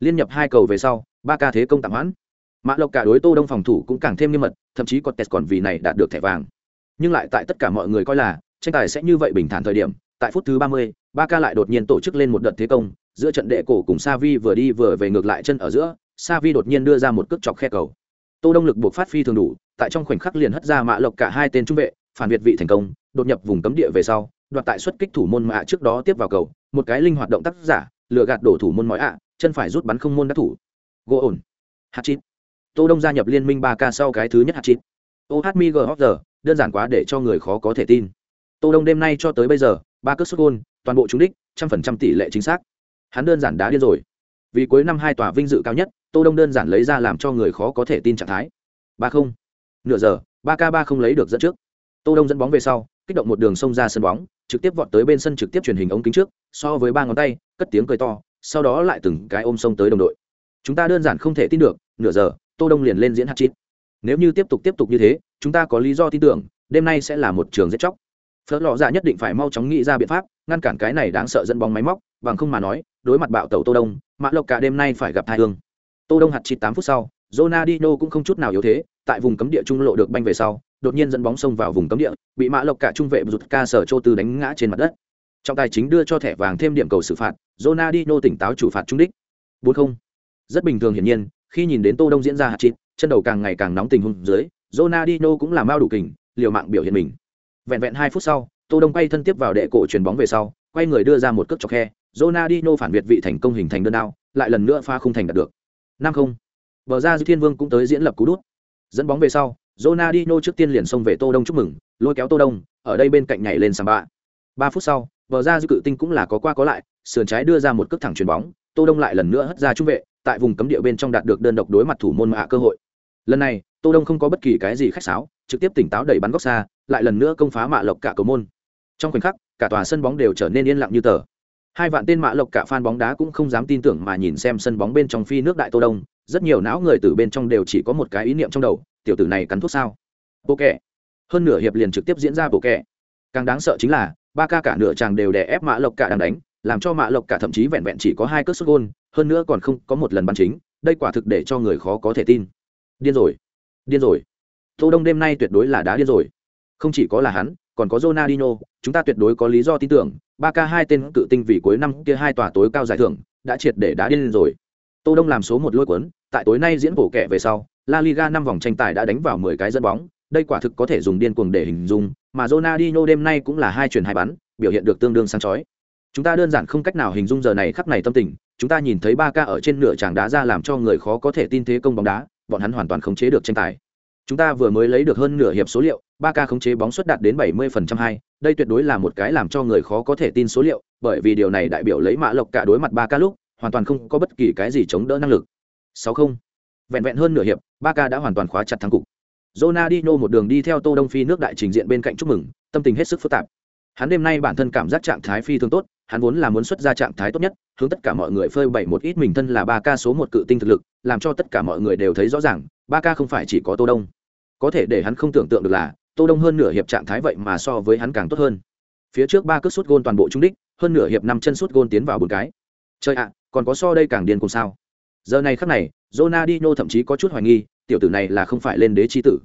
liên nhập hai cầu về sau ba ca thế công tạm hoãn. Mã lộc cả đối tô đông phòng thủ cũng càng thêm nghiêm mật thậm chí còn còn vì này đạt được thẻ vàng. Nhưng lại tại tất cả mọi người coi là tranh tài sẽ như vậy bình thản thời điểm tại phút thứ ba mươi, ba ca lại đột nhiên tổ chức lên một đợt thế công giữa trận đệ cổ cùng Savi vừa đi vừa về ngược lại chân ở giữa Savi đột nhiên đưa ra một cước chọc khe cầu. Tô đông lực buộc phát phi thường đủ tại trong khoảnh khắc liền hất ra mã lộc cả hai tên trung vệ phản việt vị thành công đột nhập vùng cấm địa về sau đoạt tại xuất kích thủ môn mạ trước đó tiếp vào cầu một cái linh hoạt động tác giả lừa gạt đổ thủ môn mọi ạ chân phải rút bắn không môn đắc thủ. Gỗ ổn. Hạt chít. Tô đông gia nhập liên minh ba k sau cái thứ nhất hạt chít. Ohmig giờ, đơn giản quá để cho người khó có thể tin. Tô đông đêm nay cho tới bây giờ, ba cước xuất gôn, toàn bộ trúng đích, trăm phần trăm tỷ lệ chính xác. Hắn đơn giản đã điên rồi. Vì cuối năm hai tòa vinh dự cao nhất, tô đông đơn giản lấy ra làm cho người khó có thể tin trạng thái. Ba không. Nửa giờ, ba k ba không lấy được dẫn trước. Tô đông dẫn bóng về sau, kích động một đường sông ra sân bóng, trực tiếp vọt tới bên sân trực tiếp truyền hình ống kính trước, so với ba ngón tay, cất tiếng cười to sau đó lại từng cái ôm sông tới đồng đội. Chúng ta đơn giản không thể tin được, nửa giờ, tô đông liền lên diễn hát chít. Nếu như tiếp tục tiếp tục như thế, chúng ta có lý do tin tưởng, đêm nay sẽ là một trường giết chóc. Phớt lọ dạ nhất định phải mau chóng nghĩ ra biện pháp, ngăn cản cái này đáng sợ dẫn bóng máy móc, bằng không mà nói, đối mặt bạo tàu tô đông, mã lộc cả đêm nay phải gặp thai hương. Tô đông hạt chít tám phút sau, Ronaldinho cũng không chút nào yếu thế, tại vùng cấm địa trung lộ được banh về sau, đột nhiên dẫn bóng xông vào vùng cấm địa, bị mã lộc cả trung vệ rụt ca sở châu tư đánh ngã trên mặt đất trọng tài chính đưa cho thẻ vàng thêm điểm cầu xử phạt Ronaldinho tỉnh táo chủ phạt trung đích. Bốn không. Rất bình thường hiển nhiên khi nhìn đến tô đông diễn ra hạt chịt chân đầu càng ngày càng nóng tình huống dưới Ronaldinho cũng làm mau đủ kình liều mạng biểu hiện mình. Vẹn vẹn hai phút sau tô đông quay thân tiếp vào đệ cổ chuyền bóng về sau quay người đưa ra một cước chọc khe Ronaldinho phản việt vị thành công hình thành đơn đao lại lần nữa pha không thành đạt được. Năm không. Bờ ra dư thiên vương cũng tới diễn lập cú đút. Dẫn bóng về sau Ronaldinho trước tiên liền xông về Tô Đông chúc mừng, lôi kéo Tô Đông, ở đây bên cạnh nhảy lên sàm bạ. Ba phút sau, bờ ra dư cự tinh cũng là có qua có lại, sườn trái đưa ra một cước thẳng chuyền bóng, Tô Đông lại lần nữa hất ra trung vệ, tại vùng cấm địa bên trong đạt được đơn độc đối mặt thủ môn mạ cơ hội. Lần này, Tô Đông không có bất kỳ cái gì khách sáo, trực tiếp tỉnh táo đẩy bắn góc xa, lại lần nữa công phá mạ lộc cả cầu môn. Trong khoảnh khắc, cả tòa sân bóng đều trở nên yên lặng như tờ. Hai vạn tên mạ lộc cả fan bóng đá cũng không dám tin tưởng mà nhìn xem sân bóng bên trong phi nước đại Tô Đông, rất nhiều não người từ bên trong đều chỉ có một cái ý niệm trong đầu, tiểu tử này cắn thuốc sao? Bộ kệ Hơn nửa hiệp liền trực tiếp diễn ra bộ kệ Càng đáng sợ chính là, ba ca cả nửa chàng đều đè ép mạ lộc cả đang đánh, làm cho mạ lộc cả thậm chí vẹn vẹn chỉ có hai cước sút gôn, hơn nữa còn không có một lần bắn chính, đây quả thực để cho người khó có thể tin. Điên rồi, điên rồi. Tô Đông đêm nay tuyệt đối là đá điên rồi. Không chỉ có là hắn, còn có Ronaldinho, chúng ta tuyệt đối có lý do tin tưởng, ba ca hai tên cự tinh vì cuối năm kia hai tòa tối cao giải thưởng, đã triệt để đá điên rồi. Tô Đông làm số một lôi cuốn, tại tối nay diễn bổ kẻ về sau, La Liga năm vòng tranh tài đã đánh vào 10 cái dẫn bóng, đây quả thực có thể dùng điên cuồng để hình dung, mà Ronaldinho đêm nay cũng là hai chuyển hai bắn, biểu hiện được tương đương sáng chói. Chúng ta đơn giản không cách nào hình dung giờ này khắc này tâm tình, chúng ta nhìn thấy Barca ở trên nửa tràng đá ra làm cho người khó có thể tin thế công bóng đá, bọn hắn hoàn toàn khống chế được tranh tài. Chúng ta vừa mới lấy được hơn nửa hiệp số liệu, 3K khống chế bóng suất đạt đến 70% hay, đây tuyệt đối là một cái làm cho người khó có thể tin số liệu, bởi vì điều này đại biểu lấy mã lộc cả đối mặt Barca lúc, hoàn toàn không có bất kỳ cái gì chống đỡ năng lực. 60. Vẹn vẹn hơn nửa hiệp, Barca đã hoàn toàn khóa chặt thắng cục. Ronaldinho một đường đi theo Tô Đông Phi nước đại trình diện bên cạnh chúc mừng, tâm tình hết sức phức tạp. Hắn đêm nay bản thân cảm giác trạng thái phi thường tốt, hắn vốn là muốn xuất ra trạng thái tốt nhất, hướng tất cả mọi người phơi bày một ít mình thân là 3K số một cự tinh thực lực, làm cho tất cả mọi người đều thấy rõ ràng, 3K không phải chỉ có Tô Đông. Có thể để hắn không tưởng tượng được là, Tô Đông hơn nửa hiệp trạng thái vậy mà so với hắn càng tốt hơn. Phía trước ba cước sút gôn toàn bộ trung đích, hơn nửa hiệp năm chân sút gôn tiến vào bốn cái. Chơi ạ, còn có so đây càng điên cùng sao? Giờ này khắc này, Ronaldinho thậm chí có chút hoài nghi, tiểu tử này là không phải lên đế chi tử.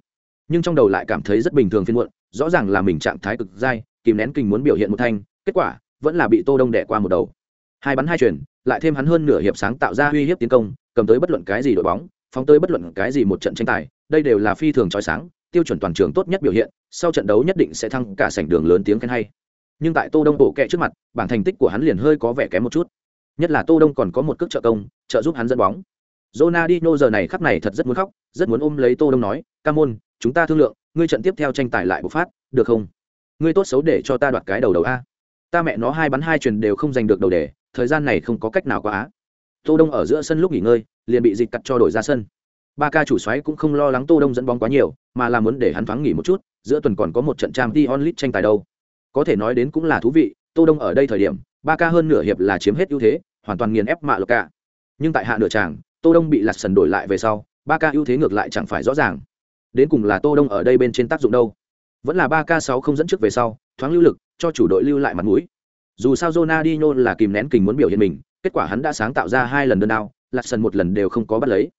Nhưng trong đầu lại cảm thấy rất bình thường phiên muộn, rõ ràng là mình trạng thái cực dai, kìm nén kinh muốn biểu hiện một thanh, kết quả, vẫn là bị tô đông đẻ qua một đầu. Hai bắn hai chuyển lại thêm hắn hơn nửa hiệp sáng tạo ra uy hiếp tiến công, cầm tới bất luận cái gì đội bóng, phóng tới bất luận cái gì một trận tranh tài, đây đều là phi thường trói sáng, tiêu chuẩn toàn trường tốt nhất biểu hiện, sau trận đấu nhất định sẽ thăng cả sảnh đường lớn tiếng khen hay. Nhưng tại tô đông bộ kệ trước mặt, bảng thành tích của hắn liền hơi có vẻ kém một chút. Nhất là tô đông còn có một cước trợ công, trợ giúp hắn dẫn bóng. Ronaldinho giờ này khắc này thật rất muốn khóc, rất muốn ôm lấy Tô Đông nói, Camon, chúng ta thương lượng, ngươi trận tiếp theo tranh tài lại bộc phát, được không? Ngươi tốt xấu để cho ta đoạt cái đầu đầu a." Ta mẹ nó hai bắn hai truyền đều không giành được đầu đề, thời gian này không có cách nào quá á. Tô Đông ở giữa sân lúc nghỉ ngơi, liền bị dịch cắt cho đổi ra sân. Ba ca chủ soái cũng không lo lắng Tô Đông dẫn bóng quá nhiều, mà là muốn để hắn thoáng nghỉ một chút, giữa tuần còn có một trận Champions League tranh tài đâu. Có thể nói đến cũng là thú vị, Tô Đông ở đây thời điểm, ba ca hơn nửa hiệp là chiếm hết ưu thế, hoàn toàn nghiền ép mạ lộc cả. Nhưng tại hạ nửa tràng, tô đông bị lạt sần đổi lại về sau, ba ca ưu thế ngược lại chẳng phải rõ ràng. Đến cùng là tô đông ở đây bên trên tác dụng đâu? Vẫn là ba k sáu không dẫn trước về sau, thoáng lưu lực, cho chủ đội lưu lại mặt mũi. Dù sao Ronaldinho là kìm nén kình muốn biểu hiện mình, kết quả hắn đã sáng tạo ra hai lần đơn đao lạt sần một lần đều không có bắt lấy.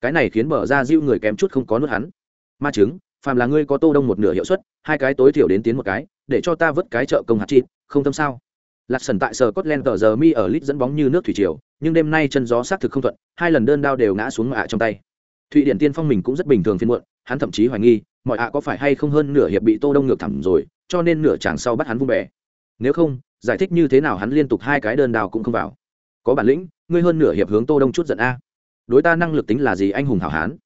Cái này khiến bờ ra diêu người kém chút không có nuốt hắn. Ma chứng, phàm là ngươi có tô đông một nửa hiệu suất, hai cái tối thiểu đến tiến một cái, để cho ta vớt cái trợ công hạt chi không tâm sao? Lạc sần tại sở Scotland tờ giờ mi ở lit dẫn bóng như nước thủy triều, nhưng đêm nay chân gió xác thực không thuận, hai lần đơn đao đều ngã xuống ạ trong tay. Thụy điển tiên phong mình cũng rất bình thường phiên muộn, hắn thậm chí hoài nghi, mọi ạ có phải hay không hơn nửa hiệp bị tô đông ngược thẳng rồi, cho nên nửa chàng sau bắt hắn vung bẻ nếu không, giải thích như thế nào hắn liên tục hai cái đơn đao cũng không vào. Có bản lĩnh, ngươi hơn nửa hiệp hướng tô đông chút giận a. Đối ta năng lực tính là gì anh hùng hảo hán.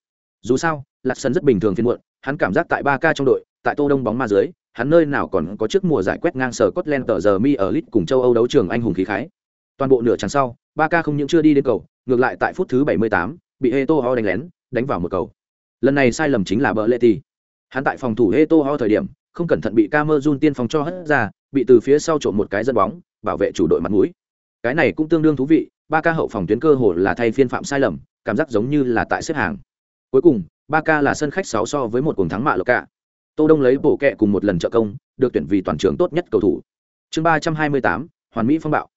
Dù sao, lạc Sẩn rất bình thường phiên muộn, hắn cảm giác tại ba ca trong đội, tại tô đông bóng ma dưới hắn nơi nào còn có trước mùa giải quét ngang sở Scotland tờ giờ mi ở lit cùng châu Âu đấu trường anh hùng khí khái. Toàn bộ nửa chặng sau, Barca không những chưa đi đến cầu, ngược lại tại phút thứ 78, bị Eto'o đánh lén, đánh vào một cầu. Lần này sai lầm chính là Berletti. Hắn tại phòng thủ Eto'o thời điểm, không cẩn thận bị Camerun tiên phòng cho hất ra, bị từ phía sau trộm một cái dẫn bóng, bảo vệ chủ đội mặt mũi. Cái này cũng tương đương thú vị, Barca hậu phòng tuyến cơ hồ là thay phiên phạm sai lầm, cảm giác giống như là tại xếp hàng. Cuối cùng, Barca là sân khách 6 so với một cuồng thắng mạ lộc cả tô đông lấy bộ kẹ cùng một lần trợ công được tuyển vì toàn trường tốt nhất cầu thủ chương ba trăm hai mươi tám hoàn mỹ phong bạo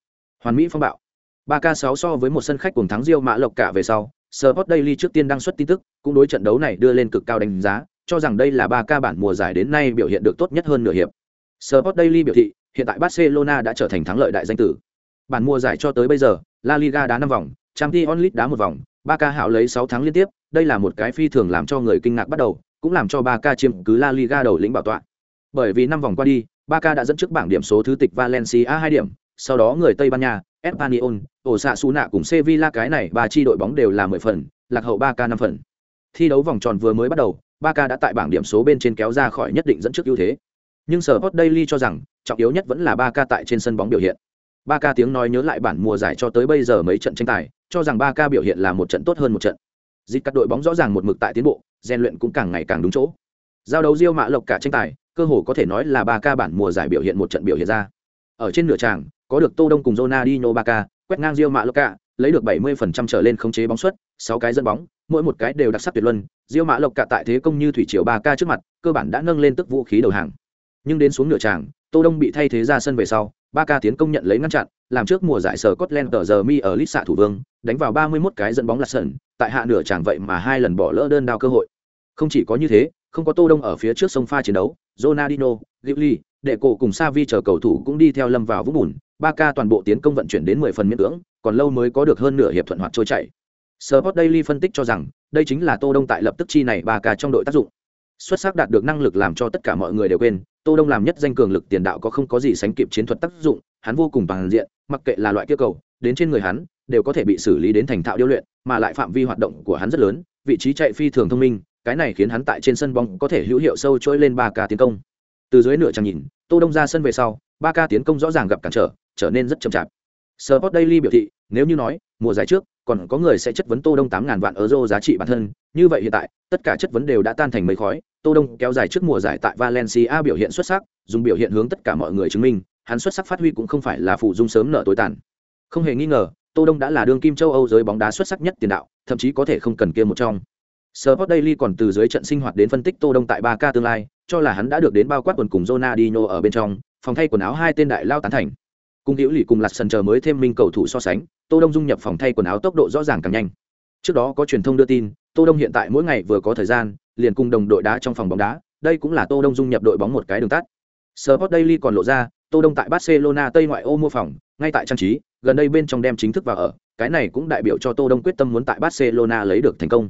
hoàn mỹ phong bạo ba k sáu so với một sân khách cùng thắng Diêu Mã Lộc cả về sau, Sport Daily trước tiên đăng xuất tin tức, cũng đối trận đấu này đưa lên cực cao đánh giá, cho rằng đây là 3K bản mùa giải đến nay biểu hiện được tốt nhất hơn nửa hiệp. Sport Daily biểu thị, hiện tại Barcelona đã trở thành thắng lợi đại danh tử. Bản mùa giải cho tới bây giờ, La Liga đá năm vòng, Champions League đá một vòng, 3K hảo lấy sáu thắng liên tiếp, đây là một cái phi thường làm cho người kinh ngạc bắt đầu, cũng làm cho Barca chiếm cứ La Liga đầu lĩnh bảo tọa. Bởi vì năm vòng qua đi, Barca đã dẫn trước bảng điểm số thứ tịch Valencia hai điểm, sau đó người Tây Ban Nha, Espanyol, Osasuna cùng Sevilla cái này ba chi đội bóng đều là 10 phần, lạc hậu Barca 5 phần. Thi đấu vòng tròn vừa mới bắt đầu, Barca đã tại bảng điểm số bên trên kéo ra khỏi nhất định dẫn trước ưu thế. Nhưng Sport Daily cho rằng, trọng yếu nhất vẫn là Barca tại trên sân bóng biểu hiện. Barca tiếng nói nhớ lại bản mùa giải cho tới bây giờ mấy trận tranh tài, cho rằng Barca biểu hiện là một trận tốt hơn một trận. Dịch các đội bóng rõ ràng một mực tại tiến bộ, rèn luyện cũng càng ngày càng đúng chỗ. Giao đấu diêu mạ lộc cả tranh tài cơ hồ có thể nói là ba ca bản mùa giải biểu hiện một trận biểu hiện ra. Ở trên nửa tràng có được tô đông cùng Ronaldinho ba ca quét ngang diêu mạ lộc cả lấy được 70% trở lên khống chế bóng suất sáu cái dẫn bóng mỗi một cái đều đặc sắc tuyệt luân. Diêu mã lộc cả tại thế công như thủy triều ba ca trước mặt cơ bản đã nâng lên tức vũ khí đầu hàng. Nhưng đến xuống nửa tràng tô đông bị thay thế ra sân về sau ba ca tiến công nhận lấy ngăn chặn làm trước mùa giải sở Scotland tờ giờ mi ở lít xạ thủ vương đánh vào 31 cái dẫn bóng lật sân tại hạ nửa chẳng vậy mà hai lần bỏ lỡ đơn đao cơ hội không chỉ có như thế, không có Tô Đông ở phía trước sông pha chiến đấu, Ronaldinho, Diuli, đệ cổ cùng Savi chờ cầu thủ cũng đi theo lâm vào vũng bùn, Barca toàn bộ tiến công vận chuyển đến 10 phần miễn cưỡng, còn lâu mới có được hơn nửa hiệp thuận hoạt trôi chảy. Sport Daily phân tích cho rằng, đây chính là Tô Đông tại lập tức chi này Barca trong đội tác dụng. Xuất sắc đạt được năng lực làm cho tất cả mọi người đều quên, Tô Đông làm nhất danh cường lực tiền đạo có không có gì sánh kịp chiến thuật tác dụng, hắn vô cùng bằng diện, mặc kệ là loại kia cầu, đến trên người hắn đều có thể bị xử lý đến thành thạo điêu luyện, mà lại phạm vi hoạt động của hắn rất lớn, vị trí chạy phi thường thông minh, cái này khiến hắn tại trên sân bóng có thể hữu hiệu sâu trôi lên ba ca tiến công. Từ dưới nửa chẳng nhìn tô đông ra sân về sau ba ca tiến công rõ ràng gặp cản trở trở nên rất chậm chạp. Sport Daily biểu thị nếu như nói mùa giải trước còn có người sẽ chất vấn tô đông tám ngàn vạn euro giá trị bản thân như vậy hiện tại tất cả chất vấn đều đã tan thành mây khói tô đông kéo dài trước mùa giải tại valencia biểu hiện xuất sắc dùng biểu hiện hướng tất cả mọi người chứng minh hắn xuất sắc phát huy cũng không phải là phụ dung sớm nợ tối tàn. Không hề nghi ngờ tô đông đã là đương kim châu âu giới bóng đá xuất sắc nhất tiền đạo thậm chí có thể không cần kia một trong Sport Daily còn từ dưới trận sinh hoạt đến phân tích Tô Đông tại 3K tương lai, cho là hắn đã được đến bao quát quần cùng Ronaldinho ở bên trong, phòng thay quần áo hai tên đại lao tán thành. Cùng hữu lì cùng lật Sân chờ mới thêm minh cầu thủ so sánh, Tô Đông dung nhập phòng thay quần áo tốc độ rõ ràng càng nhanh. Trước đó có truyền thông đưa tin, Tô Đông hiện tại mỗi ngày vừa có thời gian, liền cùng đồng đội đá trong phòng bóng đá, đây cũng là Tô Đông dung nhập đội bóng một cái đường tắt. Sport Daily còn lộ ra, Tô Đông tại Barcelona Tây ngoại ô mua phòng, ngay tại trang trí, gần đây bên trong đem chính thức vào ở, cái này cũng đại biểu cho Tô Đông quyết tâm muốn tại Barcelona lấy được thành công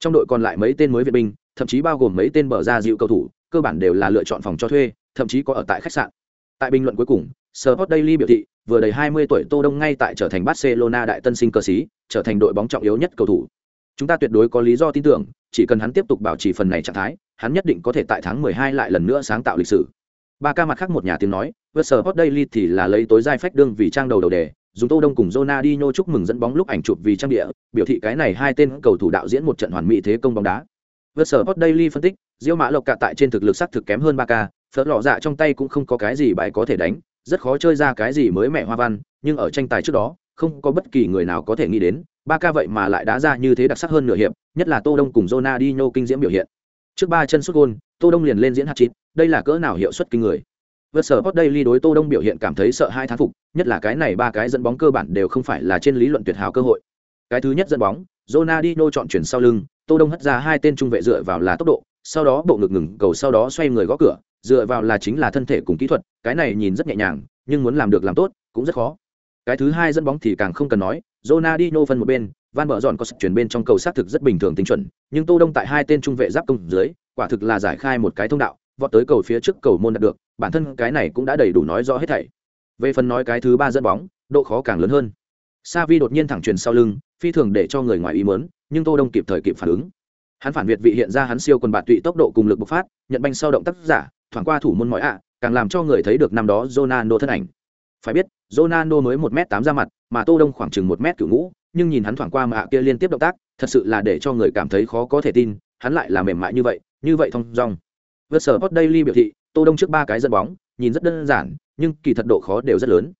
trong đội còn lại mấy tên mới viện binh thậm chí bao gồm mấy tên bờ ra dịu cầu thủ cơ bản đều là lựa chọn phòng cho thuê thậm chí có ở tại khách sạn tại bình luận cuối cùng Sport Daily biểu thị vừa đầy 20 tuổi Tô Đông ngay tại trở thành Barcelona đại tân sinh cơ sĩ, trở thành đội bóng trọng yếu nhất cầu thủ. Chúng ta tuyệt đối có lý do tin tưởng, chỉ cần hắn tiếp tục bảo trì phần này trạng thái, hắn nhất định có thể tại tháng 12 lại lần nữa sáng tạo lịch sử. Ba ca mặt khác một nhà tiếng nói, vượt sở hot Daily thì là lấy tối giai phách đương vì trang đầu đầu đề, dùng Tô Đông cùng Ronaldinho chúc mừng dẫn bóng lúc ảnh chụp vì trang địa, biểu thị cái này hai tên cầu thủ đạo diễn một trận hoàn mỹ thế công bóng đá. Vượt sở hot Daily phân tích, Diêu Mã Lộc cả tại trên thực lực sắc thực kém hơn Barca, phớt lọ dạ trong tay cũng không có cái gì bài có thể đánh, rất khó chơi ra cái gì mới mẹ hoa văn, nhưng ở tranh tài trước đó, không có bất kỳ người nào có thể nghĩ đến, Barca vậy mà lại đá ra như thế đặc sắc hơn nửa hiệp, nhất là Tô Đông cùng Ronaldinho kinh diễm biểu hiện. Trước ba chân sút gôn Tô Đông liền lên diễn hạt chít đây là cỡ nào hiệu suất kinh người. Vượt sở Sport Daily đối Tô Đông biểu hiện cảm thấy sợ hai thán phục, nhất là cái này ba cái dẫn bóng cơ bản đều không phải là trên lý luận tuyệt hảo cơ hội. cái thứ nhất dẫn bóng Ronaldinho chọn chuyển sau lưng tô đông hất ra hai tên trung vệ dựa vào là tốc độ sau đó bộ ngực ngừng cầu sau đó xoay người gõ cửa dựa vào là chính là thân thể cùng kỹ thuật cái này nhìn rất nhẹ nhàng nhưng muốn làm được làm tốt cũng rất khó cái thứ hai dẫn bóng thì càng không cần nói Ronaldinho phân một bên van bờ dọn có sự chuyển bên trong cầu sát thực rất bình thường tính chuẩn nhưng tô đông tại hai tên trung vệ giáp công dưới quả thực là giải khai một cái thông đạo vọt tới cầu phía trước cầu môn đạt được, bản thân cái này cũng đã đầy đủ nói rõ hết thảy. Về phần nói cái thứ ba dẫn bóng, độ khó càng lớn hơn. Sa vi đột nhiên thẳng truyền sau lưng, phi thường để cho người ngoài ý muốn, nhưng tô đông kịp thời kịp phản ứng. Hắn phản việt vị hiện ra hắn siêu quần bạt tụy tốc độ cùng lực bộc phát, nhận banh sau động tác giả, thoảng qua thủ môn mọi ạ, càng làm cho người thấy được năm đó Ronaldo thân ảnh. Phải biết, Ronaldo mới một m tám ra mặt, mà tô đông khoảng chừng một m cửu ngũ, nhưng nhìn hắn thoảng qua mà ạ kia liên tiếp động tác, thật sự là để cho người cảm thấy khó có thể tin, hắn lại là mềm mại như vậy như vậy thông dong vượt sở hot daily biểu thị, tô đông trước ba cái dẫn bóng, nhìn rất đơn giản, nhưng kỳ thật độ khó đều rất lớn.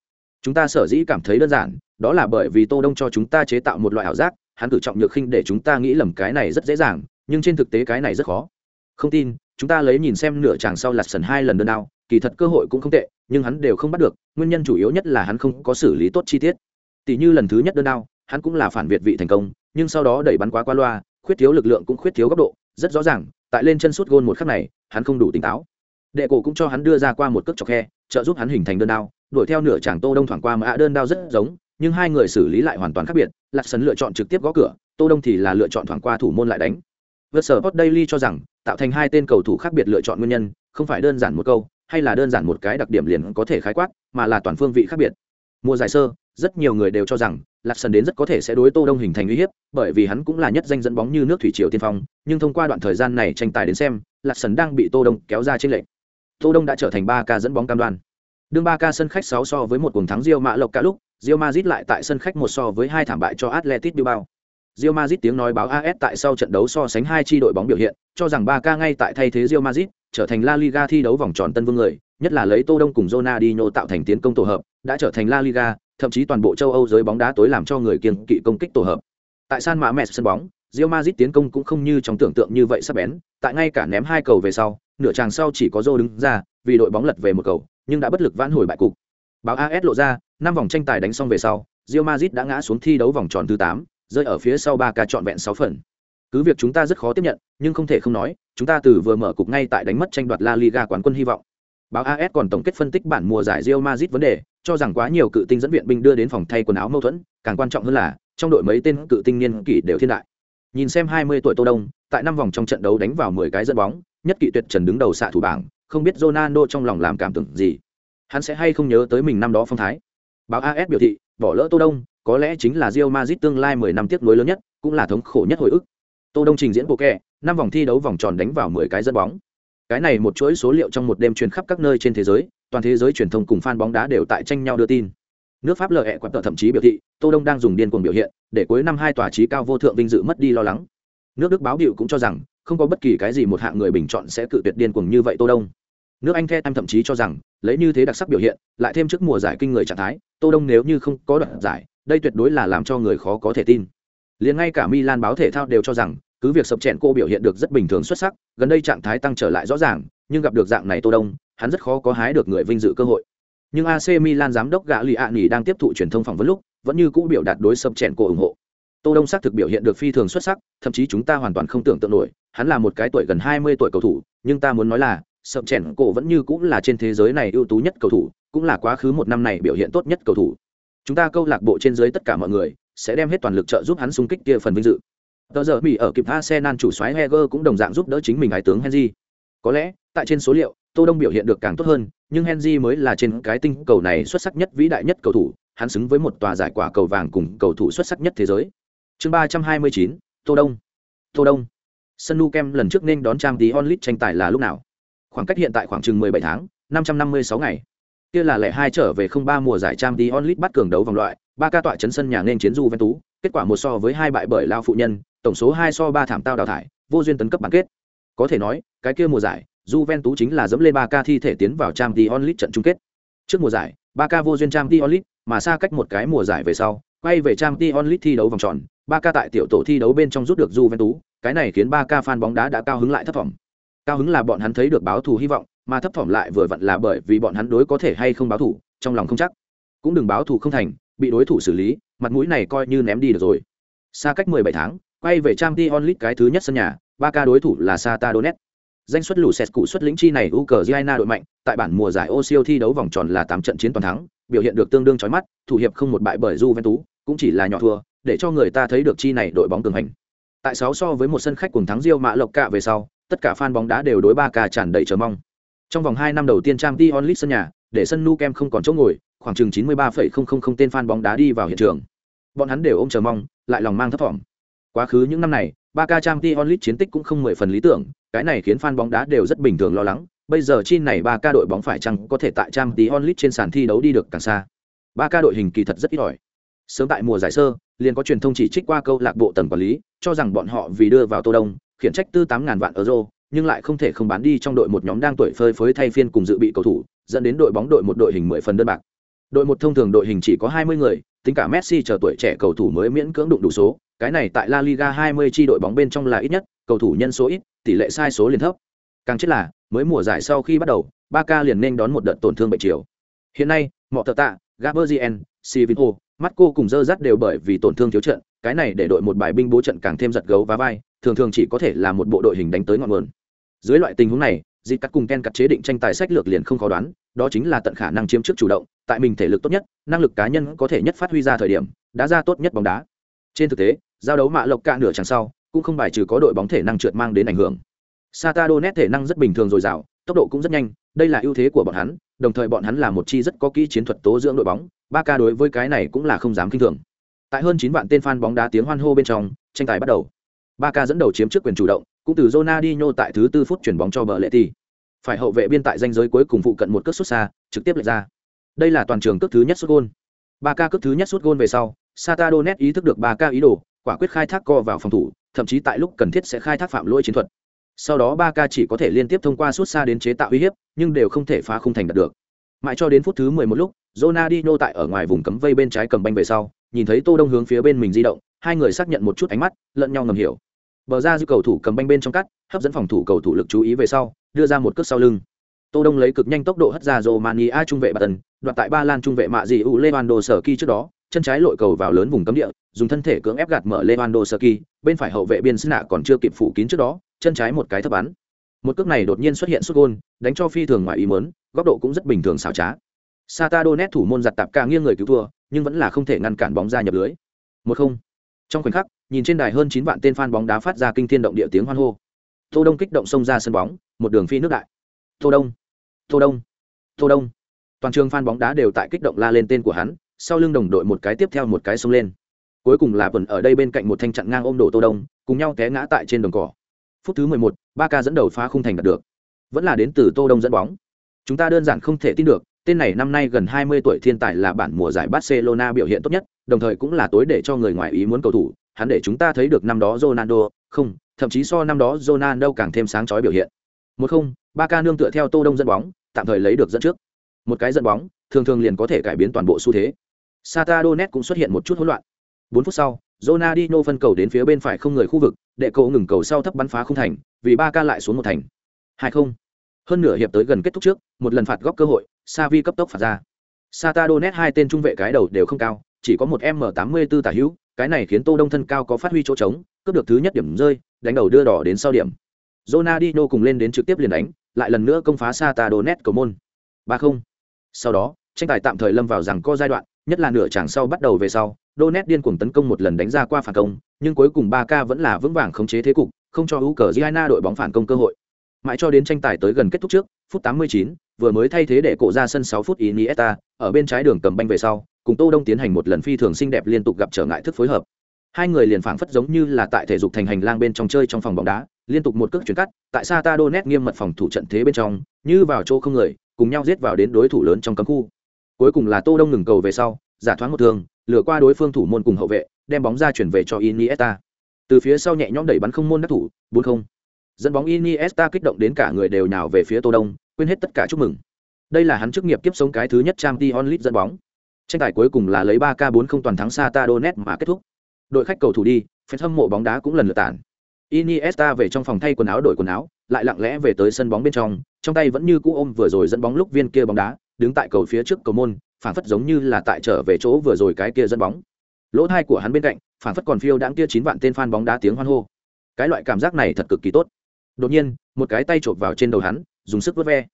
Chúng ta sở dĩ cảm thấy đơn giản, đó là bởi vì tô đông cho chúng ta chế tạo một loại ảo giác, hắn tự trọng nhược khinh để chúng ta nghĩ lầm cái này rất dễ dàng, nhưng trên thực tế cái này rất khó. Không tin, chúng ta lấy nhìn xem nửa chàng sau lật sần hai lần đơn đao, kỳ thật cơ hội cũng không tệ, nhưng hắn đều không bắt được, nguyên nhân chủ yếu nhất là hắn không có xử lý tốt chi tiết. Tỷ như lần thứ nhất đơn đao, hắn cũng là phản việt vị thành công, nhưng sau đó đẩy bắn quá qua loa, khuyết thiếu lực lượng cũng khuyết thiếu góc độ, rất rõ ràng, tại lên chân sút gôn một khắc này hắn không đủ tỉnh táo. Đệ cổ cũng cho hắn đưa ra qua một cước chọc khe, trợ giúp hắn hình thành đơn đao. Đuổi theo nửa chàng tô đông thoảng qua mà ạ đơn đao rất giống, nhưng hai người xử lý lại hoàn toàn khác biệt. Lạc sấn lựa chọn trực tiếp gõ cửa, tô đông thì là lựa chọn thoảng qua thủ môn lại đánh. Vượt sở post daily cho rằng, tạo thành hai tên cầu thủ khác biệt lựa chọn nguyên nhân, không phải đơn giản một câu, hay là đơn giản một cái đặc điểm liền có thể khái quát, mà là toàn phương vị khác biệt. Mùa giải sơ, rất nhiều người đều cho rằng lạc sân đến rất có thể sẽ đối tô đông hình thành uy hiếp bởi vì hắn cũng là nhất danh dẫn bóng như nước thủy triều tiên phong nhưng thông qua đoạn thời gian này tranh tài đến xem lạc sân đang bị tô đông kéo ra trên lệnh tô đông đã trở thành ba ca dẫn bóng cam đoan. Đương ba ca sân khách sáu so với một cuồng thắng Real Mã Lộc cả lúc Real Madrid lại tại sân khách một so với hai thảm bại cho atletic Bilbao. Real Madrid tiếng nói báo AS tại sau trận đấu so sánh hai chi đội bóng biểu hiện, cho rằng ba ca ngay tại thay thế Real Madrid, trở thành La Liga thi đấu vòng tròn tân vương người, nhất là lấy Tô Đông cùng Ronaldinho tạo thành tiến công tổ hợp, đã trở thành La Liga, thậm chí toàn bộ châu Âu giới bóng đá tối làm cho người kiêng kỵ công kích tổ hợp. Tại San Mamés sân bóng, Real Madrid tiến công cũng không như trong tưởng tượng như vậy sắc bén, tại ngay cả ném hai cầu về sau, nửa chàng sau chỉ có Zô đứng ra, vì đội bóng lật về một cầu, nhưng đã bất lực vãn hồi bại cục. Báo AS lộ ra, năm vòng tranh tài đánh xong về sau, Real Madrid đã ngã xuống thi đấu vòng tròn thứ 8, rơi ở phía sau ba ca trọn vẹn sáu phần cứ việc chúng ta rất khó tiếp nhận nhưng không thể không nói chúng ta từ vừa mở cục ngay tại đánh mất tranh đoạt la liga quán quân hy vọng báo as còn tổng kết phân tích bản mùa giải Real Madrid vấn đề cho rằng quá nhiều cự tinh dẫn viện binh đưa đến phòng thay quần áo mâu thuẫn càng quan trọng hơn là trong đội mấy tên cự tinh niên kỷ đều thiên đại nhìn xem 20 tuổi tô đông tại năm vòng trong trận đấu đánh vào 10 cái dẫn bóng nhất kỵ tuyệt trần đứng đầu xạ thủ bảng không biết Ronaldo trong lòng làm cảm tưởng gì hắn sẽ hay không nhớ tới mình năm đó phong thái báo as biểu thị bỏ lỡ tô đông có lẽ chính là Real Madrid tương lai 10 năm tiếp nối lớn nhất, cũng là thống khổ nhất hồi ức. Tô Đông trình diễn bộ kẹ, năm vòng thi đấu vòng tròn đánh vào 10 cái dẫn bóng. Cái này một chuỗi số liệu trong một đêm truyền khắp các nơi trên thế giới, toàn thế giới truyền thông cùng fan bóng đá đều tại tranh nhau đưa tin. Nước Pháp lợi ẹ tờ thậm chí biểu thị, Tô Đông đang dùng điên cuồng biểu hiện, để cuối năm hai tòa trí cao vô thượng vinh dự mất đi lo lắng. Nước Đức báo biểu cũng cho rằng, không có bất kỳ cái gì một hạng người bình chọn sẽ cự tuyệt điên cuồng như vậy Tô Đông. Nước Anh The Times thậm chí cho rằng, lấy như thế đặc sắc biểu hiện, lại thêm trước mùa giải kinh người trạng thái, Tô Đông nếu như không có đoạn giải, đây tuyệt đối là làm cho người khó có thể tin liền ngay cả milan báo thể thao đều cho rằng cứ việc sập chèn cô biểu hiện được rất bình thường xuất sắc gần đây trạng thái tăng trở lại rõ ràng nhưng gặp được dạng này tô đông hắn rất khó có hái được người vinh dự cơ hội. Nhưng ac milan giám đốc gã Lý ạ nghỉ đang tiếp thụ truyền thông phỏng vấn lúc, vẫn như cũ biểu đạt đối sập chèn cổ ủng hộ. Tô đông xác thực biểu hiện được phi thường xuất sắc, thậm chí chúng ta hoàn toàn không tưởng tượng nổi, hắn là một cái tuổi gần 20 tuổi cầu thủ, nhưng ta muốn nói là, sập chèn cổ vẫn như cũ là trên thế giới này ưu tú nhất cầu thủ, cũng là quá khứ một năm này biểu hiện tốt nhất cầu thủ. Chúng ta câu lạc bộ trên dưới tất cả mọi người sẽ đem hết toàn lực trợ giúp hắn xung kích kia phần vinh dự. Tờ giờ bị ở kịp arsenal chủ soái heger cũng đồng dạng giúp đỡ chính mình ái tướng henry có lẽ, tại trên số liệu, tô đông biểu hiện được càng tốt hơn, nhưng henry mới là trên cái tinh cầu này xuất sắc nhất vĩ đại nhất cầu thủ, hắn xứng với một tòa giải quả cầu vàng cùng cầu thủ xuất sắc nhất thế giới. Chương ba trăm hai mươi chín, tô đông. Tô đông. Sân nu kem lần trước nên đón trang tí onlit tranh tài là lúc nào? Khoảng cách hiện tại khoảng chừng mười bảy tháng, năm trăm năm mươi sáu ngày. Kia là lẻ hai trở về không ba mùa giải trang tí onlit bắt cường đấu vòng loại, ba ca tọa chấn sân nhà nên chiến du ven tú kết quả một so với hai bại bởi lao phụ nhân, tổng số hai so ba thảm tao đào thải, vô duyên tấn cấp bán kết có thể nói cái kia mùa giải Juventus ven chính là dẫm lên ba ca thi thể tiến vào trang tí onlit trận chung kết. Trước mùa giải ba ca vô duyên trang tí onlit mà xa cách một cái mùa giải về sau quay về trang tí onlit thi đấu vòng tròn ba ca tại tiểu tổ thi đấu bên trong rút được Juventus ven cái này khiến ba ca fan bóng đá đã cao hứng lại thất vọng cao hứng là bọn hắn thấy được báo thù hy vọng mà thấp thỏm lại vừa vặn là bởi vì bọn hắn đối có thể hay không báo thù trong lòng không chắc. Cũng đừng báo thù không thành bị đối thủ xử lý mặt mũi này coi như ném đi được rồi. Xa cách 17 tháng, quay về Champions League cái thứ nhất sân nhà, Ba ca đối thủ là sata donet Danh xuất lũ Sescu xuất lĩnh chi này Ukraine đội mạnh, tại bản mùa giải Osil thi đấu vòng tròn là 8 trận chiến toàn thắng, biểu hiện được tương đương chói mắt, thủ hiệp không một bại bởi Juventus, cũng chỉ là nhỏ thua, để cho người ta thấy được chi này đội bóng cường hành. Tại 6 so với một sân khách cùng thắng Real Mã Lộc cả về sau, tất cả fan bóng đá đều đối Barca tràn đầy chờ mong. Trong vòng 2 năm đầu tiên Champions League sân nhà, để sân Nou Camp không còn chỗ ngồi, khoảng chừng 93,000 tên fan bóng đá đi vào hiện trường. Bọn hắn đều ôm chờ mong, lại lòng mang thất vọng. Quá khứ những năm này, Barca Champions League chiến tích cũng không mười phần lý tưởng, cái này khiến fan bóng đá đều rất bình thường lo lắng. Bây giờ chi này Barca đội bóng phải chăng có thể tại Champions League trên sàn thi đấu đi được càng xa. Barca đội hình kỳ thật rất ít ỏi. Sớm tại mùa giải sơ, liền có truyền thông chỉ trích qua câu lạc bộ tầng quản lý, cho rằng bọn họ vì đưa vào Tô Đông, khiển trách tư 8000 vạn euro, nhưng lại không thể không bán đi trong đội một nhóm đang tuổi phơi phới thay phiên cùng dự bị cầu thủ, dẫn đến đội bóng đội một đội hình mười phần đơn bạc. Đội một thông thường đội hình chỉ có 20 người, tính cả Messi chờ tuổi trẻ cầu thủ mới miễn cưỡng đụng đủ số, cái này tại La Liga 20 chi đội bóng bên trong là ít nhất, cầu thủ nhân số ít, tỷ lệ sai số liền thấp. Càng chết là, mới mùa giải sau khi bắt đầu, Barca liền nên đón một đợt tổn thương bệnh chiều. Hiện nay, Mọ Tạ, Gabriel, Sivinho, Marco cùng dơ dắt đều bởi vì tổn thương thiếu trận, cái này để đội một bài binh bố trận càng thêm giật gấu và vai, thường thường chỉ có thể là một bộ đội hình đánh tới ngọn nguồn. Dưới loại tình huống này, dịp cắt cùng ken cắt chế định tranh tài sách lược liền không khó đoán, đó chính là tận khả năng chiếm trước chủ động, tại mình thể lực tốt nhất, năng lực cá nhân có thể nhất phát huy ra thời điểm đá ra tốt nhất bóng đá. Trên thực tế, giao đấu mạ lộc cả nửa chẳng sau, cũng không bài trừ có đội bóng thể năng trượt mang đến ảnh hưởng. Satado nét thể năng rất bình thường dồi dào, tốc độ cũng rất nhanh, đây là ưu thế của bọn hắn, đồng thời bọn hắn là một chi rất có kỹ chiến thuật tố dưỡng đội bóng, ba ca đối với cái này cũng là không dám kinh thường. Tại hơn chín vạn tên fan bóng đá tiếng hoan hô bên trong, tranh tài bắt đầu. Ba ca dẫn đầu chiếm trước quyền chủ động cũng từ Ronaldinho tại thứ tư phút chuyển bóng cho bờ lệ thì phải hậu vệ biên tại danh giới cuối cùng phụ cận một cước xuất xa, trực tiếp lệch ra. Đây là toàn trường cước thứ nhất xuất gôn. Ba ca cước thứ nhất xuất gôn về sau Satadonet ý thức được ba ca ý đồ, quả quyết khai thác co vào phòng thủ, thậm chí tại lúc cần thiết sẽ khai thác phạm lỗi chiến thuật. Sau đó ba ca chỉ có thể liên tiếp thông qua sút xa đến chế tạo uy hiếp, nhưng đều không thể phá khung thành đạt được. Mãi cho đến phút thứ mười một lúc, Ronaldinho tại ở ngoài vùng cấm vây bên trái cầm banh về sau, nhìn thấy tô đông hướng phía bên mình di động, hai người xác nhận một chút ánh mắt, lẫn nhau ngầm hiểu bờ ra dư cầu thủ cầm banh bên trong cắt hấp dẫn phòng thủ cầu thủ lực chú ý về sau đưa ra một cước sau lưng tô đông lấy cực nhanh tốc độ hất ra romania trung vệ bà tần đoạt tại ba lan trung vệ mạ dị u lewandowski trước đó chân trái lội cầu vào lớn vùng cấm địa dùng thân thể cưỡng ép gạt mở lewandowski bên phải hậu vệ biên sna còn chưa kịp phủ kín trước đó chân trái một cái thấp bắn một cước này đột nhiên xuất hiện xuất gôn đánh cho phi thường ngoài ý muốn góc độ cũng rất bình thường xảo trá Sata Donet thủ môn giặt tạp ca nghiêng người cứu thua, nhưng vẫn là không thể ngăn cản bóng ra nhập lưới. Một không. Trong khoảnh khắc, nhìn trên đài hơn chín vạn tên fan bóng đá phát ra kinh thiên động địa tiếng hoan hô. Tô Đông kích động xông ra sân bóng, một đường phi nước đại. Tô Đông, Tô Đông, Tô Đông. Toàn trường fan bóng đá đều tại kích động la lên tên của hắn, sau lưng đồng đội một cái tiếp theo một cái xông lên. Cuối cùng là vẫn ở đây bên cạnh một thanh chặn ngang ôm đổ Tô Đông, cùng nhau té ngã tại trên đồng cỏ. Phút thứ 11, Barca dẫn đầu phá khung thành đạt được. Vẫn là đến từ Tô Đông dẫn bóng. Chúng ta đơn giản không thể tin được, tên này năm nay gần 20 tuổi thiên tài là bản mùa giải Barcelona biểu hiện tốt nhất, đồng thời cũng là tối để cho người ngoài ý muốn cầu thủ, hắn để chúng ta thấy được năm đó Ronaldo, không, thậm chí so năm đó Ronaldo càng thêm sáng chói biểu hiện. Một không, Barca nương tựa theo Tô Đông dẫn bóng, tạm thời lấy được dẫn trước. Một cái dẫn bóng, thường thường liền có thể cải biến toàn bộ xu thế. Sata Donet cũng xuất hiện một chút hỗn loạn. 4 phút sau, Ronaldinho phân cầu đến phía bên phải không người khu vực, đệ cậu ngừng cầu sau thấp bắn phá không thành, vì Barca lại xuống một thành. Hai không. Hơn nửa hiệp tới gần kết thúc trước, một lần phạt góc cơ hội, Savi cấp tốc phạt ra. Sata Donet hai tên trung vệ cái đầu đều không cao, chỉ có một M84 tả hữu, cái này khiến Tô Đông thân cao có phát huy chỗ trống, cướp được thứ nhất điểm rơi, đánh đầu đưa đỏ đến sau điểm. Ronaldinho cùng lên đến trực tiếp liền đánh, lại lần nữa công phá Sata Donet cầu môn. 3-0. Sau đó, tranh tài tạm thời lâm vào rằng co giai đoạn, nhất là nửa chặng sau bắt đầu về sau, Donet điên cuồng tấn công một lần đánh ra qua phản công, nhưng cuối cùng 3K vẫn là vững vàng khống chế thế cục, không cho Ukraine đội bóng phản công cơ hội. Mãi cho đến tranh tài tới gần kết thúc trước, phút 89, vừa mới thay thế để cổ ra sân 6 phút Iniesta, ở bên trái đường cầm banh về sau, cùng Tô Đông tiến hành một lần phi thường xinh đẹp liên tục gặp trở ngại thức phối hợp. Hai người liền phảng phất giống như là tại thể dục thành hành lang bên trong chơi trong phòng bóng đá, liên tục một cước chuyển cắt, tại Sata Donet nghiêm mật phòng thủ trận thế bên trong, như vào chỗ không người, cùng nhau giết vào đến đối thủ lớn trong cấm khu. Cuối cùng là Tô Đông ngừng cầu về sau, giả thoáng một thường, lừa qua đối phương thủ môn cùng hậu vệ, đem bóng ra chuyển về cho Iniesta. Từ phía sau nhẹ nhõm đẩy bắn không môn đắc thủ, 4-0. Dẫn bóng Iniesta kích động đến cả người đều nhào về phía Tô Đông, quên hết tất cả chúc mừng. Đây là hắn chức nghiệp kiếp sống cái thứ nhất trang t onlit dẫn bóng. Tranh tài cuối cùng là lấy 3K40 toàn thắng Sata Donet mà kết thúc. Đội khách cầu thủ đi, fan hâm mộ bóng đá cũng lần lượt tản. Iniesta về trong phòng thay quần áo đổi quần áo, lại lặng lẽ về tới sân bóng bên trong, trong tay vẫn như cũ ôm vừa rồi dẫn bóng lúc viên kia bóng đá, đứng tại cầu phía trước cầu môn, phản phất giống như là tại trở về chỗ vừa rồi cái kia dẫn bóng. Lỗ thai của hắn bên cạnh, phản phất còn phiêu đãng kia chín vạn tên fan bóng đá tiếng hoan hô cái loại cảm giác này thật cực kỳ tốt đột nhiên một cái tay chộp vào trên đầu hắn dùng sức vớt ve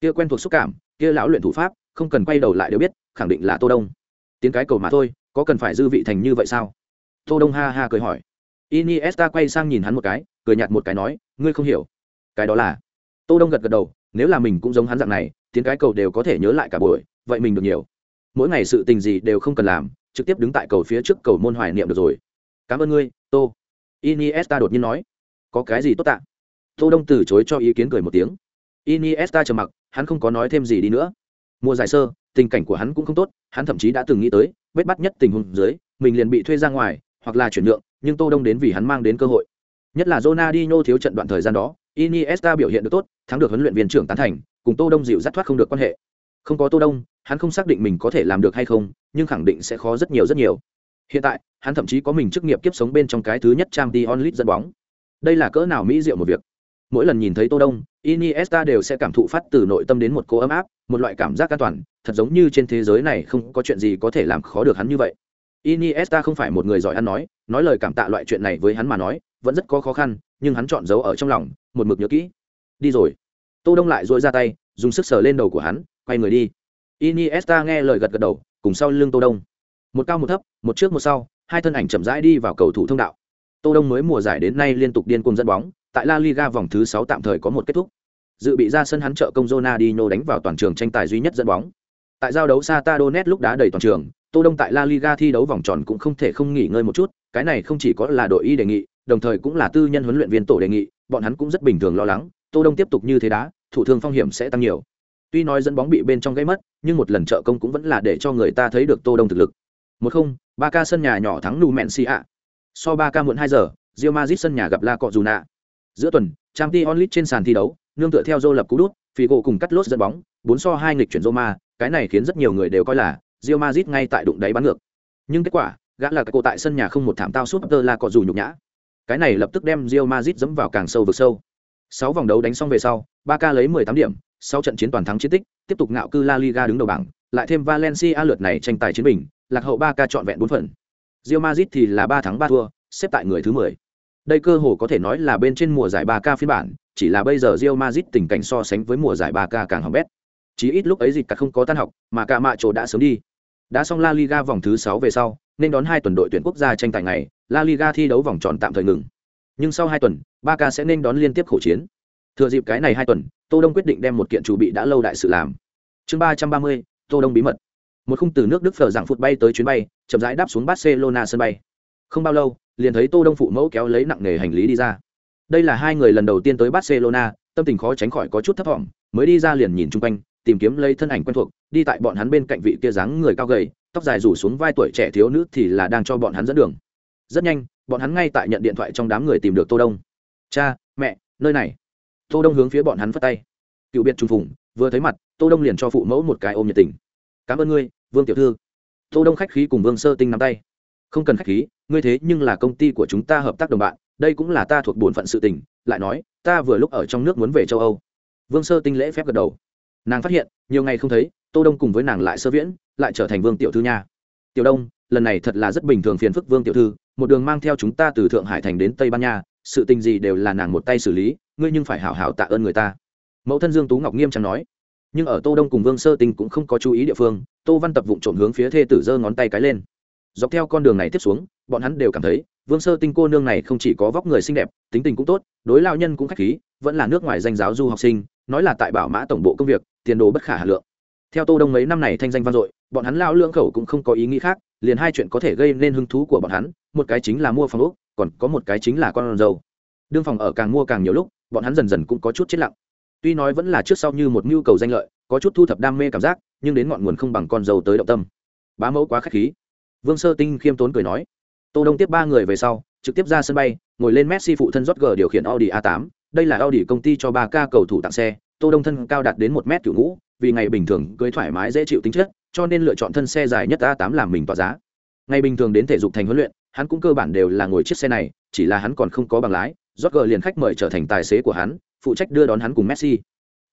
kia quen thuộc xúc cảm kia lão luyện thủ pháp không cần quay đầu lại đều biết, khẳng định là tô đông. Tiếng cái cầu mà thôi, có cần phải dư vị thành như vậy sao? Tô đông ha ha cười hỏi. Iniesta quay sang nhìn hắn một cái, cười nhạt một cái nói, ngươi không hiểu. Cái đó là tô đông gật gật đầu, nếu là mình cũng giống hắn dạng này tiếng cái cầu đều có thể nhớ lại cả buổi, vậy mình được nhiều. Mỗi ngày sự tình gì đều không cần làm, trực tiếp đứng tại cầu phía trước cầu môn hoài niệm được rồi. Cảm ơn ngươi, tô. Iniesta đột nhiên nói. Có cái gì tốt tạ tô đông từ chối cho ý kiến cười một tiếng. Iniesta trầm mặc, hắn không có nói thêm gì đi nữa mùa giải sơ, tình cảnh của hắn cũng không tốt, hắn thậm chí đã từng nghĩ tới, vết bắt nhất tình huống dưới, mình liền bị thuê ra ngoài, hoặc là chuyển nhượng, nhưng tô đông đến vì hắn mang đến cơ hội. Nhất là Ronaldinho thiếu trận đoạn thời gian đó, Iniesta biểu hiện được tốt, thắng được huấn luyện viên trưởng tán thành, cùng tô đông dịu dắt thoát không được quan hệ. Không có tô đông, hắn không xác định mình có thể làm được hay không, nhưng khẳng định sẽ khó rất nhiều rất nhiều. Hiện tại, hắn thậm chí có mình chức nghiệp kiếp sống bên trong cái thứ nhất trang t onlit dẫn bóng. Đây là cỡ nào mỹ diệu một việc mỗi lần nhìn thấy tô đông, iniesta đều sẽ cảm thụ phát từ nội tâm đến một cô ấm áp, một loại cảm giác an toàn, thật giống như trên thế giới này không có chuyện gì có thể làm khó được hắn như vậy. Iniesta không phải một người giỏi ăn nói nói lời cảm tạ loại chuyện này với hắn mà nói, vẫn rất có khó khăn, nhưng hắn chọn giấu ở trong lòng, một mực nhớ kỹ. Đi rồi. Tô đông lại dội ra tay, dùng sức sờ lên đầu của hắn, quay người đi. Iniesta nghe lời gật gật đầu, cùng sau lưng tô đông. Một cao một thấp, một trước một sau, hai thân ảnh chậm rãi đi vào cầu thủ thông đạo. Tô đông mới mùa giải đến nay liên tục điên cuồng dẫn bóng tại la liga vòng thứ sáu tạm thời có một kết thúc. Dự bị ra sân hắn trợ công Ronaldinho đánh vào toàn trường tranh tài duy nhất dẫn bóng. Tại giao đấu Sata Donet lúc đá đầy toàn trường, tô đông tại la liga thi đấu vòng tròn cũng không thể không nghỉ ngơi một chút, cái này không chỉ có là đội y đề nghị, đồng thời cũng là tư nhân huấn luyện viên tổ đề nghị, bọn hắn cũng rất bình thường lo lắng, tô đông tiếp tục như thế đá, thủ thương phong hiểm sẽ tăng nhiều. Tuy nói dẫn bóng bị bên trong gây mất, nhưng một lần trợ công cũng vẫn là để cho người ta thấy được tô đông thực lực. Một không ba ca sân nhà nhỏ thắng nu so ba ca muộn hai giờ, Real Madrid sân nhà gặp la cọ Juna giữa tuần trang t onlit trên sàn thi đấu, nương tựa theo Zô lập cú đút phi cùng cắt lốt dẫn bóng, bốn so hai nghịch chuyển roma, cái này khiến rất nhiều người đều coi là Real Madrid ngay tại đụng đáy bán ngược. Nhưng kết quả, gã là cái cô tại sân nhà không một thảm tao suốt tơ là cọ dù nhục nhã. Cái này lập tức đem Real Madrid dẫm vào càng sâu vực sâu. Sáu vòng đấu đánh xong về sau, Barca lấy mười tám điểm, sau trận chiến toàn thắng chiến tích, tiếp tục ngạo cư la liga đứng đầu bảng, lại thêm valencia lượt này tranh tài chiến bình, lạc hậu Barca chọn trọn vẹn bốn phần. Real Madrid thì là ba thắng ba thua, xếp tại người thứ mười đây cơ hồ có thể nói là bên trên mùa giải 3K phiên bản, chỉ là bây giờ Real Madrid tình cảnh so sánh với mùa giải 3K càng hỏng bét. Chỉ ít lúc ấy dịch cả không có tan học, mà cả mạ chỗ đã sớm đi. Đã xong la liga vòng thứ sáu về sau, nên đón hai tuần đội tuyển quốc gia tranh tài ngày, la liga thi đấu vòng tròn tạm thời ngừng. Nhưng sau hai tuần Barca sẽ nên đón liên tiếp khẩu chiến. Thừa dịp cái này hai tuần, tô đông quyết định đem một kiện chủ bị đã lâu đại sự làm. Chương ba trăm ba mươi, tô đông bí mật. Một khung từ nước đức phở dạng phụt bay tới chuyến bay, chậm rãi đáp xuống barcelona sân bay. Không bao lâu liền thấy tô đông phụ mẫu kéo lấy nặng nghề hành lý đi ra. Đây là hai người lần đầu tiên tới barcelona, tâm tình khó tránh khỏi có chút thấp thỏm, mới đi ra liền nhìn chung quanh, tìm kiếm lấy thân ảnh quen thuộc, đi tại bọn hắn bên cạnh vị kia dáng người cao gầy, tóc dài rủ xuống vai tuổi trẻ thiếu nữ thì là đang cho bọn hắn dẫn đường. Rất nhanh, bọn hắn ngay tại nhận điện thoại trong đám người tìm được tô đông. Cha, mẹ, nơi này. Tô đông hướng phía bọn hắn phất tay. Cựu biệt trùng phùng, vừa thấy mặt, tô đông liền cho phụ mẫu một cái ôm nhiệt tình. Cảm ơn ngươi, vương tiểu thư. Tô đông khách khí cùng vương sơ tinh nắm tay. Không cần khách khí ngươi thế nhưng là công ty của chúng ta hợp tác đồng bạn, đây cũng là ta thuộc bổn phận sự tình, lại nói, ta vừa lúc ở trong nước muốn về châu âu. Vương sơ tinh lễ phép gật đầu. Nàng phát hiện, nhiều ngày không thấy, tô đông cùng với nàng lại sơ viễn, lại trở thành vương tiểu thư nha. Tiểu đông, lần này thật là rất bình thường phiền phức vương tiểu thư, một đường mang theo chúng ta từ thượng hải thành đến tây ban nha, sự tình gì đều là nàng một tay xử lý, ngươi nhưng phải hảo hảo tạ ơn người ta. Mẫu thân dương tú ngọc nghiêm trang nói. Nhưng ở tô đông cùng vương sơ tinh cũng không có chú ý địa phương, tô văn tập vụng trộm hướng phía thê tử giơ ngón tay cái lên. Dọc theo con đường này tiếp xuống bọn hắn đều cảm thấy, vương sơ tinh cô nương này không chỉ có vóc người xinh đẹp, tính tình cũng tốt, đối lao nhân cũng khách khí, vẫn là nước ngoài danh giáo du học sinh, nói là tại bảo mã tổng bộ công việc, tiền đồ bất khả hà lượng. Theo tô đông mấy năm này thanh danh vang dội, bọn hắn lao lưỡng khẩu cũng không có ý nghĩ khác, liền hai chuyện có thể gây nên hứng thú của bọn hắn, một cái chính là mua phòng úc còn có một cái chính là con dâu. Đương phòng ở càng mua càng nhiều lúc, bọn hắn dần dần cũng có chút chết lặng. Tuy nói vẫn là trước sau như một nhu cầu danh lợi, có chút thu thập đam mê cảm giác, nhưng đến ngọn nguồn không bằng con dâu tới động tâm. Bá mẫu quá k h á c h khí. Vương sơ tinh khiêm tốn cười nói tô đông tiếp ba người về sau, trực tiếp ra sân bay, ngồi lên messi phụ thân rót g điều khiển audi a 8 đây là audi công ty cho ba ca cầu thủ tặng xe. Tô đông thân cao đạt đến một mét cựu ngũ, vì ngày bình thường cưới thoải mái dễ chịu tính chất, cho nên lựa chọn thân xe dài nhất a 8 làm mình tỏa giá. Ngày bình thường đến thể dục thành huấn luyện, hắn cũng cơ bản đều là ngồi chiếc xe này, chỉ là hắn còn không có bằng lái. Rót g liền khách mời trở thành tài xế của hắn, phụ trách đưa đón hắn cùng messi.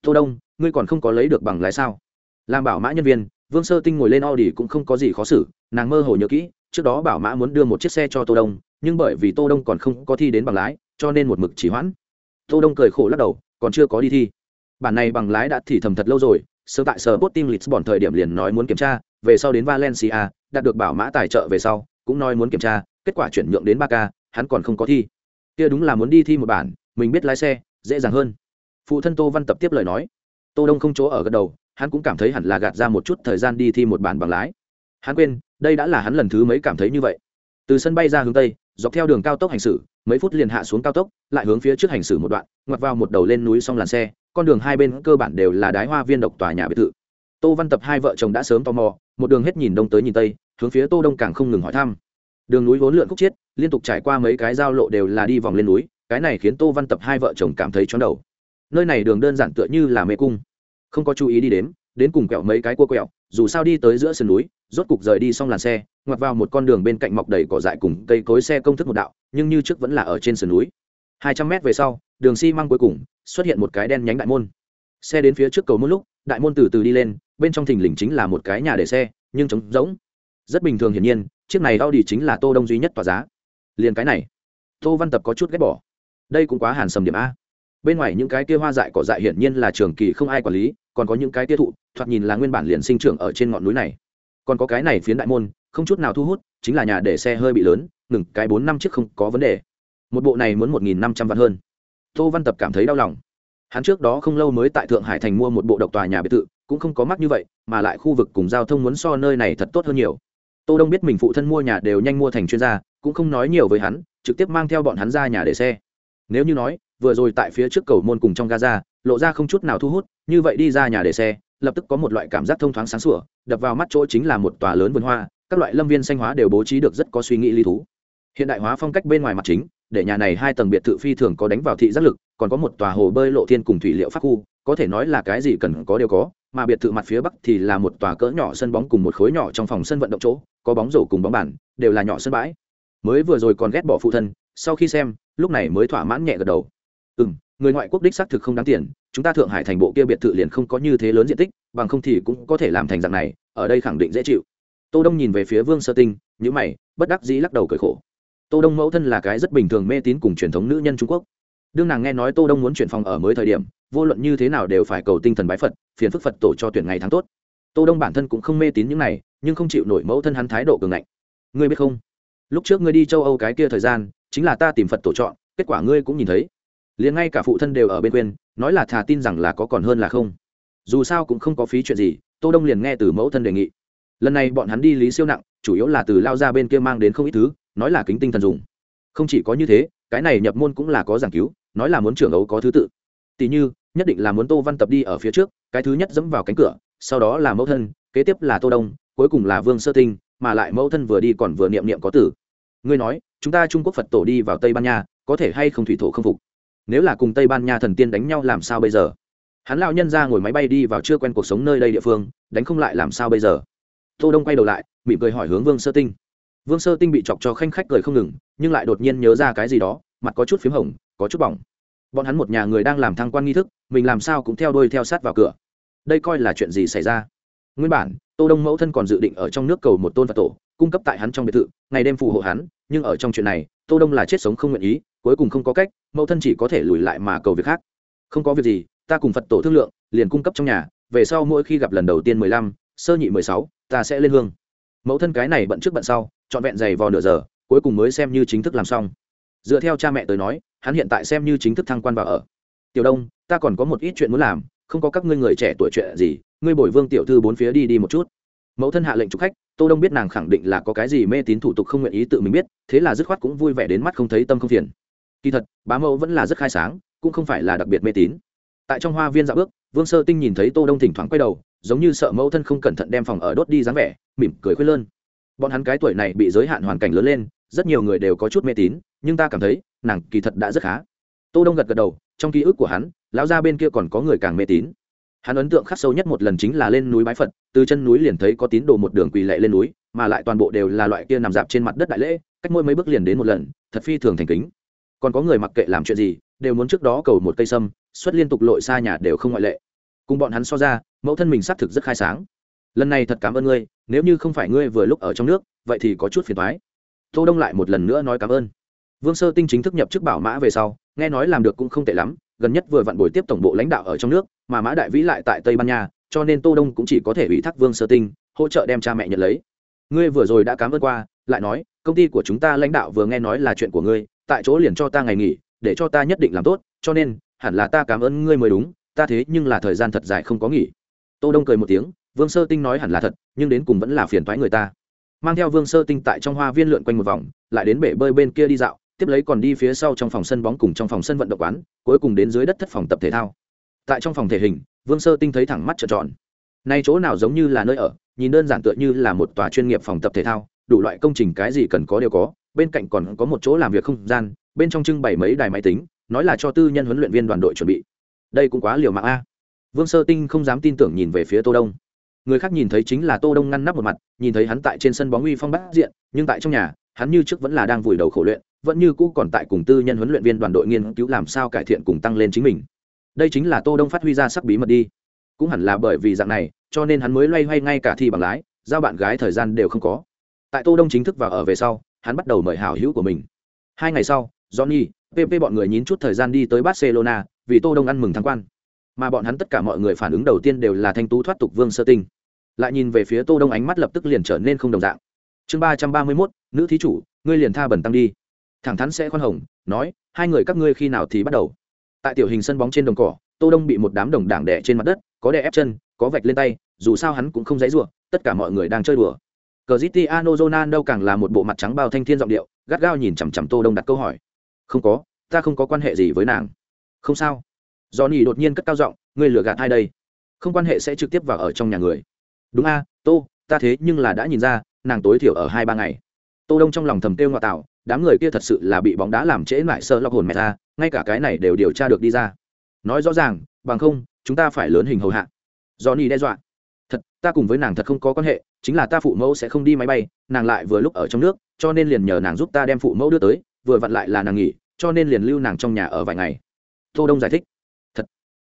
Tô đông, ngươi còn không có lấy được bằng lái sao? Làm bảo mã nhân viên, vương sơ tinh ngồi lên audi cũng không có gì khó xử, nàng mơ hồ nhớ kỹ trước đó bảo mã muốn đưa một chiếc xe cho tô đông, nhưng bởi vì tô đông còn không có thi đến bằng lái, cho nên một mực chỉ hoãn. Tô đông cười khổ lắc đầu, còn chưa có đi thi. Bản này bằng lái đã thì thầm thật lâu rồi, sớm tại sở Sporting Lisbon thời điểm liền nói muốn kiểm tra, về sau đến Valencia, đạt được bảo mã tài trợ về sau, cũng nói muốn kiểm tra, kết quả chuyển nhượng đến ba k hắn còn không có thi. Kia đúng là muốn đi thi một bản, mình biết lái xe, dễ dàng hơn. Phụ thân tô văn tập tiếp lời nói. Tô đông không chỗ ở gật đầu, hắn cũng cảm thấy hẳn là gạt ra một chút thời gian đi thi một bản bằng lái hắn quên, đây đã là hắn lần thứ mấy cảm thấy như vậy. Từ sân bay ra hướng tây, dọc theo đường cao tốc hành xử, mấy phút liền hạ xuống cao tốc, lại hướng phía trước hành xử một đoạn, ngoặt vào một đầu lên núi xong làn xe, con đường hai bên cơ bản đều là đái hoa viên độc tòa nhà biệt thự. Tô văn tập hai vợ chồng đã sớm tò mò, một đường hết nhìn đông tới nhìn tây, hướng phía tô đông càng không ngừng hỏi thăm. Đường núi vốn lượn khúc chiết, liên tục trải qua mấy cái giao lộ đều là đi vòng lên núi, cái này khiến tô văn tập hai vợ chồng cảm thấy chóng đầu. Nơi này đường đơn giản tựa như là mê cung, không có chú ý đi đến đến cùng quẹo mấy cái cua quẹo, dù sao đi tới giữa sườn núi, rốt cục rời đi xong làn xe, ngoặt vào một con đường bên cạnh mọc đầy cỏ dại cùng cây cối xe công thức một đạo, nhưng như trước vẫn là ở trên sườn núi. Hai trăm mét về sau, đường xi măng cuối cùng xuất hiện một cái đen nhánh đại môn. Xe đến phía trước cầu một lúc, đại môn từ từ đi lên, bên trong thình lình chính là một cái nhà để xe, nhưng trống rỗng. Rất bình thường hiển nhiên, chiếc này đau đi chính là tô đông duy nhất tỏa giá. Liền cái này, tô văn tập có chút ghét bỏ. Đây cũng quá hàn sầm điểm a. Bên ngoài những cái kia hoa dại cỏ dại hiển nhiên là trường kỳ không ai quản lý còn có những cái tiêu thụ, thoạt nhìn là nguyên bản liền sinh trưởng ở trên ngọn núi này. Còn có cái này phiến đại môn, không chút nào thu hút, chính là nhà để xe hơi bị lớn, ngừng cái bốn năm chiếc không có vấn đề. Một bộ này muốn một nghìn năm trăm vạn hơn. Tô văn tập cảm thấy đau lòng. Hắn trước đó không lâu mới tại thượng hải thành mua một bộ độc tòa nhà biệt thự, cũng không có mắc như vậy, mà lại khu vực cùng giao thông muốn so nơi này thật tốt hơn nhiều. Tô đông biết mình phụ thân mua nhà đều nhanh mua thành chuyên gia, cũng không nói nhiều với hắn, trực tiếp mang theo bọn hắn ra nhà để xe. Nếu như nói vừa rồi tại phía trước cầu môn cùng trong gaza, lộ ra không chút nào thu hút, như vậy đi ra nhà để xe, lập tức có một loại cảm giác thông thoáng sáng sủa, đập vào mắt chỗ chính là một tòa lớn vườn hoa, các loại lâm viên xanh hóa đều bố trí được rất có suy nghĩ lý thú. Hiện đại hóa phong cách bên ngoài mặt chính, để nhà này hai tầng biệt thự phi thường có đánh vào thị giác lực, còn có một tòa hồ bơi lộ thiên cùng thủy liệu pháp khu, có thể nói là cái gì cần có đều có, mà biệt thự mặt phía bắc thì là một tòa cỡ nhỏ sân bóng cùng một khối nhỏ trong phòng sân vận động chỗ, có bóng rổ cùng bóng bàn, đều là nhỏ sân bãi. Mới vừa rồi còn ghét bỏ phụ thân, sau khi xem, lúc này mới thỏa mãn nhẹ gật đầu ừ m người ngoại quốc đích xác thực không đáng tiền, chúng ta thượng hải thành bộ kia biệt thự liền không có như thế lớn diện tích, bằng không thì cũng có thể làm thành dạng này, ở đây khẳng định dễ chịu. Tô đông nhìn về phía vương sơ tinh nhữ mày, bất đắc dĩ lắc đầu cởi khổ. Tô đông mẫu thân là cái rất bình thường mê tín cùng truyền thống nữ nhân trung quốc. Đương nàng nghe nói tô đông muốn chuyển phòng ở mới thời điểm, vô luận như thế nào đều phải cầu tinh thần bái phật, phiền phức phật tổ cho tuyển ngày tháng tốt. Tô đông bản thân cũng không mê tín những này, nhưng không chịu nổi mẫu thân hắn thái độ cường ngạnh. Ngươi biết không? Lúc trước ngươi đi châu âu cái kia thời gian, chính là ta tìm phật tổ chọn, kết quả ngươi cũng nhìn thấy liền ngay cả phụ thân đều ở bên quên, nói là thà tin rằng là có còn hơn là không. Dù sao cũng không có phí chuyện gì, tô đông liền nghe từ mẫu thân đề nghị. Lần này bọn hắn đi lý siêu nặng, chủ yếu là từ lao ra bên kia mang đến không ít thứ, nói là kính tinh thần dùng. Không chỉ có như thế, cái này nhập môn cũng là có giảng cứu, nói là muốn trưởng ấu có thứ tự. Tỷ như, nhất định là muốn tô văn tập đi ở phía trước, cái thứ nhất dẫm vào cánh cửa, sau đó là mẫu thân, kế tiếp là tô đông, cuối cùng là vương sơ tinh, mà lại mẫu thân vừa đi còn vừa niệm niệm có tử. Ngươi nói, chúng ta trung quốc phật tổ đi vào tây ban nha, có thể hay không thủy thổ không phục? Nếu là cùng tây ban nha thần tiên đánh nhau làm sao bây giờ? Hắn lão nhân ra ngồi máy bay đi vào chưa quen cuộc sống nơi đây địa phương, đánh không lại làm sao bây giờ? Tô đông quay đầu lại, mỉm cười hỏi hướng vương sơ tinh. Vương sơ tinh bị chọc cho khanh khách cười không ngừng, nhưng lại đột nhiên nhớ ra cái gì đó, mặt có chút p h í m hồng, có chút bỏng. Bọn hắn một nhà người đang làm thăng quan nghi thức, mình làm sao cũng theo đôi theo sát vào cửa. Đây coi là chuyện gì xảy ra? Nguyên bản, tô đông mẫu thân còn dự định ở trong nước cầu một tôn phật tổ, cung cấp tại hắn trong biệt thự, ngày đêm phù hộ hắn, nhưng ở trong chuyện này, tô đông là chết sống không nguyện ý cuối cùng không có cách, mẫu thân chỉ có thể lùi lại mà cầu việc khác. Không có việc gì, ta cùng phật tổ thương lượng, liền cung cấp trong nhà, về sau mỗi khi gặp lần đầu tiên mười lăm, sơ nhị mười sáu, ta sẽ lên hương. Mẫu thân cái này bận trước bận sau, trọn vẹn dày vò nửa giờ, cuối cùng mới xem như chính thức làm xong. Dựa theo cha mẹ tới nói, hắn hiện tại xem như chính thức thăng quan vào ở. Tiểu đông, ta còn có một ít chuyện muốn làm, không có các ngươi người trẻ tuổi chuyện gì, ngươi bồi vương tiểu thư bốn phía đi đi một chút. Mẫu thân hạ lệnh chụp khách, tô đông biết nàng khẳng định là có cái gì mê tín thủ tục không nguyện ý tự mình biết, thế là dứt khoát cũng vui vẻ đến mắt không thấy tâm không phiền kỳ thật, bá mẫu vẫn là rất khai sáng, cũng không phải là đặc biệt mê tín. Tại trong hoa viên dạo bước, vương sơ tinh nhìn thấy tô đông thỉnh thoảng quay đầu, giống như sợ mẫu thân không cẩn thận đem phòng ở đốt đi dáng vẻ, mỉm cười khuyên lơn. Bọn hắn cái tuổi này bị giới hạn hoàn cảnh lớn lên, rất nhiều người đều có chút mê tín, nhưng ta cảm thấy, nàng kỳ thật đã rất khá. Tô đông gật gật đầu, trong ký ức của hắn, lão gia bên kia còn có người càng mê tín. Hắn ấn tượng khắc sâu nhất một lần chính là lên núi bái phật, từ chân núi liền thấy có tín đồ một đường quỳ lệ lên núi, mà lại toàn bộ đều là loại kia nằm dạp trên mặt đất đại lễ, cách mỗi mấy bước liền đến một lần, thật phi thường thành kính còn có người mặc kệ làm chuyện gì, đều muốn trước đó cầu một cây sâm, xuất liên tục lội xa nhà đều không ngoại lệ. Cùng bọn hắn so ra, mẫu thân mình xác thực rất khai sáng. Lần này thật cảm ơn ngươi, nếu như không phải ngươi vừa lúc ở trong nước, vậy thì có chút phiền thoái tô đông lại một lần nữa nói cảm ơn. Vương sơ tinh chính thức nhập chức bảo mã về sau, nghe nói làm được cũng không tệ lắm, gần nhất vừa vặn buổi tiếp tổng bộ lãnh đạo ở trong nước, mà mã đại vĩ lại tại tây ban nha, cho nên tô đông cũng chỉ có thể ủy thác vương sơ tinh, hỗ trợ đem cha mẹ nhận lấy. Ngươi vừa rồi đã cảm ơn qua, lại nói, công ty của chúng ta lãnh đạo vừa nghe nói là chuyện của ngươi tại chỗ liền cho ta ngày nghỉ, để cho ta nhất định làm tốt, cho nên, hẳn là ta cảm ơn ngươi mới đúng, ta thế nhưng là thời gian thật dài không có nghỉ. Tô đông cười một tiếng, vương sơ tinh nói hẳn là thật, nhưng đến cùng vẫn là phiền toái người ta. Mang theo vương sơ tinh tại trong hoa viên lượn quanh một vòng, lại đến bể bơi bên kia đi dạo, tiếp lấy còn đi phía sau trong phòng sân bóng cùng trong phòng sân vận động quán, cuối cùng đến dưới đất thất phòng tập thể thao. Tại trong phòng thể hình, vương sơ tinh thấy thẳng mắt trợn tròn. Nay chỗ nào giống như là nơi ở, nhìn đơn giản tựa như là một tòa chuyên nghiệp phòng tập thể thao, đủ loại công trình cái gì cần có đều có bên cạnh còn có một chỗ làm việc không gian, bên trong trưng bày mấy đài máy tính, nói là cho tư nhân huấn luyện viên đoàn đội chuẩn bị. Đây cũng quá liều mạng a. Vương sơ tinh không dám tin tưởng nhìn về phía tô đông. Người khác nhìn thấy chính là tô đông ngăn nắp một mặt, nhìn thấy hắn tại trên sân bóng uy phong bát diện, nhưng tại trong nhà, hắn như trước vẫn là đang vùi đầu khổ luyện, vẫn như cũ còn tại cùng tư nhân huấn luyện viên đoàn đội nghiên cứu làm sao cải thiện cùng tăng lên chính mình. Đây chính là tô đông phát huy ra sắc bí mật đi. Cũng hẳn là bởi vì dạng này, cho nên hắn mới loay hoay ngay cả thi bằng lái, giao bạn gái thời gian đều không có. Tại tô đông chính thức vào ở về sau hắn bắt đầu mời hảo hữu của mình. Hai ngày sau, johnny pp bọn người nhín chút thời gian đi tới barcelona, vì tô đông ăn mừng thắng quan. Mà bọn hắn tất cả mọi người phản ứng đầu tiên đều là thanh tú thoát tục vương sơ tinh. Lại nhìn về phía tô đông ánh mắt lập tức liền trở nên không đồng dạng. Chương ba trăm ba mươi mốt, nữ thí chủ, ngươi liền tha bẩn tăng đi. Thẳng thắn sẽ khoan hồng, nói, hai người các ngươi khi nào thì bắt đầu. Tại tiểu hình sân bóng trên đồng cỏ, tô đông bị một đám đồng đảng đẻ trên mặt đất, có đè ép chân, có vạch lên tay, dù sao hắn cũng không dãy rủa, tất cả mọi người đang chơi đùa. Cristiano Ronaldo càng là một bộ mặt trắng bao thanh thiên giọng điệu, gắt gao nhìn chằm chằm tô đông đặt câu hỏi. Không có, ta không có quan hệ gì với nàng. Không sao. Johnny đột nhiên cất cao giọng, ngươi lừa gạt ai đây? Không quan hệ sẽ trực tiếp vào ở trong nhà người. Đúng a, tô, ta thế nhưng là đã nhìn ra, nàng tối thiểu ở hai ba ngày. Tô đông trong lòng thầm kêu ngoại tạo, đám người kia thật sự là bị bóng đá làm trễ nải sợ lọc hồn mẹ ta, ngay cả cái này đều điều tra được đi ra. Nói rõ ràng, bằng không, chúng ta phải lớn hình hầu hạ. Johnny đe dọa ta cùng với nàng thật không có quan hệ, chính là ta phụ mẫu sẽ không đi máy bay, nàng lại vừa lúc ở trong nước, cho nên liền nhờ nàng giúp ta đem phụ mẫu đưa tới, vừa vặn lại là nàng nghỉ, cho nên liền lưu nàng trong nhà ở vài ngày. Tô đông giải thích. Thật.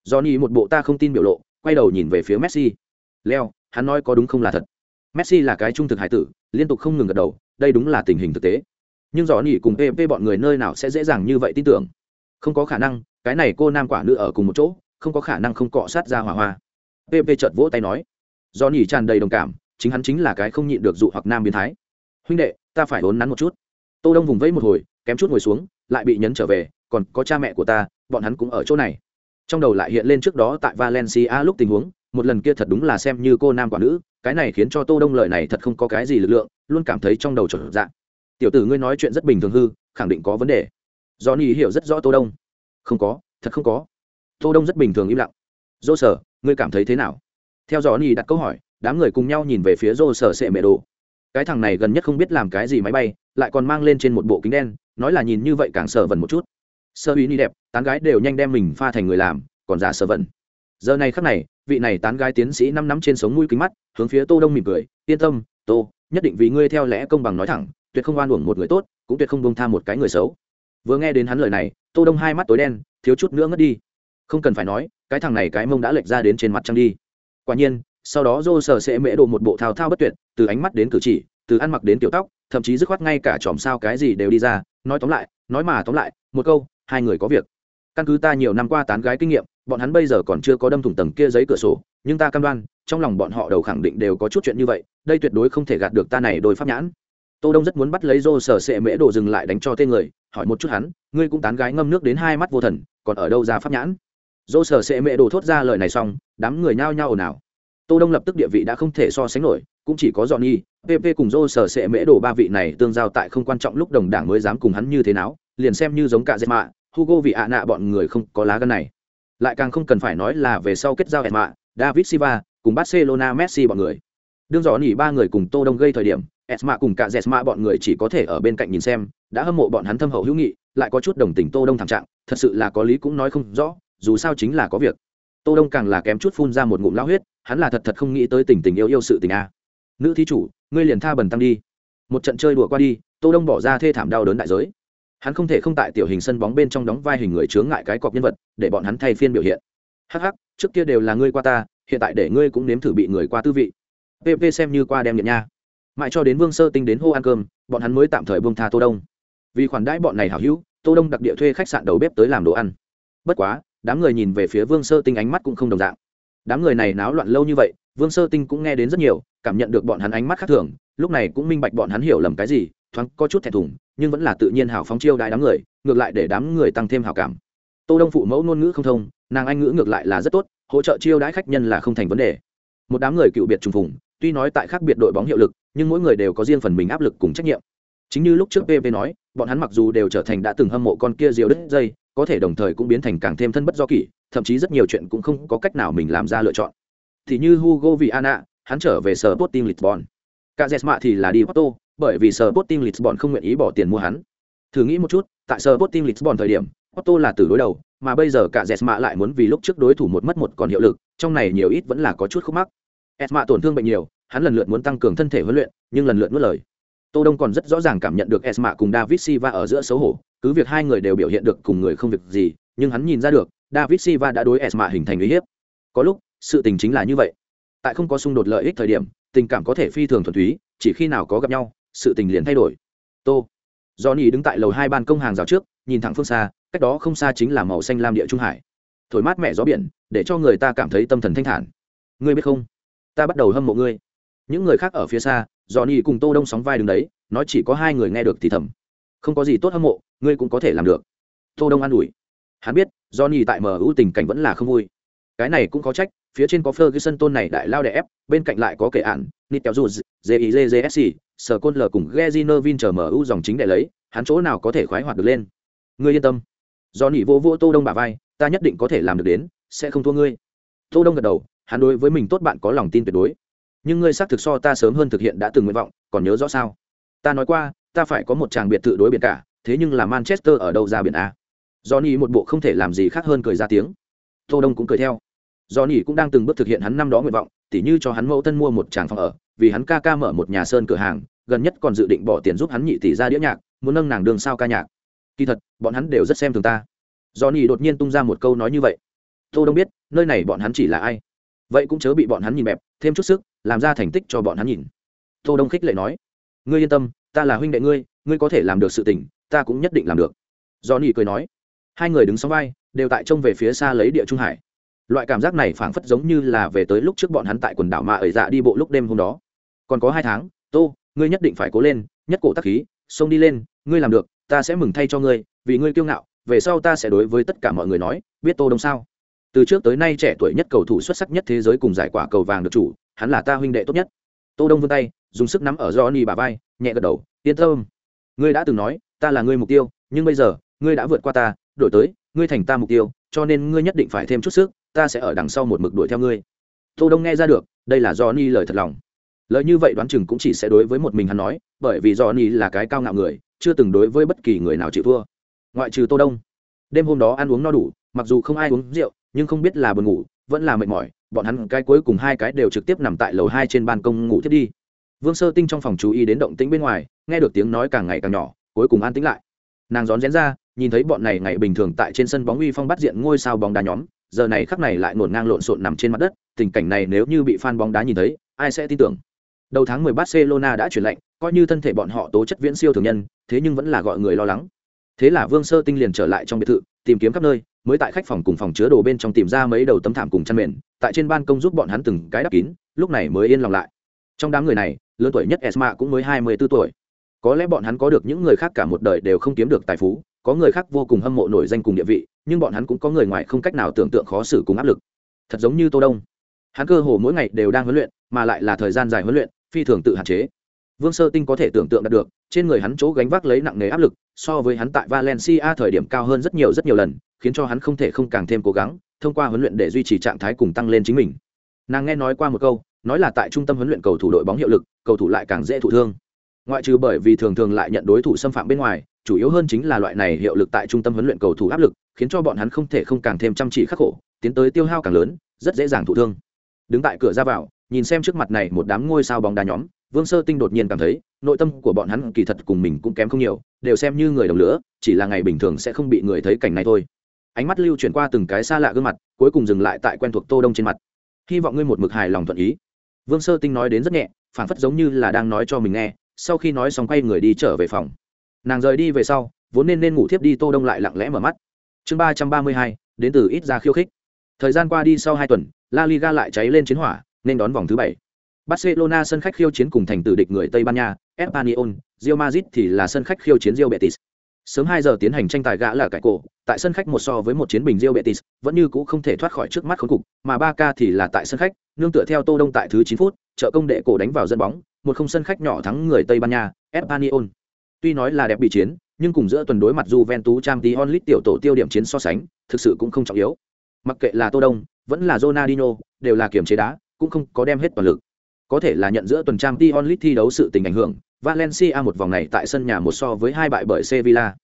Johnny một bộ ta không tin biểu lộ, quay đầu nhìn về phía messi. Leo, hắn nói có đúng không là thật? Messi là cái trung thực hải tử, liên tục không ngừng gật đầu, đây đúng là tình hình thực tế. Nhưng do nỉ cùng pp bọn người nơi nào sẽ dễ dàng như vậy tin tưởng? Không có khả năng, cái này cô nam quả nữ ở cùng một chỗ, không có khả năng không cọ sát ra hỏa hoa. Pp chợt vỗ tay nói do nỉ tràn đầy đồng cảm, chính hắn chính là cái không nhịn được dụ hoặc nam biến thái. Huynh đệ, ta phải vốn nắn một chút. Tô đông vùng vẫy một hồi, kém chút ngồi xuống, lại bị nhấn trở về, còn có cha mẹ của ta, bọn hắn cũng ở chỗ này. Trong đầu lại hiện lên trước đó tại valencia lúc tình huống, một lần kia thật đúng là xem như cô nam quả nữ, cái này khiến cho tô đông lời này thật không có cái gì lực lượng, luôn cảm thấy trong đầu trở dạng tiểu tử ngươi nói chuyện rất bình thường hư, khẳng định có vấn đề. Do ni hiểu rất rõ tô đông. Không có, thật không có. Tô đông rất bình thường im lặng. Dô sở, ngươi cảm thấy thế nào? Theo dõi ni đặt câu hỏi, đám người cùng nhau nhìn về phía rô sở sệ mẹ đồ. Cái thằng này gần nhất không biết làm cái gì máy bay, lại còn mang lên trên một bộ kính đen, nói là nhìn như vậy càng sợ vần một chút. Sơ uy ni đẹp, tán gái đều nhanh đem mình pha thành người làm, còn giả sợ vần giờ này khắc này, vị này tán gái tiến sĩ năm năm trên sống mũi kính mắt, hướng phía tô đông mỉm cười, yên tâm, tô, nhất định vì ngươi theo lẽ công bằng nói thẳng, tuyệt không oan uổng một người tốt, cũng tuyệt không bông tha một cái người xấu. Vừa nghe đến hắn lời này, tô đông hai mắt tối đen, thiếu chút nữa ngất đi. Không cần phải nói, cái thằng này cái mông đã lệch ra đến trên mặt trăng đi quả nhiên, sau đó dô sờ sẽ mễ đồ một bộ thao thao bất tuyệt, từ ánh mắt đến cử chỉ, từ ăn mặc đến tiểu tóc, thậm chí dứt khoát ngay cả chòm sao cái gì đều đi ra, nói tóm lại, nói mà tóm lại, một câu, hai người có việc. Căn cứ ta nhiều năm qua tán gái kinh nghiệm, bọn hắn bây giờ còn chưa có đâm thủng tầng kia giấy cửa sổ, nhưng ta cam đoan, trong lòng bọn họ đầu khẳng định đều có chút chuyện như vậy, đây tuyệt đối không thể gạt được ta này đôi pháp nhãn. Tô đông rất muốn bắt lấy dô sở sệ mễ đồ dừng lại đánh cho tên người, hỏi một chút hắn, ngươi cũng tán gái ngâm nước đến hai mắt vô thần, còn ở đâu ra pháp nhãn? Dỗ sở sẽ mẹ đồ thốt ra lời này xong, đám người nhao nhao ồn ào. Tô đông lập tức địa vị đã không thể so sánh nổi, cũng chỉ có dọn nhi pp cùng rô sở sẽ mễ đồ ba vị này tương giao tại không quan trọng lúc đồng đảng mới dám cùng hắn như thế nào, liền xem như giống cả dẹp mạ hugo vị ạ nạ bọn người không có lá gan này. Lại càng không cần phải nói là về sau kết giao hẹn mạ david silva cùng barcelona messi bọn người. Đương dọn nỉ ba người cùng tô đông gây thời điểm esma cùng cả jesma bọn người chỉ có thể ở bên cạnh nhìn xem, đã hâm mộ bọn hắn thâm hậu hữu nghị, lại có chút đồng tình tô đông thảm trạng, thật sự là có lý cũng nói không rõ dù sao chính là có việc. Tô đông càng là kém chút phun ra một ngụm lao huyết, hắn là thật thật không nghĩ tới tình tình yêu yêu sự tình a. Nữ thí chủ, ngươi liền tha bần tăng đi. Một trận chơi đùa qua đi, tô đông bỏ ra thê thảm đau đớn đại giới. Hắn không thể không tại tiểu hình sân bóng bên trong đóng vai hình người chướng ngại cái cọc nhân vật, để bọn hắn thay phiên biểu hiện. Hắc hắc, trước kia đều là ngươi qua ta, hiện tại để ngươi cũng nếm thử bị người qua tư vị. Pp xem như qua đem nhận nha. Mãi cho đến vương sơ tinh đến hô ăn cơm, bọn hắn mới tạm thời buông tha tô đông. Vì khoản đãi bọn này hảo hữu, tô đông đặc địa thuê khách sạn đầu bếp tới làm đồ ăn. Bất quá đám người nhìn về phía vương sơ tinh ánh mắt cũng không đồng dạng. Đám người này náo loạn lâu như vậy, vương sơ tinh cũng nghe đến rất nhiều, cảm nhận được bọn hắn ánh mắt khác thường, lúc này cũng minh bạch bọn hắn hiểu lầm cái gì, thoáng có chút thẹn thùng, nhưng vẫn là tự nhiên hào phóng chiêu đại đám người, ngược lại để đám người tăng thêm hào cảm. Tô đông phụ mẫu ngôn ngữ không thông, nàng anh ngữ ngược lại là rất tốt, hỗ trợ chiêu đãi khách nhân là không thành vấn đề. Một đám người cựu biệt trùng phùng, tuy nói tại khác biệt đội bóng hiệu lực, nhưng mỗi người đều có riêng phần mình áp lực cùng trách nhiệm. Chính như lúc trước pv nói, bọn hắn mặc dù đều trở thành đã từng hâm mộ con kia diều đứt dây có thể đồng thời cũng biến thành càng thêm thân bất do kỷ thậm chí rất nhiều chuyện cũng không có cách nào mình làm ra lựa chọn thì như hugo viana hắn trở về sở Sporting Lisbon. Cả Jesma thì là đi Porto, bởi vì sở Sporting Lisbon không nguyện ý bỏ tiền mua hắn. Thử nghĩ một chút, tại sở Sporting Lisbon thời điểm, Porto là từ đối đầu, mà bây giờ cả Jesma lại muốn vì lúc trước đối thủ một mất một còn hiệu lực, trong này nhiều ít vẫn là có chút khúc mắc. Esma tổn thương bệnh nhiều, hắn lần lượt muốn tăng cường thân thể huấn luyện, nhưng lần lượt nuốt lời. Tô Đông còn rất rõ ràng cảm nhận được Esma cùng David Silva ở giữa xấu hổ, cứ việc hai người đều biểu hiện được cùng người không việc gì, nhưng hắn nhìn ra được, David Silva đã đối Esma hình thành uy hiếp. Có lúc, sự tình chính là như vậy. Tại không có xung đột lợi ích thời điểm tình cảm có thể phi thường thuần túy chỉ khi nào có gặp nhau sự tình liền thay đổi. Tô. Johnny đứng tại lầu hai ban công hàng rào trước nhìn thẳng phương xa cách đó không xa chính là màu xanh lam địa trung hải. Thổi mát mẹ gió biển để cho người ta cảm thấy tâm thần thanh thản. Ngươi biết không? Ta bắt đầu hâm mộ ngươi. Những người khác ở phía xa johnny cùng tô đông sóng vai đứng đấy nói chỉ có hai người nghe được thì thầm không có gì tốt hâm mộ ngươi cũng có thể làm được tô đông an ủi hắn biết do nỉ tại mu tình cảnh vẫn là không vui cái này cũng có trách phía trên có Ferguson tôn này đại lao đè ép, bên cạnh lại có kẻ ản, Nitel Juz, JIJJSC, Sở Côn L cùng Gezinovin chờ MU dòng chính để lấy, hắn chỗ nào có thể khoái hoạt được lên. Ngươi yên tâm. Do nỉ vô vô Tô Đông bả vai, ta nhất định có thể làm được đến, sẽ không thua ngươi. Tô Đông gật đầu, hắn đối với mình tốt bạn có lòng tin tuyệt đối. Nhưng ngươi xác thực so ta sớm hơn thực hiện đã từng nguyện vọng, còn nhớ rõ sao? Ta nói qua, ta phải có một chàng biệt thự đối biển cả, thế nhưng là Manchester ở đâu ra biển a? Johnny một bộ không thể làm gì khác hơn cười ra tiếng. Tô Đông cũng cười theo. Do cũng đang từng bước thực hiện hắn năm đó nguyện vọng tỉ như cho hắn mẫu thân mua một tràng phòng ở vì hắn ca ca mở một nhà sơn cửa hàng gần nhất còn dự định bỏ tiền giúp hắn nhị tỷ ra đĩa nhạc muốn nâng nàng đường sao ca nhạc. Kỳ thật bọn hắn đều rất xem thường ta. Do đột nhiên tung ra một câu nói như vậy. Tô đông biết nơi này bọn hắn chỉ là ai? Vậy cũng chớ bị bọn hắn nhìn bẹp thêm chút sức làm ra thành tích cho bọn hắn nhìn. Tô đông khích lệ nói. Ngươi yên tâm ta là huynh đệ ngươi ngươi có thể làm được sự tình, ta cũng nhất định làm được. Johnny cười nói. Hai người đứng song vai, đều tại trông về phía xa lấy địa trung hải. Loại cảm giác này phảng phất giống như là về tới lúc trước bọn hắn tại quần đảo mà ở dạ đi bộ lúc đêm hôm đó. Còn có hai tháng, tô, ngươi nhất định phải cố lên, nhất cổ tắc khí, xông đi lên, ngươi làm được, ta sẽ mừng thay cho ngươi, vì ngươi kiêu ngạo, về sau ta sẽ đối với tất cả mọi người nói, biết tô đông sao? Từ trước tới nay trẻ tuổi nhất cầu thủ xuất sắc nhất thế giới cùng giải quả cầu vàng được chủ, hắn là ta huynh đệ tốt nhất. Tô đông vươn tay, dùng sức nắm ở johnny bà vai nhẹ gật đầu, yên tâm. Ngươi đã từng nói, ta là ngươi mục tiêu, nhưng bây giờ, ngươi đã vượt qua ta, đổi tới, ngươi thành ta mục tiêu, cho nên ngươi nhất định phải thêm chút sức, ta sẽ ở đằng sau một mực đuổi theo ngươi. Tô đông nghe ra được, đây là do ni lời thật lòng. Lời như vậy đoán chừng cũng chỉ sẽ đối với một mình hắn nói, bởi vì do ni là cái cao ngạo người, chưa từng đối với bất kỳ người nào chịu thua. Ngoại trừ tô đông. Đêm hôm đó ăn uống no đủ, mặc dù không ai uống rượu, nhưng không biết là buồn ngủ, vẫn là mệt mỏi, bọn hắn cái cuối cùng hai cái đều trực tiếp nằm tại lầu hai trên ban công ngủ thiết đi vương sơ tinh trong phòng chú ý đến động tĩnh bên ngoài nghe được tiếng nói càng ngày càng nhỏ cuối cùng an tĩnh lại nàng rón rén ra nhìn thấy bọn này ngày bình thường tại trên sân bóng uy phong bắt diện ngôi sao bóng đá nhóm giờ này khắc này lại ngổn ngang lộn xộn nằm trên mặt đất, tình cảnh này nếu như bị fan bóng đá nhìn thấy, ai sẽ tin tưởng. Đầu tháng 10 Barcelona đã chuyển lệnh, coi như thân thể bọn họ tố chất viễn siêu thường nhân, thế nhưng vẫn là gọi người lo lắng. Thế là Vương Sơ Tinh liền trở lại trong biệt thự, tìm kiếm khắp nơi, mới tại khách phòng cùng phòng chứa đồ bên trong tìm ra mấy đầu tấm thảm cùng chăn mền, tại trên ban công giúp bọn hắn từng cái đắp kín, lúc này mới yên lòng lại. Trong đám người này, lớn tuổi nhất Esma cũng mới 24 tuổi. Có lẽ bọn hắn có được những người khác cả một đời đều không kiếm được tài phú, có người khác vô cùng hâm mộ nổi danh cùng địa vị nhưng bọn hắn cũng có người ngoài không cách nào tưởng tượng khó xử cùng áp lực. Thật giống như tô đông. Hắn cơ hồ mỗi ngày đều đang huấn luyện mà lại là thời gian dài huấn luyện phi thường tự hạn chế. Vương sơ tinh có thể tưởng tượng đạt được trên người hắn chỗ gánh vác lấy nặng nề áp lực so với hắn tại valencia thời điểm cao hơn rất nhiều rất nhiều lần khiến cho hắn không thể không càng thêm cố gắng thông qua huấn luyện để duy trì trạng thái cùng tăng lên chính mình. Nàng nghe nói qua một câu nói là tại trung tâm huấn luyện cầu thủ đội bóng hiệu lực, cầu thủ lại càng dễ thụ thương. Ngoại trừ bởi vì thường thường lại nhận đối thủ xâm phạm bên ngoài, chủ yếu hơn chính là loại này hiệu lực tại trung tâm huấn luyện cầu thủ áp lực, khiến cho bọn hắn không thể không càng thêm chăm chỉ khắc khổ, tiến tới tiêu hao càng lớn, rất dễ dàng thụ thương. Đứng tại cửa ra vào, nhìn xem trước mặt này một đám ngôi sao bóng đá nhóm, vương sơ tinh đột nhiên cảm thấy, nội tâm của bọn hắn kỳ thật cùng mình cũng kém không nhiều, đều xem như người đồng lửa, chỉ là ngày bình thường sẽ không bị người thấy cảnh này thôi. Ánh mắt lưu chuyển qua từng cái xa lạ gương mặt, cuối cùng dừng lại tại quen thuộc tô đông trên mặt. Hy vọng ngươi một mực hài lòng thuận ý vương sơ tinh nói đến rất nhẹ phản phất giống như là đang nói cho mình nghe, sau khi nói xong quay người đi trở về phòng. Nàng rời đi về sau, vốn nên nên ngủ thiếp đi tô đông lại lặng lẽ mở mắt. Chương ba trăm ba mươi hai, đến từ ít ra khiêu khích. Thời gian qua đi sau hai tuần, la liga lại cháy lên chiến hỏa, nên đón vòng thứ bảy. Barcelona sân khách khiêu chiến cùng thành tử địch người tây ban nha, espanyol, real madrid thì là sân khách khiêu chiến real betis sớm hai giờ tiến hành tranh tài gã là cải cổ tại sân khách một so với một chiến bình real betis vẫn như cũ không thể thoát khỏi trước mắt khốn cục mà ba thì là tại sân khách nương tựa theo tô đông tại thứ chín phút trợ công đệ cổ đánh vào dân bóng một không sân khách nhỏ thắng người tây ban nha espanyol tuy nói là đẹp bị chiến nhưng cùng giữa tuần đối mặt Juventus Champions League tiểu tổ tiêu điểm chiến so sánh, thực sự cũng không trọng yếu. Mặc kệ là Tô Đông, vẫn là Ronaldinho, đều là kiểm chế đá, cũng không có đem hết toàn lực. Có thể là nhận giữa tuần Champions League thi đấu sự tình ảnh hưởng, Valencia một vòng này tại sân nhà một so với hai bại bởi Sevilla.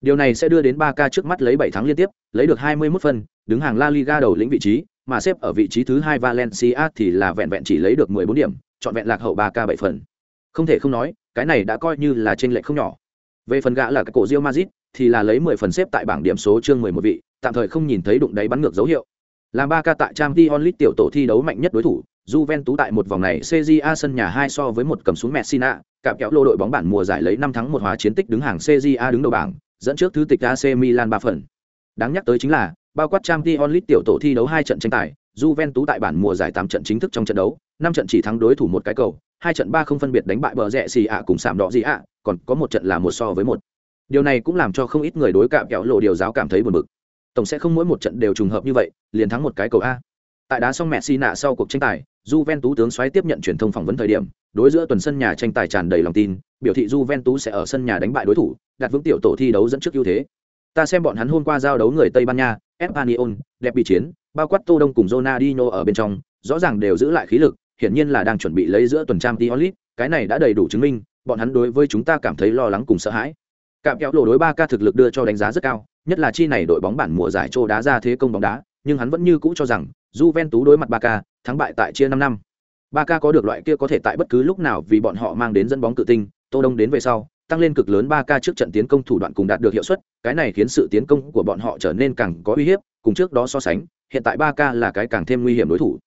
Điều này sẽ đưa đến 3K trước mắt lấy 7 thắng liên tiếp, lấy được 21 phân, đứng hàng La Liga đầu lĩnh vị trí, mà xếp ở vị trí thứ hai Valencia thì là vẹn vẹn chỉ lấy được 14 điểm, chọn vẹn lạc hậu 3K 7 phần. Không thể không nói, cái này đã coi như là trên lệch không nhỏ. Về phần gã là cái cổ Real Madrid thì là lấy 10 phần xếp tại bảng điểm số chương 11 vị, tạm thời không nhìn thấy đụng đáy bắn ngược dấu hiệu. Làm 3K tại Champions League tiểu tổ thi đấu mạnh nhất đối thủ, Juventus tại một vòng này CJA sân nhà 2 so với một cầm xuống Messina, cạm kéo lô đội bóng bản mùa giải lấy 5 thắng một hòa chiến tích đứng hàng CJA đứng đầu bảng, dẫn trước thứ tịch AC Milan 3 phần. Đáng nhắc tới chính là, bao quát Champions League tiểu tổ thi đấu 2 trận tranh tài, Juventus tại bản mùa giải 8 trận chính thức trong trận đấu, 5 trận chỉ thắng đối thủ một cái cầu, hai trận ba không phân biệt đánh bại bờ rẽ xì ạ cùng sạm đỏ gì ạ, còn có một trận là một so với một. Điều này cũng làm cho không ít người đối cạm kéo lộ điều giáo cảm thấy buồn bực. Tổng sẽ không mỗi một trận đều trùng hợp như vậy, liền thắng một cái cầu a. Tại đá xong Messi nạ sau cuộc tranh tài, Juventus tướng xoáy tiếp nhận truyền thông phỏng vấn thời điểm, đối giữa tuần sân nhà tranh tài tràn đầy lòng tin, biểu thị Juventus sẽ ở sân nhà đánh bại đối thủ, đạt vững tiểu tổ thi đấu dẫn trước ưu thế. Ta xem bọn hắn hôm qua giao đấu người Tây Ban Nha, Espanyol, đẹp bị chiến, bao quát Tô Đông cùng Ronaldinho ở bên trong, rõ ràng đều giữ lại khí lực, hiển nhiên là đang chuẩn bị lấy giữa tuần trang Tiolit, cái này đã đầy đủ chứng minh, bọn hắn đối với chúng ta cảm thấy lo lắng cùng sợ hãi. Cạm kéo lộ đối ba ca thực lực đưa cho đánh giá rất cao, nhất là chi này đội bóng bản mùa giải châu đá ra thế công bóng đá, nhưng hắn vẫn như cũ cho rằng Juventus đối mặt Barca, thắng bại tại chia 5 năm. Ba ca có được loại kia có thể tại bất cứ lúc nào vì bọn họ mang đến dẫn bóng tự tinh, Tô Đông đến về sau, tăng lên cực lớn ba ca trước trận tiến công thủ đoạn cùng đạt được hiệu suất, cái này khiến sự tiến công của bọn họ trở nên càng có uy hiếp, cùng trước đó so sánh, hiện tại ba ca là cái càng thêm nguy hiểm đối thủ.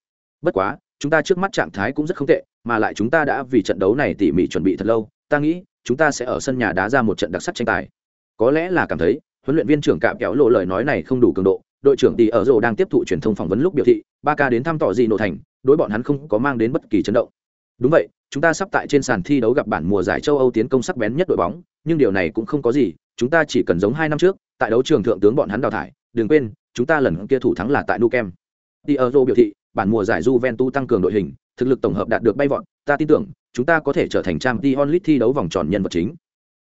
Bất quá, chúng ta trước mắt trạng thái cũng rất không tệ, mà lại chúng ta đã vì trận đấu này tỉ mỉ chuẩn bị thật lâu, ta nghĩ, chúng ta sẽ ở sân nhà đá ra một trận đặc sắc tranh tài. Có lẽ là cảm thấy, huấn luyện viên trưởng cạm kéo lộ lời nói này không đủ cường độ, đội trưởng tỷ ở rồ đang tiếp thụ truyền thông phỏng vấn lúc biểu thị, ba ca đến thăm tỏ gì nổ thành, đối bọn hắn không có mang đến bất kỳ chấn động. Đúng vậy, chúng ta sắp tại trên sàn thi đấu gặp bản mùa giải châu Âu tiến công sắc bén nhất đội bóng, nhưng điều này cũng không có gì, chúng ta chỉ cần giống hai năm trước, tại đấu trường thượng tướng bọn hắn đào thải, đừng quên, chúng ta lần kia thủ thắng là tại Nukem. Euro biểu thị, bản mùa giải Juventus tăng cường đội hình, thực lực tổng hợp đạt được bay vọt, ta tin tưởng, chúng ta có thể trở thành trang t onlit thi đấu vòng tròn nhân vật chính.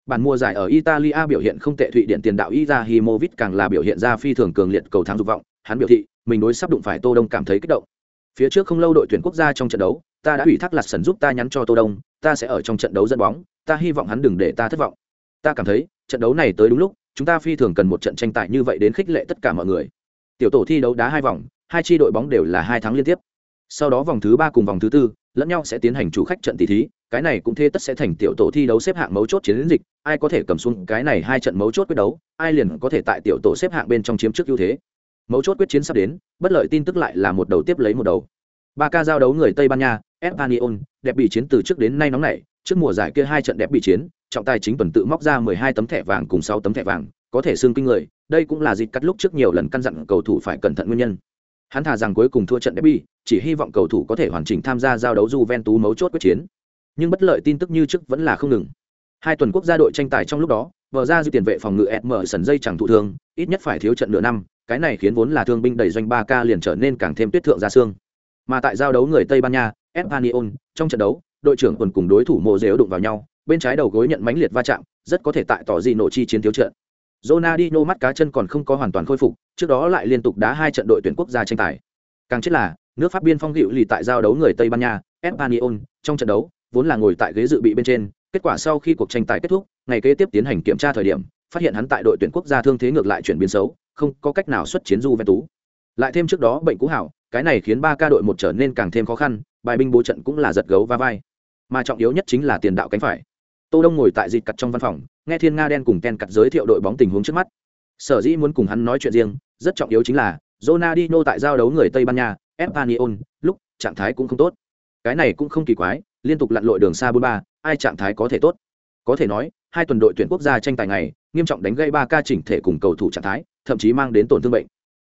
Bản mùa giải ở Italia biểu hiện không tệ Thụy Điện tiền đạo Izahimovic càng là biểu hiện ra phi thường cường liệt cầu thắng dục vọng, hắn biểu thị, mình đối sắp đụng phải Tô Đông cảm thấy kích động. Phía trước không lâu đội tuyển quốc gia trong trận đấu, ta đã ủy thác lạt Sẩn giúp ta nhắn cho tô đông ta sẽ ở trong trận đấu dẫn bóng ta hy vọng hắn đừng để ta thất vọng. Ta cảm thấy trận đấu này tới đúng lúc chúng ta phi thường cần một trận tranh tài như vậy đến khích lệ tất cả mọi người. Tiểu tổ thi đấu đá hai vòng hai chi đội bóng đều là hai thắng liên tiếp sau đó vòng thứ ba cùng vòng thứ tư, lẫn nhau sẽ tiến hành chủ khách trận tỷ thí, cái này cũng thế tất sẽ thành tiểu tổ thi đấu xếp hạng mấu chốt chiến dịch, ai có thể cầm xuống cái này hai trận mấu chốt quyết đấu, ai liền có thể tại tiểu tổ xếp hạng bên trong chiếm trước ưu thế. Mấu chốt quyết chiến sắp đến, bất lợi tin tức lại là một đầu tiếp lấy một đầu. Ba ca giao đấu người tây ban nha espanyol đẹp bị chiến từ trước đến nay nóng nảy, trước mùa giải kia hai trận đẹp bị chiến, trọng tài chính tuần tự móc ra 12 tấm thẻ vàng cùng 6 tấm thẻ vàng, có thể xương kinh người, đây cũng là dịp cắt lúc trước nhiều lần căn dặn cầu thủ phải cẩn thận nguyên nhân hắn thà rằng cuối cùng thua trận derby, chỉ hy vọng cầu thủ có thể hoàn chỉnh tham gia giao đấu Juventus mấu chốt quyết chiến. Nhưng bất lợi tin tức như trước vẫn là không ngừng. Hai tuần quốc gia đội tranh tài trong lúc đó vờ ra dư tiền vệ phòng ngự mở sần dây chẳng thụ thương, ít nhất phải thiếu trận nửa năm, cái này khiến vốn là thương binh đầy doanh ba k liền trở nên càng thêm tuyết thượng ra xương. Mà tại giao đấu người tây ban nha, espanyol, trong trận đấu, đội trưởng quần cùng đối thủ mộ Dễu đụng vào nhau, bên trái đầu gối nhận mãnh liệt va chạm, rất có thể tại tỏ gì nổ chi chiến thiếu trận. Ronaldinho mắt cá chân còn không có hoàn toàn khôi phục, trước đó lại liên tục đá hai trận đội tuyển quốc gia tranh tài. Càng chết là, nước Pháp biên phong hữu lì tại giao đấu người Tây Ban Nha, Espanyol, trong trận đấu, vốn là ngồi tại ghế dự bị bên trên, kết quả sau khi cuộc tranh tài kết thúc, ngày kế tiếp tiến hành kiểm tra thời điểm, phát hiện hắn tại đội tuyển quốc gia thương thế ngược lại chuyển biến xấu, không có cách nào xuất chiến Juventus. Lại thêm trước đó bệnh cũ hảo, cái này khiến ba ca đội một trở nên càng thêm khó khăn bài binh bố trận cũng là giật gấu va vai mà trọng yếu nhất chính là tiền đạo cánh phải tô đông ngồi tại dịt cặt trong văn phòng nghe thiên nga đen cùng ken cặt giới thiệu đội bóng tình huống trước mắt. Sở dĩ muốn cùng hắn nói chuyện riêng rất trọng yếu chính là Ronaldinho tại giao đấu người Tây Ban Nha, Espanyol, lúc trạng thái cũng không tốt. Cái này cũng không kỳ quái, liên tục lặn lội đường xa bốn ba ai trạng thái có thể tốt? Có thể nói hai tuần đội tuyển quốc gia tranh tài này nghiêm trọng đánh gây ba ca chỉnh thể cùng cầu thủ trạng thái thậm chí mang đến tổn thương bệnh.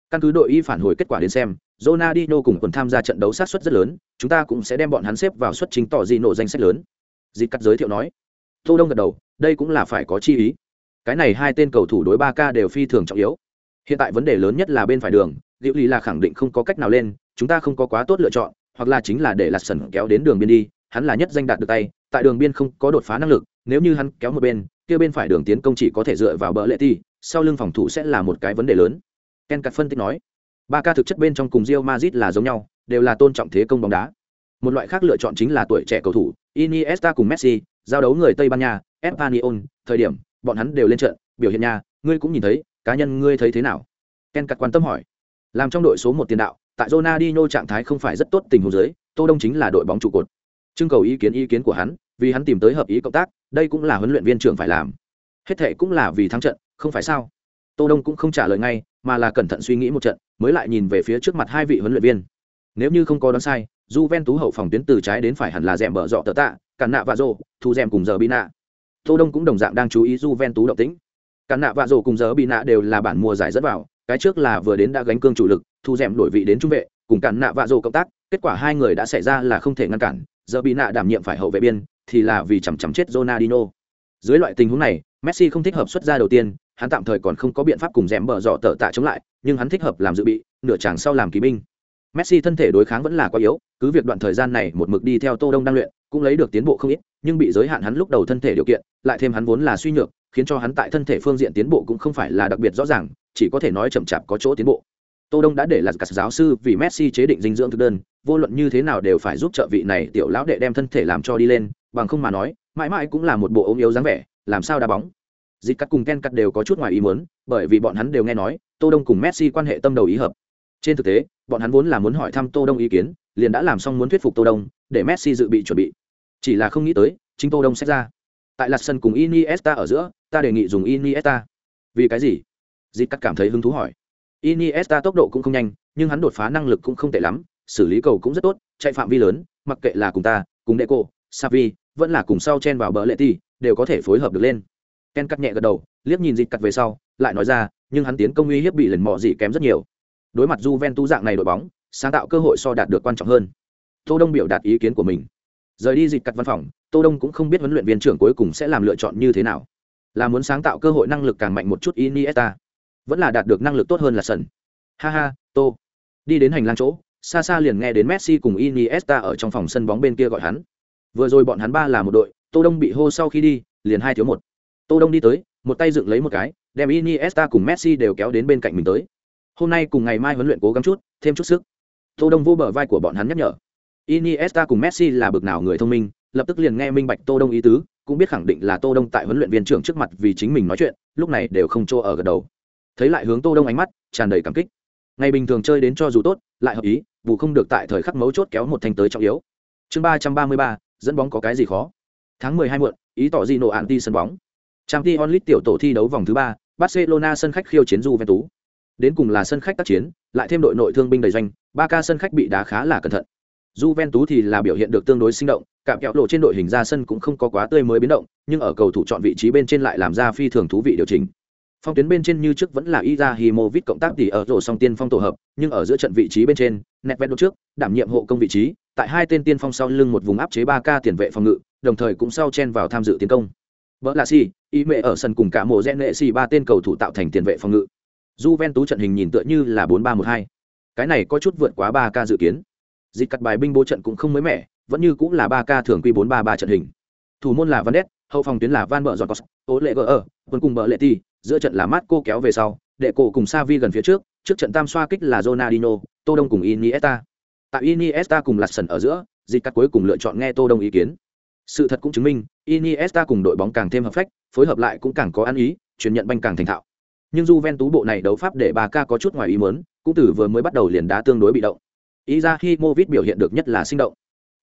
Căn cứ đội y phản hồi kết quả đến xem Ronaldinho cùng quần tham gia trận đấu sát suất rất lớn chúng ta cũng sẽ đem bọn hắn xếp vào suất chính tỏ gì nổ danh sách lớn. Dịp cắt giới thiệu nói tô đông gật đầu, đây cũng là phải có chi ý. Cái này hai tên cầu thủ đối ba ca đều phi thường trọng yếu. Hiện tại vấn đề lớn nhất là bên phải đường liệu lý là khẳng định không có cách nào lên, chúng ta không có quá tốt lựa chọn, hoặc là chính là để lạt sần kéo đến đường biên đi, hắn là nhất danh đạt được tay, tại đường biên không có đột phá năng lực, nếu như hắn kéo một bên, kia bên phải đường tiến công chỉ có thể dựa vào bờ lệ ti, sau lưng phòng thủ sẽ là một cái vấn đề lớn. Ken cắt phân tích nói, ba ca thực chất bên trong cùng rio mazit là giống nhau, đều là tôn trọng thế công bóng đá. Một loại khác lựa chọn chính là tuổi trẻ cầu thủ, iniesta cùng messi giao đấu người tây ban nha, espanyol, thời điểm, bọn hắn đều lên trận, biểu hiện nha, ngươi cũng nhìn thấy, cá nhân ngươi thấy thế nào? Ken cắt quan tâm hỏi. Làm trong đội số một tiền đạo, tại Ronaldinho trạng thái không phải rất tốt tình huống dưới, tô đông chính là đội bóng trụ cột. Trưng cầu ý kiến ý kiến của hắn, vì hắn tìm tới hợp ý cộng tác, đây cũng là huấn luyện viên trưởng phải làm. Hết thệ cũng là vì thắng trận, không phải sao? Tô đông cũng không trả lời ngay, mà là cẩn thận suy nghĩ một trận, mới lại nhìn về phía trước mặt hai vị huấn luyện viên. Nếu như không có đoán sai Juventus hậu phòng tuyến từ trái đến phải hẳn là dẻm bờ dọ tờ tạ cản nạ và rồ, thu dẻm cùng giờ bị nạ tô đông cũng đồng dạng đang chú ý Juventus động tĩnh. Cản nạ và rồ cùng giờ bị nạ đều là bản mùa giải rất vào, cái trước là vừa đến đã gánh cương chủ lực, thu dẻm đổi vị đến trung vệ, cùng cản nạ và rồ cộng tác, kết quả hai người đã xảy ra là không thể ngăn cản, giờ bị nạ đảm nhiệm phải hậu vệ biên, thì là vì chằm chằm chết Ronaldinho. Dưới loại tình huống này, Messi không thích hợp xuất ra đầu tiên, hắn tạm thời còn không có biện pháp cùng rèm bờ dọ tờ tạ chống lại, nhưng hắn thích hợp làm dự bị, nửa chàng sau làm kỳ binh messi thân thể đối kháng vẫn là quá yếu, cứ việc đoạn thời gian này một mực đi theo tô đông đang luyện, cũng lấy được tiến bộ không ít, nhưng bị giới hạn hắn lúc đầu thân thể điều kiện, lại thêm hắn vốn là suy nhược, khiến cho hắn tại thân thể phương diện tiến bộ cũng không phải là đặc biệt rõ ràng, chỉ có thể nói chậm chạp có chỗ tiến bộ. Tô đông đã để là cả giáo sư vì messi chế định dinh dưỡng thực đơn, vô luận như thế nào đều phải giúp trợ vị này tiểu lão đệ đem thân thể làm cho đi lên, bằng không mà nói, mãi mãi cũng là một bộ ốm yếu dáng vẻ, làm sao đá bóng. Dịch cắt cùng ken cắt đều có chút ngoài ý muốn, bởi vì bọn hắn đều nghe nói, tô đông cùng messi quan hệ tâm đầu ý hợp trên thực tế, bọn hắn vốn là muốn hỏi thăm tô đông ý kiến, liền đã làm xong muốn thuyết phục tô đông, để messi dự bị chuẩn bị. Chỉ là không nghĩ tới, chính tô đông sẽ ra. Tại lạt sân cùng iniesta ở giữa, ta đề nghị dùng iniesta. Vì cái gì? Dịp cắt cảm thấy hứng thú hỏi. Iniesta tốc độ cũng không nhanh, nhưng hắn đột phá năng lực cũng không tệ lắm, xử lý cầu cũng rất tốt, chạy phạm vi lớn, mặc kệ là cùng ta, cùng đệ cô savi vẫn là cùng sau chen vào bờ lệ ti đều có thể phối hợp được lên. Ken cắt nhẹ gật đầu, liếc nhìn dịp cắt về sau, lại nói ra, nhưng hắn tiến công uy hiếp bị lần mò gì kém rất nhiều đối mặt Juventus dạng này đội bóng sáng tạo cơ hội so đạt được quan trọng hơn. Tô đông biểu đạt ý kiến của mình. Rời đi dịch cắt văn phòng tô đông cũng không biết huấn luyện viên trưởng cuối cùng sẽ làm lựa chọn như thế nào. Là muốn sáng tạo cơ hội năng lực càng mạnh một chút iniesta vẫn là đạt được năng lực tốt hơn là sân ha ha tô. Đi đến hành lang chỗ xa xa liền nghe đến messi cùng iniesta ở trong phòng sân bóng bên kia gọi hắn. Vừa rồi bọn hắn ba là một đội tô đông bị hô sau khi đi liền hai thiếu một. Tô Đông đi tới, một tay dựng lấy một cái, đem Iniesta cùng Messi đều kéo đến bên cạnh mình tới. Hôm nay cùng ngày mai huấn luyện cố gắng chút, thêm chút sức. Tô Đông vô bờ vai của bọn hắn nhắc nhở. Iniesta cùng Messi là bực nào người thông minh, lập tức liền nghe minh bạch Tô Đông ý tứ, cũng biết khẳng định là Tô Đông tại huấn luyện viên trưởng trước mặt vì chính mình nói chuyện, lúc này đều không cho ở gật đầu. Thấy lại hướng Tô Đông ánh mắt tràn đầy cảm kích. Ngày bình thường chơi đến cho dù tốt, lại hợp ý, vụ không được tại thời khắc mấu chốt kéo một thanh tới trọng yếu. Chương ba trăm ba mươi ba, dẫn bóng có cái gì khó? Tháng mười hai muộn, ý tỏ di nộ ạn ti sân bóng. trang t onlit tiểu tổ thi đấu vòng thứ ba, Barcelona sân khách khiêu chiến Juventus. Đến cùng là sân khách tác chiến, lại thêm đội nội thương binh đầy doanh, ca sân khách bị đá khá là cẩn thận. Juventus thì là biểu hiện được tương đối sinh động, cạm kẹo lộ trên đội hình ra sân cũng không có quá tươi mới biến động, nhưng ở cầu thủ chọn vị trí bên trên lại làm ra phi thường thú vị điều chỉnh. Phong tuyến bên trên như trước vẫn là Izahimovic cộng tác tỷ ở rổ song tiên phong tổ hợp, nhưng ở giữa trận vị trí bên trên, Nedved đột trước, đảm nhiệm hộ công vị trí, tại hai tên tiên phong sau lưng một vùng áp chế 3K tiền vệ phòng ngự, đồng thời cũng sau chen vào tham dự tiến công. Bỡ là si, ý mẹ ở sân cùng cả mộ gen nệ si ba tên cầu thủ tạo thành tiền vệ phòng ngự. Juventus trận hình nhìn tựa như là 4-3-1-2. Cái này có chút vượt quá 3K dự kiến. Dịch cắt bài binh bố trận cũng không mới mẻ, vẫn như cũng là 3K thường quy 4-3-3 trận hình. Thủ môn là Van Ness, hậu phòng tuyến là Van Bợ Giọt Tố Lệ ở, quân cùng bờ Lệ Ti, giữa trận là Marco kéo về sau, đệ cổ cùng Savi gần phía trước, trước trận tam xoa kích là jonadino Tô Đông cùng Iniesta. Tại Iniesta cùng Latson ở giữa, dịch cắt cuối cùng lựa chọn nghe Tô Đông ý kiến. Sự thật cũng chứng minh, Iniesta cùng đội bóng càng thêm hợp phách, phối hợp lại cũng càng có ăn ý, chuyển nhận banh càng thành thạo. Nhưng Juventus bộ này đấu pháp để Barca có chút ngoài ý muốn, cũng từ vừa mới bắt đầu liền đá tương đối bị động. Izahimovic biểu hiện được nhất là sinh động.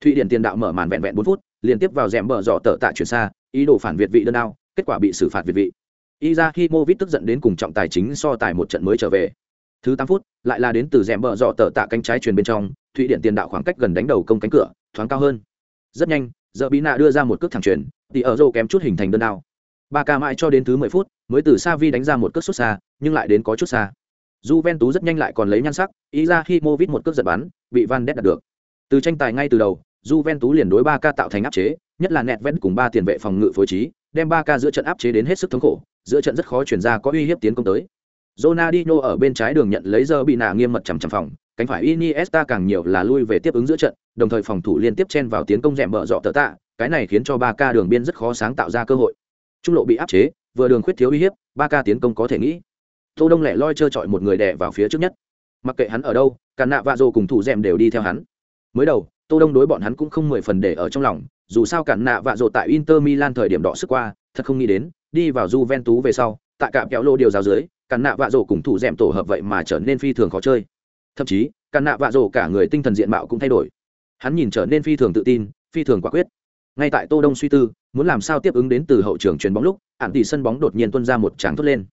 Thụy Điển tiền đạo mở màn vẹn vẹn 4 phút, liên tiếp vào rèm bờ rọ tở tạ chuyển xa, ý đồ phản việt vị đơn ao, kết quả bị xử phạt việt vị. Izahimovic tức giận đến cùng trọng tài chính so tài một trận mới trở về. Thứ 8 phút, lại là đến từ rèm bờ rọ tở tạ cánh trái truyền bên trong, Thụy Điển tiền đạo khoảng cách gần đánh đầu công cánh cửa, thoáng cao hơn. Rất nhanh, giờ Bina đưa ra một cước thẳng chuyển thì ở rô kém chút hình thành đơn đao ba ca mãi cho đến thứ mười phút mới từ xa vi đánh ra một cước xuất xa nhưng lại đến có chút xa Juventus rất nhanh lại còn lấy nhan sắc, Izahimovic một cước giật bắn, bị Van Ness đạt được. Từ tranh tài ngay từ đầu, Juventus liền đối 3K tạo thành áp chế, nhất là nẹt vét cùng ba tiền vệ phòng ngự phối trí, đem 3K giữa trận áp chế đến hết sức thống khổ, giữa trận rất khó chuyển ra có uy hiếp tiến công tới. Ronaldinho ở bên trái đường nhận lấy giờ bị nạ nghiêm mật chằm chằm phòng, cánh phải Iniesta càng nhiều là lui về tiếp ứng giữa trận, đồng thời phòng thủ liên tiếp chen vào tiến công rèm bờ dọ tờ tạ, cái này khiến cho 3K đường biên rất khó sáng tạo ra cơ hội. Trung lộ bị áp chế, vừa đường khuyết thiếu uy hiếp, ba ca tiến công có thể nghĩ. Tô Đông lẻ loi chơi trọi một người đè vào phía trước nhất. Mặc kệ hắn ở đâu, cả nạ vạ rồ cùng thủ rèm đều đi theo hắn. Mới đầu, Tô Đông đối bọn hắn cũng không mười phần để ở trong lòng, dù sao cả nạ vạ rồ tại Inter Milan thời điểm đỏ sức qua, thật không nghĩ đến, đi vào Juventus về sau, tại cạm kéo lô điều giáo dưới, cả nạ vạ rồ cùng thủ rèm tổ hợp vậy mà trở nên phi thường khó chơi. Thậm chí, cả nạ vạ rồ cả người tinh thần diện mạo cũng thay đổi. Hắn nhìn trở nên phi thường tự tin, phi thường quả quyết. Ngay tại Tô Đông suy tư, muốn làm sao tiếp ứng đến từ hậu trường chuyền bóng lúc, ản tỷ sân bóng đột nhiên tuôn ra một tràng thốt lên.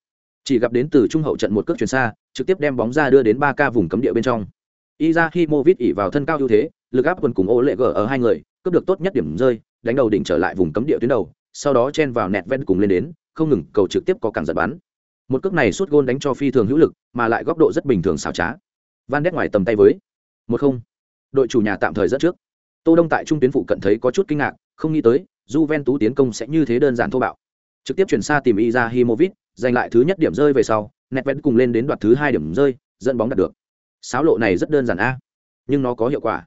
Chỉ gặp đến từ trung hậu trận một cước chuyền xa trực tiếp đem bóng ra đưa đến ba ca vùng cấm địa bên trong. Izahimovic ỉ vào thân cao ưu thế lực áp quần cùng ô lệ g ở hai người cướp được tốt nhất điểm rơi đánh đầu đỉnh trở lại vùng cấm địa tuyến đầu sau đó chen vào nẹt ven cùng lên đến không ngừng cầu trực tiếp có cản giật bắn. Một cước này suốt gôn đánh cho phi thường hữu lực mà lại góc độ rất bình thường xảo trá. Van đét ngoài tầm tay với một không. Đội chủ nhà tạm thời dẫn trước. Tô đông tại trung tuyến phụ cận thấy có chút kinh ngạc không nghĩ tới Juventus tiến công sẽ như thế đơn giản thô bạo. Trực tiếp chuyển xa tìm Izahimovic giành lại thứ nhất điểm rơi về sau nẹt vẫn cùng lên đến đoạt thứ hai điểm rơi, dẫn bóng đạt được. Sáo lộ này rất đơn giản a, nhưng nó có hiệu quả.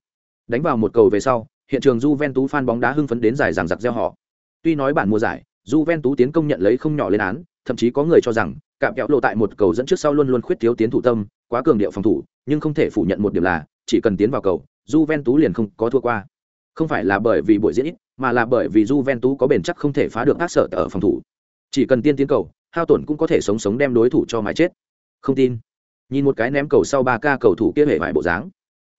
Đánh vào một cầu về sau, hiện trường Juventus fan bóng đá hưng phấn đến giải giảng giặc gieo họ. Tuy nói bản mùa giải, Juventus tiến công nhận lấy không nhỏ lên án, thậm chí có người cho rằng, cạm kẹo lộ tại một cầu dẫn trước sau luôn luôn khuyết thiếu tiến thủ tâm, quá cường điệu phòng thủ, nhưng không thể phủ nhận một điểm là, chỉ cần tiến vào cầu, Juventus liền không có thua qua không phải là bởi vì buổi diễn ít, mà là bởi vì Juventus có bền chắc không thể phá được ác sở ở phòng thủ. Chỉ cần tiên tiến cầu, hao tổn cũng có thể sống sống đem đối thủ cho mãi chết. Không tin. Nhìn một cái ném cầu sau ba ca cầu thủ kia hề vải bộ dáng.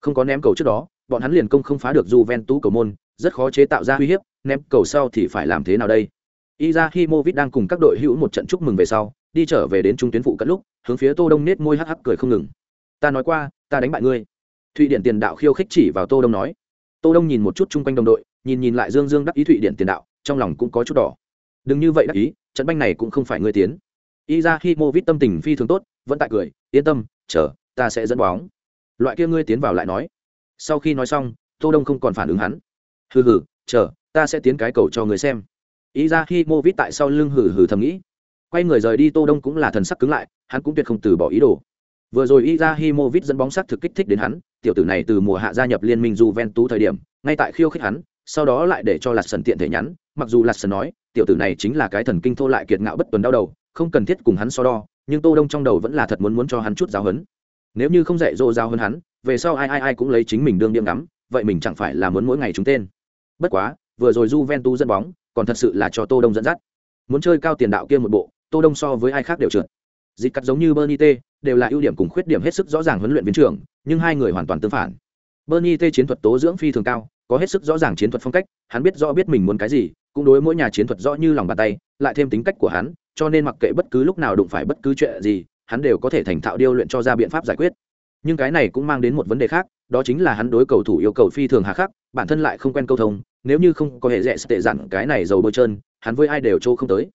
Không có ném cầu trước đó, bọn hắn liền công không phá được Juventus cầu môn, rất khó chế tạo ra uy hiếp, ném cầu sau thì phải làm thế nào đây? Izahimovic đang cùng các đội hữu một trận chúc mừng về sau, đi trở về đến trung tuyến phụ cận lúc, hướng phía tô đông nết môi hắc hắc cười không ngừng. Ta nói qua, ta đánh bại ngươi. Thụy điện tiền đạo khiêu khích chỉ vào tô đông nói tô đông nhìn một chút chung quanh đồng đội, nhìn nhìn lại dương dương đắc ý thụy điện tiền đạo, trong lòng cũng có chút đỏ. Đừng như vậy đắc ý, trận banh này cũng không phải ngươi tiến. Izahimovic tâm tình phi thường tốt, vẫn tại cười, yên tâm, chờ, ta sẽ dẫn bóng. Loại kia ngươi tiến vào lại nói. Sau khi nói xong, tô đông không còn phản ứng hắn. Hừ hừ, chờ, ta sẽ tiến cái cầu cho người xem. Izahimovic tại sau lưng hừ hừ thầm nghĩ. Quay người rời đi, tô đông cũng là thần sắc cứng lại, hắn cũng tuyệt không từ bỏ ý đồ. Vừa rồi Izahimovic dẫn bóng sắc thực kích thích đến hắn tiểu tử này từ mùa hạ gia nhập liên minh Juventus thời điểm, ngay tại khiêu khích hắn, sau đó lại để cho lạt sần tiện thể nhắn, mặc dù lạt sần nói, tiểu tử này chính là cái thần kinh thô lại kiệt ngạo bất tuần đau đầu, không cần thiết cùng hắn so đo, nhưng tô đông trong đầu vẫn là thật muốn muốn cho hắn chút giáo huấn. nếu như không dạy dỗ giáo huấn hắn, về sau ai ai ai cũng lấy chính mình đương điểm ngắm, vậy mình chẳng phải là muốn mỗi ngày chúng tên. Bất quá, vừa rồi Juventus dẫn bóng, còn thật sự là cho tô đông dẫn dắt. Muốn chơi cao tiền đạo kia một bộ, tô đông so với ai khác đều trượt dịch cắt giống như bernie t, đều là ưu điểm cùng khuyết điểm hết sức rõ ràng huấn luyện viên trưởng, nhưng hai người hoàn toàn tương phản. Bernie t chiến thuật tố dưỡng phi thường cao, có hết sức rõ ràng chiến thuật phong cách, hắn biết rõ biết mình muốn cái gì, cũng đối mỗi nhà chiến thuật rõ như lòng bàn tay, lại thêm tính cách của hắn, cho nên mặc kệ bất cứ lúc nào đụng phải bất cứ chuyện gì, hắn đều có thể thành thạo điêu luyện cho ra biện pháp giải quyết. Nhưng cái này cũng mang đến một vấn đề khác, đó chính là hắn đối cầu thủ yêu cầu phi thường hà khắc, bản thân lại không quen câu thông, nếu như không có hệ rẽ tệ dặn cái này dầu bôi trơn, hắn với ai đều trô không tới.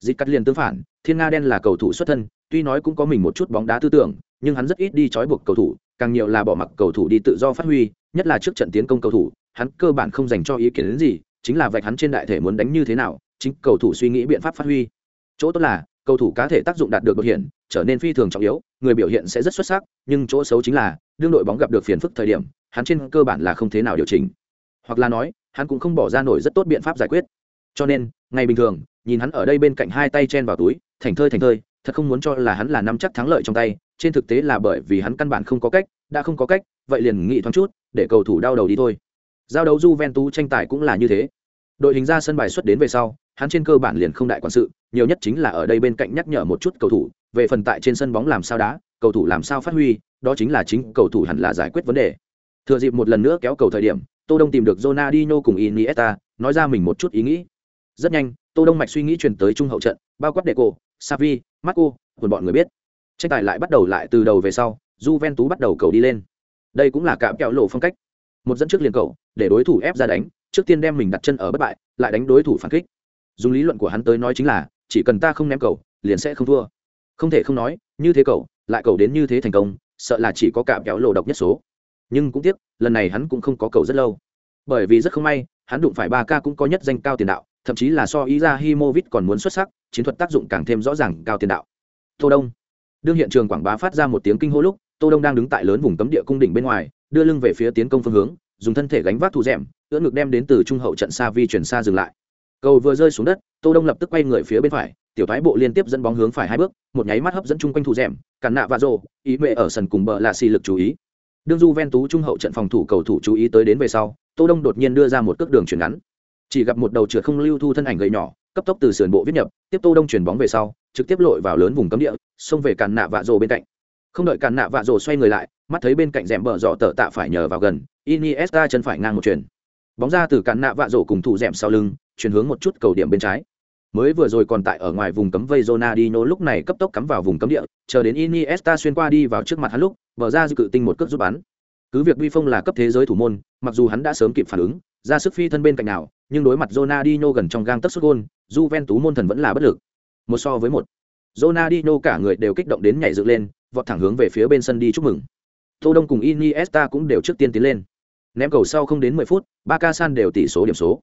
Dịch cắt liền tương phản, thiên nga đen là cầu thủ xuất thân tuy nói cũng có mình một chút bóng đá tư tưởng, nhưng hắn rất ít đi trói buộc cầu thủ, càng nhiều là bỏ mặc cầu thủ đi tự do phát huy, nhất là trước trận tiến công cầu thủ, hắn cơ bản không dành cho ý kiến đến gì, chính là vạch hắn trên đại thể muốn đánh như thế nào, chính cầu thủ suy nghĩ biện pháp phát huy. Chỗ tốt là, cầu thủ cá thể tác dụng đạt được đột hiện, trở nên phi thường trọng yếu, người biểu hiện sẽ rất xuất sắc, nhưng chỗ xấu chính là, đương đội bóng gặp được phiền phức thời điểm, hắn trên cơ bản là không thế nào điều chỉnh. Hoặc là nói, hắn cũng không bỏ ra nổi rất tốt biện pháp giải quyết. Cho nên, ngày bình thường, nhìn hắn ở đây bên cạnh hai tay chen vào túi thành thơi thành thơi thật không muốn cho là hắn là nắm chắc thắng lợi trong tay trên thực tế là bởi vì hắn căn bản không có cách đã không có cách vậy liền nghĩ thoáng chút để cầu thủ đau đầu đi thôi. Giao đấu Juventus tranh tài cũng là như thế. Đội hình ra sân bài xuất đến về sau hắn trên cơ bản liền không đại quản sự nhiều nhất chính là ở đây bên cạnh nhắc nhở một chút cầu thủ về phần tại trên sân bóng làm sao đá cầu thủ làm sao phát huy đó chính là chính cầu thủ hẳn là giải quyết vấn đề. Thừa dịp một lần nữa kéo cầu thời điểm tô đông tìm được Ronaldinho cùng Iniesta nói ra mình một chút ý nghĩ. Rất nhanh tô đông mạch suy nghĩ truyền tới trung hậu trận bao quát Deco, Savi, Marco, quần bọn người biết. Tranh tài lại bắt đầu lại từ đầu về sau Juventus bắt đầu cầu đi lên. Đây cũng là cạm kẹo lộ phong cách. Một dẫn trước liền cầu để đối thủ ép ra đánh trước tiên đem mình đặt chân ở bất bại lại đánh đối thủ phản kích. Dùng lý luận của hắn tới nói chính là chỉ cần ta không ném cầu liền sẽ không thua. Không thể không nói như thế cầu lại cầu đến như thế thành công sợ là chỉ có cạm kẹo lộ độc nhất số. Nhưng cũng tiếc lần này hắn cũng không có cầu rất lâu. Bởi vì rất không may hắn đụng phải ba ca cũng có nhất danh cao tiền đạo thậm chí là so Izahimovic còn muốn xuất sắc chiến thuật tác dụng càng thêm rõ ràng, cao tiền đạo. Tô đông. Đương hiện trường quảng bá phát ra một tiếng kinh hô lúc, tô đông đang đứng tại lớn vùng cấm địa cung đỉnh bên ngoài, đưa lưng về phía tiến công phương hướng, dùng thân thể gánh vác thủ rèm ưỡn ngực đem đến từ trung hậu trận xa vi chuyển xa dừng lại. Cầu vừa rơi xuống đất, tô đông lập tức quay người phía bên phải, tiểu thái bộ liên tiếp dẫn bóng hướng phải hai bước, một nháy mắt hấp dẫn chung quanh thủ rèm cản nạ và rồ, ý mẹ ở sân cùng bờ là xì lực chú ý. Đương du ven tú trung hậu trận phòng thủ cầu thủ chú ý tới đến về sau, tô đông đột nhiên đưa ra một cước đường chuyển ngắn. Chỉ gặp một đầu trượt không lưu thu thân ảnh gầy nhỏ cấp tốc từ sườn bộ viết nhập tiếp tô đông chuyển bóng về sau trực tiếp lội vào lớn vùng cấm địa xông về cản nạ vạ rồ bên cạnh. Không đợi cản nạ vạ rồ xoay người lại mắt thấy bên cạnh rèm bờ dọ tờ tạ phải nhờ vào gần iniesta chân phải ngang một chuyền bóng ra từ cản nạ vạ rồ cùng thủ rèm sau lưng chuyển hướng một chút cầu điểm bên trái. Mới vừa rồi còn tại ở ngoài vùng cấm vây Ronaldinho lúc này cấp tốc cắm vào vùng cấm địa, chờ đến Iniesta xuyên qua đi vào trước mặt hắn lúc, mở ra dự cự tinh một cước giúp bắn. Cứ việc vi Phong là cấp thế giới thủ môn, mặc dù hắn đã sớm kịp phản ứng, ra sức phi thân bên cạnh nào, nhưng đối mặt Ronaldinho gần trong gang tấc sút gol, Juventus môn thần vẫn là bất lực. Một so với một. Ronaldinho cả người đều kích động đến nhảy dựng lên, vọt thẳng hướng về phía bên sân đi chúc mừng. Tô Đông cùng Iniesta cũng đều trước tiên tiến lên. Ném cầu sau không đến 10 phút, Barca san đều tỷ số điểm số.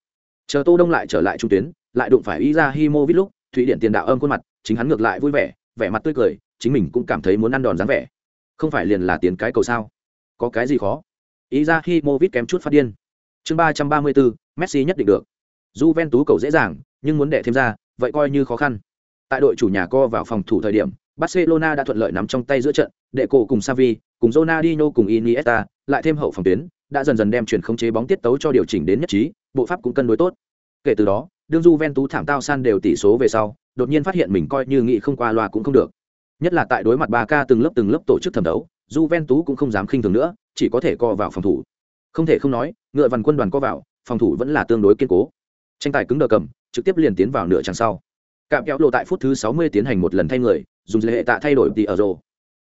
Chờ Tô Đông lại trở lại trung tuyến, lại đụng phải Izahimovic lúc, Thụy Điện tiền đạo âm khuôn mặt, chính hắn ngược lại vui vẻ, vẻ mặt tươi cười, chính mình cũng cảm thấy muốn ăn đòn dáng vẻ. Không phải liền là tiền cái cầu sao? Có cái gì khó? Izahimovic kém chút phát điên. Chương 334, Messi nhất định được. Juventus cầu dễ dàng, nhưng muốn đẻ thêm ra, vậy coi như khó khăn. Tại đội chủ nhà co vào phòng thủ thời điểm, Barcelona đã thuận lợi nắm trong tay giữa trận, đệ cổ cùng Xavi, cùng Ronaldinho cùng Iniesta, lại thêm hậu phòng tuyến, đã dần dần đem chuyển khống chế bóng tiết tấu cho điều chỉnh đến nhất trí, bộ pháp cũng cân đối tốt. Kể từ đó, đương Juventus thảm tao san đều tỷ số về sau, đột nhiên phát hiện mình coi như nghĩ không qua loa cũng không được. Nhất là tại đối mặt 3K từng lớp từng lớp tổ chức thẩm đấu, Juventus cũng không dám khinh thường nữa, chỉ có thể co vào phòng thủ. Không thể không nói, ngựa văn quân đoàn co vào, phòng thủ vẫn là tương đối kiên cố. Tranh tài cứng đờ cầm, trực tiếp liền tiến vào nửa chặng sau. Cạm kéo lộ tại phút thứ 60 tiến hành một lần thay người, dùng lệ tạ thay đổi tỷ ở rồ.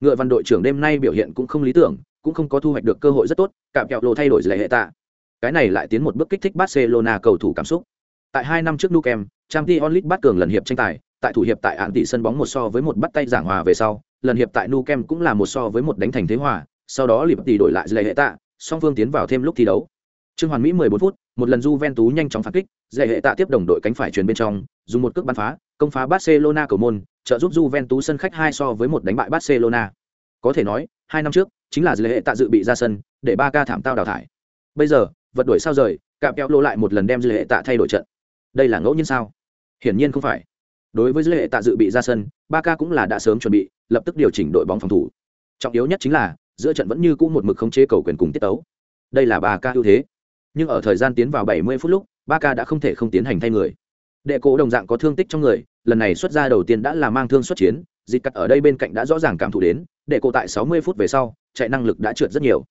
Ngựa văn đội trưởng đêm nay biểu hiện cũng không lý tưởng, cũng không có thu hoạch được cơ hội rất tốt, cạm kéo lộ thay đổi lệ tạ. Cái này lại tiến một bước kích thích Barcelona cầu thủ cảm xúc. Tại hai năm trước Nukem, trang t onlit bắt cường lần hiệp tranh tài, tại thủ hiệp tại án tỷ sân bóng một so với một bắt tay giảng hòa về sau, lần hiệp tại Nukem cũng là một so với một đánh thành thế hòa, sau đó liệp tỷ đổi lại lệ hệ tạ, song phương tiến vào thêm lúc thi đấu. Trương Hoàn Mỹ 14 phút, một lần Juventus nhanh chóng phản kích, dạy hệ tạ tiếp đồng đội cánh phải chuyển bên trong, dùng một cước bắn phá, công phá Barcelona cầu môn, trợ giúp Juventus sân khách hai so với một đánh bại Barcelona. Có thể nói, hai năm trước chính là dạy hệ tạ dự bị ra sân, để ba ca thảm tao đào thải. Bây giờ, vật đuổi sao rời, cạm kéo lô lại một lần đem dạy hệ tạ thay đổi trận. Đây là ngẫu nhiên sao? Hiển nhiên không phải. Đối với dạy hệ tạ dự bị ra sân, ba ca cũng là đã sớm chuẩn bị, lập tức điều chỉnh đội bóng phòng thủ. Trọng yếu nhất chính là giữa trận vẫn như cũ một mực khống chế cầu quyền cùng tiết tấu. Đây là ba ca ưu thế. Nhưng ở thời gian tiến vào 70 phút lúc, ba ca đã không thể không tiến hành thay người. Đệ cổ đồng dạng có thương tích trong người, lần này xuất ra đầu tiên đã là mang thương xuất chiến, dịch cắt ở đây bên cạnh đã rõ ràng cảm thụ đến, đệ cổ tại 60 phút về sau, chạy năng lực đã trượt rất nhiều.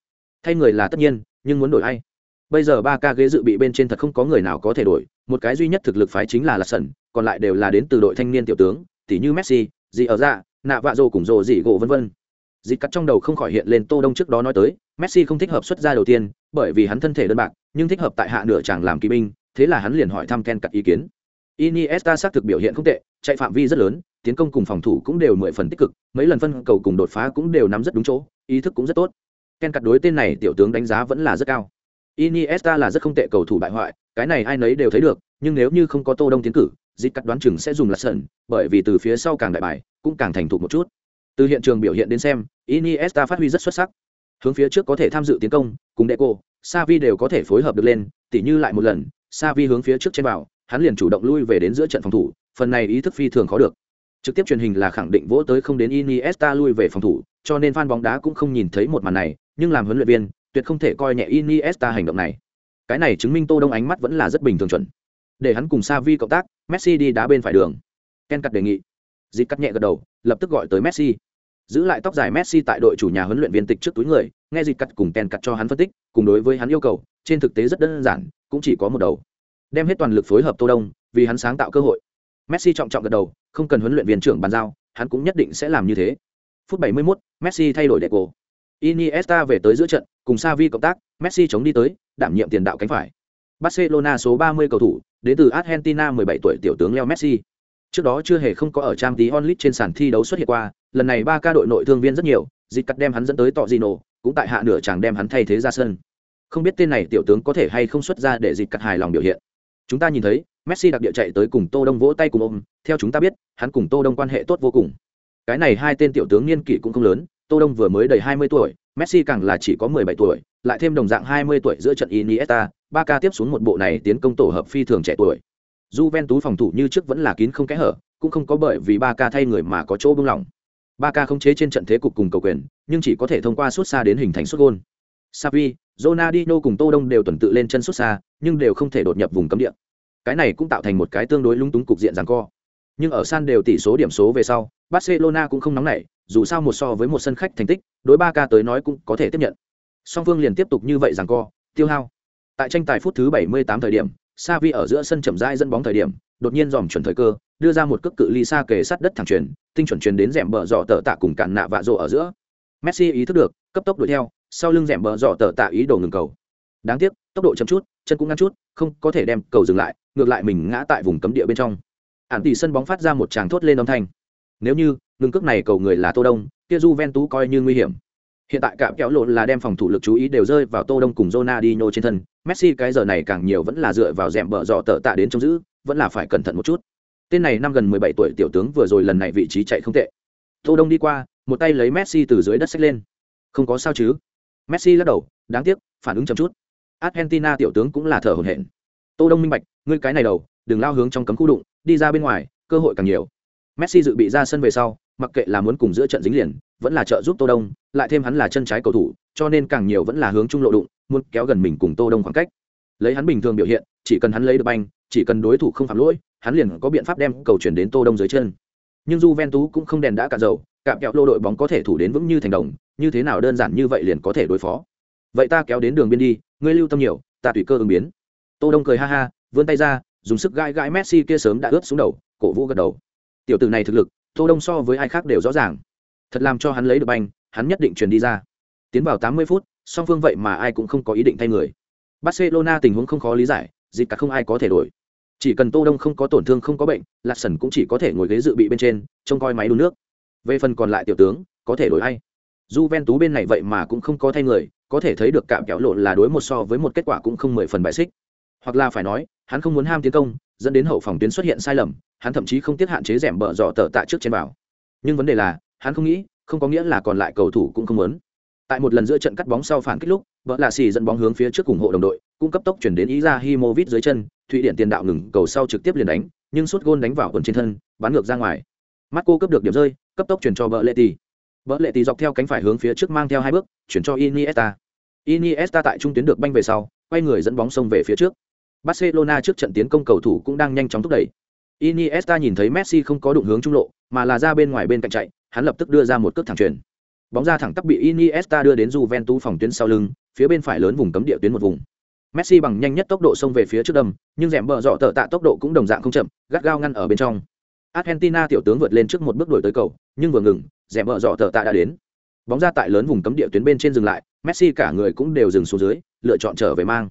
Thay người là tất nhiên, nhưng muốn đổi ai? Bây giờ ba ca ghế dự bị bên trên thật không có người nào có thể đổi, một cái duy nhất thực lực phái chính là lạt còn lại đều là đến từ đội thanh niên tiểu tướng, tỷ như messi gì ở ra nạ vạ rồ cùng rồ dị gỗ vân vân dịch cắt trong đầu không khỏi hiện lên tô đông trước đó nói tới, messi không thích hợp xuất ra đầu tiên, bởi vì hắn thân thể đơn bạc, nhưng thích hợp tại hạ nửa chàng làm kỵ binh, thế là hắn liền hỏi thăm ken cắt ý kiến. Iniesta xác thực biểu hiện không tệ, chạy phạm vi rất lớn, tiến công cùng phòng thủ cũng đều mười phần tích cực, mấy lần phân cầu cùng đột phá cũng đều nắm rất đúng chỗ, ý thức cũng rất tốt. Ken cắt đối tên này tiểu tướng đánh giá vẫn là rất cao. Iniesta là rất không tệ cầu thủ bại hoại, cái này ai nấy đều thấy được, nhưng nếu như không có tô đông tiến cử dịch cắt đoán chừng sẽ dùng là sần bởi vì từ phía sau càng đại bài, cũng càng thành thục một chút từ hiện trường biểu hiện đến xem iniesta phát huy rất xuất sắc. Hướng phía trước có thể tham dự tiến công cùng đệ cô savi đều có thể phối hợp được lên tỉ như lại một lần savi hướng phía trước trên bảo, hắn liền chủ động lui về đến giữa trận phòng thủ phần này ý thức phi thường khó được. Trực tiếp truyền hình là khẳng định vỗ tới không đến iniesta lui về phòng thủ cho nên fan bóng đá cũng không nhìn thấy một màn này nhưng làm huấn luyện viên tuyệt không thể coi nhẹ iniesta hành động này. Cái này chứng minh tô đông ánh mắt vẫn là rất bình thường chuẩn. Để hắn cùng savi cộng tác messi đi đá bên phải đường. Ken cắt đề nghị. Dịp cắt nhẹ gật đầu lập tức gọi tới messi giữ lại tóc dài messi tại đội chủ nhà huấn luyện viên tịch trước túi người nghe dịch cắt cùng kèn cắt cho hắn phân tích cùng đối với hắn yêu cầu trên thực tế rất đơn giản cũng chỉ có một đầu. Đem hết toàn lực phối hợp tô đông vì hắn sáng tạo cơ hội. Messi trọng trọng gật đầu không cần huấn luyện viên trưởng bàn giao hắn cũng nhất định sẽ làm như thế. Phút 71, messi thay đổi đẹp cổ iniesta về tới giữa trận cùng Xavi cộng tác messi chống đi tới đảm nhiệm tiền đạo cánh phải. Barcelona số 30 cầu thủ, đến từ Argentina 17 tuổi tiểu tướng Leo Messi. Trước đó chưa hề không có ở trang tí onlit trên sàn thi đấu xuất hiện qua, lần này ba ca đội nội thương viên rất nhiều, dịch cắt đem hắn dẫn tới Torino, cũng tại hạ nửa chàng đem hắn thay thế ra sân. Không biết tên này tiểu tướng có thể hay không xuất ra để dịch cắt hài lòng biểu hiện. Chúng ta nhìn thấy, Messi đặc địa chạy tới cùng Tô Đông vỗ tay cùng ôm, theo chúng ta biết, hắn cùng Tô Đông quan hệ tốt vô cùng. Cái này hai tên tiểu tướng niên kỷ cũng không lớn, Tô Đông vừa mới đầy 20 tuổi, Messi càng là chỉ có 17 tuổi, lại thêm đồng dạng 20 tuổi giữa trận Iniesta, Barca tiếp xuống một bộ này tiến công tổ hợp phi thường trẻ tuổi. Juventus phòng thủ như trước vẫn là kín không kẽ hở, cũng không có bởi vì Barca thay người mà có chỗ buông lỏng. Barca không chế trên trận thế cục cùng cầu quyền, nhưng chỉ có thể thông qua suốt xa đến hình thành suốt gôn. Xavi, jonadino cùng Tô Đông đều tuần tự lên chân suốt xa, nhưng đều không thể đột nhập vùng cấm địa. Cái này cũng tạo thành một cái tương đối lung túng cục diện rằng co. Nhưng ở san đều tỷ số điểm số về sau, Barcelona cũng không nóng nảy, dù sao một so với một sân khách thành tích, đối Barca tới nói cũng có thể tiếp nhận. Song phương liền tiếp tục như vậy rằng co, tiêu hao. Tại tranh tài phút thứ 78 thời điểm, Savi ở giữa sân chậm rãi dẫn bóng thời điểm, đột nhiên dòm chuẩn thời cơ, đưa ra một cước cự ly xa kề sát đất thẳng truyền, tinh chuẩn truyền đến rẻm bờ rọ tờ tạ cùng cản nạ vạ rộ ở giữa. Messi ý thức được, cấp tốc đuổi theo, sau lưng rẻm bờ rọ tờ tạ ý đồ ngừng cầu. Đáng tiếc, tốc độ chậm chút, chân cũng ngắn chút, không có thể đem cầu dừng lại, ngược lại mình ngã tại vùng cấm địa bên trong. Ản tỷ sân bóng phát ra một tràng thốt lên âm thanh. Nếu như ngừng cước này cầu người là Tô Đông, kia Juventus coi như nguy hiểm. Hiện tại cạm kéo lộn là đem phòng thủ lực chú ý đều rơi vào Tô Đông cùng Ronaldinho trên thân, Messi cái giờ này càng nhiều vẫn là dựa vào rèm bờ rọ tở tạ đến trông giữ, vẫn là phải cẩn thận một chút. Tên này năm gần 17 tuổi tiểu tướng vừa rồi lần này vị trí chạy không tệ. Tô Đông đi qua, một tay lấy Messi từ dưới đất xách lên. Không có sao chứ? Messi lắc đầu, đáng tiếc, phản ứng chậm chút. Argentina tiểu tướng cũng là thở hổn hển. Tô Đông minh bạch, ngươi cái này đầu, đừng lao hướng trong cấm khu đụng, đi ra bên ngoài, cơ hội càng nhiều. Messi dự bị ra sân về sau, mặc kệ là muốn cùng giữa trận dính liền, vẫn là trợ giúp Tô Đông, lại thêm hắn là chân trái cầu thủ, cho nên càng nhiều vẫn là hướng trung lộ đụng, muốn kéo gần mình cùng Tô Đông khoảng cách. Lấy hắn bình thường biểu hiện, chỉ cần hắn lấy được banh, chỉ cần đối thủ không phạm lỗi, hắn liền có biện pháp đem cầu chuyển đến Tô Đông dưới chân. Nhưng Juventus cũng không đèn đã cạn dầu, cạm kẹo lô đội bóng có thể thủ đến vững như thành đồng, như thế nào đơn giản như vậy liền có thể đối phó. Vậy ta kéo đến đường biên đi, ngươi lưu tâm nhiều, ta tùy cơ ứng biến. Tô Đông cười ha ha, vươn tay ra, dùng sức gãi gãi Messi kia sớm đã ướt xuống đầu, cổ vũ gật đầu. Tiểu tử này thực lực, Tô Đông so với ai khác đều rõ ràng. Thật làm cho hắn lấy được banh, hắn nhất định truyền đi ra. Tiến vào 80 phút, song phương vậy mà ai cũng không có ý định thay người. Barcelona tình huống không khó lý giải, dịp cả không ai có thể đổi. Chỉ cần Tô Đông không có tổn thương không có bệnh, Lạc Sẩn cũng chỉ có thể ngồi ghế dự bị bên trên, trông coi máy đun nước. Về phần còn lại tiểu tướng, có thể đổi ai? Juventus bên này vậy mà cũng không có thay người, có thể thấy được cạm kéo lộn là đối một so với một kết quả cũng không mười phần bài xích. Hoặc là phải nói, hắn không muốn ham tiến công, dẫn đến hậu phòng tuyến xuất hiện sai lầm, hắn thậm chí không tiết hạn chế rèm bờ dọ tờ tạ trước trên bảo. Nhưng vấn đề là, hắn không nghĩ, không có nghĩa là còn lại cầu thủ cũng không muốn. Tại một lần giữa trận cắt bóng sau phản kích lúc, vợ lạ xì dẫn bóng hướng phía trước ủng hộ đồng đội, cung cấp tốc chuyển đến ý ra Himovic dưới chân, thụy điện tiền đạo ngừng cầu sau trực tiếp liền đánh, nhưng suốt gôn đánh vào quần trên thân, bắn ngược ra ngoài. Marco cấp được điểm rơi, cấp tốc chuyển cho vợ lệ tỷ. Vợ lệ tỷ dọc theo cánh phải hướng phía trước mang theo hai bước, chuyển cho Iniesta. Iniesta tại trung tuyến được banh về sau, quay người dẫn bóng sông về phía trước. Barcelona trước trận tiến công cầu thủ cũng đang nhanh chóng thúc đẩy. Iniesta nhìn thấy Messi không có đụng hướng trung lộ, mà là ra bên ngoài bên cạnh chạy, hắn lập tức đưa ra một cước thẳng chuyền. Bóng ra thẳng tắp bị Iniesta đưa đến Juventus phòng tuyến sau lưng, phía bên phải lớn vùng cấm địa tuyến một vùng. Messi bằng nhanh nhất tốc độ xông về phía trước đâm, nhưng rèm bờ rọ tở tạ tốc độ cũng đồng dạng không chậm, gắt gao ngăn ở bên trong. Argentina tiểu tướng vượt lên trước một bước đuổi tới cầu, nhưng vừa ngừng, rèm bờ rọ tở tạ đã đến. Bóng ra tại lớn vùng cấm địa tuyến bên trên dừng lại, Messi cả người cũng đều dừng xuống dưới, lựa chọn trở về mang.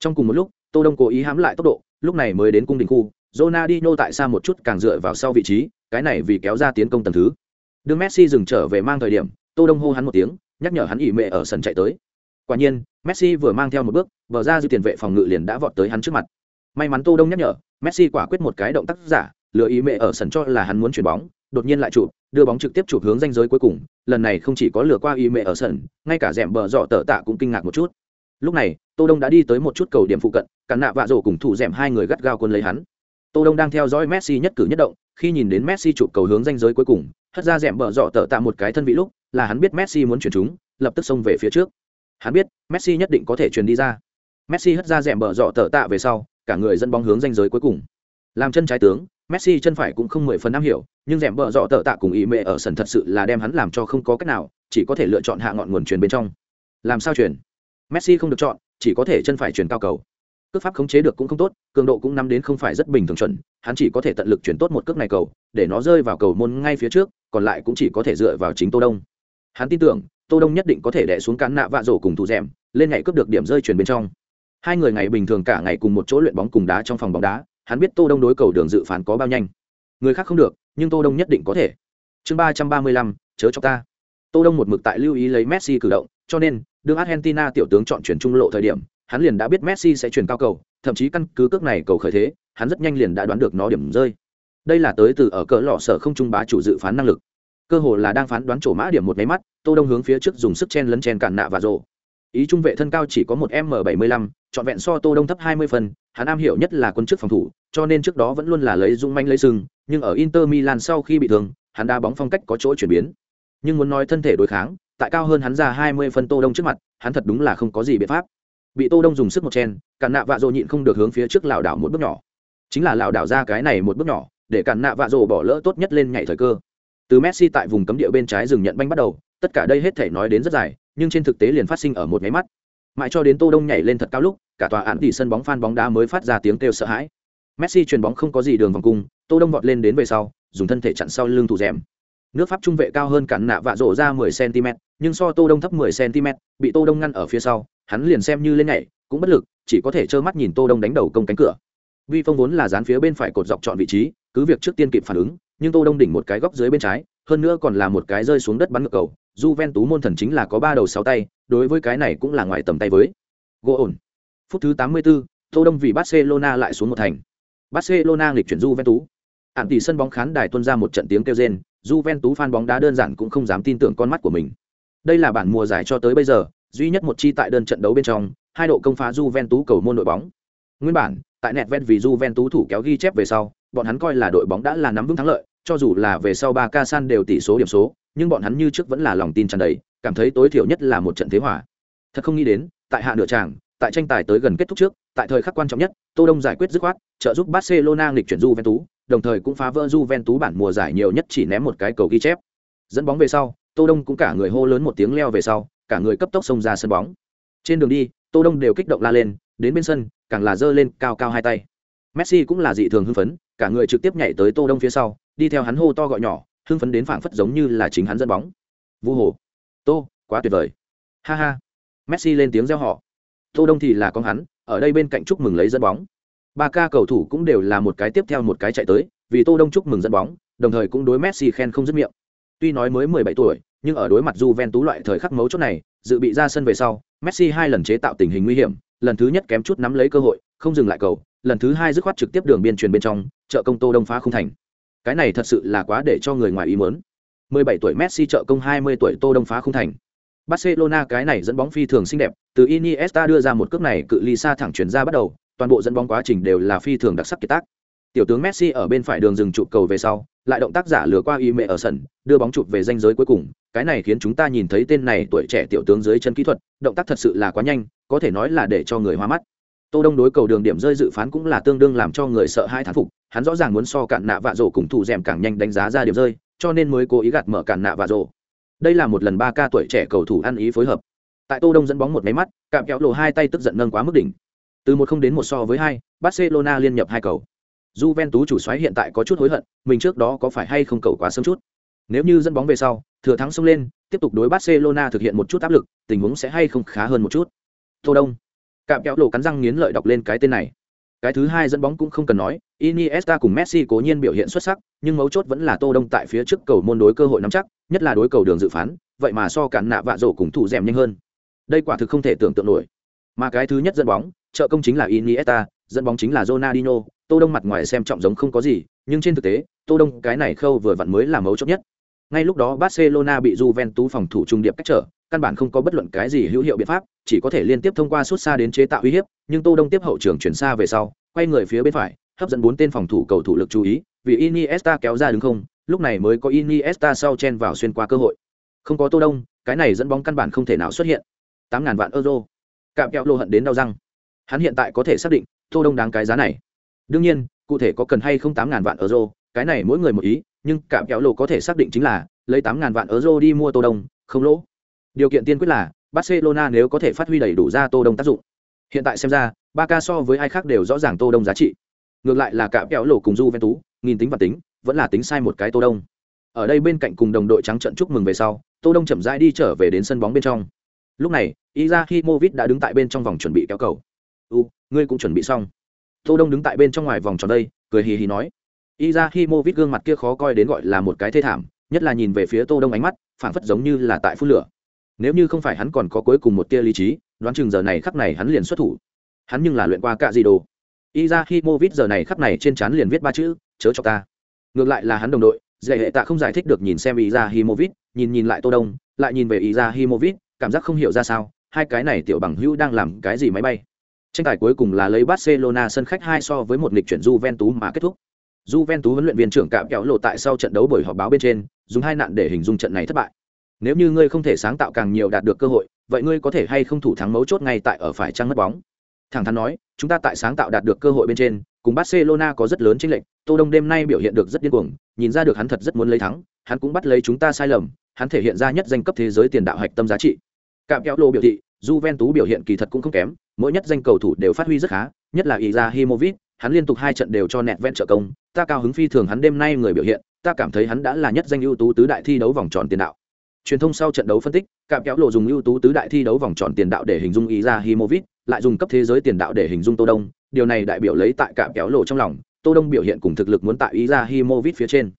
Trong cùng một lúc, Tô Đông cố ý hãm lại tốc độ, lúc này mới đến cung đỉnh khu, Ronaldinho tại xa một chút càng dựa vào sau vị trí, cái này vì kéo ra tiến công tầng thứ. Đưa Messi dừng trở về mang thời điểm, Tô Đông hô hắn một tiếng, nhắc nhở hắn ỉ mẹ ở sân chạy tới. Quả nhiên, Messi vừa mang theo một bước, bờ ra dư tiền vệ phòng ngự liền đã vọt tới hắn trước mặt. May mắn Tô Đông nhắc nhở, Messi quả quyết một cái động tác giả, lừa ý mẹ ở sân cho là hắn muốn chuyển bóng, đột nhiên lại chụp, đưa bóng trực tiếp chụp hướng ranh giới cuối cùng, lần này không chỉ có lừa qua ý mẹ ở sân, ngay cả dẻm bờ rọ tở tạ cũng kinh ngạc một chút. Lúc này, Tô Đông đã đi tới một chút cầu điểm phụ cận, cản nạ vạ rổ cùng thủ dẻm hai người gắt gao quân lấy hắn. Tô Đông đang theo dõi Messi nhất cử nhất động, khi nhìn đến Messi chụp cầu hướng ranh giới cuối cùng, hất ra dẻm bờ dọ tở tạ một cái thân vị lúc, là hắn biết Messi muốn chuyển chúng, lập tức xông về phía trước. Hắn biết, Messi nhất định có thể chuyển đi ra. Messi hất ra rèm bờ rọ tở tạ về sau, cả người dẫn bóng hướng ranh giới cuối cùng. Làm chân trái tướng, Messi chân phải cũng không mười phần am hiểu, nhưng rèm bờ rọ tở tạ cùng ý mẹ ở sân thật sự là đem hắn làm cho không có cách nào, chỉ có thể lựa chọn hạ ngọn nguồn truyền bên trong. Làm sao truyền? Messi không được chọn, chỉ có thể chân phải truyền cao cầu. Cước pháp khống chế được cũng không tốt, cường độ cũng nắm đến không phải rất bình thường chuẩn, hắn chỉ có thể tận lực chuyển tốt một cước này cầu, để nó rơi vào cầu môn ngay phía trước, còn lại cũng chỉ có thể dựa vào chính Tô Đông. Hắn tin tưởng, Tô Đông nhất định có thể đè xuống cán nạ vạ rổ cùng thủ rèm, lên ngày cướp được điểm rơi chuyển bên trong. hai người ngày bình thường cả ngày cùng một chỗ luyện bóng cùng đá trong phòng bóng đá hắn biết tô đông đối cầu đường dự phán có bao nhanh người khác không được nhưng tô đông nhất định có thể chương ba trăm ba mươi lăm chớ cho ta tô đông một mực tại lưu ý lấy messi cử động cho nên đương argentina tiểu tướng chọn chuyển trung lộ thời điểm hắn liền đã biết messi sẽ chuyển cao cầu, thậm chí căn cứ cước này cầu khởi thế, hắn rất nhanh liền đã đoán được nó điểm rơi. Đây là tới từ ở cỡ lọ sở không trung bá chủ dự phán năng lực. Cơ hồ là đang phán đoán chỗ mã điểm một máy mắt, tô đông hướng phía trước dùng sức chen lấn chen cản nạ và rồ. ý trung vệ thân cao chỉ có một m bảy mươi lăm vẹn so tô đông thấp hai mươi phần, hắn am hiểu nhất là quân chức phòng thủ, cho nên trước đó vẫn luôn là lấy dũng manh lấy sừng, nhưng ở inter milan sau khi bị thương, hắn đá bóng phong cách có chỗ chuyển biến. Nhưng muốn nói thân thể đối kháng, tại cao hơn hắn ra hai mươi phân tô đông trước mặt, hắn thật đúng là không có gì biện pháp bị tô đông dùng sức một chen, cản nạ vạ rồ nhịn không được hướng phía trước lảo đảo một bước nhỏ. Chính là lảo đảo ra cái này một bước nhỏ, để cản nạ vạ rồ bỏ lỡ tốt nhất lên nhảy thời cơ. Từ messi tại vùng cấm địa bên trái dừng nhận banh bắt đầu, tất cả đây hết thể nói đến rất dài, nhưng trên thực tế liền phát sinh ở một máy mắt. Mãi cho đến tô đông nhảy lên thật cao lúc, cả tòa án tỷ sân bóng phan bóng đá mới phát ra tiếng kêu sợ hãi. Messi chuyền bóng không có gì đường vòng cung, tô đông vọt lên đến về sau, dùng thân thể chặn sau lưng thủ rèm. Nước pháp trung vệ cao hơn cản nạ vạ rổ ra 10 cm nhưng so tô đông thấp 10 cm bị tô đông ngăn ở phía sau hắn liền xem như lên nhảy cũng bất lực chỉ có thể trơ mắt nhìn tô đông đánh đầu công cánh cửa. Vi phong vốn là dán phía bên phải cột dọc chọn vị trí cứ việc trước tiên kịp phản ứng nhưng tô đông đỉnh một cái góc dưới bên trái hơn nữa còn là một cái rơi xuống đất bắn ngược cầu. Juventus môn thần chính là có ba đầu sáu tay đối với cái này cũng là ngoài tầm tay với. Gỗ ổn. Phút thứ 84, tô đông vì barcelona lại xuống một thành. Barcelona nghịch chuyển Juventus. Ạn tỷ sân bóng khán đài tuôn ra một trận tiếng kêu rên Juventus fan bóng đá đơn giản cũng không dám tin tưởng con mắt của mình. Đây là bản mùa giải cho tới bây giờ duy nhất một chi tại đơn trận đấu bên trong, hai độ công phá Juventus cầu môn đội bóng. Nguyên bản, tại nẹt ven vì Juventus thủ kéo ghi chép về sau, bọn hắn coi là đội bóng đã là nắm vững thắng lợi, cho dù là về sau ba ca san đều tỷ số điểm số, nhưng bọn hắn như trước vẫn là lòng tin tràn đầy, cảm thấy tối thiểu nhất là một trận thế hòa. Thật không nghĩ đến, tại hạ nửa tràng, tại tranh tài tới gần kết thúc trước, tại thời khắc quan trọng nhất, tô đông giải quyết dứt khoát, trợ giúp barcelona nghịch chuyển juventus, đồng thời cũng phá vỡ juventus bản mùa giải nhiều nhất chỉ ném một cái cầu ghi chép. Dẫn bóng về sau, tô đông cũng cả người hô lớn một tiếng leo về sau cả người cấp tốc xông ra sân bóng. Trên đường đi, tô đông đều kích động la lên, đến bên sân, càng là giơ lên cao cao hai tay. Messi cũng là dị thường hưng phấn, cả người trực tiếp nhảy tới tô đông phía sau, đi theo hắn hô to gọi nhỏ, hưng phấn đến phảng phất giống như là chính hắn dẫn bóng. Vu hồ. Tô, quá tuyệt vời. Ha ha. Messi lên tiếng reo họ tô đông thì là con hắn, ở đây bên cạnh chúc mừng lấy dẫn bóng. Ba ca cầu thủ cũng đều là một cái tiếp theo một cái chạy tới, vì tô đông chúc mừng dẫn bóng, đồng thời cũng đối messi khen không dứt miệng tuy nói mới 17 tuổi nhưng ở đối mặt Juventus loại thời khắc mấu chốt này dự bị ra sân về sau messi hai lần chế tạo tình hình nguy hiểm lần thứ nhất kém chút nắm lấy cơ hội không dừng lại cầu lần thứ hai dứt khoát trực tiếp đường biên truyền bên trong trợ công tô đông phá không thành cái này thật sự là quá để cho người ngoài ý muốn 17 tuổi Messi trợ công 20 tuổi Tô Đông phá không thành. Barcelona cái này dẫn bóng phi thường xinh đẹp, từ Iniesta đưa ra một cước này cự ly xa thẳng chuyển ra bắt đầu, toàn bộ dẫn bóng quá trình đều là phi thường đặc sắc kỳ tác. Tiểu tướng Messi ở bên phải đường dừng trụ cầu về sau, lại động tác giả lừa qua y mẹ ở sân, đưa bóng chụp về danh giới cuối cùng, cái này khiến chúng ta nhìn thấy tên này tuổi trẻ tiểu tướng dưới chân kỹ thuật, động tác thật sự là quá nhanh, có thể nói là để cho người hoa mắt. Tô Đông đối cầu đường điểm rơi dự phán cũng là tương đương làm cho người sợ hai thán phục, hắn rõ ràng muốn so cạn nạ vạ rổ cùng thủ rèm càng nhanh đánh giá ra điểm rơi, cho nên mới cố ý gạt mở cạn nạ vạ rổ. Đây là một lần ba ca tuổi trẻ cầu thủ ăn ý phối hợp. Tại Tô Đông dẫn bóng một máy mắt, cạm kéo lộ hai tay tức giận nâng quá mức đỉnh. Từ một không đến một so với hai, Barcelona liên nhập hai cầu. Juventus chủ soái hiện tại có chút hối hận, mình trước đó có phải hay không cầu quá sớm chút. Nếu như dẫn bóng về sau, thừa thắng xông lên, tiếp tục đối Barcelona thực hiện một chút áp lực, tình huống sẽ hay không khá hơn một chút. Tô Đông, cạm kéo lộ cắn răng nghiến lợi đọc lên cái tên này. Cái thứ hai dẫn bóng cũng không cần nói, Iniesta cùng Messi cố nhiên biểu hiện xuất sắc, nhưng mấu chốt vẫn là Tô Đông tại phía trước cầu môn đối cơ hội nắm chắc, nhất là đối cầu đường dự phán, vậy mà so cản nạ vạ rổ cùng thủ dẻm nhanh hơn. Đây quả thực không thể tưởng tượng nổi. Mà cái thứ nhất dẫn bóng, trợ công chính là Iniesta, dẫn bóng chính là Ronaldinho, Tô Đông mặt ngoài xem trọng giống không có gì, nhưng trên thực tế, Tô Đông cái này khâu vừa vặn mới là mấu chốt nhất. Ngay lúc đó Barcelona bị Juventus phòng thủ trung điệp cách trở, căn bản không có bất luận cái gì hữu hiệu biện pháp, chỉ có thể liên tiếp thông qua suốt xa đến chế tạo uy hiếp, nhưng Tô Đông tiếp hậu trường chuyển xa về sau, quay người phía bên phải, hấp dẫn bốn tên phòng thủ cầu thủ lực chú ý, vì Iniesta kéo ra đứng không, lúc này mới có Iniesta sau chen vào xuyên qua cơ hội. Không có Tô Đông, cái này dẫn bóng căn bản không thể nào xuất hiện. Tám ngàn vạn euro. Cạm kẹo lô hận đến đau răng. Hắn hiện tại có thể xác định, Tô Đông đáng cái giá này. Đương nhiên, cụ thể có cần hay không tám ngàn vạn euro, cái này mỗi người một ý, nhưng cạm kẹo lộ có thể xác định chính là lấy tám ngàn vạn euro đi mua Tô Đông, không lỗ. Điều kiện tiên quyết là Barcelona nếu có thể phát huy đầy đủ ra Tô Đông tác dụng. Hiện tại xem ra, Barca so với ai khác đều rõ ràng Tô Đông giá trị. Ngược lại là cả kéo lỗ cùng Juventus, nghìn tính và tính, vẫn là tính sai một cái Tô Đông. Ở đây bên cạnh cùng đồng đội trắng trận chúc mừng về sau, Tô Đông chậm rãi đi trở về đến sân bóng bên trong. Lúc này, Izahimovic đã đứng tại bên trong vòng chuẩn bị kéo cầu. u ngươi cũng chuẩn bị xong tô đông đứng tại bên trong ngoài vòng tròn đây, cười hì hì nói. Izahimovic gương mặt kia khó coi đến gọi là một cái thê thảm, nhất là nhìn về phía tô đông ánh mắt, phảng phất giống như là tại phun lửa. Nếu như không phải hắn còn có cuối cùng một tia lý trí, đoán chừng giờ này khắc này hắn liền xuất thủ. Hắn nhưng là luyện qua cạ gì đồ. Izahimovic giờ này khắc này trên trán liền viết ba chữ, chớ cho ta. Ngược lại là hắn đồng đội, dễ hệ tạ không giải thích được nhìn xem Izahimovic nhìn nhìn lại tô đông, lại nhìn về Izahimovic cảm giác không hiểu ra sao, hai cái này tiểu bằng hữu đang làm cái gì máy bay tranh tài cuối cùng là lấy barcelona sân khách hai so với một nghịch chuyển juventus mà kết thúc. Juventus huấn luyện viên trưởng cạm kéo lộ tại sau trận đấu buổi họp báo bên trên, dùng hai nạn để hình dung trận này thất bại. Nếu như ngươi không thể sáng tạo càng nhiều đạt được cơ hội, vậy ngươi có thể hay không thủ thắng mấu chốt ngay tại ở phải trang mất bóng? Thẳng thắn nói, chúng ta tại sáng tạo đạt được cơ hội bên trên, cùng barcelona có rất lớn chênh lệch, tô đông đêm nay biểu hiện được rất điên cuồng, nhìn ra được hắn thật rất muốn lấy thắng, hắn cũng bắt lấy chúng ta sai lầm, hắn thể hiện ra nhất danh cấp thế giới tiền đạo hạch tâm giá trị. Cạm kéo lộ biểu thị Juventus biểu hiện kỳ thật cũng không kém, mỗi nhất danh cầu thủ đều phát huy rất khá, nhất là Izahimovic, hắn liên tục hai trận đều cho nẹt ven trợ công, ta cao hứng phi thường hắn đêm nay người biểu hiện, ta cảm thấy hắn đã là nhất danh ưu tú tứ đại thi đấu vòng tròn tiền đạo. Truyền thông sau trận đấu phân tích, cạm kéo lộ dùng ưu tú tứ đại thi đấu vòng tròn tiền đạo để hình dung Izahimovic, lại dùng cấp thế giới tiền đạo để hình dung Tô Đông, điều này đại biểu lấy tại cạm kéo lộ trong lòng, Tô Đông biểu hiện cùng thực lực muốn tại Izahimovic phía trên.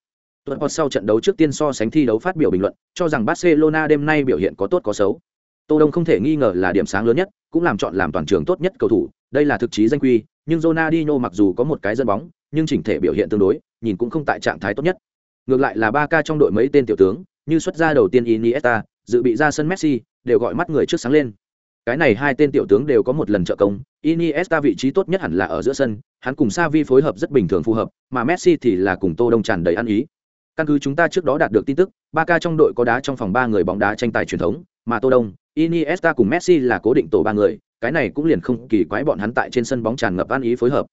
Tuần sau trận đấu trước tiên so sánh thi đấu phát biểu bình luận, cho rằng Barcelona đêm nay biểu hiện có tốt có xấu. Tô Đông không thể nghi ngờ là điểm sáng lớn nhất, cũng làm chọn làm toàn trường tốt nhất cầu thủ, đây là thực chí danh quy, nhưng Ronaldinho mặc dù có một cái dân bóng, nhưng chỉnh thể biểu hiện tương đối, nhìn cũng không tại trạng thái tốt nhất. Ngược lại là Barca trong đội mấy tên tiểu tướng, như xuất ra đầu tiên Iniesta, dự bị ra sân Messi, đều gọi mắt người trước sáng lên. Cái này hai tên tiểu tướng đều có một lần trợ công, Iniesta vị trí tốt nhất hẳn là ở giữa sân, hắn cùng Xavi phối hợp rất bình thường phù hợp, mà Messi thì là cùng Tô Đông tràn đầy ăn ý. Căn cứ chúng ta trước đó đạt được tin tức, Barca trong đội có đá trong phòng ba người bóng đá tranh tài truyền thống, mà Tô Đông, Iniesta cùng Messi là cố định tổ ba người, cái này cũng liền không kỳ quái bọn hắn tại trên sân bóng tràn ngập an ý phối hợp.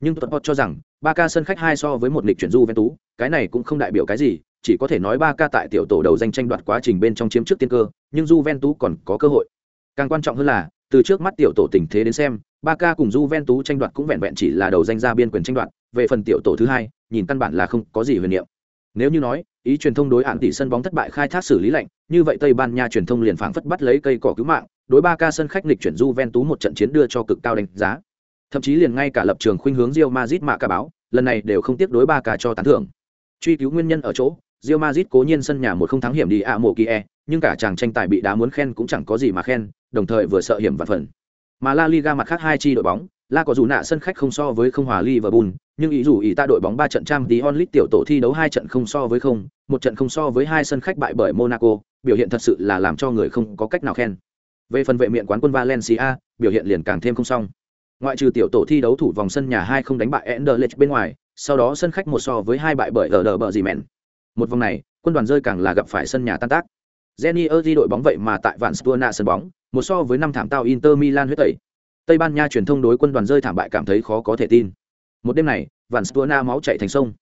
Nhưng Tuấn cho rằng, Barca sân khách hai so với một lịch chuyển Juventus, cái này cũng không đại biểu cái gì, chỉ có thể nói Barca tại tiểu tổ đầu danh tranh đoạt quá trình bên trong chiếm trước tiên cơ, nhưng Juventus còn có cơ hội. Càng quan trọng hơn là, từ trước mắt tiểu tổ tình thế đến xem, Barca cùng Juventus tranh đoạt cũng vẹn vẹn chỉ là đầu danh ra biên quyền tranh đoạt, về phần tiểu tổ thứ hai, nhìn căn bản là không có gì huyền niệm. Nếu như nói, ý truyền thông đối hạn tỷ sân bóng thất bại khai thác xử lý lạnh, như vậy Tây Ban Nha truyền thông liền phảng phất bắt lấy cây cỏ cứu mạng, đối ba ca sân khách lịch chuyển Juventus một trận chiến đưa cho cực cao đánh giá. Thậm chí liền ngay cả lập trường khuynh hướng Real Madrid mạ cả báo, lần này đều không tiếc đối ba ca cho tán thưởng. Truy cứu nguyên nhân ở chỗ, Real Madrid cố nhiên sân nhà một không thắng hiểm đi ạ mộ kia, e, nhưng cả chàng tranh tài bị đá muốn khen cũng chẳng có gì mà khen, đồng thời vừa sợ hiểm và phần. Mà La Liga mặt khác hai chi đội bóng, La có dù nạ sân khách không so với không hòa Liverpool, nhưng ý dù ý ta đội bóng ba trận trang tí onlit tiểu tổ thi đấu hai trận không so với không, một trận không so với hai sân khách bại bởi Monaco, biểu hiện thật sự là làm cho người không có cách nào khen. Về phần vệ miện quán quân Valencia, biểu hiện liền càng thêm không xong. Ngoại trừ tiểu tổ thi đấu thủ vòng sân nhà hai không đánh bại Anderlecht bên ngoài, sau đó sân khách một so với hai bại bởi ở đờ bờ gì. Một vòng này, quân đoàn rơi càng là gặp phải sân nhà tan tác. Jenny Erdi đội bóng vậy mà tại Vạn Spurna sân bóng, một so với năm thảm tao Inter Milan huyết tẩy. Tây Ban Nha truyền thông đối quân đoàn rơi thảm bại cảm thấy khó có thể tin. Một đêm này, Vạn Spurna máu chảy thành sông.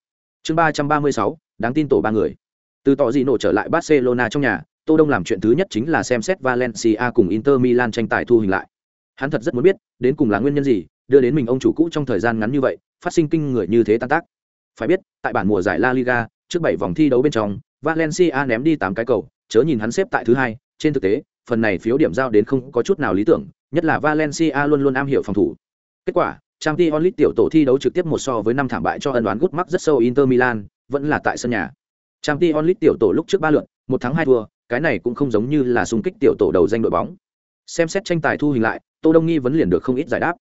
Chương ba trăm ba mươi sáu, đáng tin tổ ba người. Từ tỏ dị nổ trở lại Barcelona trong nhà, Tô Đông làm chuyện thứ nhất chính là xem xét Valencia cùng Inter Milan tranh tài thu hình lại. Hắn thật rất muốn biết, đến cùng là nguyên nhân gì, đưa đến mình ông chủ cũ trong thời gian ngắn như vậy, phát sinh kinh người như thế tan tác. Phải biết, tại bản mùa giải La Liga, trước bảy vòng thi đấu bên trong, Valencia ném đi tám cái cầu, chớ nhìn hắn xếp tại thứ hai, trên thực tế, phần này phiếu điểm giao đến không có chút nào lý tưởng, nhất là Valencia luôn luôn am hiểu phòng thủ. Kết quả, Champions League tiểu tổ thi đấu trực tiếp một so với năm thảm bại cho ân đoán gút mắc rất sâu Inter Milan, vẫn là tại sân nhà. Champions League tiểu tổ lúc trước ba lượt, một thắng hai thua, cái này cũng không giống như là xung kích tiểu tổ đầu danh đội bóng. Xem xét tranh tài thu hình lại, Tô Đông Nghi vẫn liền được không ít giải đáp.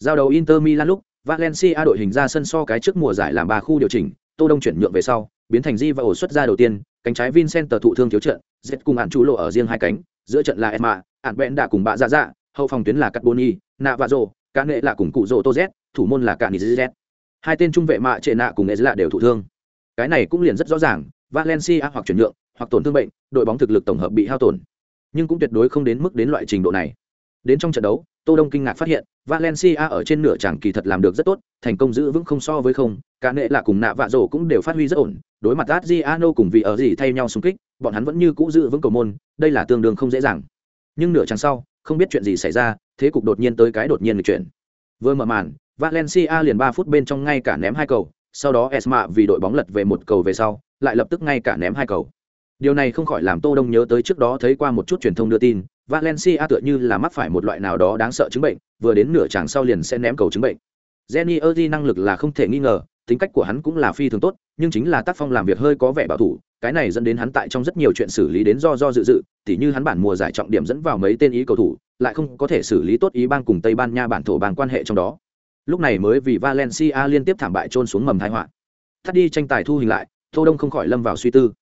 Giao đầu Inter Milan lúc, Valencia đội hình ra sân so cái trước mùa giải làm ba khu điều chỉnh, Tô Đông chuyển nhượng về sau, biến thành Di và ổ xuất ra đầu tiên, cánh trái Vincent thụ thương thiếu trận, Z cùng hạn chú lộ ở riêng hai cánh, giữa trận là Emma, ản bẽn đã cùng bạ dạ dạ, hậu phòng tuyến là Carboni, Nạ và Rồ, cả nghệ là cùng cụ Rồ Tô Z, thủ môn là cả Z. Hai tên trung vệ mạ trệ nạ cùng nghệ Ezra đều thụ thương. Cái này cũng liền rất rõ ràng, Valencia hoặc chuyển nhượng, hoặc tổn thương bệnh, đội bóng thực lực tổng hợp bị hao tổn. Nhưng cũng tuyệt đối không đến mức đến loại trình độ này. Đến trong trận đấu, Tô Đông kinh ngạc phát hiện, Valencia ở trên nửa chẳng kỳ thật làm được rất tốt, thành công giữ vững không so với không, cả nệ là cùng nạ vạ rổ cũng đều phát huy rất ổn, đối mặt Adriano cùng vị ở gì thay nhau xung kích, bọn hắn vẫn như cũ giữ vững cầu môn, đây là tương đương không dễ dàng. Nhưng nửa chẳng sau, không biết chuyện gì xảy ra, thế cục đột nhiên tới cái đột nhiên lịch chuyển. Vừa mở màn, Valencia liền ba phút bên trong ngay cả ném hai cầu, sau đó Esma vì đội bóng lật về một cầu về sau, lại lập tức ngay cả ném hai cầu. Điều này không khỏi làm Tô Đông nhớ tới trước đó thấy qua một chút truyền thông đưa tin, Valencia tựa như là mắc phải một loại nào đó đáng sợ chứng bệnh, vừa đến nửa chàng sau liền sẽ ném cầu chứng bệnh. Jenny Erdi năng lực là không thể nghi ngờ, tính cách của hắn cũng là phi thường tốt, nhưng chính là tác phong làm việc hơi có vẻ bảo thủ, cái này dẫn đến hắn tại trong rất nhiều chuyện xử lý đến do do dự dự, tỉ như hắn bản mùa giải trọng điểm dẫn vào mấy tên ý cầu thủ, lại không có thể xử lý tốt ý bang cùng Tây Ban Nha bản thổ bang quan hệ trong đó. Lúc này mới vì Valencia liên tiếp thảm bại trôn xuống mầm tai họa. Thắt đi tranh tài thu hình lại, Tô Đông không khỏi lâm vào suy tư.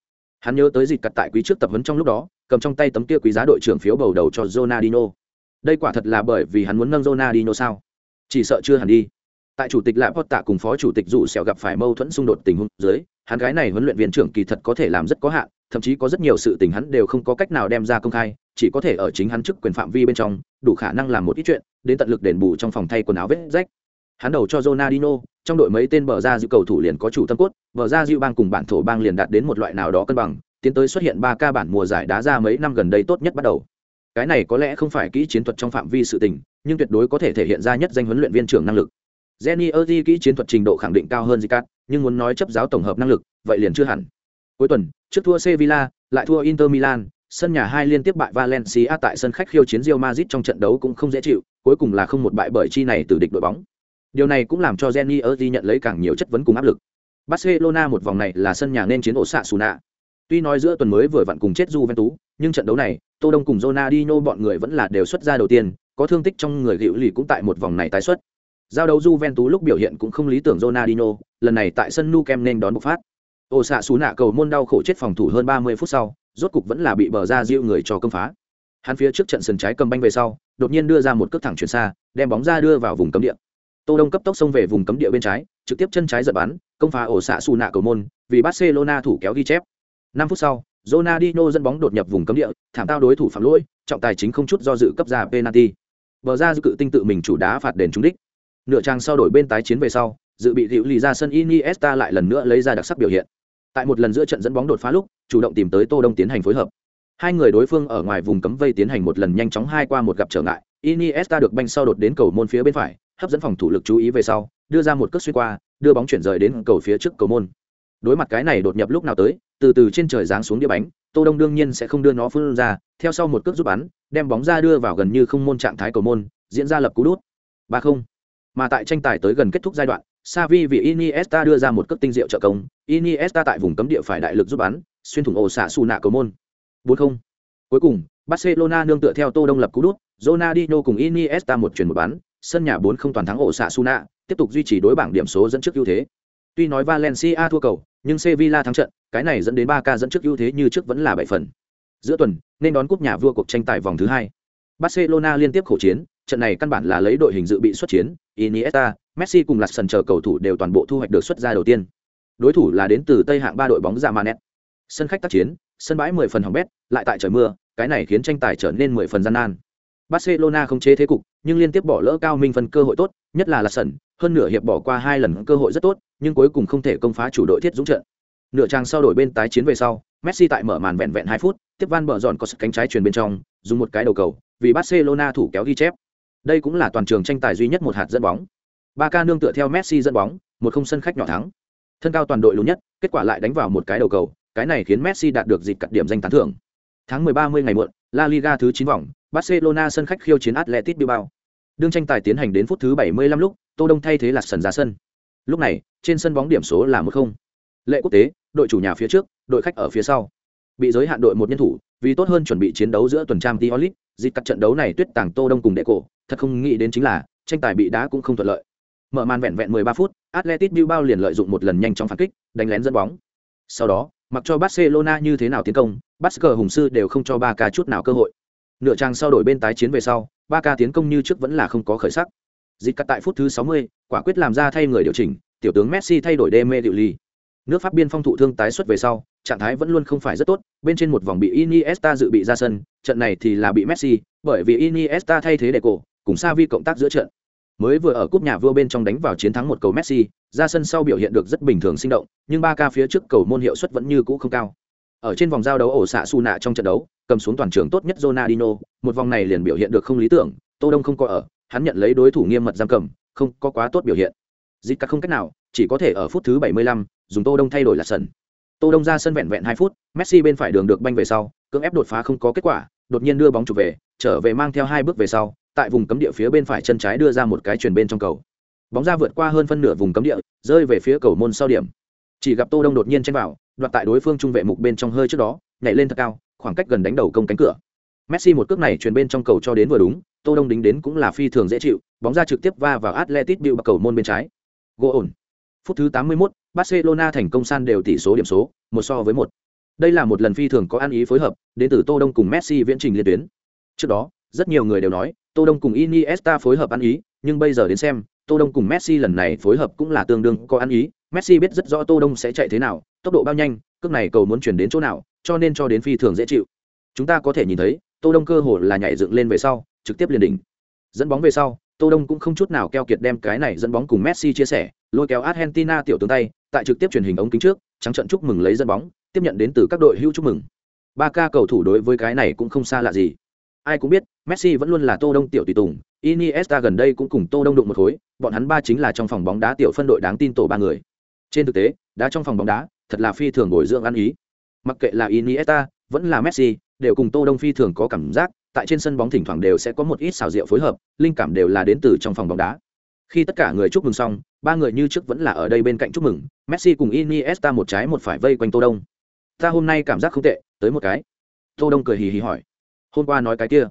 Hắn nhớ tới dịp cặt tại quý trước tập huấn trong lúc đó, cầm trong tay tấm kia quý giá đội trưởng phiếu bầu đầu cho Ronaldinho. Đây quả thật là bởi vì hắn muốn nâng Ronaldinho sao? Chỉ sợ chưa hẳn đi. Tại chủ tịch Lạp Tạ cùng phó chủ tịch dụ sẹo gặp phải mâu thuẫn xung đột tình huống dưới, hắn gái này huấn luyện viên trưởng kỳ thật có thể làm rất có hạn, thậm chí có rất nhiều sự tình hắn đều không có cách nào đem ra công khai, chỉ có thể ở chính hắn chức quyền phạm vi bên trong, đủ khả năng làm một ít chuyện, đến tận lực đền bù trong phòng thay quần áo vết rách. Hắn đầu cho Ronaldinho, trong đội mấy tên bờ ra dịu cầu thủ liền có chủ tâm cốt, bờ ra dịu bang cùng bản thổ bang liền đạt đến một loại nào đó cân bằng, tiến tới xuất hiện ba ca bản mùa giải đá ra mấy năm gần đây tốt nhất bắt đầu. Cái này có lẽ không phải kỹ chiến thuật trong phạm vi sự tình, nhưng tuyệt đối có thể thể hiện ra nhất danh huấn luyện viên trưởng năng lực. Jenny Erdi kỹ chiến thuật trình độ khẳng định cao hơn Zicat, nhưng muốn nói chấp giáo tổng hợp năng lực, vậy liền chưa hẳn. Cuối tuần, trước thua Sevilla, lại thua Inter Milan, sân nhà hai liên tiếp bại Valencia tại sân khách khiêu chiến Real Madrid trong trận đấu cũng không dễ chịu, cuối cùng là không một bại bởi chi này từ địch đội bóng. Điều này cũng làm cho Jenny Erdi nhận lấy càng nhiều chất vấn cùng áp lực. Barcelona một vòng này là sân nhà nên chiến ổ xạ Suna. Tuy nói giữa tuần mới vừa vặn cùng chết Juventus, nhưng trận đấu này, Tô Đông cùng Ronaldinho bọn người vẫn là đều xuất ra đầu tiên, có thương tích trong người Liễu lì cũng tại một vòng này tái xuất. Giao đấu Juventus lúc biểu hiện cũng không lý tưởng Ronaldinho, lần này tại sân Nou Camp nên đón bộc phát. Ô xạ Suna cầu môn đau khổ chết phòng thủ hơn 30 phút sau, rốt cục vẫn là bị bờ ra giũ người cho công phá. Hắn phía trước trận sân trái cầm banh về sau, đột nhiên đưa ra một cước thẳng chuyển xa, đem bóng ra đưa vào vùng cấm địa tô đông cấp tốc xông về vùng cấm địa bên trái trực tiếp chân trái giật bắn công phá ổ xạ sú nạ cầu môn vì barcelona thủ kéo ghi chép 5 phút sau Ronaldinho dẫn bóng đột nhập vùng cấm địa thảm tao đối thủ phạm lỗi trọng tài chính không chút do dự cấp ra penalty bờ ra dự cự tinh tự mình chủ đá phạt đền trúng đích nửa trang sau đổi bên tái chiến về sau, dự bị hữu lì ra sân Iniesta lại lần nữa lấy ra đặc sắc biểu hiện. Tại một lần giữa trận dẫn bóng đột phá lúc, chủ động tìm tới tô đông tiến hành phối hợp. Hai người đối phương ở ngoài vùng cấm vây tiến hành một lần nhanh chóng hai qua một gặp trở ngại. Iniesta được banh sau đột đến cầu môn phía bên phải, hấp dẫn phòng thủ lực chú ý về sau, đưa ra một cước xuyên qua, đưa bóng chuyển rời đến cầu phía trước cầu môn. Đối mặt cái này đột nhập lúc nào tới, từ từ trên trời giáng xuống đĩa bánh, tô đông đương nhiên sẽ không đưa nó phương ra, theo sau một cước giúp bắn, đem bóng ra đưa vào gần như không môn trạng thái cầu môn, diễn ra lập cú đút. Ba không mà tại tranh tài tới gần kết thúc giai đoạn Xavi vì Iniesta đưa ra một cước tinh diệu trợ công, Iniesta tại vùng cấm địa phải đại lực giúp bắn, xuyên thủng ổ xạ su nạ cầu môn. 4-0. Cuối cùng, Barcelona nương tựa theo Tô Đông lập cú đút, Ronaldinho cùng Iniesta một chuyển một bắn, sân nhà 4-0 toàn thắng ổ xạ Suna, tiếp tục duy trì đối bảng điểm số dẫn trước ưu thế. Tuy nói Valencia thua cầu, nhưng Sevilla thắng trận, cái này dẫn đến Barca dẫn trước ưu thế như trước vẫn là 7 phần. Giữa tuần, nên đón cúp nhà vua cuộc tranh tài vòng thứ 2. Barcelona liên tiếp khổ chiến, trận này căn bản là lấy đội hình dự bị xuất chiến, Iniesta, Messi cùng lạt sân chờ cầu thủ đều toàn bộ thu hoạch được xuất ra đầu tiên. Đối thủ là đến từ Tây hạng ba đội bóng Zamanet. Sân khách tác chiến, sân bãi 10 phần hỏng bét, lại tại trời mưa, cái này khiến tranh tài trở nên 10 phần gian nan. Barcelona không chế thế cục, nhưng liên tiếp bỏ lỡ cao minh phân cơ hội tốt, nhất là là sân, hơn nửa hiệp bỏ qua hai lần cơ hội rất tốt, nhưng cuối cùng không thể công phá chủ đội thiết dũng trận. Nửa trang sau đổi bên tái chiến về sau, Messi tại mở màn vẹn vẹn 2 phút, tiếp van bờ dọn có sức cánh trái truyền bên trong, dùng một cái đầu cầu, vì Barcelona thủ kéo ghi chép. Đây cũng là toàn trường tranh tài duy nhất một hạt dẫn bóng. Barca nương tựa theo Messi dẫn bóng, một không sân khách nhỏ thắng. Thân cao toàn đội lớn nhất, kết quả lại đánh vào một cái đầu cầu, cái này khiến Messi đạt được dịp cắt điểm danh tán thưởng. Tháng 13 ngày muộn, La Liga thứ 9 vòng, Barcelona sân khách khiêu chiến Atletico Bilbao. Đương tranh tài tiến hành đến phút thứ 75 lúc, Tô Đông thay thế lạt sần ra sân. Lúc này, trên sân bóng điểm số là 1-0. Lệ quốc tế, đội chủ nhà phía trước, đội khách ở phía sau. Bị giới hạn đội một nhân thủ, vì tốt hơn chuẩn bị chiến đấu giữa tuần trang League, dịch cắt trận đấu này tuyết tàng Tô Đông cùng đệ cổ, thật không nghĩ đến chính là, tranh tài bị đá cũng không thuận lợi. Mở màn vẹn vẹn 13 phút, Atletico Bilbao liền lợi dụng một lần nhanh chóng phản kích, đánh lén dẫn bóng. Sau đó, mặc cho Barcelona như thế nào tiến công, Barca hùng sư đều không cho Barca chút nào cơ hội nửa trang sau đổi bên tái chiến về sau ba ca tiến công như trước vẫn là không có khởi sắc dịch cắt tại phút thứ 60, quả quyết làm ra thay người điều chỉnh tiểu tướng messi thay đổi Dembele điệu ly nước pháp biên phong thụ thương tái xuất về sau trạng thái vẫn luôn không phải rất tốt bên trên một vòng bị iniesta dự bị ra sân trận này thì là bị messi bởi vì iniesta thay thế để cổ cùng Xavi cộng tác giữa trận mới vừa ở cúp nhà vua bên trong đánh vào chiến thắng một cầu messi ra sân sau biểu hiện được rất bình thường sinh động nhưng ba ca phía trước cầu môn hiệu suất vẫn như cũ không cao ở trên vòng giao đấu ổ xạ su nạ trong trận đấu cầm xuống toàn trường tốt nhất Ronaldinho, một vòng này liền biểu hiện được không lý tưởng, Tô Đông không có ở, hắn nhận lấy đối thủ nghiêm mật giam cầm, không có quá tốt biểu hiện. Dịch cả không cách nào, chỉ có thể ở phút thứ 75, dùng Tô Đông thay đổi là sân. Tô Đông ra sân vẹn vẹn 2 phút, Messi bên phải đường được banh về sau, cưỡng ép đột phá không có kết quả, đột nhiên đưa bóng chụp về, trở về mang theo hai bước về sau tại vùng cấm địa phía bên phải chân trái đưa ra một cái chuyền bên trong cầu. Bóng ra vượt qua hơn phân nửa vùng cấm địa rơi về phía cầu môn sau điểm. Chỉ gặp tô đông đột nhiên chen vào đoạt tại đối phương trung vệ mục bên trong hơi trước đó nhảy lên thật cao khoảng cách gần đánh đầu công cánh cửa. Messi một cước này truyền bên trong cầu cho đến vừa đúng tô đông đính đến cũng là phi thường dễ chịu bóng ra trực tiếp va vào Atletico Bilbao cầu môn bên trái. Gỗ ổn phút thứ 81, barcelona thành công san đều tỷ số điểm số một so với một. Đây là một lần phi thường có ăn ý phối hợp đến từ tô đông cùng messi viễn trình liên tuyến. Trước đó rất nhiều người đều nói tô đông cùng iniesta phối hợp ăn ý nhưng bây giờ đến xem tô đông cùng messi lần này phối hợp cũng là tương đương có ăn ý. Messi biết rất rõ tô đông sẽ chạy thế nào tốc độ bao nhanh cước này cầu muốn chuyển đến chỗ nào cho nên cho đến phi thường dễ chịu. Chúng ta có thể nhìn thấy tô đông cơ hồ là nhảy dựng lên về sau trực tiếp liền đỉnh. Dẫn bóng về sau tô đông cũng không chút nào keo kiệt đem cái này dẫn bóng cùng messi chia sẻ, lôi kéo argentina tiểu tướng tay, tại trực tiếp truyền hình ống kính trước, trắng trận chúc mừng lấy dẫn bóng, tiếp nhận đến từ các đội hưu chúc mừng. Ba ca cầu thủ đối với cái này cũng không xa lạ gì. Ai cũng biết, messi vẫn luôn là tô đông tiểu tùy tùng, iniesta gần đây cũng cùng tô đông đụng một khối, bọn hắn ba chính là trong phòng bóng đá tiểu phân đội đáng tin tổ ba người. Trên thực tế, đá trong phòng bóng đá, thật là phi thường bồi dưỡng ăn ý. Mặc kệ là iniesta, vẫn là messi, đều cùng tô đông phi thường có cảm giác tại trên sân bóng thỉnh thoảng đều sẽ có một ít xào rượu phối hợp, linh cảm đều là đến từ trong phòng bóng đá. Khi tất cả người chúc mừng xong, ba người như trước vẫn là ở đây bên cạnh chúc mừng, messi cùng iniesta một trái một phải vây quanh tô đông. Ta hôm nay cảm giác không tệ, tới một cái. Tô đông cười hì hì hỏi. Hôm qua nói cái kia.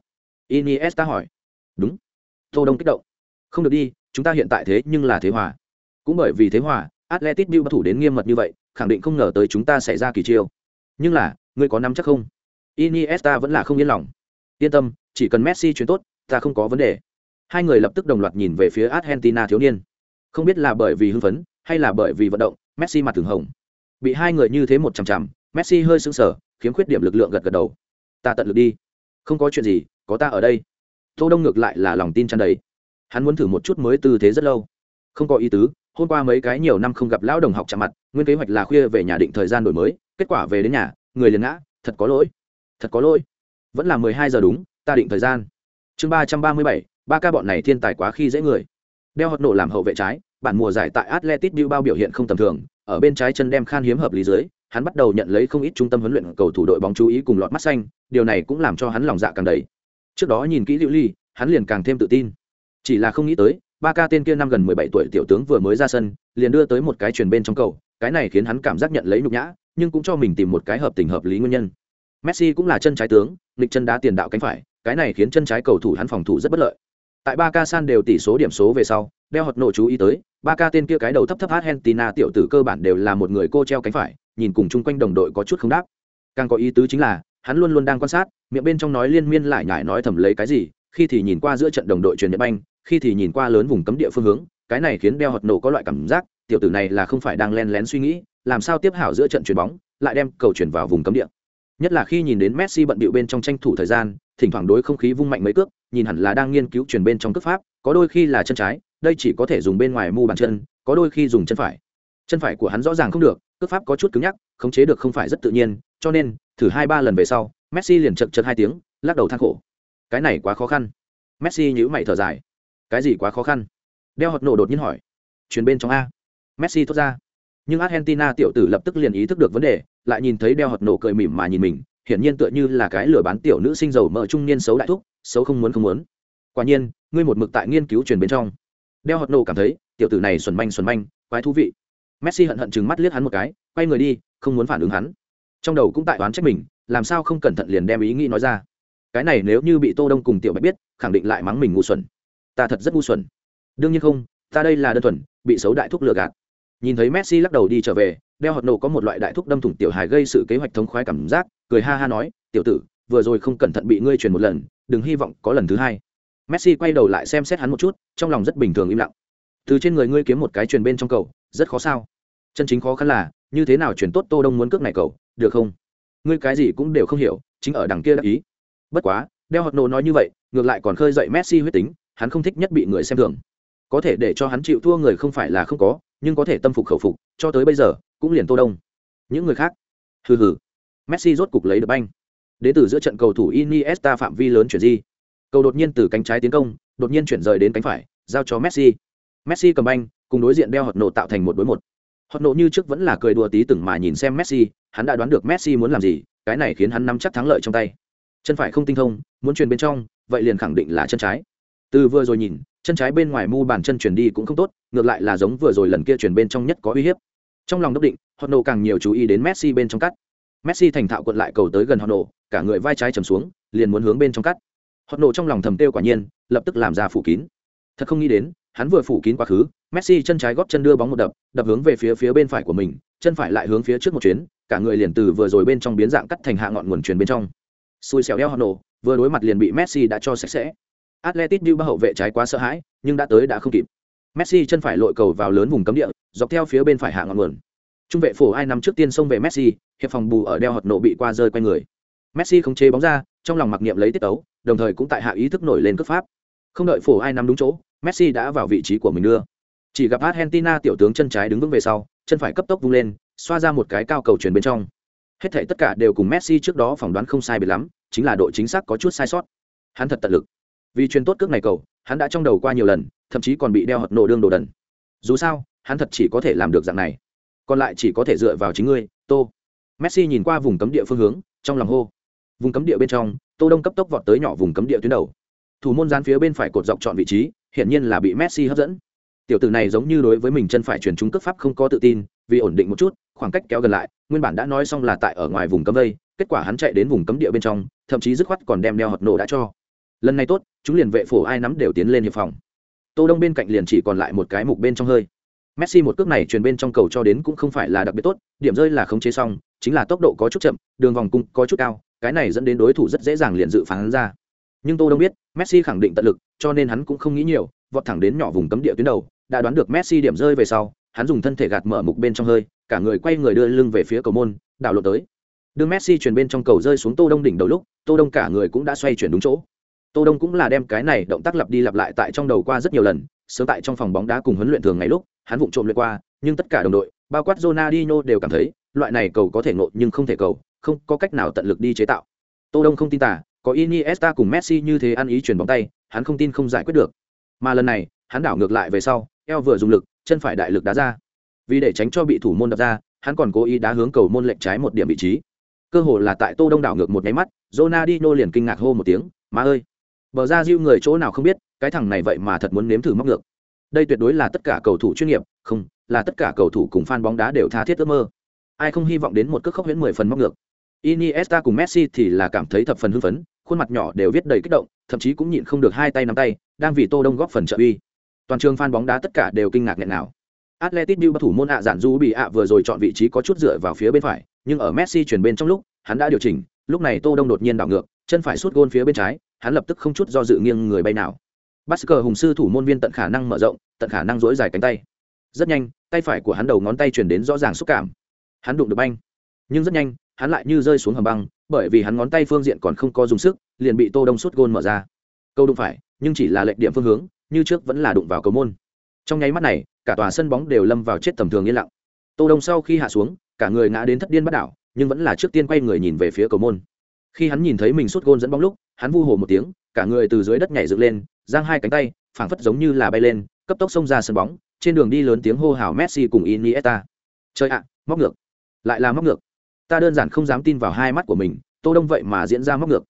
Iniesta hỏi. Đúng. Tô đông kích động. Không được đi, chúng ta hiện tại thế nhưng là thế hòa. Cũng bởi vì thế hòa atletic bilbao thủ đến nghiêm mật như vậy, khẳng định không ngờ tới chúng ta xảy ra kỳ chiêu. Nhưng là, ngươi có nắm chắc không? Iniesta vẫn là không yên lòng yên tâm, chỉ cần messi chuyển tốt, ta không có vấn đề. Hai người lập tức đồng loạt nhìn về phía argentina thiếu niên. Không biết là bởi vì hưng phấn, hay là bởi vì vận động, messi mặt thường hồng. Bị hai người như thế một chằm chằm, messi hơi sững sờ, khiếm khuyết điểm lực lượng gật gật đầu. Ta tận lực đi. Không có chuyện gì, có ta ở đây. Tô đông ngược lại là lòng tin tràn đầy. Hắn muốn thử một chút mới tư thế rất lâu. Không có ý tứ, hôm qua mấy cái nhiều năm không gặp lão đồng học chạm mặt, nguyên kế hoạch là khuya về nhà định thời gian đổi mới, kết quả về đến nhà, người liền ngã, thật có lỗi. Thật có lỗi vẫn là mười hai giờ đúng, ta định thời gian. Chương ba trăm ba mươi bảy, ba ca bọn này thiên tài quá khi dễ người. Đeo hot nổ làm hậu vệ trái, bản mùa giải tại atletic bao biểu hiện không tầm thường, ở bên trái chân đem khan hiếm hợp lý dưới, hắn bắt đầu nhận lấy không ít trung tâm huấn luyện cầu thủ đội bóng chú ý cùng lọt mắt xanh, điều này cũng làm cho hắn lòng dạ càng đầy. Trước đó nhìn kỹ liễu ly hắn liền càng thêm tự tin. Chỉ là không nghĩ tới, ba ca tên kia năm gần mười bảy tuổi tiểu tướng vừa mới ra sân, liền đưa tới một cái truyền bên trong cầu, cái này khiến hắn cảm giác nhận lấy nhục nhã, nhưng cũng cho mình tìm một cái hợp tình hợp lý nguyên nhân. Messi cũng là chân trái tướng nghịch chân đá tiền đạo cánh phải, cái này khiến chân trái cầu thủ hắn phòng thủ rất bất lợi. Tại ba ca san đều tỷ số điểm số về sau, Beo hot nổ chú ý tới ba ca tên kia cái đầu thấp thấp argentina tiểu tử cơ bản đều là một người cô treo cánh phải, nhìn cùng chung quanh đồng đội có chút không đáp. Càng có ý tứ chính là, hắn luôn luôn đang quan sát, miệng bên trong nói liên miên lại nhải nói thầm lấy cái gì, khi thì nhìn qua giữa trận đồng đội truyền nhật banh, khi thì nhìn qua lớn vùng cấm địa phương hướng, cái này khiến Beo hot nổ có loại cảm giác, tiểu tử này là không phải đang lén lén suy nghĩ, làm sao tiếp hảo giữa trận chuyền bóng, lại đem cầu chuyển vào vùng cấm địa nhất là khi nhìn đến messi bận bịu bên trong tranh thủ thời gian, thỉnh thoảng đối không khí vung mạnh mấy cước, nhìn hẳn là đang nghiên cứu chuyển bên trong cước pháp, có đôi khi là chân trái, đây chỉ có thể dùng bên ngoài mu bàn chân, có đôi khi dùng chân phải. Chân phải của hắn rõ ràng không được, cước pháp có chút cứng nhắc, khống chế được không phải rất tự nhiên, cho nên, thử hai ba lần về sau, messi liền chật chật hai tiếng, lắc đầu than khổ. Cái này quá khó khăn. Messi nhữ mày thở dài. Cái gì quá khó khăn? Đeo hột nổ đột nhiên hỏi. Chuyển bên trong a. Messi thốt ra. Nhưng argentina tiểu tử lập tức liền ý thức được vấn đề lại nhìn thấy đeo hột nổ cười mỉm mà nhìn mình, hiển nhiên tựa như là cái lửa bán tiểu nữ sinh dầu mỡ trung niên xấu đại thúc, xấu không muốn không muốn. Quả nhiên, ngươi một mực tại nghiên cứu truyền bên trong. Đeo hột nổ cảm thấy, tiểu tử này xuẩn manh xuẩn manh, quái thú vị. Messi hận hận chừng mắt liếc hắn một cái, quay người đi, không muốn phản ứng hắn. Trong đầu cũng tại oán trách mình, làm sao không cẩn thận liền đem ý nghĩ nói ra. Cái này nếu như bị tô đông cùng tiểu bạch biết, khẳng định lại mắng mình ngu xuẩn. Ta thật rất ngu xuẩn. Đương nhiên không, ta đây là đơn thuần, bị xấu đại thúc lừa gạt. Nhìn thấy messi lắc đầu đi trở về đeo hot nổ có một loại đại thúc đâm thủng tiểu hài gây sự kế hoạch thống khoái cảm giác, cười ha ha nói, tiểu tử, vừa rồi không cẩn thận bị ngươi truyền một lần, đừng hy vọng có lần thứ hai. Messi quay đầu lại xem xét hắn một chút, trong lòng rất bình thường im lặng. Từ trên người ngươi kiếm một cái truyền bên trong cầu, rất khó sao? Chân chính khó khăn là, như thế nào truyền tốt tô đông muốn cước này cầu, được không? Ngươi cái gì cũng đều không hiểu, chính ở đằng kia đắc ý. Bất quá, đeo hot nổ nói như vậy, ngược lại còn khơi dậy messi huyết tính, hắn không thích nhất bị người xem thường. Có thể để cho hắn chịu thua người không phải là không có, nhưng có thể tâm phục khẩu phục, cho tới bây giờ cũng liền tô đông. Những người khác? Hừ hừ. Messi rốt cục lấy được banh. Đến từ giữa trận cầu thủ iniesta phạm vi lớn chuyển di. Cầu đột nhiên từ cánh trái tiến công, đột nhiên chuyển rời đến cánh phải, giao cho messi. Messi cầm banh, cùng đối diện đeo hột nổ tạo thành một đối một. Hột nổ như trước vẫn là cười đùa tí từng mà nhìn xem messi, hắn đã đoán được messi muốn làm gì, cái này khiến hắn nắm chắc thắng lợi trong tay. Chân phải không tinh thông, muốn truyền bên trong, vậy liền khẳng định là chân trái. Từ vừa rồi nhìn, chân trái bên ngoài mu bàn chân chuyển đi cũng không tốt, ngược lại là giống vừa rồi lần kia chuyển bên trong nhất có uy hiếp trong lòng đốc định hòn nổ càng nhiều chú ý đến messi bên trong cắt. Messi thành thạo quật lại cầu tới gần hòn nổ cả người vai trái chầm xuống, liền muốn hướng bên trong cắt. Hòn nổ trong lòng thầm tiêu quả nhiên, lập tức làm ra phủ kín. Thật không nghĩ đến, hắn vừa phủ kín quá khứ, messi chân trái góp chân đưa bóng một đập đập hướng về phía phía bên phải của mình, chân phải lại hướng phía trước một chuyến, cả người liền từ vừa rồi bên trong biến dạng cắt thành hạ ngọn nguồn truyền bên trong. Xui xẻo đeo hòn nổ vừa đối mặt liền bị messi đã cho sạch sẽ. Atletic ba hậu vệ trái quá sợ hãi, nhưng đã tới đã không kịp messi chân phải lội cầu vào lớn vùng cấm địa, dọc theo phía bên phải hạ ngọn nguồn. Trung vệ phổ ai nằm trước tiên xông về messi, hiệp phòng bù ở đeo hột nổ bị qua rơi quay người. Messi không chế bóng ra, trong lòng mặc niệm lấy tiết tấu, đồng thời cũng tại hạ ý thức nổi lên cướp pháp. Không đợi phổ ai nằm đúng chỗ, messi đã vào vị trí của mình đưa. Chỉ gặp argentina tiểu tướng chân trái đứng vững về sau, chân phải cấp tốc vung lên, xoa ra một cái cao cầu truyền bên trong. Hết thảy tất cả đều cùng messi trước đó phỏng đoán không sai biệt lắm, chính là độ chính xác có chút sai sót. Hắn thật tận lực. Vì truyền tốt cước này cầu hắn đã trong đầu qua nhiều lần, thậm chí còn bị đeo hật nổ đương đồ đần. Dù sao, hắn thật chỉ có thể làm được dạng này. Còn lại chỉ có thể dựa vào chính ngươi, tô. Messi nhìn qua vùng cấm địa phương hướng, trong lòng hô. Vùng cấm địa bên trong, tô đông cấp tốc vọt tới nhỏ vùng cấm địa tuyến đầu. Thủ môn gián phía bên phải cột dọc chọn vị trí, hiển nhiên là bị messi hấp dẫn. Tiểu tử này giống như đối với mình chân phải chuyển trúng cước pháp không có tự tin, vì ổn định một chút, khoảng cách kéo gần lại, nguyên bản đã nói xong là tại ở ngoài vùng cấm vây, kết quả hắn chạy đến vùng cấm địa bên trong, thậm chí dứt khoát còn đem đeo hật nổ đã cho lần này tốt, chúng liền vệ phổ ai nắm đều tiến lên hiệp phòng. Tô đông bên cạnh liền chỉ còn lại một cái mục bên trong hơi. Messi một cước này truyền bên trong cầu cho đến cũng không phải là đặc biệt tốt, điểm rơi là khống chế xong, chính là tốc độ có chút chậm, đường vòng cung có chút cao, cái này dẫn đến đối thủ rất dễ dàng liền dự phán ra. Nhưng tô đông biết, messi khẳng định tận lực, cho nên hắn cũng không nghĩ nhiều, vọt thẳng đến nhỏ vùng cấm địa tuyến đầu, đã đoán được messi điểm rơi về sau, hắn dùng thân thể gạt mở mục bên trong hơi, cả người quay người đưa lưng về phía cầu môn, đảo lộn tới. Đương messi truyền bên trong cầu rơi xuống tô đông đỉnh đầu lúc, tô đông cả người cũng đã xoay chuyển đúng chỗ tô đông cũng là đem cái này động tác lặp đi lặp lại tại trong đầu qua rất nhiều lần, sớm tại trong phòng bóng đá cùng huấn luyện thường ngày lúc, hắn vụng trộm luyện qua, nhưng tất cả đồng đội, bao quát Ronaldinho đều cảm thấy, loại này cầu có thể ngộ nhưng không thể cầu, không có cách nào tận lực đi chế tạo. Tô đông không tin tả có Iniesta cùng Messi như thế ăn ý chuyển bóng tay, hắn không tin không giải quyết được. Mà lần này, hắn đảo ngược lại về sau, eo vừa dùng lực, chân phải đại lực đá ra. Vì để tránh cho bị thủ môn đập ra, hắn còn cố ý đá hướng cầu môn lệch trái một điểm vị trí. Cơ hồ là tại tô đông đảo ngược một nháy mắt, Ronaldinho liền kinh ngạc hô một tiếng, má ơi! Bờ ra diêu người chỗ nào không biết, cái thằng này vậy mà thật muốn nếm thử móc ngược. Đây tuyệt đối là tất cả cầu thủ chuyên nghiệp, không, là tất cả cầu thủ cùng fan bóng đá đều tha thiết ước mơ. Ai không hy vọng đến một cước khốc huyễn mười phần móc ngược. Iniesta cùng Messi thì là cảm thấy thập phần hưng phấn, khuôn mặt nhỏ đều viết đầy kích động, thậm chí cũng nhịn không được hai tay nắm tay, đang vì tô đông góp phần trợ uy. Toàn trường fan bóng đá tất cả đều kinh ngạc nghẹn nào Atletico Bilbao thủ môn ạ giản du bị ạ vừa rồi chọn vị trí có chút dựa vào phía bên phải, nhưng ở Messi chuyển bên trong lúc, hắn đã điều chỉnh, lúc này tô đông đột nhiên đảo ngược, chân phải sút gôn phía bên trái hắn lập tức không chút do dự nghiêng người bay nào. Bắt cờ hùng sư thủ môn viên tận khả năng mở rộng, tận khả năng dỗi dài cánh tay. Rất nhanh, tay phải của hắn đầu ngón tay chuyển đến rõ ràng xúc cảm. Hắn đụng được banh. Nhưng rất nhanh, hắn lại như rơi xuống hầm băng, bởi vì hắn ngón tay phương diện còn không có dùng sức, liền bị tô đông sút gôn mở ra. Câu đụng phải, nhưng chỉ là lệch điểm phương hướng, như trước vẫn là đụng vào cầu môn. Trong nháy mắt này, cả tòa sân bóng đều lâm vào chết tầm thường yên lặng. Tô đông sau khi hạ xuống, cả người ngã đến thất điên bắt đảo, nhưng vẫn là trước tiên quay người nhìn về phía cầu môn. Khi hắn nhìn thấy mình sút gôn dẫn bóng lúc hắn vu hồ một tiếng, cả người từ dưới đất nhảy dựng lên, giang hai cánh tay, phảng phất giống như là bay lên, cấp tốc xông ra sân bóng, trên đường đi lớn tiếng hô hào messi cùng iniesta. Chơi ạ, móc ngược. Lại là móc ngược. Ta đơn giản không dám tin vào hai mắt của mình, tô đông vậy mà diễn ra móc ngược.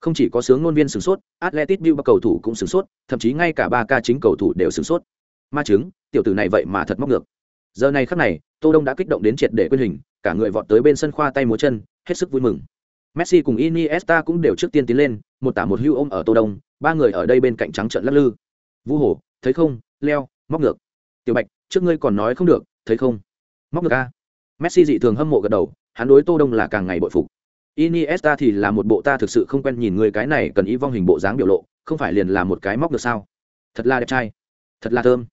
Không chỉ có sướng ngôn viên sửng sốt atletic view cầu thủ cũng sửng sốt, thậm chí ngay cả ba ca chính cầu thủ đều sửng sốt. Ma chứng, tiểu tử này vậy mà thật móc ngược. Giờ này khắc này, tô đông đã kích động đến triệt để quên hình, cả người vọt tới bên sân khoa tay múa chân, hết sức vui mừng messi cùng iniesta cũng đều trước tiên tiến lên, một tả một hưu ôm ở tô đông, ba người ở đây bên cạnh trắng trợn lắc lư. Vũ hổ thấy không? Leo, móc ngược. Tiểu bạch, trước ngươi còn nói không được, thấy không? Móc ngược a. Messi dị thường hâm mộ gật đầu, hắn đối tô đông là càng ngày bội phục. Iniesta thì là một bộ ta thực sự không quen nhìn người cái này cần ý vong hình bộ dáng biểu lộ, không phải liền là một cái móc được sao? Thật là đẹp trai. Thật là thơm.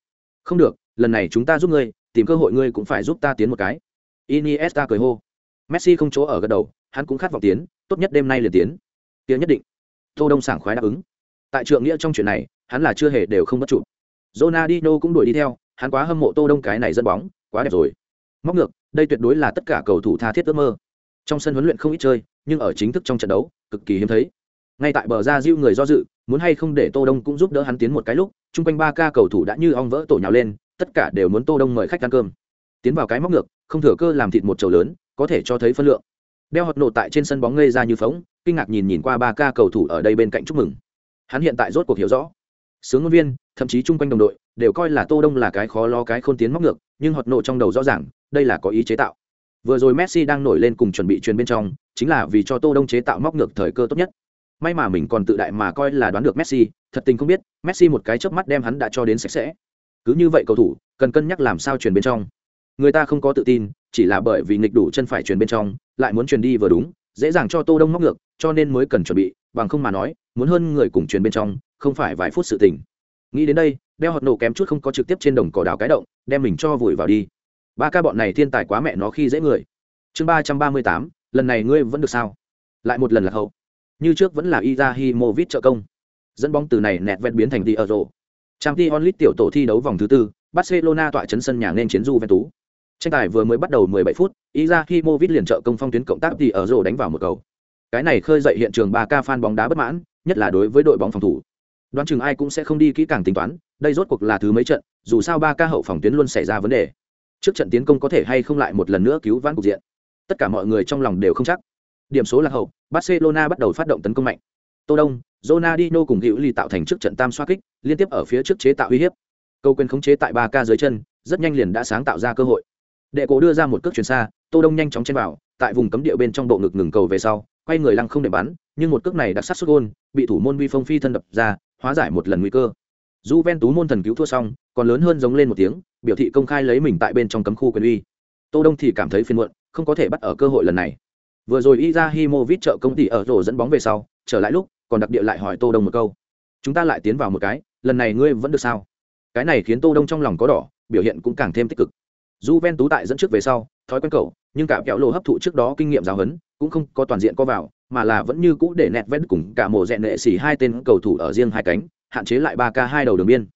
Không được, lần này chúng ta giúp ngươi, tìm cơ hội ngươi cũng phải giúp ta tiến một cái. Iniesta cười hô. Messi không chỗ ở gật đầu hắn cũng khát vọng tiến, tốt nhất đêm nay liền tiến. Tiến nhất định. Tô đông sảng khoái đáp ứng. Tại trượng nghĩa trong chuyện này, hắn là chưa hề đều không bất trụ Ronaldinho cũng đuổi đi theo, hắn quá hâm mộ tô đông cái này dẫn bóng, quá đẹp rồi. Móc ngược, đây tuyệt đối là tất cả cầu thủ tha thiết ước mơ. Trong sân huấn luyện không ít chơi, nhưng ở chính thức trong trận đấu, cực kỳ hiếm thấy. Ngay tại bờ ra diêu người do dự, muốn hay không để tô đông cũng giúp đỡ hắn tiến một cái lúc, chung quanh ba ca cầu thủ đã như ong vỡ tổ nhào lên, tất cả đều muốn tô đông mời khách ăn cơm. Tiến vào cái móc ngược, không thừa cơ làm thịt một chầu lớn, có thể cho thấy phân lượng đeo hột nổ tại trên sân bóng ngây ra như phóng, kinh ngạc nhìn nhìn qua ba ca cầu thủ ở đây bên cạnh chúc mừng. Hắn hiện tại rốt cuộc hiểu rõ. Sướng ngôn viên, thậm chí chung quanh đồng đội, đều coi là tô đông là cái khó lo cái khôn tiến móc ngược, nhưng hột nộ trong đầu rõ ràng, đây là có ý chế tạo. Vừa rồi messi đang nổi lên cùng chuẩn bị truyền bên trong, chính là vì cho tô đông chế tạo móc ngược thời cơ tốt nhất. May mà mình còn tự đại mà coi là đoán được messi, thật tình không biết, messi một cái chớp mắt đem hắn đã cho đến sạch sẽ. Cứ như vậy cầu thủ, cần cân nhắc làm sao truyền bên trong người ta không có tự tin, chỉ là bởi vì nghịch đủ chân phải truyền bên trong, lại muốn truyền đi vừa đúng, dễ dàng cho tô đông móc ngược, cho nên mới cần chuẩn bị, bằng không mà nói, muốn hơn người cùng truyền bên trong, không phải vài phút sự tình. Nghĩ đến đây, đeo hột nổ kém chút không có trực tiếp trên đồng cỏ đào cái động, đem mình cho vùi vào đi. Ba ca bọn này thiên tài quá mẹ nó khi dễ người. Chương ba trăm ba mươi tám, lần này ngươi vẫn được sao? Lại một lần là hậu. Như trước vẫn là Izahimovic trợ công. Dẫn bóng từ này nẹt vẹt biến thành đi ở rổ trang t onlit tiểu tổ thi đấu vòng thứ tư, barcelona tọa chấn sân nhà nên chiến du ven tú tranh tài vừa mới bắt đầu 17 phút Izahimovic liền trợ công phong tuyến cộng tác thì ở rổ đánh vào một cầu. Cái này khơi dậy hiện trường ba ca fan bóng đá bất mãn, nhất là đối với đội bóng phòng thủ. Đoán chừng ai cũng sẽ không đi kỹ càng tính toán, đây rốt cuộc là thứ mấy trận, dù sao ba ca hậu phòng tuyến luôn xảy ra vấn đề. Trước trận tiến công có thể hay không lại một lần nữa cứu vãn cục diện. Tất cả mọi người trong lòng đều không chắc. Điểm số là hậu, barcelona bắt đầu phát động tấn công mạnh. Tô đông, Ronaldinho cùng hữu ly tạo thành trước trận tam xoa kích, liên tiếp ở phía trước chế tạo uy hiếp. Câu quyền khống chế tại ba ca dưới chân, rất nhanh liền đã sáng tạo ra cơ hội đệ cổ đưa ra một cước chuyển xa tô đông nhanh chóng chen vào tại vùng cấm địa bên trong bộ ngực ngừng cầu về sau quay người lăng không để bắn nhưng một cước này đặc sát xuất gôn bị thủ môn vi phong phi thân đập ra hóa giải một lần nguy cơ tú môn thần cứu thua xong, còn lớn hơn giống lên một tiếng, biểu thị công khai lấy mình tại bên trong cấm khu quyền uy. Tô Đông thì cảm thấy phiền muộn, không có thể bắt ở cơ hội lần này. Vừa rồi Izahimovic trợ công ty ở rổ dẫn bóng về sau, trở lại lúc, còn đặc địa lại hỏi Tô Đông một câu. Chúng ta lại tiến vào một cái, lần này ngươi vẫn được sao? Cái này khiến Tô Đông trong lòng có đỏ, biểu hiện cũng càng thêm tích cực. Juventus tại dẫn trước về sau, thói quen cầu, nhưng cả kẹo lô hấp thụ trước đó kinh nghiệm giáo huấn, cũng không có toàn diện co vào, mà là vẫn như cũ để nẹt vét cùng cả mồ rèn nệ xỉ hai tên cầu thủ ở riêng hai cánh, hạn chế lại ba k hai đầu đường biên.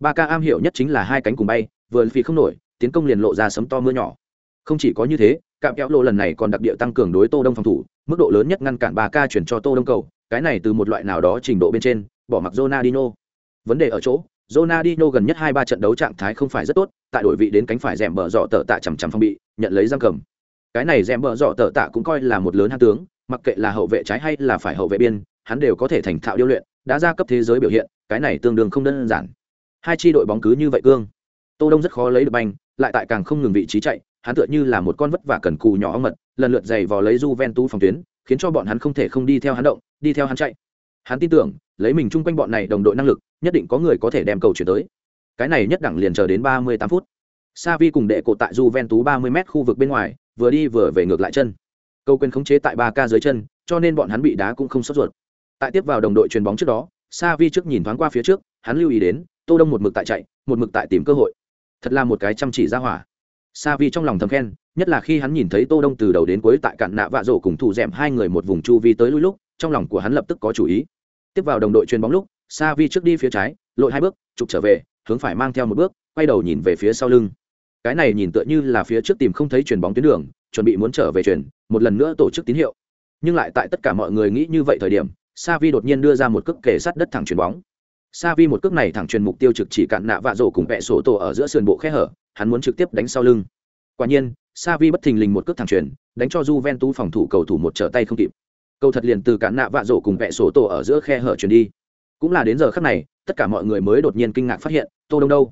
Ba k am hiểu nhất chính là hai cánh cùng bay, vừa phi không nổi, tiến công liền lộ ra sấm to mưa nhỏ. Không chỉ có như thế, cạm kéo lộ lần này còn đặc địa tăng cường đối Tô Đông phòng thủ, mức độ lớn nhất ngăn cản ba k chuyển cho Tô Đông cầu, cái này từ một loại nào đó trình độ bên trên, bỏ mặc Ronaldinho. Vấn đề ở chỗ, Ronaldinho gần nhất hai ba trận đấu trạng thái không phải rất tốt, tại đội vị đến cánh phải rèm bờ rọ tở tạ chằm chằm phong bị, nhận lấy giang cầm. Cái này rèm bờ rọ tở tạ cũng coi là một lớn hạng tướng, mặc kệ là hậu vệ trái hay là phải hậu vệ biên, hắn đều có thể thành thạo điêu luyện, đã ra cấp thế giới biểu hiện, cái này tương đương không đơn giản. Hai chi đội bóng cứ như vậy cương. Tô Đông rất khó lấy được banh, lại tại càng không ngừng vị trí chạy, hắn tựa như là một con vất vả cần cù nhỏ mật, lần lượt giày vò lấy Juventus phòng tuyến, khiến cho bọn hắn không thể không đi theo hắn động, đi theo hắn chạy. Hắn tin tưởng, lấy mình chung quanh bọn này đồng đội năng lực, nhất định có người có thể đem cầu chuyển tới. Cái này nhất đẳng liền chờ đến 38 phút. Savi cùng đệ cổ tại Juventus 30m khu vực bên ngoài, vừa đi vừa về ngược lại chân. Câu quyền khống chế tại 3K dưới chân, cho nên bọn hắn bị đá cũng không sốt ruột. Tại tiếp vào đồng đội truyền bóng trước đó, Savi trước nhìn thoáng qua phía trước, hắn lưu ý đến, Tô Đông một mực tại chạy, một mực tại tìm cơ hội. Thật là một cái chăm chỉ ra hỏa. Savi trong lòng thầm khen, nhất là khi hắn nhìn thấy Tô Đông từ đầu đến cuối tại cạn nạ vạ rổ cùng thủ dẻm hai người một vùng chu vi tới lui lúc, trong lòng của hắn lập tức có chủ ý. Tiếp vào đồng đội truyền bóng lúc, Savi trước đi phía trái, lội hai bước, trục trở về, hướng phải mang theo một bước, quay đầu nhìn về phía sau lưng. Cái này nhìn tựa như là phía trước tìm không thấy truyền bóng tuyến đường, chuẩn bị muốn trở về truyền, một lần nữa tổ chức tín hiệu. Nhưng lại tại tất cả mọi người nghĩ như vậy thời điểm, Savi đột nhiên đưa ra một cước kề sát đất thẳng chuyền bóng. Savi một cước này thẳng truyền mục tiêu trực chỉ cạn nạ vạ rổ cùng vẽ sổ tổ ở giữa sườn bộ khe hở, hắn muốn trực tiếp đánh sau lưng. Quả nhiên, Savi bất thình lình một cước thẳng truyền, đánh cho Juventus phòng thủ cầu thủ một trở tay không kịp. Cầu thật liền từ cạn nạ vạ rổ cùng vẽ sổ tổ ở giữa khe hở truyền đi. Cũng là đến giờ khắc này, tất cả mọi người mới đột nhiên kinh ngạc phát hiện, Tô Đông đâu?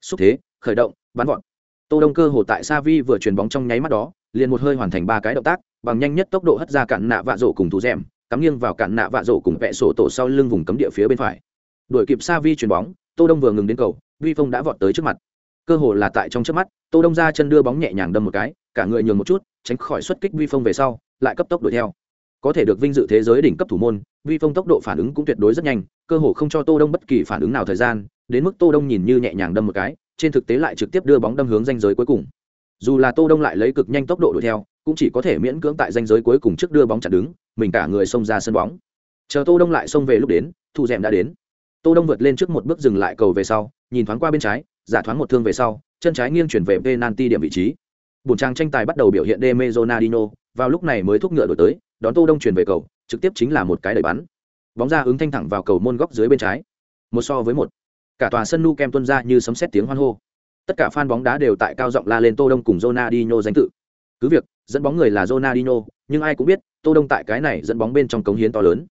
Xúc thế, khởi động, bắn vọt. Tô Đông cơ hồ tại sa vi vừa truyền bóng trong nháy mắt đó, liền một hơi hoàn thành ba cái động tác, bằng nhanh nhất tốc độ hất ra cạn nạ vạ rổ cùng thủ rèm, cắm nghiêng vào cạn nạ vạ rổ cùng vẽ sổ tổ sau lưng vùng cấm địa phía bên phải. Đuổi kịp sa vi chuyền bóng, Tô Đông vừa ngừng đến cầu, Vi Phong đã vọt tới trước mặt. Cơ hồ là tại trong chớp mắt, Tô Đông ra chân đưa bóng nhẹ nhàng đâm một cái, cả người nhường một chút, tránh khỏi xuất kích Vi Phong về sau, lại cấp tốc đuổi theo. Có thể được vinh dự thế giới đỉnh cấp thủ môn, Vi Phong tốc độ phản ứng cũng tuyệt đối rất nhanh, cơ hồ không cho Tô Đông bất kỳ phản ứng nào thời gian, đến mức Tô Đông nhìn như nhẹ nhàng đâm một cái, trên thực tế lại trực tiếp đưa bóng đâm hướng ranh giới cuối cùng. Dù là Tô Đông lại lấy cực nhanh tốc độ đuổi theo, cũng chỉ có thể miễn cưỡng tại ranh giới cuối cùng trước đưa bóng chặn đứng, mình cả người xông ra sân bóng. Chờ Tô Đông lại xông về lúc đến, thủ dẻm đã đến tô đông vượt lên trước một bước dừng lại cầu về sau nhìn thoáng qua bên trái giả thoáng một thương về sau chân trái nghiêng chuyển về penalty điểm vị trí bùn trang tranh tài bắt đầu biểu hiện Deme vào lúc này mới thúc ngựa đổi tới, đón Tô Đông chuyển về cầu, trực tiếp chính là một cái đẩy bắn. Bóng ra ứng thanh thẳng vào cầu môn góc dưới bên trái. Một so với một. Cả tòa sân nu kem tuôn ra như sấm sét tiếng hoan hô. Tất cả fan bóng đá đều tại cao giọng la lên Tô Đông cùng Ronaldinho danh tự. Cứ việc, dẫn bóng người là Ronaldinho, nhưng ai cũng biết, Tô Đông tại cái này dẫn bóng bên trong cống hiến to lớn.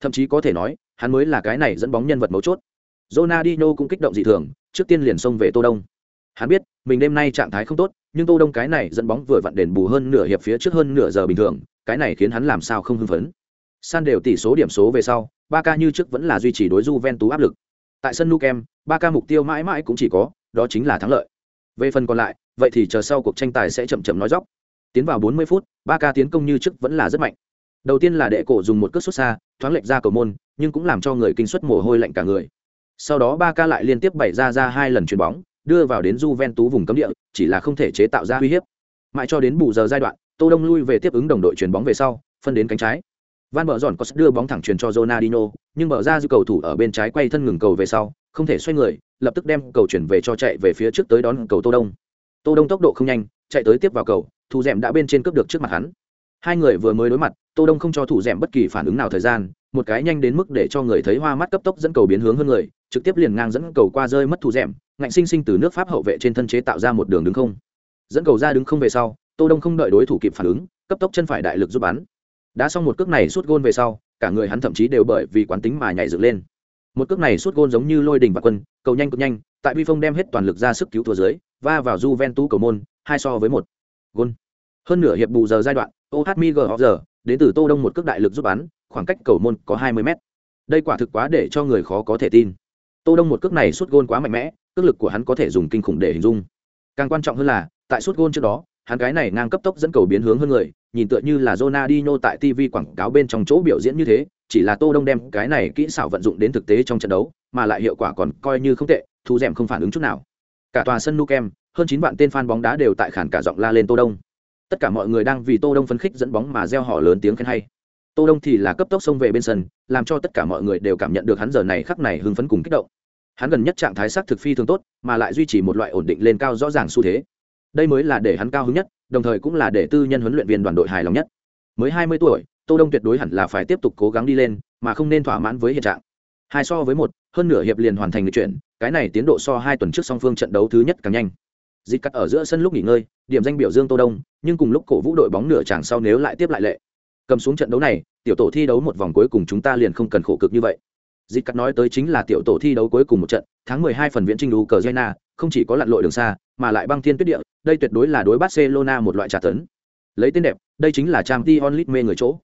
Thậm chí có thể nói, hắn mới là cái này dẫn bóng nhân vật mấu chốt Ronaldinho cũng kích động dị thường trước tiên liền xông về tô đông hắn biết mình đêm nay trạng thái không tốt nhưng tô đông cái này dẫn bóng vừa vặn đền bù hơn nửa hiệp phía trước hơn nửa giờ bình thường cái này khiến hắn làm sao không hưng phấn. San đều tỷ số điểm số về sau ba ca như trước vẫn là duy trì đối Juventus áp lực. Tại sân Nou Camp ba ca mục tiêu mãi mãi cũng chỉ có, đó chính là thắng lợi. Về phần còn lại, vậy thì chờ sau cuộc tranh tài sẽ chậm chậm nói dóc tiến vào 40 phút ba ca tiến công như trước vẫn là rất mạnh. Đầu tiên là đệ cổ dùng một cước xuất xa, thoáng lệch ra cầu môn, nhưng cũng làm cho người kinh suất mồ hôi lạnh cả người. Sau đó ba ca lại liên tiếp bày ra ra hai lần chuyền bóng, đưa vào đến Juventus vùng cấm địa, chỉ là không thể chế tạo ra uy hiếp. Mãi cho đến bù giờ giai đoạn tô đông lui về tiếp ứng đồng đội chuyền bóng về sau, phân đến cánh trái. Van Bở giòn có đưa bóng thẳng truyền cho Ronaldinho, nhưng mở ra dư cầu thủ ở bên trái quay thân ngừng cầu về sau, không thể xoay người, lập tức đem cầu chuyển về cho chạy về phía trước tới đón cầu tô đông. Tô đông tốc độ không nhanh, chạy tới tiếp vào cầu, thủ dẻm đã bên trên cướp được trước mặt hắn. Hai người vừa mới đối mặt, tô đông không cho thủ dẻm bất kỳ phản ứng nào thời gian, một cái nhanh đến mức để cho người thấy hoa mắt cấp tốc dẫn cầu biến hướng hơn người, trực tiếp liền ngang dẫn cầu qua rơi mất thủ dẻm ngạnh sinh sinh từ nước pháp hậu vệ trên thân chế tạo ra một đường đứng không. Dẫn cầu ra đứng không về sau tô đông không đợi đối thủ kịp phản ứng, cấp tốc chân phải đại lực giúp bắn. Đã xong một cước này suốt gôn về sau, cả người hắn thậm chí đều bởi vì quán tính mà nhảy dựng lên. Một cước này suốt gôn giống như lôi đình và quân, cầu nhanh cực nhanh, tại vi phong đem hết toàn lực ra sức cứu thua dưới, va vào Juventus cầu môn, hai so với một. Gôn. Hơn nửa hiệp bù giờ giai đoạn ohmig giờ đến từ tô đông một cước đại lực giúp bắn, khoảng cách cầu môn có 20 mét. Đây quả thực quá để cho người khó có thể tin. Tô đông một cước này suốt gôn quá mạnh mẽ, cước lực của hắn có thể dùng kinh khủng để hình dung. Càng quan trọng hơn là, tại suốt gôn trước đó hắn cái này ngang cấp tốc dẫn cầu biến hướng hơn người nhìn tựa như là Ronaldinho tại TV quảng cáo bên trong chỗ biểu diễn như thế, chỉ là Tô Đông đem cái này kỹ xảo vận dụng đến thực tế trong trận đấu, mà lại hiệu quả còn coi như không tệ, thu dẻm không phản ứng chút nào. Cả tòa sân Nou Camp, hơn 9 vạn tên fan bóng đá đều tại khản cả giọng la lên Tô Đông. Tất cả mọi người đang vì Tô Đông phấn khích dẫn bóng mà reo hò lớn tiếng khen hay. Tô Đông thì là cấp tốc xông về bên sân, làm cho tất cả mọi người đều cảm nhận được hắn giờ này khắc này hưng phấn cùng kích động. Hắn gần nhất trạng thái sắc thực phi thường tốt, mà lại duy trì một loại ổn định lên cao rõ ràng xu thế. Đây mới là để hắn cao hứng nhất, đồng thời cũng là để tư nhân huấn luyện viên đoàn đội hài lòng nhất. Mới hai mươi tuổi tô đông tuyệt đối hẳn là phải tiếp tục cố gắng đi lên mà không nên thỏa mãn với hiện trạng. Hai so với một hơn nửa hiệp liền hoàn thành người chuyển cái này tiến độ so hai tuần trước song phương trận đấu thứ nhất càng nhanh. Dịch cắt ở giữa sân lúc nghỉ ngơi điểm danh biểu dương tô đông nhưng cùng lúc cổ vũ đội bóng nửa chàng sau nếu lại tiếp lại lệ. Cầm xuống trận đấu này tiểu tổ thi đấu một vòng cuối cùng chúng ta liền không cần khổ cực như vậy. Dịch cắt nói tới chính là tiểu tổ thi đấu cuối cùng một trận tháng 12 phần viễn trinh đủ cờ Jena, không chỉ có lặn lội đường xa mà lại băng thiên tuyết địa đây tuyệt đối là đối barcelona một loại trả tấn lấy tên đẹp đây chính là trang t onlit mê người chỗ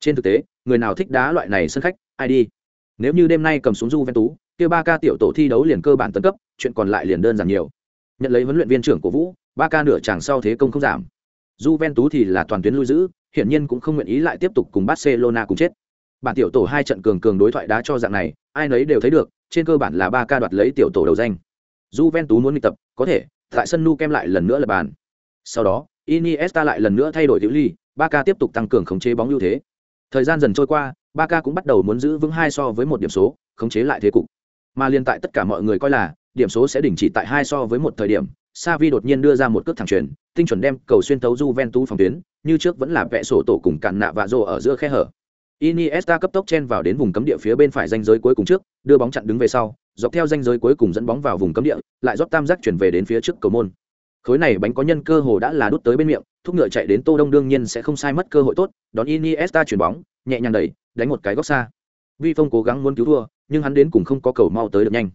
trên thực tế người nào thích đá loại này sân khách ai đi nếu như đêm nay cầm xuống Juventus, kia ba ca tiểu tổ thi đấu liền cơ bản tấn cấp, chuyện còn lại liền đơn giản nhiều. Nhận lấy huấn luyện viên trưởng của Vũ, ba ca nửa chàng sau thế công không giảm. Juventus thì là toàn tuyến lui giữ, hiển nhiên cũng không nguyện ý lại tiếp tục cùng Barcelona cùng chết. Bản tiểu tổ hai trận cường cường đối thoại đá cho dạng này, ai nấy đều thấy được, trên cơ bản là ba ca đoạt lấy tiểu tổ đầu danh. Juventus muốn nghịch tập, có thể, tại sân Nou Camp lại lần nữa là bàn. Sau đó, Iniesta lại lần nữa thay đổi tiểu ly, Barca tiếp tục tăng cường khống chế bóng ưu thế. Thời gian dần trôi qua, Barca cũng bắt đầu muốn giữ vững hai so với một điểm số, khống chế lại thế cục. Mà liên tại tất cả mọi người coi là điểm số sẽ đình chỉ tại hai so với một thời điểm, Savi đột nhiên đưa ra một cước thẳng chuyền, tinh chuẩn đem cầu xuyên tấu Juventus phòng tuyến, như trước vẫn là vẽ sổ tổ cùng cản nạ và rồ ở giữa khe hở. Iniesta cấp tốc chen vào đến vùng cấm địa phía bên phải ranh giới cuối cùng trước, đưa bóng chặn đứng về sau, dọc theo ranh giới cuối cùng dẫn bóng vào vùng cấm địa, lại rót tam giác chuyển về đến phía trước cầu môn. Khối này bánh có nhân cơ hồ đã là đút tới bên miệng thúc ngựa chạy đến tô đông đương nhiên sẽ không sai mất cơ hội tốt đón iniesta chuyển bóng nhẹ nhàng đẩy đánh một cái góc xa. Vi phong cố gắng muốn cứu thua nhưng hắn đến cùng không có cầu mau tới được nhanh.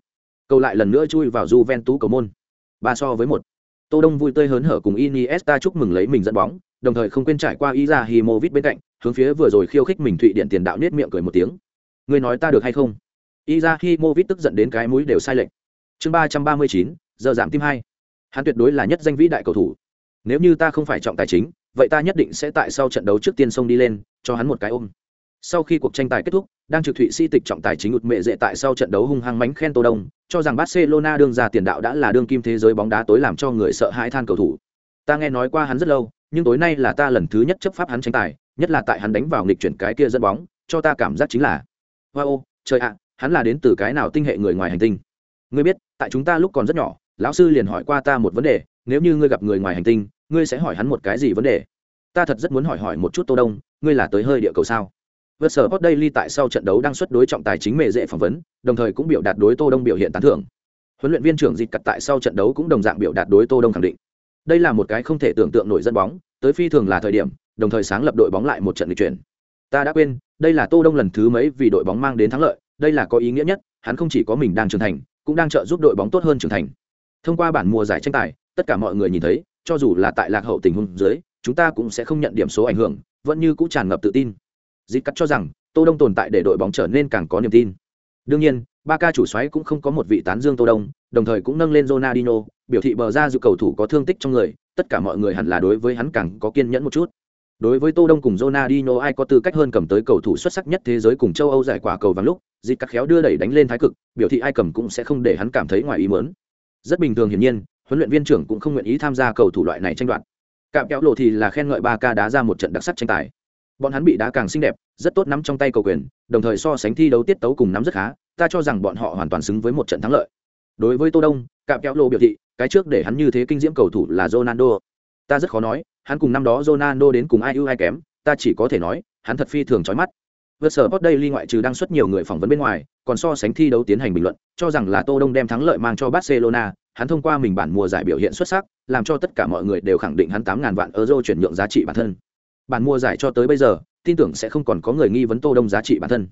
Cầu lại lần nữa chui vào Juventus cầu môn. Ba so với một. Tô đông vui tươi hớn hở cùng iniesta chúc mừng lấy mình dẫn bóng đồng thời không quên trải qua Izahimovic bên cạnh hướng phía vừa rồi khiêu khích mình thụy điện tiền đạo nhếch miệng cười một tiếng. Người nói ta được hay không? Izahimovic tức giận đến cái mũi đều sai lệch. Chương ba trăm ba mươi chín, giờ giảm tim hai. Hắn tuyệt đối là nhất danh vĩ đại cầu thủ. Nếu như ta không phải trọng tài chính, vậy ta nhất định sẽ tại sau trận đấu trước tiên sông đi lên, cho hắn một cái ôm. Sau khi cuộc tranh tài kết thúc, đang trực thụy si tịch trọng tài chính ụt mệ dệ tại sau trận đấu hung hăng mánh khen tô đông, cho rằng barcelona đương ra tiền đạo đã là đương kim thế giới bóng đá tối làm cho người sợ hãi than cầu thủ. Ta nghe nói qua hắn rất lâu, nhưng tối nay là ta lần thứ nhất chấp pháp hắn tranh tài, nhất là tại hắn đánh vào nghịch chuyển cái kia dẫn bóng, cho ta cảm giác chính là, wow, trời ạ hắn là đến từ cái nào tinh hệ người ngoài hành tinh? Ngươi biết, tại chúng ta lúc còn rất nhỏ, lão sư liền hỏi qua ta một vấn đề, nếu như ngươi gặp người ngoài hành tinh, ngươi sẽ hỏi hắn một cái gì vấn đề? Ta thật rất muốn hỏi hỏi một chút tô đông, ngươi là tới hơi địa cầu sao? Vượt sở hot daily tại sau trận đấu đang xuất đối trọng tài chính mề dễ phỏng vấn, đồng thời cũng biểu đạt đối tô đông biểu hiện tán thưởng. Huấn luyện viên trưởng dịch cặt tại sau trận đấu cũng đồng dạng biểu đạt đối tô đông khẳng định. Đây là một cái không thể tưởng tượng nổi dân bóng, tới phi thường là thời điểm, đồng thời sáng lập đội bóng lại một trận lịch chuyển. Ta đã quên, đây là tô đông lần thứ mấy vì đội bóng mang đến thắng lợi đây là có ý nghĩa nhất, hắn không chỉ có mình đang trưởng thành, cũng đang trợ giúp đội bóng tốt hơn trưởng thành. Thông qua bản mùa giải tranh tài, tất cả mọi người nhìn thấy, cho dù là tại lạc hậu tình huống dưới, chúng ta cũng sẽ không nhận điểm số ảnh hưởng, vẫn như cũng tràn ngập tự tin. Dịch cắt cho rằng, tô đông tồn tại để đội bóng trở nên càng có niềm tin. Đương nhiên, ba ca chủ xoáy cũng không có một vị tán dương tô đông, đồng thời cũng nâng lên Ronaldinho, biểu thị bờ ra dự cầu thủ có thương tích trong người, tất cả mọi người hẳn là đối với hắn càng có kiên nhẫn một chút. Đối với tô đông cùng Ronaldinho, ai có tư cách hơn cầm tới cầu thủ xuất sắc nhất thế giới cùng châu âu giải quả cầu vàng lúc dịp cắt khéo đưa đẩy đánh lên thái cực, biểu thị ai cầm cũng sẽ không để hắn cảm thấy ngoài ý muốn. Rất bình thường hiển nhiên, huấn luyện viên trưởng cũng không nguyện ý tham gia cầu thủ loại này tranh đoạt. Cạm kéo lộ thì là khen ngợi ba ca đá ra một trận đặc sắc tranh tài. Bọn hắn bị đá càng xinh đẹp, rất tốt nắm trong tay cầu quyền, đồng thời so sánh thi đấu tiết tấu cùng nắm rất khá, ta cho rằng bọn họ hoàn toàn xứng với một trận thắng lợi. Đối với tô đông, cạm kéo lộ biểu thị, cái trước để hắn như thế kinh diễm cầu thủ là ronaldo. Ta rất khó nói, hắn cùng năm đó ronaldo đến cùng ai ưu ai kém, ta chỉ có thể nói, hắn thật phi thường chói mắt vượt sở post daily ngoại trừ đang xuất nhiều người phỏng vấn bên ngoài, còn so sánh thi đấu tiến hành bình luận, cho rằng là tô đông đem thắng lợi mang cho barcelona. Hắn thông qua mình bản mùa giải biểu hiện xuất sắc, làm cho tất cả mọi người đều khẳng định hắn tám ngàn vạn euro chuyển nhượng giá trị bản thân. Bản mùa giải cho tới bây giờ, tin tưởng sẽ không còn có người nghi vấn tô đông giá trị bản thân.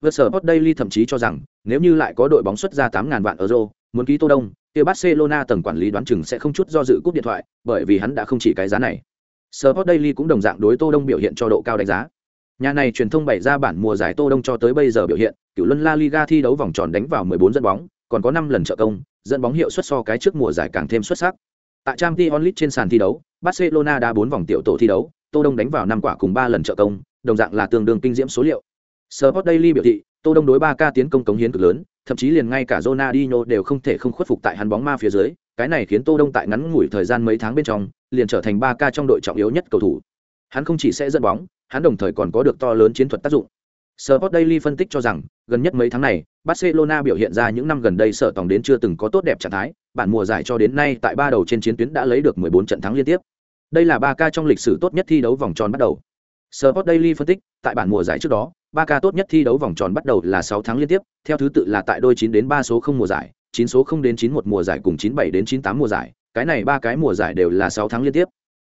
Vượt sở post daily thậm chí cho rằng, nếu như lại có đội bóng xuất ra tám ngàn vạn euro, muốn ký tô đông, kia barcelona tầng quản lý đoán chừng sẽ không chút do dự cúp điện thoại, bởi vì hắn đã không chỉ cái giá này. Sport Daily cũng đồng dạng đối Tô Đông biểu hiện cho độ cao đánh giá. Nhà này truyền thông bày ra bản mùa giải Tô Đông cho tới bây giờ biểu hiện, cựu luân La Liga thi đấu vòng tròn đánh vào 14 dẫn bóng, còn có 5 lần trợ công, dẫn bóng hiệu suất so cái trước mùa giải càng thêm xuất sắc. Tại Champions League trên sàn thi đấu, Barcelona đã 4 vòng tiểu tổ thi đấu, Tô Đông đánh vào 5 quả cùng 3 lần trợ công, đồng dạng là tương đương kinh diễm số liệu. Sport Daily biểu thị, Tô Đông đối 3K tiến công cống hiến cực lớn, thậm chí liền ngay cả Ronaldinho đều không thể không khuất phục tại hắn bóng ma phía dưới, cái này khiến Tô Đông tại ngắn ngủi thời gian mấy tháng bên trong, liền trở thành 3K trong đội trọng yếu nhất cầu thủ. Hắn không chỉ sẽ dẫn bóng, hắn đồng thời còn có được to lớn chiến thuật tác dụng. Sport Daily phân tích cho rằng, gần nhất mấy tháng này, Barcelona biểu hiện ra những năm gần đây sở tòng đến chưa từng có tốt đẹp trạng thái, bản mùa giải cho đến nay tại ba đầu trên chiến tuyến đã lấy được 14 trận thắng liên tiếp. Đây là 3K trong lịch sử tốt nhất thi đấu vòng tròn bắt đầu. Sport Daily phân tích, tại bản mùa giải trước đó, 3K tốt nhất thi đấu vòng tròn bắt đầu là 6 tháng liên tiếp, theo thứ tự là tại đôi 9 đến 3 số không mùa giải, 9 số 0 đến 91 mùa giải cùng 97 đến 98 mùa giải, cái này ba cái mùa giải đều là 6 tháng liên tiếp.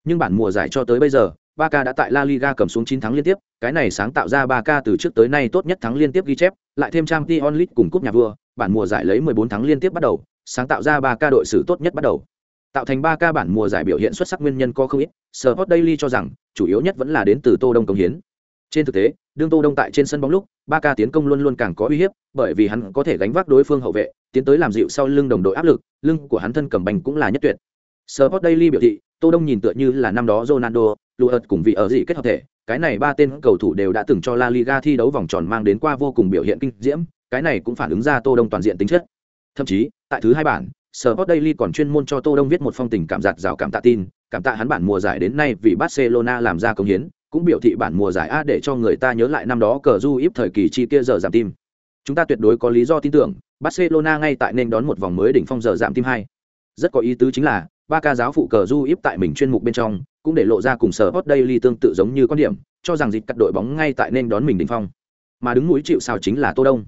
Nhưng bản mùa giải cho tới bây giờ, Barca đã tại La Liga cầm xuống 9 thắng liên tiếp, cái này sáng tạo ra Barca từ trước tới nay tốt nhất thắng liên tiếp ghi chép, lại thêm Champions League cùng cúp nhà vua, bản mùa giải lấy 14 thắng liên tiếp bắt đầu, sáng tạo ra Barca đội sử tốt nhất bắt đầu. Tạo thành Barca bản mùa giải biểu hiện xuất sắc nguyên nhân có không ít, Sport Daily cho rằng, chủ yếu nhất vẫn là đến từ Tô Đông công hiến. Trên thực tế, đương Tô Đông tại trên sân bóng lúc, Barca tiến công luôn luôn càng có uy hiếp, bởi vì hắn có thể gánh vác đối phương hậu vệ, tiến tới làm dịu sau lưng đồng đội áp lực, lưng của hắn thân cầm bành cũng là nhất tuyệt. Sport Daily biểu thị, Tô Đông nhìn tựa như là năm đó Ronaldo, Luat cùng vị ở gì kết hợp thể, cái này ba tên cầu thủ đều đã từng cho La Liga thi đấu vòng tròn mang đến qua vô cùng biểu hiện kinh diễm, cái này cũng phản ứng ra Tô Đông toàn diện tính chất. Thậm chí, tại thứ hai bản, Sport Daily còn chuyên môn cho Tô Đông viết một phong tình cảm giạt rào cảm tạ tin, cảm tạ hắn bản mùa giải đến nay vì Barcelona làm ra công hiến, cũng biểu thị bản mùa giải A để cho người ta nhớ lại năm đó cờ du íp thời kỳ chi kia giờ giảm tim. Chúng ta tuyệt đối có lý do tin tưởng, Barcelona ngay tại nên đón một vòng mới đỉnh phong giờ giảm tim hai. Rất có ý tứ chính là, ba ca giáo phụ cờ du íp tại mình chuyên mục bên trong, cũng để lộ ra cùng sở hot daily tương tự giống như quan điểm, cho rằng dịch cắt đội bóng ngay tại nên đón mình đỉnh phong. Mà đứng mũi chịu sao chính là Tô Đông.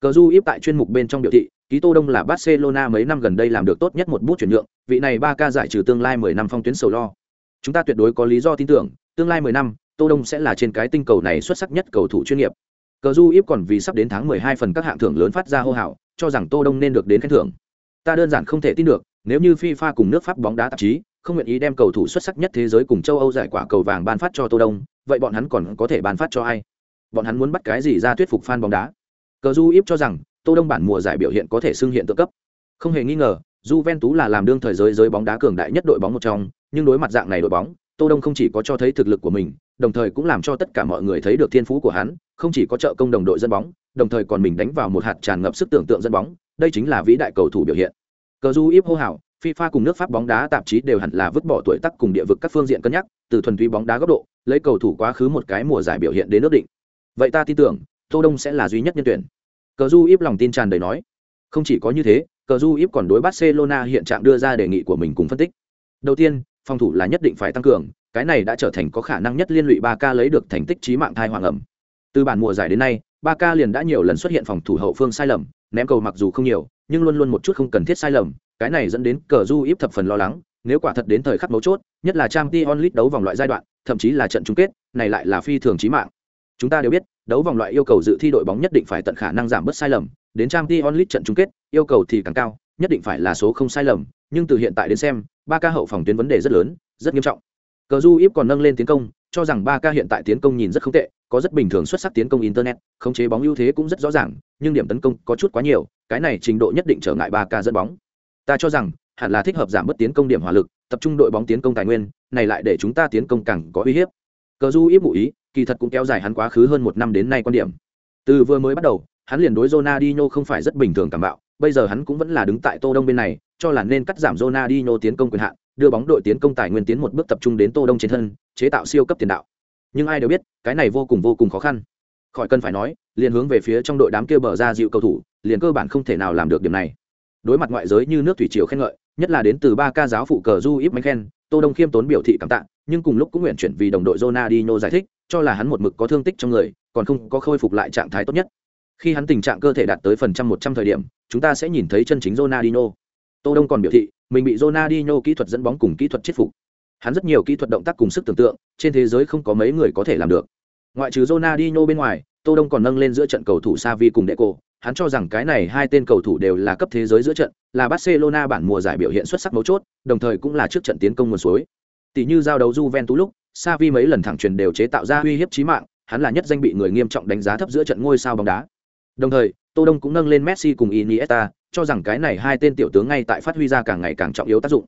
Cờ du íp tại chuyên mục bên trong biểu thị, ký Tô Đông là Barcelona mấy năm gần đây làm được tốt nhất một bút chuyển nhượng, vị này ba ca giải trừ tương lai 10 năm phong tuyến sầu lo. Chúng ta tuyệt đối có lý do tin tưởng, tương lai 10 năm, Tô Đông sẽ là trên cái tinh cầu này xuất sắc nhất cầu thủ chuyên nghiệp. Cờ du íp còn vì sắp đến tháng 12 phần các hạng thưởng lớn phát ra hô hào, cho rằng Tô Đông nên được đến khen thưởng. Ta đơn giản không thể tin được, nếu như FIFA cùng nước Pháp bóng đá tạp chí không nguyện ý đem cầu thủ xuất sắc nhất thế giới cùng châu Âu giải quả cầu vàng ban phát cho Tô Đông, vậy bọn hắn còn có thể ban phát cho ai? Bọn hắn muốn bắt cái gì ra thuyết phục fan bóng đá? Cờ du íp cho rằng, Tô Đông bản mùa giải biểu hiện có thể xưng hiện tượng cấp. Không hề nghi ngờ, Juventus là làm đương thời giới giới bóng đá cường đại nhất đội bóng một trong, nhưng đối mặt dạng này đội bóng, Tô Đông không chỉ có cho thấy thực lực của mình, đồng thời cũng làm cho tất cả mọi người thấy được thiên phú của hắn, không chỉ có trợ công đồng đội dân bóng, đồng thời còn mình đánh vào một hạt tràn ngập sức tưởng tượng dân bóng, đây chính là vĩ đại cầu thủ biểu hiện. Cờ du íp hô hào, FIFA cùng nước Pháp bóng đá tạp chí đều hẳn là vứt bỏ tuổi tác cùng địa vực các phương diện cân nhắc, từ thuần túy bóng đá góc độ, lấy cầu thủ quá khứ một cái mùa giải biểu hiện đến nước định. Vậy ta tin tưởng, Tô Đông sẽ là duy nhất nhân tuyển. Cờ du íp lòng tin tràn đầy nói. Không chỉ có như thế, Cờ du íp còn đối Barcelona hiện trạng đưa ra đề nghị của mình cùng phân tích. Đầu tiên, phòng thủ là nhất định phải tăng cường, cái này đã trở thành có khả năng nhất liên lụy 3K lấy được thành tích chí mạng thai hoàng ẩm. Từ bản mùa giải đến nay, 3K liền đã nhiều lần xuất hiện phòng thủ hậu phương sai lầm, ném cầu mặc dù không nhiều, nhưng luôn luôn một chút không cần thiết sai lầm, cái này dẫn đến cờ du íp thập phần lo lắng, nếu quả thật đến thời khắc mấu chốt, nhất là Trang Champions League đấu vòng loại giai đoạn, thậm chí là trận chung kết, này lại là phi thường chí mạng. chúng ta đều biết đấu vòng loại yêu cầu dự thi đội bóng nhất định phải tận khả năng giảm bớt sai lầm đến trang t onlit trận chung kết yêu cầu thì càng cao nhất định phải là số không sai lầm nhưng từ hiện tại đến xem ba ca hậu phòng tuyến vấn đề rất lớn rất nghiêm trọng cờ du íp còn nâng lên tiến công cho rằng ba ca hiện tại tiến công nhìn rất không tệ có rất bình thường xuất sắc tiến công internet, khống chế bóng ưu thế cũng rất rõ ràng, nhưng điểm tấn công có chút quá nhiều, cái này trình độ nhất định trở ngại ba ca dẫn bóng. Ta cho rằng, hẳn là thích hợp giảm bớt tiến công điểm hỏa lực, tập trung đội bóng tiến công tài nguyên, này lại để chúng ta tiến công càng có uy hiếp. Cờ du ít ngụ ý, kỳ thật cũng kéo dài hắn quá khứ hơn một năm đến nay quan điểm. Từ vừa mới bắt đầu, hắn liền đối Ronaldinho không phải rất bình thường cảm bạo, bây giờ hắn cũng vẫn là đứng tại tô đông bên này, cho là nên cắt giảm Ronaldinho tiến công quyền hạn, đưa bóng đội tiến công tài nguyên tiến một bước tập trung đến tô đông trên thân, chế tạo siêu cấp tiền đạo nhưng ai đều biết, cái này vô cùng vô cùng khó khăn. Khỏi cần phải nói, liền hướng về phía trong đội đám kia bờ ra dịu cầu thủ, liền cơ bản không thể nào làm được điểm này. Đối mặt ngoại giới như nước thủy triều khen ngợi, nhất là đến từ ba ca giáo phụ cờ du ít mánh khen tô đông khiêm tốn biểu thị cảm tạ, nhưng cùng lúc cũng nguyện chuyển vì đồng đội Ronaldinho giải thích, cho là hắn một mực có thương tích trong người, còn không có khôi phục lại trạng thái tốt nhất. Khi hắn tình trạng cơ thể đạt tới phần trăm một trăm thời điểm, chúng ta sẽ nhìn thấy chân chính Ronaldinho. Tô đông còn biểu thị, mình bị Ronaldinho kỹ thuật dẫn bóng cùng kỹ thuật chết phục hắn rất nhiều kỹ thuật động tác cùng sức tưởng tượng, trên thế giới không có mấy người có thể làm được. Ngoại trừ Ronaldinho bên ngoài, tô đông còn nâng lên giữa trận cầu thủ Xavi cùng Deco. Hắn cho rằng cái này hai tên cầu thủ đều là cấp thế giới giữa trận, là Barcelona bản mùa giải biểu hiện xuất sắc mấu chốt, đồng thời cũng là trước trận tiến công nguồn suối. Tỷ như giao đấu Juventus lúc, Xavi mấy lần thẳng truyền đều chế tạo ra uy hiếp chí mạng, hắn là nhất danh bị người nghiêm trọng đánh giá thấp giữa trận ngôi sao bóng đá. Đồng thời, tô đông cũng nâng lên messi cùng iniesta, cho rằng cái này hai tên tiểu tướng ngay tại phát huy ra càng ngày càng trọng yếu tác dụng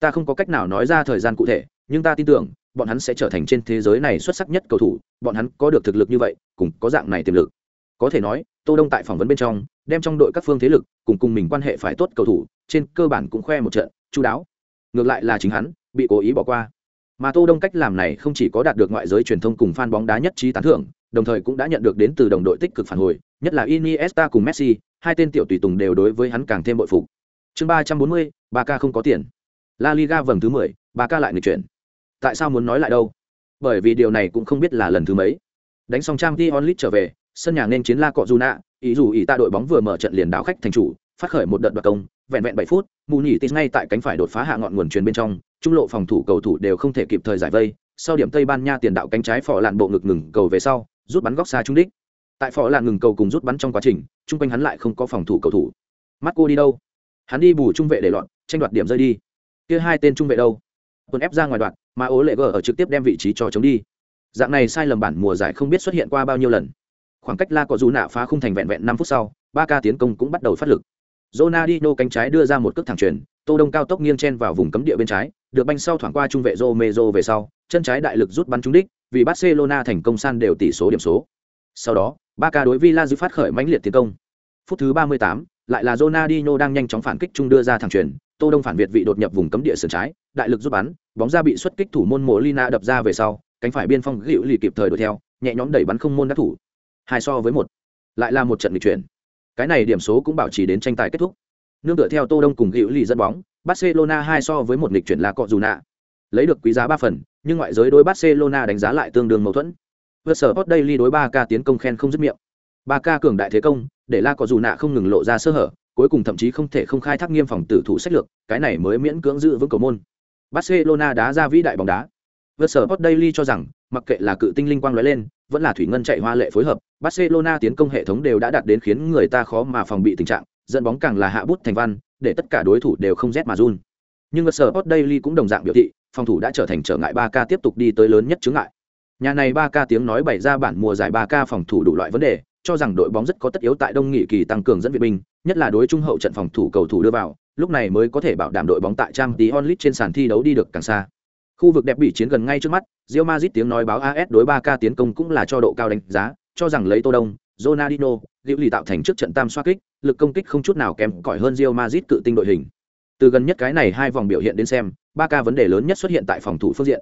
ta không có cách nào nói ra thời gian cụ thể, nhưng ta tin tưởng, bọn hắn sẽ trở thành trên thế giới này xuất sắc nhất cầu thủ, bọn hắn có được thực lực như vậy, cùng có dạng này tiềm lực. Có thể nói, tô đông tại phỏng vấn bên trong, đem trong đội các phương thế lực, cùng cùng mình quan hệ phải tốt cầu thủ, trên cơ bản cũng khoe một trận, chú đáo. Ngược lại là chính hắn, bị cố ý bỏ qua. Mà tô đông cách làm này không chỉ có đạt được ngoại giới truyền thông cùng fan bóng đá nhất trí tán thưởng, đồng thời cũng đã nhận được đến từ đồng đội tích cực phản hồi, nhất là Iniesta cùng Messi, hai tên tiểu tùy tùng đều đối với hắn càng thêm bội phục. Chương ba trăm bốn mươi ba ca không có tiền. La Liga vòng thứ mười ba ca lại nghịch chuyển. Tại sao muốn nói lại đâu? Bởi vì điều này cũng không biết là lần thứ mấy. Đánh xong trang t onlit trở về, sân nhà nên chiến la cọ dù ý dù ý ta đội bóng vừa mở trận liền đảo khách thành chủ, phát khởi một đợt đoạt công, vẹn vẹn 7 phút mù tít ngay tại cánh phải đột phá hạ ngọn nguồn truyền bên trong, trung lộ phòng thủ cầu thủ đều không thể kịp thời giải vây. Sau điểm tây ban nha tiền đạo cánh trái phò lạn bộ ngực ngừng cầu về sau, rút bắn góc xa trung đích. Tại phò lạn ngừng cầu cùng rút bắn trong quá trình trung quanh hắn lại không có phòng thủ cầu thủ. Mắt cô đi đâu? Hắn đi bù trung vệ để loạn tranh đoạt điểm rơi đi kia hai tên trung vệ đâu? Tuần ép ra ngoài đoạn mà ố lệ gờ ở trực tiếp đem vị trí cho chống đi. Dạng này sai lầm bản mùa giải không biết xuất hiện qua bao nhiêu lần. Khoảng cách la có dù nạ phá khung thành vẹn vẹn năm phút sau ba ca tiến công cũng bắt đầu phát lực. Ronaldinho cánh trái đưa ra một cước thẳng truyền tô đông cao tốc nghiêng chen vào vùng cấm địa bên trái được banh sau thoảng qua trung vệ Romero về sau chân trái đại lực rút bắn trúng đích vì Barcelona thành công san đều tỷ số điểm số. Sau đó ba ca đối Villa giữ phát khởi mãnh liệt tiến công. Phút thứ 38, lại là Ronaldinho đang nhanh chóng phản kích trung đưa ra thẳng truyền tô đông phản việt vị đột nhập vùng cấm địa sườn trái, đại lực rút bắn, bóng ra bị xuất kích thủ môn Molina đập ra về sau, cánh phải biên phong gịu lì kịp thời đuổi theo, nhẹ nhõm đẩy bắn không môn đá thủ. Hai so với một, lại là một trận nghịch chuyển. Cái này điểm số cũng bảo trì đến tranh tài kết thúc. Nương tựa theo tô đông cùng hữu lì dẫn bóng, barcelona hai so với một nghịch chuyển là cọ dù nạ. Lấy được quý giá ba phần, nhưng ngoại giới đối barcelona đánh giá lại tương đương mâu thuẫn. Vượt sở hot daily đối ba ca tiến công khen không dứt miệng ba ca cường đại thế công, để la có dù nạ không ngừng lộ ra sơ hở, cuối cùng thậm chí không thể không khai thác nghiêm phòng tử thủ sách lược, cái này mới miễn cưỡng giữ vững cầu môn. Barcelona đá ra vĩ đại bóng đá. Vượt sở hot daily cho rằng, mặc kệ là cự tinh linh quang lóe lên, vẫn là thủy ngân chạy hoa lệ phối hợp, barcelona tiến công hệ thống đều đã đạt đến khiến người ta khó mà phòng bị tình trạng, dẫn bóng càng là hạ bút thành văn, để tất cả đối thủ đều không rét mà run. Nhưng vượt sở hot Daily cũng đồng dạng biểu thị, phòng thủ đã trở thành trở ngại ba ca tiếp tục đi tới lớn nhất chướng ngại. Nhà này ba ca tiếng nói bày ra bản mùa giải ba ca phòng thủ đủ loại vấn đề cho rằng đội bóng rất có tất yếu tại đông nghị kỳ tăng cường dẫn viện binh nhất là đối trung hậu trận phòng thủ cầu thủ đưa vào lúc này mới có thể bảo đảm đội bóng tại trang tí onlit trên sàn thi đấu đi được càng xa khu vực đẹp bị chiến gần ngay trước mắt Real Madrid tiếng nói báo AS đối 3K tiến công cũng là cho độ cao đánh giá cho rằng lấy Tô Đông, Ronaldinho, Diệu lì tạo thành trước trận tam xoá kích, lực công kích không chút nào kém cỏi hơn Real Madrid cự tinh đội hình. Từ gần nhất cái này hai vòng biểu hiện đến xem, 3K vấn đề lớn nhất xuất hiện tại phòng thủ phương diện.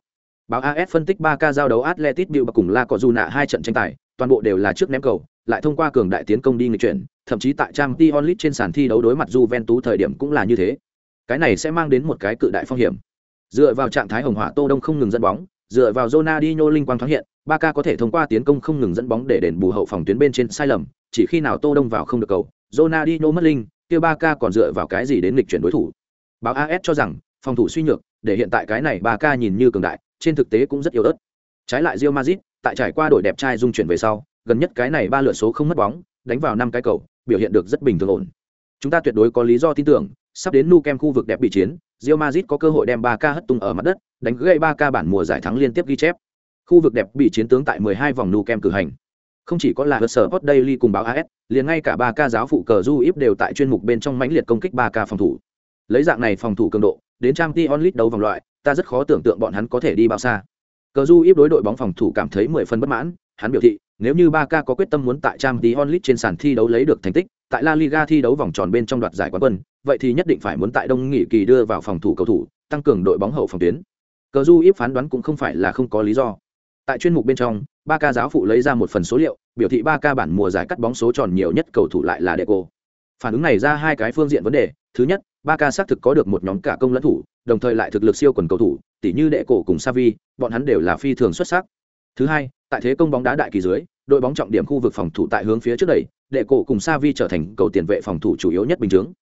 Báo AS phân tích 3K giao đấu Atletico Bilbao cùng La Cojuna hai trận tranh tài, toàn bộ đều là trước ném cầu, lại thông qua cường đại tiến công đi người chuyển, thậm chí tại Champions League trên sàn thi đấu đối mặt Juventus thời điểm cũng là như thế. Cái này sẽ mang đến một cái cự đại phong hiểm. Dựa vào trạng thái hồng hỏa Tô Đông không ngừng dẫn bóng, dựa vào Ronaldinho linh quang thoáng hiện, Barca có thể thông qua tiến công không ngừng dẫn bóng để đền bù hậu phòng tuyến bên trên sai lầm, chỉ khi nào Tô Đông vào không được cầu, Ronaldinho mất linh, kia Barca còn dựa vào cái gì đến nghịch chuyển đối thủ. Báo AS cho rằng, phòng thủ suy nhược, để hiện tại cái này Barca nhìn như cường đại, trên thực tế cũng rất yếu ớt. Trái lại Real Madrid, tại trải qua đổi đẹp trai dung chuyển về sau gần nhất cái này ba lượt số không mất bóng, đánh vào năm cái cầu, biểu hiện được rất bình thường ổn. Chúng ta tuyệt đối có lý do tin tưởng, sắp đến nu kem khu vực đẹp bị chiến, Real Madrid có cơ hội đem ba ca hất tung ở mặt đất, đánh gãy ba ca bản mùa giải thắng liên tiếp ghi chép. Khu vực đẹp bị chiến tướng tại 12 vòng nu kem cử hành. Không chỉ có là hớt sở hot daily cùng báo as liền ngay cả ba ca giáo phụ cờ du íp đều tại chuyên mục bên trong mãnh liệt công kích ba ca phòng thủ. Lấy dạng này phòng thủ cường độ, đến trang Tion League đấu vòng loại, ta rất khó tưởng tượng bọn hắn có thể đi bao xa. Cờ du íp đối đội bóng phòng thủ cảm thấy mười phần bất mãn, hắn biểu thị nếu như Barca có quyết tâm muốn tại Champions League trên sàn thi đấu lấy được thành tích, tại la liga thi đấu vòng tròn bên trong đoạt giải quán quân, vậy thì nhất định phải muốn tại đông nghị kỳ đưa vào phòng thủ cầu thủ, tăng cường đội bóng hậu phòng tuyến. Cờ du íp phán đoán cũng không phải là không có lý do. Tại chuyên mục bên trong, Barca giáo phụ lấy ra một phần số liệu, biểu thị Barca bản mùa giải cắt bóng số tròn nhiều nhất cầu thủ lại là Deco. phản ứng này ra hai cái phương diện vấn đề. Thứ nhất, Barca xác thực có được một nhóm cả công lẫn thủ, đồng thời lại thực lực siêu quần cầu thủ tỷ như Deco cùng savi bọn hắn đều là phi thường xuất sắc thứ hai, tại thế công bóng đá đại kỳ dưới, đội bóng trọng điểm khu vực phòng thủ tại hướng phía trước đẩy đệ cổ cùng savi trở thành cầu tiền vệ phòng thủ chủ yếu nhất bình thường.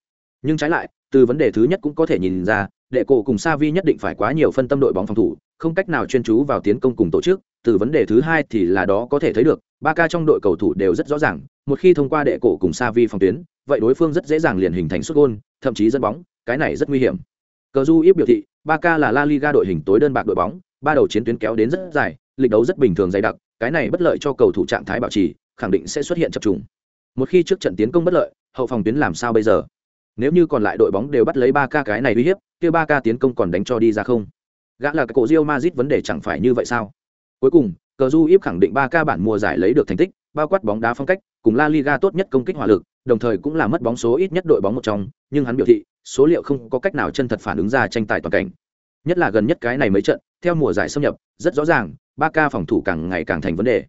nhưng trái lại, từ vấn đề thứ nhất cũng có thể nhìn ra đệ cổ cùng savi nhất định phải quá nhiều phân tâm đội bóng phòng thủ, không cách nào chuyên chú vào tiến công cùng tổ chức từ vấn đề thứ hai thì là đó có thể thấy được ba ca trong đội cầu thủ đều rất rõ ràng, một khi thông qua đệ cổ cùng savi phòng tuyến, vậy đối phương rất dễ dàng liền hình thành sút gôn, thậm chí dẫn bóng, cái này rất nguy hiểm cờ du ít biểu thị ba ca là la liga đội hình tối đơn bạc đội bóng, ba đầu chiến tuyến kéo đến rất dài lịch đấu rất bình thường dày đặc, cái này bất lợi cho cầu thủ trạng thái bảo trì, khẳng định sẽ xuất hiện chập trùng. Một khi trước trận tiến công bất lợi, hậu phòng tuyến làm sao bây giờ? Nếu như còn lại đội bóng đều bắt lấy ba ca cái này uy hiếp, kia ba ca tiến công còn đánh cho đi ra không? Gã là cái cổ Real Madrid vấn đề chẳng phải như vậy sao? Cuối cùng, cờ du íp khẳng định ba ca bản mùa giải lấy được thành tích, bao quát bóng đá phong cách, cùng la liga tốt nhất công kích hỏa lực, đồng thời cũng là mất bóng số ít nhất đội bóng một trong, nhưng hắn biểu thị, số liệu không có cách nào chân thật phản ứng ra tranh tài toàn cảnh. Nhất là gần nhất cái này mấy trận, theo mùa giải xâm nhập, rất rõ ràng ba ca phòng thủ càng ngày càng thành vấn đề.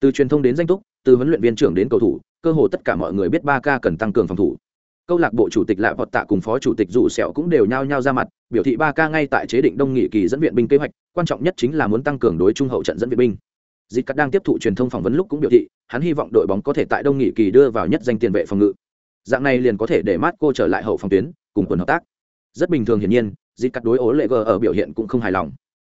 Từ truyền thông đến danh túc, từ huấn luyện viên trưởng đến cầu thủ, cơ hồ tất cả mọi người biết ba ca cần tăng cường phòng thủ. Câu lạc bộ chủ tịch lạ vọt tạ cùng phó chủ tịch dù sẹo cũng đều nhao nhao ra mặt, biểu thị ba ca ngay tại chế định đông nghị kỳ dẫn viện binh kế hoạch, quan trọng nhất chính là muốn tăng cường đối trung hậu trận dẫn viện binh. Dịch cắt đang tiếp thụ truyền thông phỏng vấn lúc cũng biểu thị, hắn hy vọng đội bóng có thể tại đông nghị kỳ đưa vào nhất danh tiền vệ phòng ngự. Dạng này liền có thể để Marco trở lại hậu phòng tuyến, cùng quần hợp tác. Rất bình thường hiển nhiên, dịch cắt đối ố lệ g ở biểu hiện cũng không hài lòng.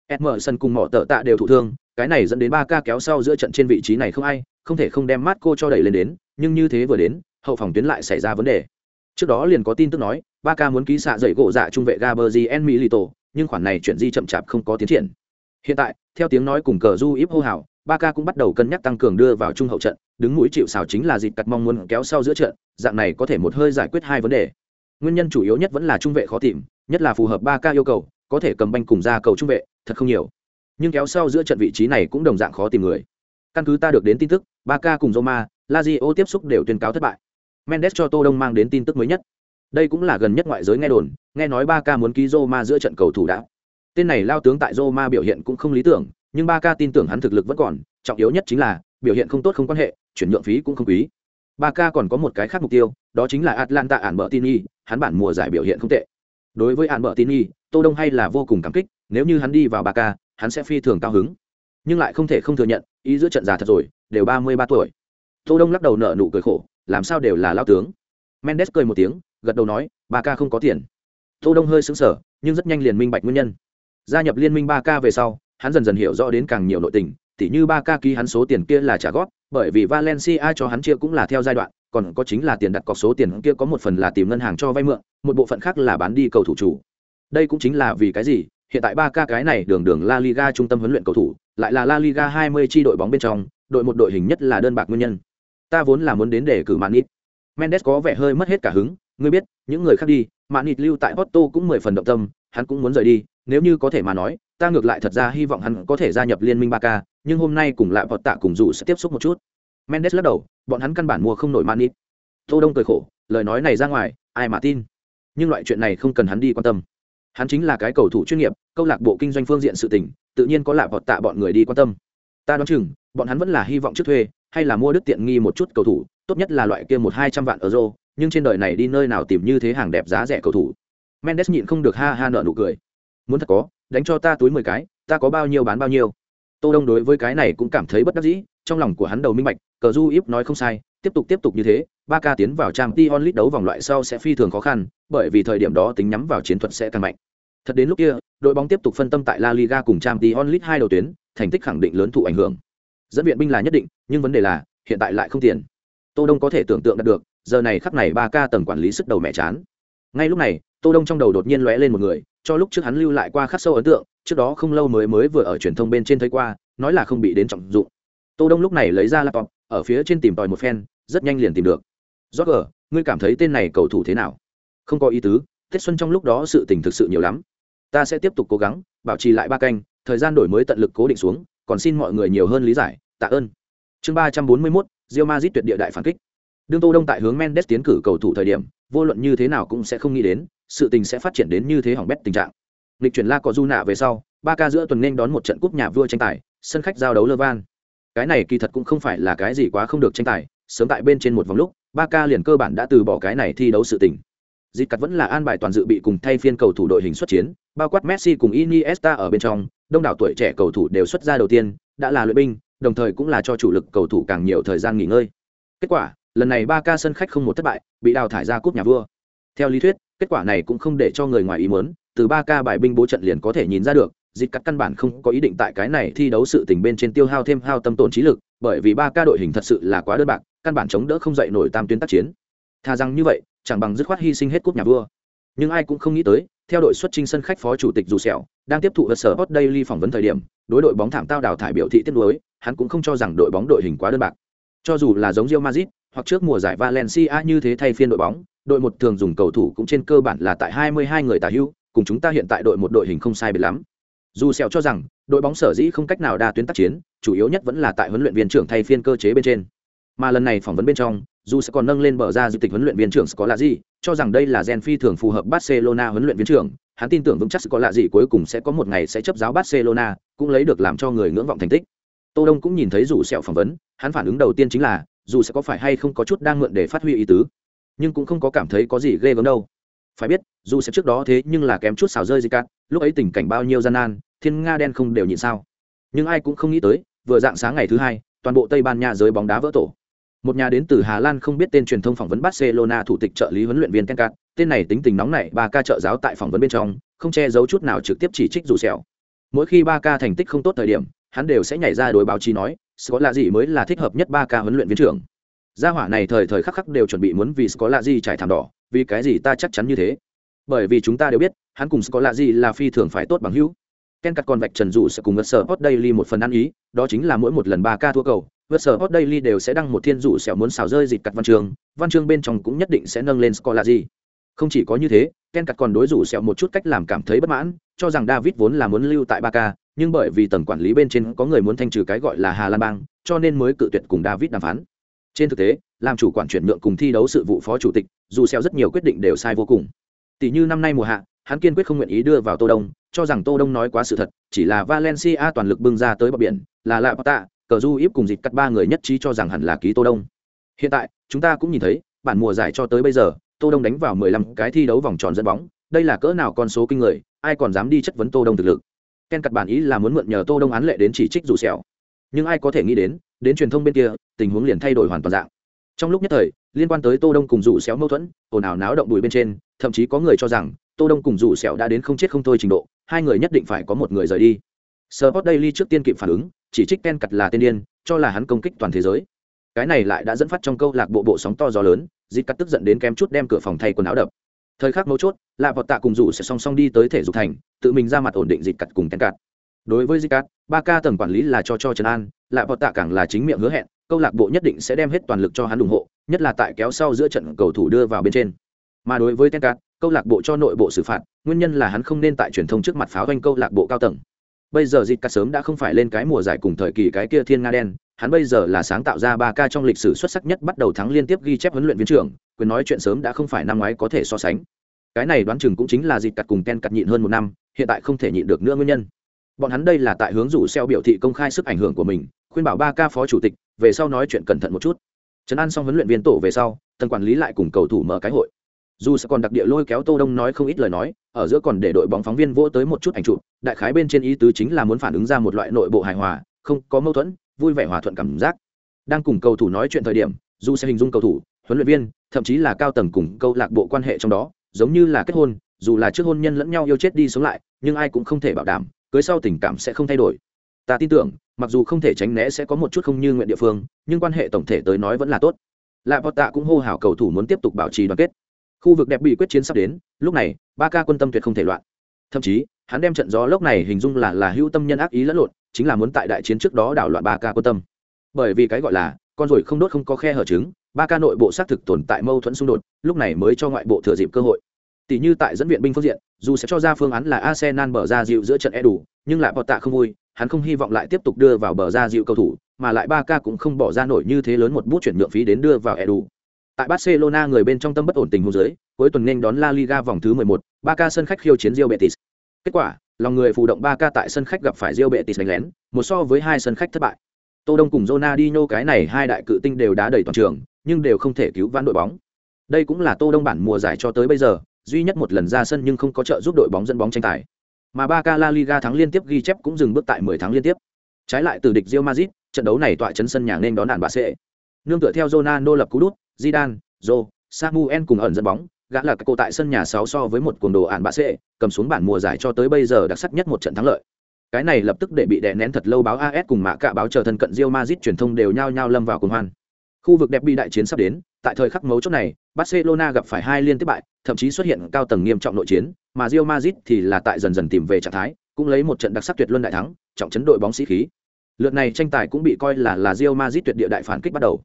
Emerson cùng mỏ tợ tạ đều thụ thương, cái này dẫn đến ba ca kéo sau giữa trận trên vị trí này không ai, không thể không đem Marco cho đẩy lên đến, nhưng như thế vừa đến, hậu phòng tuyến lại xảy ra vấn đề. Trước đó liền có tin tức nói, ba ca muốn ký xạ dậy gỗ dạ trung vệ Gabriel milito, nhưng khoản này chuyển di chậm chạp không có tiến triển. Hiện tại, theo tiếng nói cùng cờ du íp hô hào, ba ca cũng bắt đầu cân nhắc tăng cường đưa vào trung hậu trận, đứng mũi chịu sào chính là dịp cắt mong muốn kéo sau giữa trận, dạng này có thể một hơi giải quyết hai vấn đề. Nguyên nhân chủ yếu nhất vẫn là trung vệ khó tìm, nhất là phù hợp ba ca yêu cầu, có thể cầm banh cùng ra cầu trung vệ thật không nhiều. Nhưng kéo sau giữa trận vị trí này cũng đồng dạng khó tìm người. Căn cứ ta được đến tin tức ba ca cùng roma, lazio tiếp xúc đều tuyên cáo thất bại. Mendes cho tô đông mang đến tin tức mới nhất. Đây cũng là gần nhất ngoại giới nghe đồn, nghe nói ba ca muốn ký roma giữa trận cầu thủ đã. Tên này lao tướng tại roma biểu hiện cũng không lý tưởng, nhưng ba ca tin tưởng hắn thực lực vẫn còn, trọng yếu nhất chính là, biểu hiện không tốt không quan hệ, chuyển nhượng phí cũng không quý. Ba ca còn có một cái khác mục tiêu, đó chính là atlanta ản bờ tini, hắn bản mùa giải biểu hiện không tệ đối với ản Tín Nhi, tô đông hay là vô cùng cảm kích nếu như hắn đi vào ba ca hắn sẽ phi thường cao hứng. Nhưng lại không thể không thừa nhận ý giữa trận già thật rồi đều ba mươi ba tuổi. Tô đông lắc đầu nở nụ cười khổ làm sao đều là lao tướng. Mendes cười một tiếng gật đầu nói ba ca không có tiền. Tô đông hơi sững sờ nhưng rất nhanh liền minh bạch nguyên nhân. Gia nhập liên minh ba ca về sau hắn dần dần hiểu rõ đến càng nhiều nội tình tỉ như ba ca ký hắn số tiền kia là trả góp bởi vì valencia cho hắn chia cũng là theo giai đoạn còn có chính là tiền đặt cọc số tiền kia có một phần là tìm ngân hàng cho vay mượn, một bộ phận khác là bán đi cầu thủ chủ. Đây cũng chính là vì cái gì? Hiện tại ba ca cái này đường đường la liga trung tâm huấn luyện cầu thủ, lại là la liga 20 chi đội bóng bên trong, đội một đội hình nhất là đơn bạc nguyên nhân. Ta vốn là muốn đến để cử manit mendes có vẻ hơi mất hết cả hứng, ngươi biết, những người khác đi manit lưu tại Porto cũng mười phần động tâm, hắn cũng muốn rời đi, nếu như có thể mà nói, ta ngược lại thật ra hy vọng hắn có thể gia nhập liên minh ba k nhưng hôm nay cùng lại vọt tạ cùng dù sẽ tiếp xúc một chút mendes lắc đầu, bọn hắn căn bản mua không nổi manit tô đông cười khổ, lời nói này ra ngoài, ai mà tin? Nhưng loại chuyện này không cần hắn đi quan tâm. Hắn chính là cái cầu thủ chuyên nghiệp, câu lạc bộ kinh doanh phương diện sự tình, tự nhiên có lạ vọt tạ bọn người đi quan tâm. Ta đoán chừng, bọn hắn vẫn là hy vọng trước thuê, hay là mua đức tiện nghi một chút cầu thủ, tốt nhất là loại kia một hai trăm vạn euro, nhưng trên đời này đi nơi nào tìm như thế hàng đẹp giá rẻ cầu thủ. Mendes nhịn không được ha ha nợ nụ cười. Muốn thật có, đánh cho ta túi mười cái, ta có bao nhiêu bán bao nhiêu. Tô đông đối với cái này cũng cảm thấy bất đắc dĩ, trong lòng của hắn đầu minh bạch cờ du íp nói không sai, tiếp tục tiếp tục như thế, ba ca tiến vào trang t onlit đấu vòng loại sau sẽ phi thường khó khăn, bởi vì thời điểm đó tính nhắm vào chiến thuật sẽ càng mạnh. Thật đến lúc kia, đội bóng tiếp tục phân tâm tại la liga cùng trang t onlit hai đầu tuyến, thành tích khẳng định lớn thụ ảnh hưởng. Dẫn viện binh là nhất định, nhưng vấn đề là, hiện tại lại không tiền. Tô đông có thể tưởng tượng được, giờ này khắc này ba ca tầng quản lý sức đầu mẹ chán. Ngay lúc này, tô đông trong đầu đột nhiên lóe lên một người, cho lúc trước hắn lưu lại qua khắc sâu ấn tượng, trước đó không lâu mới mới vừa ở truyền thông bên trên thấy qua, nói là không bị đến trọng dụng. Tô đông lúc này lấy ra laptop ở phía trên tìm tòi một phen rất nhanh liền tìm được. Rót gờ ngươi cảm thấy tên này cầu thủ thế nào? Không có ý tứ tết xuân trong lúc đó sự tình thực sự nhiều lắm. Ta sẽ tiếp tục cố gắng bảo trì lại ba canh thời gian đổi mới tận lực cố định xuống còn xin mọi người nhiều hơn lý giải tạ ơn. Chương ba trăm bốn mươi 341, Real Madrid tuyệt địa đại phản kích. Đương tô đông tại hướng mendes tiến cử cầu thủ thời điểm vô luận như thế nào cũng sẽ không nghĩ đến sự tình sẽ phát triển đến như thế hỏng bét tình trạng. Lịch chuyển la có du nạ về sau ba ca giữa tuần nên đón một trận cúp nhà vua tranh tài sân khách giao đấu lơ van cái này kỳ thật cũng không phải là cái gì quá không được tranh tài, sớm tại bên trên một vòng lúc, ba ca liền cơ bản đã từ bỏ cái này thi đấu sự tình. Dịp cắt vẫn là an bài toàn dự bị cùng thay phiên cầu thủ đội hình xuất chiến, bao quát messi cùng iniesta ở bên trong, đông đảo tuổi trẻ cầu thủ đều xuất ra đầu tiên, đã là luyện binh, đồng thời cũng là cho chủ lực cầu thủ càng nhiều thời gian nghỉ ngơi. Kết quả, lần này ba ca sân khách không một thất bại, bị đào thải ra cúp nhà vua. Theo lý thuyết, kết quả này cũng không để cho người ngoài ý muốn, từ ba ca bài binh bố trận liền có thể nhìn ra được dịch cắt căn bản không có ý định tại cái này thi đấu sự tình bên trên tiêu hao thêm hao tâm tổn trí lực, bởi vì ba ca đội hình thật sự là quá đơn bạc, căn bản chống đỡ không dậy nổi tam tuyến tác chiến. Thà rằng như vậy, chẳng bằng dứt khoát hy sinh hết cúp nhà vua. Nhưng ai cũng không nghĩ tới, theo đội xuất trình sân khách phó chủ tịch dù sẹo, đang tiếp thụ ở sở hot daily phỏng vấn thời điểm, đối đội bóng thảm tao đào thải biểu thị tiết đối hắn cũng không cho rằng đội bóng đội hình quá đơn bạc. Cho dù là giống Real Madrid, hoặc trước mùa giải Valencia như thế thay phiên đội bóng, đội một thường dùng cầu thủ cũng trên cơ bản là tại 22 người tả hữu cùng chúng ta hiện tại đội một đội hình không sai biệt lắm dù sẹo cho rằng, đội bóng sở dĩ không cách nào đa tuyến tác chiến, chủ yếu nhất vẫn là tại huấn luyện viên trưởng thay phiên cơ chế bên trên. Mà lần này phỏng vấn bên trong, dù sẽ còn nâng lên bờ ra dự tịch huấn luyện viên trưởng có là gì cho rằng đây là gen phi thường phù hợp barcelona huấn luyện viên trưởng. Hắn tin tưởng vững chắc có là gì cuối cùng sẽ có một ngày sẽ chấp giáo barcelona, cũng lấy được làm cho người ngưỡng vọng thành tích. Tô đông cũng nhìn thấy dù sẹo phỏng vấn, hắn phản ứng đầu tiên chính là, dù sẽ có phải hay không có chút đang mượn để phát huy ý tứ? Nhưng cũng không có cảm thấy có gì ghê gớm đâu. Phải biết, dù sẽ trước đó thế nhưng là kém chút xào rơi gì cả lúc ấy tình cảnh bao nhiêu gian nan, thiên nga đen không đều nhịn sao. Nhưng ai cũng không nghĩ tới, vừa dạng sáng ngày thứ hai, toàn bộ tây ban nha giới bóng đá vỡ tổ. Một nhà đến từ hà lan không biết tên truyền thông phỏng vấn barcelona thủ tịch trợ lý huấn luyện viên kenkat tên này tính tình nóng nảy, ba ca trợ giáo tại phỏng vấn bên trong, không che giấu chút nào trực tiếp chỉ trích dù sẹo. Mỗi khi ba ca thành tích không tốt thời điểm, hắn đều sẽ nhảy ra đối báo chí nói có là gì mới là thích hợp nhất ba ca huấn luyện viên trưởng. Gia hỏa này thời thời khắc khắc đều chuẩn bị muốn vì có là gì trải thảm đỏ, vì cái gì ta chắc chắn như thế? Bởi vì chúng ta đều biết, hắn cùng có là gì là phi thường phải tốt bằng hữu. Ken cắt còn vạch trần dù sẽ cùng ngất sở hot daily một phần ăn ý, đó chính là mỗi một lần ba ca thua cầu vượt sở hot daily đều sẽ đăng một thiên dụ sẹo muốn xào rơi dịp cặt văn trường, văn chương bên trong cũng nhất định sẽ nâng lên gì không chỉ có như thế, ken cắt còn đối rủ sẹo một chút cách làm cảm thấy bất mãn, cho rằng david vốn là muốn lưu tại ba ca, nhưng bởi vì tầng quản lý bên trên có người muốn thanh trừ cái gọi là hà lan bang, cho nên mới cự tuyệt cùng david đàm phán. Trên thực tế, làm chủ quản chuyển nhượng cùng thi đấu sự vụ phó chủ tịch, dù sẹo rất nhiều quyết định đều sai vô cùng tỷ như năm nay mùa hạ, hắn kiên quyết không nguyện ý đưa vào tô đông, cho rằng tô đông nói quá sự thật, chỉ là valencia toàn lực bưng ra tới bờ biển, là lạ pata cờ du íp cùng dịch cắt ba người nhất trí cho rằng hẳn là ký tô đông. Hiện tại, chúng ta cũng nhìn thấy, bản mùa giải cho tới bây giờ, tô đông đánh vào 15 cái thi đấu vòng tròn dẫn bóng, đây là cỡ nào con số kinh người, ai còn dám đi chất vấn tô đông thực lực. Ken cắt bản ý là muốn mượn nhờ tô đông án lệ đến chỉ trích dù sẹo. Nhưng ai có thể nghĩ đến đến truyền thông bên kia, tình huống liền thay đổi hoàn toàn dạng. Trong lúc nhất thời, liên quan tới tô đông cùng dù xéo mâu thuẫn, ồn ào náo động đùi bên trên thậm chí có người cho rằng tô đông cùng dù sẹo đã đến không chết không thôi trình độ hai người nhất định phải có một người rời đi Sport Daily trước tiên kịp phản ứng, chỉ trích Ken cặt là tên điên, cho là hắn công kích toàn thế giới. Cái này lại đã dẫn phát trong câu lạc bộ bộ sóng to gió lớn, dịp cắt tức giận đến kém chút đem cửa phòng thay quần áo đập. Thời khắc mấu chốt, là Vọt Tạ cùng rủ sẽ song song đi tới thể dục thành, tự mình ra mặt ổn định dịp cắt cùng Ken cặt. Đối với dịp cắt, ba ca tầng quản lý là cho cho Trần An, lại Vọt Tạ càng là chính miệng hứa hẹn, câu lạc bộ nhất định sẽ đem hết toàn lực cho hắn ủng hộ, nhất là tại kéo sau giữa trận cầu thủ đưa vào bên trên. Mà đối với Ken câu lạc bộ cho nội bộ xử phạt, nguyên nhân là hắn không nên tại truyền thông trước mặt pháo doanh câu lạc bộ cao tầng. Bây giờ dịp cắt sớm đã không phải lên cái mùa giải cùng thời kỳ cái kia thiên nga đen hắn bây giờ là sáng tạo ra ba ca trong lịch sử xuất sắc nhất bắt đầu thắng liên tiếp ghi chép huấn luyện viên trưởng quyền nói chuyện sớm đã không phải năm ngoái có thể so sánh. Cái này đoán chừng cũng chính là dịp cắt cùng ten cắt nhịn hơn một năm hiện tại không thể nhịn được nữa nguyên nhân. Bọn hắn đây là tại hướng rủ xeo biểu thị công khai sức ảnh hưởng của mình khuyên bảo ba ca phó chủ tịch về sau nói chuyện cẩn thận một chút. Trấn an xong huấn luyện viên tổ về sau tầng quản lý lại cùng cầu thủ mở cái hội dù sẽ còn đặc địa lôi kéo tô đông nói không ít lời nói ở giữa còn để đội bóng phóng viên vỗ tới một chút ảnh chụp đại khái bên trên ý tứ chính là muốn phản ứng ra một loại nội bộ hài hòa không có mâu thuẫn vui vẻ hòa thuận cảm giác đang cùng cầu thủ nói chuyện thời điểm dù sẽ hình dung cầu thủ huấn luyện viên thậm chí là cao tầng cùng câu lạc bộ quan hệ trong đó giống như là kết hôn dù là trước hôn nhân lẫn nhau yêu chết đi sống lại nhưng ai cũng không thể bảo đảm cưới sau tình cảm sẽ không thay đổi Ta tin tưởng, mặc dù không thể tránh né sẽ có một chút không như nguyện địa phương, nhưng quan hệ tổng thể tới nói vẫn là tốt. Lạ Vọt Tạ cũng hô hào cầu thủ muốn tiếp tục bảo trì đoàn kết. Khu vực đẹp bị quyết chiến sắp đến, lúc này, Ba Ca quân tâm tuyệt không thể loạn. Thậm chí, hắn đem trận gió lốc này hình dung là là hữu tâm nhân ác ý lẫn lộn, chính là muốn tại đại chiến trước đó đảo loạn Ba Ca quân tâm. Bởi vì cái gọi là con rồi không đốt không có khe hở trứng, Ba Ca nội bộ xác thực tồn tại mâu thuẫn xung đột, lúc này mới cho ngoại bộ thừa dịp cơ hội. Tỷ như tại dẫn viện binh phương diện, dù sẽ cho ra phương án là Arsenal bờ ra dịu giữa trận e đủ, nhưng lại Potta không vui, hắn không hy vọng lại tiếp tục đưa vào bờ ra dịu cầu thủ, mà lại Barca cũng không bỏ ra nổi như thế lớn một bút chuyển nhượng phí đến đưa vào e đủ. Tại Barcelona người bên trong tâm bất ổn tình huống dưới, cuối tuần nên đón La Liga vòng thứ 11, Barca sân khách khiêu chiến Real Betis. Kết quả, lòng người phụ động Barca tại sân khách gặp phải Real Betis đánh lén, một so với hai sân khách thất bại. Tô Đông cùng Ronaldinho cái này hai đại cự tinh đều đá đầy toàn trường, nhưng đều không thể cứu vãn đội bóng. Đây cũng là Tô Đông bản mùa giải cho tới bây giờ, duy nhất một lần ra sân nhưng không có trợ giúp đội bóng dẫn bóng tranh tài. Mà Barca La Liga thắng liên tiếp ghi chép cũng dừng bước tại 10 tháng liên tiếp. Trái lại từ địch Real Madrid, trận đấu này tọa chấn sân nhà nên đón đàn bà sẽ. Nương tựa theo Ronaldo lập cú đút, Zidane, Joe, Samuel cùng ẩn dẫn bóng, gã là cô tại sân nhà 6 so với một cuồng đồ ản bạ sẽ, cầm xuống bản mùa giải cho tới bây giờ đặc sắc nhất một trận thắng lợi. Cái này lập tức để bị đè nén thật lâu báo AS cùng mạ cả báo chờ thân cận Real Madrid truyền thông đều nhao nhao lâm vào cuồng hoan. Khu vực đẹp bị đại chiến sắp đến, tại thời khắc mấu chốt này, Barcelona gặp phải hai liên tiếp bại, thậm chí xuất hiện cao tầng nghiêm trọng nội chiến, mà Real Madrid thì là tại dần dần tìm về trạng thái, cũng lấy một trận đặc sắc tuyệt luân đại thắng, trọng chấn đội bóng sĩ khí. Lượt này tranh tài cũng bị coi là là Real Madrid tuyệt địa đại phản kích bắt đầu.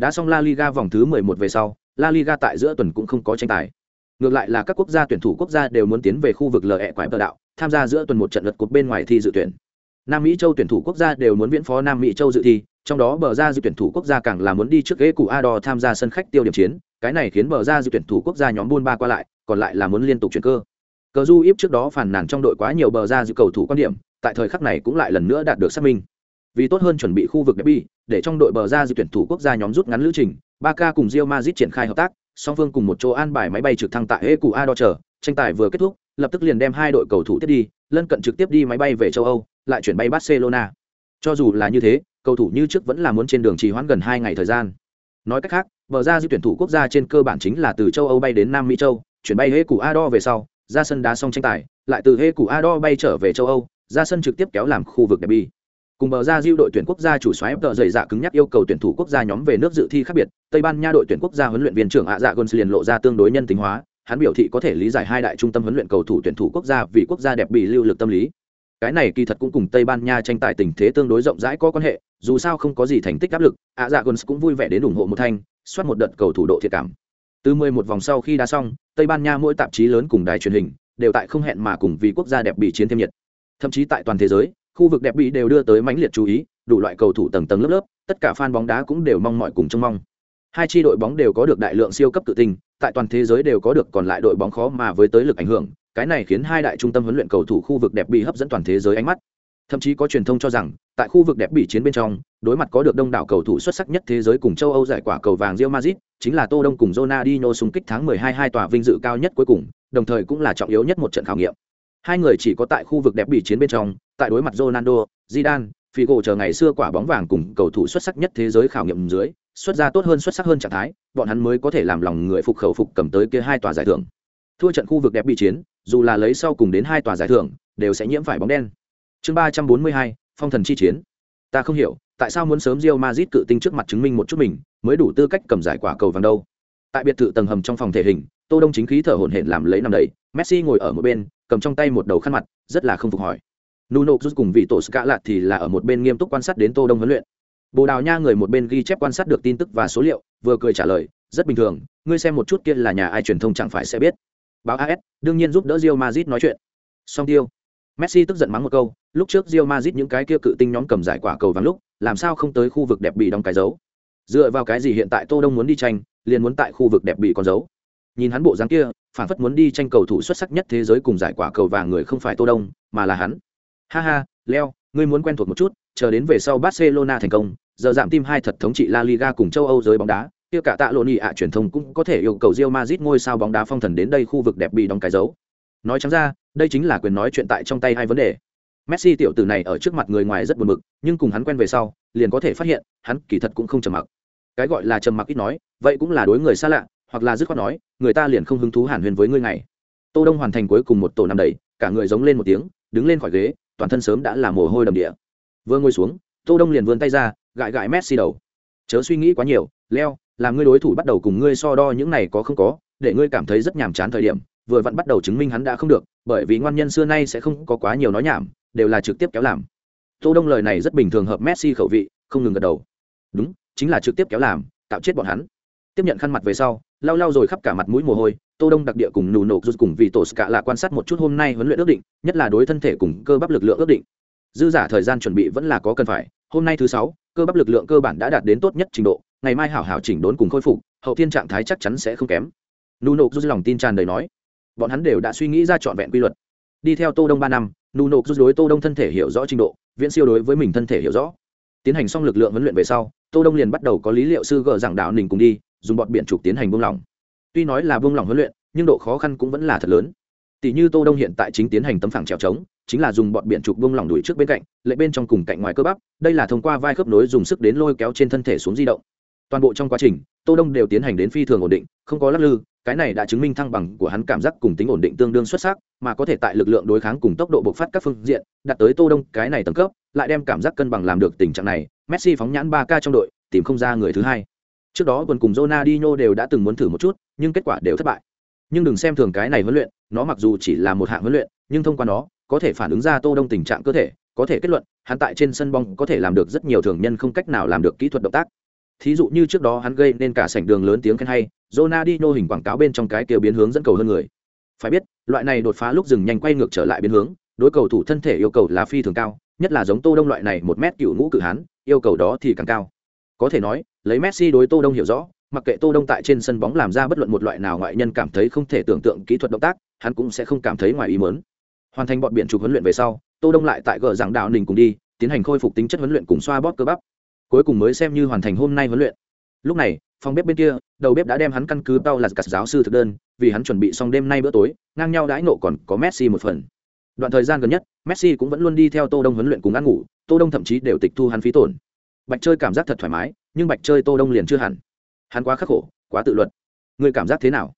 Đã xong La Liga vòng thứ 11 về sau, La Liga tại giữa tuần cũng không có tranh tài. Ngược lại là các quốc gia tuyển thủ quốc gia đều muốn tiến về khu vực LE quải bờ đạo, tham gia giữa tuần một trận lượt cuộc bên ngoài thi dự tuyển. Nam Mỹ châu tuyển thủ quốc gia đều muốn viễn phó Nam Mỹ châu dự thi, trong đó bờ ra dự tuyển thủ quốc gia càng là muốn đi trước ghế cụ Ador tham gia sân khách tiêu điểm chiến, cái này khiến bờ ra dự tuyển thủ quốc gia nhóm buôn ba qua lại, còn lại là muốn liên tục chuyển cơ. Cờ Du Íp trước đó phản nàn trong đội quá nhiều bờ ra dự cầu thủ quan điểm, tại thời khắc này cũng lại lần nữa đạt được xác minh. Vì tốt hơn chuẩn bị khu vực derby, để trong đội bờ ra dự tuyển thủ quốc gia nhóm rút ngắn lữ trình, Barca cùng Real Madrid triển khai hợp tác, song phương cùng một chỗ an bài máy bay trực thăng tại Ecuador chờ, tranh tài vừa kết thúc, lập tức liền đem hai đội cầu thủ tiếp đi, lân cận trực tiếp đi máy bay về châu Âu, lại chuyển bay Barcelona. Cho dù là như thế, cầu thủ như trước vẫn là muốn trên đường trì hoãn gần hai ngày thời gian. Nói cách khác, bờ ra di tuyển thủ quốc gia trên cơ bản chính là từ châu Âu bay đến Nam Mỹ châu, chuyển bay Ecuador về sau, ra sân đá xong tranh tài, lại từ Ecuador bay trở về châu Âu, ra sân trực tiếp kéo làm khu vực derby. Cùng bờ ra diêu đội tuyển quốc gia chủ soái tờ dày dạ cứng nhắc yêu cầu tuyển thủ quốc gia nhóm về nước dự thi khác biệt, Tây Ban Nha đội tuyển quốc gia huấn luyện viên trưởng ạ dạ Gons liền lộ ra tương đối nhân tính hóa, hắn biểu thị có thể lý giải hai đại trung tâm huấn luyện cầu thủ tuyển thủ quốc gia vì quốc gia đẹp bị lưu lực tâm lý. Cái này kỳ thật cũng cùng Tây Ban Nha tranh tài tình thế tương đối rộng rãi có quan hệ, dù sao không có gì thành tích áp lực, ạ dạ Gons cũng vui vẻ đến ủng hộ một thanh, soát một đợt cầu thủ độ thiệt cảm. Từ 11 vòng sau khi đá xong, Tây Ban Nha mỗi tạp chí lớn cùng đài truyền hình đều tại không hẹn mà cùng vì quốc gia đẹp bị chiến thêm nhiệt. Thậm chí tại toàn thế giới, khu vực đẹp bị đều đưa tới mãnh liệt chú ý, đủ loại cầu thủ tầng tầng lớp lớp, tất cả fan bóng đá cũng đều mong mọi cùng trông mong. Hai chi đội bóng đều có được đại lượng siêu cấp tự tin, tại toàn thế giới đều có được còn lại đội bóng khó mà với tới lực ảnh hưởng, cái này khiến hai đại trung tâm huấn luyện cầu thủ khu vực đẹp bị hấp dẫn toàn thế giới ánh mắt. Thậm chí có truyền thông cho rằng, tại khu vực đẹp bị chiến bên trong, đối mặt có được đông đảo cầu thủ xuất sắc nhất thế giới cùng châu Âu giải quả cầu vàng Real Madrid, chính là Tô Đông cùng Ronaldinho xung kích tháng 12 hai tòa vinh dự cao nhất cuối cùng, đồng thời cũng là trọng yếu nhất một trận khảo nghiệm. Hai người chỉ có tại khu vực đẹp bị chiến bên trong, tại đối mặt Ronaldo, Zidane, Figo chờ ngày xưa quả bóng vàng cùng cầu thủ xuất sắc nhất thế giới khảo nghiệm dưới, xuất ra tốt hơn xuất sắc hơn trạng thái, bọn hắn mới có thể làm lòng người phục khẩu phục cầm tới kia hai tòa giải thưởng. Thua trận khu vực đẹp bị chiến, dù là lấy sau cùng đến hai tòa giải thưởng, đều sẽ nhiễm phải bóng đen. Chương ba trăm bốn mươi hai, Phong thần chi chiến. Ta không hiểu, tại sao muốn sớm Real Madrid cự tinh trước mặt chứng minh một chút mình, mới đủ tư cách cầm giải quả cầu vàng đâu. Tại biệt thự tầng hầm trong phòng thể hình, Tô Đông chính khí thở hổn hển làm lấy nằm đẩy, Messi ngồi ở một bên, cầm trong tay một đầu khăn mặt, rất là không phục hỏi. Nuno rút cùng vị tổ Ska lạt thì là ở một bên nghiêm túc quan sát đến Tô Đông huấn luyện. Bồ Đào Nha người một bên ghi chép quan sát được tin tức và số liệu, vừa cười trả lời, rất bình thường, ngươi xem một chút kia là nhà ai truyền thông chẳng phải sẽ biết. Báo AS, đương nhiên giúp đỡ Real Madrid nói chuyện. Song tiêu. Messi tức giận mắng một câu, lúc trước Real Madrid những cái kia cự tinh nhóm cầm giải quả cầu vàng lúc, làm sao không tới khu vực đẹp bị đóng cái dấu. Dựa vào cái gì hiện tại Tô Đông muốn đi tranh, liền muốn tại khu vực đẹp bị con dấu. Nhìn hắn bộ dáng kia, phản phất muốn đi tranh cầu thủ xuất sắc nhất thế giới cùng giải quả cầu vàng người không phải Tô Đông, mà là hắn. Ha ha, Leo, ngươi muốn quen thuộc một chút, chờ đến về sau Barcelona thành công, giờ giảm tim hai thật thống trị La Liga cùng châu Âu giới bóng đá, kia cả tạ lộn nhị ạ truyền thông cũng có thể yêu cầu Real Madrid ngôi sao bóng đá phong thần đến đây khu vực đẹp bị đóng cái dấu. Nói trắng ra, đây chính là quyền nói chuyện tại trong tay hai vấn đề. Messi tiểu tử này ở trước mặt người ngoài rất buồn bực, nhưng cùng hắn quen về sau, liền có thể phát hiện, hắn kỳ thật cũng không trầm mặc. Cái gọi là trầm mặc ít nói, vậy cũng là đối người xa lạ, hoặc là dứt khoát nói, người ta liền không hứng thú hàn huyền với ngươi ngày. Tô Đông hoàn thành cuối cùng một tổ năm đầy, cả người giống lên một tiếng, đứng lên khỏi ghế, toàn thân sớm đã là mồ hôi đầm địa. Vừa ngồi xuống, tô đông liền vươn tay ra, gãi gãi messi đầu. Chớ suy nghĩ quá nhiều, leo, làm ngươi đối thủ bắt đầu cùng ngươi so đo những này có không có, để ngươi cảm thấy rất nhàm chán thời điểm, vừa vặn bắt đầu chứng minh hắn đã không được, bởi vì ngoan nhân xưa nay sẽ không có quá nhiều nói nhảm, đều là trực tiếp kéo làm. Tô đông lời này rất bình thường hợp messi khẩu vị, không ngừng gật đầu. Đúng, chính là trực tiếp kéo làm tạo chết bọn hắn. Tiếp nhận khăn mặt về sau, lau lau rồi khắp cả mặt mũi mồ hôi tô đông đặc địa cùng nù nộp rút cùng vì tổ cả là quan sát một chút hôm nay huấn luyện ước định, nhất là đối thân thể cùng cơ bắp lực lượng ước định. Dư giả thời gian chuẩn bị vẫn là có cần phải, hôm nay thứ sáu, cơ bắp lực lượng cơ bản đã đạt đến tốt nhất trình độ, ngày mai hảo hảo chỉnh đốn cùng khôi phục, hậu thiên trạng thái chắc chắn sẽ không kém. Nù nộp rút lòng tin tràn đầy nói, bọn hắn đều đã suy nghĩ ra trọn vẹn quy luật. Đi theo tô đông ba năm nù nộp rút đối tô đông thân thể hiểu rõ trình độ, viễn siêu đối với mình thân thể hiểu rõ. Tiến hành xong lực lượng huấn luyện về sau, tô đông liền bắt đầu có lý liệu sư gờ giảng đạo nình cùng đi, dùng bọn biện trục tiến hành buông lỏng tuy nói là buông lỏng huấn luyện, nhưng độ khó khăn cũng vẫn là thật lớn. Tỷ như tô đông hiện tại chính tiến hành tấm phẳng trèo trống, chính là dùng bọn biển trục buông lỏng đuổi trước bên cạnh lệ bên trong cùng cạnh ngoài cơ bắp, đây là thông qua vai khớp nối dùng sức đến lôi kéo trên thân thể xuống di động. Toàn bộ trong quá trình, tô đông đều tiến hành đến phi thường ổn định, không có lắc lư, cái này đã chứng minh thăng bằng của hắn cảm giác cùng tính ổn định tương đương xuất sắc, mà có thể tại lực lượng đối kháng cùng tốc độ bộc phát các phương diện, đạt tới tô đông cái này tầng cấp, lại đem cảm giác cân bằng làm được tình trạng này, messi phóng nhãn ba k trong đội, tìm không ra người thứ hai trước đó quần cùng Ronaldinho đều đã từng muốn thử một chút, nhưng kết quả đều thất bại. Nhưng đừng xem thường cái này huấn luyện, nó mặc dù chỉ là một hạng huấn luyện, nhưng thông qua nó, có thể phản ứng ra tô đông tình trạng cơ thể, có thể kết luận, hắn tại trên sân bóng có thể làm được rất nhiều thường nhân không cách nào làm được kỹ thuật động tác. Thí dụ như trước đó hắn gây nên cả sảnh đường lớn tiếng khen hay, Ronaldinho hình quảng cáo bên trong cái kia biến hướng dẫn cầu hơn người. Phải biết, loại này đột phá lúc dừng nhanh quay ngược trở lại biến hướng, đối cầu thủ thân thể yêu cầu là phi thường cao, nhất là giống tô đông loại này một mét cựu ngũ cự hán, yêu cầu đó thì càng cao. Có thể nói lấy messi đối tô đông hiểu rõ, mặc kệ tô đông tại trên sân bóng làm ra bất luận một loại nào ngoại nhân cảm thấy không thể tưởng tượng kỹ thuật động tác, hắn cũng sẽ không cảm thấy ngoài ý muốn. hoàn thành bọn biện trục huấn luyện về sau, tô đông lại tại gờ giảng đạo đình cùng đi, tiến hành khôi phục tính chất huấn luyện cùng xoa bóp cơ bắp. Cuối cùng mới xem như hoàn thành hôm nay huấn luyện. Lúc này, phòng bếp bên kia, đầu bếp đã đem hắn căn cứ tao là cả giáo sư thực đơn, vì hắn chuẩn bị xong đêm nay bữa tối, ngang nhau đãi nộ còn có messi một phần. Đoạn thời gian gần nhất, messi cũng vẫn luôn đi theo tô đông huấn luyện cùng ăn ngủ, tô đông thậm chí đều tịch thu hắn phí tổn bạch chơi cảm giác thật thoải mái, nhưng bạch chơi tô đông liền chưa hẳn. Hắn quá khắc khổ, quá tự luật. Người cảm giác thế nào?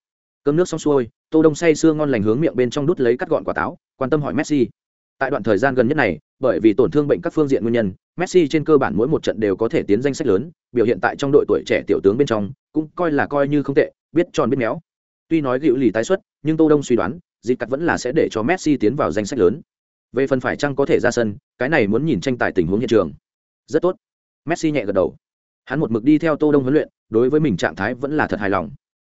Cơm nước xong xuôi, tô đông say sưa ngon lành hướng miệng bên trong đút lấy cắt gọn quả táo, quan tâm hỏi messi. Tại đoạn thời gian gần nhất này, bởi vì tổn thương bệnh các phương diện nguyên nhân, messi trên cơ bản mỗi một trận đều có thể tiến danh sách lớn, biểu hiện tại trong đội tuổi trẻ tiểu tướng bên trong, cũng coi là coi như không tệ, biết tròn biết méo. Tuy nói gịu lì tái xuất, nhưng tô đông suy đoán dịp cắt vẫn là sẽ để cho messi tiến vào danh sách lớn. Về phần phải chăng có thể ra sân, cái này muốn nhìn tranh tài tình huống hiện trường. Rất tốt messi nhẹ gật đầu. Hắn một mực đi theo tô đông huấn luyện, đối với mình trạng thái vẫn là thật hài lòng.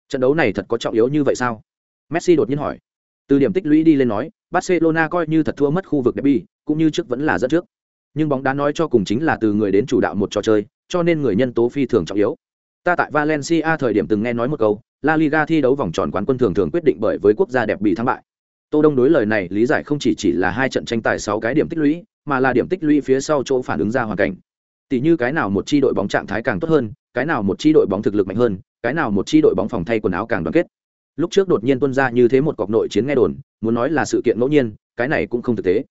Trận đấu này thật có trọng yếu như vậy sao? Messi đột nhiên hỏi. Từ điểm tích lũy đi lên nói, barcelona coi như thật thua mất khu vực derby, cũng như trước vẫn là dẫn trước. Nhưng bóng đá nói cho cùng chính là từ người đến chủ đạo một trò chơi, cho nên người nhân tố phi thường trọng yếu. Ta tại valencia thời điểm từng nghe nói một câu, la liga thi đấu vòng tròn quán quân thường thường quyết định bởi với quốc gia đẹp bị thắng bại. Tô đông đối lời này lý giải không chỉ chỉ là hai trận tranh tài sáu cái điểm tích lũy, mà là điểm tích lũy phía sau chỗ phản ứng ra hoàn cảnh tỷ như cái nào một chi đội bóng trạng thái càng tốt hơn, cái nào một chi đội bóng thực lực mạnh hơn, cái nào một chi đội bóng phòng thay quần áo càng đoàn kết. Lúc trước đột nhiên tuân ra như thế một cọc nội chiến nghe đồn, muốn nói là sự kiện ngẫu nhiên, cái này cũng không thực tế.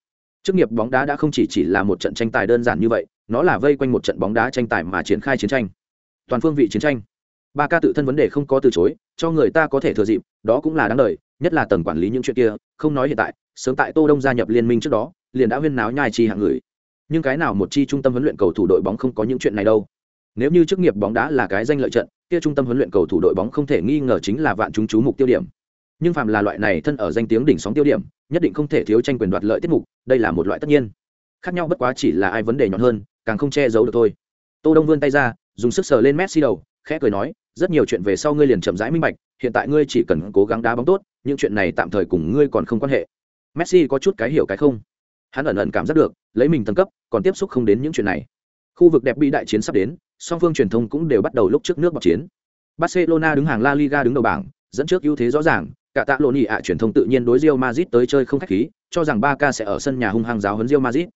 Chức nghiệp bóng đá đã không chỉ chỉ là một trận tranh tài đơn giản như vậy, nó là vây quanh một trận bóng đá tranh tài mà triển khai chiến tranh. Toàn phương vị chiến tranh. Ba ca tự thân vấn đề không có từ chối, cho người ta có thể thừa dịp, đó cũng là đáng lời nhất là tầng quản lý những chuyện kia, không nói hiện tại, sớm tại tô đông gia nhập liên minh trước đó, liền đã huyên náo nhai chi hạng người nhưng cái nào một chi trung tâm huấn luyện cầu thủ đội bóng không có những chuyện này đâu. Nếu như chức nghiệp bóng đá là cái danh lợi trận, kia trung tâm huấn luyện cầu thủ đội bóng không thể nghi ngờ chính là vạn chúng chú mục tiêu điểm. Nhưng phàm là loại này thân ở danh tiếng đỉnh sóng tiêu điểm, nhất định không thể thiếu tranh quyền đoạt lợi tiết mục, đây là một loại tất nhiên. Khác nhau bất quá chỉ là ai vấn đề nhọn hơn, càng không che giấu được thôi. Tô đông vươn tay ra, dùng sức sờ lên messi đầu, khẽ cười nói, rất nhiều chuyện về sau ngươi liền chậm rãi minh bạch, hiện tại ngươi chỉ cần cố gắng đá bóng tốt, những chuyện này tạm thời cùng ngươi còn không quan hệ. Messi có chút cái hiểu cái không hắn ẩn ẩn cảm giác được, lấy mình tầng cấp, còn tiếp xúc không đến những chuyện này. Khu vực đẹp bị đại chiến sắp đến, song phương truyền thông cũng đều bắt đầu lúc trước nước bọc chiến. Barcelona đứng hàng la liga đứng đầu bảng, dẫn trước ưu thế rõ ràng, cả tạ lộ nhị ạ truyền thông tự nhiên đối Real Madrid tới chơi không khách khí, cho rằng Barca sẽ ở sân nhà hung hăng giáo huấn Real Madrid.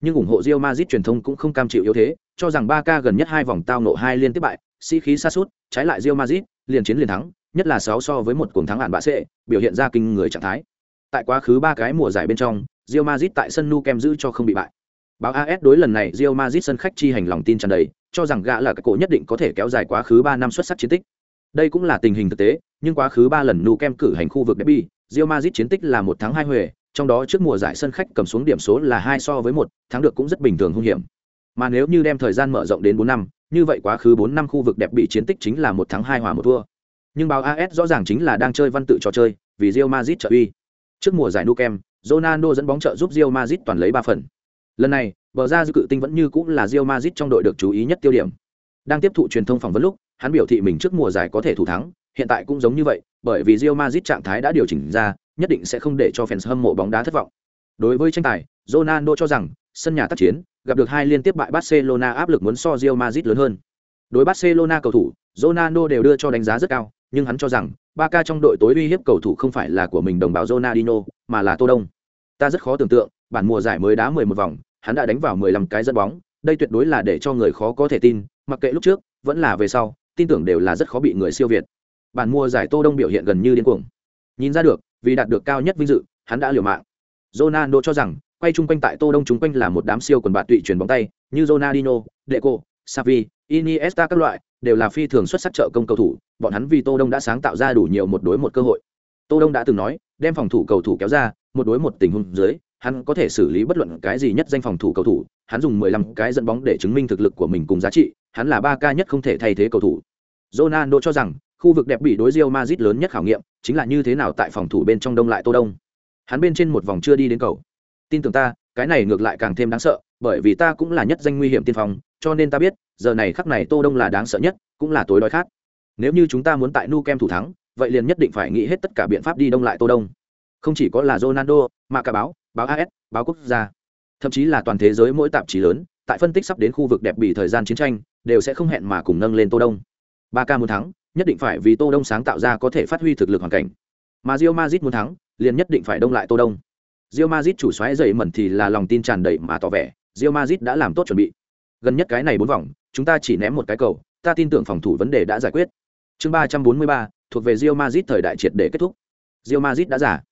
Nhưng ủng hộ Real Madrid truyền thông cũng không cam chịu yếu thế, cho rằng Barca gần nhất hai vòng tao nộ hai liên tiếp bại, sĩ khí sa sút, trái lại Real Madrid liền chiến liền thắng, nhất là sáu so với một cuồng thắng hạn bạ sẽ biểu hiện ra kinh người trạng thái. Tại quá khứ ba cái mùa giải bên trong Real Madrid tại sân Nou Camp giữ cho không bị bại báo AS đối lần này Real Madrid sân khách chi hành lòng tin tràn đầy cho rằng gã là cái cổ nhất định có thể kéo dài quá khứ ba năm xuất sắc chiến tích đây cũng là tình hình thực tế nhưng quá khứ ba lần Nou Camp cử hành khu vực derby Real Madrid chiến tích là một thắng hai huề trong đó trước mùa giải sân khách cầm xuống điểm số là hai so với một thắng được cũng rất bình thường hung hiểm Mà nếu như đem thời gian mở rộng đến bốn năm, như vậy quá khứ bốn năm khu vực đẹp bị chiến tích chính là một thắng hai hòa một thua. Nhưng báo AS rõ ràng chính là đang chơi văn tự trò chơi, vì Real Madrid trợ uy. Trước mùa giải Nou Camp, Ronaldo dẫn bóng trợ giúp Real Madrid toàn lấy ba phần. Lần này, bờ ra dư cự tinh vẫn như cũng là Real Madrid trong đội được chú ý nhất tiêu điểm. Đang tiếp thụ truyền thông phỏng vấn lúc, hắn biểu thị mình trước mùa giải có thể thủ thắng, hiện tại cũng giống như vậy, bởi vì Real Madrid trạng thái đã điều chỉnh ra, nhất định sẽ không để cho fans hâm mộ bóng đá thất vọng. Đối với tranh tài, Ronaldo cho rằng sân nhà tác chiến, gặp được hai liên tiếp bại Barcelona áp lực muốn so Real Madrid lớn hơn. Đối Barcelona cầu thủ, Ronaldo đều đưa cho đánh giá rất cao, nhưng hắn cho rằng Ba ca trong đội tối uy hiếp cầu thủ không phải là của mình đồng bào Ronaldinho, mà là Tô Đông. Ta rất khó tưởng tượng, bản mùa giải mới đá 11 vòng, hắn đã đánh vào 15 cái dẫn bóng, đây tuyệt đối là để cho người khó có thể tin, mặc kệ lúc trước, vẫn là về sau, tin tưởng đều là rất khó bị người siêu việt. Bản mùa giải Tô Đông biểu hiện gần như điên cuồng. Nhìn ra được, vì đạt được cao nhất vinh dự, hắn đã liều mạng. Ronaldo cho rằng, quay chung quanh tại Tô Đông chúng quanh là một đám siêu quần bạn tụy truyền bóng tay, như Ronaldinho, Deco, Xavi, Iniesta các loại, đều là phi thường xuất sắc trợ công cầu thủ, bọn hắn vì Tô Đông đã sáng tạo ra đủ nhiều một đối một cơ hội. Tô Đông đã từng nói, đem phòng thủ cầu thủ kéo ra, một đối một tình huống dưới, hắn có thể xử lý bất luận cái gì nhất danh phòng thủ cầu thủ, hắn dùng 15 cái dẫn bóng để chứng minh thực lực của mình cùng giá trị, hắn là ba ca nhất không thể thay thế cầu thủ. Ronaldo cho rằng, khu vực đẹp bị đối Real Madrid lớn nhất khảo nghiệm, chính là như thế nào tại phòng thủ bên trong đông lại Tô Đông. Hắn bên trên một vòng chưa đi đến cầu. Tin tưởng ta, cái này ngược lại càng thêm đáng sợ, bởi vì ta cũng là nhất danh nguy hiểm tiên phong, cho nên ta biết, giờ này khắc này Tô Đông là đáng sợ nhất, cũng là tối đói khát. Nếu như chúng ta muốn tại Nu Kem thủ thắng, vậy liền nhất định phải nghĩ hết tất cả biện pháp đi đông lại Tô Đông. Không chỉ có là Ronaldo, mà cả báo, báo AS, báo quốc gia, thậm chí là toàn thế giới mỗi tạp chí lớn, tại phân tích sắp đến khu vực đẹp bị thời gian chiến tranh, đều sẽ không hẹn mà cùng nâng lên Tô Đông. Ba ca muốn thắng, nhất định phải vì Tô Đông sáng tạo ra có thể phát huy thực lực hoàn cảnh. Mà rio Madrid muốn thắng, liền nhất định phải đông lại Tô Đông. rio Madrid chủ xoáy dậy mẩn thì là lòng tin tràn đầy mà tỏ vẻ, Real Madrid đã làm tốt chuẩn bị. Gần nhất cái này bốn vòng, chúng ta chỉ ném một cái cầu, ta tin tưởng phòng thủ vấn đề đã giải quyết. Chương ba trăm bốn mươi ba thuộc về Real Madrid thời đại triệt để kết thúc. Real Madrid đã giả.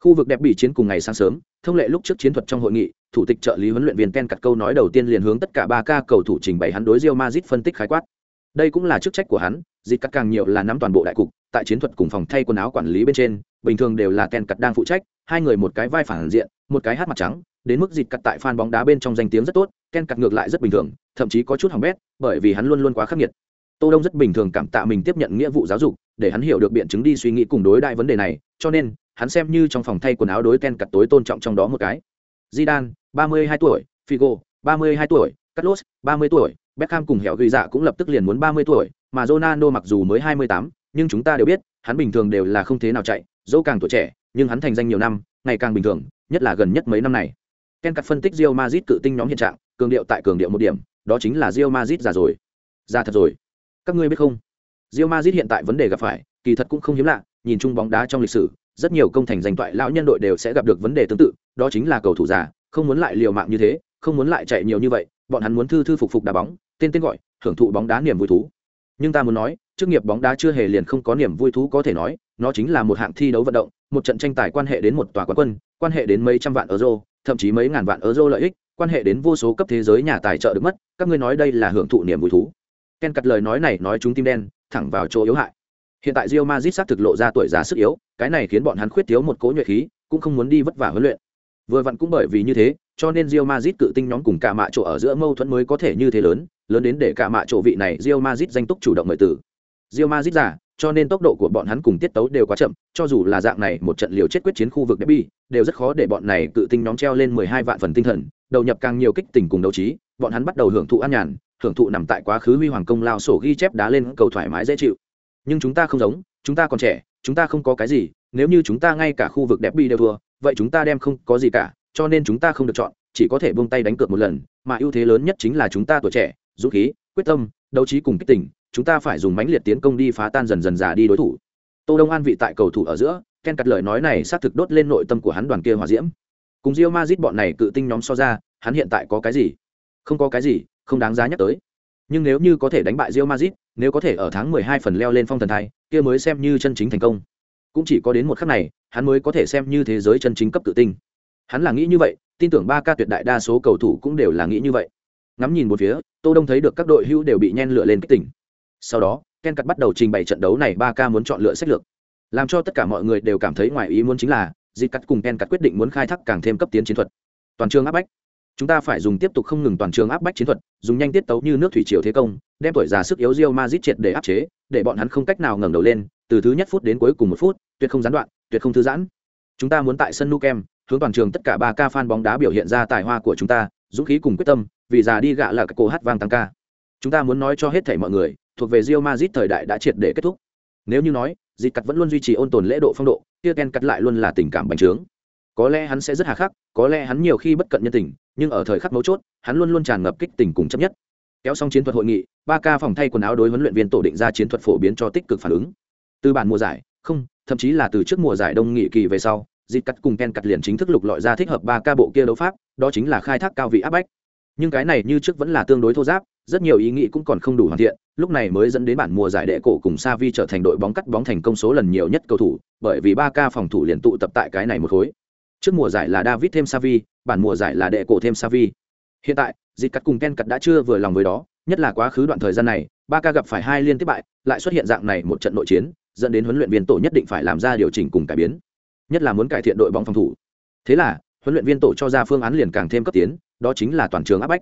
Khu vực đẹp bị chiến cùng ngày sáng sớm, thông lệ lúc trước chiến thuật trong hội nghị, thủ tịch trợ lý huấn luyện viên Ken cắt câu nói đầu tiên liền hướng tất cả ba ca cầu thủ trình bày hắn đối Real Madrid phân tích khái quát. Đây cũng là chức trách của hắn, dịch cắt càng nhiều là nắm toàn bộ đại cục, tại chiến thuật cùng phòng thay quần áo quản lý bên trên, bình thường đều là Ken cắt đang phụ trách, hai người một cái vai phản diện, một cái hát mặt trắng, đến mức dịch cắt tại fan bóng đá bên trong danh tiếng rất tốt, Ken cắt ngược lại rất bình thường, thậm chí có chút hỏng bét, bởi vì hắn luôn luôn quá khắc nghiệt. Tô Đông rất bình thường cảm tạ mình tiếp nhận nghĩa vụ giáo dục, để hắn hiểu được biện chứng đi suy nghĩ cùng đối đại vấn đề này, cho nên, hắn xem như trong phòng thay quần áo đối Ken cắt tối tôn trọng trong đó một cái. Zidane, 32 tuổi, Figo, 32 tuổi, Carlos, 30 tuổi, Beckham cùng hẻo ghi dạ cũng lập tức liền muốn 30 tuổi, mà Ronaldo mặc dù mới 28, nhưng chúng ta đều biết, hắn bình thường đều là không thế nào chạy, dẫu càng tuổi trẻ, nhưng hắn thành danh nhiều năm, ngày càng bình thường, nhất là gần nhất mấy năm này. Ken cắt phân tích Real Madrid cự tinh nhóm hiện trạng, cường điệu tại cường điệu một điểm, đó chính là Real Madrid già rồi. Già thật rồi. Các ngươi biết không? Real Madrid hiện tại vấn đề gặp phải, kỳ thật cũng không hiếm lạ, nhìn chung bóng đá trong lịch sử, rất nhiều công thành danh toại lão nhân đội đều sẽ gặp được vấn đề tương tự, đó chính là cầu thủ già, không muốn lại liều mạng như thế, không muốn lại chạy nhiều như vậy, bọn hắn muốn thư thư phục phục đá bóng, tên tên gọi, hưởng thụ bóng đá niềm vui thú. Nhưng ta muốn nói, chức nghiệp bóng đá chưa hề liền không có niềm vui thú có thể nói, nó chính là một hạng thi đấu vận động, một trận tranh tài quan hệ đến một tòa quán quân, quan hệ đến mấy trăm vạn euro, thậm chí mấy ngàn vạn euro lợi ích, quan hệ đến vô số cấp thế giới nhà tài trợ được mất, các ngươi nói đây là hưởng thụ niềm vui thú. Ken cắt lời nói này nói chúng tim đen, thẳng vào chỗ yếu hại. Hiện tại Real Madrid xác thực lộ ra tuổi già sức yếu, cái này khiến bọn hắn khuyết thiếu một cỗ nhuệ khí, cũng không muốn đi vất vả huấn luyện. Vừa vặn cũng bởi vì như thế, cho nên Real Madrid cự tinh nhóm cùng cả mạ chỗ ở giữa mâu thuẫn mới có thể như thế lớn, lớn đến để cả mạ chỗ vị này Real Madrid danh túc chủ động mời tử. Real Madrid giả, cho nên tốc độ của bọn hắn cùng tiết tấu đều quá chậm, cho dù là dạng này một trận liều chết quyết chiến khu vực derby, đều rất khó để bọn này cự tinh nhóm treo lên 12 vạn phần tinh thần, đầu nhập càng nhiều kích tình cùng đấu trí, bọn hắn bắt đầu hưởng thụ an nhàn, hưởng thụ nằm tại quá khứ huy hoàng công lao sổ ghi chép đá lên cầu thoải mái dễ chịu. Nhưng chúng ta không giống, chúng ta còn trẻ, chúng ta không có cái gì, nếu như chúng ta ngay cả khu vực đẹp bi đều thua, vậy chúng ta đem không có gì cả, cho nên chúng ta không được chọn, chỉ có thể buông tay đánh cược một lần, mà ưu thế lớn nhất chính là chúng ta tuổi trẻ, dũng khí, quyết tâm, đấu trí cùng kích tình, chúng ta phải dùng mãnh liệt tiến công đi phá tan dần dần già đi đối thủ. Tô đông an vị tại cầu thủ ở giữa, ken cắt lời nói này xác thực đốt lên nội tâm của hắn đoàn kia hòa diễm. Cùng rio mazit bọn này cự tinh nhóm so ra, hắn hiện tại có cái gì? Không có cái gì, không đáng giá nhắc tới. Nhưng nếu như có thể đánh bại rio mazit nếu có thể ở tháng 12 phần leo lên phong thần thai, kia mới xem như chân chính thành công. Cũng chỉ có đến một khắc này, hắn mới có thể xem như thế giới chân chính cấp cự tinh. Hắn là nghĩ như vậy, tin tưởng ba ca tuyệt đại đa số cầu thủ cũng đều là nghĩ như vậy. Ngắm nhìn một phía, tô đông thấy được các đội hữu đều bị nhen lửa lên kích tỉnh sau đó, ken cắt bắt đầu trình bày trận đấu này ba k muốn chọn lựa sách lược. Làm cho tất cả mọi người đều cảm thấy ngoài ý muốn chính là dịp cắt cùng ken cắt quyết định muốn khai thác càng thêm cấp tiến chiến thuật. Toàn trường áp bách. Chúng ta phải dùng tiếp tục không ngừng toàn trường áp bách chiến thuật, dùng nhanh tiết tấu như nước thủy triều thế công, đem tuổi già sức yếu rio mazit triệt để áp chế, để bọn hắn không cách nào ngẩng đầu lên, từ thứ nhất phút đến cuối cùng một phút, tuyệt không gián đoạn, tuyệt không thư giãn. Chúng ta muốn tại sân nukem hướng toàn trường tất cả ba ca fan bóng đá biểu hiện ra tài hoa của chúng ta, dũng khí cùng quyết tâm, vì già đi gạ là các cô hát vang tăng ca. Chúng ta muốn nói cho hết thảy mọi người thuộc về Real Madrid, thời đại đã triệt để kết thúc. Nếu như nói Dịch cắt vẫn luôn duy trì ôn tồn lễ độ phong độ kia ken cắt lại luôn là tình cảm bành trướng. Có lẽ hắn sẽ rất hà khắc có lẽ hắn nhiều khi bất cận nhân tình nhưng ở thời khắc mấu chốt hắn luôn luôn tràn ngập kích tình cùng chấp nhất. Kéo xong chiến thuật hội nghị ba ca phòng thay quần áo đối huấn luyện viên tổ định ra chiến thuật phổ biến cho tích cực phản ứng. Từ bản mùa giải không thậm chí là từ trước mùa giải đông nghị kỳ về sau Dịch cắt cùng ken cắt liền chính thức lục lọi ra thích hợp ba ca bộ kia đấu pháp đó chính là khai thác cao vị áp bách. Nhưng cái này như trước vẫn là tương đối thô giáp rất nhiều ý nghĩ cũng còn không đủ hoàn thiện, lúc này mới dẫn đến bản mùa giải đệ cổ cùng Savi trở thành đội bóng cắt bóng thành công số lần nhiều nhất cầu thủ, bởi vì 3K phòng thủ liền tụ tập tại cái này một khối. Trước mùa giải là david thêm Savi bản mùa giải là đệ cổ thêm Savi hiện tại dịch cắt cùng ken cắt đã chưa vừa lòng với đó, nhất là quá khứ đoạn thời gian này, Barca gặp phải hai liên tiếp bại, lại xuất hiện dạng này một trận nội chiến, dẫn đến huấn luyện viên tổ nhất định phải làm ra điều chỉnh cùng cải biến, nhất là muốn cải thiện đội bóng phòng thủ. Thế là, huấn luyện viên tổ cho ra phương án liền càng thêm cấp tiến, đó chính là toàn trường áp bách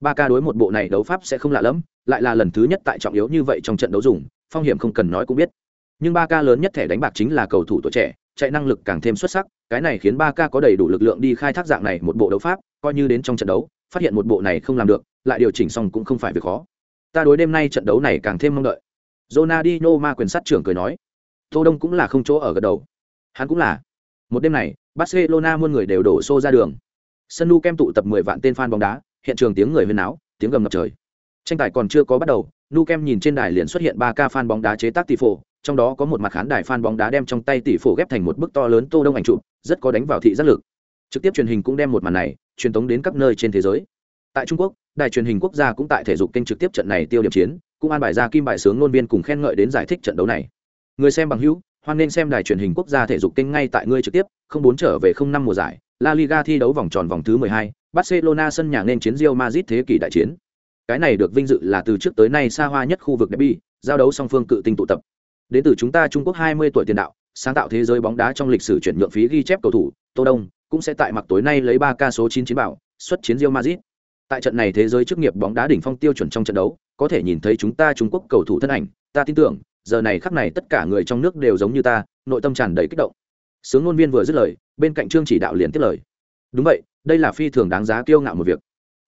ba ca đối một bộ này đấu pháp sẽ không lạ lẫm, lại là lần thứ nhất tại trọng yếu như vậy trong trận đấu dùng, phong hiểm không cần nói cũng biết. Nhưng ba ca lớn nhất thẻ đánh bạc chính là cầu thủ tuổi trẻ, chạy năng lực càng thêm xuất sắc, cái này khiến ba ca có đầy đủ lực lượng đi khai thác dạng này một bộ đấu pháp, coi như đến trong trận đấu, phát hiện một bộ này không làm được, lại điều chỉnh xong cũng không phải việc khó. Ta đối đêm nay trận đấu này càng thêm mong đợi. Ronaldinho ma quyền sát trưởng cười nói. Tô đông cũng là không chỗ ở gật đầu. Hắn cũng là. Một đêm này, barcelona muôn người đều đổ xô ra đường. Sân nu kem tụ tập 10 vạn tên fan bóng đá hiện trường tiếng người huyên náo, tiếng gầm ngập trời. Tranh tài còn chưa có bắt đầu, nu kem nhìn trên đài liền xuất hiện ba ca fan bóng đá chế tác tỷ phổ, trong đó có một mặt khán đài fan bóng đá đem trong tay tỷ phổ ghép thành một bức to lớn tô đông ảnh chụp, rất có đánh vào thị giác lực. Trực tiếp truyền hình cũng đem một màn này truyền tống đến các nơi trên thế giới. Tại trung quốc, đài truyền hình quốc gia cũng tại thể dục kênh trực tiếp trận này tiêu điểm chiến, cũng an bài ra kim bài sướng ngôn viên cùng khen ngợi đến giải thích trận đấu này. Người xem bằng hữu, hoan nên xem đài truyền hình quốc gia thể dục kênh ngay tại ngươi trực tiếp, không bốn trở về không năm mùa giải. La Liga thi đấu vòng tròn vòng thứ 12, Barcelona sân nhà nên chiến Real Madrid thế kỷ đại chiến. Cái này được vinh dự là từ trước tới nay xa hoa nhất khu vực derby, giao đấu song phương cự tinh tụ tập. Đến từ chúng ta Trung Quốc 20 tuổi tiền đạo, sáng tạo thế giới bóng đá trong lịch sử chuyển nhượng phí ghi chép cầu thủ, Tô Đông, cũng sẽ tại mặc tối nay lấy 3 ca số 9 chiến bảo, xuất chiến Real Madrid. Tại trận này thế giới chức nghiệp bóng đá đỉnh phong tiêu chuẩn trong trận đấu, có thể nhìn thấy chúng ta Trung Quốc cầu thủ thân ảnh, ta tin tưởng, giờ này khắc này tất cả người trong nước đều giống như ta, nội tâm tràn đầy kích động. Sướng ngôn viên vừa dứt lời, bên cạnh Trương Chỉ đạo liền tiếp lời. Đúng vậy, đây là phi thường đáng giá kiêu ngạo một việc.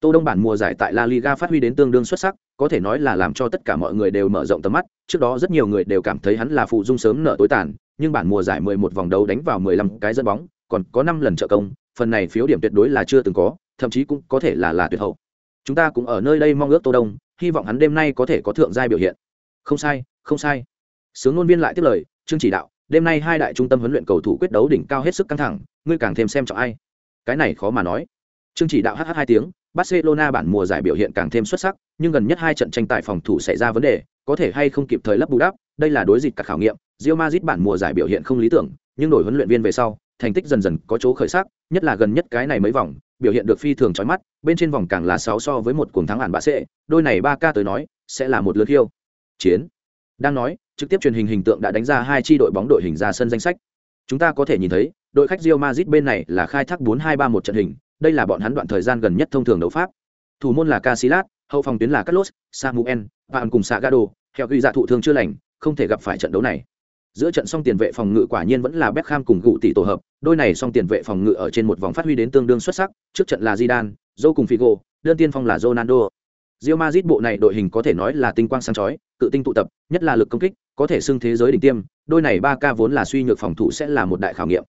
Tô Đông bản mùa giải tại La Liga phát huy đến tương đương xuất sắc, có thể nói là làm cho tất cả mọi người đều mở rộng tầm mắt, trước đó rất nhiều người đều cảm thấy hắn là phụ dung sớm nợ tối tàn, nhưng bản mùa giải 11 vòng đấu đánh vào 15 cái dẫn bóng, còn có 5 lần trợ công, phần này phiếu điểm tuyệt đối là chưa từng có, thậm chí cũng có thể là là tuyệt hậu. Chúng ta cũng ở nơi đây mong ước Tô Đông, hy vọng hắn đêm nay có thể có thượng giai biểu hiện. Không sai, không sai. Sướng ngôn viên lại tiếp lời, chương chỉ đạo, đêm nay hai đại trung tâm huấn luyện cầu thủ quyết đấu đỉnh cao hết sức căng thẳng, ngươi càng thêm xem trọng ai. Cái này khó mà nói. Chương chỉ đạo hh hai tiếng, Barcelona bản mùa giải biểu hiện càng thêm xuất sắc, nhưng gần nhất hai trận tranh tài phòng thủ xảy ra vấn đề, có thể hay không kịp thời lấp bù đắp, đây là đối dịch cả khảo nghiệm. Real Madrid bản mùa giải biểu hiện không lý tưởng, nhưng đổi huấn luyện viên về sau, thành tích dần dần có chỗ khởi sắc, nhất là gần nhất cái này mấy vòng, biểu hiện được phi thường chói mắt, bên trên vòng càng là sáu so với một cuồng thắng ản bạ sẽ, đôi này ba ca tới nói, sẽ là một lượt khiêu. Chiến. Đang nói, trực tiếp truyền hình hình tượng đã đánh ra hai chi đội bóng đội hình ra sân danh sách. Chúng ta có thể nhìn thấy, đội khách Real Madrid bên này là khai thác 4-2-3-1 trận hình, đây là bọn hắn đoạn thời gian gần nhất thông thường đấu pháp. Thủ môn là Casillas, hậu phòng tuyến là Carlos, Samuel, và cùng Sagado, theo ghi dạ thụ thương chưa lành, không thể gặp phải trận đấu này. Giữa trận song tiền vệ phòng ngự quả nhiên vẫn là Beckham cùng gụ tỷ tổ hợp, đôi này song tiền vệ phòng ngự ở trên một vòng phát huy đến tương đương xuất sắc, trước trận là Zidane, Zhou cùng Figo, đơn tiên phong là Ronaldo. Real Madrid bộ này đội hình có thể nói là tinh quang sáng chói, cự tinh tụ tập, nhất là lực công kích, có thể xưng thế giới đỉnh tiêm, đôi này 3K vốn là suy nhược phòng thủ sẽ là một đại khảo nghiệm.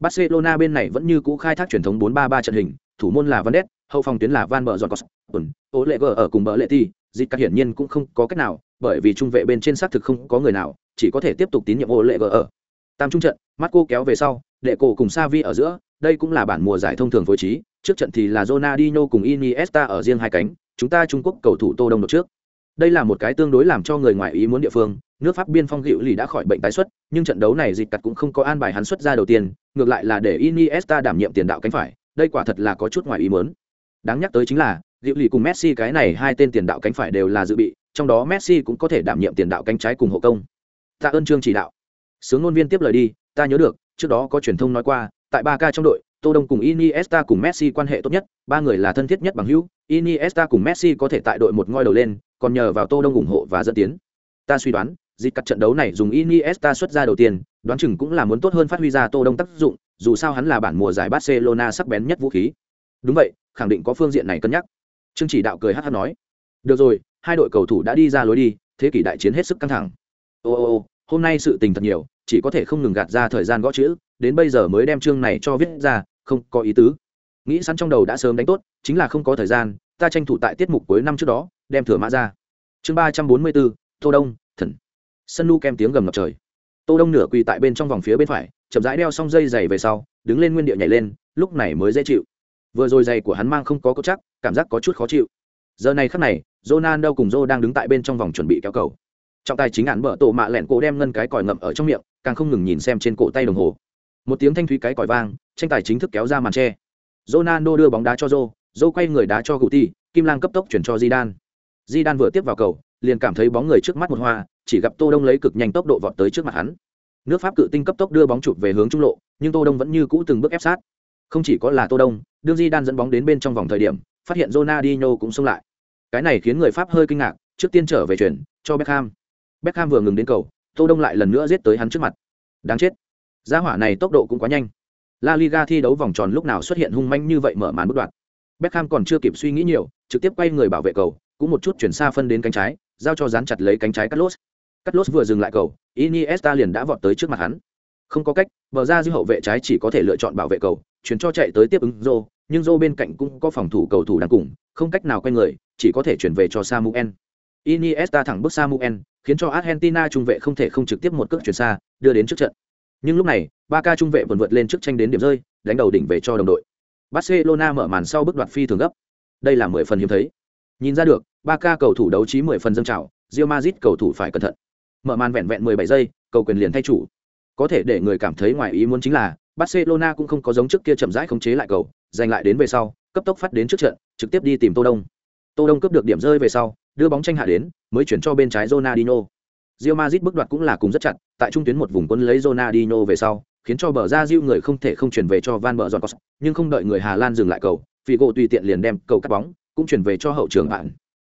Barcelona bên này vẫn như cũ khai thác truyền thống 4-3-3 trận hình, thủ môn là Van Ness, hậu phòng tuyến là Van Bờ Giọt Tuần, Ô ở cùng Bờ Lệ Ti, dịch các hiển nhiên cũng không có cách nào, bởi vì trung vệ bên trên xác thực không có người nào, chỉ có thể tiếp tục tín nhiệm Ô ở. Tam trung trận, Marco kéo về sau, đệ cổ cùng Savi ở giữa, đây cũng là bản mùa giải thông thường phối trí, trước trận thì là Ronaldinho cùng Iniesta ở riêng hai cánh, chúng ta Trung Quốc cầu thủ Tô Đông đột trước. Đây là một cái tương đối làm cho người ngoài ý muốn địa phương, nước Pháp biên phong Diệu lì đã khỏi bệnh tái xuất, nhưng trận đấu này dịch cắt cũng không có an bài hắn xuất ra đầu tiên, ngược lại là để Iniesta đảm nhiệm tiền đạo cánh phải, đây quả thật là có chút ngoài ý muốn. Đáng nhắc tới chính là, Diệu lì cùng Messi cái này hai tên tiền đạo cánh phải đều là dự bị, trong đó Messi cũng có thể đảm nhiệm tiền đạo cánh trái cùng hộ công. Tạ ơn Trương chỉ đạo. Sướng ngôn viên tiếp lời đi, ta nhớ được, trước đó có truyền thông nói qua, tại ba ca trong đội, Tô Đông cùng Iniesta cùng Messi quan hệ tốt nhất, ba người là thân thiết nhất bằng hữu, Iniesta cùng Messi có thể tại đội một ngôi đầu lên, còn nhờ vào Tô Đông ủng hộ và dẫn tiến. Ta suy đoán, dịch cắt trận đấu này dùng Iniesta xuất ra đầu tiên, đoán chừng cũng là muốn tốt hơn phát huy ra Tô Đông tác dụng, dù sao hắn là bản mùa giải Barcelona sắc bén nhất vũ khí. Đúng vậy, khẳng định có phương diện này cân nhắc. Trương Chỉ Đạo cười hắc hắc nói, được rồi, hai đội cầu thủ đã đi ra lối đi, thế kỷ đại chiến hết sức căng thẳng. Ô ô ô, hôm nay sự tình thật nhiều, chỉ có thể không ngừng gạt ra thời gian gõ chữ, đến bây giờ mới đem chương này cho viết ra, không có ý tứ nghĩ sẵn trong đầu đã sớm đánh tốt, chính là không có thời gian, ta tranh thủ tại tiết mục cuối năm trước đó, đem thừa mã ra. Chương ba trăm bốn mươi bốn, tô đông, thần. Sân nu kem tiếng gầm ngập trời. Tô đông nửa quỳ tại bên trong vòng phía bên phải, chậm rãi đeo xong dây giày về sau, đứng lên nguyên địa nhảy lên, lúc này mới dễ chịu. Vừa rồi giày của hắn mang không có cốt chắc, cảm giác có chút khó chịu. Giờ này khắc này jonan đâu cùng joe đang đứng tại bên trong vòng chuẩn bị kéo cầu. Trọng tài chính án bở tổ mạ lẹn cổ đem ngân cái còi ngậm ở trong miệng, càng không ngừng nhìn xem trên cổ tay đồng hồ. Một tiếng thanh thúy cái còi vang, tranh tài chính thức kéo ra màn tre. Ronaldo đưa bóng đá cho Zô, Zô quay người đá cho Guti, Kim Lang cấp tốc chuyển cho Zidane. Zidane vừa tiếp vào cầu, liền cảm thấy bóng người trước mắt một hoa, chỉ gặp Tô Đông lấy cực nhanh tốc độ vọt tới trước mặt hắn. Nước Pháp cự tinh cấp tốc đưa bóng chụp về hướng trung lộ, nhưng Tô Đông vẫn như cũ từng bước ép sát. Không chỉ có là Tô Đông, đương Zidane dẫn bóng đến bên trong vòng thời điểm, phát hiện Ronaldinho cũng xông lại. Cái này khiến người Pháp hơi kinh ngạc, trước tiên trở về chuyển cho Beckham. Beckham vừa ngừng đến cầu, Tô Đông lại lần nữa giết tới hắn trước mặt. Đáng chết. Gia hỏa này tốc độ cũng quá nhanh. La Liga thi đấu vòng tròn lúc nào xuất hiện hung manh như vậy mở màn bất đoạn. Beckham còn chưa kịp suy nghĩ nhiều, trực tiếp quay người bảo vệ cầu, cũng một chút chuyển xa phân đến cánh trái, giao cho dán chặt lấy cánh trái Carlos. Carlos vừa dừng lại cầu, Iniesta liền đã vọt tới trước mặt hắn. Không có cách, bờ ra dư hậu vệ trái chỉ có thể lựa chọn bảo vệ cầu, chuyển cho chạy tới tiếp ứng Zô, nhưng Zô bên cạnh cũng có phòng thủ cầu thủ đang cùng, không cách nào quay người, chỉ có thể chuyển về cho Samuel. Iniesta thẳng bước Samuel, khiến cho Argentina trung vệ không thể không trực tiếp một cước chuyển xa, đưa đến trước trận. Nhưng lúc này, Barca trung vệ vẫn vượt lên trước tranh đến điểm rơi, đánh đầu đỉnh về cho đồng đội. Barcelona mở màn sau bước đoạt phi thường gấp. Đây là mười phần hiếm thấy. Nhìn ra được, Barca cầu thủ đấu trí mười phần dâng trào, Real Madrid cầu thủ phải cẩn thận. Mở màn vẹn vẹn 17 giây, cầu quyền liền thay chủ. Có thể để người cảm thấy ngoài ý muốn chính là, Barcelona cũng không có giống trước kia chậm rãi khống chế lại cầu, giành lại đến về sau, cấp tốc phát đến trước trận, trực tiếp đi tìm Tô Đông. Tô Đông cướp được điểm rơi về sau, đưa bóng tranh hạ đến, mới chuyển cho bên trái Ronaldinho. Real Madrid bước đoạt cũng là cùng rất chặt, tại trung tuyến một vùng quân lấy Ronaldinho về sau, khiến cho bờ ra Diu người không thể không chuyển về cho Van Bờ Giòn nhưng không đợi người Hà Lan dừng lại cầu, Figo tùy tiện liền đem cầu cắt bóng, cũng chuyển về cho hậu trường bạn.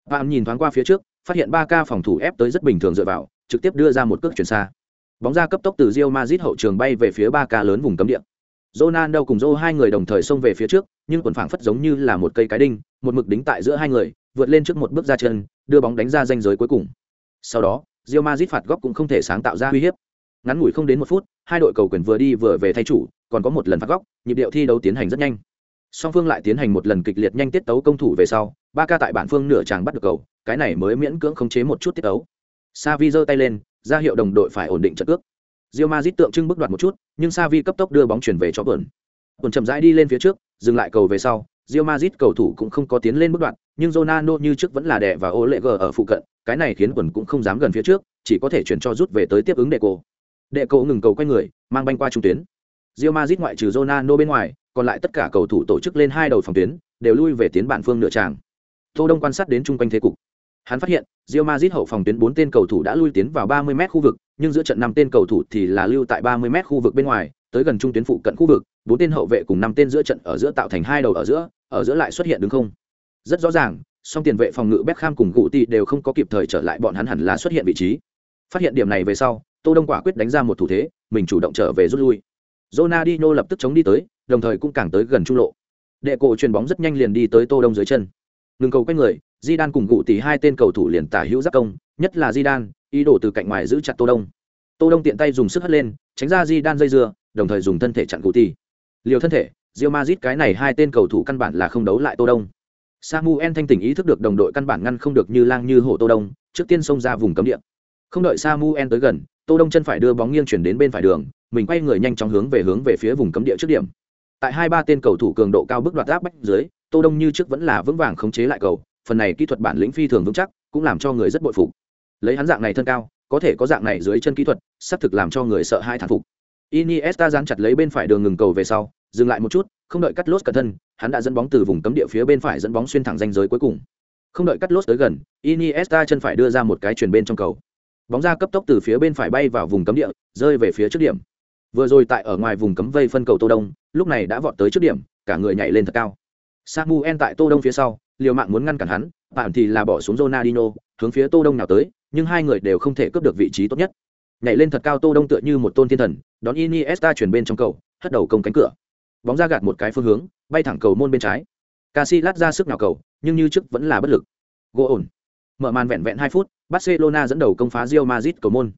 Bạn nhìn thoáng qua phía trước, phát hiện 3K phòng thủ ép tới rất bình thường dựa vào, trực tiếp đưa ra một cước chuyển xa. Bóng ra cấp tốc từ Real Madrid hậu trường bay về phía 3K lớn vùng cấm địa. Ronaldo cùng Zô hai người đồng thời xông về phía trước, nhưng quần phảng phất giống như là một cây cái đinh, một mực đính tại giữa hai người, vượt lên trước một bước ra chân, đưa bóng đánh ra ranh giới cuối cùng. Sau đó, Real Madrid phạt góc cũng không thể sáng tạo ra uy hiếp. Ngắn ngủi không đến một phút, hai đội cầu quyền vừa đi vừa về thay chủ, còn có một lần phạt góc, nhịp điệu thi đấu tiến hành rất nhanh. Song phương lại tiến hành một lần kịch liệt nhanh tiết tấu công thủ về sau, ba ca tại bản phương nửa chàng bắt được cầu, cái này mới miễn cưỡng khống chế một chút tiết tấu. Savi giơ tay lên, ra hiệu đồng đội phải ổn định trận cước. Real Madrid tượng trưng bước đoạt một chút, nhưng Savi cấp tốc đưa bóng chuyển về cho Bẩn. Bẩn chậm rãi đi lên phía trước, dừng lại cầu về sau, Real Madrid cầu thủ cũng không có tiến lên bước đoạn, nhưng Ronaldo như trước vẫn là đè và Oleg ở phụ cận, cái này khiến quần cũng không dám gần phía trước, chỉ có thể chuyển cho rút về tới tiếp ứng Deco. Deco ngừng cầu quay người, mang banh qua trung tuyến. Real Madrid ngoại trừ Ronaldo bên ngoài, còn lại tất cả cầu thủ tổ chức lên hai đầu phòng tuyến, đều lui về tiến bản phương nửa tràng. Tô Đông quan sát đến trung quanh thế cục. Hắn phát hiện, Real Madrid hậu phòng tuyến bốn tên cầu thủ đã lui tiến vào 30m khu vực, nhưng giữa trận năm tên cầu thủ thì là lưu tại 30m khu vực bên ngoài, tới gần trung tuyến phụ cận khu vực, bốn tên hậu vệ cùng năm tên giữa trận ở giữa tạo thành hai đầu ở giữa, ở giữa lại xuất hiện đứng không. Rất rõ ràng, song tiền vệ phòng ngự Beckham cùng Guti đều không có kịp thời trở lại bọn hắn hẳn là xuất hiện vị trí. Phát hiện điểm này về sau, Tô Đông quả quyết đánh ra một thủ thế, mình chủ động trở về rút lui. Ronaldinho lập tức chống đi tới, đồng thời cũng càng tới gần trung lộ. Đệ cổ truyền bóng rất nhanh liền đi tới Tô Đông dưới chân. Ngừng cầu quay người, Zidane cùng Guti hai tên cầu thủ liền tả hữu giáp công, nhất là Zidane, ý đồ từ cạnh ngoài giữ chặt Tô Đông. Tô Đông tiện tay dùng sức hất lên, tránh ra Zidane dây dưa, đồng thời dùng thân thể chặn Guti. Liều thân thể, rio mazit cái này hai tên cầu thủ căn bản là không đấu lại Tô Đông. Samuel thanh tỉnh ý thức được đồng đội căn bản ngăn không được như lang như hổ Tô Đông, trước tiên xông ra vùng cấm địa. Không đợi Samuel tới gần, Tô Đông chân phải đưa bóng nghiêng chuyển đến bên phải đường, mình quay người nhanh chóng hướng về hướng về phía vùng cấm địa trước điểm. Tại hai ba tên cầu thủ cường độ cao bước đoạt áp bách dưới, Tô Đông như trước vẫn là vững vàng khống chế lại cầu, phần này kỹ thuật bản lĩnh phi thường vững chắc, cũng làm cho người rất bội phục. Lấy hắn dạng này thân cao, có thể có dạng này dưới chân kỹ thuật, sắp thực làm cho người sợ hai thản phục. Iniesta dán chặt lấy bên phải đường ngừng cầu về sau, dừng lại một chút, không đợi cắt lốt cẩn thân, hắn đã dẫn bóng từ vùng cấm địa phía bên phải dẫn bóng xuyên thẳng ranh giới cuối cùng. Không đợi cắt lốt tới gần, Iniesta chân phải đưa ra một cái chuyền bên trong cầu. Bóng ra cấp tốc từ phía bên phải bay vào vùng cấm địa, rơi về phía trước điểm. Vừa rồi tại ở ngoài vùng cấm vây phân cầu Tô Đông, lúc này đã vọt tới trước điểm cả người nhảy lên thật cao samuel tại tô đông phía sau liều mạng muốn ngăn cản hắn bạn thì là bỏ xuống ronaldinho hướng phía tô đông nào tới nhưng hai người đều không thể cướp được vị trí tốt nhất nhảy lên thật cao tô đông tựa như một tôn thiên thần, đón iniesta chuyển bên trong cầu, hất đầu công cánh cửa. Bóng ra gạt một cái phương hướng, bay thẳng cầu môn bên trái. Casillas ra sức nào cầu, nhưng như trước vẫn là bất lực. Gỗ ổn. Mở màn vẹn vẹn hai phút, barcelona dẫn đầu công phá Real Madrid cầu môn.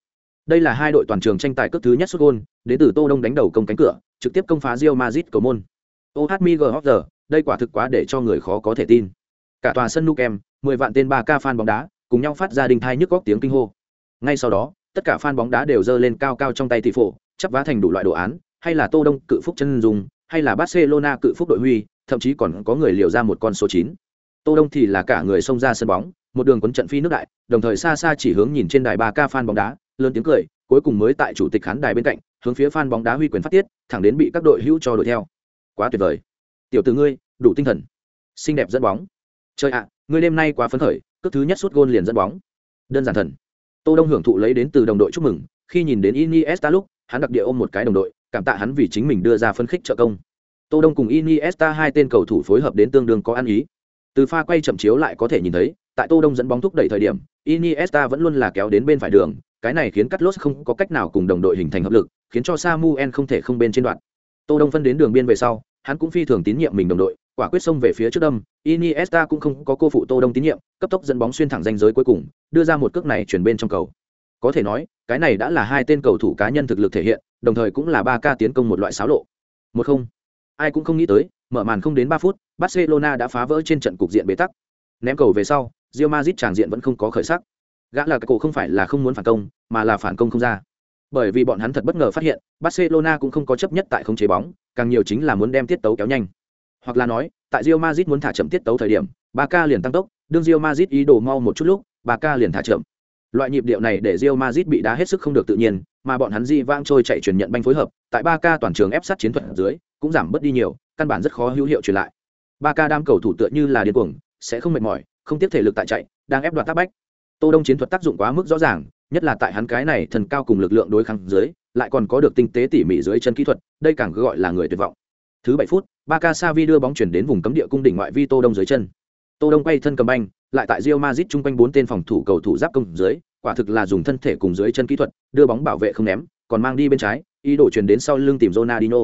Đây là hai đội toàn trường tranh tài cấp thứ nhất xuất gôn đến từ tô đông đánh đầu công cánh cửa, trực tiếp công phá Real Madrid cầu môn. Ohmig đây quả thực quá để cho người khó có thể tin. Cả tòa sân nukem, mười vạn tên ba ca fan bóng đá, cùng nhau phát ra đình thai nhức góc tiếng kinh hô. Ngay sau đó tất cả fan bóng đá đều giơ lên cao cao trong tay tỷ phổ, chắp vá thành đủ loại đồ án, hay là tô đông cự phúc chân dùng hay là barcelona cự phúc đội huy, thậm chí còn có người liều ra một con số chín. Tô đông thì là cả người xông ra sân bóng, một đường quấn trận phi nước đại, đồng thời xa xa chỉ hướng nhìn trên đài 3K fan bóng đá, lớn tiếng cười, cuối cùng mới tại chủ tịch khán đài bên cạnh, hướng phía fan bóng đá huy quyền phát tiết, thẳng đến bị các đội hữu cho đuổi theo. Quá tuyệt vời. Tiểu tử ngươi, đủ tinh thần. Xinh đẹp dẫn bóng. Chơi ạ, ngươi đêm nay quá phấn khởi cước thứ nhất suốt gôn liền dẫn bóng. Đơn giản thần tô đông hưởng thụ lấy đến từ đồng đội chúc mừng, khi nhìn đến iniesta lúc, hắn đặc địa ôm một cái đồng đội, cảm tạ hắn vì chính mình đưa ra phân khích trợ công. Tô đông cùng iniesta hai tên cầu thủ phối hợp đến tương đương có ăn ý. Từ pha quay chậm chiếu lại có thể nhìn thấy, tại tô đông dẫn bóng thúc đẩy thời điểm, iniesta vẫn luôn là kéo đến bên phải đường, cái này khiến cắt lốt không có cách nào cùng đồng đội hình thành hợp lực, khiến cho samuel không thể không bên trên đoạn. Tô đông phân đến đường biên về sau, hắn cũng phi thường tín nhiệm mình đồng đội quả quyết xông về phía trước đâm, iniesta cũng không có cô phụ tô đông tín nhiệm, cấp tốc dẫn bóng xuyên thẳng ranh giới cuối cùng, đưa ra một cước này chuyển bên trong cầu. Có thể nói, cái này đã là hai tên cầu thủ cá nhân thực lực thể hiện, đồng thời cũng là ba ca tiến công một loại xáo lộ. Một không. Ai cũng không nghĩ tới, mở màn không đến ba phút, barcelona đã phá vỡ trên trận cục diện bế tắc. Ném cầu về sau, Real Madrid tràng diện vẫn không có khởi sắc. Gã là cái cổ không phải là không muốn phản công, mà là phản công không ra. Bởi vì bọn hắn thật bất ngờ phát hiện, barcelona cũng không có chấp nhất tại không chế bóng, càng nhiều chính là muốn đem tiết tấu kéo nhanh hoặc là nói, tại rio mazit muốn thả chậm tiết tấu thời điểm ba k liền tăng tốc, đương rio mazit ý đồ mau một chút lúc ba k liền thả chậm. Loại nhịp điệu này để rio mazit bị đá hết sức không được tự nhiên, mà bọn hắn di vang trôi chạy chuyển nhận banh phối hợp, tại ba k toàn trường ép sát chiến thuật ở dưới, cũng giảm bớt đi nhiều, căn bản rất khó hữu hiệu truyền lại. Ba k đam cầu thủ tựa như là điên cuồng, sẽ không mệt mỏi, không tiếp thể lực tại chạy, đang ép đoạt tác bách. Tô đông chiến thuật tác dụng quá mức rõ ràng, nhất là tại hắn cái này thần cao cùng lực lượng đối kháng dưới, lại còn có được tinh tế tỉ mỉ dưới chân kỹ thuật, đây càng gọi là người tuyệt vọng thứ bảy phút, Barca ca savi đưa bóng chuyển đến vùng cấm địa cung đỉnh ngoại vi tô đông dưới chân. Tô đông quay thân cầm banh, lại tại Real Madrid chung quanh bốn tên phòng thủ cầu thủ giáp công dưới, quả thực là dùng thân thể cùng dưới chân kỹ thuật, đưa bóng bảo vệ không ném, còn mang đi bên trái, ý đồ chuyển đến sau lưng tìm Ronaldinho.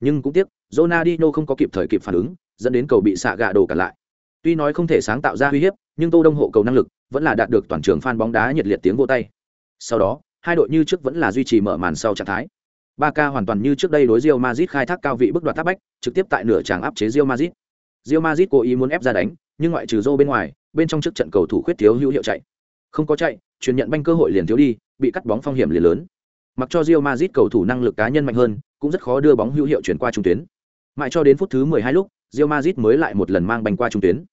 Nhưng cũng tiếc, Ronaldinho không có kịp thời kịp phản ứng, dẫn đến cầu bị xạ gạ đổ cả lại. Tuy nói không thể sáng tạo ra uy hiếp, nhưng tô đông hộ cầu năng lực vẫn là đạt được toàn trường fan bóng đá nhiệt liệt tiếng vỗ tay. Sau đó, hai đội như trước vẫn là duy trì mở màn sau trạng thái. Ba ca hoàn toàn như trước đây đối Real Madrid khai thác cao vị bức đoạt tác bách, trực tiếp tại nửa tràng áp chế Real Madrid. Real Madrid cố ý muốn ép ra đánh, nhưng ngoại trừ Zô bên ngoài, bên trong trước trận cầu thủ khuyết thiếu hữu hiệu chạy. Không có chạy, truyền nhận banh cơ hội liền thiếu đi, bị cắt bóng phong hiểm liền lớn. Mặc cho Real Madrid cầu thủ năng lực cá nhân mạnh hơn, cũng rất khó đưa bóng hữu hiệu chuyển qua trung tuyến. Mãi cho đến phút thứ 12 lúc, Real Madrid mới lại một lần mang banh qua trung tuyến.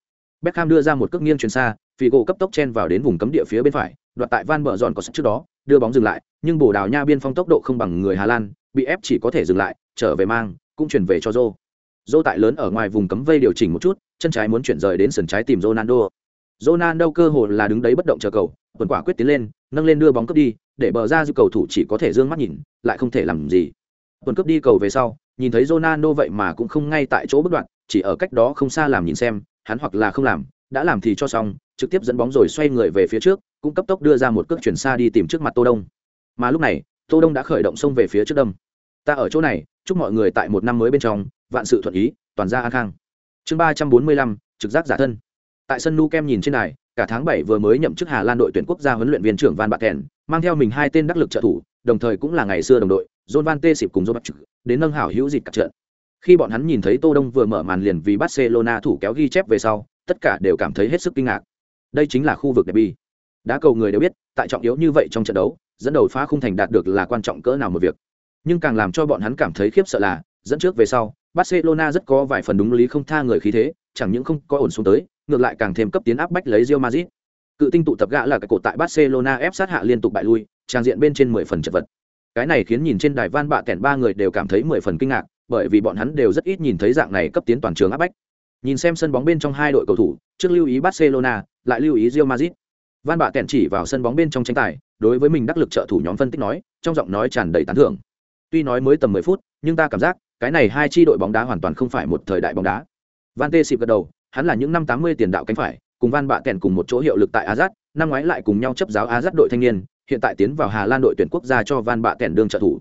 Beckham đưa ra một cước nghiêng chuyển xa, Figo cấp tốc chen vào đến vùng cấm địa phía bên phải, đoạt tại Van bờ giòn có trước đó, đưa bóng dừng lại, nhưng Bồ Đào Nha biên phong tốc độ không bằng người Hà Lan, bị ép chỉ có thể dừng lại, trở về mang, cũng chuyển về cho rô rô tại lớn ở ngoài vùng cấm vây điều chỉnh một chút, chân trái muốn chuyển rời đến sườn trái tìm Ronaldo. Ronaldo cơ hồ là đứng đấy bất động chờ cầu, quần quả quyết tiến lên, nâng lên đưa bóng cướp đi, để bờ ra dư cầu thủ chỉ có thể dương mắt nhìn, lại không thể làm gì. Quần cướp đi cầu về sau, nhìn thấy Ronaldo vậy mà cũng không ngay tại chỗ bất đoạn, chỉ ở cách đó không xa làm nhìn xem, hắn hoặc là không làm, đã làm thì cho xong, trực tiếp dẫn bóng rồi xoay người về phía trước, cũng cấp tốc đưa ra một cước chuyển xa đi tìm trước mặt Tô Đông. Mà lúc này, Tô Đông đã khởi động xông về phía trước đâm. Ta ở chỗ này, chúc mọi người tại một năm mới bên trong, vạn sự thuận ý, toàn gia an khang. Chương ba trăm bốn mươi lăm, trực giác giả thân. Tại sân Nu Kem nhìn trên này, cả tháng bảy vừa mới nhậm chức Hà Lan đội tuyển quốc gia huấn luyện viên trưởng Van Baten, mang theo mình hai tên đắc lực trợ thủ, đồng thời cũng là ngày xưa đồng đội, John Van Tê xịp cùng Joe Bắc đến nâng hảo hữu dịch cả trận. Khi bọn hắn nhìn thấy Tô Đông vừa mở màn liền vì Barcelona thủ kéo ghi chép về sau, tất cả đều cảm thấy hết sức kinh ngạc. Đây chính là khu vực derby. Đá cầu người đều biết, tại trọng yếu như vậy trong trận đấu, dẫn đầu phá khung thành đạt được là quan trọng cỡ nào một việc. Nhưng càng làm cho bọn hắn cảm thấy khiếp sợ là, dẫn trước về sau, Barcelona rất có vài phần đúng lý không tha người khí thế, chẳng những không có ổn xuống tới, ngược lại càng thêm cấp tiến áp bách lấy Real Madrid. Cự tinh tụ tập gã là cái cổ tại Barcelona ép sát hạ liên tục bại lui, trang diện bên trên 10 phần chật vật. Cái này khiến nhìn trên đài van bạ kèn ba người đều cảm thấy 10 phần kinh ngạc, bởi vì bọn hắn đều rất ít nhìn thấy dạng này cấp tiến toàn trường áp bách. Nhìn xem sân bóng bên trong hai đội cầu thủ, trước lưu ý Barcelona, lại lưu ý Real Madrid. Van bạ kèn chỉ vào sân bóng bên trong tranh tài, đối với mình đắc lực trợ thủ nhóm phân tích nói, trong giọng nói tràn đầy tán thưởng. Tuy nói mới tầm 10 phút, nhưng ta cảm giác cái này hai chi đội bóng đá hoàn toàn không phải một thời đại bóng đá van tê xịp gật đầu hắn là những năm tám mươi tiền đạo cánh phải cùng van bạ kèn cùng một chỗ hiệu lực tại azat năm ngoái lại cùng nhau chấp giáo azat đội thanh niên hiện tại tiến vào hà lan đội tuyển quốc gia cho van bạ kèn đương trợ thủ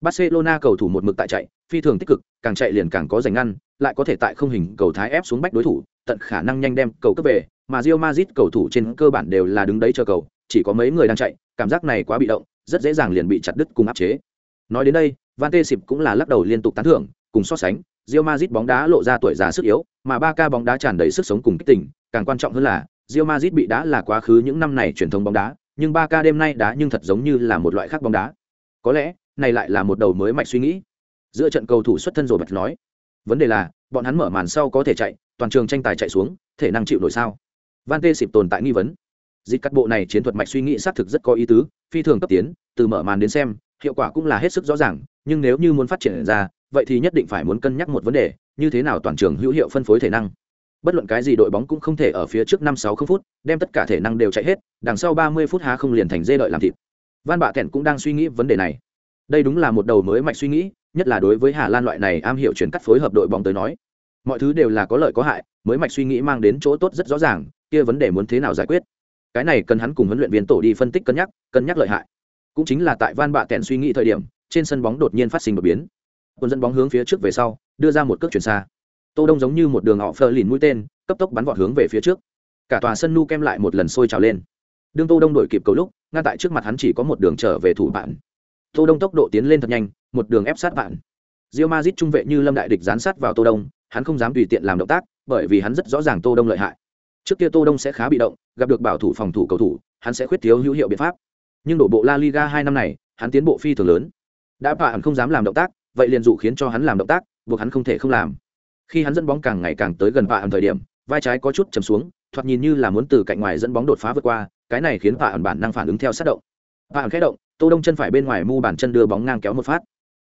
barcelona cầu thủ một mực tại chạy phi thường tích cực, càng chạy liền càng có giành ngăn, lại có thể tại không hình cầu thái ép xuống bách đối thủ, tận khả năng nhanh đem cầu cấp về, mà Real Madrid cầu thủ trên cơ bản đều là đứng đấy chờ cầu, chỉ có mấy người đang chạy, cảm giác này quá bị động, rất dễ dàng liền bị chặt đứt cùng áp chế. Nói đến đây, van tê xịp cũng là lắc đầu liên tục tán thưởng, cùng so sánh, Real Madrid bóng đá lộ ra tuổi già sức yếu, mà ba ca bóng đá tràn đầy sức sống cùng kích tình, càng quan trọng hơn là, Real Madrid bị đá là quá khứ những năm này truyền thống bóng đá, nhưng ba ca đêm nay đá nhưng thật giống như là một loại khác bóng đá. Có lẽ, này lại là một đầu mới mạch suy nghĩ giữa trận cầu thủ xuất thân rồi bật nói. Vấn đề là, bọn hắn mở màn sau có thể chạy, toàn trường tranh tài chạy xuống, thể năng chịu nổi sao? Van tê xịp tồn tại nghi vấn. Dịch cắt bộ này chiến thuật mạch suy nghĩ xác thực rất có ý tứ, phi thường cấp tiến, từ mở màn đến xem, hiệu quả cũng là hết sức rõ ràng, nhưng nếu như muốn phát triển ra, vậy thì nhất định phải muốn cân nhắc một vấn đề, như thế nào toàn trường hữu hiệu phân phối thể năng. Bất luận cái gì đội bóng cũng không thể ở phía trước năm sáu phút, đem tất cả thể năng đều chạy hết, đằng sau ba mươi phút há không liền thành dê đợi làm thịt. Van bạ thẹn cũng đang suy nghĩ vấn đề này. Đây đúng là một đầu mới mạch suy nghĩ nhất là đối với hà lan loại này am hiểu chuyển cắt phối hợp đội bóng tới nói. Mọi thứ đều là có lợi có hại, mới mạch suy nghĩ mang đến chỗ tốt rất rõ ràng, kia vấn đề muốn thế nào giải quyết. Cái này cần hắn cùng huấn luyện viên tổ đi phân tích cân nhắc cân nhắc lợi hại. Cũng chính là tại van bạ kẹn suy nghĩ thời điểm, trên sân bóng đột nhiên phát sinh đột biến. Quân dẫn bóng hướng phía trước về sau, đưa ra một cước chuyển xa. Tô đông giống như một đường họ phơ lìn mũi tên, cấp tốc bắn vọt hướng về phía trước. Cả tòa sân nu kem lại một lần sôi trào lên. Đương tô đông đổi kịp cầu lúc, ngay tại trước mặt hắn chỉ có một đường trở về thủ bạn tô đông tốc độ tiến lên thật nhanh, một đường ép sát bạn Real Madrid trung vệ như lâm đại địch gián sát vào tô đông, hắn không dám tùy tiện làm động tác, bởi vì hắn rất rõ ràng tô đông lợi hại. Trước kia tô đông sẽ khá bị động, gặp được bảo thủ phòng thủ cầu thủ, hắn sẽ khuyết thiếu hữu hiệu biện pháp. Nhưng đổ bộ la liga hai năm này, hắn tiến bộ phi thường lớn. Đã bạn không dám làm động tác, vậy liền dụ khiến cho hắn làm động tác, buộc hắn không thể không làm. Khi hắn dẫn bóng càng ngày càng tới gần bạn thời điểm, vai trái có chút chầm xuống, thoạt nhìn như là muốn từ cạnh ngoài dẫn bóng đột phá vượt qua, cái này khiến bạn bản năng phản ứng theo sát động. Bạn khẽ động tô đông chân phải bên ngoài mu bàn chân đưa bóng ngang kéo một phát.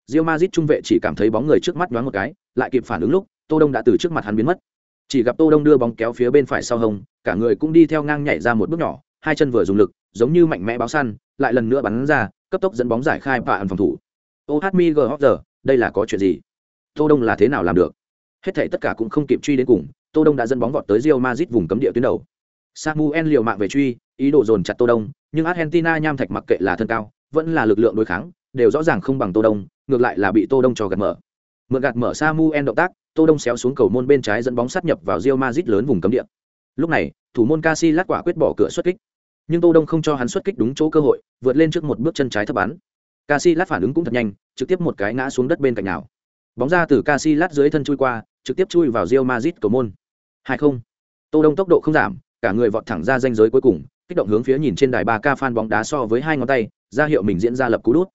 Real Madrid trung vệ chỉ cảm thấy bóng người trước mắt nhoáng một cái, lại kịp phản ứng lúc, tô đông đã từ trước mặt hắn biến mất. Chỉ gặp tô đông đưa bóng kéo phía bên phải sau hông, cả người cũng đi theo ngang nhảy ra một bước nhỏ, hai chân vừa dùng lực, giống như mạnh mẽ báo săn, lại lần nữa bắn ra, cấp tốc dẫn bóng giải khai bạn phòng thủ. Ohmig đây là có chuyện gì? Tô đông là thế nào làm được? Hết thảy tất cả cũng không kịp truy đến cùng, tô đông đã dẫn bóng vọt tới Real Madrid vùng cấm địa tuyến đầu. Samuel liều mạng về truy, ý đồ dồn chặt tô đông, nhưng argentina nham thạch mặc kệ là thân cao vẫn là lực lượng đối kháng, đều rõ ràng không bằng tô đông, ngược lại là bị tô đông cho gạt mở. Mượn gạt mở samuel động tác, tô đông xéo xuống cầu môn bên trái dẫn bóng sát nhập vào Real Madrid lớn vùng cấm địa. Lúc này, thủ môn Casillas quả quyết bỏ cửa xuất kích. Nhưng tô đông không cho hắn xuất kích đúng chỗ cơ hội, vượt lên trước một bước chân trái thấp bắn. Casillas phản ứng cũng thật nhanh, trực tiếp một cái ngã xuống đất bên cạnh nào. Bóng ra từ Casillas dưới thân chui qua, trực tiếp chui vào Real Madrid cầu môn. hai không. Tô đông tốc độ không giảm, cả người vọt thẳng ra danh giới cuối cùng, kích động hướng phía nhìn trên đài ba ca fan bóng đá so với hai ngón tay ra hiệu mình diễn ra lập cú đút.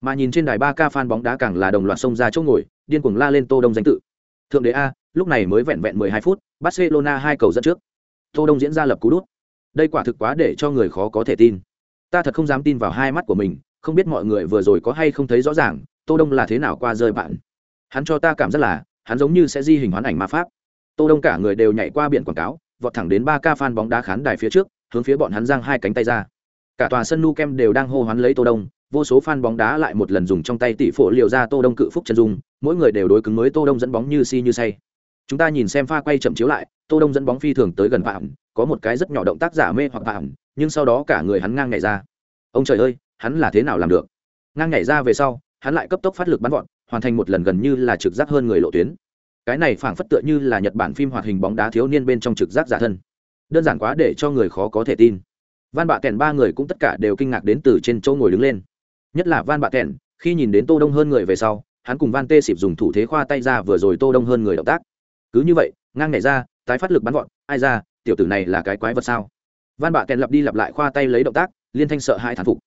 Mà nhìn trên đài ba k fan bóng đá càng là đồng loạt xông ra chỗ ngồi, điên cuồng la lên tô đông danh tự. Thượng đế a, lúc này mới vẹn vẹn 12 phút, barcelona hai cầu dẫn trước. Tô đông diễn ra lập cú đút. Đây quả thực quá để cho người khó có thể tin. Ta thật không dám tin vào hai mắt của mình, không biết mọi người vừa rồi có hay không thấy rõ ràng, tô đông là thế nào qua rơi bạn. Hắn cho ta cảm giác là, hắn giống như sẽ di hình hoán ảnh ma pháp. Tô đông cả người đều nhảy qua biển quảng cáo, vọt thẳng đến ba ca fan bóng đá khán đài phía trước, hướng phía bọn hắn giang hai cánh tay ra cả tòa sân nu kem đều đang hô hoán lấy tô đông vô số fan bóng đá lại một lần dùng trong tay tỷ phổ liều ra tô đông cự phúc chân dung mỗi người đều đối cứng mới tô đông dẫn bóng như si như say. Chúng ta nhìn xem pha quay chậm chiếu lại tô đông dẫn bóng phi thường tới gần phạm có một cái rất nhỏ động tác giả mê hoặc phạm nhưng sau đó cả người hắn ngang nhảy ra. Ông trời ơi hắn là thế nào làm được? Ngang nhảy ra về sau hắn lại cấp tốc phát lực bắn vọt, hoàn thành một lần gần như là trực giác hơn người lộ tuyến. Cái này phảng phất tựa như là nhật bản phim hoạt hình bóng đá thiếu niên bên trong trực giác giả thân. Đơn giản quá để cho người khó có thể tin van bạ kèn ba người cũng tất cả đều kinh ngạc đến từ trên chỗ ngồi đứng lên. Nhất là van bạ kèn khi nhìn đến tô đông hơn người về sau, hắn cùng van tê xịp dùng thủ thế khoa tay ra vừa rồi tô đông hơn người động tác. Cứ như vậy, ngang nhảy ra, tái phát lực bắn gọn ai ra, tiểu tử này là cái quái vật sao? Van bạ kèn lặp đi lặp lại khoa tay lấy động tác, liên thanh sợ hai thán phục.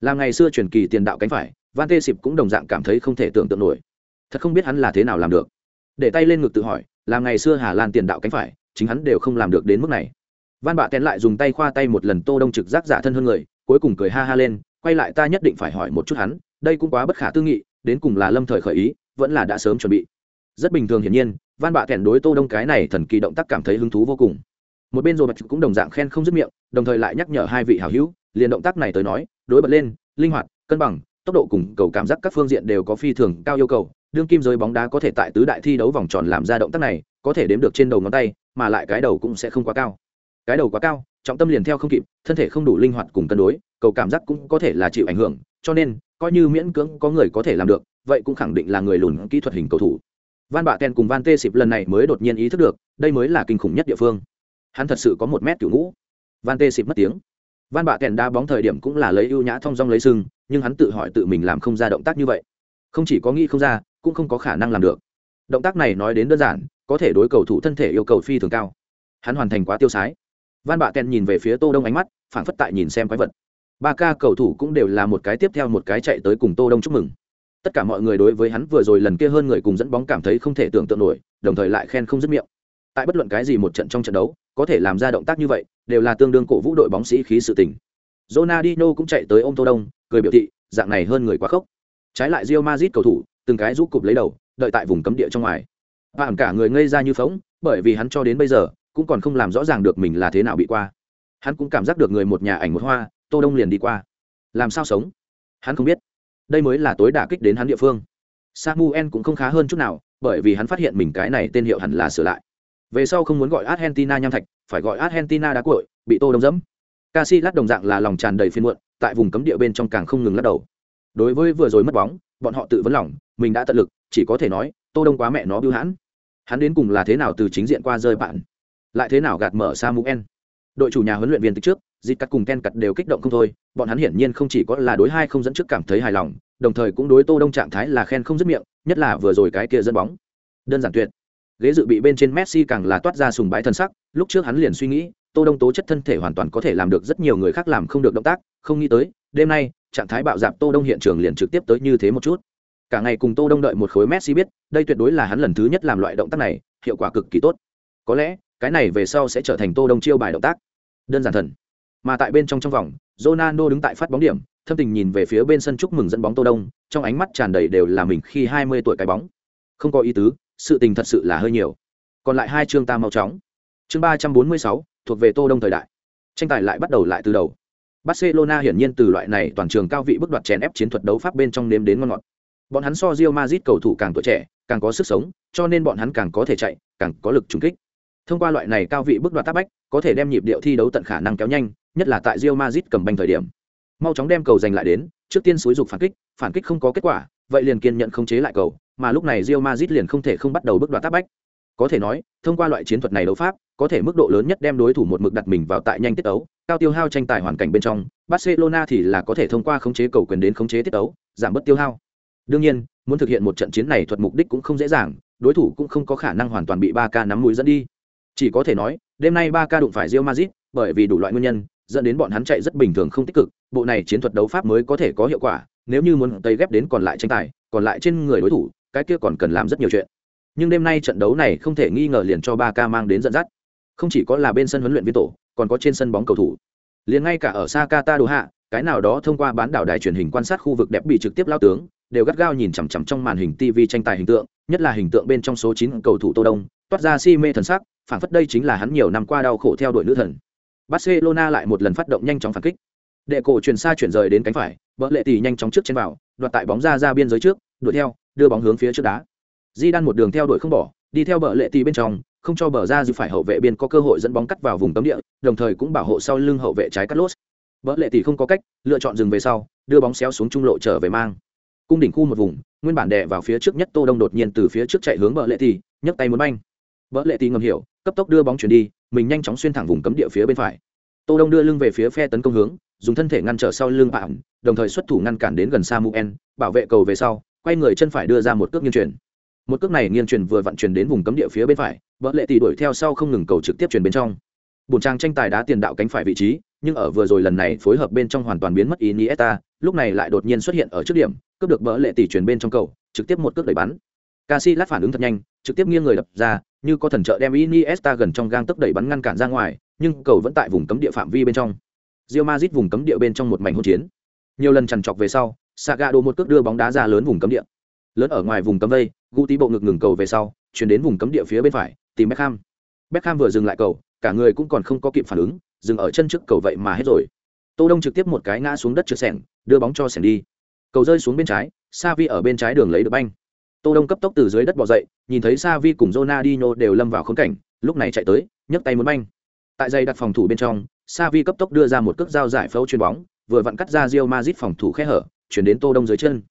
Làm ngày xưa truyền kỳ tiền đạo cánh phải, van tê xịp cũng đồng dạng cảm thấy không thể tưởng tượng nổi. Thật không biết hắn là thế nào làm được. Để tay lên ngực tự hỏi, làm ngày xưa hà lan tiền đạo cánh phải, chính hắn đều không làm được đến mức này van bạ tén lại dùng tay khoa tay một lần tô đông trực giác giả thân hơn người, cuối cùng cười ha ha lên, quay lại ta nhất định phải hỏi một chút hắn, đây cũng quá bất khả tư nghị, đến cùng là lâm thời khởi ý, vẫn là đã sớm chuẩn bị. Rất bình thường hiển nhiên, van bạ kèn đối tô đông cái này thần kỳ động tác cảm thấy hứng thú vô cùng. Một bên rồi bạch cũng đồng dạng khen không dứt miệng, đồng thời lại nhắc nhở hai vị hảo hữu, liền động tác này tới nói, đối bật lên, linh hoạt, cân bằng, tốc độ cùng cầu cảm giác các phương diện đều có phi thường cao yêu cầu, đương kim giới bóng đá có thể tại tứ đại thi đấu vòng tròn làm ra động tác này, có thể đếm được trên đầu ngón tay, mà lại cái đầu cũng sẽ không quá cao cái đầu quá cao, trọng tâm liền theo không kịp, thân thể không đủ linh hoạt cùng cân đối, cầu cảm giác cũng có thể là chịu ảnh hưởng, cho nên, coi như miễn cưỡng có người có thể làm được, vậy cũng khẳng định là người lùn kỹ thuật hình cầu thủ. Van bạ ten cùng van tê xịp lần này mới đột nhiên ý thức được, đây mới là kinh khủng nhất địa phương. Hắn thật sự có một mét cửu ngũ. Van tê xịp mất tiếng. Van bạ ten đá bóng thời điểm cũng là lấy ưu nhã thong dong lấy sưng nhưng hắn tự hỏi tự mình làm không ra động tác như vậy. Không chỉ có nghĩ không ra, cũng không có khả năng làm được. Động tác này nói đến đơn giản, có thể đối cầu thủ thân thể yêu cầu phi thường cao. Hắn hoàn thành quá tiêu sái van bạ tèn nhìn về phía tô đông ánh mắt phảng phất tại nhìn xem quái vật ba ca cầu thủ cũng đều là một cái tiếp theo một cái chạy tới cùng tô đông chúc mừng tất cả mọi người đối với hắn vừa rồi lần kia hơn người cùng dẫn bóng cảm thấy không thể tưởng tượng nổi đồng thời lại khen không dứt miệng tại bất luận cái gì một trận trong trận đấu có thể làm ra động tác như vậy đều là tương đương cổ vũ đội bóng sĩ khí sự tình Ronaldinho cũng chạy tới ôm Tô Đông, cười biểu thị, dạng này hơn người quá khốc. Trái lại Real Madrid cầu thủ, từng cái rút cục lấy đầu, đợi tại vùng cấm địa trong ngoài. Và cả người ngây ra như phỗng, bởi vì hắn cho đến bây giờ cũng còn không làm rõ ràng được mình là thế nào bị qua. Hắn cũng cảm giác được người một nhà ảnh một hoa, Tô Đông liền đi qua. Làm sao sống? Hắn không biết đây mới là tối đả kích đến hắn địa phương samuel cũng không khá hơn chút nào bởi vì hắn phát hiện mình cái này tên hiệu hẳn là sửa lại về sau không muốn gọi argentina nham thạch phải gọi argentina đá cội bị tô đông dẫm Casi lát đồng dạng là lòng tràn đầy phiên muộn, tại vùng cấm địa bên trong càng không ngừng lắc đầu. Đối với vừa rồi mất bóng, bọn họ tự vấn lòng, mình đã tận lực, chỉ có thể nói, Tô Đông quá mẹ nó bưu hãn. Hắn đến cùng là thế nào từ chính diện qua rơi bạn, lại thế nào gạt mở Samuel. Đội chủ nhà huấn luyện viên từ trước, dịp cắt cùng ken cắt đều kích động không thôi bọn hắn hiển nhiên không chỉ có là đối hai không dẫn trước cảm thấy hài lòng đồng thời cũng đối tô đông trạng thái là khen không dứt miệng nhất là vừa rồi cái kia dẫn bóng. Đơn giản tuyệt. Ghế dự bị bên trên messi càng là toát ra sùng bái thân sắc lúc trước hắn liền suy nghĩ tô đông tố chất thân thể hoàn toàn có thể làm được rất nhiều người khác làm không được động tác không nghĩ tới đêm nay trạng thái bạo dạp tô đông hiện trường liền trực tiếp tới như thế một chút. Cả ngày cùng tô đông đợi một khối messi biết đây tuyệt đối là hắn lần thứ nhất làm loại động tác này hiệu quả cực kỳ tốt. Có lẽ cái này về sau sẽ trở thành tô đông chiêu bài động tác đơn giản thần mà tại bên trong trong vòng, Ronaldo đứng tại phát bóng điểm, thâm tình nhìn về phía bên sân chúc mừng dẫn bóng Tô Đông, trong ánh mắt tràn đầy đều là mình khi 20 tuổi cái bóng. Không có ý tứ, sự tình thật sự là hơi nhiều. Còn lại hai chương ta mau chóng. Chương 346, thuộc về Tô Đông thời đại. Tranh tài lại bắt đầu lại từ đầu. Barcelona hiển nhiên từ loại này toàn trường cao vị bước đoạt chèn ép chiến thuật đấu pháp bên trong nếm đến ngon ngọt. Bọn hắn so Real Madrid cầu thủ càng tuổi trẻ, càng có sức sống, cho nên bọn hắn càng có thể chạy, càng có lực trùng kích. Thông qua loại này cao vị bước đoạt tác bách, có thể đem nhịp điệu thi đấu tận khả năng kéo nhanh, nhất là tại Real Madrid cầm banh thời điểm. Mau chóng đem cầu giành lại đến, trước tiên suối dục phản kích, phản kích không có kết quả, vậy liền kiên nhận không chế lại cầu, mà lúc này Real Madrid liền không thể không bắt đầu bước đoạt tác bách. Có thể nói, thông qua loại chiến thuật này đấu pháp, có thể mức độ lớn nhất đem đối thủ một mực đặt mình vào tại nhanh tiết tấu, cao tiêu hao tranh tài hoàn cảnh bên trong, Barcelona thì là có thể thông qua khống chế cầu quyền đến khống chế tiết tấu, giảm bớt tiêu hao. Đương nhiên, muốn thực hiện một trận chiến này thuật mục đích cũng không dễ dàng, đối thủ cũng không có khả năng hoàn toàn bị Barca nắm mũi dẫn đi. Chỉ có thể nói, đêm nay ba ca đụng phải rio mazit bởi vì đủ loại nguyên nhân, dẫn đến bọn hắn chạy rất bình thường không tích cực bộ này chiến thuật đấu pháp mới có thể có hiệu quả nếu như muốn tây ghép đến còn lại tranh tài còn lại trên người đối thủ cái kia còn cần làm rất nhiều chuyện. Nhưng đêm nay trận đấu này không thể nghi ngờ liền cho ba ca mang đến dẫn dắt. Không chỉ có là bên sân huấn luyện viên tổ còn có trên sân bóng cầu thủ. Liền ngay cả ở sakata đồ hạ cái nào đó thông qua bán đảo đài truyền hình quan sát khu vực đẹp bị trực tiếp lao tướng đều gắt gao nhìn chằm chằm trong màn hình tv tranh tài hình tượng nhất là hình tượng bên trong số chín cầu thủ tô đông toát ra si mê thần sắc phảng phất đây chính là hắn nhiều năm qua đau khổ theo đuổi nữ thần Barcelona lại một lần phát động nhanh chóng phản kích. Đệ cổ chuyển xa chuyển rời đến cánh phải, Bỡ Lệ Tỷ nhanh chóng trước trên vào, đoạt tại bóng ra ra biên giới trước, đuổi theo, đưa bóng hướng phía trước đá. Di Đan một đường theo đuổi không bỏ, đi theo Bỡ Lệ Tỷ bên trong, không cho bờ ra dù phải hậu vệ biên có cơ hội dẫn bóng cắt vào vùng cấm địa, đồng thời cũng bảo hộ sau lưng hậu vệ trái cắt lốt. Bỡ Lệ Tỷ không có cách, lựa chọn dừng về sau, đưa bóng xéo xuống trung lộ trở về mang. Cung đỉnh khu một vùng, nguyên bản đè vào phía trước nhất Tô Đông đột nhiên từ phía trước chạy hướng Bờ Lệ Tỷ, nhấc tay muốn banh. Bỡ Lệ Tỷ ngầm hiểu, cấp tốc đưa bóng chuyển đi, mình nhanh chóng xuyên thẳng vùng cấm địa phía bên phải. Tô đông đưa lưng về phía phe tấn công hướng dùng thân thể ngăn trở sau lưng bạn đồng thời xuất thủ ngăn cản đến gần samuel bảo vệ cầu về sau quay người chân phải đưa ra một cước nghiêng chuyển. Một cước này nghiêng chuyển vừa vận chuyển đến vùng cấm địa phía bên phải Bỡ lệ tỷ đuổi theo sau không ngừng cầu trực tiếp chuyển bên trong. Bùn trang tranh tài đá tiền đạo cánh phải vị trí nhưng ở vừa rồi lần này phối hợp bên trong hoàn toàn biến mất Iniesta, lúc này lại đột nhiên xuất hiện ở trước điểm, cướp được bỡ lệ tỷ chuyển bên trong cầu, trực tiếp một cước đẩy bắn. Casillas phản ứng thật nhanh, trực tiếp nghiêng người đập ra, như có thần trợ đem Iniesta gần trong gang tấc đẩy bắn ngăn cản ra ngoài, nhưng cầu vẫn tại vùng cấm địa phạm vi bên trong. Real Madrid vùng cấm địa bên trong một mảnh hỗn chiến. Nhiều lần chằn chọc về sau, Sagado một cước đưa bóng đá ra lớn vùng cấm địa. Lớn ở ngoài vùng cấm vây, Guti bộ ngực ngừng cầu về sau, chuyển đến vùng cấm địa phía bên phải, tìm Beckham. Beckham vừa dừng lại cầu, cả người cũng còn không có kịp phản ứng, dừng ở chân trước cầu vậy mà hết rồi. Tô Đông trực tiếp một cái ngã xuống đất trượt sẻng, đưa bóng cho sẻng đi. Cầu rơi xuống bên trái, Savi ở bên trái đường lấy được banh tô đông cấp tốc từ dưới đất bò dậy, nhìn thấy Sa Vi cùng Ronaldinho đều lâm vào khốn cảnh, lúc này chạy tới, nhấc tay muốn banh. Tại dây đặt phòng thủ bên trong, Sa Vi cấp tốc đưa ra một cước dao giải phẫu chuyền bóng, vừa vặn cắt ra Real Madrid phòng thủ khe hở, chuyển đến tô đông dưới chân.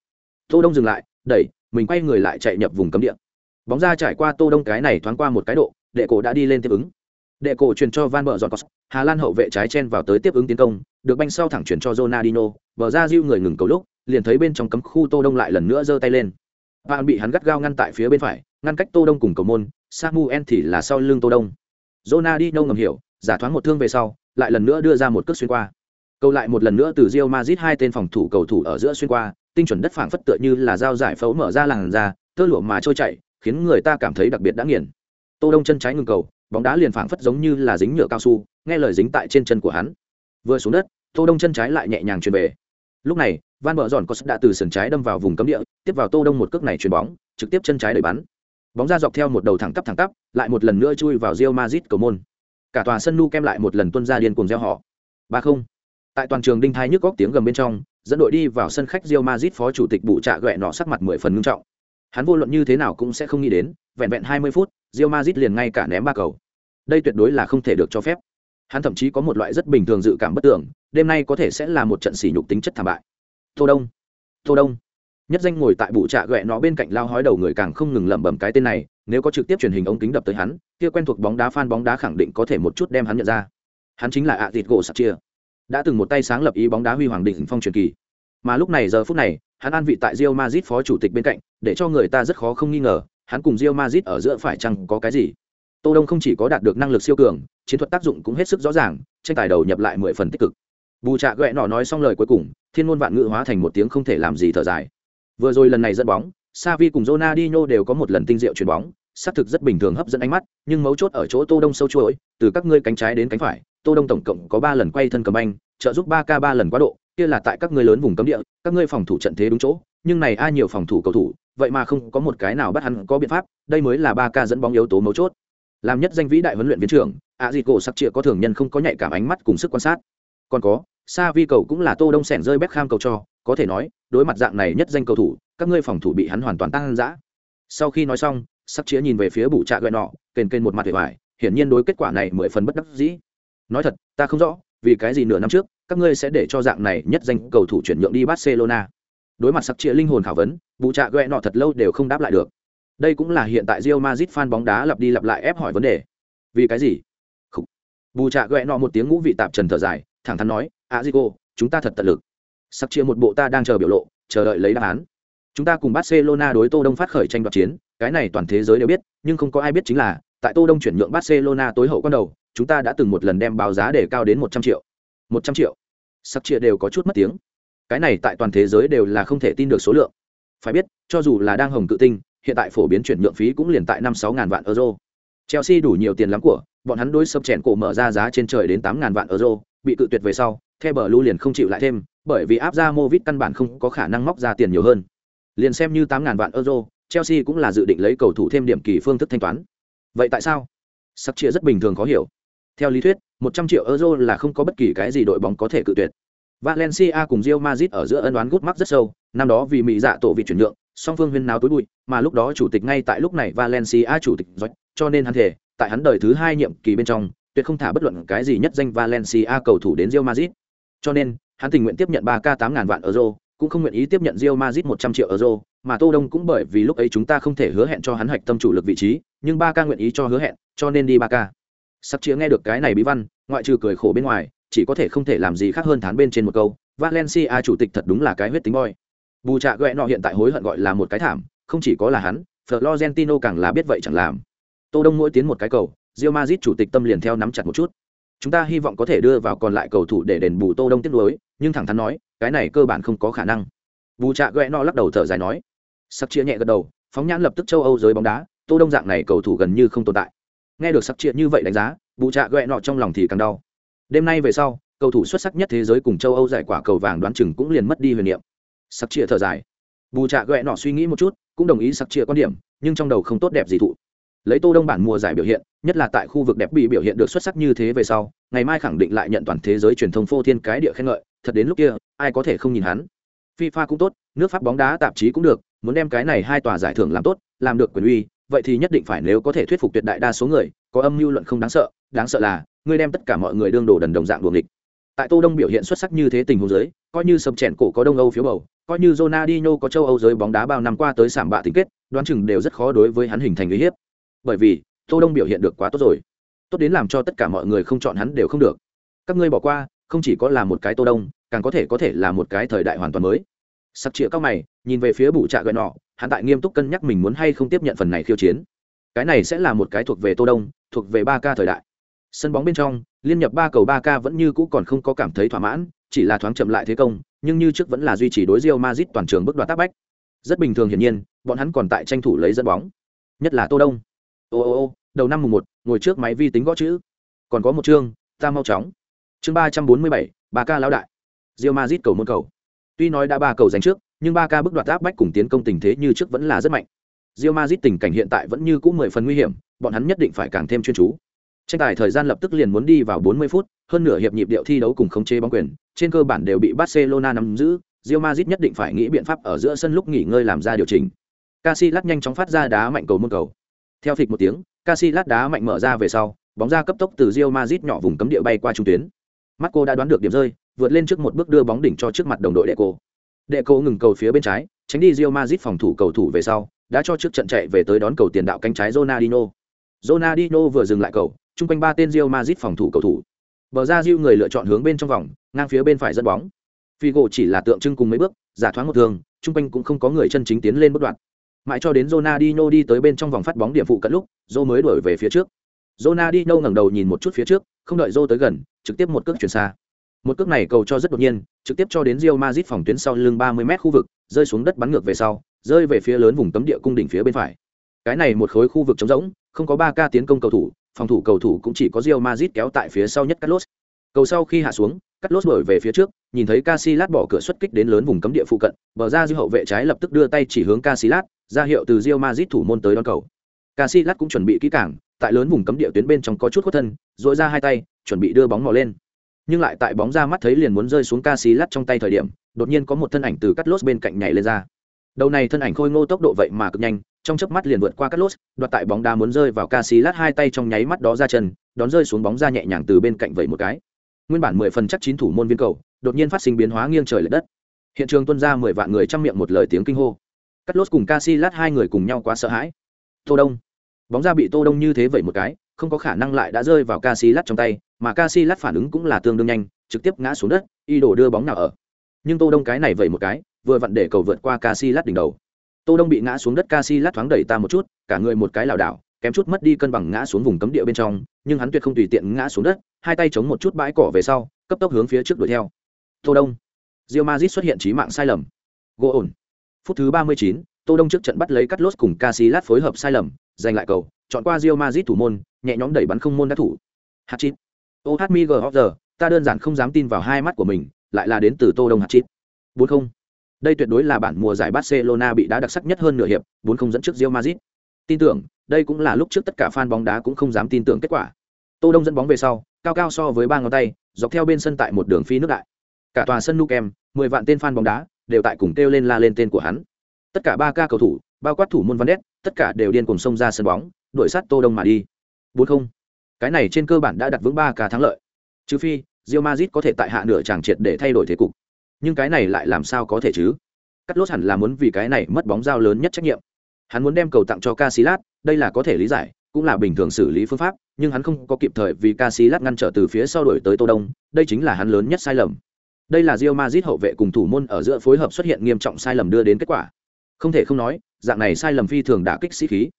Tô đông dừng lại, đẩy, mình quay người lại chạy nhập vùng cấm địa. Bóng ra trải qua tô đông cái này thoáng qua một cái độ, đệ cổ đã đi lên tiếp ứng. Đệ cổ truyền cho van bờ giọt hà lan hậu vệ trái chen vào tới tiếp ứng tiến công, được banh sau thẳng chuyển cho Ronaldinho, bờ ra diêu người ngừng cầu lúc, liền thấy bên trong cấm khu tô đông lại lần nữa giơ tay lên bạn bị hắn gắt gao ngăn tại phía bên phải, ngăn cách tô đông cùng cầu môn, samuel thì là sau lưng tô đông. Ronaldinho ngầm hiểu, giả thoáng một thương về sau, lại lần nữa đưa ra một cước xuyên qua. Cầu lại một lần nữa từ Real Madrid hai tên phòng thủ cầu thủ ở giữa xuyên qua, tinh chuẩn đất phảng phất tựa như là dao giải phẫu mở ra làn ra tơ lụa mà trôi chảy, khiến người ta cảm thấy đặc biệt đã nghiền. Tô đông chân trái ngừng cầu, bóng đá liền phảng phất giống như là dính nhựa cao su, nghe lời dính tại trên chân của hắn. Vừa xuống đất, tô đông chân trái lại nhẹ nhàng truyền về. Lúc này van bờ giòn có sức đã từ sườn trái đâm vào vùng cấm địa, tiếp vào tô đông một cước này chuyền bóng, trực tiếp chân trái đẩy bắn. Bóng ra dọc theo một đầu thẳng tắp thẳng tắp, lại một lần nữa chui vào rio Madrid cầu môn. Cả tòa sân nu kem lại một lần tuân ra điên cuồng gieo họ ba không. Tại toàn trường đinh thai nhức góc tiếng gầm bên trong, dẫn đội đi vào sân khách rio Madrid phó chủ tịch bụ trạ gẹ nọ sắc mặt mười phần ngưng trọng. Hắn vô luận như thế nào cũng sẽ không nghĩ đến, vẹn vẹn hai mươi phút rio Madrid liền ngay cả ném ba cầu. Đây tuyệt đối là không thể được cho phép. Hắn thậm chí có một loại rất bình thường dự cảm bất tưởng, đêm nay có thể sẽ là một trận sỉ nhục tính chất thảm bại tô đông. Tô đông. Nhất danh ngồi tại bụ trạ ghẹ nó bên cạnh lao hói đầu người càng không ngừng lẩm bẩm cái tên này, nếu có trực tiếp truyền hình ống kính đập tới hắn, kia quen thuộc bóng đá fan bóng đá khẳng định có thể một chút đem hắn nhận ra. Hắn chính là ạ dịt gỗ sạc chia. Đã từng một tay sáng lập ý bóng đá huy hoàng định phong truyền kỳ. Mà lúc này giờ phút này, hắn an vị tại Real Madrid phó chủ tịch bên cạnh, để cho người ta rất khó không nghi ngờ, hắn cùng Real Madrid ở giữa phải chăng có cái gì? Tô đông không chỉ có đạt được năng lực siêu cường, chiến thuật tác dụng cũng hết sức rõ ràng, tranh tài đầu nhập lại mười phần tích cực bù trạ ghẹ nọ nói xong lời cuối cùng, thiên ngôn vạn ngữ hóa thành một tiếng không thể làm gì thở dài. Vừa rồi lần này dẫn bóng savi cùng Ronaldinho đều có một lần tinh diệu chuyền bóng, xác thực rất bình thường hấp dẫn ánh mắt, nhưng mấu chốt ở chỗ tô đông sâu chuỗi, từ các ngươi cánh trái đến cánh phải, tô đông tổng cộng có ba lần quay thân cầm anh trợ giúp ba k ba lần quá độ, kia là tại các ngươi lớn vùng cấm địa, các ngươi phòng thủ trận thế đúng chỗ, nhưng này ai nhiều phòng thủ cầu thủ, vậy mà không có một cái nào bắt hắn có biện pháp, đây mới là ba k dẫn bóng yếu tố mấu chốt. Làm nhất danh vĩ đại huấn luyện viên trưởng ạ dịt cổ sắc chĩa có thường nhân không có nhạy cảm ánh mắt cùng sức quan sát. Còn có sa vi cầu cũng là tô đông sèn rơi Beckham cầu cho có thể nói đối mặt dạng này nhất danh cầu thủ các ngươi phòng thủ bị hắn hoàn toàn tăng dã sau khi nói xong sắc chĩa nhìn về phía bù trạ gọi nọ kền kền một mặt vẻ vải hiển nhiên đối kết quả này mười phần bất đắc dĩ nói thật ta không rõ vì cái gì nửa năm trước các ngươi sẽ để cho dạng này nhất danh cầu thủ chuyển nhượng đi barcelona đối mặt sắc chĩa linh hồn khảo vấn bù trạ gọi nọ thật lâu đều không đáp lại được đây cũng là hiện tại Real Madrid fan bóng đá lặp đi lặp lại ép hỏi vấn đề. Vì cái gì? Khủ. Bù Trạ gẹ nọ một tiếng ngũ vị tạp trần thở dài, thẳng thắn nói, "Azico, chúng ta thật tận lực." Sắc chia một bộ ta đang chờ biểu lộ, chờ đợi lấy đáp án. Chúng ta cùng Barcelona đối Tô Đông phát khởi tranh đoạt chiến, cái này toàn thế giới đều biết, nhưng không có ai biết chính là, tại Tô Đông chuyển nhượng Barcelona tối hậu quan đầu, chúng ta đã từng một lần đem báo giá để cao đến một trăm triệu. một trăm triệu. Sắc chia đều có chút mất tiếng. Cái này tại toàn thế giới đều là không thể tin được số lượng. Phải biết, cho dù là đang hồng cự tinh, hiện tại phổ biến chuyển nhượng phí cũng liền tại năm sáu ngàn vạn euro. Chelsea đủ nhiều tiền lắm của, bọn hắn đối sập chèn cổ mở ra giá trên trời đến tám ngàn vạn euro, bị cự tuyệt về sau, theo bờ lưu liền không chịu lại thêm, bởi vì áp ra Movit căn bản không có khả năng móc ra tiền nhiều hơn. Liền xem như tám ngàn vạn euro, Chelsea cũng là dự định lấy cầu thủ thêm điểm kỳ phương thức thanh toán. Vậy tại sao? Sắc chia rất bình thường khó hiểu. Theo lý thuyết, một trăm triệu euro là không có bất kỳ cái gì đội bóng có thể cự tuyệt. Valencia cùng Real Madrid ở giữa ân oán gút mắc rất sâu, năm đó vì mỹ dạ tổ vị chuyển nhượng, song phương huyên náo tối bụi mà lúc đó chủ tịch ngay tại lúc này valencia chủ tịch giỏi cho nên hắn thể tại hắn đời thứ hai nhiệm kỳ bên trong tuyệt không thả bất luận cái gì nhất danh valencia cầu thủ đến Real Madrid. Cho nên, hắn tình nguyện tiếp nhận 3 k 8 vạn euro, cũng không nguyện ý tiếp nhận Real Madrid 100 triệu euro, mà Tô Đông cũng bởi vì lúc ấy chúng ta không thể hứa hẹn cho hắn hạch tâm chủ lực vị trí, nhưng 3 k nguyện ý cho hứa hẹn, cho nên đi 3 k Sắp chĩa nghe được cái này bí văn, ngoại trừ cười khổ bên ngoài, chỉ có thể không thể làm gì khác hơn thán bên trên một câu, valencia chủ tịch thật đúng là cái huyết tính boy. Bù trạ gọi nọ hiện tại hối hận gọi là một cái thảm, không chỉ có là hắn, florentino càng là biết vậy chẳng làm. Tô đông mỗi tiến một cái cầu Real Madrid chủ tịch tâm liền theo nắm chặt một chút. Chúng ta hy vọng có thể đưa vào còn lại cầu thủ để đền bù tô đông tiếc nuối, nhưng thẳng thắn nói cái này cơ bản không có khả năng. Bù trạ Gẹ nọ lắc đầu thở dài nói. Sắc chia nhẹ gật đầu phóng nhãn lập tức châu âu giới bóng đá tô đông dạng này cầu thủ gần như không tồn tại. Nghe được sắc chia như vậy đánh giá bù trạ Gẹ nọ trong lòng thì càng đau. Đêm nay về sau cầu thủ xuất sắc nhất thế giới cùng châu âu giải quả cầu vàng đoán chừng cũng liền mất đi huyền niệm. Sắc chia thở dài. Bù trạ Gẹ nọ suy nghĩ một chút cũng đồng ý sắc chia quan điểm nhưng trong đầu không tốt đẹp gì thụ lấy tô đông bản mùa giải biểu hiện, nhất là tại khu vực đẹp bị biểu hiện được xuất sắc như thế về sau, ngày mai khẳng định lại nhận toàn thế giới truyền thông phô thiên cái địa khen ngợi, thật đến lúc kia, ai có thể không nhìn hắn. Fifa cũng tốt, nước pháp bóng đá tạp chí cũng được, muốn đem cái này hai tòa giải thưởng làm tốt, làm được quyền uy, vậy thì nhất định phải nếu có thể thuyết phục tuyệt đại đa số người, có âm mưu luận không đáng sợ đáng sợ là, ngươi đem tất cả mọi người đương đồ đần đồng dạng đuồng địch tại tô đông biểu hiện xuất sắc như thế tình huống giới coi như sầm chèn cổ có đông âu phiếu bầu, coi như Ronaldinho có châu âu giới bóng đá bao năm qua tới sảm bạ tính kết, đoán chừng đều rất khó đối với hắn hình thành uy hiếp bởi vì tô đông biểu hiện được quá tốt rồi. Tốt đến làm cho tất cả mọi người không chọn hắn đều không được. Các ngươi bỏ qua, không chỉ có là một cái tô đông, càng có thể có thể là một cái thời đại hoàn toàn mới. Sặc chĩa các mày, nhìn về phía bụ trạ gợi nọ, hắn tại nghiêm túc cân nhắc mình muốn hay không tiếp nhận phần này khiêu chiến. Cái này sẽ là một cái thuộc về tô đông, thuộc về ba ca thời đại. Sân bóng bên trong, liên nhập ba cầu ba ca vẫn như cũ còn không có cảm thấy thỏa mãn, chỉ là thoáng chậm lại thế công, nhưng như trước vẫn là duy trì đối Real Madrid toàn trường bước đoạt tác bách. Rất bình thường hiển nhiên, bọn hắn còn tại tranh thủ lấy dẫn bóng. Nhất là tô đông ô ô ô, đầu năm mùng một, ngồi trước máy vi tính gõ chữ. Còn có một chương, ta mau chóng. Chương ba trăm bốn mươi bảy, ba ca lão đại. Real Madrid cầu môn cầu. Tuy nói đã ba cầu giành trước, nhưng ba ca bước đoạt áp bách cùng tiến công tình thế như trước vẫn là rất mạnh. Real Madrid tình cảnh hiện tại vẫn như cũ mười phần nguy hiểm, bọn hắn nhất định phải càng thêm chuyên chú. Tranh tài thời gian lập tức liền muốn đi vào 40 phút, hơn nửa hiệp nhịp điệu thi đấu cùng khống chế bóng quyền, trên cơ bản đều bị barcelona nắm giữ, Real Madrid nhất định phải nghĩ biện pháp ở giữa sân lúc nghỉ ngơi làm ra điều chỉnh. Casillas nhanh chóng phát ra đá mạnh cầu môn cầu theo phịch một tiếng Casillas đá mạnh mở ra về sau bóng ra cấp tốc từ Real Madrid nhỏ vùng cấm địa bay qua trung tuyến Marco đã đoán được điểm rơi vượt lên trước một bước đưa bóng đỉnh cho trước mặt đồng đội Deco Deco ngừng cầu phía bên trái tránh đi Real Madrid phòng thủ cầu thủ về sau đã cho trước trận chạy về tới đón cầu tiền đạo cánh trái Ronaldinho Ronaldinho vừa dừng lại cầu chung quanh ba tên Real Madrid phòng thủ cầu thủ. Bờ ra Real người lựa chọn hướng bên trong vòng, ngang phía bên phải dẫn bóng. Figo chỉ là tượng trưng cùng mấy bước, giả thoáng một thường, chung quanh cũng không có người chân chính tiến lên bất đoạn. Mãi cho đến Ronaldinho đi tới bên trong vòng phát bóng điểm phụ cận lúc, Zô mới đuổi về phía trước. Ronaldinho ngẩng đầu nhìn một chút phía trước, không đợi Zô tới gần, trực tiếp một cước chuyển xa. Một cước này cầu cho rất đột nhiên, trực tiếp cho đến Real Madrid phòng tuyến sau lưng 30m khu vực, rơi xuống đất bắn ngược về sau, rơi về phía lớn vùng cấm địa cung đỉnh phía bên phải. Cái này một khối khu vực trống rỗng, không có 3 ca tiến công cầu thủ, phòng thủ cầu thủ cũng chỉ có Real Madrid kéo tại phía sau nhất Carlos. Cầu sau khi hạ xuống, cắt lốt bởi về phía trước, nhìn thấy Casillas bỏ cửa xuất kích đến lớn vùng cấm địa phụ cận, bờ ra dư hậu vệ trái lập tức đưa tay chỉ hướng Casillas, ra hiệu từ Real Madrid thủ môn tới đón cầu. Casillas cũng chuẩn bị kỹ càng, tại lớn vùng cấm địa tuyến bên trong có chút khuất thân, rồi ra hai tay, chuẩn bị đưa bóng mò lên. Nhưng lại tại bóng ra mắt thấy liền muốn rơi xuống Casillas trong tay thời điểm, đột nhiên có một thân ảnh từ Carlos bên cạnh nhảy lên ra. Đầu này thân ảnh khôi ngô tốc độ vậy mà cực nhanh, trong chớp mắt liền vượt qua Carlos, đoạt tại bóng đá muốn rơi vào Casillas hai tay trong nháy mắt đó ra chân, đón rơi xuống bóng ra nhẹ nhàng từ bên cạnh vậy một cái. Nguyên bản mười phần chắc chín thủ môn viên cầu, đột nhiên phát sinh biến hóa nghiêng trời lệch đất. Hiện trường tuôn ra mười vạn người trăm miệng một lời tiếng kinh hô. Carlos cùng Casillas hai người cùng nhau quá sợ hãi. Tô Đông. Bóng ra bị Tô Đông như thế vậy một cái, không có khả năng lại đã rơi vào Casillas trong tay, mà Casillas phản ứng cũng là tương đương nhanh, trực tiếp ngã xuống đất, y đổ đưa bóng nào ở. Nhưng Tô Đông cái này vậy một cái, vừa vặn để cầu vượt qua Casillas đỉnh đầu tô đông bị ngã xuống đất Casillas thoáng đẩy ta một chút cả người một cái lảo đảo kém chút mất đi cân bằng ngã xuống vùng cấm địa bên trong nhưng hắn tuyệt không tùy tiện ngã xuống đất hai tay chống một chút bãi cỏ về sau cấp tốc hướng phía trước đuổi theo. Tô đông. Real Madrid xuất hiện trí mạng sai lầm. Gỗ ổn. Phút thứ 39, tô đông trước trận bắt lấy cắt lốt cùng Casillas phối hợp sai lầm giành lại cầu chọn qua Real Madrid thủ môn nhẹ nhõm đẩy bắn không môn đá thủ. Hạt chít ô hát mi giờ ta đơn giản không dám tin vào hai mắt của mình lại là đến từ tô đông hạt chít bốn không. Đây tuyệt đối là bản mùa giải Barcelona bị đá đặc sắc nhất hơn nửa hiệp, 4-0 dẫn trước Real Madrid. Tin tưởng, đây cũng là lúc trước tất cả fan bóng đá cũng không dám tin tưởng kết quả. Tô Đông dẫn bóng về sau, cao cao so với ba ngón tay, dọc theo bên sân tại một đường phi nước đại. Cả tòa sân Nukem, 10 vạn tên fan bóng đá đều tại cùng kêu lên la lên tên của hắn. Tất cả ba ca cầu thủ, bao quát thủ môn Van Ness, tất cả đều điên cuồng xông ra sân bóng, đuổi sát Tô Đông mà đi. 4-0. Cái này trên cơ bản đã đặt vững ba ca thắng lợi. Trừ phi, Real Madrid có thể tại hạ nửa chẳng triệt để thay đổi thế cục nhưng cái này lại làm sao có thể chứ cắt lốt hẳn là muốn vì cái này mất bóng giao lớn nhất trách nhiệm hắn muốn đem cầu tặng cho Casillas, đây là có thể lý giải cũng là bình thường xử lý phương pháp nhưng hắn không có kịp thời vì Casillas ngăn trở từ phía sau đổi tới tô đông đây chính là hắn lớn nhất sai lầm. Đây là Real Madrid hậu vệ cùng thủ môn ở giữa phối hợp xuất hiện nghiêm trọng sai lầm đưa đến kết quả. Không thể không nói dạng này sai lầm phi thường đã kích sĩ khí.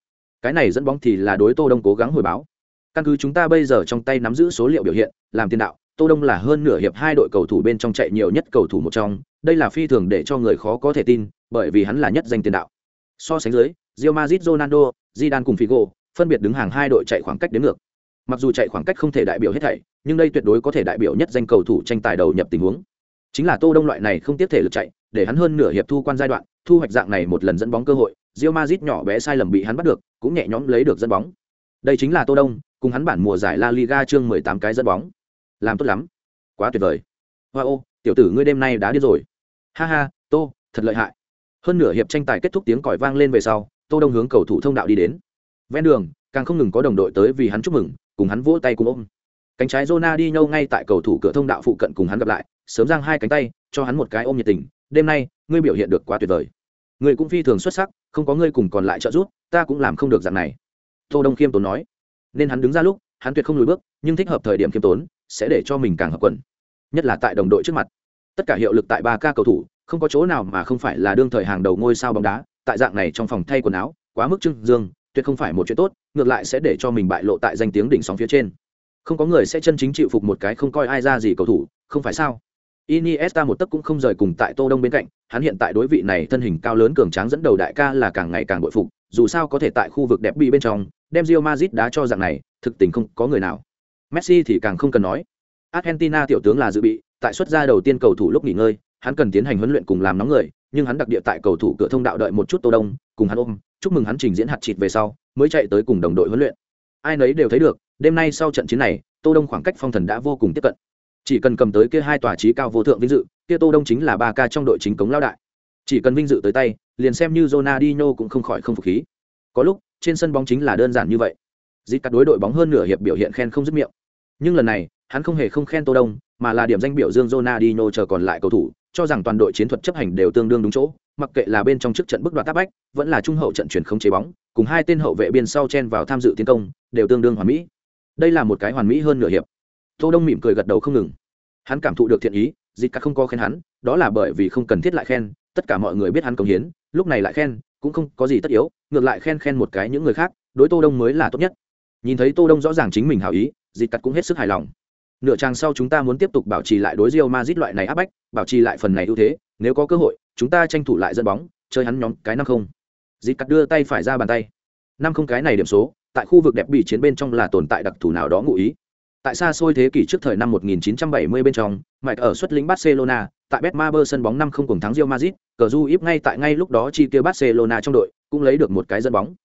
Cái này dẫn bóng thì là đối tô đông cố gắng hồi báo. Căn cứ chúng ta bây giờ trong tay nắm giữ số liệu biểu hiện làm tiền đạo Tô Đông là hơn nửa hiệp hai đội cầu thủ bên trong chạy nhiều nhất cầu thủ một trong, đây là phi thường để cho người khó có thể tin, bởi vì hắn là nhất danh tiền đạo. So sánh dưới, Real Madrid Ronaldo, Zidane cùng Figo, phân biệt đứng hàng hai đội chạy khoảng cách đến ngược. Mặc dù chạy khoảng cách không thể đại biểu hết thảy, nhưng đây tuyệt đối có thể đại biểu nhất danh cầu thủ tranh tài đầu nhập tình huống. Chính là Tô Đông loại này không tiếp thể lực chạy, để hắn hơn nửa hiệp thu quan giai đoạn, thu hoạch dạng này một lần dẫn bóng cơ hội, Real Madrid nhỏ bé sai lầm bị hắn bắt được, cũng nhẹ nhõm lấy được dẫn bóng. Đây chính là Tô Đông, cùng hắn bản mùa giải La Liga chương 18 cái dẫn bóng làm tốt lắm quá tuyệt vời Wow, tiểu tử ngươi đêm nay đã đi rồi ha ha tô thật lợi hại hơn nửa hiệp tranh tài kết thúc tiếng còi vang lên về sau, tô đông hướng cầu thủ thông đạo đi đến. Ven đường, càng không ngừng có đồng đội tới vì hắn chúc mừng, cùng hắn vỗ tay cùng ôm. Cánh trái Zona đi nhâu ngay tại cầu thủ cửa thông đạo phụ cận cùng hắn gặp lại, sớm giang hai cánh tay, cho hắn một cái ôm nhiệt tình, đêm nay, ngươi biểu hiện được quá tuyệt vời. Ngươi cũng phi thường xuất sắc, không có ngươi cùng còn lại trợ giúp, ta cũng làm không được dạng này. Tô đông khiêm tốn nói. Nên hắn đứng ra lúc, hắn tuyệt không lùi bước, nhưng thích hợp thời điểm khiêm tốn, sẽ để cho mình càng hợp quần, nhất là tại đồng đội trước mặt. Tất cả hiệu lực tại ba ca cầu thủ không có chỗ nào mà không phải là đương thời hàng đầu ngôi sao bóng đá tại dạng này trong phòng thay quần áo quá mức trưng dương tuyệt không phải một chuyện tốt ngược lại sẽ để cho mình bại lộ tại danh tiếng đỉnh sóng phía trên không có người sẽ chân chính chịu phục một cái không coi ai ra gì cầu thủ không phải sao Iniesta một tấc cũng không rời cùng tại Tô Đông bên cạnh, hắn hiện tại đối vị này thân hình cao lớn cường tráng dẫn đầu đại ca là càng ngày càng bội phục, dù sao có thể tại khu vực đẹp bị bên trong, đem Real Madrid đá cho dạng này, thực tình không có người nào. Messi thì càng không cần nói. Argentina tiểu tướng là dự bị, tại xuất ra đầu tiên cầu thủ lúc nghỉ ngơi, hắn cần tiến hành huấn luyện cùng làm nóng người, nhưng hắn đặc địa tại cầu thủ cửa thông đạo đợi một chút Tô Đông, cùng hắn ôm, chúc mừng hắn trình diễn hạt chịt về sau, mới chạy tới cùng đồng đội huấn luyện. Ai nấy đều thấy được, đêm nay sau trận chiến này, Tô Đông khoảng cách phong thần đã vô cùng tiếp cận. Chỉ cần cầm tới kia hai tòa trí cao vô thượng vinh dự kia tô đông chính là ba ca trong đội chính cống lao đại. Chỉ cần vinh dự tới tay liền xem như Ronaldinho cũng không khỏi không phục khí. Có lúc trên sân bóng chính là đơn giản như vậy. Dịp cắt đối đội bóng hơn nửa hiệp biểu hiện khen không dứt miệng. Nhưng lần này hắn không hề không khen tô đông mà là điểm danh biểu dương Ronaldinho chờ còn lại cầu thủ, cho rằng toàn đội chiến thuật chấp hành đều tương đương đúng chỗ, mặc kệ là bên trong trước trận bức đoạt tác bách, vẫn là trung hậu trận chuyển không chế bóng, cùng hai tên hậu vệ biên sau chen vào tham dự tiến công, đều tương đương hoàn mỹ. Đây là một cái hoàn mỹ hơn nửa hiệp. Tô đông mỉm cười gật đầu không ngừng. Hắn cảm thụ được thiện ý dịch cắt không có khen hắn, đó là bởi vì không cần thiết lại khen, tất cả mọi người biết hắn công hiến, lúc này lại khen, cũng không có gì tất yếu, ngược lại khen khen một cái những người khác, đối tô đông mới là tốt nhất. Nhìn thấy tô đông rõ ràng chính mình hảo ý dịch cắt cũng hết sức hài lòng nửa trang sau chúng ta muốn tiếp tục bảo trì lại đối Real Madrid loại này áp bách bảo trì lại phần này ưu thế nếu có cơ hội chúng ta tranh thủ lại dẫn bóng chơi hắn nhóm cái năm không. Dịch cắt đưa tay phải ra bàn tay. Năm không cái này điểm số tại khu vực đẹp bị chiến bên trong là tồn tại đặc thù nào đó ngụ ý. Tại xa xôi thế kỷ trước thời năm 1970 bên trong, Mike ở xuất lĩnh Barcelona, tại Betmaber sân bóng năm không cùng thắng Real Madrid, cờ du íp ngay tại ngay lúc đó chi tiêu Barcelona trong đội, cũng lấy được một cái dẫn bóng.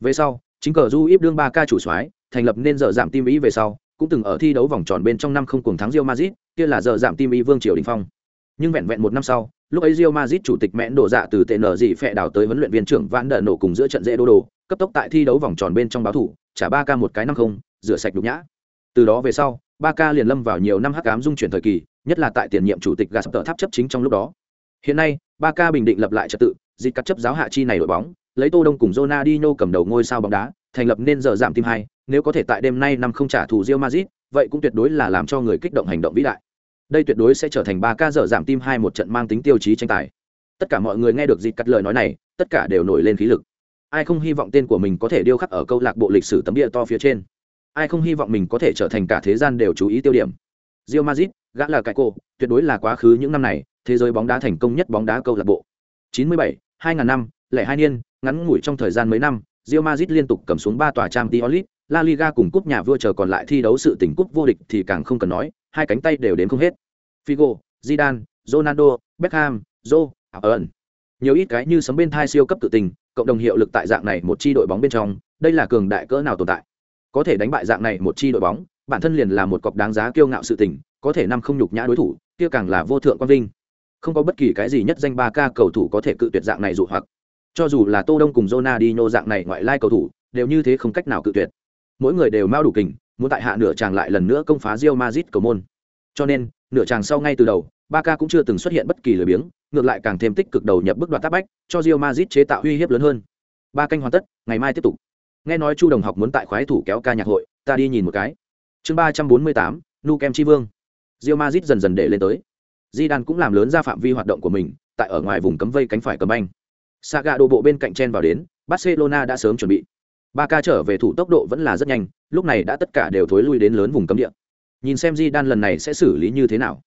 Về sau, chính cờ du íp đương ba ca chủ soái, thành lập nên giờ giảm tim ý về sau, cũng từng ở thi đấu vòng tròn bên trong năm không cùng thắng Real Madrid, kia là giờ giảm tim y Vương Triều đỉnh phong. Nhưng vẹn vẹn một năm sau, lúc ấy Real Madrid chủ tịch mẹn đổ dạ từ tệ nở dị phệ đảo tới huấn luyện viên trưởng Vãn Đở nổ cùng giữa trận dễ đô đồ, cấp tốc tại thi đấu vòng tròn bên trong báo thủ, trả ba ca một cái năm không, rửa sạch nhục nhã từ đó về sau ba ca liền lâm vào nhiều năm hắc ám dung chuyển thời kỳ nhất là tại tiền nhiệm chủ tịch gà tháp chấp chính trong lúc đó hiện nay ba ca bình định lập lại trật tự dịch cắt chấp giáo hạ chi này đội bóng lấy tô đông cùng Ronaldinho cầm đầu ngôi sao bóng đá thành lập nên giờ giảm tim hai nếu có thể tại đêm nay năm không trả thù Real Madrid vậy cũng tuyệt đối là làm cho người kích động hành động vĩ đại. Đây tuyệt đối sẽ trở thành ba ca giờ giảm tim hai một trận mang tính tiêu chí tranh tài. Tất cả mọi người nghe được dịch cắt lời nói này tất cả đều nổi lên khí lực. Ai không hy vọng tên của mình có thể điêu khắc ở câu lạc bộ lịch sử tấm địa to phía trên? Ai không hy vọng mình có thể trở thành cả thế gian đều chú ý tiêu điểm? Real Madrid gã là cái cô tuyệt đối là quá khứ những năm này thế giới bóng đá thành công nhất bóng đá câu lạc bộ. 97, 2000 năm lẻ hai niên ngắn ngủi trong thời gian mấy năm Real Madrid liên tục cầm xuống ba tòa Champions League La Liga cùng cúp nhà vua chờ còn lại thi đấu sự tỉnh cúp vô địch thì càng không cần nói, hai cánh tay đều đến không hết. Figo, Zidane, Ronaldo, Beckham, Joe ẩn. nhiều ít cái như sấm bên thai siêu cấp tự tình, cộng đồng hiệu lực tại dạng này một chi đội bóng bên trong, đây là cường đại cỡ nào tồn tại? Có thể đánh bại dạng này một chi đội bóng, bản thân liền là một cọc đáng giá kiêu ngạo sự tình, có thể năm không nhục nhã đối thủ, kia càng là vô thượng quan vinh. Không có bất kỳ cái gì nhất danh ba ca cầu thủ có thể cự tuyệt dạng này dụ hoặc. Cho dù là tô đông cùng Ronaldinho dạng này ngoại lai cầu thủ, đều như thế không cách nào cự tuyệt mỗi người đều mau đủ kình, muốn tại hạ nửa chàng lại lần nữa công phá Real Madrid cầu môn. Cho nên, nửa chàng sau ngay từ đầu ba ca cũng chưa từng xuất hiện bất kỳ lười biếng, ngược lại càng thêm tích cực đầu nhập bước đoạt tác bách, cho Real Madrid chế tạo uy hiếp lớn hơn. Ba canh hoàn tất, ngày mai tiếp tục. Nghe nói chu đồng học muốn tại khoái thủ kéo ca nhạc hội, ta đi nhìn một cái. Chương ba trăm bốn mươi tám, nu kem chi vương. Rio mazit dần dần để lên tới. Di đan cũng làm lớn ra phạm vi hoạt động của mình, tại ở ngoài vùng cấm vây cánh phải cầm anh saga đổ bộ bên cạnh chen vào đến, barcelona đã sớm chuẩn bị ba ca trở về thủ tốc độ vẫn là rất nhanh lúc này đã tất cả đều thối lui đến lớn vùng cấm địa nhìn xem di đan lần này sẽ xử lý như thế nào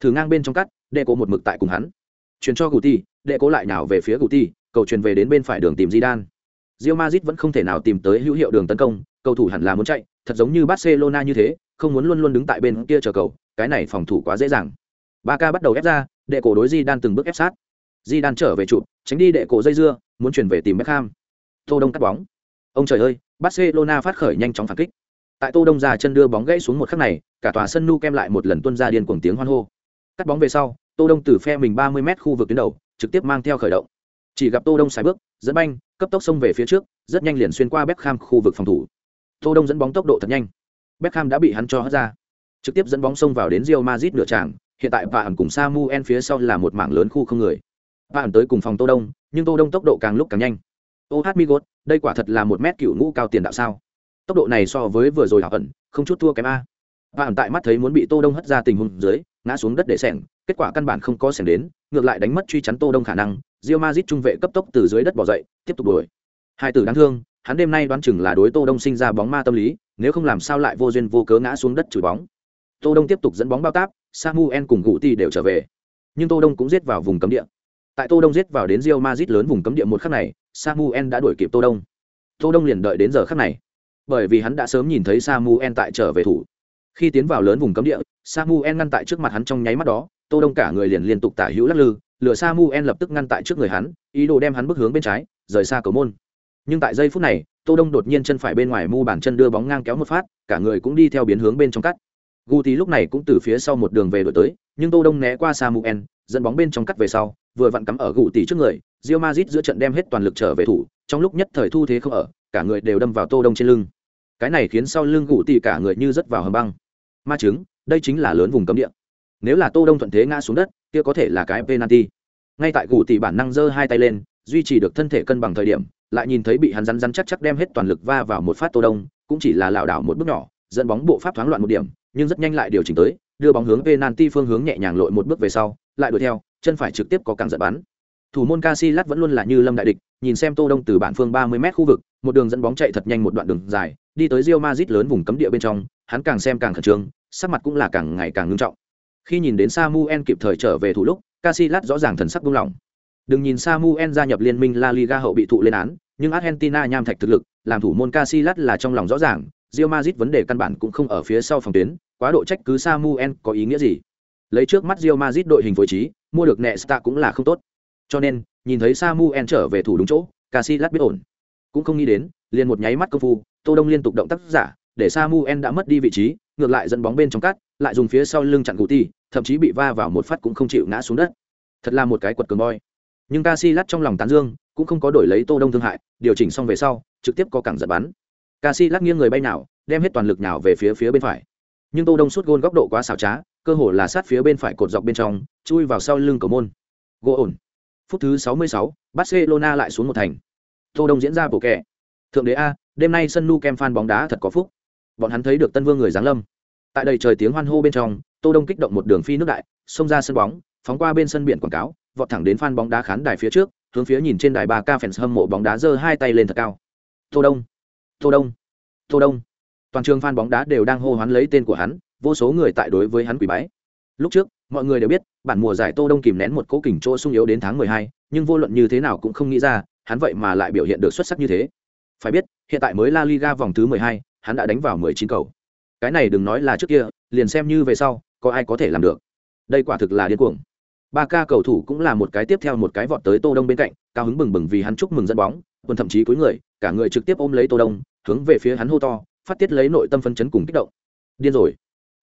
thử ngang bên trong cắt đệ cố một mực tại cùng hắn truyền cho cụ ti đệ cố lại nào về phía cụ ti cầu truyền về đến bên phải đường tìm di đan Real Madrid vẫn không thể nào tìm tới hữu hiệu đường tấn công, cầu thủ hẳn là muốn chạy, thật giống như Barcelona như thế, không muốn luôn luôn đứng tại bên kia chờ cầu, cái này phòng thủ quá dễ dàng. Barca bắt đầu ép ra, đệ cổ đối Di Đan từng bước ép sát. Di Đan trở về trụ, tránh đi đệ cổ dây dưa, muốn chuyển về tìm Beckham. Tô Đông cắt bóng. Ông trời ơi, Barcelona phát khởi nhanh chóng phản kích. Tại Tô Đông ra chân đưa bóng gãy xuống một khắc này, cả tòa sân nu kem lại một lần tuôn ra điên cuồng tiếng hoan hô. Cắt bóng về sau, Tô Đông từ phe mình 30m khu vực tuyến đầu, trực tiếp mang theo khởi động. chỉ gặp tô đông xài bước dẫn banh cấp tốc xông về phía trước rất nhanh liền xuyên qua Beckham khu vực phòng thủ tô đông dẫn bóng tốc độ thật nhanh Beckham đã bị hắn cho hất ra trực tiếp dẫn bóng xông vào đến Real Madrid nửa tràng hiện tại Vạn cùng Samuel phía sau là một mảng lớn khu không người Vạn tới cùng phòng tô đông nhưng tô đông tốc độ càng lúc càng nhanh ô hát migot đây quả thật là một mét cựu ngũ cao tiền đạo sao? Tốc độ này so với vừa rồi hảo ẩn, không chút thua kém a. Bạn tại mắt thấy muốn bị tô đông hất ra tình huống dưới, ngã xuống đất để sẻng, kết quả căn bản không có sẻng đến, ngược lại đánh mất truy chắn tô đông khả năng rio mazit trung vệ cấp tốc từ dưới đất bỏ dậy, tiếp tục đuổi. Hai tử đáng thương, hắn đêm nay đoán chừng là đối tô đông sinh ra bóng ma tâm lý, nếu không làm sao lại vô duyên vô cớ ngã xuống đất chửi bóng. Tô đông tiếp tục dẫn bóng bao táp, samuel cùng gụ ti đều trở về. Nhưng tô đông cũng giết vào vùng cấm địa tại tô đông giết vào đến rio mazit lớn vùng cấm địa một khắc này, samuel đã đuổi kịp tô đông. Tô đông liền đợi đến giờ khắc này. Bởi vì hắn đã sớm nhìn thấy samuel tại trở về thủ. Khi tiến vào lớn vùng cấm địa, samuel ngăn tại trước mặt hắn trong nháy mắt đó, tô đông cả người liền liên tục tả hữu lắc lư, lửa samuel lập tức ngăn tại trước người hắn, ý đồ đem hắn bước hướng bên trái, rời xa cầu môn. Nhưng tại giây phút này, tô đông đột nhiên chân phải bên ngoài mu bàn chân đưa bóng ngang kéo một phát, cả người cũng đi theo biến hướng bên trong cắt. Guti lúc này cũng từ phía sau một đường về đổi tới, nhưng tô đông né qua samuel dẫn bóng bên trong cắt về sau, vừa vặn cắm ở guti trước người, Real Madrid giữa trận đem hết toàn lực trở về thủ, trong lúc nhất thời thu thế không ở, cả người đều đâm vào tô đông trên lưng. Cái này khiến sau lưng guti cả người như rất vào hầm băng. Ma chứng, đây chính là lớn vùng cấm địa. Nếu là tô đông thuận thế ngã xuống đất, kia có thể là cái penalty. Ngay tại gù tỷ bản năng giơ hai tay lên, duy trì được thân thể cân bằng thời điểm, lại nhìn thấy bị hắn rắn rắn chắc chắc đem hết toàn lực va vào một phát tô đông, cũng chỉ là lảo đảo một bước nhỏ, dẫn bóng bộ pháp thoáng loạn một điểm, nhưng rất nhanh lại điều chỉnh tới đưa bóng hướng penalty phương hướng nhẹ nhàng lội một bước về sau, lại đuổi theo, chân phải trực tiếp có càng giật bắn. Thủ môn Casillas vẫn luôn là như lâm đại địch, nhìn xem tô đông từ bản phương 30 m khu vực, một đường dẫn bóng chạy thật nhanh một đoạn đường dài, đi tới Real Madrid lớn vùng cấm địa bên trong, hắn càng xem càng khẩn trương, sắc mặt cũng là càng ngày càng nghiêm trọng. Khi nhìn đến Samuel kịp thời trở về thủ lúc, Casillas rõ ràng thần sắc buông lỏng. Đừng nhìn Samuel gia nhập liên minh La Liga hậu bị thụ lên án, nhưng Argentina nham thạch thực lực, làm thủ môn Casillas là trong lòng rõ ràng, Real Madrid vấn đề căn bản cũng không ở phía sau phòng tuyến quá độ trách cứ Samuel có ý nghĩa gì lấy trước mắt Real Madrid đội hình phối trí mua được Nesta cũng là không tốt cho nên nhìn thấy Samuel trở về thủ đúng chỗ Casillas biết ổn cũng không nghĩ đến liền một nháy mắt công phu Tô Đông liên tục động tác giả để Samuel đã mất đi vị trí ngược lại dẫn bóng bên trong cắt, lại dùng phía sau lưng chặn Guti, thậm chí bị va vào một phát cũng không chịu ngã xuống đất. Thật là một cái quật cường boy. Nhưng Casillas trong lòng tán dương, cũng không có đổi lấy Tô Đông thương hại, điều chỉnh xong về sau, trực tiếp có cẳng giật bắn. Casillas nghiêng người bay nào, đem hết toàn lực nào về phía phía bên phải. Nhưng Tô Đông suốt gôn góc độ quá xảo trá, cơ hồ là sát phía bên phải cột dọc bên trong, chui vào sau lưng cầu môn. Gỗ ổn. Phút thứ 66, Barcelona lại xuống một thành. Tô Đông diễn ra bổ kẹ. Thượng đế a, đêm nay sân nu kem fan bóng đá thật có phúc. Bọn hắn thấy được Tân Vương người giáng lâm tại đây trời tiếng hoan hô bên trong tô đông kích động một đường phi nước đại xông ra sân bóng phóng qua bên sân biển quảng cáo vọt thẳng đến fan bóng đá khán đài phía trước hướng phía nhìn trên đài ba ca fans hâm mộ bóng đá giơ hai tay lên thật cao tô đông tô đông tô đông toàn trường fan bóng đá đều đang hô hoán lấy tên của hắn vô số người tại đối với hắn quỳ bái. Lúc trước mọi người đều biết bản mùa giải tô đông kìm nén một cố kình chỗ sung yếu đến tháng 12, nhưng vô luận như thế nào cũng không nghĩ ra hắn vậy mà lại biểu hiện được xuất sắc như thế. Phải biết hiện tại mới la liga vòng thứ 12, hắn đã đánh vào 19 cầu. Cái này đừng nói là trước kia liền xem như về sau có ai có thể làm được. Đây quả thực là điên cuồng. Ba ca cầu thủ cũng là một cái tiếp theo một cái vọt tới tô đông bên cạnh cao hứng bừng bừng vì hắn chúc mừng dẫn bóng còn thậm chí cúi người cả người trực tiếp ôm lấy tô đông hướng về phía hắn hô to phát tiết lấy nội tâm phân chấn cùng kích động. Điên rồi.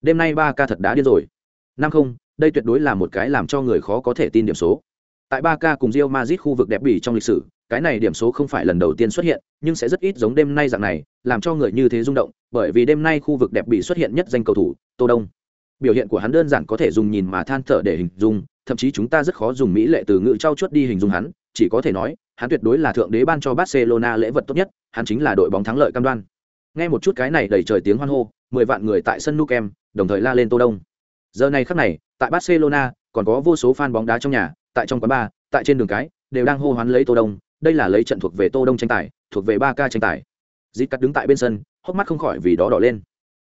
Đêm nay ba ca thật đã điên rồi. Năm không, đây tuyệt đối là một cái làm cho người khó có thể tin điểm số. Tại ba ca cùng rio mazit khu vực đẹp bỉ trong lịch sử, cái này điểm số không phải lần đầu tiên xuất hiện, nhưng sẽ rất ít giống đêm nay dạng này, làm cho người như thế rung động, bởi vì đêm nay khu vực đẹp bỉ xuất hiện nhất danh cầu thủ, tô đông. Biểu hiện của hắn đơn giản có thể dùng nhìn mà than thở để hình dung, thậm chí chúng ta rất khó dùng mỹ lệ từ ngữ trao chuốt đi hình dung hắn, chỉ có thể nói, hắn tuyệt đối là thượng đế ban cho barcelona lễ vật tốt nhất, hắn chính là đội bóng thắng lợi cam đoan nghe một chút cái này đầy trời tiếng hoan hô, mười vạn người tại sân nukem, đồng thời la lên tô đông. Giờ này khắc này, tại barcelona, còn có vô số fan bóng đá trong nhà, tại trong quán bar, tại trên đường cái, đều đang hô hoán lấy tô đông. Đây là lấy trận thuộc về tô đông tranh tài, thuộc về ba ca tranh tài. Dít cắt đứng tại bên sân, hốc mắt không khỏi vì đó đỏ lên.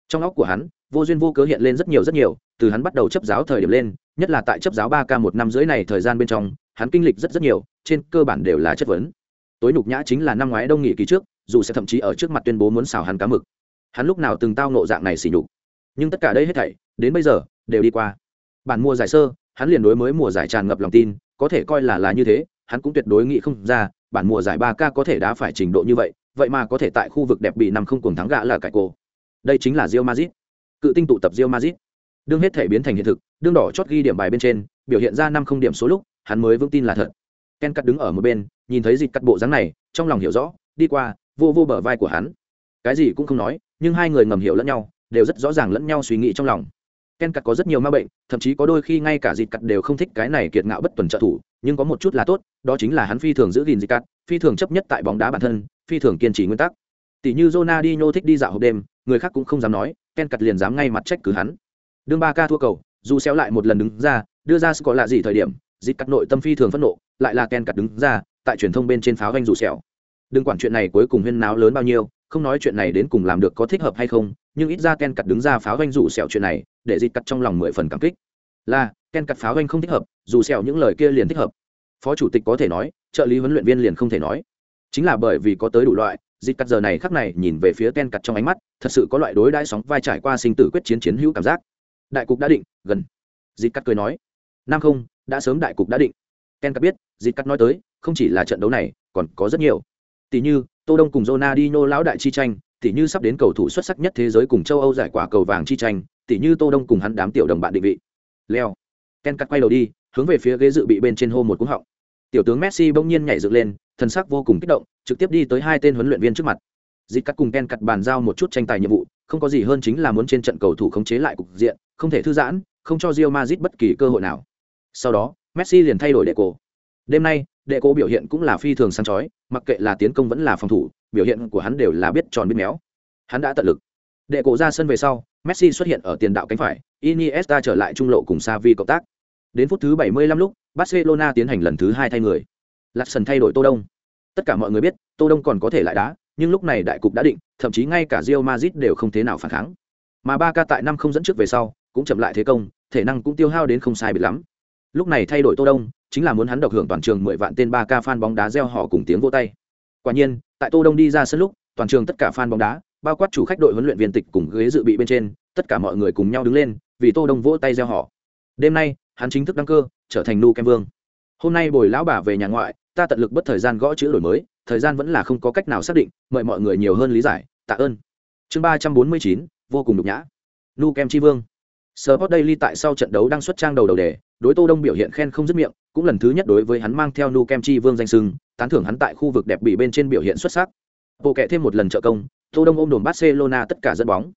Trong óc của hắn, vô duyên vô cớ hiện lên rất nhiều rất nhiều, từ hắn bắt đầu chấp giáo thời điểm lên, nhất là tại chấp giáo ba ca một năm rưỡi này thời gian bên trong, hắn kinh lịch rất rất nhiều, trên cơ bản đều là chất vấn. Tối nhục nhã chính là năm ngoái đông nghỉ kỳ trước dù sẽ thậm chí ở trước mặt tuyên bố muốn xào hắn cá mực. Hắn lúc nào từng tao nộ dạng này xỉ nhục. Nhưng tất cả đây hết thảy, đến bây giờ, đều đi qua. Bản mùa giải sơ, hắn liền đối mới mùa giải tràn ngập lòng tin, có thể coi là là như thế, hắn cũng tuyệt đối nghĩ không ra, bản mùa giải ba k có thể đã phải trình độ như vậy vậy mà có thể tại khu vực đẹp bị nằm không cùng thắng gã là cải cổ. Đây chính là rio mazit cự tinh tụ tập rio mazit đương hết thể biến thành hiện thực, đương đỏ chót ghi điểm bài bên trên, biểu hiện ra năm không điểm số lúc, hắn mới vững tin là thật. Ken cắt đứng ở một bên, nhìn thấy dịp cắt bộ dáng này, trong lòng hiểu rõ, đi qua vô vô bờ vai của hắn. Cái gì cũng không nói, nhưng hai người ngầm hiểu lẫn nhau, đều rất rõ ràng lẫn nhau suy nghĩ trong lòng. Ken cắt có rất nhiều ma bệnh, thậm chí có đôi khi ngay cả dịt cắt đều không thích cái này kiệt ngạo bất tuần trợ thủ, nhưng có một chút là tốt, đó chính là hắn phi thường giữ gìn dịt cắt, phi thường chấp nhất tại bóng đá bản thân, phi thường kiên trì nguyên tắc. Tỷ như Ronaldinho thích đi dạo hộp đêm, người khác cũng không dám nói, ken cắt liền dám ngay mặt trách cứ hắn. Đương ba ca thua cầu, dù xéo lại một lần đứng ra, đưa ra sự có lạ gì thời điểm dịt cắt nội tâm phi thường phẫn nộ, lại là ken cắt đứng ra, tại truyền thông bên trên pháo ganh dù xéo đừng quản chuyện này cuối cùng huyên náo lớn bao nhiêu, không nói chuyện này đến cùng làm được có thích hợp hay không, nhưng ít ra ken cặt đứng ra pháo ganh rủ sẹo chuyện này, để dịt cặt trong lòng mười phần cảm kích. Là, ken cặt pháo ganh không thích hợp, dù sẹo những lời kia liền thích hợp. Phó chủ tịch có thể nói, trợ lý huấn luyện viên liền không thể nói. Chính là bởi vì có tới đủ loại dịt cắt giờ này khắc này nhìn về phía ken cặt trong ánh mắt, thật sự có loại đối đãi sóng vai trải qua sinh tử quyết chiến chiến hữu cảm giác. Đại cục đã định, gần. Dịt cắt cười nói. Năm không, đã sớm đại cục đã định. Ken cắt biết dịt cắt nói tới, không chỉ là trận đấu này, còn có rất nhiều tỷ như, tô đông cùng Ronaldinho lão đại chi tranh tỷ như sắp đến cầu thủ xuất sắc nhất thế giới cùng châu âu giải quả cầu vàng chi tranh tỷ như tô đông cùng hắn đám tiểu đồng bạn định vị. Leo. Ken cắt quay đầu đi, hướng về phía ghế dự bị bên trên hô một cú họng. Tiểu tướng messi bỗng nhiên nhảy dựng lên, thần sắc vô cùng kích động, trực tiếp đi tới hai tên huấn luyện viên trước mặt. Dịch cắt cùng ken cắt bàn giao một chút tranh tài nhiệm vụ, không có gì hơn chính là muốn trên trận cầu thủ khống chế lại cục diện, không thể thư giãn, không cho Real Madrid bất kỳ cơ hội nào. Sau đó, messi liền thay đổi đệ cổ. Đêm nay đệ cô biểu hiện cũng là phi thường sáng chói, mặc kệ là tiến công vẫn là phòng thủ, biểu hiện của hắn đều là biết tròn biết méo. Hắn đã tận lực. Đệ cổ ra sân về sau, messi xuất hiện ở tiền đạo cánh phải, iniesta trở lại trung lộ cùng savi cộng tác. Đến phút thứ 75 lúc, barcelona tiến hành lần thứ hai thay người. Lạc sân thay đổi tô đông. Tất cả mọi người biết, tô đông còn có thể lại đá, nhưng lúc này đại cục đã định, thậm chí ngay cả Real Madrid đều không thế nào phản kháng. Mà ba ca tại năm không dẫn trước về sau, cũng chậm lại thế công, thể năng cũng tiêu hao đến không sai biệt lắm. Lúc này thay đổi tô đông chính là muốn hắn độc hưởng toàn trường mười vạn tên ba ca fan bóng đá reo hò cùng tiếng vỗ tay. Quả nhiên tại tô đông đi ra sân lúc toàn trường tất cả fan bóng đá bao quát chủ khách đội huấn luyện viên tịch cùng ghế dự bị bên trên tất cả mọi người cùng nhau đứng lên vì tô đông vỗ tay reo hò. đêm nay hắn chính thức đăng cơ trở thành nu kem vương. Hôm nay bồi lão bà về nhà ngoại ta tận lực bất thời gian gõ chữ đổi mới thời gian vẫn là không có cách nào xác định mời mọi người nhiều hơn lý giải tạ ơn. Chương ba trăm bốn mươi chín vô cùng nhục nhã. Nu kem chi vương. Sport Daily tại sau trận đấu đăng xuất trang đầu đầu đề, đối Tô Đông biểu hiện khen không dứt miệng, cũng lần thứ nhất đối với hắn mang theo Nu Kem Chi Vương danh sưng, tán thưởng hắn tại khu vực đẹp bị bên trên biểu hiện xuất sắc. Bộ kệ thêm một lần trợ công, Tô Đông ôm đồn Barcelona tất cả dẫn bóng.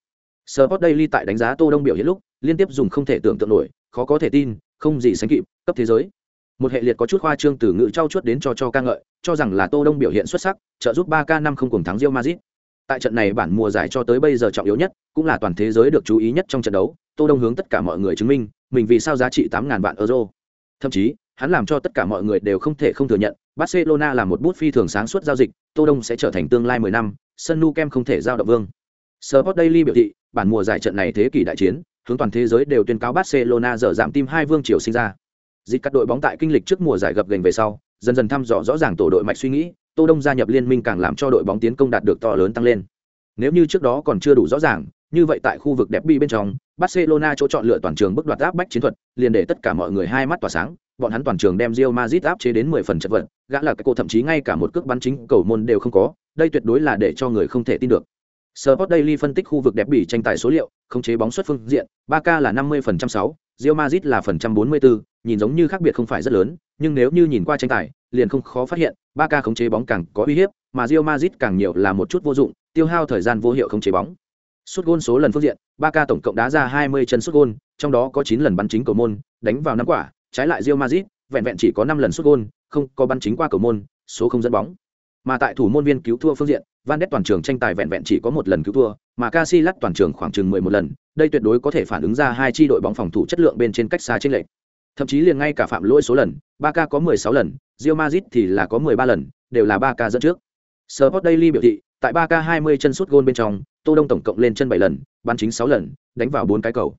Sport Daily tại đánh giá Tô Đông biểu hiện lúc, liên tiếp dùng không thể tưởng tượng nổi, khó có thể tin, không gì sánh kịp, cấp thế giới. Một hệ liệt có chút khoa trương từ ngữ trao chuốt đến cho cho ca ngợi, cho rằng là Tô Đông biểu hiện xuất sắc, trợ giúp ba k năm không cùng thắng Real Madrid. Tại trận này bản mùa giải cho tới bây giờ trọng yếu nhất, cũng là toàn thế giới được chú ý nhất trong trận đấu, Tô Đông hướng tất cả mọi người chứng minh, mình vì sao giá trị tám ngàn vạn euro. Thậm chí, hắn làm cho tất cả mọi người đều không thể không thừa nhận, Barcelona là một bút phi thường sáng suốt giao dịch, Tô Đông sẽ trở thành tương lai 10 năm, sân Nou Camp không thể giao động vương. Sport Daily biểu thị, bản mùa giải trận này thế kỷ đại chiến, hướng toàn thế giới đều tuyên cáo Barcelona dở giảm tim hai vương triều sinh ra. Dịch cắt đội bóng tại kinh lịch trước mùa giải gặp gành về sau, dần dần thăm dò rõ ràng tổ đội mạch suy nghĩ, Tô Đông gia nhập liên minh càng làm cho đội bóng tiến công đạt được to lớn tăng lên. Nếu như trước đó còn chưa đủ rõ ràng, như vậy tại khu vực đẹp bi bên trong, Barcelona chỗ chọn lựa toàn trường bức đoạt áp bách chiến thuật, liền để tất cả mọi người hai mắt tỏa sáng, bọn hắn toàn trường đem Real Madrid áp chế đến 10 phần chất vận, gã là cái cô thậm chí ngay cả một cước bắn chính cầu môn đều không có, đây tuyệt đối là để cho người không thể tin được. Sport Daily phân tích khu vực đẹp bỉ tranh tài số liệu, khống chế bóng xuất phương diện, Barca là 50% 6, Real Madrid là phần trăm 44, nhìn giống như khác biệt không phải rất lớn, nhưng nếu như nhìn qua tranh tài, liền không khó phát hiện, Barca khống chế bóng càng có uy hiếp, mà Real Madrid càng nhiều là một chút vô dụng, tiêu hao thời gian vô hiệu khống chế bóng. Sút gôn số lần phương diện, Barca tổng cộng đá ra 20 chân sút gôn, trong đó có 9 lần bắn chính cầu môn, đánh vào năm quả, trái lại Real Madrid, vẹn vẹn chỉ có 5 lần sút gôn, không có bắn chính qua cầu môn, số không dẫn bóng. Mà tại thủ môn viên cứu thua phương diện, Van Ness toàn trường tranh tài vẹn vẹn chỉ có một lần cứu thua, mà Casillas toàn trường khoảng chừng 11 lần, đây tuyệt đối có thể phản ứng ra hai chi đội bóng phòng thủ chất lượng bên trên cách xa chênh lệch. Thậm chí liền ngay cả phạm lỗi số lần, Barca có 16 lần, Real Madrid thì là có 13 lần, đều là Barca dẫn trước. Sport Daily biểu thị, tại Barca 20 chân sút gôn bên trong, Tô Đông tổng cộng lên chân 7 lần, bắn chính 6 lần, đánh vào 4 cái cầu.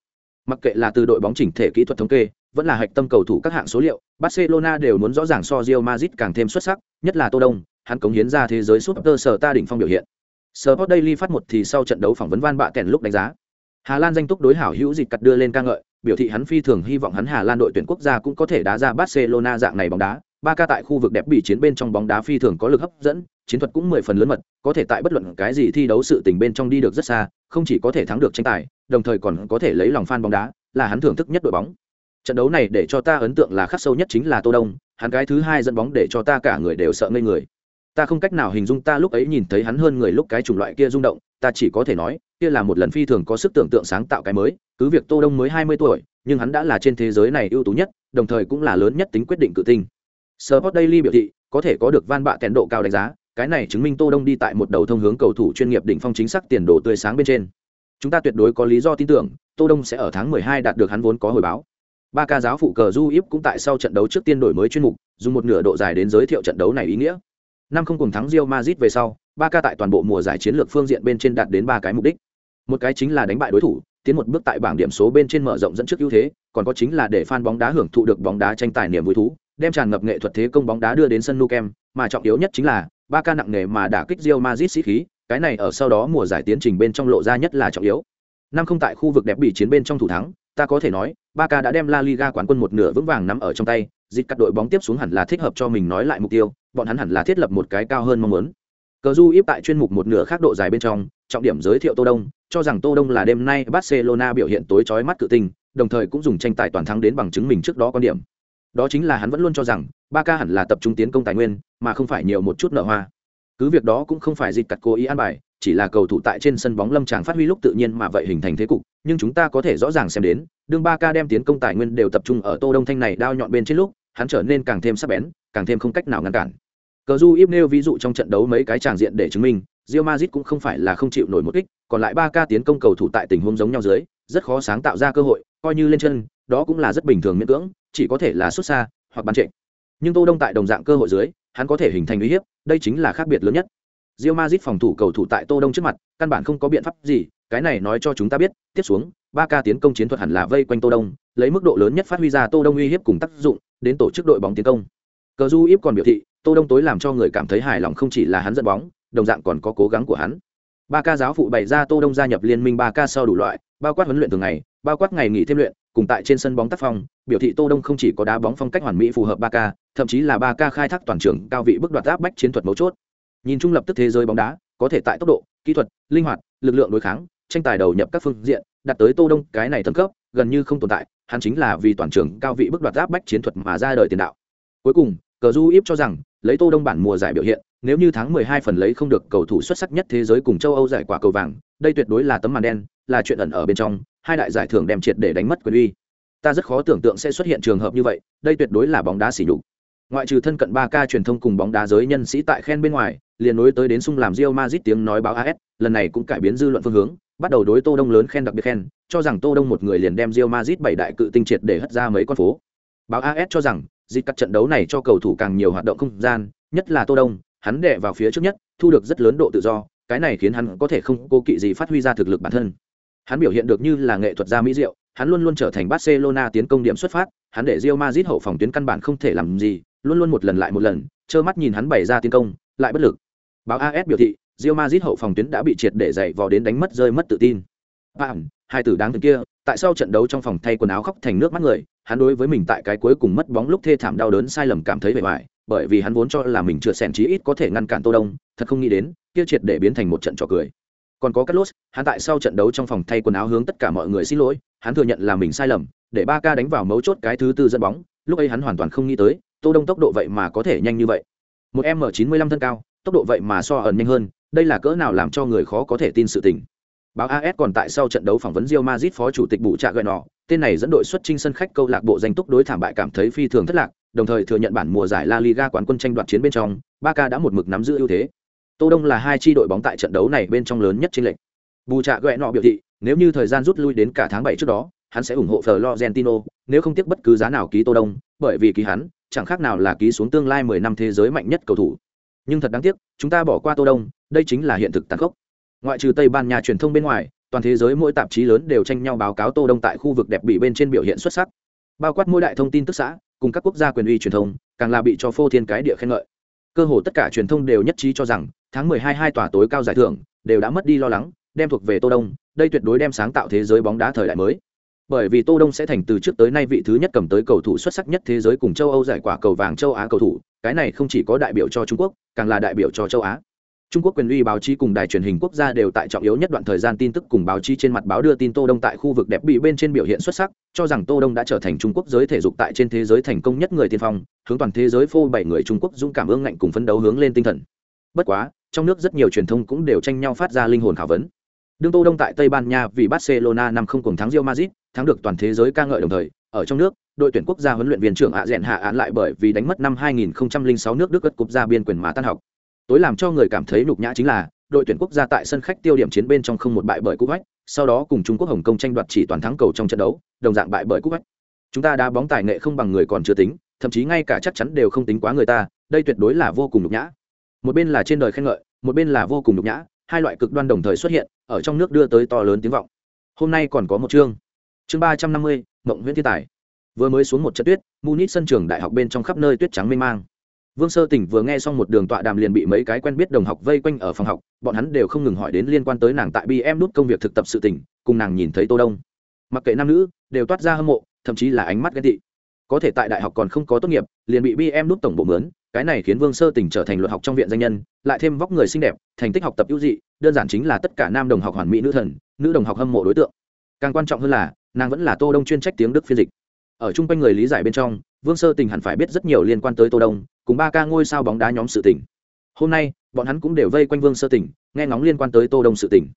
Mặc kệ là từ đội bóng chỉnh thể kỹ thuật thống kê, vẫn là hạch tâm cầu thủ các hạng số liệu, Barcelona đều muốn rõ ràng so Real Madrid càng thêm xuất sắc, nhất là Tô Đông, hắn cống hiến ra thế giới super sở ta đỉnh phong biểu hiện. Sport Daily phát một thì sau trận đấu phỏng vấn Van Bạ Kèn lúc đánh giá. Hà Lan danh túc đối hảo hữu dịch cật đưa lên ca ngợi, biểu thị hắn phi thường hy vọng hắn Hà Lan đội tuyển quốc gia cũng có thể đá ra Barcelona dạng này bóng đá. Ba ca tại khu vực đẹp bị chiến bên trong bóng đá phi thường có lực hấp dẫn, chiến thuật cũng mười phần lớn mật, có thể tại bất luận cái gì thi đấu sự tình bên trong đi được rất xa, không chỉ có thể thắng được tranh tài, đồng thời còn có thể lấy lòng fan bóng đá, là hắn thưởng thức nhất đội bóng. Trận đấu này để cho ta ấn tượng là khắc sâu nhất chính là Tô Đông, hắn cái thứ hai dẫn bóng để cho ta cả người đều sợ ngây người. Ta không cách nào hình dung ta lúc ấy nhìn thấy hắn hơn người lúc cái chủng loại kia rung động ta chỉ có thể nói kia là một lần phi thường có sức tưởng tượng sáng tạo cái mới cứ việc tô đông mới hai mươi tuổi nhưng hắn đã là trên thế giới này ưu tú nhất đồng thời cũng là lớn nhất tính quyết định cự tinh. Sport Daily biểu thị có thể có được van bạ kèn độ cao đánh giá cái này chứng minh tô đông đi tại một đầu thông hướng cầu thủ chuyên nghiệp đỉnh phong chính xác tiền đồ tươi sáng bên trên. Chúng ta tuyệt đối có lý do tin tưởng tô đông sẽ ở tháng 12 đạt được hắn vốn có hồi báo ba ca giáo phụ cờ du íp cũng tại sau trận đấu trước tiên đổi mới chuyên mục dùng một nửa độ dài đến giới thiệu trận đấu này ý nghĩa năm không cùng thắng Real Madrid về sau ba ca tại toàn bộ mùa giải chiến lược phương diện bên trên đạt đến ba cái mục đích một cái chính là đánh bại đối thủ tiến một bước tại bảng điểm số bên trên mở rộng dẫn trước ưu thế còn có chính là để fan bóng đá hưởng thụ được bóng đá tranh tài niềm vui thú đem tràn ngập nghệ thuật thế công bóng đá đưa đến sân Nou Camp, mà trọng yếu nhất chính là ba ca nặng nề mà đả kích Real Madrid sĩ khí, cái này ở sau đó mùa giải tiến trình bên trong lộ ra nhất là trọng yếu. Năm không tại khu vực đẹp bị chiến bên trong thủ thắng, ta có thể nói, Barca đã đem La Liga quán quân một nửa vững vàng nắm ở trong tay, dịch cắt đội bóng tiếp xuống hẳn là thích hợp cho mình nói lại mục tiêu, bọn hắn hẳn là thiết lập một cái cao hơn mong muốn. Cờ du íp tại chuyên mục một nửa khác độ dài bên trong, trọng điểm giới thiệu Tô Đông, cho rằng Tô Đông là đêm nay Barcelona biểu hiện tối chói mắt cự tình, đồng thời cũng dùng tranh tài toàn thắng đến bằng chứng mình trước đó quan điểm. Đó chính là hắn vẫn luôn cho rằng, Barca hẳn là tập trung tiến công tài nguyên, mà không phải nhiều một chút nợ hoa. Cứ việc đó cũng không phải dịch cắt cố ý an bài, chỉ là cầu thủ tại trên sân bóng lâm tràng phát huy lúc tự nhiên mà vậy hình thành thế cục, nhưng chúng ta có thể rõ ràng xem đến, đương ba ca đem tiến công tài nguyên đều tập trung ở Tô Đông Thanh này đao nhọn bên trên lúc, hắn trở nên càng thêm sắc bén, càng thêm không cách nào ngăn cản. Cờ du Ibn nêu ví dụ trong trận đấu mấy cái tràng diện để chứng minh, Real Madrid cũng không phải là không chịu nổi một kích, còn lại ba ca tiến công cầu thủ tại tình huống giống nhau dưới, rất khó sáng tạo ra cơ hội, coi như lên chân, đó cũng là rất bình thường miễn cưỡng, chỉ có thể là xuất xa hoặc bắn trệ. Nhưng Tô Đông tại đồng dạng cơ hội dưới, hắn có thể hình thành uy hiếp, đây chính là khác biệt lớn nhất. Real Madrid phòng thủ cầu thủ tại Tô Đông trước mặt, căn bản không có biện pháp gì, cái này nói cho chúng ta biết, tiếp xuống, ba ca tiến công chiến thuật hẳn là vây quanh Tô Đông, lấy mức độ lớn nhất phát huy ra Tô Đông uy hiếp cùng tác dụng, đến tổ chức đội bóng tiến công. Cờ Du Íp còn biểu thị, Tô Đông tối làm cho người cảm thấy hài lòng không chỉ là hắn dẫn bóng, đồng dạng còn có cố gắng của hắn. Ba ca giáo phụ bày ra Tô Đông gia nhập liên minh ba ca sau đủ loại, bao quát huấn luyện thường ngày, bao quát ngày nghỉ thêm luyện, cùng tại trên sân bóng tác phong, biểu thị Tô Đông không chỉ có đá bóng phong cách hoàn mỹ phù hợp ba ca, thậm chí là ba ca khai thác toàn trường cao vị bước đoạt áp bách chiến thuật mấu chốt. Nhìn chung lập tức thế giới bóng đá, có thể tại tốc độ, kỹ thuật, linh hoạt, lực lượng đối kháng, tranh tài đầu nhập các phương diện, đặt tới Tô Đông cái này thân cấp, gần như không tồn tại, hắn chính là vì toàn trường cao vị bước đoạt giáp bách chiến thuật mà ra đời tiền đạo. Cuối cùng, Cờ Du Íp cho rằng, lấy Tô Đông bản mùa giải biểu hiện, nếu như tháng 12 phần lấy không được cầu thủ xuất sắc nhất thế giới cùng châu Âu giải quả cầu vàng, đây tuyệt đối là tấm màn đen, là chuyện ẩn ở bên trong, hai đại giải thưởng đem triệt để đánh mất quyền uy. Ta rất khó tưởng tượng sẽ xuất hiện trường hợp như vậy, đây tuyệt đối là bóng đá xỉ nhục. Ngoại trừ thân cận 3K truyền thông cùng bóng đá giới nhân sĩ tại khen bên ngoài, liền nối tới đến sung làm Real Madrid tiếng nói báo AS, lần này cũng cải biến dư luận phương hướng, bắt đầu đối Tô Đông lớn khen đặc biệt khen, cho rằng Tô Đông một người liền đem Real Madrid bảy đại cự tinh triệt để hất ra mấy con phố. Báo AS cho rằng, dịch cắt trận đấu này cho cầu thủ càng nhiều hoạt động không gian, nhất là Tô Đông, hắn đè vào phía trước nhất, thu được rất lớn độ tự do, cái này khiến hắn có thể không cố kỵ gì phát huy ra thực lực bản thân. Hắn biểu hiện được như là nghệ thuật gia mỹ diệu, hắn luôn luôn trở thành Barcelona tiến công điểm xuất phát, hắn để Real Madrid hậu phòng tuyến căn bản không thể làm gì, luôn luôn một lần lại một lần, trơ mắt nhìn hắn bày ra tiến công, lại bất lực. Báo AS biểu thị, Real Madrid hậu phòng tuyến đã bị triệt để dày vò đến đánh mất rơi mất tự tin. Bạn, hai tử đáng thương kia, tại sao trận đấu trong phòng thay quần áo khóc thành nước mắt người, hắn đối với mình tại cái cuối cùng mất bóng lúc thê thảm đau đớn sai lầm cảm thấy bề ngoài, bởi vì hắn vốn cho là mình chưa sẻn chí ít có thể ngăn cản Tô Đông, thật không nghĩ đến, kia triệt để biến thành một trận trò cười. Còn có Carlos, hắn tại sau trận đấu trong phòng thay quần áo hướng tất cả mọi người xin lỗi, hắn thừa nhận là mình sai lầm, để Barca đánh vào mấu chốt cái thứ tư dẫn bóng, lúc ấy hắn hoàn toàn không nghĩ tới, Tô Đông tốc độ vậy mà có thể nhanh như vậy. Một M95 thân cao, tốc độ vậy mà so ẩn nhanh hơn, đây là cỡ nào làm cho người khó có thể tin sự tình. Báo AS còn tại sau trận đấu phỏng vấn rio mazit phó chủ tịch Bù Trạ gợi Nọ, tên này dẫn đội xuất chinh sân khách câu lạc bộ danh túc đối thảm bại cảm thấy phi thường thất lạc, đồng thời thừa nhận bản mùa giải La Liga quán quân tranh đoạt chiến bên trong, Barca đã một mực nắm giữ ưu thế. Tô Đông là hai chi đội bóng tại trận đấu này bên trong lớn nhất trên lệnh. Bù Trạ gợi Nọ biểu thị, nếu như thời gian rút lui đến cả tháng bảy trước đó, hắn sẽ ủng hộ Florentino, nếu không tiếc bất cứ giá nào ký Tô Đông, bởi vì ký hắn, chẳng khác nào là ký xuống tương lai 10 năm thế giới mạnh nhất cầu thủ. Nhưng thật đáng tiếc, chúng ta bỏ qua Tô Đông, đây chính là hiện thực tàn khốc. Ngoại trừ tây ban nha truyền thông bên ngoài toàn thế giới mỗi tạp chí lớn đều tranh nhau báo cáo tô đông tại khu vực đẹp bị bên trên biểu hiện xuất sắc. Bao quát mỗi đại thông tin tức xã cùng các quốc gia quyền uy truyền thông càng là bị cho phô thiên cái địa khen ngợi. Cơ hồ tất cả truyền thông đều nhất trí cho rằng tháng 12 hai tòa tối cao giải thưởng đều đã mất đi lo lắng đem thuộc về tô đông đây tuyệt đối đem sáng tạo thế giới bóng đá thời đại mới bởi vì tô đông sẽ thành từ trước tới nay vị thứ nhất cầm tới cầu thủ xuất sắc nhất thế giới cùng châu âu giải quả cầu vàng châu á cầu thủ cái này không chỉ có đại biểu cho trung quốc càng là đại biểu cho châu á Trung Quốc quyền uy báo chí cùng đài truyền hình quốc gia đều tại trọng yếu nhất đoạn thời gian tin tức cùng báo chí trên mặt báo đưa tin Tô Đông tại khu vực đẹp bị bên trên biểu hiện xuất sắc, cho rằng Tô Đông đã trở thành Trung Quốc giới thể dục tại trên thế giới thành công nhất người tiên phong, hướng toàn thế giới phô bày người Trung Quốc dũng cảm ương ngạnh cùng phấn đấu hướng lên tinh thần. Bất quá, trong nước rất nhiều truyền thông cũng đều tranh nhau phát ra linh hồn khảo vấn. Đương Tô Đông tại Tây Ban Nha vì Barcelona năm không cùng thắng Real Madrid, thắng được toàn thế giới ca ngợi đồng thời, ở trong nước, đội tuyển quốc gia huấn luyện viên trưởng ạ rèn hạ án lại bởi vì đánh mất năm 2006 nước Đức cất cúp ra biên quyền mà tan học. Tối làm cho người cảm thấy nhục nhã chính là, đội tuyển quốc gia tại sân khách tiêu điểm chiến bên trong không một bại bởi cúp vách, sau đó cùng Trung Quốc Hồng Kông tranh đoạt chỉ toàn thắng cầu trong trận đấu, đồng dạng bại bởi cúp vách. Chúng ta đá bóng tài nghệ không bằng người còn chưa tính, thậm chí ngay cả chắc chắn đều không tính quá người ta, đây tuyệt đối là vô cùng nhục nhã. Một bên là trên đời khen ngợi, một bên là vô cùng nhục nhã, hai loại cực đoan đồng thời xuất hiện, ở trong nước đưa tới to lớn tiếng vọng. Hôm nay còn có một chương. Chương ba trăm năm mươi, Mộng Huyễn Thiên Tài. Vừa mới xuống một trận tuyết, Munich sân trường đại học bên trong khắp nơi tuyết trắng mênh mang Vương Sơ Tỉnh vừa nghe xong một đường tọa đàm liền bị mấy cái quen biết đồng học vây quanh ở phòng học, bọn hắn đều không ngừng hỏi đến liên quan tới nàng tại BM nút công việc thực tập sự tình, cùng nàng nhìn thấy Tô Đông. Mặc kệ nam nữ, đều toát ra hâm mộ, thậm chí là ánh mắt ghen tị. Có thể tại đại học còn không có tốt nghiệp, liền bị BM nút tổng bộ mướn, cái này khiến Vương Sơ Tỉnh trở thành luật học trong viện danh nhân, lại thêm vóc người xinh đẹp, thành tích học tập ưu dị, đơn giản chính là tất cả nam đồng học hoàn mỹ nữ thần, nữ đồng học hâm mộ đối tượng. Càng quan trọng hơn là, nàng vẫn là Tô Đông chuyên trách tiếng Đức phiên dịch. Ở chung quanh người lý giải bên trong, Vương Sơ Tình hẳn phải biết rất nhiều liên quan tới Tô Đông, cùng ba ca ngôi sao bóng đá nhóm sự tình. Hôm nay, bọn hắn cũng đều vây quanh Vương Sơ Tình, nghe ngóng liên quan tới Tô Đông sự tình.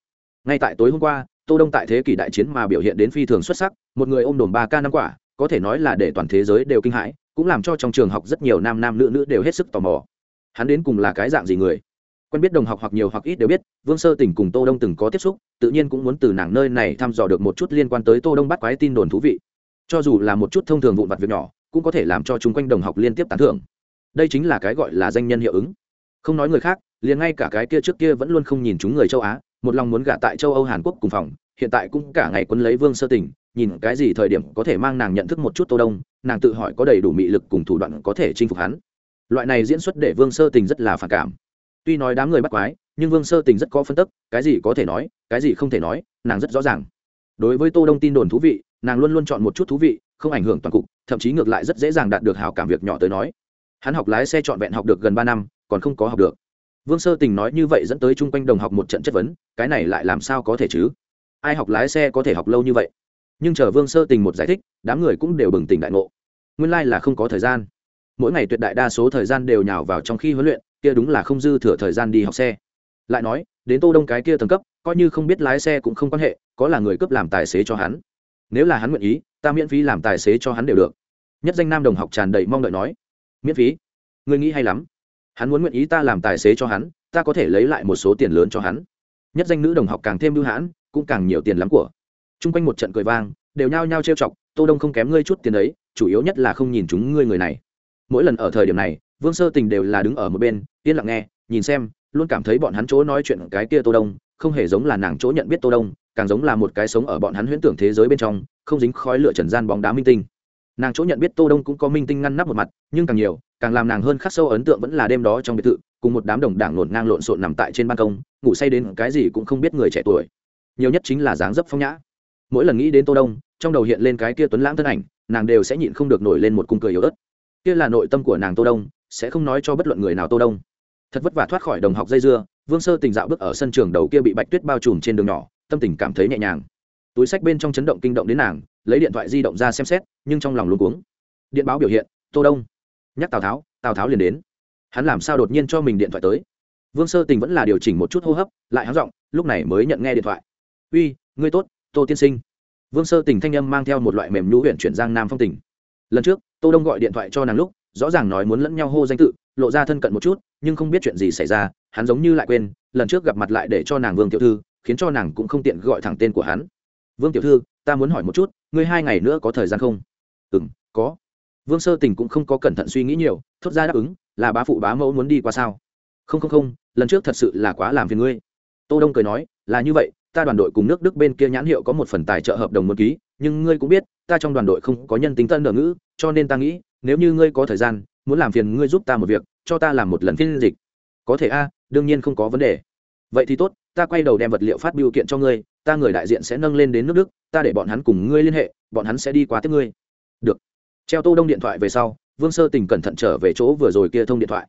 Ngay tại tối hôm qua, Tô Đông tại thế kỷ đại chiến mà biểu hiện đến phi thường xuất sắc, một người ôm đồn ba ca năm quả, có thể nói là để toàn thế giới đều kinh hãi, cũng làm cho trong trường học rất nhiều nam nam nữ nữ đều hết sức tò mò. Hắn đến cùng là cái dạng gì người? Quen biết đồng học hoặc nhiều hoặc ít đều biết, Vương Sơ Tình cùng Tô Đông từng có tiếp xúc, tự nhiên cũng muốn từ nàng nơi này thăm dò được một chút liên quan tới Tô Đông bắt quái tin đồn thú vị. Cho dù là một chút thông thường vụn vặt việc nhỏ, cũng có thể làm cho chúng quanh đồng học liên tiếp tán thưởng. Đây chính là cái gọi là danh nhân hiệu ứng. Không nói người khác liền ngay cả cái kia trước kia vẫn luôn không nhìn chúng người châu á một lòng muốn gả tại châu âu hàn quốc cùng phòng hiện tại cũng cả ngày quấn lấy vương sơ tình nhìn cái gì thời điểm có thể mang nàng nhận thức một chút tô đông nàng tự hỏi có đầy đủ mị lực cùng thủ đoạn có thể chinh phục hắn. Loại này diễn xuất để vương sơ tình rất là phản cảm tuy nói đám người bắt quái, nhưng vương sơ tình rất có phân tức, cái gì có thể nói, cái gì không thể nói, nàng rất rõ ràng. Đối với tô đông tin đồn thú vị, nàng luôn luôn chọn một chút thú vị, không ảnh hưởng toàn cục, thậm chí ngược lại rất dễ dàng đạt được hào cảm việc nhỏ tới nói. Hắn học lái xe trọn vẹn học được gần ba năm, còn không có học được. Vương sơ tình nói như vậy dẫn tới chung quanh đồng học một trận chất vấn, cái này lại làm sao có thể chứ? Ai học lái xe có thể học lâu như vậy? Nhưng chờ vương sơ tình một giải thích, đám người cũng đều bừng tỉnh đại ngộ. Nguyên lai、like、là không có thời gian. Mỗi ngày tuyệt đại đa số thời gian đều nhào vào trong khi huấn luyện kia đúng là không dư thừa thời gian đi học xe. Lại nói đến tô đông cái kia tầng cấp coi như không biết lái xe cũng không quan hệ có là người cướp làm tài xế cho hắn. Nếu là hắn nguyện ý ta miễn phí làm tài xế cho hắn đều được. Nhất danh nam đồng học tràn đầy mong đợi nói miễn phí? Người nghĩ hay lắm. Hắn muốn nguyện ý ta làm tài xế cho hắn ta có thể lấy lại một số tiền lớn cho hắn. Nhất danh nữ đồng học càng thêm lưu hãn cũng càng nhiều tiền lắm của. Chung quanh một trận cười vang đều nhao nhao trêu chọc tô đông không kém ngươi chút tiền ấy, chủ yếu nhất là không nhìn chúng ngươi người này. Mỗi lần ở thời điểm này vương sơ tình đều là đứng ở một bên, yên lặng nghe, nhìn xem, luôn cảm thấy bọn hắn chỗ nói chuyện cái kia tô đông, không hề giống là nàng chỗ nhận biết tô đông, càng giống là một cái sống ở bọn hắn huyễn tưởng thế giới bên trong, không dính khói lửa trần gian bóng đá minh tinh. Nàng chỗ nhận biết tô đông cũng có minh tinh ngăn nắp một mặt, nhưng càng nhiều, càng làm nàng hơn khắc sâu ấn tượng vẫn là đêm đó trong biệt thự, cùng một đám đồng đảng lộn ngang lộn xộn nằm tại trên ban công, ngủ say đến cái gì cũng không biết người trẻ tuổi. Nhiều nhất chính là dáng dấp phong nhã. Mỗi lần nghĩ đến tô đông, trong đầu hiện lên cái kia tuấn lãng thân ảnh, nàng đều sẽ nhịn không được nổi lên một cung cười yếu ớt. Kia là nội tâm của nàng tô đông sẽ không nói cho bất luận người nào tô đông. Thật vất vả thoát khỏi đồng học dây dưa, vương sơ tình dạo bước ở sân trường đầu kia bị bạch tuyết bao trùm trên đường nhỏ, tâm tình cảm thấy nhẹ nhàng. Túi sách bên trong chấn động kinh động đến nàng, lấy điện thoại di động ra xem xét, nhưng trong lòng luôn cuống. Điện báo biểu hiện, tô đông. Nhắc tào tháo tào tháo liền đến. Hắn làm sao đột nhiên cho mình điện thoại tới? Vương sơ tình vẫn là điều chỉnh một chút hô hấp, lại háo giọng, lúc này mới nhận nghe điện thoại. Uy, ngươi tốt, tô tiên sinh. Vương sơ tình thanh âm mang theo một loại mềm nhũ huyện chuyển giang nam phong tình. Lần trước, tô đông gọi điện thoại cho nàng lúc rõ ràng nói muốn lẫn nhau hô danh tự, lộ ra thân cận một chút, nhưng không biết chuyện gì xảy ra, hắn giống như lại quên, lần trước gặp mặt lại để cho nàng vương tiểu thư, khiến cho nàng cũng không tiện gọi thẳng tên của hắn. Vương tiểu thư, ta muốn hỏi một chút, ngươi hai ngày nữa có thời gian không? Ừ m có. Vương sơ tình cũng không có cẩn thận suy nghĩ nhiều, thốt ra đáp ứng, là bá phụ bá mẫu muốn đi qua sao? Không không không, lần trước thật sự là quá làm phiền ngươi. Tô đông cười nói, là như vậy, ta đoàn đội cùng nước đức bên kia nhãn hiệu có một phần tài trợ hợp đồng muốn ký, nhưng ngươi cũng biết, ta trong đoàn đội không có nhân tính tân nợ ngữ, cho nên ta nghĩ nếu như ngươi có thời gian, muốn làm phiền ngươi giúp ta một việc, cho ta làm một lần phiên dịch. Có thể a, đương nhiên không có vấn đề. Vậy thì tốt, ta quay đầu đem vật liệu phát biểu kiện cho ngươi, ta người đại diện sẽ nâng lên đến nước đức, ta để bọn hắn cùng ngươi liên hệ, bọn hắn sẽ đi qua tiếp ngươi. Được. Treo tô đông điện thoại về sau, vương sơ tình cẩn thận trở về chỗ vừa rồi kia thông điện thoại.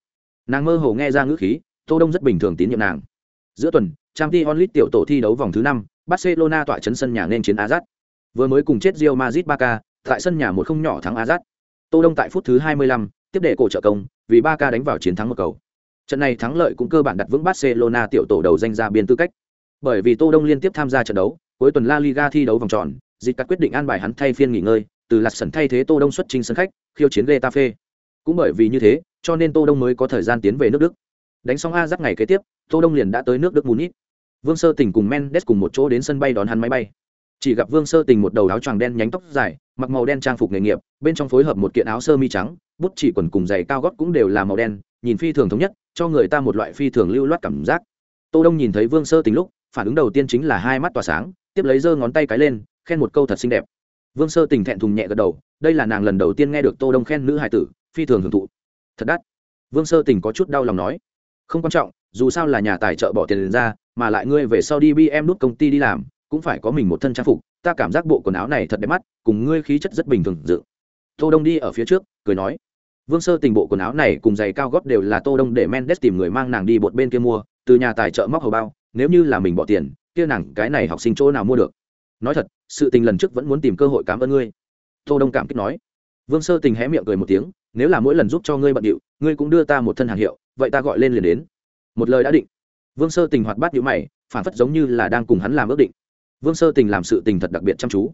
Nàng mơ hồ nghe ra ngữ khí, tô đông rất bình thường tín nhiệm nàng. Giữa tuần trang t onlit tiểu tổ thi đấu vòng thứ năm, barcelona tọa chấn sân nhà nên chiến azad. Vừa mới cùng chết rio mazit Barca tại sân nhà một không nhỏ thắng azad tô đông tại phút thứ 25, tiếp đệ cổ trợ công vì Barca đánh vào chiến thắng một cầu. Trận này thắng lợi cũng cơ bản đặt vững barcelona tiểu tổ đầu danh ra biên tư cách. Bởi vì tô đông liên tiếp tham gia trận đấu cuối tuần la liga thi đấu vòng tròn dịch cắt quyết định an bài hắn thay phiên nghỉ ngơi từ lạt sẩn thay thế tô đông xuất trình sân khách khiêu chiến getafe. Cũng bởi vì như thế cho nên tô đông mới có thời gian tiến về nước đức. Đánh xong a giáp ngày kế tiếp tô đông liền đã tới nước đức munich. Vương sơ tỉnh cùng mendes cùng một chỗ đến sân bay đón hắn máy bay chỉ gặp vương sơ tình một đầu áo choàng đen nhánh tóc dài, mặc màu đen trang phục nghề nghiệp, bên trong phối hợp một kiện áo sơ mi trắng, bút chỉ quần cùng giày cao gót cũng đều là màu đen, nhìn phi thường thống nhất, cho người ta một loại phi thường lưu loát cảm giác. Tô đông nhìn thấy vương sơ tình lúc, phản ứng đầu tiên chính là hai mắt tỏa sáng, tiếp lấy giơ ngón tay cái lên, khen một câu thật xinh đẹp. Vương sơ tình thẹn thùng nhẹ gật đầu, đây là nàng lần đầu tiên nghe được tô đông khen nữ hài tử, phi thường hưởng thụ. Thật đắt. Vương sơ tình có chút đau lòng nói, không quan trọng, dù sao là nhà tài trợ bỏ tiền ra, mà lại ngươi về sau đi bm nút công ty đi làm cũng phải có mình một thân trang phục, ta cảm giác bộ quần áo này thật đẹp mắt, cùng ngươi khí chất rất bình thường dự. Tô đông đi ở phía trước, cười nói, vương sơ tình bộ quần áo này cùng giày cao gót đều là tô đông để mendes tìm người mang nàng đi bột bên kia mua, từ nhà tài trợ móc hầu bao, nếu như là mình bỏ tiền, kia nàng cái này học sinh chỗ nào mua được? Nói thật, sự tình lần trước vẫn muốn tìm cơ hội cảm ơn ngươi. Tô đông cảm kích nói. Vương sơ tình hé miệng cười một tiếng, nếu là mỗi lần giúp cho ngươi bận điệu, ngươi cũng đưa ta một thân hàng hiệu, vậy ta gọi lên liền đến. Một lời đã định. Vương sơ tình hoạt bát nhữ mày, phản phất giống như là đang cùng hắn làm ước định vương sơ tình làm sự tình thật đặc biệt chăm chú.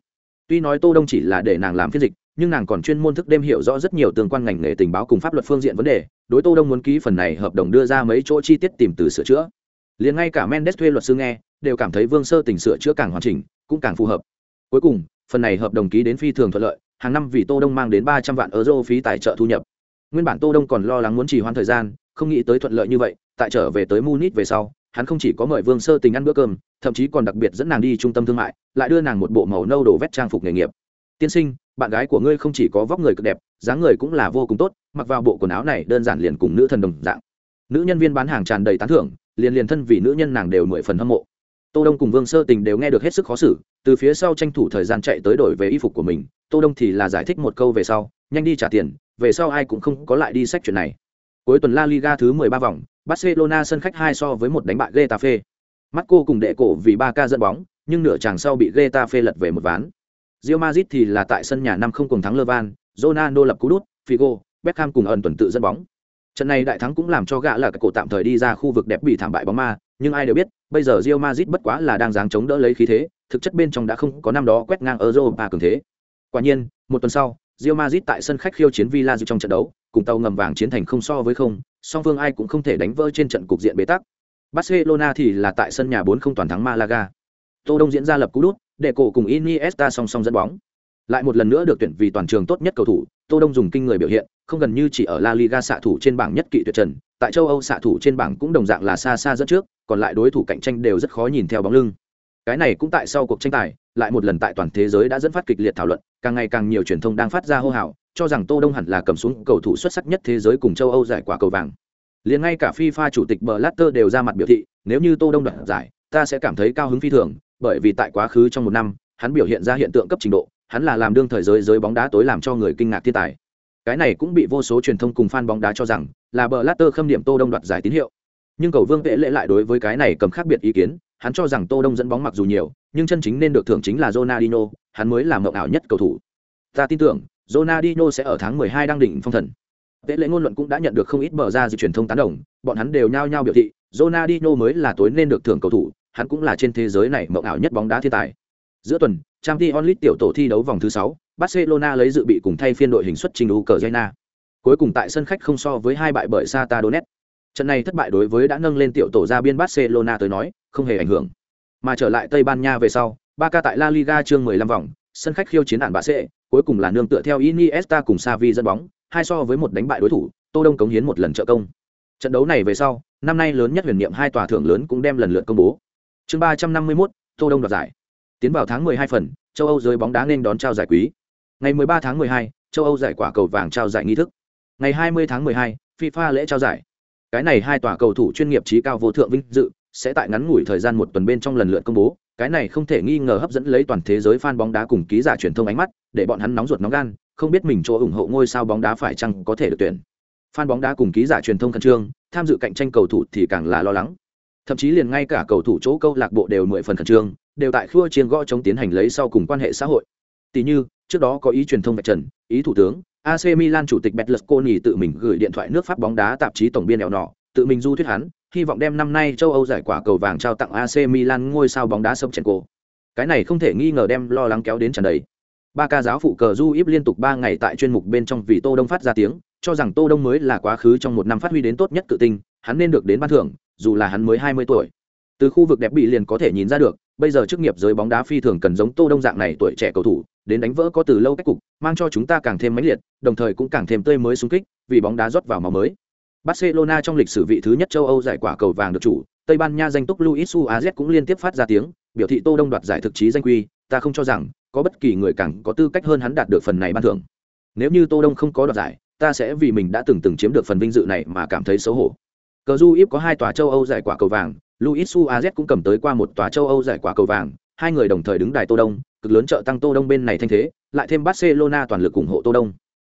Tuy nói tô đông chỉ là để nàng làm phiên dịch, nhưng nàng còn chuyên môn thức đêm hiểu rõ rất nhiều tương quan ngành nghề tình báo cùng pháp luật phương diện vấn đề, đối tô đông muốn ký phần này hợp đồng đưa ra mấy chỗ chi tiết tìm từ sửa chữa. Liền ngay cả mendes thuê luật sư nghe, đều cảm thấy vương sơ tình sửa chữa càng hoàn chỉnh, cũng càng phù hợp. Cuối cùng, phần này hợp đồng ký đến phi thường thuận lợi, hàng năm vì tô đông mang đến ba trăm vạn euro phí tài trợ thu nhập. Nguyên bản tô đông còn lo lắng muốn trì hoãn thời gian, không nghĩ tới thuận lợi như vậy, tại trở về tới munich về sau hắn không chỉ có mời vương sơ tình ăn bữa cơm, thậm chí còn đặc biệt dẫn nàng đi trung tâm thương mại, lại đưa nàng một bộ màu nâu đổ vét trang phục nghề nghiệp. Tiên sinh, bạn gái của ngươi không chỉ có vóc người cực đẹp, dáng người cũng là vô cùng tốt, mặc vào bộ quần áo này đơn giản liền cùng nữ thần đồng dạng. Nữ nhân viên bán hàng tràn đầy tán thưởng, liền liền thân vì nữ nhân nàng đều mười phần hâm mộ. Tô đông cùng vương sơ tình đều nghe được hết sức khó xử, từ phía sau tranh thủ thời gian chạy tới đổi về y phục của mình. Tô đông thì là giải thích một câu về sau, nhanh đi trả tiền, về sau ai cũng không có lại đi sách chuyện này. Cuối tuần la liga thứ 13 vòng barcelona sân khách hai so với một đánh bại getafe marco cùng đệ cổ vì ba ca dẫn bóng nhưng nửa chàng sau bị getafe lật về một ván Real Madrid thì là tại sân nhà năm không cùng thắng Levan, Ronaldo lập cú đút, Figo, Beckham cùng ẩn tuần tự dẫn bóng. Trận này đại thắng cũng làm cho gã là cái cổ tạm thời đi ra khu vực đẹp bị thảm bại bóng ma, nhưng ai đều biết, bây giờ Real Madrid bất quá là đang dáng chống đỡ lấy khí thế, thực chất bên trong đã không có năm đó quét ngang Europa cường thế. Quả nhiên, một tuần sau, Real Madrid tại sân khách khiêu chiến Villa trong trận đấu, cùng tàu ngầm vàng chiến thành không so với không, song phương ai cũng không thể đánh vỡ trên trận cục diện bế tắc. Barcelona thì là tại sân nhà 4 không toàn thắng Malaga. Tô Đông diễn ra lập cú đút, để cổ cùng Iniesta song song dẫn bóng. Lại một lần nữa được tuyển vì toàn trường tốt nhất cầu thủ, Tô Đông dùng kinh người biểu hiện, không gần như chỉ ở La Liga xạ thủ trên bảng nhất kỵ tuyệt trần, tại châu Âu xạ thủ trên bảng cũng đồng dạng là xa xa dẫn trước, còn lại đối thủ cạnh tranh đều rất khó nhìn theo bóng lưng. Cái này cũng tại sau cuộc tranh tài, lại một lần tại toàn thế giới đã dẫn phát kịch liệt thảo luận, càng ngày càng nhiều truyền thông đang phát ra hô hào, cho rằng Tô Đông hẳn là cầm xuống cầu thủ xuất sắc nhất thế giới cùng châu Âu giải quả cầu vàng. Liền ngay cả FIFA chủ tịch Blatter đều ra mặt biểu thị, nếu như Tô Đông đoạt giải, ta sẽ cảm thấy cao hứng phi thường, bởi vì tại quá khứ trong một năm, hắn biểu hiện ra hiện tượng cấp trình độ, hắn là làm đương thời giới giới bóng đá tối làm cho người kinh ngạc thiên tài. Cái này cũng bị vô số truyền thông cùng fan bóng đá cho rằng là Blatter khâm điểm Tô Đông đoạt giải tín hiệu. Nhưng cầu Vương Vệ lễ lại đối với cái này cầm khác biệt ý kiến, hắn cho rằng Tô Đông dẫn bóng mặc dù nhiều, nhưng chân chính nên được thưởng chính là Ronaldinho, hắn mới là mộng ảo nhất cầu thủ. Ta tin tưởng, Ronaldinho sẽ ở tháng 12 đăng đỉnh phong thần. Tế lễ ngôn luận cũng đã nhận được không ít bờ ra dự truyền thông tán đồng, bọn hắn đều nhao nhao biểu thị, Ronaldinho mới là tối nên được thưởng cầu thủ, hắn cũng là trên thế giới này mộng ảo nhất bóng đá thiên tài. Giữa tuần, Champions League tiểu tổ thi đấu vòng thứ 6, Barcelona lấy dự bị cùng thay phiên đội hình xuất trình Ukraine. Cuối cùng tại sân khách không so với hai bại bởi Sata Donetsk. Trận này thất bại đối với đã nâng lên tiểu tổ ra biên Barcelona tới nói, không hề ảnh hưởng. Mà trở lại Tây Ban Nha về sau, Barca tại La Liga chương 15 vòng, sân khách khiêu chiến đạn bạ sệ, cuối cùng là nương tựa theo Iniesta cùng Xavi dẫn bóng, hai so với một đánh bại đối thủ, Tô Đông cống hiến một lần trợ công. Trận đấu này về sau, năm nay lớn nhất huyền niệm hai tòa thưởng lớn cũng đem lần lượt công bố. Chương 351, Tô Đông đoạt giải. Tiến vào tháng 12 phần, châu Âu giới bóng đá nên đón trao giải quý. Ngày 13 tháng 12, châu Âu giải quả cầu vàng trao giải nghi thức. Ngày 20 tháng 12, FIFA lễ trao giải. Cái này hai tòa cầu thủ chuyên nghiệp trí cao vô thượng vinh dự sẽ tại ngắn ngủi thời gian một tuần bên trong lần lượt công bố. Cái này không thể nghi ngờ hấp dẫn lấy toàn thế giới fan bóng đá cùng ký giả truyền thông ánh mắt, để bọn hắn nóng ruột nóng gan, không biết mình chỗ ủng hộ ngôi sao bóng đá phải chăng có thể được tuyển. Fan bóng đá cùng ký giả truyền thông khẩn trương, tham dự cạnh tranh cầu thủ thì càng là lo lắng thậm chí liền ngay cả cầu thủ chỗ câu lạc bộ đều mười phần khẩn trương đều tại khua chiên gõ chống tiến hành lấy sau cùng quan hệ xã hội tỷ như trước đó có ý truyền thông vạch trần ý thủ tướng AC Milan chủ tịch Betlesconi tự mình gửi điện thoại nước Pháp bóng đá tạp chí tổng biên đèo nọ, tự mình du thuyết hắn, hy vọng đem năm nay châu Âu giải quả cầu vàng trao tặng AC Milan ngôi sao bóng đá Sobchenko. Cái này không thể nghi ngờ đem lo lắng kéo đến tràn đầy. Ba ca giáo phụ cờ du íp liên tục ba ngày tại chuyên mục bên trong vì Tô Đông phát ra tiếng, cho rằng Tô Đông mới là quá khứ trong một năm phát huy đến tốt nhất tự tình, hắn nên được đến ban thưởng, dù là hắn mới 20 tuổi. Từ khu vực đẹp bị liền có thể nhìn ra được, bây giờ chức nghiệp giới bóng đá phi thường cần giống Tô Đông dạng này tuổi trẻ cầu thủ, đến đánh vỡ có từ lâu cách cục, mang cho chúng ta càng thêm mãnh liệt, đồng thời cũng càng thêm tươi mới xung kích, vì bóng đá rót vào máu mới. Barcelona trong lịch sử vị thứ nhất châu Âu giải quả cầu vàng được chủ, Tây Ban Nha danh túc Luis Suarez cũng liên tiếp phát ra tiếng, biểu thị Tô Đông đoạt giải thực chí danh quy, ta không cho rằng có bất kỳ người càng có tư cách hơn hắn đạt được phần này ban thưởng. Nếu như Tô Đông không có đoạt giải, ta sẽ vì mình đã từng từng chiếm được phần vinh dự này mà cảm thấy xấu hổ. Cờ Juip có hai tòa châu Âu giải quả cầu vàng, Luis Suarez cũng cầm tới qua một tòa châu Âu giải quả cầu vàng, hai người đồng thời đứng đài Tô Đông, cực lớn trợ tăng Tô Đông bên này thanh thế, lại thêm Barcelona toàn lực ủng hộ Tô Đông.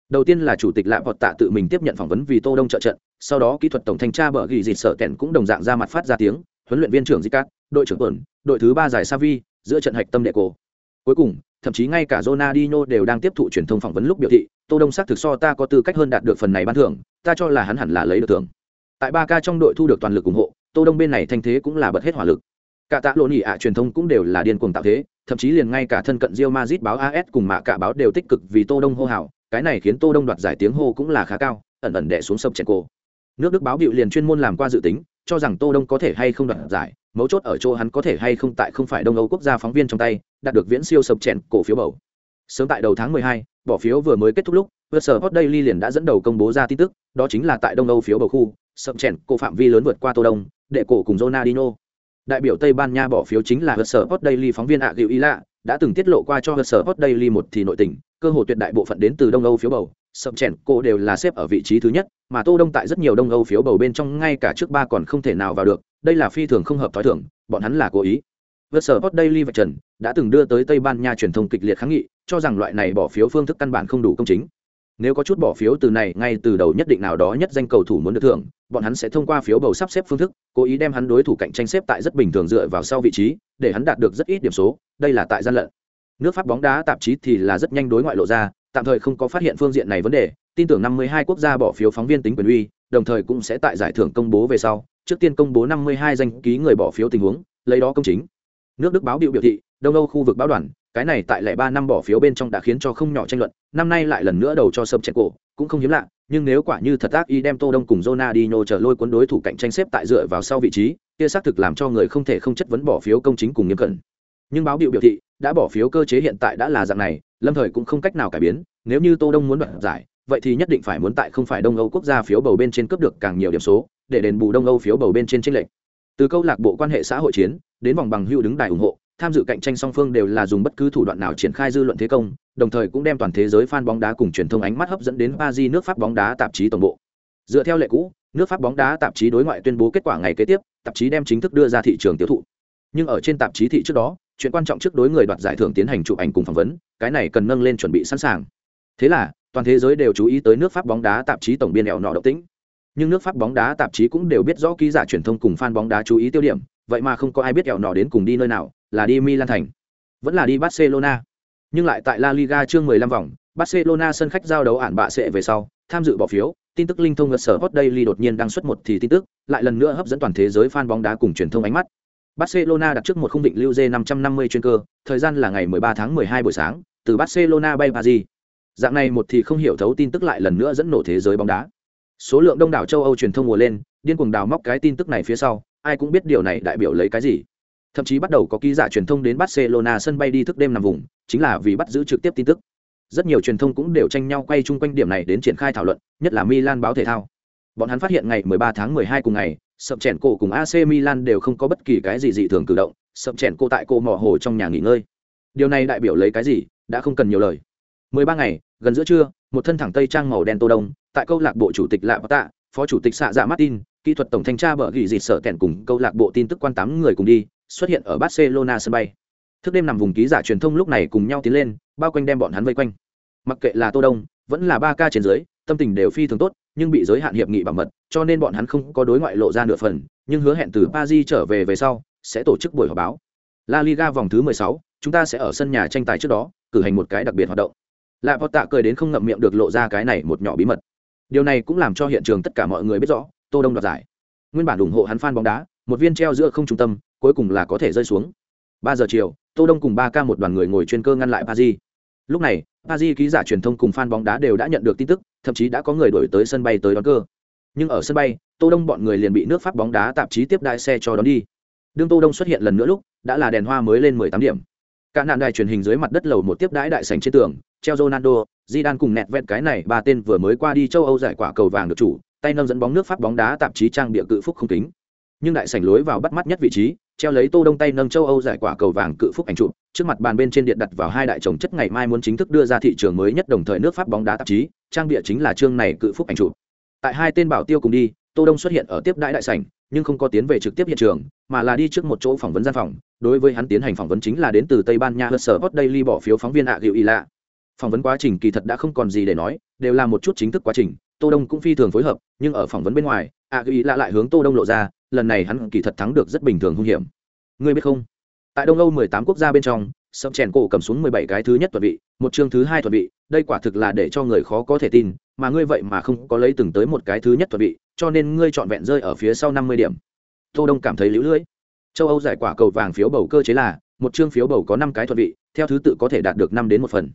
Đầu tiên là chủ tịch Lạ Vọt Tạ tự mình tiếp nhận phỏng vấn vì Tô Đông trợ trận, sau đó kỹ thuật tổng thanh tra bờ gỉ dịt sở kẹn cũng đồng dạng ra mặt phát ra tiếng, huấn luyện viên trưởng Di Cát, đội trưởng tuần đội thứ ba giải Savi, giữa trận hạch tâm đệ cổ. Cuối cùng, thậm chí ngay cả Ronaldinho đều đang tiếp thụ truyền thông phỏng vấn lúc biểu thị, Tô Đông xác thực so ta có tư cách hơn đạt được phần này ban thưởng, ta cho là hắn hẳn là lấy được thưởng. Tại Ba Ca trong đội thu được toàn lực ủng hộ, Tô Đông bên này thanh thế cũng là bật hết hỏa lực. Cả tạ lộn nhị ạ truyền thông cũng đều là điên cuồng tạo thế, thậm chí liền ngay cả thân cận Real Madrid báo AS cùng mạ cả báo đều tích cực vì Tô Đông hô hào, cái này khiến Tô Đông đoạt giải tiếng hô cũng là khá cao, ẩn ẩn đè xuống sập chèn cô. Nước Đức báo biểu liền chuyên môn làm qua dự tính, cho rằng Tô Đông có thể hay không đoạt giải, mấu chốt ở chỗ hắn có thể hay không tại không phải Đông Âu quốc gia phóng viên trong tay, đạt được viễn siêu sập chèn cổ phiếu bầu. Sớm tại đầu tháng 12, bỏ phiếu vừa mới kết thúc lúc, Versa Hot Daily liền đã dẫn đầu công bố ra tin tức, đó chính là tại Đông Âu phiếu bầu khu, sập chèn cổ phạm vi lớn vượt qua Tô Đông, đệ cổ cùng Ronaldinho. Đại biểu Tây Ban Nha bỏ phiếu chính là Versa Hot Daily phóng viên ạ Diệu lạ đã từng tiết lộ qua cho sở Hot Daily một thì nội tình, cơ hội tuyệt đại bộ phận đến từ Đông Âu phiếu bầu, sập chèn cô đều là xếp ở vị trí thứ nhất, mà Tô Đông tại rất nhiều Đông Âu phiếu bầu bên trong ngay cả trước ba còn không thể nào vào được, đây là phi thường không hợp thói thường, bọn hắn là cố ý. Versa Hot Daily và Trần đã từng đưa tới Tây Ban Nha truyền thông kịch liệt kháng nghị, cho rằng loại này bỏ phiếu phương thức căn bản không đủ công chính. Nếu có chút bỏ phiếu từ này ngay từ đầu nhất định nào đó nhất danh cầu thủ muốn được thưởng, bọn hắn sẽ thông qua phiếu bầu sắp xếp phương thức, cố ý đem hắn đối thủ cạnh tranh xếp tại rất bình thường dựa vào sau vị trí, để hắn đạt được rất ít điểm số, đây là tại gian lận. Nước Pháp bóng đá tạp chí thì là rất nhanh đối ngoại lộ ra, tạm thời không có phát hiện phương diện này vấn đề, tin tưởng 52 quốc gia bỏ phiếu phóng viên tính quyền uy, đồng thời cũng sẽ tại giải thưởng công bố về sau, trước tiên công bố 52 danh ký người bỏ phiếu tình huống, lấy đó công chính. Nước Đức báo biểu biểu thị, Đông Âu khu vực báo đoàn, cái này tại lẻ ba năm bỏ phiếu bên trong đã khiến cho không nhỏ tranh luận, năm nay lại lần nữa đầu cho sập chẹt cổ, cũng không hiếm lạ, nhưng nếu quả như thật ác y đem Tô Đông cùng Ronaldinho trở lôi cuốn đối thủ cạnh tranh xếp tại dựa vào sau vị trí, kia xác thực làm cho người không thể không chất vấn bỏ phiếu công chính cùng nghiêm cẩn. Nhưng báo biểu biểu thị, đã bỏ phiếu cơ chế hiện tại đã là dạng này, lâm thời cũng không cách nào cải biến, nếu như Tô Đông muốn đoạt giải, vậy thì nhất định phải muốn tại không phải Đông Âu quốc gia phiếu bầu bên trên cấp được càng nhiều điểm số, để đền bù Đông Âu phiếu bầu bên trên chênh lệch. Từ câu lạc bộ quan hệ xã hội chiến, đến vòng bằng hữu đứng đài ủng hộ, tham dự cạnh tranh song phương đều là dùng bất cứ thủ đoạn nào triển khai dư luận thế công, đồng thời cũng đem toàn thế giới fan bóng đá cùng truyền thông ánh mắt hấp dẫn đến Paris nước Pháp bóng đá tạp chí tổng bộ. Dựa theo lệ cũ, nước Pháp bóng đá tạp chí đối ngoại tuyên bố kết quả ngày kế tiếp, tạp chí đem chính thức đưa ra thị trường tiêu thụ. Nhưng ở trên tạp chí thị trước đó, chuyện quan trọng trước đối người đoạt giải thưởng tiến hành chụp ảnh cùng phỏng vấn, cái này cần nâng lên chuẩn bị sẵn sàng. Thế là, toàn thế giới đều chú ý tới nước Pháp bóng đá tạp chí tổng biên ẻo nọ động tĩnh. Nhưng nước Pháp bóng đá tạp chí cũng đều biết rõ ký giả truyền thông cùng fan bóng đá chú ý tiêu điểm, vậy mà không có ai biết ẻo nọ đến cùng đi nơi nào, là đi Milan thành, vẫn là đi Barcelona. Nhưng lại tại La Liga chương 15 vòng, Barcelona sân khách giao đấu ản bạ sẽ về sau, tham dự bỏ phiếu, tin tức linh thông ngật sở Hot Daily đột nhiên đăng xuất một thì tin tức, lại lần nữa hấp dẫn toàn thế giới fan bóng đá cùng truyền thông ánh mắt. Barcelona đặt trước một khung định lưu J550 chuyên cơ, thời gian là ngày 13 tháng 12 buổi sáng, từ Barcelona bay Paris. Dạng này một thì không hiểu thấu tin tức lại lần nữa dẫn nổ thế giới bóng đá. Số lượng đông đảo châu Âu truyền thông mùa lên, điên cuồng đào móc cái tin tức này phía sau, ai cũng biết điều này đại biểu lấy cái gì. Thậm chí bắt đầu có ký giả truyền thông đến Barcelona sân bay đi thức đêm nằm vùng, chính là vì bắt giữ trực tiếp tin tức. Rất nhiều truyền thông cũng đều tranh nhau quay chung quanh điểm này đến triển khai thảo luận, nhất là Milan báo thể thao. Bọn hắn phát hiện ngày 13 tháng 12 cùng ngày, sập chèn cổ cùng AC Milan đều không có bất kỳ cái gì dị thường cử động, sập chèn cổ tại cổ mỏ hồ trong nhà nghỉ ngơi. Điều này đại biểu lấy cái gì, đã không cần nhiều lời. 13 ngày, gần giữa trưa, một thân thẳng tây trang màu đen tô đông, tại câu lạc bộ chủ tịch Lạ Tạ, phó chủ tịch xạ dạ Martin, kỹ thuật tổng thanh tra bờ gỉ dịt sở kèn cùng câu lạc bộ tin tức quan tám người cùng đi, xuất hiện ở Barcelona sân bay. Thức đêm nằm vùng ký giả truyền thông lúc này cùng nhau tiến lên, bao quanh đem bọn hắn vây quanh. Mặc kệ là Tô Đông, vẫn là ba ca trên dưới, tâm tình đều phi thường tốt, nhưng bị giới hạn hiệp nghị bảo mật cho nên bọn hắn không có đối ngoại lộ ra nửa phần nhưng hứa hẹn từ paris trở về về sau sẽ tổ chức buổi họp báo la liga vòng thứ 16, chúng ta sẽ ở sân nhà tranh tài trước đó cử hành một cái đặc biệt hoạt động lạ vọt tạ cười đến không ngậm miệng được lộ ra cái này một nhỏ bí mật điều này cũng làm cho hiện trường tất cả mọi người biết rõ tô đông đoạt giải nguyên bản ủng hộ hắn fan bóng đá một viên treo giữa không trung tâm, cuối cùng là có thể rơi xuống. Ba giờ chiều, tô đông cùng ba ca một đoàn người ngồi chuyên cơ ngăn lại paris lúc này paris ký giả truyền thông cùng fan bóng đá đều đã nhận được tin tức, thậm chí đã có người đổi tới sân bay tới đón cơ. Nhưng ở sân bay, tô đông bọn người liền bị nước pháp bóng đá tạp chí tiếp đại xe cho đón đi. Đương tô đông xuất hiện lần nữa lúc, đã là đèn hoa mới lên 18 điểm. Cả nạn đài truyền hình dưới mặt đất lầu một tiếp đãi đại sảnh trên tường, treo ronaldo, zidane cùng nẹt vẹt cái này ba tên vừa mới qua đi châu âu giải quả cầu vàng được chủ, tay nâng dẫn bóng nước pháp bóng đá tạp chí trang địa cự phúc không kính nhưng đại sảnh lối vào bắt mắt nhất vị trí, treo lấy tô đông tay nâng châu âu giải quả cầu vàng cự phúc ảnh chụp, trước mặt bàn bên trên điện đặt vào hai đại chồng chất ngày mai muốn chính thức đưa ra thị trường mới nhất đồng thời nước pháp bóng đá tạp chí, trang bìa chính là chương này cự phúc ảnh chụp. Tại hai tên bảo tiêu cùng đi, tô đông xuất hiện ở tiếp đại đại sảnh, nhưng không có tiến về trực tiếp hiện trường, mà là đi trước một chỗ phỏng vấn gian phòng, đối với hắn tiến hành phỏng vấn chính là đến từ tây ban nha hớt sở hot daily bỏ phiếu phóng viên ạ gịu y lạ phỏng vấn quá trình kỳ thật đã không còn gì để nói, đều là một chút chính thức quá trình, tô đông cũng phi thường phối hợp, nhưng ở phỏng vấn bên ngoài ạ gịu y lạ lại hướng tô đông lộ ra lần này hắn kỳ thật thắng được rất bình thường hung hiểm. Ngươi biết không? Tại đông âu 18 quốc gia bên trong sâm chèn cổ cầm xuống 17 cái thứ nhất thuật vị, một chương thứ hai thuật vị, đây quả thực là để cho người khó có thể tin, mà ngươi vậy mà không có lấy từng tới một cái thứ nhất thuật vị, cho nên ngươi chọn vẹn rơi ở phía sau 50 điểm. Tô đông cảm thấy lũ lưỡi. Châu âu giải quả cầu vàng phiếu bầu cơ chế là, một chương phiếu bầu có năm cái thuật vị, theo thứ tự có thể đạt được năm đến một phần.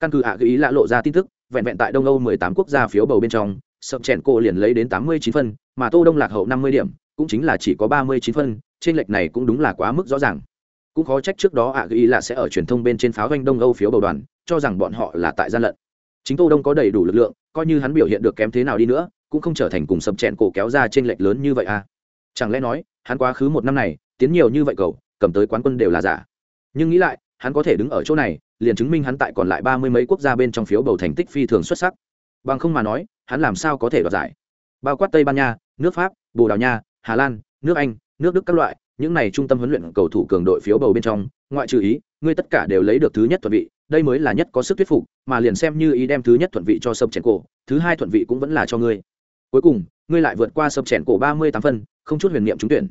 Căn cứ hạ à ý lạ lộ ra tin tức, vẹn vẹn tại đông âu 18 quốc gia phiếu bầu bên trong, sập chèn cổ liền lấy đến 89 phân mà tô đông lạc hậu 50 điểm cũng chính là chỉ có 39 phân, trên lệch này cũng đúng là quá mức rõ ràng. Cũng khó trách trước đó ạ ghi là sẽ ở truyền thông bên trên pháo doanh đông âu phiếu bầu đoàn, cho rằng bọn họ là tại gian lận. Chính tô đông có đầy đủ lực lượng, coi như hắn biểu hiện được kém thế nào đi nữa, cũng không trở thành cùng sập chèn cổ kéo ra trên lệch lớn như vậy à. Chẳng lẽ nói, hắn quá khứ một năm này, tiến nhiều như vậy cầu cầm tới quán quân đều là giả. Nhưng nghĩ lại, hắn có thể đứng ở chỗ này, liền chứng minh hắn tại còn lại ba mươi mấy quốc gia bên trong phiếu bầu thành tích phi thường xuất sắc. Bằng không mà nói, hắn làm sao có thể đoạt giải? Bao quát tây ban nha, nước pháp, bồ đào nha hà lan, nước anh, nước đức các loại, những này trung tâm huấn luyện cầu thủ cường đội phiếu bầu bên trong, ngoại trừ ý, ngươi tất cả đều lấy được thứ nhất thuận vị, đây mới là nhất có sức thuyết phục, mà liền xem như ý đem thứ nhất thuận vị cho sâm chèn cổ thứ hai thuận vị cũng vẫn là cho ngươi. Cuối cùng, ngươi lại vượt qua sâm chèn cổ ba mươi tám phân, không chút huyền niệm trúng tuyển.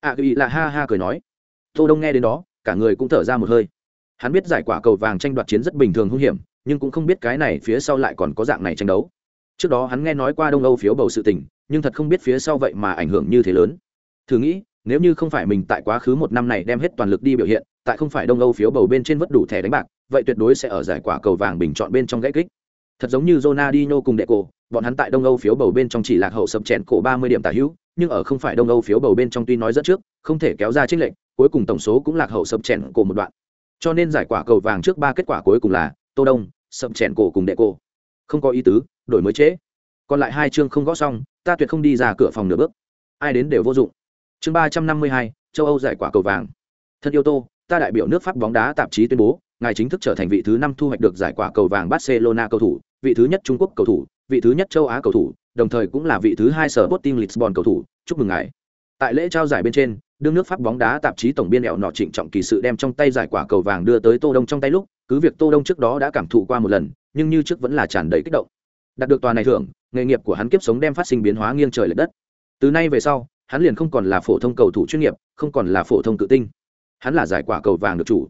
À, A ghi là ha ha cười nói. Tô đông nghe đến đó, cả người cũng thở ra một hơi. Hắn biết giải quả cầu vàng tranh đoạt chiến rất bình thường hung hiểm, nhưng cũng không biết cái này phía sau lại còn có dạng này tranh đấu. Trước đó hắn nghe nói qua đông âu phiếu bầu sự tình nhưng thật không biết phía sau vậy mà ảnh hưởng như thế lớn. Thử nghĩ, nếu như không phải mình tại quá khứ một năm này đem hết toàn lực đi biểu hiện, tại không phải đông âu phiếu bầu bên trên vất đủ thẻ đánh bạc, vậy tuyệt đối sẽ ở giải quả cầu vàng bình chọn bên trong gãy kích. Thật giống như Ronaldinho cùng đệ cổ bọn hắn tại đông âu phiếu bầu bên trong chỉ lạc hậu sập chèn cổ ba mươi điểm tả hữu, nhưng ở không phải đông âu phiếu bầu bên trong tuy nói rất trước, không thể kéo ra trích lệnh cuối cùng tổng số cũng lạc hậu sập chèn cổ một đoạn. Cho nên giải quả cầu vàng trước ba kết quả cuối cùng là tô đông, sập chèn cổ cùng đệ cổ không có ý tứ, đổi mới chế còn lại hai chương không gõ xong ta tuyệt không đi ra cửa phòng nửa bước ai đến đều vô dụng chương ba trăm năm mươi hai châu âu giải quả cầu vàng thân yêu tô ta đại biểu nước pháp bóng đá tạp chí tuyên bố ngài chính thức trở thành vị thứ năm thu hoạch được giải quả cầu vàng barcelona cầu thủ vị thứ nhất trung quốc cầu thủ vị thứ nhất châu á cầu thủ đồng thời cũng là vị thứ hai sở Sporting Lisbon cầu thủ, chúc mừng ngài. Tại lễ trao giải bên trên, đương nước Pháp bóng đá tạp chí tổng biên ẹo nọ trịnh trọng kỳ sự đem trong tay giải quả cầu vàng đưa tới Tô Đông trong tay lúc, cứ việc Tô Đông trước đó đã cảm thụ qua một lần, nhưng như trước vẫn là tràn đầy kích động. Đạt được tòa này thưởng, nghề nghiệp của hắn kiếp sống đem phát sinh biến hóa nghiêng trời lệch đất. Từ nay về sau, hắn liền không còn là phổ thông cầu thủ chuyên nghiệp, không còn là phổ thông tự tinh. Hắn là giải quả cầu vàng được chủ.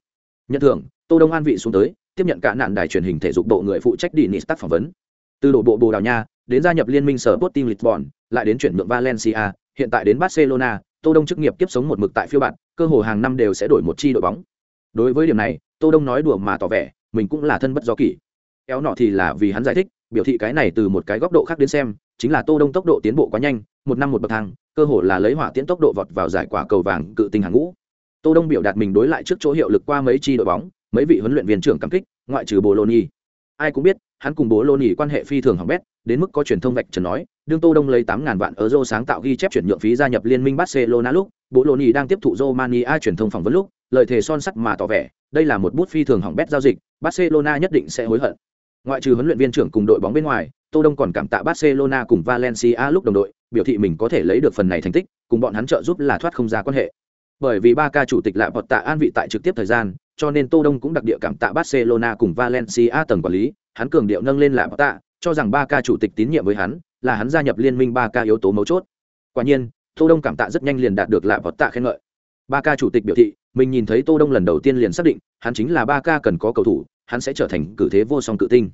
Nhận thưởng, Tô Đông an vị xuống tới, tiếp nhận cả nạn đài truyền hình thể dục bộ người phụ trách đi Nistat phỏng vấn. Từ đội bộ Bồ Đào Nha, đến gia nhập liên minh sở Sporting Lisbon, lại đến chuyển nhượng Valencia, hiện tại đến Barcelona, Tô Đông chức nghiệp tiếp sống một mực tại phiêu bạn, cơ hồ hàng năm đều sẽ đổi một chi đội bóng. Đối với điểm này, Tô Đông nói đùa mà tỏ vẻ, mình cũng là thân bất do kỷ. Kéo nọ thì là vì hắn giải thích, biểu thị cái này từ một cái góc độ khác đến xem, chính là Tô Đông tốc độ tiến bộ quá nhanh, một năm một bậc thang, cơ hồ là lấy hỏa tiễn tốc độ vọt vào giải quả cầu vàng cự tinh hàng ngũ. Tô Đông biểu đạt mình đối lại trước chỗ hiệu lực qua mấy chi đội bóng, mấy vị huấn luyện viên trưởng cảm kích, ngoại trừ Bologna. Ai cũng biết, hắn cùng bố lô quan hệ phi thường hỏng bét đến mức có truyền thông vạch trần nói đương tô đông lấy tám ngàn vạn euro sáng tạo ghi chép chuyển nhượng phí gia nhập liên minh barcelona lúc bố lô đang tiếp thụ romania truyền thông phỏng vấn lúc lời thề son sắt mà tỏ vẻ đây là một bút phi thường hỏng bét giao dịch barcelona nhất định sẽ hối hận ngoại trừ huấn luyện viên trưởng cùng đội bóng bên ngoài, tô đông còn cảm tạ barcelona cùng valencia lúc đồng đội, biểu thị mình có thể lấy được phần này thành tích, cùng bọn hắn trợ giúp là thoát không ra quan hệ. Bởi vì ba ca chủ tịch lạ bọt tạ an vị tại trực tiếp thời gian, cho nên tô đông cũng đặc địa cảm tạ barcelona cùng valencia tầng quản lý, hắn cường điệu nâng lên lạ tạ, cho rằng ba ca chủ tịch tín nhiệm với hắn, là hắn gia nhập liên minh ba ca yếu tố mấu chốt. Quả nhiên, tô đông cảm tạ rất nhanh liền đạt được lạ bọt tạ khen ngợi. Ba ca chủ tịch biểu thị, mình nhìn thấy tô đông lần đầu tiên liền xác định, hắn chính là ba ca cần có cầu thủ hắn sẽ trở thành cử thế vô song cự tinh.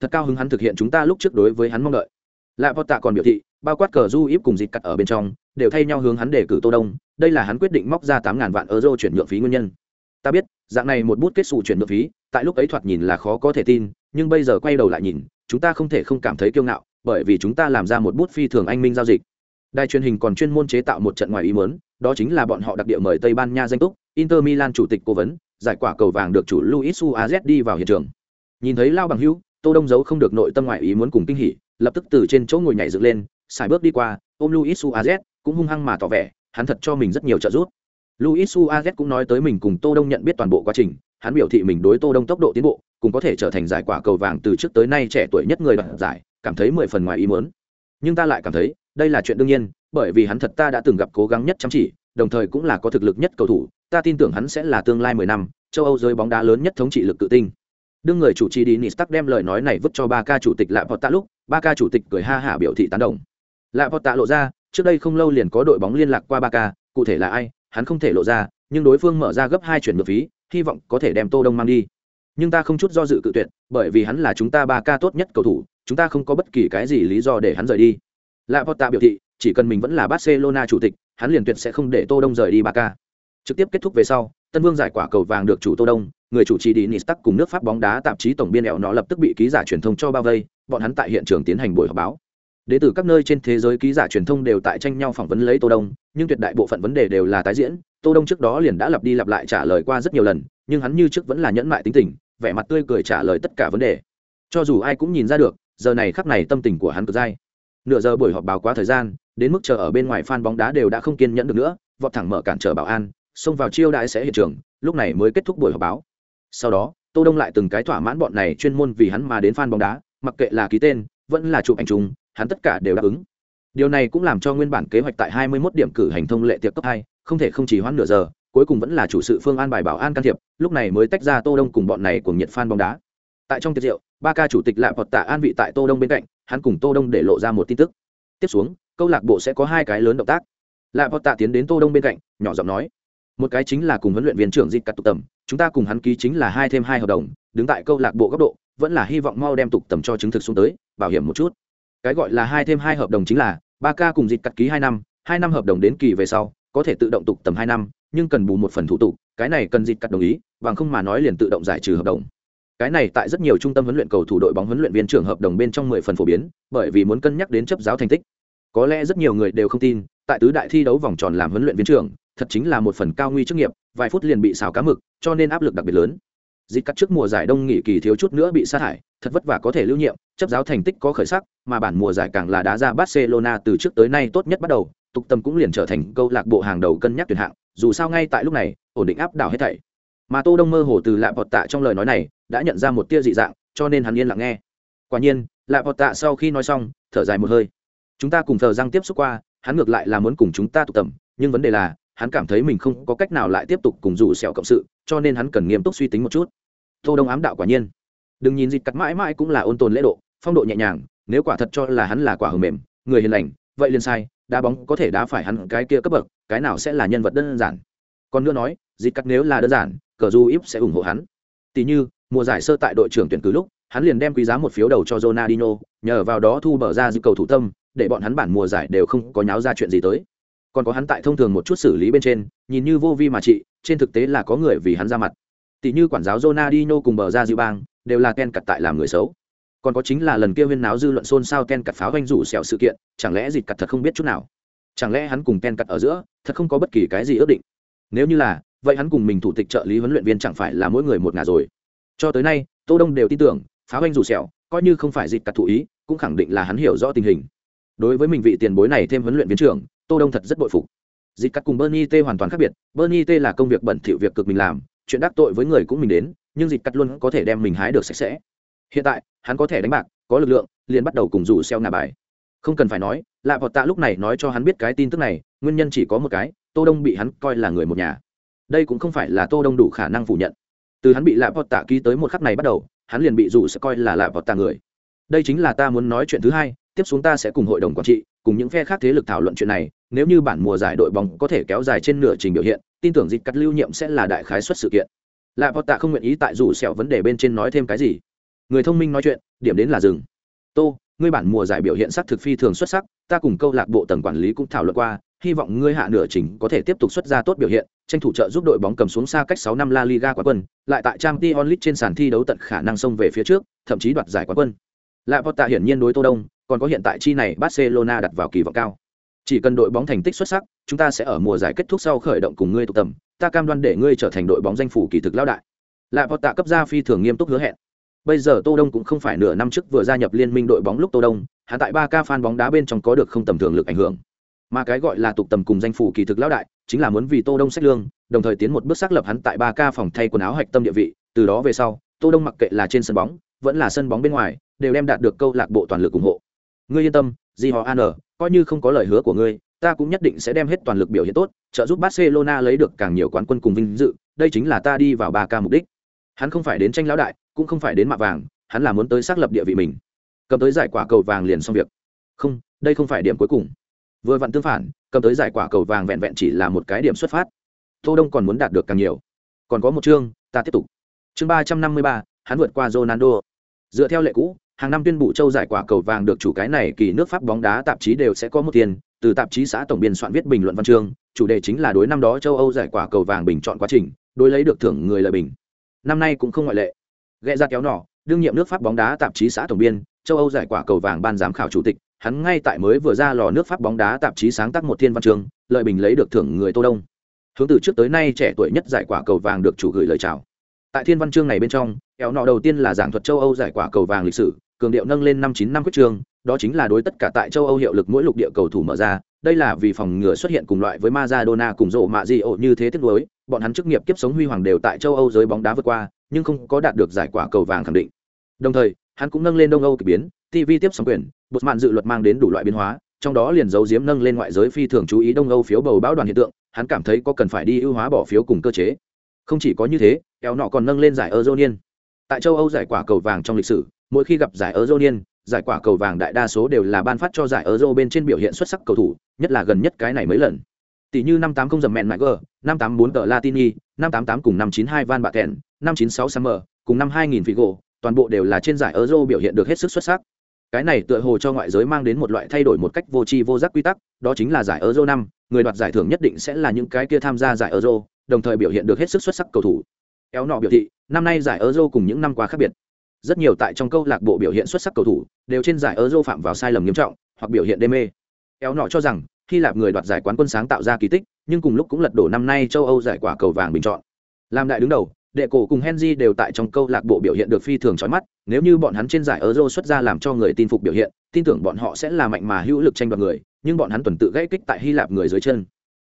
Thật cao hứng hắn thực hiện chúng ta lúc trước đối với hắn mong đợi. Lạ vọt tạ còn biểu thị, bao quát cờ du íp cùng dịp cắt ở bên trong, đều thay nhau hướng hắn để cử tô đông. Đây là hắn quyết định móc ra tám ngàn vạn euro chuyển nhượng phí nguyên nhân. Ta biết, dạng này một bút kết xù chuyển nhượng phí, tại lúc ấy thoạt nhìn là khó có thể tin, nhưng bây giờ quay đầu lại nhìn, chúng ta không thể không cảm thấy kiêu ngạo, bởi vì chúng ta làm ra một bút phi thường anh minh giao dịch. Đài truyền hình còn chuyên môn chế tạo một trận ngoài ý muốn, đó chính là bọn họ đặc địa mời tây ban nha danh túc, inter milan chủ tịch cố vấn giải quả cầu vàng được chủ luis suarez đi vào hiện trường. Nhìn thấy lao bằng hữu, tô đông giấu không được nội tâm ngoại ý muốn cùng kinh hỉ, lập tức từ trên chỗ ngồi nhảy dựng lên, xài bước đi qua, ôm luis suarez, cũng hung hăng mà tỏ vẻ, hắn thật cho mình rất nhiều trợ giúp. Luis suarez cũng nói tới mình cùng tô đông nhận biết toàn bộ quá trình, hắn biểu thị mình đối tô đông tốc độ tiến bộ cùng có thể trở thành giải quả cầu vàng từ trước tới nay trẻ tuổi nhất người đoạt giải, cảm thấy mười phần ngoài ý muốn. Nhưng ta lại cảm thấy, đây là chuyện đương nhiên, bởi vì hắn thật ta đã từng gặp cố gắng nhất chăm chỉ đồng thời cũng là có thực lực nhất cầu thủ, ta tin tưởng hắn sẽ là tương lai mười năm, châu âu giới bóng đá lớn nhất thống trị lực tự tinh. Đương người chủ trì đi nistak đem lời nói này vứt cho ba ca chủ tịch lạ Porta lúc ba ca chủ tịch cười ha hả biểu thị tán đồng. Lạ Porta lộ ra, trước đây không lâu liền có đội bóng liên lạc qua ba ca cụ thể là ai, hắn không thể lộ ra, nhưng đối phương mở ra gấp hai chuyển ngược phí, hy vọng có thể đem tô đông mang đi. Nhưng ta không chút do dự cự tuyệt, bởi vì hắn là chúng ta ba ca tốt nhất cầu thủ, chúng ta không có bất kỳ cái gì lý do để hắn rời đi. Lạ Porta biểu thị, chỉ cần mình vẫn là barcelona chủ tịch hắn liền tuyệt sẽ không để tô đông rời đi ba ca. Trực tiếp kết thúc về sau, tân vương giải quả cầu vàng được chủ tô đông, người chủ trì đi tắc cùng nước pháp bóng đá tạp chí tổng biên ẹo nó lập tức bị ký giả truyền thông cho bao vây, bọn hắn tại hiện trường tiến hành buổi họp báo. Đế từ các nơi trên thế giới ký giả truyền thông đều tại tranh nhau phỏng vấn lấy tô đông, nhưng tuyệt đại bộ phận vấn đề đều là tái diễn, tô đông trước đó liền đã lặp đi lặp lại trả lời qua rất nhiều lần, nhưng hắn như trước vẫn là nhẫn mại tính tình, vẻ mặt tươi cười trả lời tất cả vấn đề. Cho dù ai cũng nhìn ra được, giờ này khắc này tâm tình của hắn cực dai nửa giờ buổi họp báo quá thời gian, đến mức chờ ở bên ngoài fan bóng đá đều đã không kiên nhẫn được nữa, vọt thẳng mở cản trở bảo an, xông vào chiêu đãi sẽ hiện trường, lúc này mới kết thúc buổi họp báo. Sau đó, tô đông lại từng cái thỏa mãn bọn này chuyên môn vì hắn mà đến fan bóng đá, mặc kệ là ký tên, vẫn là chụp ảnh chung, hắn tất cả đều đáp ứng. Điều này cũng làm cho nguyên bản kế hoạch tại 21 điểm cử hành thông lệ tiệc cấp hai, không thể không chỉ hoãn nửa giờ, cuối cùng vẫn là chủ sự phương an bài bảo an can thiệp, lúc này mới tách ra tô đông cùng bọn này cùng nhiệt fan bóng đá tại trong tiệc rượu, ba ca chủ tịch lạ vọt tạ an vị tại tô đông bên cạnh, hắn cùng tô đông để lộ ra một tin tức. Tiếp xuống, câu lạc bộ sẽ có hai cái lớn động tác. Lạ vọt tạ tiến đến tô đông bên cạnh, nhỏ giọng nói, một cái chính là cùng huấn luyện viên trưởng dịch cắt tục tầm, chúng ta cùng hắn ký chính là hai thêm hai hợp đồng, đứng tại câu lạc bộ góc độ, vẫn là hy vọng mau đem tục tầm cho chứng thực xuống tới, bảo hiểm một chút. Cái gọi là hai thêm hai hợp đồng chính là, ba ca cùng dịch cắt ký hai năm hai năm hợp đồng đến kỳ về sau, có thể tự động tục tầm hai năm, nhưng cần bù một phần thủ tục, cái này cần dịch cắt đồng ý, bằng không mà nói liền tự động giải trừ hợp đồng cái này tại rất nhiều trung tâm huấn luyện cầu thủ đội bóng huấn luyện viên trưởng hợp đồng bên trong mười phần phổ biến bởi vì muốn cân nhắc đến chấp giáo thành tích. Có lẽ rất nhiều người đều không tin tại tứ đại thi đấu vòng tròn làm huấn luyện viên trưởng thật chính là một phần cao nguy chức nghiệp vài phút liền bị xào cá mực cho nên áp lực đặc biệt lớn. Dịch cắt trước mùa giải đông nghỉ kỳ thiếu chút nữa bị sa thải, thật vất vả có thể lưu nhiệm chấp giáo thành tích có khởi sắc mà bản mùa giải càng là đá ra barcelona từ trước tới nay tốt nhất bắt đầu tục tâm cũng liền trở thành câu lạc bộ hàng đầu cân nhắc tuyển hạng dù sao ngay tại lúc này ổn định áp đảo hết thảy. Mà tô đông mơ hồ từ lạ bọt tạ trong lời nói này đã nhận ra một tia dị dạng, cho nên hắn yên lặng nghe. Quả nhiên lạ bọt tạ sau khi nói xong, thở dài một hơi. Chúng ta cùng thờ răng tiếp xúc qua, hắn ngược lại là muốn cùng chúng ta tụ tập, nhưng vấn đề là, hắn cảm thấy mình không có cách nào lại tiếp tục cùng rủ sẹo cộng sự, cho nên hắn cần nghiêm túc suy tính một chút. Tô đông ám đạo quả nhiên. Đừng nhìn dịch cắt mãi mãi cũng là ôn tồn lễ độ, phong độ nhẹ nhàng, nếu quả thật cho là hắn là quả hờ mềm, người hiền lành, vậy liền sai, đá bóng có thể đá phải hắn cái kia cấp bậc, cái nào sẽ là nhân vật đơn giản. Còn nữa nói, dịch cắt nếu là đơn giản, cờ du íp sẽ ủng hộ hắn. Tỷ như mùa giải sơ tại đội trưởng tuyển cử lúc hắn liền đem quý giá một phiếu đầu cho Ronaldinho, nhờ vào đó thu bờ ra dư cầu thủ tâm, để bọn hắn bản mùa giải đều không có nháo ra chuyện gì tới. Còn có hắn tại thông thường một chút xử lý bên trên, nhìn như vô vi mà trị, trên thực tế là có người vì hắn ra mặt. Tỷ như quản giáo Ronaldinho cùng bờ ra dư bang, đều là Ken cặt tại làm người xấu. Còn có chính là lần kia huyên náo dư luận xôn xao Ken cặt pháo vanh rủ xẻo sự kiện, chẳng lẽ dịch cặt thật không biết chút nào? Chẳng lẽ hắn cùng Ken cặt ở giữa, thật không có bất kỳ cái gì ước định? Nếu như là, vậy hắn cùng mình thủ tịch trợ lý huấn luyện viên chẳng phải là mỗi người một ngả rồi? Cho tới nay, Tô Đông đều tin tưởng, pháo anh rủ sẹo coi như không phải dịch cặt thụ ý cũng khẳng định là hắn hiểu rõ tình hình. Đối với mình vị tiền bối này thêm huấn luyện viên trưởng tô đông thật rất bội phục. Dịch cắt cùng bernie t hoàn toàn khác biệt bernie t là công việc bẩn thỉu việc cực mình làm chuyện đắc tội với người cũng mình đến nhưng dịch cắt luôn có thể đem mình hái được sạch sẽ. Hiện tại hắn có thể đánh bạc có lực lượng liền bắt đầu cùng rủ xeo ngả bài. Không cần phải nói lạ vọt tạ lúc này nói cho hắn biết cái tin tức này nguyên nhân chỉ có một cái tô đông bị hắn coi là người một nhà. Đây cũng không phải là tô đông đủ khả năng phủ nhận từ hắn bị lạ vọt tạ ký tới một khắc này bắt đầu, hắn liền bị dù sẽ coi là lạ vọt tạ người. Đây chính là ta muốn nói chuyện thứ hai, tiếp xuống ta sẽ cùng hội đồng quản trị, cùng những phe khác thế lực thảo luận chuyện này, nếu như bản mùa giải đội bóng có thể kéo dài trên nửa trình biểu hiện, tin tưởng dịch cắt lưu nhiệm sẽ là đại khái xuất sự kiện. Lạ vọt tạ không nguyện ý tại dù sẹo vấn đề bên trên nói thêm cái gì. Người thông minh nói chuyện, điểm đến là dừng. Tô, ngươi bản mùa giải biểu hiện sắc thực phi thường xuất sắc, ta cùng câu lạc bộ tầng quản lý cũng thảo luận qua, hy vọng ngươi hạ nửa trình có thể tiếp tục xuất ra tốt biểu hiện tranh thủ trợ giúp đội bóng cầm xuống xa cách 6 năm La Liga quán quân, lại tại Champions League trên sàn thi đấu tận khả năng xông về phía trước, thậm chí đoạt giải quán quân. Laporta tạ hiển nhiên đối tô đông, còn có hiện tại chi này Barcelona đặt vào kỳ vọng cao. Chỉ cần đội bóng thành tích xuất sắc, chúng ta sẽ ở mùa giải kết thúc sau khởi động cùng ngươi tụ tập ta cam đoan để ngươi trở thành đội bóng danh phủ kỳ thực lão đại. Laporta tạ cấp ra phi thường nghiêm túc hứa hẹn. Bây giờ tô đông cũng không phải nửa năm trước vừa gia nhập liên minh đội bóng lúc tô đông, hắn tại ba ca fan bóng đá bên trong có được không tầm thường lực ảnh hưởng. Mà cái gọi là tục tầm cùng danh phủ kỳ thực lão đại chính là muốn vì tô đông sách lương, đồng thời tiến một bước xác lập hắn tại ba k phòng thay quần áo hạch tâm địa vị, từ đó về sau, tô đông mặc kệ là trên sân bóng, vẫn là sân bóng bên ngoài, đều đem đạt được câu lạc bộ toàn lực ủng hộ. Ngươi yên tâm, Di họ an coi như không có lời hứa của ngươi, ta cũng nhất định sẽ đem hết toàn lực biểu hiện tốt, trợ giúp barcelona lấy được càng nhiều quán quân cùng vinh dự, đây chính là ta đi vào ba k mục đích. Hắn không phải đến tranh lão đại, cũng không phải đến mạ vàng, hắn là muốn tới xác lập địa vị mình. Cầm tới giải quả cầu vàng liền xong việc. Không, đây không phải điểm cuối cùng. Vừa vặn tương phản cầm tới giải quả cầu vàng vẹn vẹn chỉ là một cái điểm xuất phát. Tô đông còn muốn đạt được càng nhiều. Còn có một chương, ta tiếp tục. Chương ba trăm năm mươi ba, hắn vượt qua ronaldo. Dựa theo lệ cũ, hàng năm tuyên bố châu giải quả cầu vàng được chủ cái này kỳ nước pháp bóng đá tạp chí đều sẽ có một tiền, từ tạp chí xã tổng biên soạn viết bình luận văn chương, chủ đề chính là đối năm đó châu âu giải quả cầu vàng bình chọn quá trình, đối lấy được thưởng người lợi bình. Năm nay cũng không ngoại lệ. Ghẹ ra kéo nỏ, đương nhiệm nước pháp bóng đá tạp chí xã tổng biên, châu âu giải quả cầu vàng ban giám khảo chủ tịch hắn ngay tại mới vừa ra lò nước pháp bóng đá tạp chí sáng tác một thiên văn chương lợi bình lấy được thưởng người tô đông hướng từ trước tới nay trẻ tuổi nhất giải quả cầu vàng được chủ gửi lời chào tại thiên văn chương này bên trong kéo nọ đầu tiên là giảng thuật châu âu giải quả cầu vàng lịch sử cường điệu nâng lên năm chín năm quyết chương đó chính là đối tất cả tại châu âu hiệu lực mỗi lục địa cầu thủ mở ra đây là vì phòng ngừa xuất hiện cùng loại với Maradona cùng rộ mạ di ổ như thế tiếc nuối, bọn hắn chức nghiệp kiếp sống huy hoàng đều tại châu Âu giới bóng đá vượt qua, nhưng không có đạt được giải quả cầu vàng khẳng định. Đồng thời, hắn cũng nâng lên Đông Âu kỳ biến, TV tiếp sóng quyền, bột mạn dự luật mang đến đủ loại biến hóa, trong đó liền dấu giếm nâng lên ngoại giới phi thường chú ý Đông Âu phiếu bầu báo đoàn hiện tượng, hắn cảm thấy có cần phải đi ưu hóa bỏ phiếu cùng cơ chế. Không chỉ có như thế, kéo nọ còn nâng lên giải Euronian. Tại châu Âu giải quả cầu vàng trong lịch sử, mỗi khi gặp giải Euronian, giải quả cầu vàng đại đa số đều là ban phát cho giải Euro bên trên biểu hiện xuất sắc cầu thủ, nhất là gần nhất cái này mấy lần. Tỷ như năm tám không dầm mẹn Niger, năm tám bốn tờ Latini, năm tám tám cùng năm chín hai Van Baten, năm chín sáu Summer, cùng năm hai nghìn Figo, toàn bộ đều là trên giải Euro biểu hiện được hết sức xuất sắc. Cái này tựa hồ cho ngoại giới mang đến một loại thay đổi một cách vô tri vô giác quy tắc, đó chính là giải Euro năm, người đoạt giải thưởng nhất định sẽ là những cái kia tham gia giải Euro, đồng thời biểu hiện được hết sức xuất sắc cầu thủ. éo nọ biểu thị, năm nay giải Euro cùng những năm qua khác biệt. Rất nhiều tại trong câu lạc bộ biểu hiện xuất sắc cầu thủ đều trên giải euro phạm vào sai lầm nghiêm trọng hoặc biểu hiện đê mê. Éo nọ cho rằng hy lạp người đoạt giải quán quân sáng tạo ra kỳ tích nhưng cùng lúc cũng lật đổ năm nay châu âu giải quả cầu vàng bình chọn. Làm đại đứng đầu đệ cổ cùng henry đều tại trong câu lạc bộ biểu hiện được phi thường chói mắt, nếu như bọn hắn trên giải euro xuất ra làm cho người tin phục biểu hiện, tin tưởng bọn họ sẽ là mạnh mà hữu lực tranh đoạt người, nhưng bọn hắn tuần tự gãy kích tại hy lạp người dưới chân.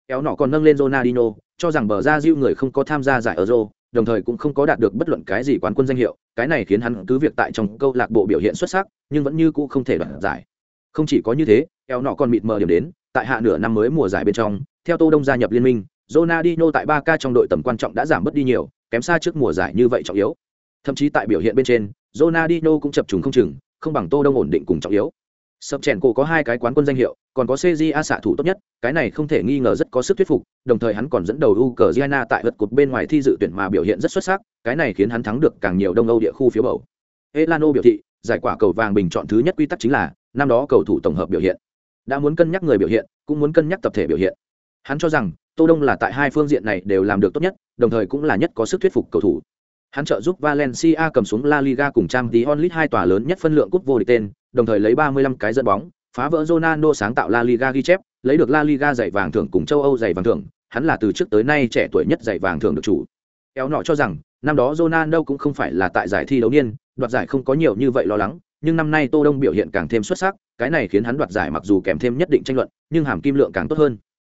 Kéo nọ còn nâng lên ronaldinho, cho rằng bờ ra diu người không có tham gia giải euro, đồng thời cũng không có đạt được bất luận cái gì quán quân danh hiệu, cái này khiến hắn cứ việc tại trong câu lạc bộ biểu hiện xuất sắc, nhưng vẫn như cũ không thể đoạt giải. Không chỉ có như thế eo nọ còn mịt mờ điểm đến, tại hạ nửa năm mới mùa giải bên trong, theo tô đông gia nhập liên minh, Ronaldinho tại 3 k trong đội tầm quan trọng đã giảm bớt đi nhiều kém xa trước mùa giải như vậy trọng yếu. Thậm chí tại biểu hiện bên trên, Ronaldinho cũng chập trùng không chừng, không bằng tô đông ổn định cùng trọng yếu. Sập chèn cổ có hai cái quán quân danh hiệu, còn có cja xạ thủ tốt nhất, cái này không thể nghi ngờ rất có sức thuyết phục, đồng thời hắn còn dẫn đầu Ucraina tại vật cột bên ngoài thi dự tuyển mà biểu hiện rất xuất sắc, cái này khiến hắn thắng được càng nhiều đông âu địa khu phiếu bầu. Elano biểu thị, giải quả cầu vàng bình chọn thứ nhất quy tắc chính là, năm đó cầu thủ tổng hợp biểu hiện. Đã muốn cân nhắc người biểu hiện, cũng muốn cân nhắc tập thể biểu hiện. Hắn cho rằng tô đông là tại hai phương diện này đều làm được tốt nhất đồng thời cũng là nhất có sức thuyết phục cầu thủ hắn trợ giúp valencia cầm xuống la liga cùng Champions League hai tòa lớn nhất phân lượng cúp vô địch tên đồng thời lấy 35 cái dẫn bóng phá vỡ Ronaldo sáng tạo La Liga ghi chép, lấy được La Liga giày vàng thưởng cùng châu Âu giày vàng thưởng, hắn là từ trước tới nay trẻ tuổi nhất giày vàng thưởng được chủ. Kéo nọ cho rằng, năm đó Ronaldo cũng không phải là tại giải thi đấu niên, đoạt giải không có nhiều như vậy lo lắng, nhưng năm nay Tô Đông biểu hiện càng thêm xuất sắc, cái này khiến hắn đoạt giải mặc dù kèm thêm nhất định tranh luận, nhưng hàm kim lượng càng tốt hơn.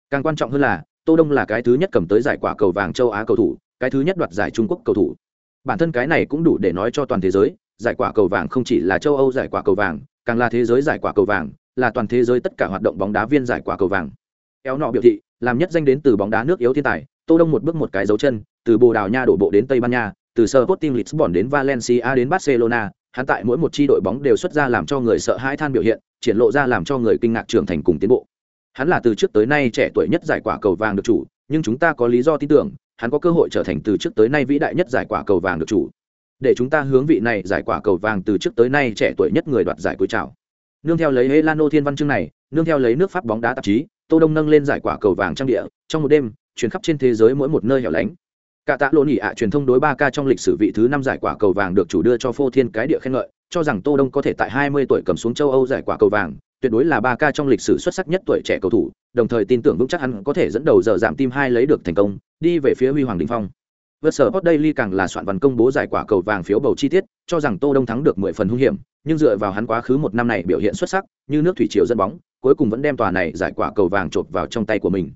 Càng quan trọng hơn là, Tô Đông là cái thứ nhất cầm tới giải quả cầu vàng châu Á cầu thủ, cái thứ nhất đoạt giải Trung Quốc cầu thủ. Bản thân cái này cũng đủ để nói cho toàn thế giới, giải quả cầu vàng không chỉ là châu Âu giải quả cầu vàng, càng là thế giới giải quả cầu vàng, là toàn thế giới tất cả hoạt động bóng đá viên giải quả cầu vàng. Kéo nọ biểu thị, làm nhất danh đến từ bóng đá nước yếu thiên tài, Tô Đông một bước một cái dấu chân, từ Bồ Đào Nha đổ bộ đến Tây Ban Nha, từ Sporting Lisbon đến Valencia đến Barcelona, hắn tại mỗi một chi đội bóng đều xuất ra làm cho người sợ hãi than biểu hiện, triển lộ ra làm cho người kinh ngạc trưởng thành cùng tiến bộ hắn là từ trước tới nay trẻ tuổi nhất giải quả cầu vàng được chủ, nhưng chúng ta có lý do tin tưởng, hắn có cơ hội trở thành từ trước tới nay vĩ đại nhất giải quả cầu vàng được chủ. Để chúng ta hướng vị này giải quả cầu vàng từ trước tới nay trẻ tuổi nhất người đoạt giải cuối trào. Nương theo lấy helano thiên văn chương này, nương theo lấy nước pháp bóng đá tạp chí, tô đông nâng lên giải quả cầu vàng trang địa, trong một đêm, truyền khắp trên thế giới mỗi một nơi hẻo lánh. Cả tạ Lỗ ỉ ạ, truyền thông đối ba ca trong lịch sử vị thứ năm giải quả cầu vàng được chủ đưa cho phô thiên cái địa khen ngợi, cho rằng tô đông có thể tại 20 tuổi cầm xuống châu âu giải quả cầu vàng tuyệt đối là ba k trong lịch sử xuất sắc nhất tuổi trẻ cầu thủ đồng thời tin tưởng vững chắc hắn có thể dẫn đầu giờ giảm tim hai lấy được thành công đi về phía huy hoàng đình phong. Vượt sở hot daily càng là soạn văn công bố giải quả cầu vàng phiếu bầu chi tiết cho rằng tô đông thắng được mười phần hung hiểm nhưng dựa vào hắn quá khứ một năm này biểu hiện xuất sắc như nước thủy triều dẫn bóng cuối cùng vẫn đem tòa này giải quả cầu vàng chộp vào trong tay của mình.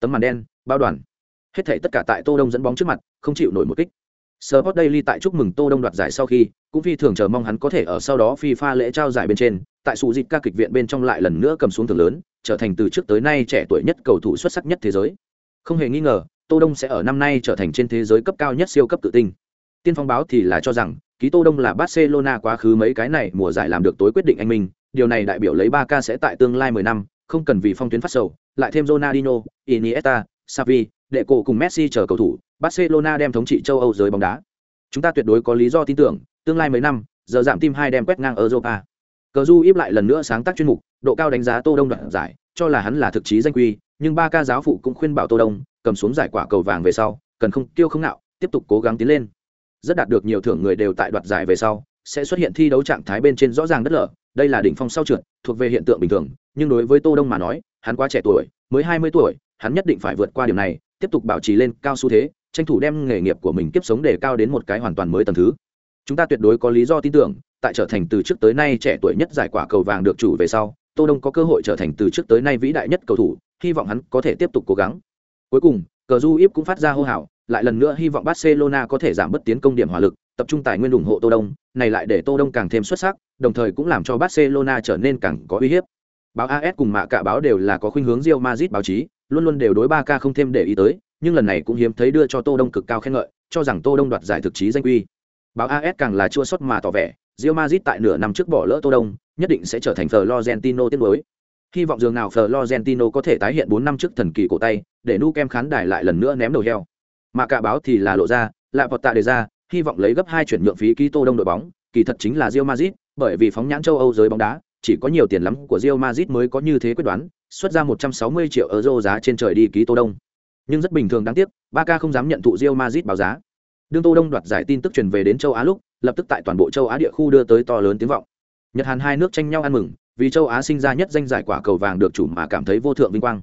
Tấm màn đen bao đoàn. Hết thảy tất cả tại tô đông dẫn bóng trước mặt không chịu nổi một kích. Sport Daily tại chúc mừng Tô Đông đoạt giải sau khi, cũng phi thường chờ mong hắn có thể ở sau đó FIFA lễ trao giải bên trên, tại sụ dịch ca kịch viện bên trong lại lần nữa cầm xuống thường lớn, trở thành từ trước tới nay trẻ tuổi nhất cầu thủ xuất sắc nhất thế giới. Không hề nghi ngờ, Tô Đông sẽ ở năm nay trở thành trên thế giới cấp cao nhất siêu cấp tự tinh. Tiên phong báo thì là cho rằng, ký Tô Đông là Barcelona quá khứ mấy cái này mùa giải làm được tối quyết định anh minh, điều này đại biểu lấy ba ca sẽ tại tương lai 10 năm, không cần vì phong tuyến phát sầu, lại thêm Ronaldinho, Iniesta, Xavi, đệ cổ cùng Messi chờ cầu thủ, Barcelona đem thống trị châu Âu giới bóng đá. Chúng ta tuyệt đối có lý do tin tưởng, tương lai mấy năm, giờ giảm tim hai đem quét ngang Europa. Cờ Du íp lại lần nữa sáng tác chuyên mục, độ cao đánh giá Tô Đông đoạn giải, cho là hắn là thực chí danh quy, nhưng ba ca giáo phụ cũng khuyên bảo Tô Đông, cầm xuống giải quả cầu vàng về sau, cần không tiêu không nạo, tiếp tục cố gắng tiến lên. Rất đạt được nhiều thưởng người đều tại đoạt giải về sau, sẽ xuất hiện thi đấu trạng thái bên trên rõ ràng đất lở, đây là đỉnh phong sau trượt, thuộc về hiện tượng bình thường, nhưng đối với Tô Đông mà nói, hắn quá trẻ tuổi, mới 20 tuổi, hắn nhất định phải vượt qua điều này, tiếp tục bảo trì lên cao xu thế, tranh thủ đem nghề nghiệp của mình kiếp sống để cao đến một cái hoàn toàn mới tầng thứ chúng ta tuyệt đối có lý do tin tưởng, tại trở thành từ trước tới nay trẻ tuổi nhất giải quả cầu vàng được chủ về sau, tô đông có cơ hội trở thành từ trước tới nay vĩ đại nhất cầu thủ, hy vọng hắn có thể tiếp tục cố gắng cuối cùng, cờ du íp cũng phát ra hô hào, lại lần nữa hy vọng barcelona có thể giảm bớt tiến công điểm hỏa lực, tập trung tài nguyên ủng hộ tô đông, này lại để tô đông càng thêm xuất sắc, đồng thời cũng làm cho barcelona trở nên càng có uy hiếp báo as cùng mạ cả báo đều là có khuynh hướng rio Madrid báo chí, luôn luôn đều đối ba k không thêm để ý tới, nhưng lần này cũng hiếm thấy đưa cho tô đông cực cao khen ngợi, cho rằng tô đông đoạt giải thực chí danh uy báo as càng là chua xuất mà tỏ vẻ, Real Madrid tại nửa năm trước bỏ lỡ tô đông, nhất định sẽ trở thành Florentino tiên đối hy vọng dường nào Florentino có thể tái hiện 4 năm trước thần kỳ cổ tay, để nu kem khán đài lại lần nữa ném đầu heo. Mà cả báo thì là lộ ra lại vọt tạ đề ra, hy vọng lấy gấp hai chuyển nhượng phí ký tô đông đội bóng, kỳ thật chính là Real Madrid, bởi vì phóng nhãn châu Âu giới bóng đá, chỉ có nhiều tiền lắm của Real Madrid mới có như thế quyết đoán, xuất ra 160 triệu euro giá trên trời đi ký tô đông. Nhưng rất bình thường đáng tiếc, Barca không dám nhận thụ Real Madrid báo giá đương tô đông đoạt giải tin tức truyền về đến châu á lúc, lập tức tại toàn bộ châu á địa khu đưa tới to lớn tiếng vọng. Nhật hàn hai nước tranh nhau ăn mừng, vì châu á sinh ra nhất danh giải quả cầu vàng được chủ mà cảm thấy vô thượng vinh quang.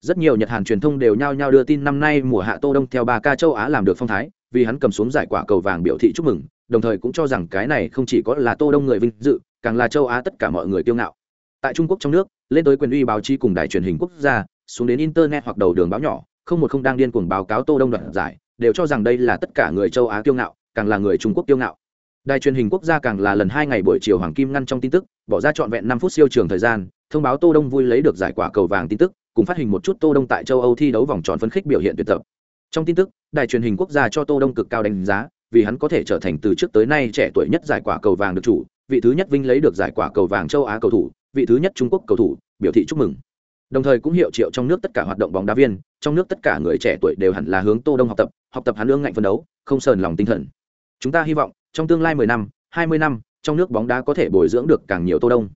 Rất nhiều nhật hàn truyền thông đều nhao nhao đưa tin năm nay mùa hạ tô đông theo ba ca châu á làm được phong thái, vì hắn cầm xuống giải quả cầu vàng biểu thị chúc mừng, đồng thời cũng cho rằng cái này không chỉ có là tô đông người vinh dự, càng là châu á tất cả mọi người kiêu ngạo. Tại trung quốc trong nước, lên tới quyền uy báo chí cùng đài truyền hình quốc gia, xuống đến internet hoặc đầu đường báo nhỏ, không một không đang điên cuồng báo cáo tô đông đoạt giải đều cho rằng đây là tất cả người châu á kiêu ngạo, càng là người trung quốc kiêu ngạo. Đài truyền hình quốc gia càng là lần hai ngày buổi chiều hoàng kim ngăn trong tin tức, bỏ ra trọn vẹn năm phút siêu trường thời gian, thông báo tô đông vui lấy được giải quả cầu vàng tin tức, cùng phát hình một chút tô đông tại châu âu thi đấu vòng tròn phấn khích biểu hiện tuyệt tập. Trong tin tức, đài truyền hình quốc gia cho tô đông cực cao đánh giá, vì hắn có thể trở thành từ trước tới nay trẻ tuổi nhất giải quả cầu vàng được chủ, vị thứ nhất vinh lấy được giải quả cầu vàng châu á cầu thủ, vị thứ nhất trung quốc cầu thủ, biểu thị chúc mừng đồng thời cũng hiệu triệu trong nước tất cả hoạt động bóng đá viên, trong nước tất cả người trẻ tuổi đều hẳn là hướng tô đông học tập học tập hắn lương ngạnh phấn đấu, không sờn lòng tinh thần. Chúng ta hy vọng, trong tương lai 10 năm 20 năm, trong nước bóng đá có thể bồi dưỡng được càng nhiều tô đông.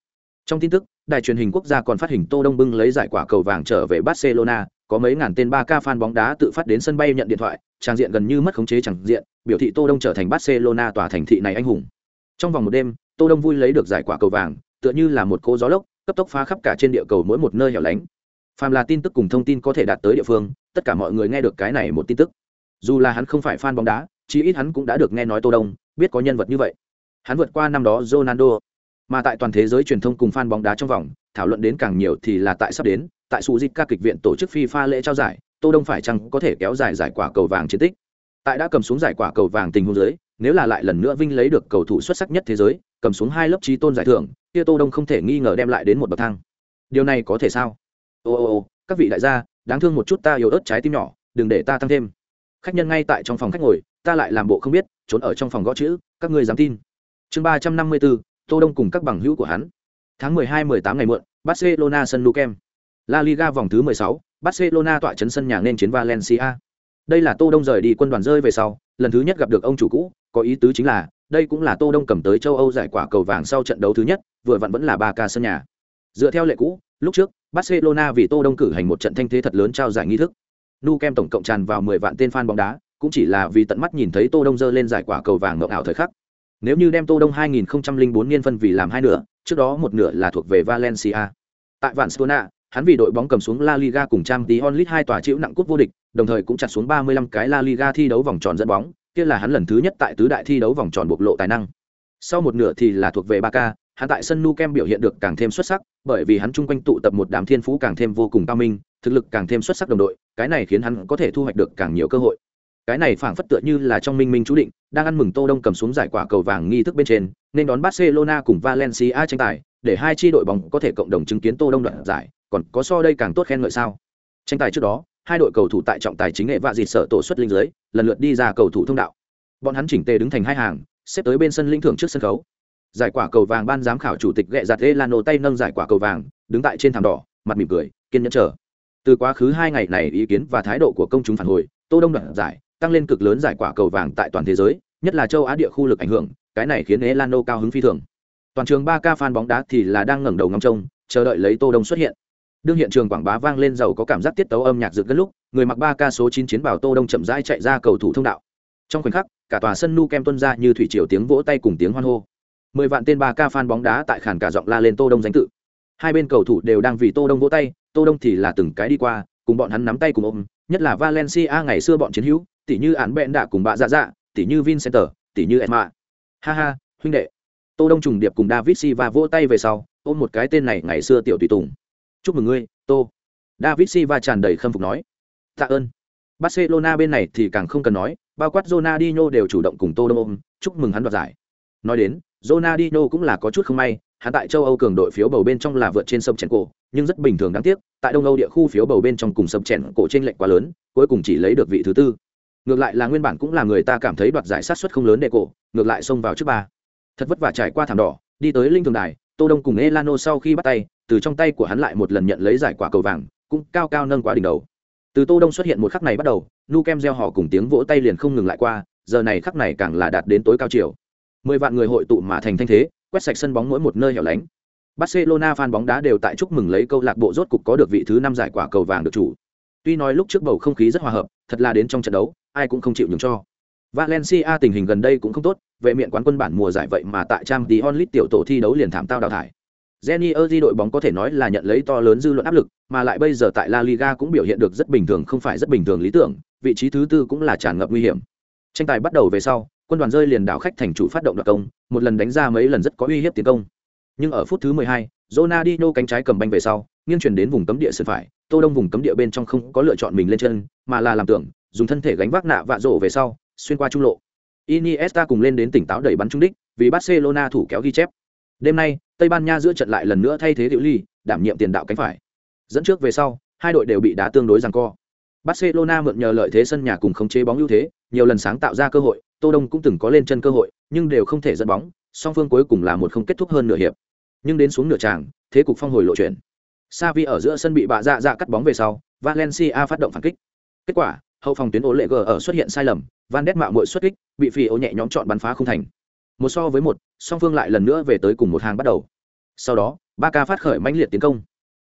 Trong tin tức, đài truyền hình quốc gia còn phát hình tô đông bưng lấy giải quả cầu vàng trở về barcelona, có mấy ngàn tên 3K fan bóng đá tự phát đến sân bay nhận điện thoại, trang diện gần như mất khống chế chẳng diện, biểu thị tô đông trở thành barcelona tòa thành thị này anh hùng. Trong vòng một đêm, tô đông vui lấy được giải quả cầu vàng, tựa như là một cô gió lốc cấp tốc phá khắp cả trên địa cầu mỗi một nơi hẻo lánh. Phàm là tin tức cùng thông tin có thể đạt tới địa phương tất cả mọi người nghe được cái này một tin tức. Dù là hắn không phải fan bóng đá chí ít hắn cũng đã được nghe nói tô đông biết có nhân vật như vậy. Hắn vượt qua năm đó ronaldo. Mà tại toàn thế giới truyền thông cùng fan bóng đá trong vòng thảo luận đến càng nhiều thì là tại sắp đến tại su dịch ca kịch viện tổ chức fifa lễ trao giải tô đông phải chăng có thể kéo dài giải quả cầu vàng chiến tích? Tại đã cầm xuống giải quả cầu vàng tình huống giới, nếu là lại lần nữa vinh lấy được cầu thủ xuất sắc nhất thế giới cầm xuống hai lớp trí tôn giải thưởng kia tô đông không thể nghi ngờ đem lại đến một bậc thang. Điều này có thể sao? Ô ô ô các vị đại gia đáng thương một chút ta yếu ớt trái tim nhỏ đừng để ta tăng thêm. Khách nhân ngay tại trong phòng khách ngồi ta lại làm bộ không biết trốn ở trong phòng gõ chữ các ngươi dám tin. Chương ba trăm năm mươi bốn tô đông cùng các bằng hữu của hắn. Tháng 12-18 ngày muộn, Barcelona sân Nou La Liga vòng thứ 16, Barcelona tọa chấn sân nhà nên chiến Valencia. Đây là Tô Đông rời đi quân đoàn rơi về sau, lần thứ nhất gặp được ông chủ cũ, có ý tứ chính là, đây cũng là Tô Đông cầm tới châu Âu giải quả cầu vàng sau trận đấu thứ nhất, vừa vặn vẫn là ba ca sân nhà. Dựa theo lệ cũ, lúc trước, Barcelona vì Tô Đông cử hành một trận thanh thế thật lớn trao giải nghi thức. Nu Kem tổng cộng tràn vào 10 vạn tên fan bóng đá, cũng chỉ là vì tận mắt nhìn thấy Tô Đông dơ lên giải quả cầu vàng ngộng ảo thời khắc. Nếu như đem Tô Đông 2004 niên phân vì làm hai nửa, trước đó một nửa là thuộc về Valencia. Tại Barcelona, hắn vì đội bóng cầm xuống La Liga cùng Champions League hai tòa chịu nặng cúp vô địch, đồng thời cũng chặt xuống 35 cái La Liga thi đấu vòng tròn dẫn bóng, kia là hắn lần thứ nhất tại tứ đại thi đấu vòng tròn bộc lộ tài năng. Sau một nửa thì là thuộc về Barca, hắn tại sân Nou Camp biểu hiện được càng thêm xuất sắc, bởi vì hắn chung quanh tụ tập một đám thiên phú càng thêm vô cùng cao minh, thực lực càng thêm xuất sắc đồng đội, cái này khiến hắn có thể thu hoạch được càng nhiều cơ hội. Cái này phảng phất tựa như là trong minh minh chú định, đang ăn mừng Tô Đông cầm xuống giải quả cầu vàng nghi thức bên trên, nên đón Barcelona cùng Valencia tranh tài, để hai chi đội bóng có thể cộng đồng chứng kiến Tô Đông đoạt giải, còn có so đây càng tốt khen ngợi sao? Tranh tài trước đó, hai đội cầu thủ tại trọng tài chính nghệ vạ dịt sợ tổ xuất linh dưới, lần lượt đi ra cầu thủ thông đạo. Bọn hắn chỉnh tề đứng thành hai hàng, xếp tới bên sân linh thưởng trước sân khấu. Giải quả cầu vàng ban giám khảo chủ tịch gẹ giặt Elano tay nâng giải quả cầu vàng, đứng tại trên thảm đỏ, mặt mỉm cười, kiên nhẫn chờ. Từ quá khứ hai ngày này ý kiến và thái độ của công chúng phản hồi, Tô Đông đoạt giải, tăng lên cực lớn giải quả cầu vàng tại toàn thế giới, nhất là châu Á địa khu lực ảnh hưởng, cái này khiến Elano cao hứng phi thường. Toàn trường ba ca fan bóng đá thì là đang ngẩng đầu ngắm trông, chờ đợi lấy Tô Đông xuất hiện. Đương hiện trường quảng bá vang lên giàu có cảm giác tiết tấu âm nhạc dựng gần lúc, người mặc ba ca số 9 chiến bảo Tô Đông chậm rãi chạy ra cầu thủ thông đạo. Trong khoảnh khắc, cả tòa sân nu kem tuân ra như thủy triều tiếng vỗ tay cùng tiếng hoan hô. Mười vạn tên ba ca fan bóng đá tại khàn cả giọng la lên Tô Đông danh tự. Hai bên cầu thủ đều đang vì Tô Đông vỗ tay, Tô Đông thì là từng cái đi qua, cùng bọn hắn nắm tay cùng ôm, nhất là Valencia ngày xưa bọn chiến hữu, tỷ như án bẹn đã cùng bạ dạ dạ, tỷ như Vincenter, tỷ như Emma. Ha ha, huynh đệ. Tô Đông trùng điệp cùng David Silva vỗ tay về sau, ôm một cái tên này ngày xưa tiểu tùy tùng. Chúc mừng ngươi, Tô. David Silva tràn đầy khâm phục nói. Tạ ơn. Barcelona bên này thì càng không cần nói, bao quát Ronaldinho đều chủ động cùng Tô Đông ôm, chúc mừng hắn đoạt giải. Nói đến, Ronaldinho cũng là có chút không may, hắn tại châu Âu cường đội phiếu bầu bên trong là vượt trên sông chèn cổ, nhưng rất bình thường đáng tiếc, tại Đông Âu địa khu phiếu bầu bên trong cùng sông chèn cổ trên lệch quá lớn, cuối cùng chỉ lấy được vị thứ tư. Ngược lại là nguyên bản cũng là người ta cảm thấy đoạt giải sát suất không lớn để cổ, ngược lại xông vào trước ba. Thật vất vả trải qua thảm đỏ, đi tới linh thường đài, Tô Đông cùng Elano sau khi bắt tay, từ trong tay của hắn lại một lần nhận lấy giải quả cầu vàng, cũng cao cao nâng quá đỉnh đầu. Từ Tô Đông xuất hiện một khắc này bắt đầu, Nu Kem gieo họ cùng tiếng vỗ tay liền không ngừng lại qua, giờ này khắc này càng là đạt đến tối cao chiều. Mười vạn người hội tụ mà thành thanh thế, quét sạch sân bóng mỗi một nơi hẻo lánh. Barcelona fan bóng đá đều tại chúc mừng lấy câu lạc bộ rốt cục có được vị thứ năm giải quả cầu vàng được chủ. Tuy nói lúc trước bầu không khí rất hòa hợp, thật là đến trong trận đấu, ai cũng không chịu nhường cho. Valencia tình hình gần đây cũng không tốt, vệ miện quán quân bản mùa giải vậy mà tại Champions League tiểu tổ thi đấu liền thảm tao đào thải. Jenny đội bóng có thể nói là nhận lấy to lớn dư luận áp lực, mà lại bây giờ tại La Liga cũng biểu hiện được rất bình thường không phải rất bình thường lý tưởng, vị trí thứ tư cũng là tràn ngập nguy hiểm. Tranh tài bắt đầu về sau, quân đoàn rơi liền đảo khách thành chủ phát động đoạt công, một lần đánh ra mấy lần rất có uy hiếp tiến công. Nhưng ở phút thứ 12, Ronaldinho cánh trái cầm banh về sau, nghiêng chuyển đến vùng cấm địa sân phải, Tô Đông vùng cấm địa bên trong không có lựa chọn mình lên chân, mà là làm tưởng, dùng thân thể gánh vác nạ vạ rổ về sau, xuyên qua trung lộ. Iniesta cùng lên đến tỉnh táo đẩy bắn trúng đích, vì Barcelona thủ kéo ghi chép. Đêm nay, Tây Ban Nha giữa trận lại lần nữa thay thế Diệu Ly, đảm nhiệm tiền đạo cánh phải. Dẫn trước về sau, hai đội đều bị đá tương đối giằng co. Barcelona mượn nhờ lợi thế sân nhà cùng khống chế bóng ưu thế, nhiều lần sáng tạo ra cơ hội, Tô Đông cũng từng có lên chân cơ hội, nhưng đều không thể dẫn bóng, song phương cuối cùng là một không kết thúc hơn nửa hiệp. Nhưng đến xuống nửa tràng, thế cục phong hồi lộ chuyển. Xavi ở giữa sân bị bạ dạ dạ cắt bóng về sau, Valencia phát động phản kích. Kết quả, hậu phòng tuyến ố lệ g ở xuất hiện sai lầm, Van đét mạo muội xuất kích, bị phi ô nhẹ nhõm chọn bắn phá không thành. Một so với một, song phương lại lần nữa về tới cùng một hàng bắt đầu. Sau đó, Barca phát khởi mãnh liệt tiến công.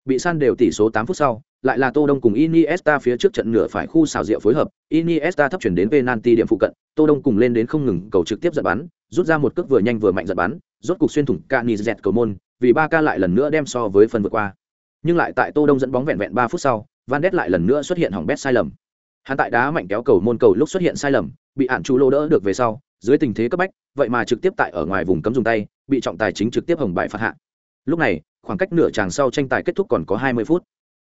Bị san đều tỷ số tám phút sau, lại là Tô Đông cùng Iniesta phía trước trận nửa phải khu xào rượu phối hợp, Iniesta thấp chuyển đến penalty điểm phụ cận, Tô Đông cùng lên đến không ngừng cầu trực tiếp giật bắn, rút ra một cước vừa nhanh vừa mạnh giật bắn, rốt cục xuyên thủng Canizet cầu môn, vì Barca lại lần nữa đem so với phần vượt qua. Nhưng lại tại Tô Đông dẫn bóng vẹn vẹn ba phút sau, Van Ness lại lần nữa xuất hiện hỏng bét sai lầm. Hắn tại đá mạnh kéo cầu môn cầu lúc xuất hiện sai lầm, bị Hạn chú lô đỡ được về sau, dưới tình thế cấp bách, vậy mà trực tiếp tại ở ngoài vùng cấm dùng tay, bị trọng tài chính trực tiếp hồng bại phạt hạ. Lúc này, khoảng cách nửa tràng sau tranh tài kết thúc còn có 20 phút.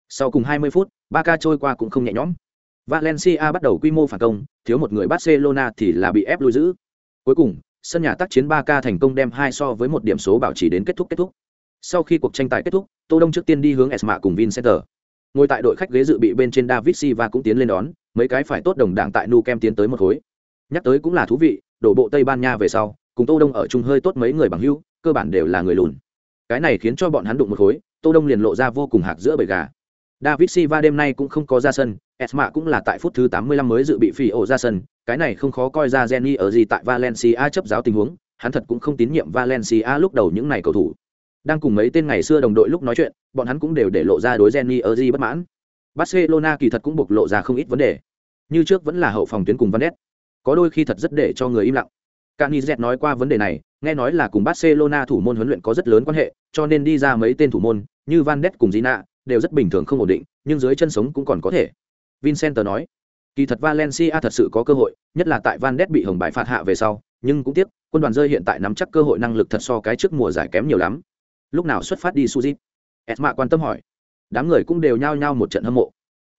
Sau cùng 20 phút, Barca trôi qua cũng không nhẹ nhõm. Valencia bắt đầu quy mô phản công, thiếu một người Barcelona thì là bị ép lui giữ. Cuối cùng, sân nhà tác chiến ba ca thành công đem hai so với một điểm số bảo trì đến kết thúc kết thúc. Sau khi cuộc tranh tài kết thúc, Tô Đông trước tiên đi hướng Esma cùng Vincenter. Ngồi tại đội khách ghế dự bị bên trên David Silva cũng tiến lên đón, mấy cái phải tốt đồng đảng tại Nu Kem tiến tới một khối. Nhắc tới cũng là thú vị, đổ bộ Tây Ban Nha về sau, cùng Tô Đông ở chung hơi tốt mấy người bằng hữu, cơ bản đều là người lùn. Cái này khiến cho bọn hắn đụng một khối tô đông liền lộ ra vô cùng hạc giữa bầy gà. David silva đêm nay cũng không có ra sân esma cũng là tại phút thứ 85 mới dự bị phi ổ ra sân cái này không khó coi ra jenny ở gì tại valencia chấp giáo tình huống hắn thật cũng không tín nhiệm valencia lúc đầu những này cầu thủ. Đang cùng mấy tên ngày xưa đồng đội lúc nói chuyện bọn hắn cũng đều để lộ ra đối jenny ở gì bất mãn barcelona kỳ thật cũng bộc lộ ra không ít vấn đề như trước vẫn là hậu phòng tuyến cùng van có đôi khi thật rất để cho người im lặng Canizet nói qua vấn đề này, nghe nói là cùng Barcelona thủ môn huấn luyện có rất lớn quan hệ, cho nên đi ra mấy tên thủ môn, như Van Ness cùng Gina, đều rất bình thường không ổn định, nhưng dưới chân sống cũng còn có thể. Vincent nói, kỳ thật Valencia thật sự có cơ hội, nhất là tại Van Ness bị hồng bài phạt hạ về sau, nhưng cũng tiếc, quân đoàn rơi hiện tại nắm chắc cơ hội năng lực thật so cái trước mùa giải kém nhiều lắm. Lúc nào xuất phát đi Suzy? Esma quan tâm hỏi. Đám người cũng đều nhao nhao một trận hâm mộ.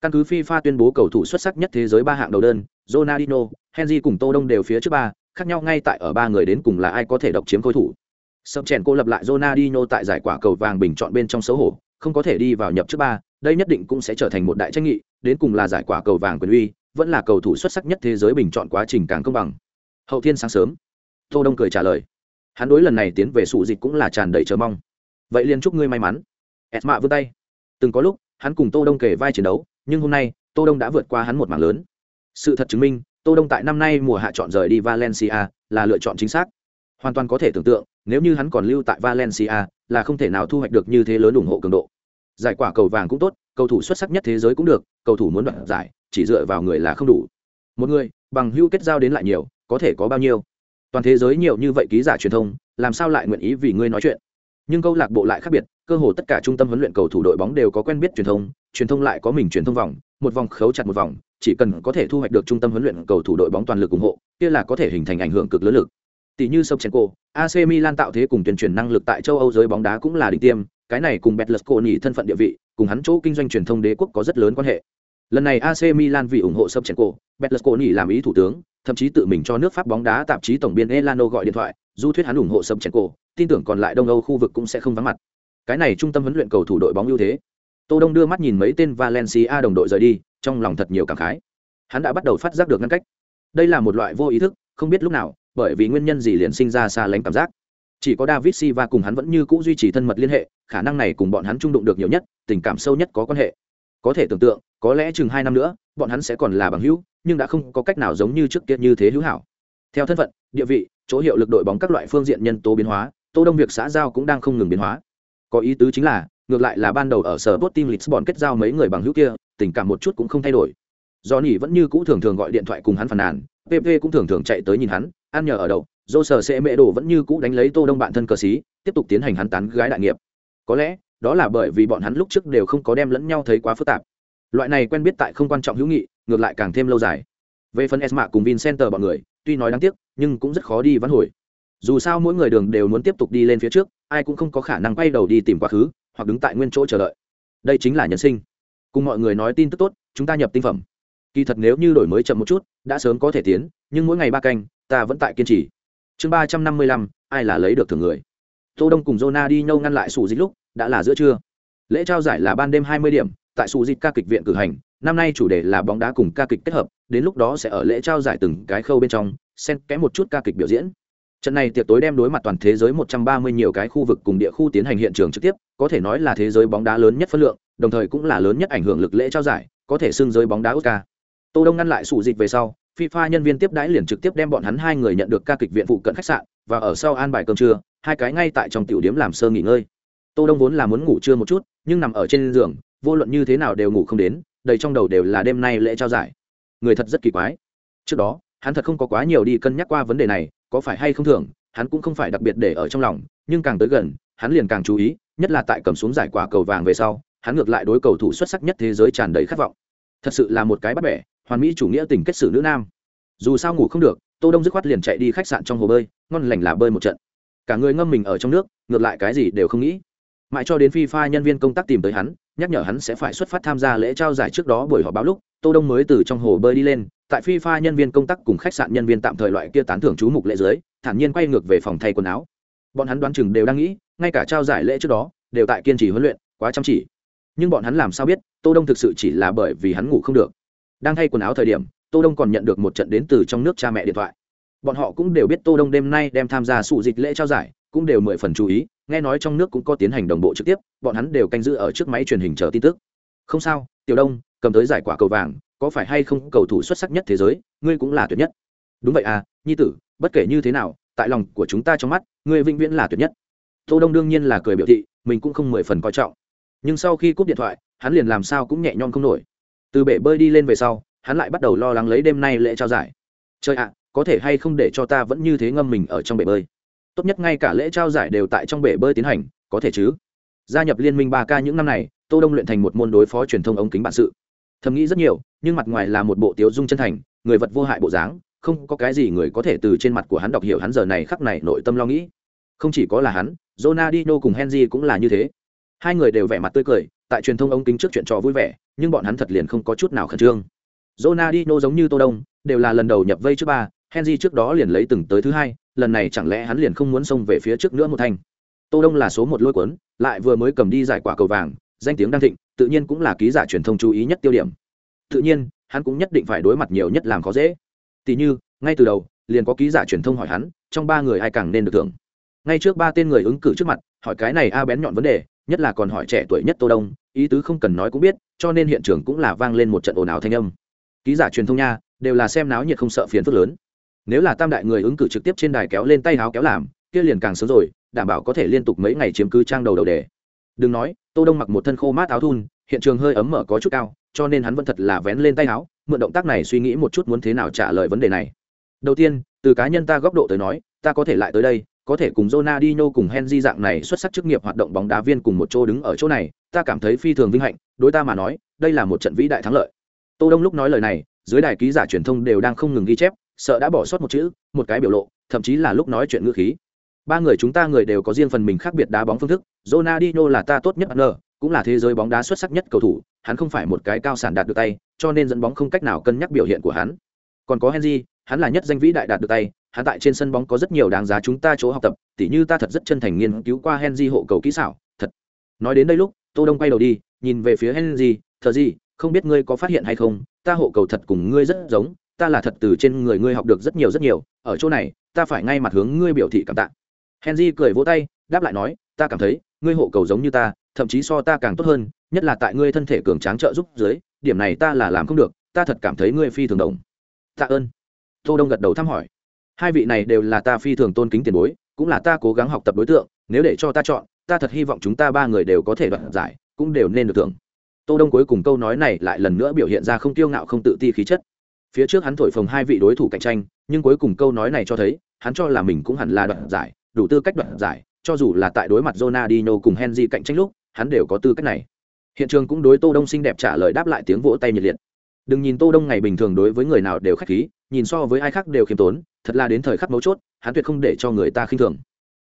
Căn cứ FIFA tuyên bố cầu thủ xuất sắc nhất thế giới ba hạng đầu đơn, Ronaldinho, Henry cùng Tô Đông đều phía trước ba, khác nhau ngay tại ở ba người đến cùng là ai có thể độc chiếm khối thủ. Sập chèn cô lập lại Ronaldinho tại giải quả cầu vàng bình chọn bên trong xấu hổ, không có thể đi vào nhập trước ba, đây nhất định cũng sẽ trở thành một đại tranh nghị, đến cùng là giải quả cầu vàng quyền uy, vẫn là cầu thủ xuất sắc nhất thế giới bình chọn quá trình càng công bằng. Hậu thiên sáng sớm, Tô Đông cười trả lời. Hắn đối lần này tiến về sụ dịch cũng là tràn đầy chờ mong. Vậy liền chúc ngươi may mắn. Esma vươn tay. Từng có lúc, hắn cùng Tô Đông kể vai chiến đấu, nhưng hôm nay, Tô Đông đã vượt qua hắn một mảng lớn. Sự thật chứng minh, Tô Đông tại năm nay mùa hạ chọn rời đi Valencia là lựa chọn chính xác. Hoàn toàn có thể tưởng tượng, nếu như hắn còn lưu tại Valencia, là không thể nào thu hoạch được như thế lớn ủng hộ cường độ. Giải quả cầu vàng cũng tốt, cầu thủ xuất sắc nhất thế giới cũng được, cầu thủ muốn đoạt giải, chỉ dựa vào người là không đủ. Một người, bằng hữu kết giao đến lại nhiều, có thể có bao nhiêu? Toàn thế giới nhiều như vậy ký giả truyền thông, làm sao lại nguyện ý vì ngươi nói chuyện? Nhưng câu lạc bộ lại khác biệt, cơ hồ tất cả trung tâm huấn luyện cầu thủ đội bóng đều có quen biết truyền thông, truyền thông lại có mình truyền thông vòng, một vòng khấu chặt một vòng, chỉ cần có thể thu hoạch được trung tâm huấn luyện cầu thủ đội bóng toàn lực ủng hộ, kia là có thể hình thành ảnh hưởng cực lớn lực. Tỷ như Sopchenko, AC Milan tạo thế cùng tuyên truyền năng lực tại châu Âu giới bóng đá cũng là đỉnh tiêm, cái này cùng Betlesconi thân phận địa vị, cùng hắn chỗ kinh doanh truyền thông đế quốc có rất lớn quan hệ. Lần này AC Milan vì ủng hộ Sopchenko, nhỉ làm ý thủ tướng, thậm chí tự mình cho nước Pháp bóng đá tạp chí tổng biên Elano gọi điện thoại, du thuyết hắn ủng hộ Sopchenko, tin tưởng còn lại Đông Âu khu vực cũng sẽ không vắng mặt. Cái này trung tâm huấn luyện cầu thủ đội bóng ưu thế. Tô Đông đưa mắt nhìn mấy tên Valencia đồng đội rời đi, trong lòng thật nhiều cảm khái hắn đã bắt đầu phát giác được ngăn cách đây là một loại vô ý thức không biết lúc nào bởi vì nguyên nhân gì liền sinh ra xa lánh cảm giác chỉ có david silva cùng hắn vẫn như cũ duy trì thân mật liên hệ khả năng này cùng bọn hắn trung đụng được nhiều nhất tình cảm sâu nhất có quan hệ có thể tưởng tượng có lẽ chừng hai năm nữa, bọn hắn sẽ còn là bằng hữu, nhưng đã không có cách nào giống như trước kia như thế hữu hảo. Theo thân phận, địa vị, chỗ hiệu lực đội bóng các loại phương diện nhân tố biến hóa, tô đông việc xã giao cũng đang không ngừng biến hóa. Có ý tứ chính là, ngược lại là ban đầu ở sở bot team lisbon kết giao mấy người bằng hữu kia, tình cảm một chút cũng không thay đổi. Do nỉ vẫn như cũ thường thường gọi điện thoại cùng hắn phàn nàn pp cũng thường thường chạy tới nhìn hắn, ăn nhờ ở đậu dô sở sẽ mệ đồ vẫn như cũ đánh lấy tô đông bạn thân cờ xí, tiếp tục tiến hành hắn tán gái đại nghiệp. Có lẽ, đó là bởi vì bọn hắn lúc trước đều không có đem lẫn nhau thấy quá phức tạp loại này quen biết tại không quan trọng hữu nghị, ngược lại càng thêm lâu dài. Về phần esma cùng vincenter bọn người, tuy nói đáng tiếc, nhưng cũng rất khó đi vắn hồi. Dù sao mỗi người đường đều muốn tiếp tục đi lên phía trước, ai cũng không có khả năng quay đầu đi tìm quá khứ, hoặc đứng tại nguyên chỗ chờ đợi. Đây chính là nhân sinh. Cùng mọi người nói tin tức tốt, chúng ta nhập tinh phẩm. Kỳ thật nếu như đổi mới chậm một chút, đã sớm có thể tiến, nhưng mỗi ngày ba canh, ta vẫn tại kiên trì. Chương ba trăm năm mươi lăm, ai là lấy được thưởng người? Tô đông cùng jona đi nhâu ngăn lại sủ dịch lúc, đã là giữa trưa. Lễ trao giải là ban đêm hai mươi điểm tại su dịch ca kịch viện cử hành năm nay chủ đề là bóng đá cùng ca kịch kết hợp đến lúc đó sẽ ở lễ trao giải từng cái khâu bên trong xen kẽ một chút ca kịch biểu diễn trận này tiệc tối đem đối mặt toàn thế giới 130 nhiều cái khu vực cùng địa khu tiến hành hiện trường trực tiếp có thể nói là thế giới bóng đá lớn nhất phân lượng đồng thời cũng là lớn nhất ảnh hưởng lực lễ trao giải có thể xưng giới bóng đá Oscar. Tô Đông ngăn lại sủ dịch về sau, FIFA nhân viên tiếp đãi liền trực tiếp đem bọn hắn hai người nhận được ca kịch viện phụ cận khách sạn và ở sau an bài cơm trưa, hai cái ngay tại trong tiểu điểm làm sơ nghỉ ngơi. Tô Đông vốn là muốn ngủ trưa một chút, nhưng nằm ở trên giường, vô luận như thế nào đều ngủ không đến, đầy trong đầu đều là đêm nay lễ trao giải. Người thật rất kỳ quái. Trước đó, hắn thật không có quá nhiều đi cân nhắc qua vấn đề này, có phải hay không thường, hắn cũng không phải đặc biệt để ở trong lòng, nhưng càng tới gần, hắn liền càng chú ý, nhất là tại cầm xuống giải quả cầu vàng về sau, hắn ngược lại đối cầu thủ xuất sắc nhất thế giới tràn đầy khát vọng thật sự là một cái bắt bẻ hoàn mỹ chủ nghĩa tình kết xử nữ nam dù sao ngủ không được tô đông dứt khoát liền chạy đi khách sạn trong hồ bơi ngon lành là bơi một trận cả người ngâm mình ở trong nước ngược lại cái gì đều không nghĩ mãi cho đến phi pha nhân viên công tác tìm tới hắn, nhắc nhở hắn sẽ phải xuất phát tham gia lễ trao giải trước đó buổi họp báo lúc, tô đông mới từ trong hồ bơi đi lên, tại phi pha nhân viên công tác cùng khách sạn nhân viên tạm thời loại kia tán thưởng chú mục lễ dưới, thản nhiên quay ngược về phòng thay quần áo. Bọn hắn đoán chừng đều đang nghĩ, ngay cả trao giải lễ trước đó, đều tại kiên trì huấn luyện, quá chăm chỉ. Nhưng bọn hắn làm sao biết, tô đông thực sự chỉ là bởi vì hắn ngủ không được. Đang thay quần áo thời điểm, tô đông còn nhận được một trận đến từ trong nước cha mẹ điện thoại. Bọn họ cũng đều biết tô đông đêm nay đem tham gia sụ dịch lễ trao giải, cũng đều mười phần chú ý nghe nói trong nước cũng có tiến hành đồng bộ trực tiếp, bọn hắn đều canh giữ ở trước máy truyền hình chờ tin tức. Không sao, tiểu đông, cầm tới giải quả cầu vàng, có phải hay không cầu thủ xuất sắc nhất thế giới, ngươi cũng là tuyệt nhất. Đúng vậy à nhi tử, bất kể như thế nào, tại lòng của chúng ta trong mắt, ngươi vĩnh viễn là tuyệt nhất. Tô đông đương nhiên là cười biểu thị, mình cũng không mười phần coi trọng. Nhưng sau khi cúp điện thoại, hắn liền làm sao cũng nhẹ nhõm không nổi. Từ bể bơi đi lên về sau, hắn lại bắt đầu lo lắng lấy đêm nay lễ trao giải. Chơi ạ, có thể hay không để cho ta vẫn như thế ngâm mình ở trong bể bơi? Tốt nhất ngay cả lễ trao giải đều tại trong bể bơi tiến hành, có thể chứ? Gia nhập liên minh ba k những năm này, tô đông luyện thành một môn đối phó truyền thông ống kính bản sự. Thầm nghĩ rất nhiều, nhưng mặt ngoài là một bộ tiếu dung chân thành, người vật vô hại bộ dáng, không có cái gì người có thể từ trên mặt của hắn đọc hiểu hắn giờ này khắc này nội tâm lo nghĩ. Không chỉ có là hắn, Ronaldinho cùng Henry cũng là như thế. Hai người đều vẻ mặt tươi cười, tại truyền thông ống kính trước chuyện trò vui vẻ, nhưng bọn hắn thật liền không có chút nào khẩn trương. Ronaldinho giống như Tô Đông, đều là lần đầu nhập vây trước ba Henry trước đó liền lấy từng tới thứ hai, lần này chẳng lẽ hắn liền không muốn xông về phía trước nữa một thành Tô Đông là số một lôi cuốn, lại vừa mới cầm đi giải quả cầu vàng, danh tiếng đang thịnh, tự nhiên cũng là ký giả truyền thông chú ý nhất tiêu điểm. Tự nhiên, hắn cũng nhất định phải đối mặt nhiều nhất làm khó dễ. Tỷ như, ngay từ đầu, liền có ký giả truyền thông hỏi hắn, trong ba người ai càng nên được thưởng? Ngay trước ba tên người ứng cử trước mặt, hỏi cái này a bén nhọn vấn đề, nhất là còn hỏi trẻ tuổi nhất tô đông, ý tứ không cần nói cũng biết, cho nên hiện trường cũng là vang lên một trận ồn ào thanh âm. Ký giả truyền thông nha, đều là xem náo nhiệt không sợ phiền phức lớn nếu là tam đại người ứng cử trực tiếp trên đài kéo lên tay áo kéo làm kia liền càng sớm rồi đảm bảo có thể liên tục mấy ngày chiếm cứ trang đầu đầu đề đừng nói tô đông mặc một thân khô mát áo thun hiện trường hơi ấm mở có chút cao cho nên hắn vẫn thật là vén lên tay áo mượn động tác này suy nghĩ một chút muốn thế nào trả lời vấn đề này đầu tiên từ cá nhân ta góc độ tới nói ta có thể lại tới đây có thể cùng Ronaldinho cùng Henry dạng này xuất sắc chức nghiệp hoạt động bóng đá viên cùng một chỗ đứng ở chỗ này, ta cảm thấy phi thường vinh hạnh, đối ta mà nói, đây là một trận vĩ đại thắng lợi. Tô Đông lúc nói lời này, dưới đài ký giả truyền thông đều đang không ngừng ghi chép, sợ đã bỏ sót một chữ, một cái biểu lộ, thậm chí là lúc nói chuyện ngữ khí. Ba người chúng ta người đều có riêng phần mình khác biệt đá bóng phương thức, Ronaldinho là ta tốt nhất n cũng là thế giới bóng đá xuất sắc nhất cầu thủ, hắn không phải một cái cao sản đạt được tay, cho nên dẫn bóng không cách nào cân nhắc biểu hiện của hắn. Còn có Henry, hắn là nhất danh vĩ đại đạt được tay, hắn tại trên sân bóng có rất nhiều đáng giá chúng ta chỗ học tập, tỉ như ta thật rất chân thành nghiên cứu qua Henry hộ cầu kỹ xảo, thật. Nói đến đây lúc, Tô Đông quay đầu đi, nhìn về phía Henry, "Thở gì, không biết ngươi có phát hiện hay không, ta hộ cầu thật cùng ngươi rất giống, ta là thật từ trên người ngươi học được rất nhiều rất nhiều, ở chỗ này, ta phải ngay mặt hướng ngươi biểu thị cảm tạ." Henry cười vỗ tay, đáp lại nói, "Ta cảm thấy, ngươi hộ cầu giống như ta, thậm chí so ta càng tốt hơn, nhất là tại ngươi thân thể cường tráng trợ giúp dưới, điểm này ta là làm không được, ta thật cảm thấy ngươi phi thường đồng." "Tạ ơn." Tô Đông gật đầu thăm hỏi hai vị này đều là ta phi thường tôn kính tiền bối cũng là ta cố gắng học tập đối tượng nếu để cho ta chọn ta thật hy vọng chúng ta ba người đều có thể đoạt giải cũng đều nên được thưởng tô đông cuối cùng câu nói này lại lần nữa biểu hiện ra không kiêu ngạo không tự ti khí chất phía trước hắn thổi phồng hai vị đối thủ cạnh tranh, nhưng cuối cùng câu nói này cho thấy, hắn cho là mình cũng hẳn là đoạt giải, đủ tư cách đoạt giải, cho dù là tại đối mặt Ronaldinho cùng Henry cạnh tranh lúc, hắn đều có tư cách này. Hiện trường cũng đối tô đông xinh đẹp trả lời đáp lại tiếng vỗ tay nhiệt liệt. Đừng nhìn tô đông ngày bình thường đối với người nào đều khách khí, nhìn so với ai khác đều khiêm tốn, thật là đến thời khắc mấu chốt, hắn tuyệt không để cho người ta khinh thường.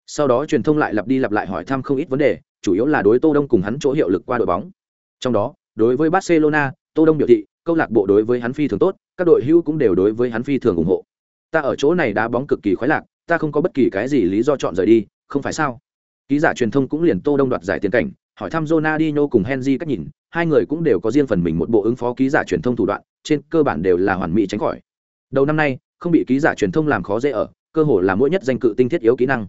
Sau đó truyền thông lại lặp đi lặp lại hỏi thăm không ít vấn đề, chủ yếu là đối tô đông cùng hắn chỗ hiệu lực qua đội bóng. Trong đó, đối với barcelona, tô đông biểu thị câu lạc bộ đối với hắn phi thường tốt, các đội hưu cũng đều đối với hắn phi thường ủng hộ. Ta ở chỗ này đá bóng cực kỳ khoái lạc, ta không có bất kỳ cái gì lý do chọn rời đi, không phải sao? Ký giả truyền thông cũng liền tô đông đoạt giải tiền cảnh, hỏi thăm Ronaldinho cùng Henry cách nhìn, hai người cũng đều có riêng phần mình một bộ ứng phó ký giả truyền thông thủ đoạn, trên cơ bản đều là hoàn mỹ tránh khỏi. Đầu năm nay, không bị ký giả truyền thông làm khó dễ ở, cơ hội là mỗi nhất danh cự tinh thiết yếu kỹ năng.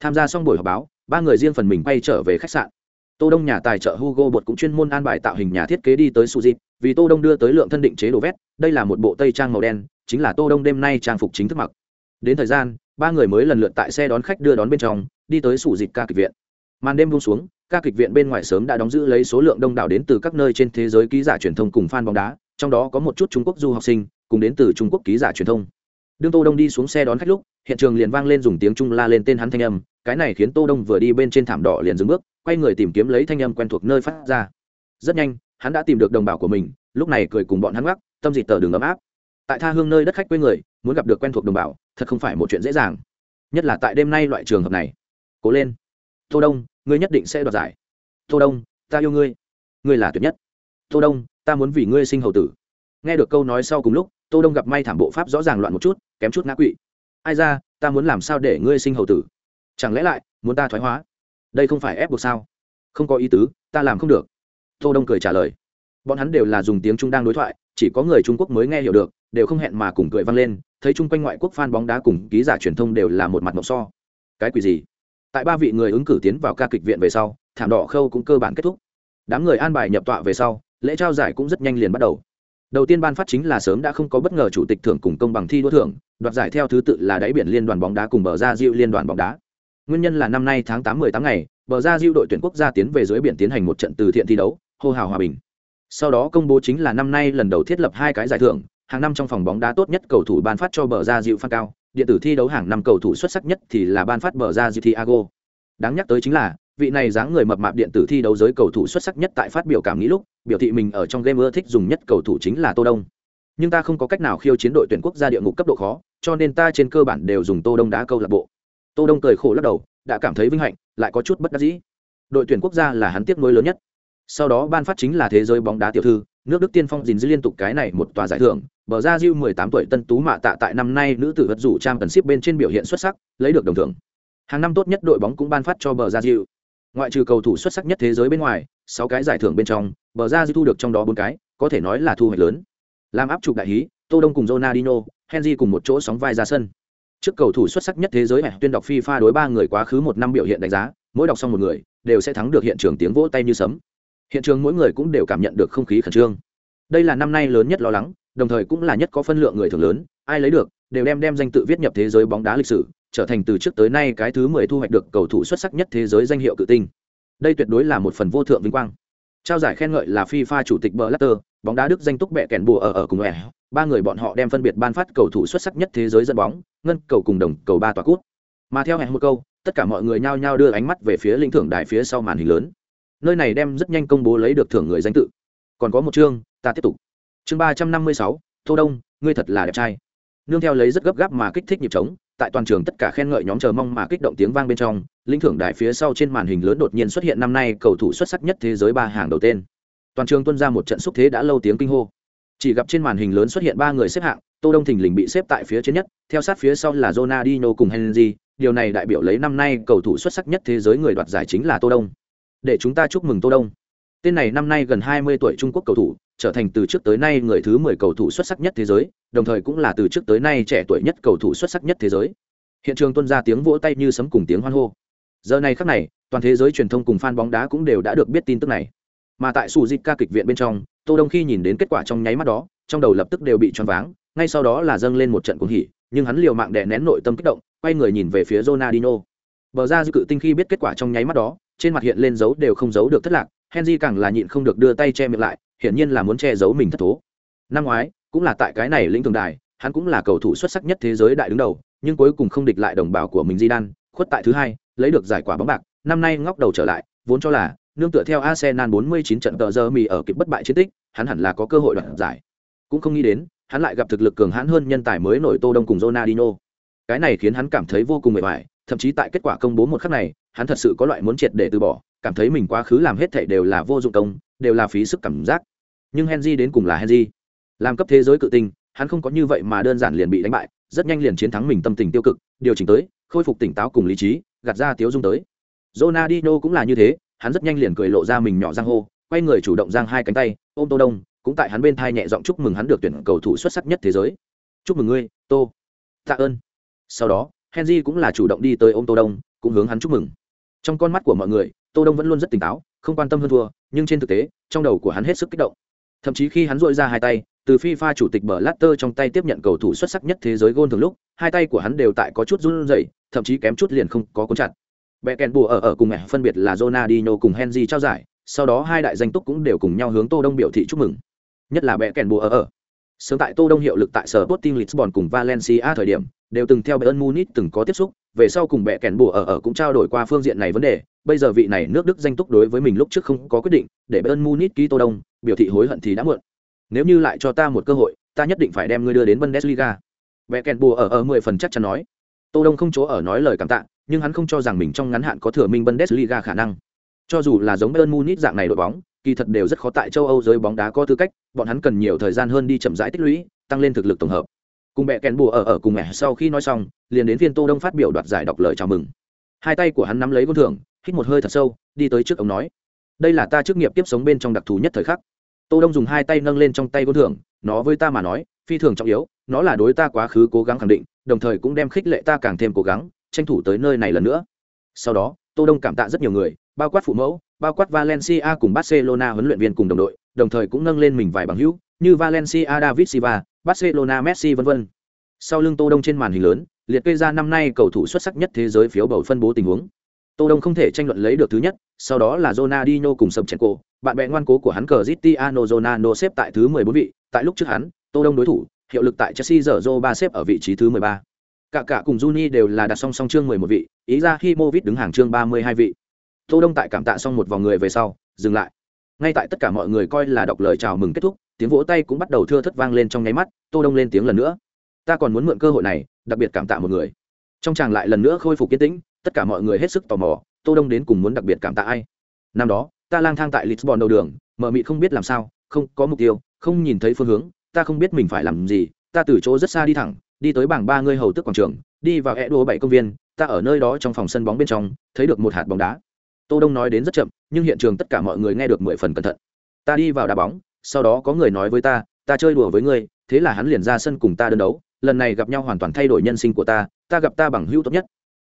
Tham gia xong buổi họp báo, ba người riêng phần mình quay trở về khách sạn. Tô đông nhà tài trợ hugo bột cũng chuyên môn an bài tạo hình nhà thiết kế đi tới su vì tô đông đưa tới lượng thân định chế đồ vét, đây là một bộ tây trang màu đen, chính là tô đông đêm nay trang phục chính thức mặc. Đến thời gian, ba người mới lần lượt tại xe đón khách đưa đón bên trong, đi tới sủ dịp ca kịch viện. Màn đêm buông xuống, ca kịch viện bên ngoài sớm đã đóng giữ lấy số lượng đông đảo đến từ các nơi trên thế giới ký giả truyền thông cùng fan bóng đá, trong đó có một chút trung quốc du học sinh, cùng đến từ trung quốc ký giả truyền thông. Đương tô đông đi xuống xe đón khách lúc, hiện trường liền vang lên dùng tiếng trung la lên tên hắn thanh âm, cái này khiến tô đông vừa đi bên trên thảm đỏ liền dừng bước, quay người tìm kiếm lấy thanh âm quen thuộc nơi phát ra. Rất nhanh hắn đã tìm được đồng bào của mình, lúc này cười cùng bọn hắn gác tâm dịch tờ đường ấm áp. Tại tha hương nơi đất khách quê người, muốn gặp được quen thuộc đồng bào, thật không phải một chuyện dễ dàng. Nhất là tại đêm nay loại trường hợp này. Cố lên. Tô đông, ngươi nhất định sẽ đoạt giải. Tô đông, ta yêu ngươi. Ngươi là tuyệt nhất. Tô đông, ta muốn vì ngươi sinh hầu tử. Nghe được câu nói sau cùng lúc, tô đông gặp may thảm bộ pháp rõ ràng loạn một chút, kém chút ngã quỵ. Ai ra, ta muốn làm sao để ngươi sinh hầu tử? Chẳng lẽ lại, muốn ta thoái hóa? Đây không phải ép buộc sao? Không có ý tứ, ta làm không được tô đông cười trả lời. Bọn hắn đều là dùng tiếng trung đang đối thoại, chỉ có người trung quốc mới nghe hiểu được, đều không hẹn mà cùng cười vang lên, thấy chung quanh ngoại quốc fan bóng đá cùng ký giả truyền thông đều là một mặt mộng so. Cái quỷ gì? Tại ba vị người ứng cử tiến vào ca kịch viện về sau, thảm đỏ khâu cũng cơ bản kết thúc. Đám người an bài nhập tọa về sau, lễ trao giải cũng rất nhanh liền bắt đầu. Đầu tiên ban phát chính là sớm đã không có bất ngờ chủ tịch thưởng cùng công bằng thi đua thưởng, đoạt giải theo thứ tự là đáy biển liên đoàn bóng đá cùng bờ ra diệu liên đoàn bóng đá. Nguyên nhân là năm nay tháng tám mười tám ngày, bờ ra diệu đội tuyển quốc gia tiến về dưới biển tiến hành một trận từ thiện thi đấu hô hào hòa bình. Sau đó công bố chính là năm nay lần đầu thiết lập hai cái giải thưởng, hàng năm trong phòng bóng đá tốt nhất cầu thủ ban phát cho bờ ra diệu phan cao, điện tử thi đấu hàng năm cầu thủ xuất sắc nhất thì là ban phát bờ ra dịu thiago. Đáng nhắc tới chính là, vị này dáng người mập mạp điện tử thi đấu giới cầu thủ xuất sắc nhất tại phát biểu cảm nghĩ lúc, biểu thị mình ở trong game ưa thích dùng nhất cầu thủ chính là tô đông. Nhưng ta không có cách nào khiêu chiến đội tuyển quốc gia địa ngục cấp độ khó, cho nên ta trên cơ bản đều dùng tô đông đá câu lạc bộ. Tô đông cười khổ lắc đầu, đã cảm thấy vinh hạnh, lại có chút bất đắc dĩ. Đội tuyển quốc gia là hắn tiếc nuối lớn nhất sau đó ban phát chính là thế giới bóng đá tiểu thư, nước đức tiên phong gìn giữ liên tục cái này một tòa giải thưởng, bờ ra diêu 18 tuổi tân tú mạ tạ tại năm nay nữ tử vật rủ trang tần ship bên trên biểu hiện xuất sắc, lấy được đồng thưởng. Hàng năm tốt nhất đội bóng cũng ban phát cho bờ ra diêu ngoại trừ cầu thủ xuất sắc nhất thế giới bên ngoài, sáu cái giải thưởng bên trong, bờ ra diêu thu được trong đó bốn cái, có thể nói là thu hoạch lớn. Làm áp trục đại hí, tô đông cùng ronaldinho, henry cùng một chỗ sóng vai ra sân. Trước cầu thủ xuất sắc nhất thế giới tuyên đọc fifa đối ba người quá khứ một năm biểu hiện đánh giá, mỗi đọc xong một người, đều sẽ thắng được hiện trường tiếng vỗ tay như sấm hiện trường mỗi người cũng đều cảm nhận được không khí khẩn trương đây là năm nay lớn nhất lo lắng đồng thời cũng là nhất có phân lượng người thường lớn ai lấy được đều đem đem danh tự viết nhập thế giới bóng đá lịch sử trở thành từ trước tới nay cái thứ mười thu hoạch được cầu thủ xuất sắc nhất thế giới danh hiệu cự tinh đây tuyệt đối là một phần vô thượng vinh quang trao giải khen ngợi là FIFA chủ tịch Blatter, bóng đá Đức danh túc bẹ kèn bùa ở ở cùng ẻ. Ba người bọn họ đem phân biệt ban phát cầu thủ xuất sắc nhất thế giới dẫn bóng, ngân cầu cùng đồng cầu ba tòa cút. Mà theo hẹn một câu, tất cả mọi người nhao nhao đưa ánh mắt về phía lĩnh thưởng đài phía sau màn hình lớn. Nơi này đem rất nhanh công bố lấy được thưởng người danh tự. Còn có một chương, ta tiếp tục. Chương ba trăm năm mươi sáu, Tô Đông, ngươi thật là đẹp trai. Nương theo lấy rất gấp gáp mà kích thích nhịp trống, tại toàn trường tất cả khen ngợi nhóm chờ mong mà kích động tiếng vang bên trong linh thưởng đài phía sau trên màn hình lớn đột nhiên xuất hiện năm nay cầu thủ xuất sắc nhất thế giới ba hàng đầu tên toàn trường tuân ra một trận xúc thế đã lâu tiếng kinh hô chỉ gặp trên màn hình lớn xuất hiện ba người xếp hạng tô đông thình lình bị xếp tại phía trên nhất theo sát phía sau là Ronaldinho cùng Henry điều này đại biểu lấy năm nay cầu thủ xuất sắc nhất thế giới người đoạt giải chính là tô đông để chúng ta chúc mừng tô đông tên này năm nay gần 20 tuổi trung quốc cầu thủ trở thành từ trước tới nay người thứ 10 cầu thủ xuất sắc nhất thế giới, đồng thời cũng là từ trước tới nay trẻ tuổi nhất cầu thủ xuất sắc nhất thế giới. Hiện trường tuôn ra tiếng vỗ tay như sấm cùng tiếng hoan hô. Giờ này khắc này, toàn thế giới truyền thông cùng fan bóng đá cũng đều đã được biết tin tức này. Mà tại sủ dịch ca kịch viện bên trong, Tô Đông khi nhìn đến kết quả trong nháy mắt đó, trong đầu lập tức đều bị choáng váng, ngay sau đó là dâng lên một trận cuồng hỉ, nhưng hắn liều mạng đè nén nội tâm kích động, quay người nhìn về phía Ronaldinho. Bờ ra dư cự tinh khi biết kết quả trong nháy mắt đó, trên mặt hiện lên dấu đều không giấu được thất lạc, Henry càng là nhịn không được đưa tay che miệng lại, hiển nhiên là muốn che giấu mình thất thố. Năm ngoái cũng là tại cái này lĩnh thường đài hắn cũng là cầu thủ xuất sắc nhất thế giới đại đứng đầu nhưng cuối cùng không địch lại đồng bào của mình di đan khuất tại thứ hai lấy được giải quả bóng bạc năm nay ngóc đầu trở lại vốn cho là nương tựa theo arsenal 49 trận tờ giờ mì ở kịp bất bại chiến tích hắn hẳn là có cơ hội đoạt giải. Cũng không nghĩ đến hắn lại gặp thực lực cường hãn hơn nhân tài mới nổi tô đông cùng Ronaldinho. Cái này khiến hắn cảm thấy vô cùng mệt mỏi thậm chí tại kết quả công bố một khắc này hắn thật sự có loại muốn triệt để từ bỏ, cảm thấy mình quá khứ làm hết thảy đều là vô dụng công, đều là phí sức cảm giác. Nhưng henry đến cùng là henry. Làm cấp thế giới cự tinh, hắn không có như vậy mà đơn giản liền bị đánh bại, rất nhanh liền chiến thắng mình tâm tình tiêu cực, điều chỉnh tới, khôi phục tỉnh táo cùng lý trí, gạt ra tiếu dung tới. Ronaldinho cũng là như thế, hắn rất nhanh liền cười lộ ra mình nhỏ giang hô, quay người chủ động giang hai cánh tay, ôm tô đông, cũng tại hắn bên thai nhẹ giọng chúc mừng hắn được tuyển cầu thủ xuất sắc nhất thế giới. Chúc mừng ngươi, tô. Tạ ơn. Sau đó, henry cũng là chủ động đi tới ôm tô đông, cũng hướng hắn chúc mừng trong con mắt của mọi người, tô đông vẫn luôn rất tỉnh táo, không quan tâm hơn thua, nhưng trên thực tế, trong đầu của hắn hết sức kích động. Thậm chí khi hắn dội ra hai tay, từ FIFA chủ tịch bờ Latter trong tay tiếp nhận cầu thủ xuất sắc nhất thế giới gôn thường lúc, hai tay của hắn đều tại có chút run rẩy, thậm chí kém chút liền không có cuốn chặt. Bẹ kèn bùa ở ở cùng mẹ phân biệt là Ronaldinho cùng Henry trao giải, sau đó hai đại danh túc cũng đều cùng nhau hướng tô đông biểu thị chúc mừng. Nhất là bẹ kèn bùa ở ở. Sớm tại tô đông hiệu lực tại sở Sporting Lisbon cùng Valencia thời điểm, đều từng theo Bayern Munich từng có tiếp xúc về sau cùng bẹ kèn bùa ở ở cũng trao đổi qua phương diện này vấn đề bây giờ vị này nước Đức danh túc đối với mình lúc trước không có quyết định, để Bayern Munich ký Tô Đông, biểu thị hối hận thì đã muộn. Nếu như lại cho ta một cơ hội, ta nhất định phải đem ngươi đưa đến Bundesliga. Beckenbauer ở ở 10 phần chắc chắn nói. Tô Đông không chỗ ở nói lời cảm tạ, nhưng hắn không cho rằng mình trong ngắn hạn có thừa minh Bundesliga khả năng. Cho dù là giống Bayern Munich dạng này đội bóng, kỳ thật đều rất khó tại châu Âu giới bóng đá có tư cách, bọn hắn cần nhiều thời gian hơn đi chậm rãi tích lũy, tăng lên thực lực tổng hợp. Cùng mẹ kèn bùa ở ở cùng mẹ sau khi nói xong, liền đến phiên Tô Đông phát biểu đoạt giải đọc lời chào mừng. Hai tay của hắn nắm lấy quân thưởng, hít một hơi thật sâu đi tới trước ông nói đây là ta chức nghiệp tiếp sống bên trong đặc thù nhất thời khắc tô đông dùng hai tay nâng lên trong tay vô thưởng nó với ta mà nói phi thường trọng yếu nó là đối ta quá khứ cố gắng khẳng định đồng thời cũng đem khích lệ ta càng thêm cố gắng tranh thủ tới nơi này lần nữa sau đó tô đông cảm tạ rất nhiều người bao quát phụ mẫu bao quát valencia cùng barcelona huấn luyện viên cùng đồng đội đồng thời cũng nâng lên mình vài bằng hữu như valencia david silva barcelona, messi, vân vân. Sau lưng tô đông trên màn hình lớn, liệt kê ra năm nay cầu thủ xuất sắc nhất thế giới phiếu bầu phân bố tình huống. Tô đông không thể tranh luận lấy được thứ nhất, sau đó là Ronaldinho cùng sập chèn cổ bạn bè ngoan cố của hắn Cristiano Ronaldo xếp tại thứ 14 vị, tại lúc trước hắn, tô đông đối thủ, hiệu lực tại chelsea giờ Zoro ba xếp ở vị trí thứ 13. cả cả cùng Juni đều là đặt song song chương 11 vị ý ra Himovic đứng hàng chương 32 vị. Tô đông tại cảm tạ xong một vòng người về sau, dừng lại. Ngay tại tất cả mọi người coi là đọc lời chào mừng kết thúc tiếng vỗ tay cũng bắt đầu thưa thất vang lên trong nháy mắt, tô đông lên tiếng lần nữa. Ta còn muốn mượn cơ hội này, đặc biệt cảm tạ một người. Trong chàng lại lần nữa khôi phục kiên tĩnh, tất cả mọi người hết sức tò mò, tô đông đến cùng muốn đặc biệt cảm tạ ai? Năm đó, ta lang thang tại lisbon đầu đường, mờ mị không biết làm sao, không có mục tiêu, không nhìn thấy phương hướng, ta không biết mình phải làm gì, ta từ chỗ rất xa đi thẳng, đi tới bảng ba ngươi hầu tức quảng trường, đi vào e đô bảy công viên, ta ở nơi đó trong phòng sân bóng bên trong, thấy được một hạt bóng đá. Tô đông nói đến rất chậm, nhưng hiện trường tất cả mọi người nghe được mười phần cẩn thận. Ta đi vào đá bóng sau đó có người nói với ta ta chơi đùa với ngươi, thế là hắn liền ra sân cùng ta đơn đấu, lần này gặp nhau hoàn toàn thay đổi nhân sinh của ta ta gặp ta bằng hữu tốt nhất.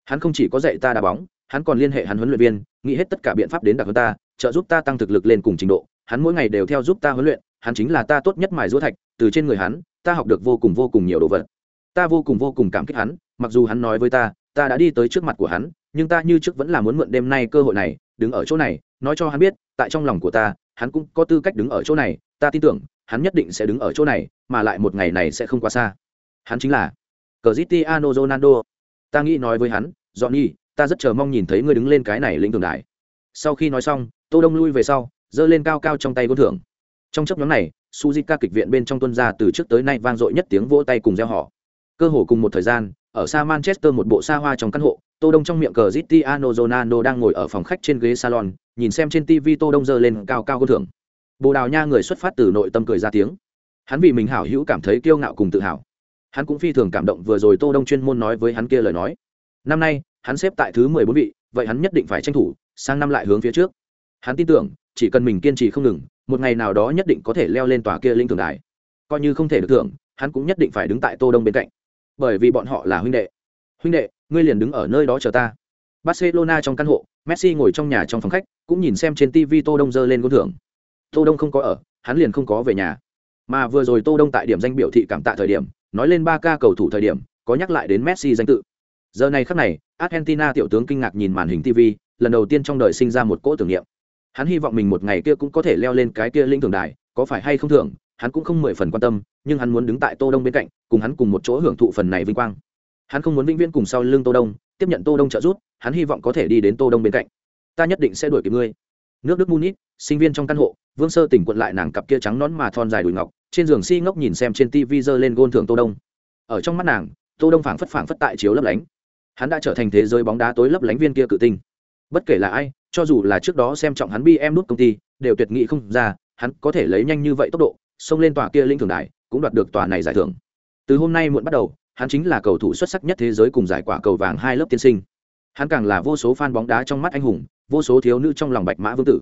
Hắn không chỉ có dạy ta đá bóng, hắn còn liên hệ hắn huấn luyện viên, nghĩ hết tất cả biện pháp đến đặc hơn ta, trợ giúp ta tăng thực lực lên cùng trình độ. Hắn mỗi ngày đều theo giúp ta huấn luyện, hắn chính là ta tốt nhất mài giũa thạch, từ trên người hắn, ta học được vô cùng vô cùng nhiều đồ vật. Ta vô cùng vô cùng cảm kích hắn, mặc dù hắn nói với ta ta đã đi tới trước mặt của hắn, nhưng ta như trước vẫn là muốn mượn đêm nay cơ hội này, đứng ở chỗ này, nói cho hắn biết, tại trong lòng của ta hắn cũng có tư cách đứng ở chỗ này, ta tin tưởng, hắn nhất định sẽ đứng ở chỗ này, mà lại một ngày này sẽ không quá xa. Hắn chính là Cristiano Ronaldo. Ta nghĩ nói với hắn, Johnny, ta rất chờ mong nhìn thấy ngươi đứng lên cái này lĩnh thường đại sau khi nói xong, tô đông lui về sau, giơ lên cao cao trong tay gôn thưởng. Trong chấp nhóm này suzika kịch viện bên trong tuân gia từ trước tới nay vang dội nhất tiếng vỗ tay cùng gieo họ cơ hồ cùng một thời gian, ở xa manchester một bộ xa hoa trong căn hộ, tô đông trong miệng cờ zitiano ronaldo đang ngồi ở phòng khách trên ghế salon nhìn xem trên tv tô đông dơ lên cao cao gôn thưởng. Bồ đào nha người xuất phát từ nội tâm cười ra tiếng. Hắn vì mình hảo hữu cảm thấy kiêu ngạo cùng tự hào. Hắn cũng phi thường cảm động vừa rồi tô đông chuyên môn nói với hắn kia lời nói. Năm nay, hắn xếp tại thứ mười bốn vị, vậy hắn nhất định phải tranh thủ, sang năm lại hướng phía trước. Hắn tin tưởng, chỉ cần mình kiên trì không ngừng, một ngày nào đó nhất định có thể leo lên tòa kia linh thường đài. Coi như không thể được thưởng, hắn cũng nhất định phải đứng tại tô đông bên cạnh. Bởi vì bọn họ là huynh đệ. Huynh đệ, ngươi liền đứng ở nơi đó chờ ta. Barcelona trong căn hộ messi ngồi trong nhà trong phòng khách, cũng nhìn xem trên tv tô đông dơ lên gôn thưởng. Tô đông không có ở, hắn liền không có về nhà. Mà vừa rồi tô đông tại điểm danh biểu thị cảm tạ thời điểm, nói lên ba ca cầu thủ thời điểm, có nhắc lại đến messi danh tự. Giờ này khắc này, argentina tiểu tướng kinh ngạc nhìn màn hình tv lần đầu tiên trong đời sinh ra một cỗ tưởng niệm. Hắn hy vọng mình một ngày kia cũng có thể leo lên cái kia linh thường đài, có phải hay không thưởng, hắn cũng không mười phần quan tâm, nhưng hắn muốn đứng tại tô đông bên cạnh, cùng hắn cùng một chỗ hưởng thụ phần này vinh quang hắn không muốn vĩnh viễn cùng sau lưng tô đông, tiếp nhận tô đông trợ giúp, hắn hy vọng có thể đi đến tô đông bên cạnh. Ta nhất định sẽ đuổi kịp ngươi. Nước đức munich, sinh viên trong căn hộ, vương sơ tỉnh quận lại nàng cặp kia trắng nón mà thon dài đùi ngọc, trên giường si ngốc nhìn xem trên tv giơ lên gôn thưởng tô đông. Ở trong mắt nàng, tô đông phảng phất phảng phất tại chiếu lấp lánh. Hắn đã trở thành thế giới bóng đá tối lấp lánh viên kia cự tinh. Bất kể là ai, cho dù là trước đó xem trọng hắn bm nút công ty, đều tuyệt nghị không ra, hắn có thể lấy nhanh như vậy tốc độ, xông lên tòa kia linh thường đài, cũng đoạt được tòa này giải thưởng. Từ hôm nay muộn bắt đầu hắn chính là cầu thủ xuất sắc nhất thế giới cùng giải quả cầu vàng hai lớp tiên sinh. Hắn càng là vô số fan bóng đá trong mắt anh hùng, vô số thiếu nữ trong lòng bạch mã vương tử.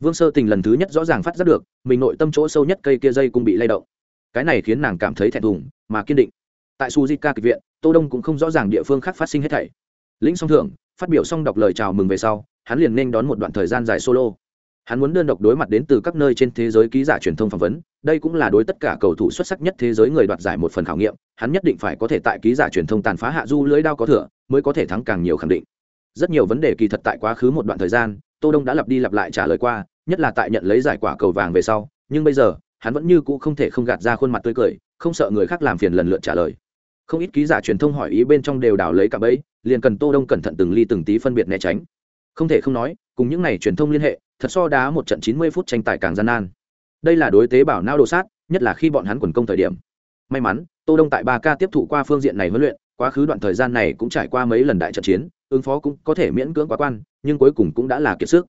Vương sơ tình lần thứ nhất rõ ràng phát giác được, mình nội tâm chỗ sâu nhất cây kia dây cũng bị lay động. Cái này khiến nàng cảm thấy thẹn thùng, mà kiên định. Tại suzika kịch viện, tô đông cũng không rõ ràng địa phương khác phát sinh hết thảy. Lĩnh song thưởng, phát biểu xong đọc lời chào mừng về sau, hắn liền nên đón một đoạn thời gian dài solo. Hắn muốn đơn độc đối mặt đến từ các nơi trên thế giới ký giả truyền thông phỏng vấn đây cũng là đối tất cả cầu thủ xuất sắc nhất thế giới người đoạt giải một phần khảo nghiệm, hắn nhất định phải có thể tại ký giả truyền thông tàn phá hạ du lưới đao có thừa, mới có thể thắng càng nhiều khẳng định. Rất nhiều vấn đề kỳ thật tại quá khứ một đoạn thời gian, tô đông đã lặp đi lặp lại trả lời qua, nhất là tại nhận lấy giải quả cầu vàng về sau, nhưng bây giờ, hắn vẫn như cũ không thể không gạt ra khuôn mặt tươi cười, không sợ người khác làm phiền lần lượt trả lời. Không ít ký giả truyền thông hỏi ý bên trong đều đảo lấy cả bẫy, liền cần tô đông cẩn thận từng ly từng tí phân biệt né tránh. Không thể không nói, cùng những này truyền thông liên hệ, thật so đá một trận 90 phút tranh tài càng gian nan đây là đối tế bảo não đồ sát, nhất là khi bọn hắn quần công thời điểm. May mắn, tô đông tại ba ca tiếp thụ qua phương diện này huấn luyện, quá khứ đoạn thời gian này cũng trải qua mấy lần đại trận chiến, ứng phó cũng có thể miễn cưỡng quá quan, nhưng cuối cùng cũng đã là kiệt sức.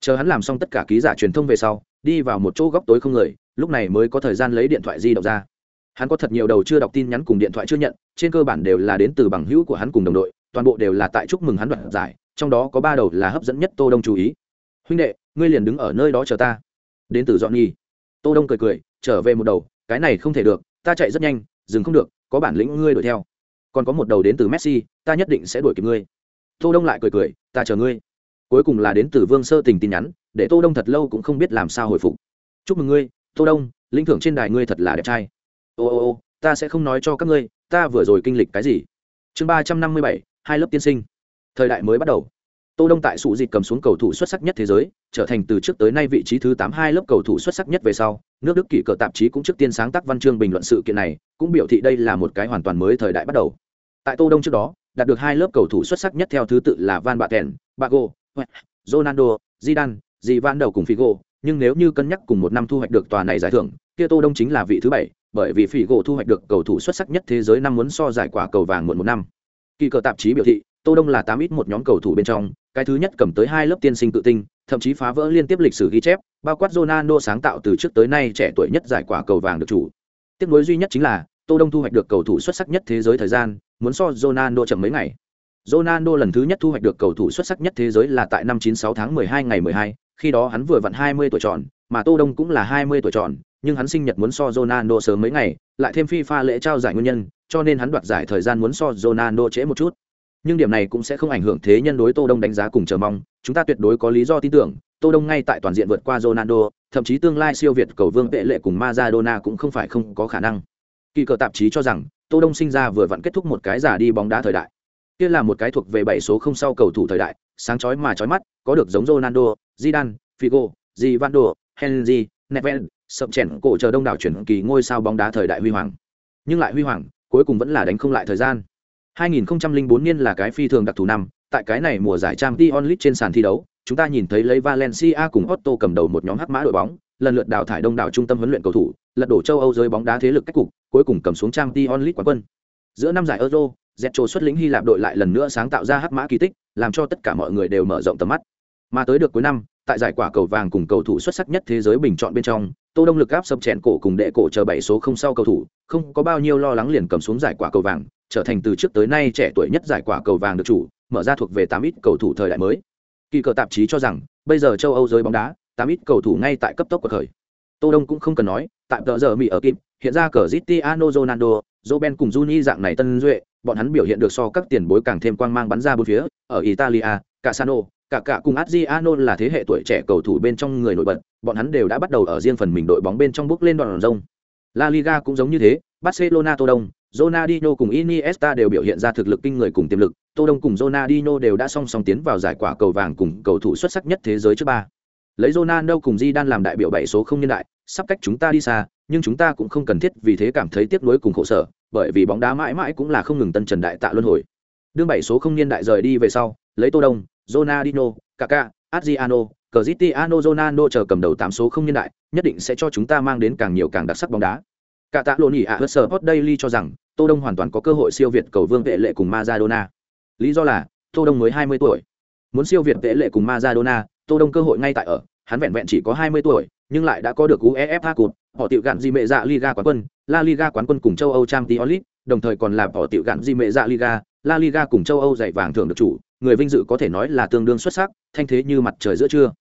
Chờ hắn làm xong tất cả ký giả truyền thông về sau, đi vào một chỗ góc tối không người, lúc này mới có thời gian lấy điện thoại di động ra. Hắn có thật nhiều đầu chưa đọc tin nhắn cùng điện thoại chưa nhận, trên cơ bản đều là đến từ bằng hữu của hắn cùng đồng đội, toàn bộ đều là tại chúc mừng hắn đoạt giải, trong đó có ba đầu là hấp dẫn nhất tô đông chú ý. Huynh đệ, ngươi liền đứng ở nơi đó chờ ta. Đến từ dọn nghi tô đông cười cười, trở về một đầu, cái này không thể được, ta chạy rất nhanh, dừng không được, có bản lĩnh ngươi đuổi theo. Còn có một đầu đến từ messi, ta nhất định sẽ đuổi kịp ngươi. Tô đông lại cười cười, ta chờ ngươi. Cuối cùng là đến từ vương sơ tình tin nhắn, để tô đông thật lâu cũng không biết làm sao hồi phục. Chúc mừng ngươi, tô đông linh thưởng trên đài ngươi thật là đẹp trai. Ô ô ô, ta sẽ không nói cho các ngươi, ta vừa rồi kinh lịch cái gì? Chương ba trăm năm mươi bảy, hai lớp tiên sinh. Thời đại mới bắt đầu tô đông tại sụ dịch cầm xuống cầu thủ xuất sắc nhất thế giới, trở thành từ trước tới nay vị trí thứ tám hai lớp cầu thủ xuất sắc nhất về sau. Nước đức kỷ cờ tạp chí cũng trước tiên sáng tác văn chương bình luận sự kiện này, cũng biểu thị đây là một cái hoàn toàn mới thời đại bắt đầu. Tại tô đông trước đó, đạt được hai lớp cầu thủ xuất sắc nhất theo thứ tự là van bạ kèn bago ronaldo, zidane Di van đầu cùng figo. Nhưng nếu như cân nhắc cùng một năm thu hoạch được tòa này giải thưởng, kia tô đông chính là vị thứ bảy, bởi vì figo thu hoạch được cầu thủ xuất sắc nhất thế giới năm muốn so giải quả cầu vàng muộn một năm. Kỳ cờ tạp chí biểu thị tô đông là tám ít một nhóm cầu thủ bên trong cái thứ nhất cầm tới hai lớp tiên sinh tự tinh thậm chí phá vỡ liên tiếp lịch sử ghi chép bao quát ronaldo sáng tạo từ trước tới nay trẻ tuổi nhất giải quả cầu vàng được chủ. Tiếc nối duy nhất chính là tô đông thu hoạch được cầu thủ xuất sắc nhất thế giới thời gian muốn so ronaldo chậm mấy ngày. Ronaldo lần thứ nhất thu hoạch được cầu thủ xuất sắc nhất thế giới là tại năm 96 tháng 12 ngày 12, khi đó hắn vừa vặn 20 tuổi tròn mà tô đông cũng là 20 tuổi tròn nhưng hắn sinh nhật muốn so Ronaldo sớm mấy ngày, lại thêm FIFA lễ trao giải nguyên nhân, cho nên hắn đoạt giải thời gian muốn so Ronaldo trễ một chút nhưng điểm này cũng sẽ không ảnh hưởng thế nhân đối tô đông đánh giá cùng chờ mong chúng ta tuyệt đối có lý do tin tưởng tô đông ngay tại toàn diện vượt qua ronaldo thậm chí tương lai siêu việt cầu vương vệ lệ cùng maradona cũng không phải không có khả năng. Kỳ cờ tạp chí cho rằng tô đông sinh ra vừa vặn kết thúc một cái giả đi bóng đá thời đại. Kia là một cái thuộc về bảy số không sau cầu thủ thời đại sáng chói mà chói mắt có được giống ronaldo zidane figo Givando, henry Neven, sập chèn cổ chờ đông đảo chuyển kỳ ngôi sao bóng đá thời đại huy hoàng. Nhưng lại huy hoàng cuối cùng vẫn là đánh không lại thời gian. 2004 niên là cái phi thường đặc thù năm, tại cái này mùa giải Champions League trên sàn thi đấu, chúng ta nhìn thấy lấy Valencia cùng Otto cầm đầu một nhóm hắc mã đội bóng, lần lượt đào thải đông đảo trung tâm huấn luyện cầu thủ, lật đổ châu Âu giới bóng đá thế lực cách cục, cuối cùng cầm xuống Champions League quán quân. Giữa năm giải Euro, Zetro xuất lĩnh Hy Lạp đội lại lần nữa sáng tạo ra hắc mã kỳ tích, làm cho tất cả mọi người đều mở rộng tầm mắt. Mà tới được cuối năm, tại giải quả cầu vàng cùng cầu thủ xuất sắc nhất thế giới bình chọn bên trong, Tô Đông lực áp sập chèn cổ cùng đệ cổ chờ bảy số không sau cầu thủ, không có bao nhiêu lo lắng liền cầm xuống giải quả cầu vàng, trở thành từ trước tới nay trẻ tuổi nhất giải quả cầu vàng được chủ, mở ra thuộc về 8 ít cầu thủ thời đại mới. Kỳ cờ tạp chí cho rằng, bây giờ châu Âu giới bóng đá, 8 ít cầu thủ ngay tại cấp tốc của khởi. Tô Đông cũng không cần nói, tại tờ giờ Mỹ ở Kim, hiện ra cờ Cristiano Ronaldo, Robben cùng Juni dạng này tân duệ, bọn hắn biểu hiện được so các tiền bối càng thêm quang mang bắn ra bốn phía, ở Italia, Casano, cả cả cùng Adriano là thế hệ tuổi trẻ cầu thủ bên trong người nổi bật, bọn hắn đều đã bắt đầu ở riêng phần mình đội bóng bên trong bước lên đoàn rồng. La Liga cũng giống như thế, Barcelona Tô Đông, Ronaldinho cùng Iniesta đều biểu hiện ra thực lực kinh người cùng tiềm lực, Tô Đông cùng Ronaldinho đều đã song song tiến vào giải quả cầu vàng cùng cầu thủ xuất sắc nhất thế giới trước ba. Lấy Ronaldo cùng Zidane làm đại biểu bảy số không nhân đại, sắp cách chúng ta đi xa, nhưng chúng ta cũng không cần thiết vì thế cảm thấy tiếc nuối cùng khổ sở, bởi vì bóng đá mãi mãi cũng là không ngừng tân trần đại tạ luân hồi. Đương bảy số không niên đại rời đi về sau, lấy Tô Đông, Ronaldinho, Kaká, Adriano, Cristiano Ronaldo chờ cầm đầu tám số không niên đại, nhất định sẽ cho chúng ta mang đến càng nhiều càng đặc sắc bóng đá. Cả tạ lộn ỉ ạ Husser Hot Daily cho rằng, Tô Đông hoàn toàn có cơ hội siêu việt cầu vương vệ lệ cùng Maradona. Lý do là, Tô Đông mới 20 tuổi. Muốn siêu việt vệ lệ cùng Maradona, Tô Đông cơ hội ngay tại ở, hắn vẹn vẹn chỉ có 20 tuổi, nhưng lại đã có được UEFA Cup, họ tiểu gạn gì mẹ dạ Liga quán quân, La Liga quán quân cùng châu Âu Champions League, đồng thời còn là họ tiểu gạn gì mẹ dạ Liga, La Liga cùng châu Âu giải vàng thưởng được chủ, người vinh dự có thể nói là tương đương xuất sắc, thanh thế như mặt trời giữa trưa.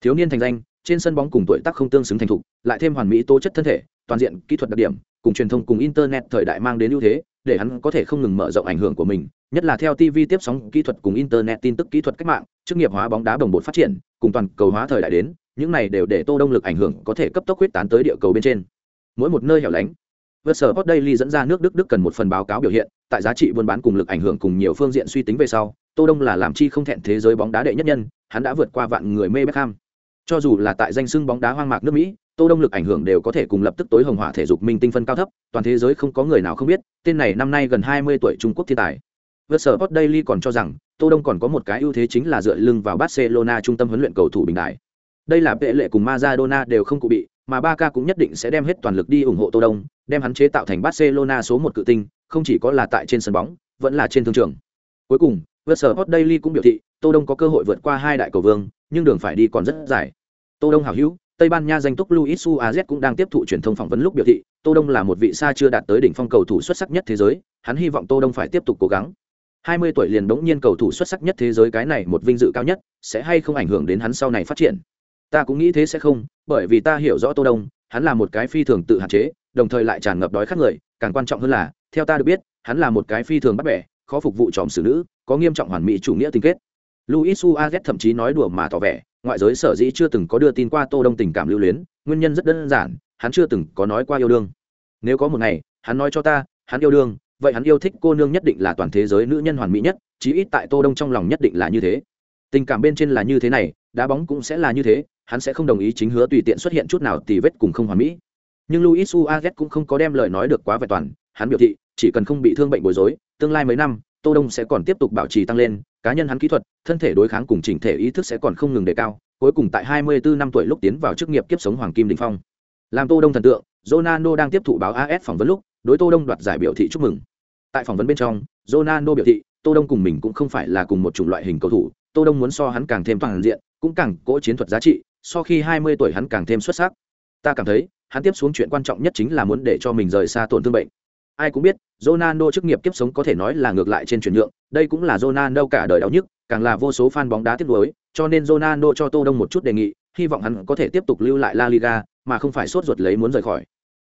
Thiếu niên thành danh, trên sân bóng cùng tuổi tác không tương xứng thành thục, lại thêm hoàn mỹ tố chất thân thể, toàn diện kỹ thuật đặc điểm, cùng truyền thông cùng internet thời đại mang đến ưu thế, để hắn có thể không ngừng mở rộng ảnh hưởng của mình, nhất là theo TV tiếp sóng kỹ thuật cùng internet tin tức kỹ thuật cách mạng, chức nghiệp hóa bóng đá đồng bột phát triển, cùng toàn cầu hóa thời đại đến, những này đều để Tô Đông lực ảnh hưởng có thể cấp tốc huyết tán tới địa cầu bên trên. Mỗi một nơi hẻo lánh, vượt sở hot Daily dẫn ra nước Đức Đức cần một phần báo cáo biểu hiện, tại giá trị buôn bán cùng lực ảnh hưởng cùng nhiều phương diện suy tính về sau, Tô Đông là làm chi không thẹn thế giới bóng đá đệ nhất nhân, hắn đã vượt qua vạn người mê Beckham. Cho dù là tại danh sưng bóng đá hoang mạc nước Mỹ, Tô Đông lực ảnh hưởng đều có thể cùng lập tức tối hồng hỏa thể dục minh tinh phân cao thấp, toàn thế giới không có người nào không biết, tên này năm nay gần 20 tuổi Trung Quốc thiên tài. Vượt sở Sport Daily còn cho rằng, Tô Đông còn có một cái ưu thế chính là dựa lưng vào Barcelona trung tâm huấn luyện cầu thủ bình đại. Đây là vệ lệ cùng Maradona đều không cụ bị, mà Barca cũng nhất định sẽ đem hết toàn lực đi ủng hộ Tô Đông, đem hắn chế tạo thành Barcelona số một cự tinh, không chỉ có là tại trên sân bóng, vẫn là trên thương trường. Cuối cùng, Verser Sport Daily cũng biểu thị, Tô Đông có cơ hội vượt qua hai đại cầu vương, nhưng đường phải đi còn rất dài. Tô Đông hảo hữu, Tây Ban Nha danh túc Luis Suarez cũng đang tiếp thụ truyền thông phỏng vấn lúc biểu thị, Tô Đông là một vị xa chưa đạt tới đỉnh phong cầu thủ xuất sắc nhất thế giới, hắn hy vọng Tô Đông phải tiếp tục cố gắng. 20 tuổi liền đống nhiên cầu thủ xuất sắc nhất thế giới cái này một vinh dự cao nhất, sẽ hay không ảnh hưởng đến hắn sau này phát triển. Ta cũng nghĩ thế sẽ không, bởi vì ta hiểu rõ Tô Đông, hắn là một cái phi thường tự hạn chế, đồng thời lại tràn ngập đói khát người, càng quan trọng hơn là, theo ta được biết, hắn là một cái phi thường bắt bẻ, khó phục vụ tròm xử nữ có nghiêm trọng hoàn mỹ chủ nghĩa tình kết luis suarez thậm chí nói đùa mà tỏ vẻ ngoại giới sở dĩ chưa từng có đưa tin qua tô đông tình cảm lưu luyến, nguyên nhân rất đơn giản, hắn chưa từng có nói qua yêu đương. Nếu có một ngày, hắn nói cho ta, hắn yêu đương, vậy hắn yêu thích cô nương nhất định là toàn thế giới nữ nhân hoàn mỹ nhất, chí ít tại tô đông trong lòng nhất định là như thế. Tình cảm bên trên là như thế này, đá bóng cũng sẽ là như thế, hắn sẽ không đồng ý chính hứa tùy tiện xuất hiện chút nào tì vết cùng không hoàn mỹ. Nhưng luis suarez cũng không có đem lời nói được quá vẹn toàn, hắn biểu thị, chỉ cần không bị thương bệnh bối rối, tương lai mấy năm tô đông sẽ còn tiếp tục bảo trì tăng lên, cá nhân hắn kỹ thuật, thân thể đối kháng cùng chỉnh thể ý thức sẽ còn không ngừng đề cao, cuối cùng tại 24 năm tuổi lúc tiến vào chức nghiệp kiếp sống hoàng kim đỉnh phong. Làm tô đông thần tượng, ronaldo đang tiếp thụ báo as phỏng vấn lúc, đối tô đông đoạt giải biểu thị chúc mừng. Tại phỏng vấn bên trong, ronaldo biểu thị, tô đông cùng mình cũng không phải là cùng một chủng loại hình cầu thủ, tô đông muốn so hắn càng thêm toàn diện, cũng càng cỗ chiến thuật giá trị, so khi 20 tuổi hắn càng thêm xuất sắc. Ta cảm thấy, hắn tiếp xuống chuyện quan trọng nhất chính là muốn để cho mình rời xa tổn thương bệnh ai cũng biết Ronaldo chức nghiệp kiếp sống có thể nói là ngược lại trên chuyển nhượng, đây cũng là Ronaldo cả đời đau nhức, càng là vô số fan bóng đá tiếc nuối, cho nên Ronaldo cho Tô Đông một chút đề nghị, hy vọng hắn có thể tiếp tục lưu lại La Liga, mà không phải sốt ruột lấy muốn rời khỏi.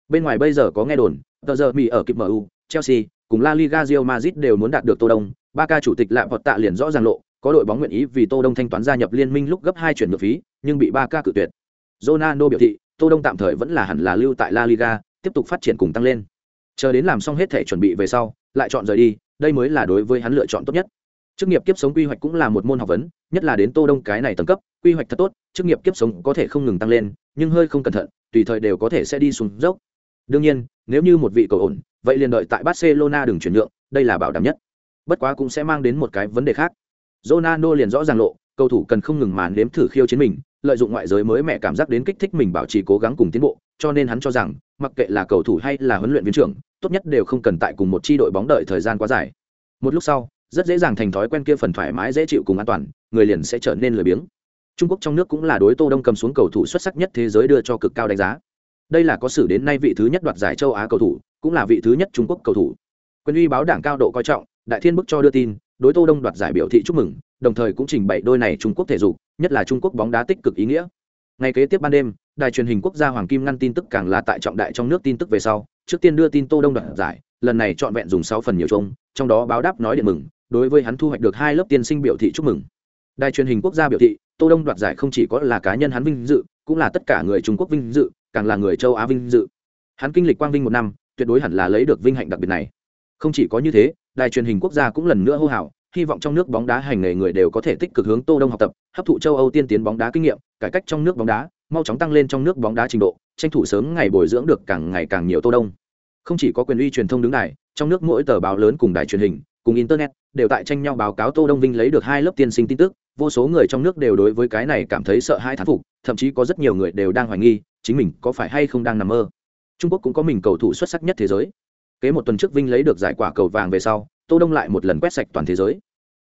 Bên ngoài bây giờ có nghe đồn, tờ giờ Mỹ ở kịp MU, Chelsea, cùng La Liga Real Madrid đều muốn đạt được Tô Đông, Barca chủ tịch lại vọt tạ liền rõ ràng lộ, có đội bóng nguyện ý vì Tô Đông thanh toán gia nhập liên minh lúc gấp hai chuyển nhượng phí, nhưng bị Barca cự tuyệt. Ronaldo biểu thị, Tô Đông tạm thời vẫn là hẳn là lưu tại La Liga, tiếp tục phát triển cùng tăng lên. Chờ đến làm xong hết thể chuẩn bị về sau, lại chọn rời đi, đây mới là đối với hắn lựa chọn tốt nhất. Chức nghiệp kiếp sống quy hoạch cũng là một môn học vấn, nhất là đến Tô Đông cái này tầng cấp, quy hoạch thật tốt, chức nghiệp kiếp sống có thể không ngừng tăng lên, nhưng hơi không cẩn thận, tùy thời đều có thể sẽ đi xuống dốc. Đương nhiên, nếu như một vị cầu ổn, vậy liền đợi tại Barcelona đừng chuyển nhượng, đây là bảo đảm nhất. Bất quá cũng sẽ mang đến một cái vấn đề khác. Ronaldo liền rõ ràng lộ, cầu thủ cần không ngừng màn nếm thử khiêu chiến mình, lợi dụng ngoại giới mới mẹ cảm giác đến kích thích mình bảo trì cố gắng cùng tiến bộ, cho nên hắn cho rằng, mặc kệ là cầu thủ hay là huấn luyện viên trưởng, tốt nhất đều không cần tại cùng một chi đội bóng đợi thời gian quá dài. Một lúc sau, rất dễ dàng thành thói quen kia phần thoải mái dễ chịu cùng an toàn, người liền sẽ trở nên lười biếng. Trung Quốc trong nước cũng là đối Tô Đông cầm xuống cầu thủ xuất sắc nhất thế giới đưa cho cực cao đánh giá. Đây là có sử đến nay vị thứ nhất đoạt giải châu Á cầu thủ, cũng là vị thứ nhất Trung Quốc cầu thủ. Quân uy báo đảng cao độ coi trọng, Đại Thiên bức cho đưa tin, đối Tô Đông đoạt giải biểu thị chúc mừng, đồng thời cũng trình bày đôi này Trung Quốc thể dục, nhất là Trung Quốc bóng đá tích cực ý nghĩa. Ngày kế tiếp ban đêm, đài truyền hình quốc gia Hoàng Kim ngăn tin tức càng là tại trọng đại trong nước tin tức về sau, trước tiên đưa tin Tô Đông đoạt giải, lần này chọn vẹn dùng 6 phần nhiều chung, trong đó báo đáp nói điện mừng, đối với hắn thu hoạch được hai lớp tiên sinh biểu thị chúc mừng. Đài truyền hình quốc gia biểu thị, Tô Đông đoạt giải không chỉ có là cá nhân hắn vinh dự, cũng là tất cả người Trung Quốc vinh dự, càng là người châu Á vinh dự. Hắn kinh lịch quang vinh một năm, tuyệt đối hẳn là lấy được vinh hạnh đặc biệt này. Không chỉ có như thế, đài truyền hình quốc gia cũng lần nữa hô hào, hy vọng trong nước bóng đá hành nghề người đều có thể tích cực hướng Tô Đông học tập, hấp thụ châu Âu tiên tiến bóng đá kinh nghiệm, cải cách trong nước bóng đá, mau chóng tăng lên trong nước bóng đá trình độ, tranh thủ sớm ngày bồi dưỡng được càng ngày càng nhiều Tô Đông. Không chỉ có quyền uy truyền thông đứng đài, trong nước mỗi tờ báo lớn cùng đài truyền hình, cùng internet đều tại tranh nhau báo cáo Tô Đông Vinh lấy được hai lớp tiên sinh tin tức, vô số người trong nước đều đối với cái này cảm thấy sợ hãi thán phục, thậm chí có rất nhiều người đều đang hoài nghi, chính mình có phải hay không đang nằm mơ. Trung Quốc cũng có mình cầu thủ xuất sắc nhất thế giới. Kế một tuần trước Vinh lấy được giải quả cầu vàng về sau, Tô Đông lại một lần quét sạch toàn thế giới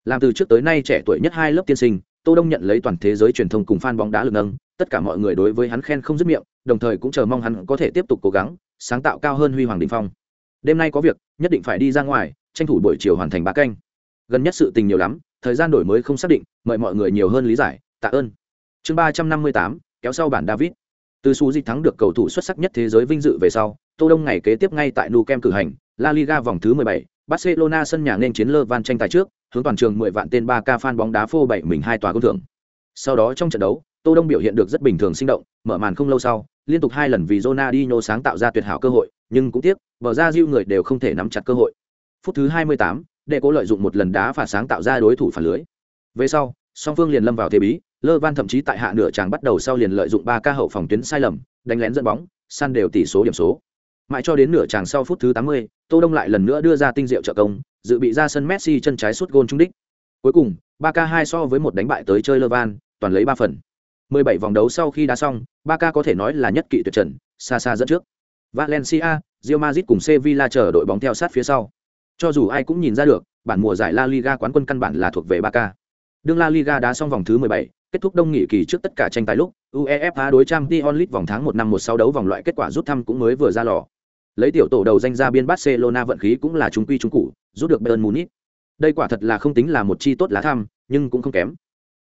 làm từ trước tới nay trẻ tuổi nhất hai lớp tiên sinh tô đông nhận lấy toàn thế giới truyền thông cùng fan bóng đá lực nâng tất cả mọi người đối với hắn khen không dứt miệng đồng thời cũng chờ mong hắn có thể tiếp tục cố gắng sáng tạo cao hơn huy hoàng đình phong. Đêm nay có việc nhất định phải đi ra ngoài tranh thủ buổi chiều hoàn thành ba canh. Gần nhất sự tình nhiều lắm thời gian đổi mới không xác định mời mọi người nhiều hơn lý giải tạ ơn. Chương ba trăm năm mươi tám kéo sau bản david. Từ su Di thắng được cầu thủ xuất sắc nhất thế giới vinh dự về sau tô đông ngày kế tiếp ngay tại nu kem cử hành la liga vòng thứ 17, barcelona sân nhà nên chiến lơ van tranh tài trước hướng toàn trường 10 vạn tên ba ca fan bóng đá phô bảy mình hai tòa công thưởng. Sau đó trong trận đấu, Tô Đông biểu hiện được rất bình thường sinh động, mở màn không lâu sau, liên tục hai lần vì Ronaldinho sáng tạo ra tuyệt hảo cơ hội, nhưng cũng tiếc, bờ ra giũ người đều không thể nắm chặt cơ hội. Phút thứ 28, để cố lợi dụng một lần đá phạt sáng tạo ra đối thủ phản lưới. Về sau, song phương liền lâm vào thế bí, Lơ Van thậm chí tại hạ nửa chàng bắt đầu sau liền lợi dụng 3 ca hậu phòng tuyến sai lầm, đánh lén dẫn bóng, săn đều tỷ số điểm số. Mãi cho đến nửa chàng sau phút thứ 80, Tô Đông lại lần nữa đưa ra tinh diệu trợ công, dự bị ra sân Messi chân trái sút gôn trúng đích. Cuối cùng, 3 ca 2 so với một đánh bại tới chơi Levan, toàn lấy 3 phần. 17 vòng đấu sau khi đá xong, Barca có thể nói là nhất kỵ tuyệt trần, xa xa dẫn trước. Valencia, Real Madrid cùng Sevilla chờ đội bóng theo sát phía sau. Cho dù ai cũng nhìn ra được, bản mùa giải La Liga quán quân căn bản là thuộc về Barca. Đương La Liga đá xong vòng thứ 17, kết thúc đông nghị kỳ trước tất cả tranh tài lúc, UEFA đối trang Champions League vòng tháng 1 năm 16 đấu vòng loại kết quả rút thăm cũng mới vừa ra lò. Lấy tiểu tổ đầu danh ra biên Barcelona vận khí cũng là chúng quy chúng cũ, rút được Bayern Munich. Đây quả thật là không tính là một chi tốt lá thăm, nhưng cũng không kém.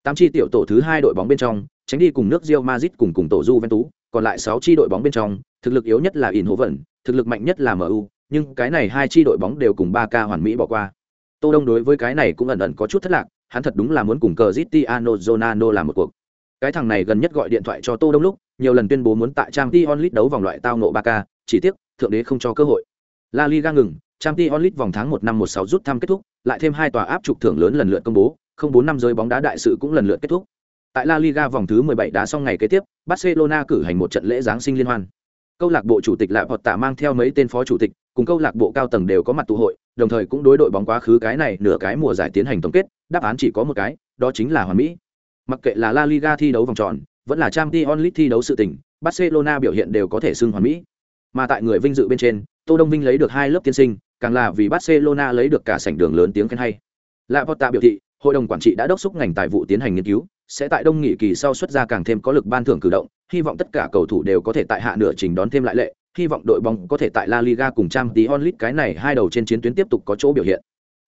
Tám chi tiểu tổ thứ hai đội bóng bên trong, tránh đi cùng nước Real Madrid cùng cùng tổ Juventus, còn lại sáu chi đội bóng bên trong, thực lực yếu nhất là Eindhoven, thực lực mạnh nhất là MU, nhưng cái này hai chi đội bóng đều cùng 3K hoàn mỹ bỏ qua. Tô Đông đối với cái này cũng ẩn ẩn có chút thất lạc, hắn thật đúng là muốn cùng Cristiano Ronaldo làm một cuộc. Cái thằng này gần nhất gọi điện thoại cho Tô Đông lúc, nhiều lần tuyên bố muốn tại Champions League đấu vòng loại tao ngộ 3K, chỉ tiếc, thượng đế không cho cơ hội. La Liga ngừng, Champions League vòng tháng 1 năm 16 rút thăm kết thúc, lại thêm hai tòa áp trục thưởng lớn lần lượt công bố, không bốn năm giới bóng đá đại sự cũng lần lượt kết thúc. Tại La Liga vòng thứ 17 đá xong ngày kế tiếp, Barcelona cử hành một trận lễ giáng sinh liên hoan. Câu lạc bộ chủ tịch lại Vọt Tạ mang theo mấy tên phó chủ tịch, cùng câu lạc bộ cao tầng đều có mặt tụ hội, đồng thời cũng đối đội bóng quá khứ cái này nửa cái mùa giải tiến hành tổng kết, đáp án chỉ có một cái, đó chính là hoàn mỹ. Mặc kệ là La Liga thi đấu vòng tròn, vẫn là Champions League thi đấu sự tình, Barcelona biểu hiện đều có thể xưng hoàn mỹ. Mà tại người vinh dự bên trên, Tô Đông Vinh lấy được hai lớp tiên sinh, càng là vì Barcelona lấy được cả sảnh đường lớn tiếng khen hay. Lại Vọt Tạ biểu thị, hội đồng quản trị đã đốc thúc ngành tài vụ tiến hành nghiên cứu, sẽ tại đông nghị kỳ sau xuất ra càng thêm có lực ban thưởng cử động, hy vọng tất cả cầu thủ đều có thể tại hạ nửa trình đón thêm lại lệ, hy vọng đội bóng có thể tại La Liga cùng Champions League cái này hai đầu trên chiến tuyến tiếp tục có chỗ biểu hiện.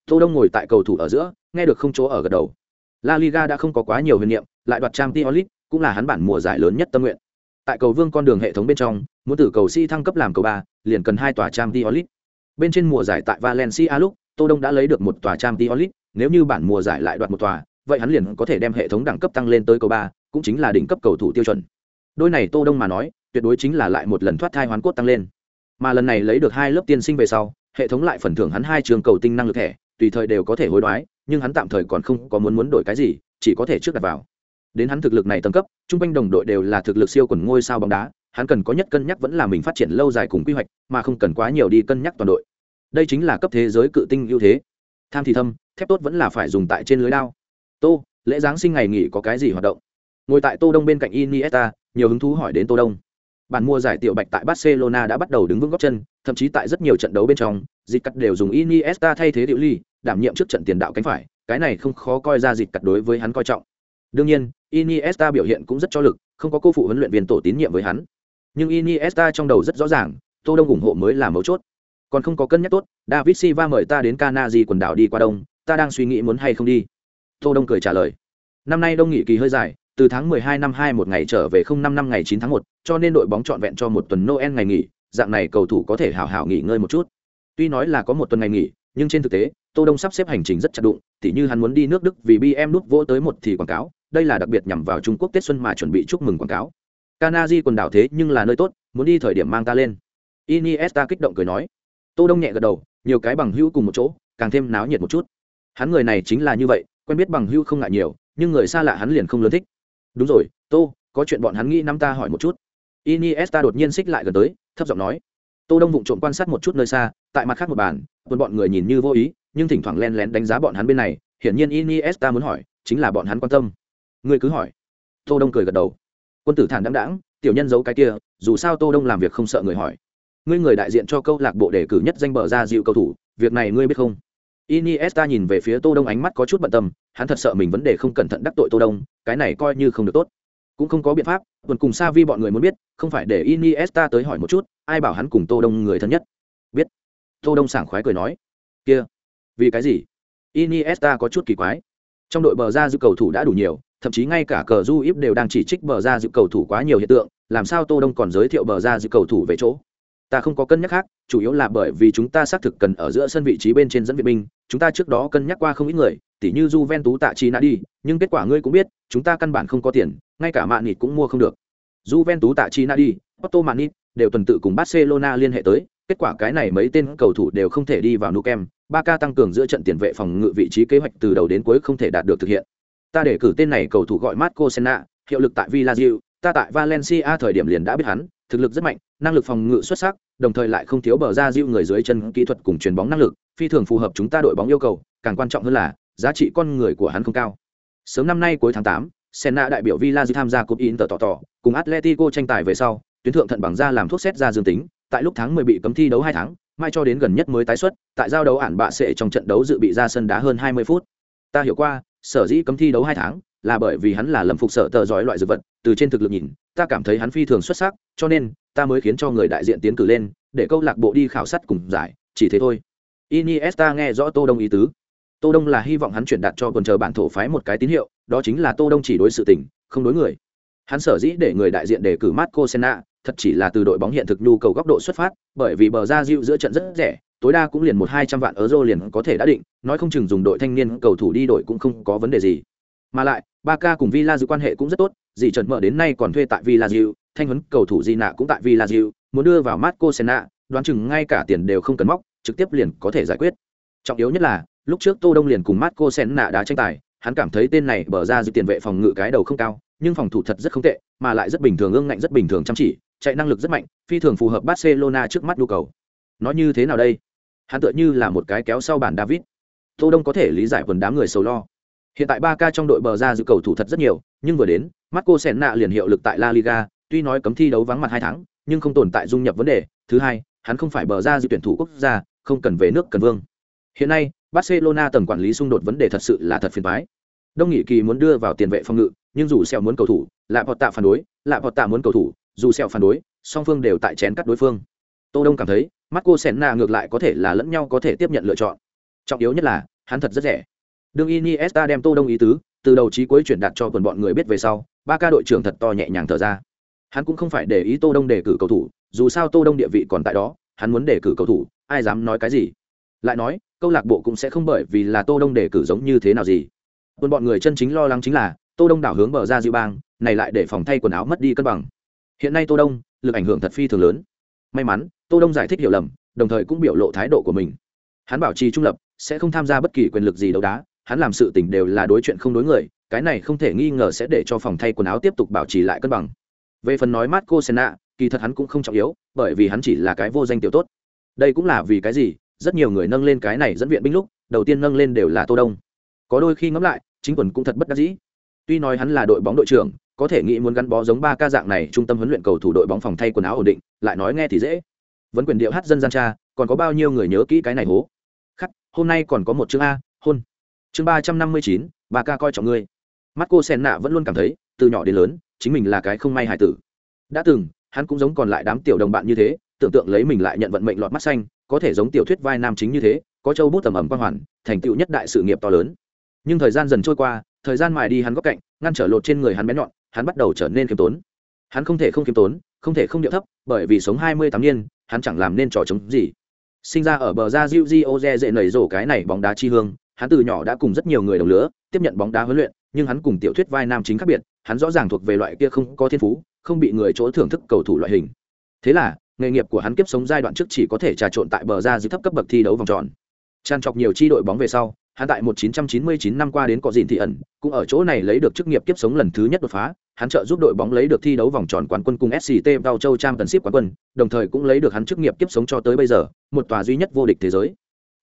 Tô Đông ngồi tại cầu thủ ở giữa, nghe được không chỗ ở gật đầu. La Liga đã không có quá nhiều huyền niệm, lại đoạt Champions League cũng là hắn bản mùa giải lớn nhất tâm nguyện. Tại cầu vương con đường hệ thống bên trong, muốn từ cầu si thăng cấp làm cầu ba, liền cần hai tòa Champions League. Bên trên mùa giải tại Valencia lúc, Tô Đông đã lấy được một tòa Champions League, nếu như bản mùa giải lại đoạt một tòa, vậy hắn liền có thể đem hệ thống đẳng cấp tăng lên tới cầu ba, cũng chính là đỉnh cấp cầu thủ tiêu chuẩn. Đôi này Tô Đông mà nói, tuyệt đối chính là lại một lần thoát thai hoán cốt tăng lên. Mà lần này lấy được hai lớp tiên sinh về sau, hệ thống lại phần thưởng hắn hai trường cầu tinh năng lực thẻ, tùy thời đều có thể hối đoái, nhưng hắn tạm thời còn không có muốn muốn đổi cái gì, chỉ có thể trước đặt vào. Đến hắn thực lực này tầng cấp, trung quanh đồng đội đều là thực lực siêu quần ngôi sao bóng đá, hắn cần có nhất cân nhắc vẫn là mình phát triển lâu dài cùng quy hoạch, mà không cần quá nhiều đi cân nhắc toàn đội. Đây chính là cấp thế giới cự tinh ưu thế. Tham thì thâm, thép tốt vẫn là phải dùng tại trên lưới đao. Tô, lễ giáng sinh ngày nghỉ có cái gì hoạt động? Ngồi tại Tô Đông bên cạnh Iniesta, nhiều hứng thú hỏi đến Tô Đông. Bản mua giải tiểu bạch tại Barcelona đã bắt đầu đứng vững gót chân, thậm chí tại rất nhiều trận đấu bên trong, dịch cắt đều dùng Iniesta thay thế Diệu Ly, đảm nhiệm trước trận tiền đạo cánh phải, cái này không khó coi ra dịch cắt đối với hắn coi trọng. Đương nhiên, Iniesta biểu hiện cũng rất cho lực, không có cô phụ huấn luyện viên tổ tín nhiệm với hắn. Nhưng Iniesta trong đầu rất rõ ràng, Tô Đông ủng hộ mới là mấu chốt. Còn không có cân nhắc tốt, David Silva mời ta đến Canary quần đảo đi qua đông, ta đang suy nghĩ muốn hay không đi. Tô Đông cười trả lời. Năm nay đông nghỉ kỳ hơi dài, từ tháng 12 năm 2 một ngày trở về 05 năm ngày 9 tháng 1, cho nên đội bóng trọn vẹn cho một tuần Noel ngày nghỉ, dạng này cầu thủ có thể hào hào nghỉ ngơi một chút. Tuy nói là có một tuần ngày nghỉ, nhưng trên thực tế, Tô Đông sắp xếp hành trình rất chặt đụng, tỉ như hắn muốn đi nước Đức vì BM nút vỗ tới một thì quảng cáo, đây là đặc biệt nhằm vào Trung Quốc Tết xuân mà chuẩn bị chúc mừng quảng cáo. Canary quần đảo thế nhưng là nơi tốt, muốn đi thời điểm mang ta lên. Iniesta kích động cười nói. Tô Đông nhẹ gật đầu, nhiều cái bằng hữu cùng một chỗ, càng thêm náo nhiệt một chút. Hắn người này chính là như vậy, quen biết bằng hữu không ngại nhiều, nhưng người xa lạ hắn liền không lớn thích. Đúng rồi tô có chuyện bọn hắn nghĩ năm ta hỏi một chút. Iniesta đột nhiên xích lại gần tới thấp giọng nói. Tô đông vụng trộm quan sát một chút nơi xa tại mặt khác một bàn tuần bọn người nhìn như vô ý nhưng thỉnh thoảng len lén đánh giá bọn hắn bên này hiển nhiên iniesta muốn hỏi chính là bọn hắn quan tâm. Người cứ hỏi. Tô đông cười gật đầu. Quân tử thản đáng đãng tiểu nhân giấu cái kia dù sao tô đông làm việc không sợ người hỏi. Ngươi người đại diện cho câu lạc bộ đề cử nhất danh bờ ra dịu cầu thủ việc này ngươi biết không? Iniesta nhìn về phía Tô Đông ánh mắt có chút bận tâm, hắn thật sợ mình vấn đề không cẩn thận đắc tội Tô Đông, cái này coi như không được tốt. Cũng không có biện pháp, tuần cùng Savi bọn người muốn biết, không phải để Iniesta tới hỏi một chút, ai bảo hắn cùng Tô Đông người thân nhất. Biết. Tô Đông sảng khoái cười nói, kia, vì cái gì? Iniesta có chút kỳ quái. Trong đội bờ ra dự cầu thủ đã đủ nhiều, thậm chí ngay cả cờ du íp đều đang chỉ trích bờ ra dự cầu thủ quá nhiều hiện tượng, làm sao Tô Đông còn giới thiệu bờ ra dự cầu thủ về chỗ? Ta không có cân nhắc khác, chủ yếu là bởi vì chúng ta xác thực cần ở giữa sân vị trí bên trên dẫn viện binh, chúng ta trước đó cân nhắc qua không ít người, tỉ như Juventus tạ chi nã đi, nhưng kết quả ngươi cũng biết, chúng ta căn bản không có tiền, ngay cả mạng Nịt cũng mua không được. Juventus tạ chi nã đi, Otto Mạn đều tuần tự cùng Barcelona liên hệ tới, kết quả cái này mấy tên cầu thủ đều không thể đi vào nukem. Ba ca tăng cường giữa trận tiền vệ phòng ngự vị trí kế hoạch từ đầu đến cuối không thể đạt được thực hiện. Ta để cử tên này cầu thủ gọi Marco Senna, hiệu lực tại Villarreal, ta tại Valencia thời điểm liền đã biết hắn, thực lực rất mạnh, năng lực phòng ngự xuất sắc, đồng thời lại không thiếu bờ ra diệu người dưới chân kỹ thuật cùng truyền bóng năng lực, phi thường phù hợp chúng ta đội bóng yêu cầu, càng quan trọng hơn là giá trị con người của hắn không cao. Sớm năm nay cuối tháng 8, Senna đại biểu Villa tham gia cúp Inter tỏ tỏ, cùng Atletico tranh tài về sau, tuyến thượng thận bằng ra làm thuốc xét ra dương tính, tại lúc tháng 10 bị cấm thi đấu 2 tháng, mai cho đến gần nhất mới tái xuất, tại giao đấu ản bạ sẽ trong trận đấu dự bị ra sân đá hơn 20 phút. Ta hiểu qua, sở dĩ cấm thi đấu 2 tháng, là bởi vì hắn là lâm phục sở tờ giỏi loại dược vật, từ trên thực lực nhìn, ta cảm thấy hắn phi thường xuất sắc, cho nên ta mới khiến cho người đại diện tiến cử lên, để câu lạc bộ đi khảo sát cùng giải, chỉ thế thôi. Iniesta nghe rõ Tô Đông ý tứ. Tô Đông là hy vọng hắn chuyển đạt cho quần chờ bản thổ phái một cái tín hiệu, đó chính là Tô Đông chỉ đối sự tình, không đối người. Hắn sở dĩ để người đại diện đề cử Marco Senna, thật chỉ là từ đội bóng hiện thực nhu cầu góc độ xuất phát, bởi vì bờ ra dịu giữa trận rất rẻ, tối đa cũng liền một hai trăm vạn euro liền có thể đã định nói không chừng dùng đội thanh niên cầu thủ đi đổi cũng không có vấn đề gì mà lại Barca cùng Villa dự quan hệ cũng rất tốt dì trần mở đến nay còn thuê tại Villa Diu, thanh huấn cầu thủ di nạ cũng tại Villa Diu, muốn đưa vào Marco Senna, đoán chừng ngay cả tiền đều không cần móc, trực tiếp liền có thể giải quyết. Trọng yếu nhất là, lúc trước Tô Đông liền cùng Marco Senna đá tranh tài, hắn cảm thấy tên này bờ ra dự tiền vệ phòng ngự cái đầu không cao, nhưng phòng thủ thật rất không tệ, mà lại rất bình thường ương ngạnh rất bình thường chăm chỉ, chạy năng lực rất mạnh, phi thường phù hợp Barcelona trước mắt nhu cầu. Nói như thế nào đây? Hắn tựa như là một cái kéo sau bản David. Tô Đông có thể lý giải quần đám người sầu lo. Hiện tại 3K trong đội bờ ra dự cầu thủ thật rất nhiều, nhưng vừa đến, Marco Senna liền hiệu lực tại La Liga, tuy nói cấm thi đấu vắng mặt hai tháng, nhưng không tồn tại dung nhập vấn đề. Thứ hai, hắn không phải bờ ra dự tuyển thủ quốc gia, không cần về nước cần vương. Hiện nay, Barcelona tầng quản lý xung đột vấn đề thật sự là thật phiền toái. Đông Nghị Kỳ muốn đưa vào tiền vệ phòng ngự, nhưng dù Sẹo muốn cầu thủ, lại Bọt Tạ phản đối, lại Bọt Tạ muốn cầu thủ, dù Sẹo phản đối, song phương đều tại chén cắt đối phương. Tô Đông cảm thấy, Marco Senna ngược lại có thể là lẫn nhau có thể tiếp nhận lựa chọn. Trọng yếu nhất là, hắn thật rất rẻ. Đương Iniesta đem Tô Đông ý tứ, từ đầu chí cuối chuyển đạt cho quần bọn người biết về sau, ba ca đội trưởng thật to nhẹ nhàng thở ra. Hắn cũng không phải để ý Tô Đông đề cử cầu thủ, dù sao Tô Đông địa vị còn tại đó, hắn muốn đề cử cầu thủ, ai dám nói cái gì. Lại nói, câu lạc bộ cũng sẽ không bởi vì là Tô Đông đề cử giống như thế nào gì. Quân bọn người chân chính lo lắng chính là, Tô Đông đảo hướng bờ ra dịu bang, này lại để phòng thay quần áo mất đi cân bằng. Hiện nay Tô Đông, lực ảnh hưởng thật phi thường lớn. May mắn, Tô Đông giải thích hiểu lầm, đồng thời cũng biểu lộ thái độ của mình. Hắn bảo trì trung lập, sẽ không tham gia bất kỳ quyền lực gì đấu đá, hắn làm sự tình đều là đối chuyện không đối người cái này không thể nghi ngờ sẽ để cho phòng thay quần áo tiếp tục bảo trì lại cân bằng về phần nói Marco Senna, kỳ thật hắn cũng không trọng yếu, bởi vì hắn chỉ là cái vô danh tiểu tốt. Đây cũng là vì cái gì, rất nhiều người nâng lên cái này dẫn viện binh lúc, đầu tiên nâng lên đều là Tô Đông. Có đôi khi ngẫm lại, chính quần cũng thật bất đắc dĩ. Tuy nói hắn là đội bóng đội trưởng, có thể nghĩ muốn gắn bó giống ba ca dạng này trung tâm huấn luyện cầu thủ đội bóng phòng thay quần áo ổn định, lại nói nghe thì dễ. Vẫn quyền điệu hát dân gian cha, còn có bao nhiêu người nhớ kỹ cái này hố. Khắc, hôm nay còn có một chương a, hôn chương ba trăm năm mươi chín, bà ca coi trọng ngươi. Mắt cô sen nạ vẫn luôn cảm thấy, từ nhỏ đến lớn, chính mình là cái không may hài tử. Đã từng, hắn cũng giống còn lại đám tiểu đồng bạn như thế, tưởng tượng lấy mình lại nhận vận mệnh lọt mắt xanh, có thể giống tiểu thuyết vai nam chính như thế, có châu bút tầm ẩm quan hoàn, thành tựu nhất đại sự nghiệp to lớn. Nhưng thời gian dần trôi qua, thời gian mài đi hắn góc cạnh, ngăn trở lột trên người hắn bén nhọn, hắn bắt đầu trở nên khiêm tốn. Hắn không thể không khiêm tốn, không thể không điệu thấp, bởi vì sống hai mươi tám niên, hắn chẳng làm nên trò chống gì. Sinh ra ở bờ ra diu di ô dê dễ nảy rổ cái này bóng đá chi hương hắn từ nhỏ đã cùng rất nhiều người đồng lứa, tiếp nhận bóng đá huấn luyện, nhưng hắn cùng tiểu thuyết vai nam chính khác biệt, hắn rõ ràng thuộc về loại kia không có thiên phú, không bị người chỗ thưởng thức cầu thủ loại hình. Thế là, nghề nghiệp của hắn kiếp sống giai đoạn trước chỉ có thể trà trộn tại bờ ra dưới thấp cấp bậc thi đấu vòng tròn. Tràn trọc nhiều chi đội bóng về sau, hắn tại 1999 năm qua đến có dìn thị ẩn, cũng ở chỗ này lấy được chức nghiệp kiếp sống lần thứ nhất đột phá, hắn trợ giúp đội bóng lấy được thi đấu vòng tròn quán quân cùng sct vào châu trang tần ship quán quân, đồng thời cũng lấy được hắn chức nghiệp kiếp sống cho tới bây giờ, một tòa duy nhất vô địch thế giới.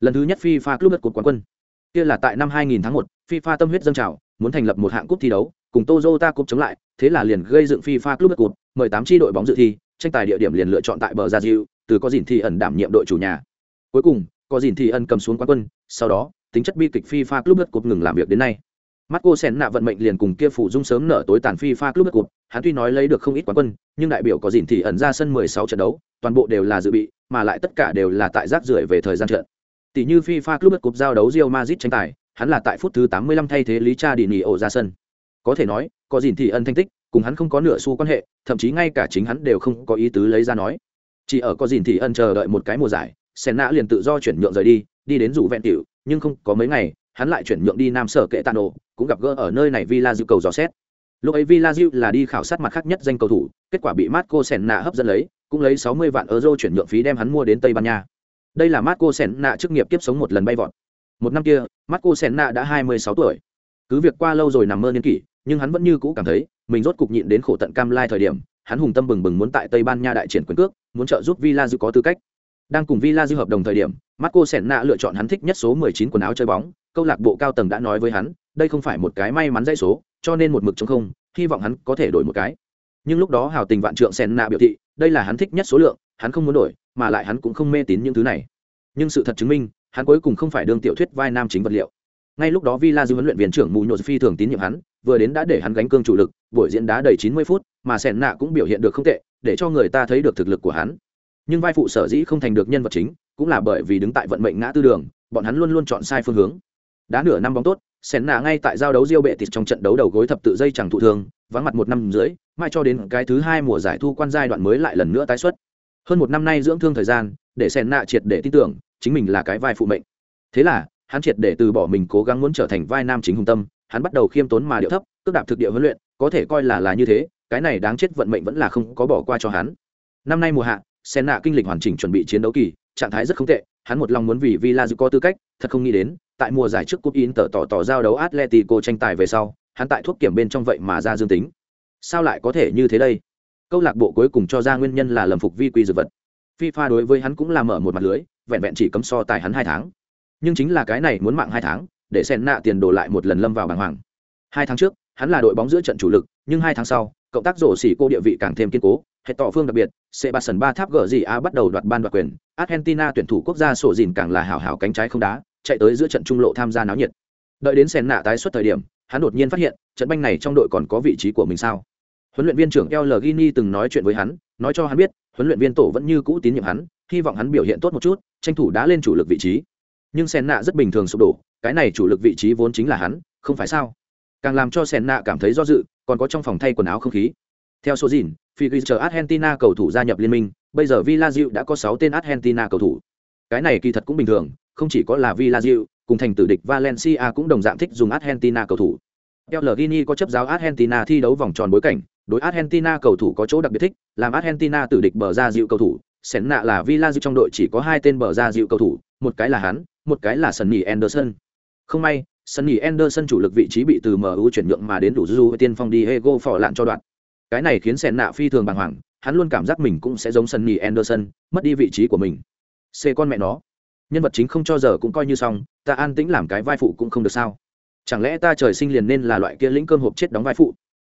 Lần thứ nhất fifa club đất cột quán quân kia là tại năm 2000 tháng 1, FIFA tâm huyết dâng trào, muốn thành lập một hạng cúp thi đấu, cùng Toyota cúp chống lại, thế là liền gây dựng FIFA Club Cup, mời 8 chi đội bóng dự thi, tranh tài địa điểm liền lựa chọn tại bờ Brazil, từ có gìn thì ẩn đảm nhiệm đội chủ nhà. Cuối cùng, có gìn thì ẩn cầm xuống quán quân, sau đó, tính chất bi kịch FIFA Club Cup ngừng làm việc đến nay. Marco Senna vận mệnh liền cùng kia phụ dung sớm nở tối tàn FIFA Club Cup, hắn tuy nói lấy được không ít quán quân, nhưng đại biểu có gìn thì ẩn ra sân 16 trận đấu, toàn bộ đều là dự bị, mà lại tất cả đều là tại rác rưởi về thời gian trận. Tỷ như FIFA Club Cup giao đấu Real Madrid tranh tài, hắn là tại phút thứ 85 thay thế Lý Cha Dini ổ ra sân. Có thể nói, có gìn thì ân thanh tích, cùng hắn không có nửa xu quan hệ, thậm chí ngay cả chính hắn đều không có ý tứ lấy ra nói. Chỉ ở có gìn thì ân chờ đợi một cái mùa giải, Senna liền tự do chuyển nhượng rời đi, đi đến rủ vẹn tiểu, nhưng không có mấy ngày, hắn lại chuyển nhượng đi Nam Sở Kệ Tano, cũng gặp gỡ ở nơi này Villa Diu cầu dò xét. Lúc ấy Villa Diu là đi khảo sát mặt khác nhất danh cầu thủ, kết quả bị Marco Senna hấp dẫn lấy, cũng lấy 60 vạn euro chuyển nhượng phí đem hắn mua đến Tây Ban Nha. Đây là Marco Senna chức nghiệp tiếp sống một lần bay vọt. Một năm kia, Marco Senna đã 26 tuổi. Cứ việc qua lâu rồi nằm mơ niên kỷ, nhưng hắn vẫn như cũ cảm thấy, mình rốt cục nhịn đến khổ tận cam lai thời điểm, hắn hùng tâm bừng bừng muốn tại Tây Ban Nha đại triển quyền cước, muốn trợ giúp Villa dư có tư cách. Đang cùng Villa dư hợp đồng thời điểm, Marco Senna lựa chọn hắn thích nhất số 19 quần áo chơi bóng, câu lạc bộ cao tầng đã nói với hắn, đây không phải một cái may mắn dãy số, cho nên một mực trống không, hy vọng hắn có thể đổi một cái. Nhưng lúc đó hào tình vạn trượng Senna biểu thị, đây là hắn thích nhất số lượng, hắn không muốn đổi, mà lại hắn cũng không mê tín những thứ này. Nhưng sự thật chứng minh, hắn cuối cùng không phải đương tiểu thuyết vai nam chính vật liệu. Ngay lúc đó villa dư huấn luyện viên trưởng mù nhột phi thường tín nhiệm hắn vừa đến đã để hắn gánh cương chủ lực buổi diễn đá đầy 90 phút mà sen nạ cũng biểu hiện được không tệ để cho người ta thấy được thực lực của hắn. Nhưng vai phụ sở dĩ không thành được nhân vật chính cũng là bởi vì đứng tại vận mệnh ngã tư đường bọn hắn luôn luôn chọn sai phương hướng. Đá nửa năm bóng tốt sen nạ ngay tại giao đấu diêu bệ tịt trong trận đấu đầu gối thập tự dây chẳng thụ thương, vắng mặt một năm rưỡi, mai cho đến cái thứ hai mùa giải thu quan giai đoạn mới lại lần nữa tái xuất. Hơn một năm nay dưỡng thương thời gian, để sen nạ triệt để tin tưởng, chính mình là cái vai phụ mệnh. Thế là, hắn triệt để từ bỏ mình cố gắng muốn trở thành vai nam chính hùng tâm, hắn bắt đầu khiêm tốn mà điệu thấp, cước đạp thực địa huấn luyện, có thể coi là là như thế, cái này đáng chết vận mệnh vẫn là không có bỏ qua cho hắn. Năm nay mùa hạ sen nạ kinh lịch hoàn chỉnh chuẩn bị chiến đấu kỳ, trạng thái rất không tệ, hắn một lòng muốn vì villa có tư cách, thật không nghĩ đến tại mùa giải trước cúp in tờ tỏ tỏ giao đấu atletico tranh tài về sau, hắn tại thuốc kiểm bên trong vậy mà ra dương tính. Sao lại có thể như thế đây? Câu lạc bộ cuối cùng cho ra nguyên nhân là lầm phục vi quy dược vật. Fifa đối với hắn cũng là mở một mặt lưới, vẹn vẹn chỉ cấm so tài hắn hai tháng. Nhưng chính là cái này muốn mạng hai tháng, để sen nạ tiền đổ lại một lần lâm vào bàng hoàng. Hai tháng trước, hắn là đội bóng giữa trận chủ lực, nhưng hai tháng sau, cộng tác rổ xỉ cô địa vị càng thêm kiên cố. Hệ tọ phương đặc biệt, Sebastian ba tháp gờ gì a bắt đầu đoạt ban đoạt quyền. Argentina tuyển thủ quốc gia sổ gìn càng là hảo hảo cánh trái không đá chạy tới giữa trận trung lộ tham gia náo nhiệt. Đợi đến sen nạ tái xuất thời điểm, hắn đột nhiên phát hiện, trận banh này trong đội còn có vị trí của mình sao? Huấn luyện viên trưởng El Gini từng nói chuyện với hắn, nói cho hắn biết, huấn luyện viên tổ vẫn như cũ tín nhiệm hắn, hy vọng hắn biểu hiện tốt một chút, tranh thủ đá lên chủ lực vị trí. Nhưng sen nạ rất bình thường sụp đổ, cái này chủ lực vị trí vốn chính là hắn, không phải sao? Càng làm cho sen nạ cảm thấy do dự, còn có trong phòng thay quần áo không khí. Theo số dìn phi chờ argentina cầu thủ gia nhập liên minh, bây giờ villa đã có sáu tên argentina cầu thủ cái này kỳ thật cũng bình thường không chỉ có là villa cùng thành tử địch valencia cũng đồng dạng thích dùng argentina cầu thủ El Gini có chấp giáo Argentina thi đấu vòng tròn bối cảnh, đối Argentina cầu thủ có chỗ đặc biệt thích, làm Argentina tử địch bờ ra dịu cầu thủ, Sén nạ là Villa trong đội chỉ có hai tên bờ ra dịu cầu thủ, một cái là hắn, một cái là Sunny Anderson. Không may, Sunny Anderson chủ lực vị trí bị từ MU chuyển nhượng mà đến đủ du tiên phong Diego phỏ lạn cho đoạn. Cái này khiến Sén nạ phi thường bàng hoàng, hắn luôn cảm giác mình cũng sẽ giống Sunny Anderson, mất đi vị trí của mình xê con mẹ nó. Nhân vật chính không cho giờ cũng coi như xong, ta an tĩnh làm cái vai phụ cũng không được sao? Chẳng lẽ ta trời sinh liền nên là loại kia lĩnh cơm hộp chết đóng vai phụ?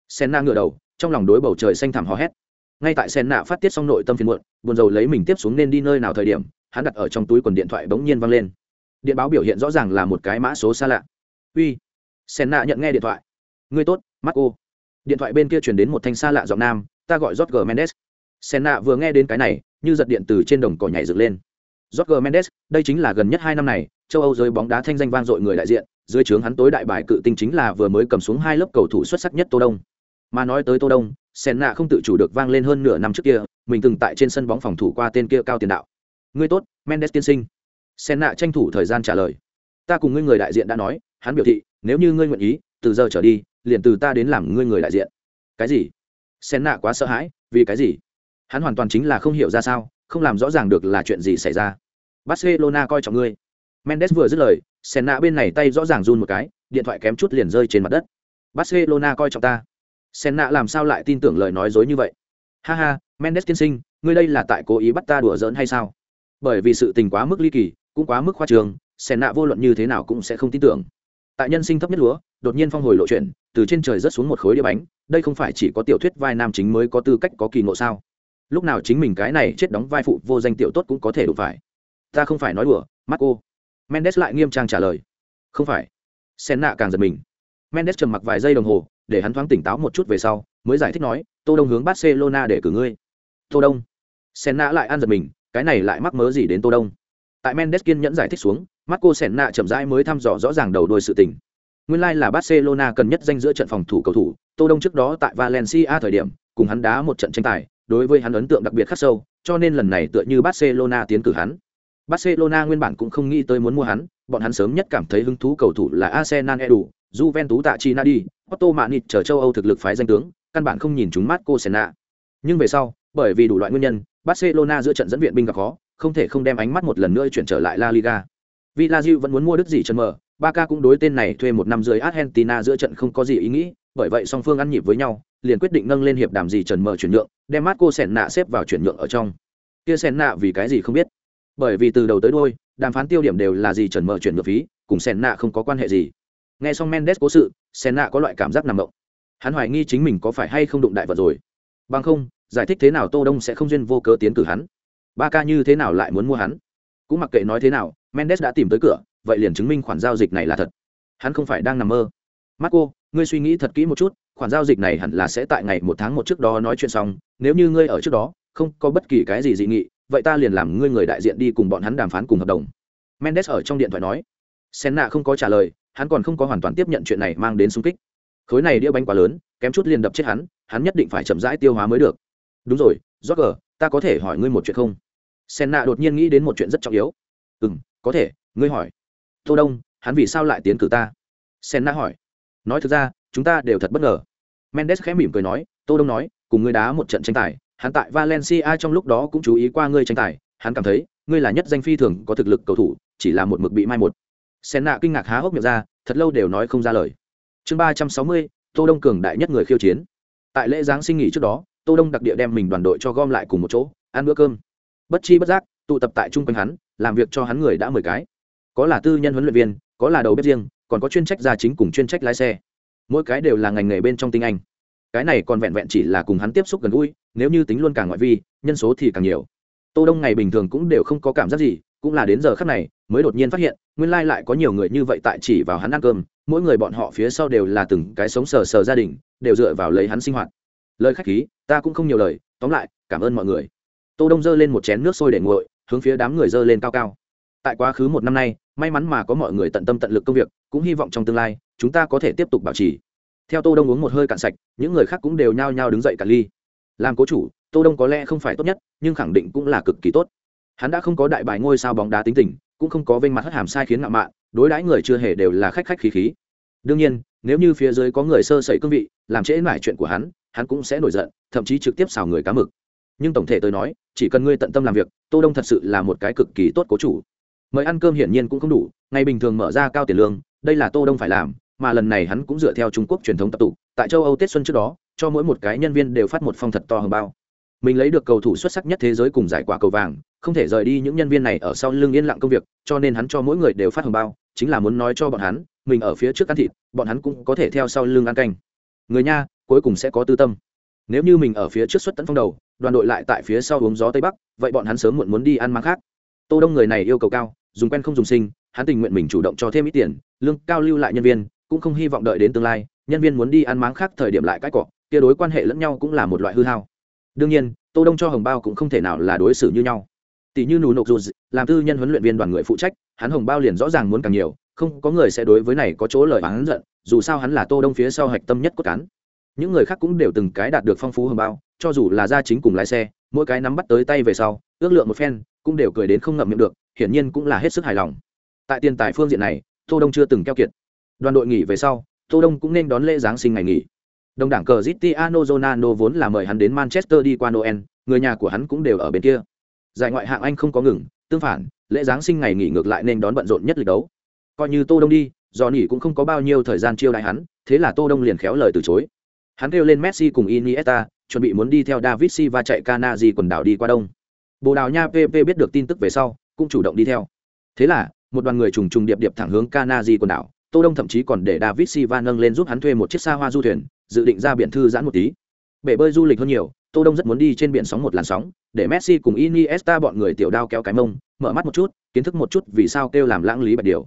Senna ngửa đầu, trong lòng đối bầu trời xanh thẳm hò hét. Ngay tại sen nạ phát tiết xong nội tâm phiền muộn buồn rầu lấy mình tiếp xuống nên đi nơi nào thời điểm hắn đặt ở trong túi quần điện thoại bỗng nhiên văng lên. Điện báo biểu hiện rõ ràng là một cái mã số xa lạ. Uy. Sen nạ nhận nghe điện thoại. Ngươi tốt marco. Điện thoại bên kia chuyển đến một thanh xa lạ giọng nam ta gọi jorge mendes. Sen nạ vừa nghe đến cái này như giật điện từ trên đồng cỏ nhảy dựng lên jorge mendes, đây chính là gần nhất hai năm này, châu âu giới bóng đá thanh danh vang dội người đại diện, dưới trướng hắn tối đại bài cự tinh chính là vừa mới cầm xuống hai lớp cầu thủ xuất sắc nhất tô đông. Mà nói tới tô đông sen nạ không tự chủ được vang lên hơn nửa năm trước kia, mình từng tại trên sân bóng phòng thủ qua tên kia cao tiền đạo. Ngươi tốt, mendes tiên sinh. Sen nạ tranh thủ thời gian trả lời. Ta cùng ngươi người đại diện đã nói, hắn biểu thị, nếu như ngươi nguyện ý, từ giờ trở đi, liền từ ta đến làm ngươi người đại diện. Cái gì? Sen nạ quá sợ hãi, vì cái gì? Hắn hoàn toàn chính là không hiểu ra sao không làm rõ ràng được là chuyện gì xảy ra. Barcelona coi trọng ngươi. Mendes vừa dứt lời, senna bên này tay rõ ràng run một cái, điện thoại kém chút liền rơi trên mặt đất. Barcelona coi trọng ta. Senna làm sao lại tin tưởng lời nói dối như vậy? Ha ha, mendes tiên sinh, ngươi đây là tại cố ý bắt ta đùa giỡn hay sao? Bởi vì sự tình quá mức ly kỳ, cũng quá mức khoa trường senna vô luận như thế nào cũng sẽ không tin tưởng. Tại nhân sinh thấp nhất lúa, đột nhiên phong hồi lộ chuyện, từ trên trời rớt xuống một khối đĩa bánh, đây không phải chỉ có tiểu thuyết vai nam chính mới có tư cách có kỳ ngộ sao? Lúc nào chính mình cái này chết đóng vai phụ vô danh tiểu tốt cũng có thể đủ phải. Ta không phải nói đùa, marco. Mendes lại nghiêm trang trả lời. Không phải. Sen nạ càng giật mình. Mendes trầm mặc vài giây đồng hồ, để hắn thoáng tỉnh táo một chút về sau, mới giải thích nói, tô đông hướng barcelona để cử ngươi. Tô đông? Senna lại ăn giật mình, cái này lại mắc mớ gì đến tô đông? Tại mendes kiên nhẫn giải thích xuống, marco senna chậm rãi mới thăm dò rõ ràng đầu đuôi sự tình. Nguyên lai like là barcelona cần nhất danh giữa trận phòng thủ cầu thủ, tô đông trước đó tại valencia thời điểm, cùng hắn đá một trận tranh tài đối với hắn ấn tượng đặc biệt khắc sâu cho nên lần này tựa như barcelona tiến cử hắn barcelona nguyên bản cũng không nghĩ tới muốn mua hắn bọn hắn sớm nhất cảm thấy hứng thú cầu thủ là arsenal edu Juventus tạ chi Nadi, Otto Manit chờ châu Âu thực lực phái danh tướng, căn bản không nhìn chúng Marco Senna. Nhưng về sau, bởi vì đủ loại nguyên nhân, Barcelona giữa trận dẫn viện binh gặp khó, không thể không đem ánh mắt một lần nữa chuyển trở lại La Liga. Villarreal vẫn muốn mua đứt gì chân mở, Barca cũng đối tên này thuê một năm dưới Argentina giữa trận không có gì ý nghĩ, bởi vậy song phương ăn nhịp với nhau, liền quyết định nâng lên hiệp đàm gì trần mở chuyển nhượng, đem Marco Senna xếp vào chuyển nhượng ở trong. Kia Senna vì cái gì không biết? Bởi vì từ đầu tới đuôi, đàm phán tiêu điểm đều là gì trần mở chuyển nhượng phí, cùng Senna không có quan hệ gì. Nghe xong mendes cố sự senna có loại cảm giác nằm động hắn hoài nghi chính mình có phải hay không đụng đại vật rồi. Bằng không giải thích thế nào tô đông sẽ không duyên vô cớ tiến cử hắn. Barca như thế nào lại muốn mua hắn? Cũng mặc kệ nói thế nào mendes đã tìm tới cửa vậy liền chứng minh khoản giao dịch này là thật. Hắn không phải đang nằm mơ. Marco ngươi suy nghĩ thật kỹ một chút khoản giao dịch này hẳn là sẽ tại ngày một tháng một trước đó nói chuyện xong nếu như ngươi ở trước đó không có bất kỳ cái gì dị nghị vậy ta liền làm ngươi người đại diện đi cùng bọn hắn đàm phán cùng hợp đồng. Mendes ở trong điện thoại nói. Senna không có trả lời hắn còn không có hoàn toàn tiếp nhận chuyện này mang đến sung kích. Khối này đĩa bánh quá lớn kém chút liền đập chết hắn hắn nhất định phải chậm rãi tiêu hóa mới được. Đúng rồi Roger, ta có thể hỏi ngươi một chuyện không? Senna đột nhiên nghĩ đến một chuyện rất trọng yếu. Ừ m có thể ngươi hỏi tô đông, hắn vì sao lại tiến cử ta? Senna hỏi. Nói thực ra, chúng ta đều thật bất ngờ. Mendes khẽ mỉm cười nói, tô đông nói, cùng ngươi đá một trận tranh tài, hắn tại valencia trong lúc đó cũng chú ý qua ngươi tranh tài, hắn cảm thấy, ngươi là nhất danh phi thường có thực lực cầu thủ, chỉ là một mực bị mai một. Senna kinh ngạc há hốc miệng ra, thật lâu đều nói không ra lời. Chương ba trăm sáu mươi, tô đông cường đại nhất người khiêu chiến. Tại lễ giáng sinh nghỉ trước đó, tô đông đặc địa đem mình đoàn đội cho gom lại cùng một chỗ, ăn bữa cơm. Bất chi bất giác, tụ tập tại chung quanh hắn, làm việc cho hắn người đã mười cái có là tư nhân huấn luyện viên, có là đầu bếp riêng, còn có chuyên trách gia chính cùng chuyên trách lái xe. Mỗi cái đều là ngành nghề bên trong tinh anh. Cái này còn vẹn vẹn chỉ là cùng hắn tiếp xúc gần gũi, nếu như tính luôn cả ngoại vi, nhân số thì càng nhiều. Tô đông ngày bình thường cũng đều không có cảm giác gì, cũng là đến giờ khắc này, mới đột nhiên phát hiện, nguyên lai lại có nhiều người như vậy tại chỉ vào hắn ăn cơm, mỗi người bọn họ phía sau đều là từng cái sống sờ sờ gia đình, đều dựa vào lấy hắn sinh hoạt. Lời khách khí, ta cũng không nhiều lời, tóm lại, cảm ơn mọi người. Tô đông dơ lên một chén nước sôi để nguội, hướng phía đám người dơ lên cao cao tại quá khứ một năm nay, may mắn mà có mọi người tận tâm tận lực công việc, cũng hy vọng trong tương lai, chúng ta có thể tiếp tục bảo trì. Theo tô đông uống một hơi cạn sạch, những người khác cũng đều nhao nhao đứng dậy cả ly. Làm cố chủ, tô đông có lẽ không phải tốt nhất, nhưng khẳng định cũng là cực kỳ tốt. Hắn đã không có đại bài ngôi sao bóng đá tính tình, cũng không có vênh mặt hất hàm sai khiến ngạo mạn, đối đãi người chưa hề đều là khách khách khí khí. Đương nhiên, nếu như phía dưới có người sơ sẩy cương vị, làm trễ mải chuyện của hắn hắn cũng sẽ nổi giận, thậm chí trực tiếp xào người cá mực. Nhưng tổng thể tôi nói, chỉ cần ngươi tận tâm làm việc, tô đông thật sự là một cái cực kỳ tốt cố chủ mời ăn cơm hiển nhiên cũng không đủ, ngày bình thường mở ra cao tiền lương, đây là tô đông phải làm, mà lần này hắn cũng dựa theo trung quốc truyền thống tập tụ, tại châu âu tết xuân trước đó, cho mỗi một cái nhân viên đều phát một phong thật to hơn bao. Mình lấy được cầu thủ xuất sắc nhất thế giới cùng giải quả cầu vàng, không thể rời đi những nhân viên này ở sau lưng yên lặng công việc, cho nên hắn cho mỗi người đều phát hồng bao, chính là muốn nói cho bọn hắn, mình ở phía trước ăn thịt, bọn hắn cũng có thể theo sau lưng ăn canh. Người nha, cuối cùng sẽ có tư tâm. Nếu như mình ở phía trước xuất tấn phong đầu, đoàn đội lại tại phía sau uống gió tây bắc, vậy bọn hắn sớm muộn muốn đi ăn mang khác. Tô đông người này yêu cầu cao dùng quen không dùng sinh, hắn tình nguyện mình chủ động cho thêm ít tiền, lương cao lưu lại nhân viên, cũng không hy vọng đợi đến tương lai, nhân viên muốn đi ăn máng khác thời điểm lại cãi cọ, kia đối quan hệ lẫn nhau cũng là một loại hư hao. Đương nhiên, tô đông cho hồng bao cũng không thể nào là đối xử như nhau. Tỷ như nù nộp dù làm tư nhân huấn luyện viên đoàn người phụ trách, hắn hồng bao liền rõ ràng muốn càng nhiều, không có người sẽ đối với này có chỗ lời hắn giận, dù sao hắn là tô đông phía sau hạch tâm nhất cốt cán. Những người khác cũng đều từng cái đạt được phong phú hồng bao, cho dù là gia chính cùng lái xe, mỗi cái nắm bắt tới tay về sau, ước lượng một phen, cũng đều cười đến không ngậm miệng được hiển nhiên cũng là hết sức hài lòng. Tại tiền tài phương diện này, tô đông chưa từng keo kiệt. Đoàn đội nghỉ về sau, tô đông cũng nên đón lễ giáng sinh ngày nghỉ. Đồng đảng cờ Cristiano Ronaldo vốn là mời hắn đến Manchester đi qua Noel, người nhà của hắn cũng đều ở bên kia. Giải ngoại hạng Anh không có ngừng, tương phản, lễ giáng sinh ngày nghỉ ngược lại nên đón bận rộn nhất lịch đấu. Coi như tô đông đi, do nghỉ cũng không có bao nhiêu thời gian chiêu đãi hắn, thế là tô đông liền khéo lời từ chối. Hắn kêu lên Messi cùng Iniesta, chuẩn bị muốn đi theo David Silva chạy Canary quần đảo đi qua đông. Bồ Đào Nha PP biết được tin tức về sau cũng chủ động đi theo. Thế là một đoàn người trùng trùng điệp điệp thẳng hướng kanaji quần đảo tô đông thậm chí còn để david silva nâng lên giúp hắn thuê một chiếc xa hoa du thuyền dự định ra biển thư giãn một tí. Bể bơi du lịch hơn nhiều tô đông rất muốn đi trên biển sóng một làn sóng để messi cùng iniesta bọn người tiểu đao kéo cái mông mở mắt một chút kiến thức một chút vì sao kêu làm lãng lý bạch điều.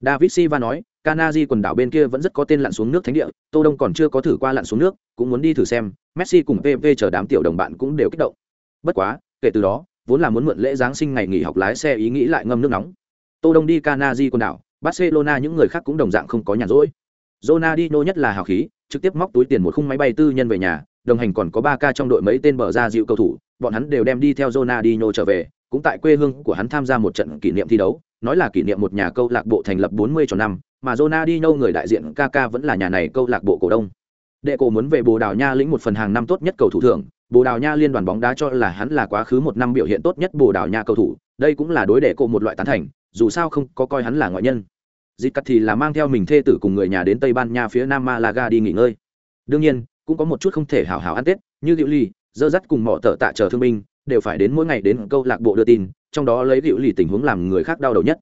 David silva nói kanaji quần đảo bên kia vẫn rất có tên lặn xuống nước thánh địa, Tô Đông còn chưa có thử qua lặn xuống nước, cũng muốn đi thử xem, Messi cùng PP chờ đám tiểu đồng bạn cũng đều kích động. Bất quá, kể từ đó, vốn là muốn mượn lễ giáng sinh ngày nghỉ học lái xe ý nghĩ lại ngâm nước nóng. Tô Đông đi canaji quần đảo, Barcelona những người khác cũng đồng dạng không có nhàn rỗi. Ronaldinho nhất là hào khí, trực tiếp móc túi tiền một khung máy bay tư nhân về nhà, đồng hành còn có 3 ca trong đội mấy tên bờ ra dịu cầu thủ, bọn hắn đều đem đi theo Ronaldinho trở về, cũng tại quê hương của hắn tham gia một trận kỷ niệm thi đấu, nói là kỷ niệm một nhà câu lạc bộ thành lập 40 cho năm, mà Ronaldinho người đại diện Kaká vẫn là nhà này câu lạc bộ cổ đông. Đệ cổ muốn về Bồ Đào Nha lĩnh một phần hàng năm tốt nhất cầu thủ thưởng, Bồ Đào Nha liên đoàn bóng đá cho là hắn là quá khứ một năm biểu hiện tốt nhất Bồ Đào Nha cầu thủ, đây cũng là đối đệ cô một loại tán thành, dù sao không có coi hắn là ngoại nhân. Dịt cắt thì là mang theo mình thê tử cùng người nhà đến tây ban nha phía nam malaga đi nghỉ ngơi. Đương nhiên cũng có một chút không thể hảo hảo ăn tết như Diệu ly dơ dắt cùng mỏ tợ tạ chờ thương binh đều phải đến mỗi ngày đến câu lạc bộ đưa tin trong đó lấy Diệu ly tình huống làm người khác đau đầu nhất.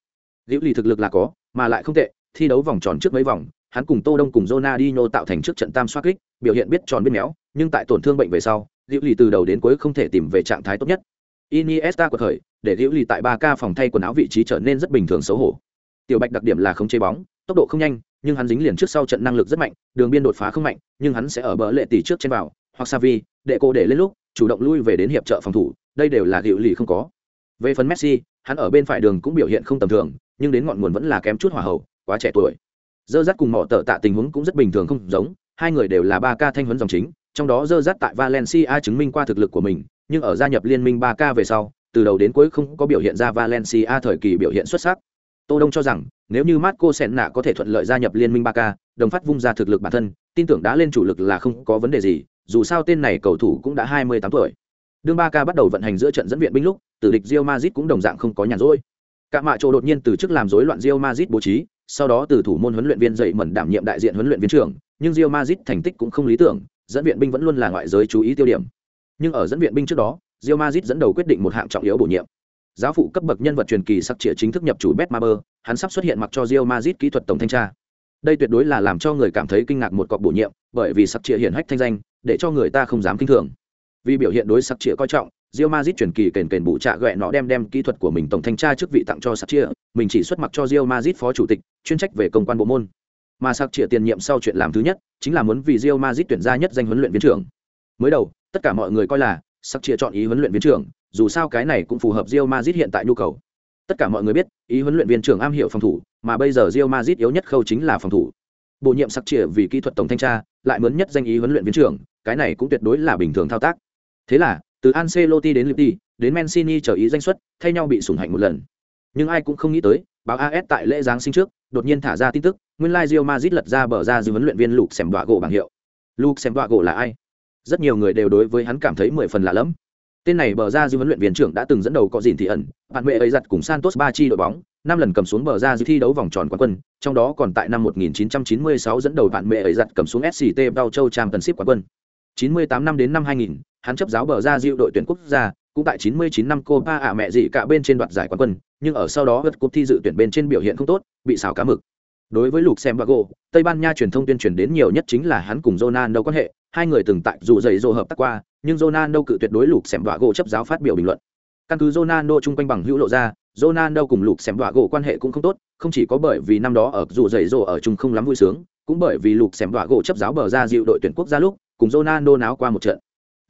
Diệu ly thực lực là có mà lại không tệ thi đấu vòng tròn trước mấy vòng hắn cùng tô đông cùng Ronaldinho tạo thành trước trận tam xoát kích biểu hiện biết tròn biết méo nhưng tại tổn thương bệnh về sau Diệu Lì từ đầu đến cuối không thể tìm về trạng thái tốt nhất. Iniesta của thời để Diệu Lì tại 3K phòng thay quần áo vị trí trở nên rất bình thường xấu hổ. Tiểu bạch đặc điểm là không chế bóng, tốc độ không nhanh, nhưng hắn dính liền trước sau trận năng lực rất mạnh, đường biên đột phá không mạnh, nhưng hắn sẽ ở bờ lệ tỷ trước trên vào, hoặc savi để cô để lên lúc, chủ động lui về đến hiệp trợ phòng thủ, đây đều là Diệu lì không có. Về phần messi, hắn ở bên phải đường cũng biểu hiện không tầm thường, nhưng đến ngọn nguồn vẫn là kém chút hòa hậu, quá trẻ tuổi. Dơ dắt cùng mỏ tợ tạ tình huống cũng rất bình thường không giống, hai người đều là ba ca thanh huấn dòng chính trong đó dơ dắt tại valencia chứng minh qua thực lực của mình nhưng ở gia nhập liên minh ba k về sau từ đầu đến cuối không có biểu hiện ra Valencia thời kỳ biểu hiện xuất sắc. Tô Đông cho rằng, nếu như Marco Senna có thể thuận lợi gia nhập liên minh Barca, đồng phát vung ra thực lực bản thân, tin tưởng đã lên chủ lực là không có vấn đề gì, dù sao tên này cầu thủ cũng đã 28 tuổi. Đường Barca bắt đầu vận hành giữa trận dẫn viện binh lúc, tử địch Real Madrid cũng đồng dạng không có nhàn rỗi. Cả mạ trồ đột nhiên từ chức làm rối loạn Real Madrid bố trí, sau đó từ thủ môn huấn luyện viên dậy mẩn đảm nhiệm đại diện huấn luyện viên trưởng, nhưng Real Madrid thành tích cũng không lý tưởng, dẫn viện binh vẫn luôn là ngoại giới chú ý tiêu điểm. Nhưng ở dẫn viện binh trước đó, Real Madrid dẫn đầu quyết định một hạng trọng yếu bổ nhiệm. Giáo phụ cấp bậc nhân vật truyền kỳ sắc trịa chính thức nhập chủ Betmaber, hắn sắp xuất hiện mặc cho Real Madrid kỹ thuật tổng thanh tra. Đây tuyệt đối là làm cho người cảm thấy kinh ngạc một cọc bổ nhiệm, bởi vì sắc trịa hiển hách thanh danh, để cho người ta không dám kinh thường. Vì biểu hiện đối sắc trịa coi trọng, Real Madrid chuyển kỳ kền kền bụ trạ gẹ nó đem đem kỹ thuật của mình tổng thanh tra chức vị tặng cho sắc trịa, mình chỉ xuất mặc cho Real Madrid phó chủ tịch, chuyên trách về công quan bộ môn. Mà sắc trịa tiền nhiệm sau chuyện làm thứ nhất, chính là muốn vì rio mazit tuyển ra nhất danh huấn luyện viên trưởng. Mới đầu, tất cả mọi người coi là sắc trịa chọn ý huấn luyện viên trưởng dù sao cái này cũng phù hợp rio mazit hiện tại nhu cầu. Tất cả mọi người biết ý huấn luyện viên trưởng am hiểu phòng thủ mà bây giờ rio mazit yếu nhất khâu chính là phòng thủ. Bổ nhiệm sắc trịa vì kỹ thuật tổng thanh tra lại mướn nhất danh ý huấn luyện viên trưởng cái này cũng tuyệt đối là bình thường thao tác. Thế là từ Ancelotti đến Lippi đến Mancini chờ ý danh xuất thay nhau bị sủng hạnh một lần. Nhưng ai cũng không nghĩ tới báo AS tại lễ giáng sinh trước đột nhiên thả ra tin tức nguyên lai Real Madrid lật ra bờ ra dư huấn luyện viên Luke Xem Đoạ gỗ bảng hiệu. Luke Xem Đoạ gỗ là ai? Rất nhiều người đều đối với hắn cảm thấy mười phần lạ lẫm. Tên này bờ ra dư huấn luyện viên trưởng đã từng dẫn đầu có gìn thì ẩn bạn mẹ ấy giặt cùng santos ba chi đội bóng năm lần cầm xuống bờ ra dư thi đấu vòng tròn quán quân trong đó còn tại năm 1996 dẫn đầu bạn mẹ ấy giặt cầm xuống sct bao châu championship quán quân. 98 năm đến năm 2000, hắn chấp giáo bờ ra dư đội tuyển quốc gia cũng tại 99 năm ba ả mẹ gì cả bên trên đoạt giải quán quân, nhưng ở sau đó vượt cúp thi dự tuyển bên trên biểu hiện không tốt, bị xào cá mực. Đối với Lục Xem Bago, Tây Ban Nha truyền thông tuyên truyền đến nhiều nhất chính là hắn cùng Ronaldo quan hệ, hai người từng tại dù dày dồ hợp tác qua, nhưng Ronaldo cự tuyệt đối Lục Xem Bago chấp giáo phát biểu bình luận. Căn cứ Ronaldo chung quanh bằng hữu lộ ra, Ronaldo cùng Lục Xem Bago quan hệ cũng không tốt, không chỉ có bởi vì năm đó ở dù dày dồ ở chung không lắm vui sướng, cũng bởi vì Lục Xem Bago chấp giáo bờ ra dịu đội tuyển quốc gia lúc, cùng Ronaldo náo qua một trận.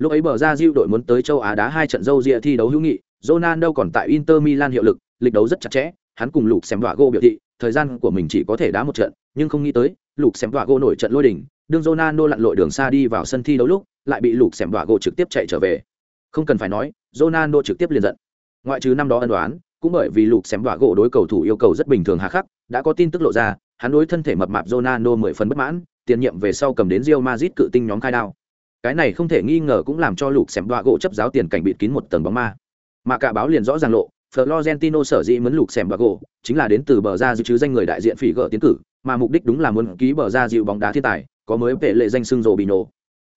Lúc ấy bờ ra diu đội muốn tới châu Á đá hai trận dâu dịa thi đấu hữu nghị, Ronaldo còn tại Inter Milan hiệu lực, lịch đấu rất chặt chẽ, hắn cùng Lục Xem Bago biểu thị, thời gian của mình chỉ có thể đá một trận, nhưng không nghĩ tới, Lục Xem Đoạ Gỗ nổi trận lôi đỉnh, đương Ronaldo lặn lội đường xa đi vào sân thi đấu lúc, lại bị Lục Xem Đoạ Gỗ trực tiếp chạy trở về. Không cần phải nói, Ronaldo trực tiếp liền giận. Ngoại trừ năm đó ân đoán, cũng bởi vì Lục Xem Đoạ Gỗ đối cầu thủ yêu cầu rất bình thường hà khắc, đã có tin tức lộ ra, hắn đối thân thể mập mạp Ronaldo mười phần bất mãn, tiền nhiệm về sau cầm đến Real Madrid cự tinh nhóm khai đao. Cái này không thể nghi ngờ cũng làm cho Lục Xem Đoạ Gỗ chấp giáo tiền cảnh bịt kín một tầng bóng ma. Mà cả báo liền rõ ràng lộ, Florentino sở dĩ muốn lục xem gỗ chính là đến từ bờ ra dự chứ danh người đại diện phỉ gỡ tiến cử, mà mục đích đúng là muốn ký bờ ra dịu bóng đá thiên tài, có mới vệ lệ danh xưng nổ.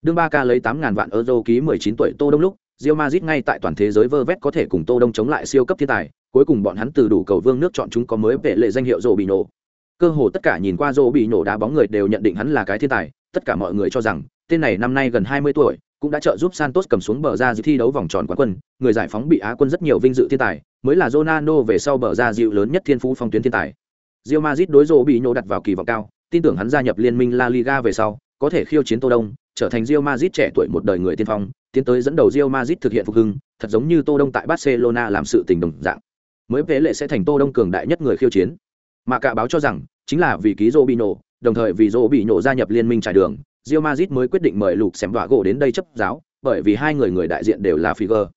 Đương ba ca lấy tám ngàn vạn euro ký 19 tuổi Tô Đông lúc, Real Madrid ngay tại toàn thế giới vơ vét có thể cùng Tô Đông chống lại siêu cấp thiên tài, cuối cùng bọn hắn từ đủ cầu vương nước chọn chúng có mới vệ lệ danh hiệu Robinho. Cơ hồ tất cả nhìn qua Robinho đá bóng người đều nhận định hắn là cái thiên tài, tất cả mọi người cho rằng tên này năm nay gần 20 tuổi, cũng đã trợ giúp Santos cầm xuống bờ ra dự thi đấu vòng tròn quán quân, người giải phóng bị Á quân rất nhiều vinh dự thiên tài, mới là Ronaldo về sau bờ ra dịu lớn nhất thiên phú phong tuyến thiên tài. Real Madrid đối rồ bị nhổ đặt vào kỳ vọng cao, tin tưởng hắn gia nhập liên minh La Liga về sau, có thể khiêu chiến Tô Đông, trở thành Real Madrid trẻ tuổi một đời người tiên phong, tiến tới dẫn đầu Real Madrid thực hiện phục hưng, thật giống như Tô Đông tại Barcelona làm sự tình đồng dạng. Mới vế lệ sẽ thành Tô Đông cường đại nhất người khiêu chiến. Mà cả báo cho rằng, chính là vì ký Robinho, đồng thời vì Robinho gia nhập liên minh trải đường, Real Madrid mới quyết định mời Lục Xem Đoạ gỗ đến đây chấp giáo, bởi vì hai người người đại diện đều là Figo.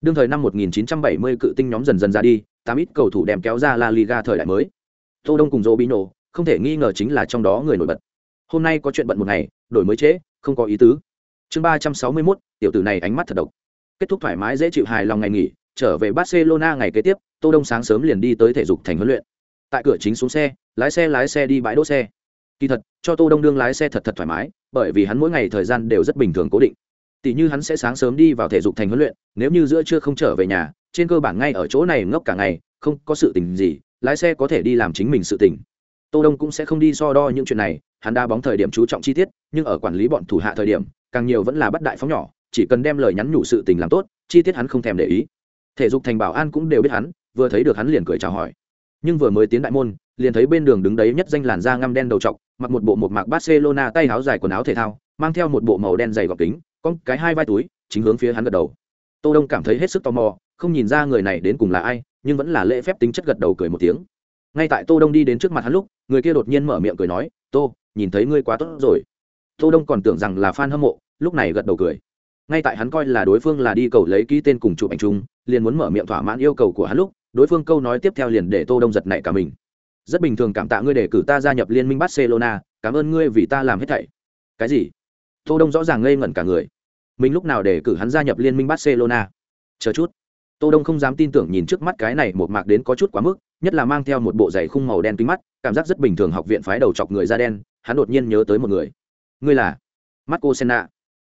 Đương thời năm 1970 cự tinh nhóm dần dần ra đi, tám ít cầu thủ đem kéo ra La Liga thời đại mới. Tô Đông cùng Robinho, không thể nghi ngờ chính là trong đó người nổi bật. Hôm nay có chuyện bận một ngày, đổi mới chế, không có ý tứ. Chương 361, tiểu tử này ánh mắt thật độc. Kết thúc thoải mái dễ chịu hài lòng ngày nghỉ, trở về Barcelona ngày kế tiếp, Tô Đông sáng sớm liền đi tới thể dục thành huấn luyện. Tại cửa chính xuống xe, lái xe lái xe đi bãi đỗ xe. Kỳ thật, cho Tô Đông đương lái xe thật thật thoải mái, bởi vì hắn mỗi ngày thời gian đều rất bình thường cố định. Tỷ như hắn sẽ sáng sớm đi vào thể dục thành huấn luyện nếu như giữa trưa không trở về nhà trên cơ bản ngay ở chỗ này ngốc cả ngày không có sự tình gì lái xe có thể đi làm chính mình sự tình. Tô đông cũng sẽ không đi so đo những chuyện này hắn đa bóng thời điểm chú trọng chi tiết nhưng ở quản lý bọn thủ hạ thời điểm càng nhiều vẫn là bắt đại phóng nhỏ chỉ cần đem lời nhắn nhủ sự tình làm tốt chi tiết hắn không thèm để ý. Thể dục thành bảo an cũng đều biết hắn vừa thấy được hắn liền cười chào hỏi. Nhưng vừa mới tiến đại môn liền thấy bên đường đứng đấy nhất danh làn da ngăm đen đầu trọc mặc một bộ một mạc barcelona tay áo dài quần áo thể thao, mang theo một bộ màu đen dày gọc kính, con cái hai vai túi, chính hướng phía hắn gật đầu. Tô đông cảm thấy hết sức tò mò, không nhìn ra người này đến cùng là ai, nhưng vẫn là lễ phép tính chất gật đầu cười một tiếng. Ngay tại tô đông đi đến trước mặt hắn lúc, người kia đột nhiên mở miệng cười nói, tô, nhìn thấy ngươi quá tốt rồi. Tô đông còn tưởng rằng là fan hâm mộ, lúc này gật đầu cười. Ngay tại hắn coi là đối phương là đi cầu lấy ký tên cùng chụp ảnh chung, liền muốn mở miệng thỏa mãn yêu cầu của hắn lúc, đối phương câu nói tiếp theo liền để tô đông giật nảy cả mình rất bình thường cảm tạ ngươi để cử ta gia nhập liên minh barcelona, cảm ơn ngươi vì ta làm hết thảy. Cái gì? Tô đông rõ ràng ngây ngẩn cả người. Mình lúc nào để cử hắn gia nhập liên minh barcelona? Chờ chút. Tô đông không dám tin tưởng nhìn trước mắt cái này một mạc đến có chút quá mức, nhất là mang theo một bộ giày khung màu đen kính mắt, cảm giác rất bình thường học viện phái đầu chọc người da đen, hắn đột nhiên nhớ tới một người. Ngươi là? Marco senna.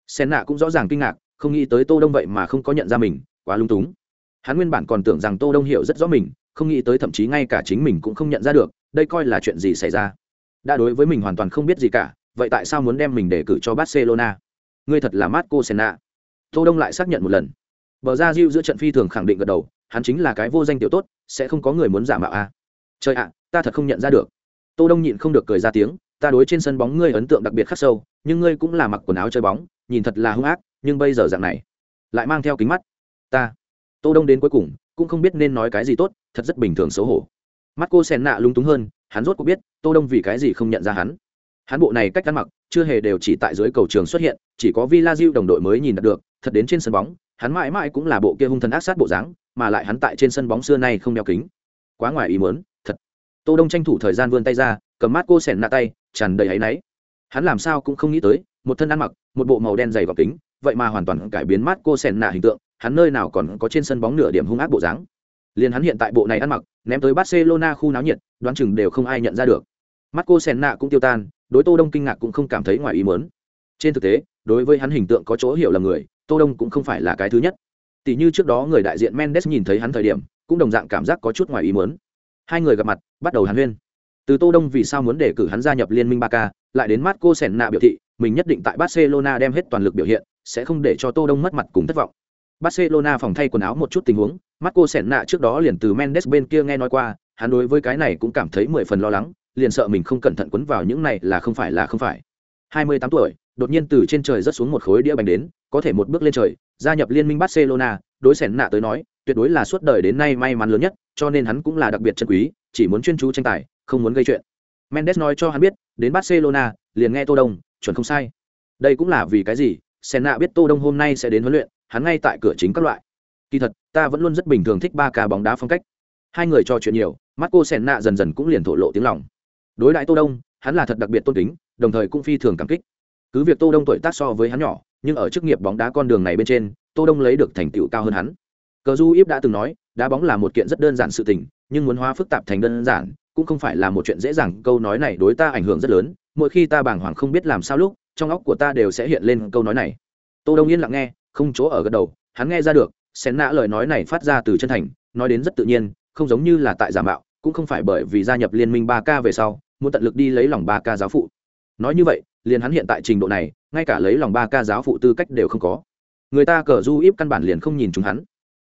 Senna cũng rõ ràng kinh ngạc, không nghĩ tới tô đông vậy mà không có nhận ra mình, quá lung túng. Hắn nguyên bản còn tưởng rằng tô đông hiểu rất rõ mình không nghĩ tới thậm chí ngay cả chính mình cũng không nhận ra được, đây coi là chuyện gì xảy ra. Đã đối với mình hoàn toàn không biết gì cả, vậy tại sao muốn đem mình đề cử cho barcelona? Ngươi thật là marco senna tô đông lại xác nhận một lần. Bờ ra diêu giữa trận phi thường khẳng định gật đầu, hắn chính là cái vô danh tiểu tốt, sẽ không có người muốn giả mạo a. À. trời ạ, ta thật không nhận ra được. Tô đông nhịn không được cười ra tiếng, ta đối trên sân bóng ngươi ấn tượng đặc biệt khắc sâu, nhưng ngươi cũng là mặc quần áo chơi bóng, nhìn thật là hung ác, nhưng bây giờ dạng này, lại mang theo kính mắt. Ta. Tô đông đến cuối cùng cũng không biết nên nói cái gì tốt, thật rất bình thường xấu hổ. Mắt cô sen nạ lung túng hơn, hắn rốt cuộc biết, tô đông vì cái gì không nhận ra hắn. Hắn bộ này cách ăn mặc, chưa hề đều chỉ tại dưới cầu trường xuất hiện, chỉ có villa diêu đồng đội mới nhìn được, thật đến trên sân bóng, hắn mãi mãi cũng là bộ kia hung thần ác sát bộ dáng, mà lại hắn tại trên sân bóng xưa nay không đeo kính. Quá ngoài ý muốn, thật. Tô đông tranh thủ thời gian vươn tay ra, cầm mắt cô sẻn nạ tay, tràn đầy áy náy. Hắn làm sao cũng không nghĩ tới, một thân ăn mặc, một bộ màu đen dày gọc kính, vậy mà hoàn toàn cải biến mắt cô sẻn nạ hình tượng hắn nơi nào còn có trên sân bóng nửa điểm hung ác bộ dáng. Liền hắn hiện tại bộ này ăn mặc, ném tới barcelona khu náo nhiệt, đoán chừng đều không ai nhận ra được. Mắt cô nạ cũng tiêu tan, đối tô đông kinh ngạc cũng không cảm thấy ngoài ý muốn. Trên thực tế, đối với hắn hình tượng có chỗ hiểu là người, tô đông cũng không phải là cái thứ nhất. Tỷ như trước đó người đại diện mendes nhìn thấy hắn thời điểm, cũng đồng dạng cảm giác có chút ngoài ý muốn. Hai người gặp mặt, bắt đầu hàn huyên. Từ tô đông vì sao muốn để cử hắn gia nhập liên minh ba k lại đến marco senna biểu thị, mình nhất định tại barcelona đem hết toàn lực biểu hiện, sẽ không để cho tô đông mất mặt cùng thất vọng barcelona phòng thay quần áo một chút tình huống, marco senna trước đó liền từ mendes bên kia nghe nói qua, hắn đối với cái này cũng cảm thấy mười phần lo lắng, liền sợ mình không cẩn thận quấn vào những này là không phải là không phải. 28 tuổi, đột nhiên từ trên trời rớt xuống một khối đĩa bánh đến, có thể một bước lên trời, gia nhập liên minh barcelona, đối Senna tới nói, tuyệt đối là suốt đời đến nay may mắn lớn nhất, cho nên hắn cũng là đặc biệt chân quý, chỉ muốn chuyên chú tranh tài, không muốn gây chuyện. Mendes nói cho hắn biết, đến barcelona, liền nghe tô đông, chuẩn không sai. Đây cũng là vì cái gì? Senna biết tô đông hôm nay sẽ đến huấn luyện hắn ngay tại cửa chính các loại. Kỳ thật, ta vẫn luôn rất bình thường thích ba ca bóng đá phong cách. Hai người trò chuyện nhiều mắt cô sẻn nạ dần dần cũng liền thổ lộ tiếng lòng. Đối đại tô đông, hắn là thật đặc biệt tôn kính, đồng thời cũng phi thường cảm kích. Cứ việc tô đông tuổi tác so với hắn nhỏ, nhưng ở chức nghiệp bóng đá con đường này bên trên, tô đông lấy được thành tựu cao hơn hắn. Cờ du íp đã từng nói, đá bóng là một kiện rất đơn giản sự tình, nhưng muốn hóa phức tạp thành đơn giản, cũng không phải là một chuyện dễ dàng. Câu nói này đối ta ảnh hưởng rất lớn, mỗi khi ta bàng hoàng không biết làm sao lúc, trong óc của ta đều sẽ hiện lên câu nói này. Tô đông yên lặng nghe không chỗ ở gật đầu, hắn nghe ra được xén nã lời nói này phát ra từ chân thành, nói đến rất tự nhiên, không giống như là tại giả mạo, cũng không phải bởi vì gia nhập liên minh ba k về sau, muốn tận lực đi lấy lòng ba ca giáo phụ. Nói như vậy, liền hắn hiện tại trình độ này, ngay cả lấy lòng ba ca giáo phụ tư cách đều không có. Người ta cờ du íp căn bản liền không nhìn chúng hắn.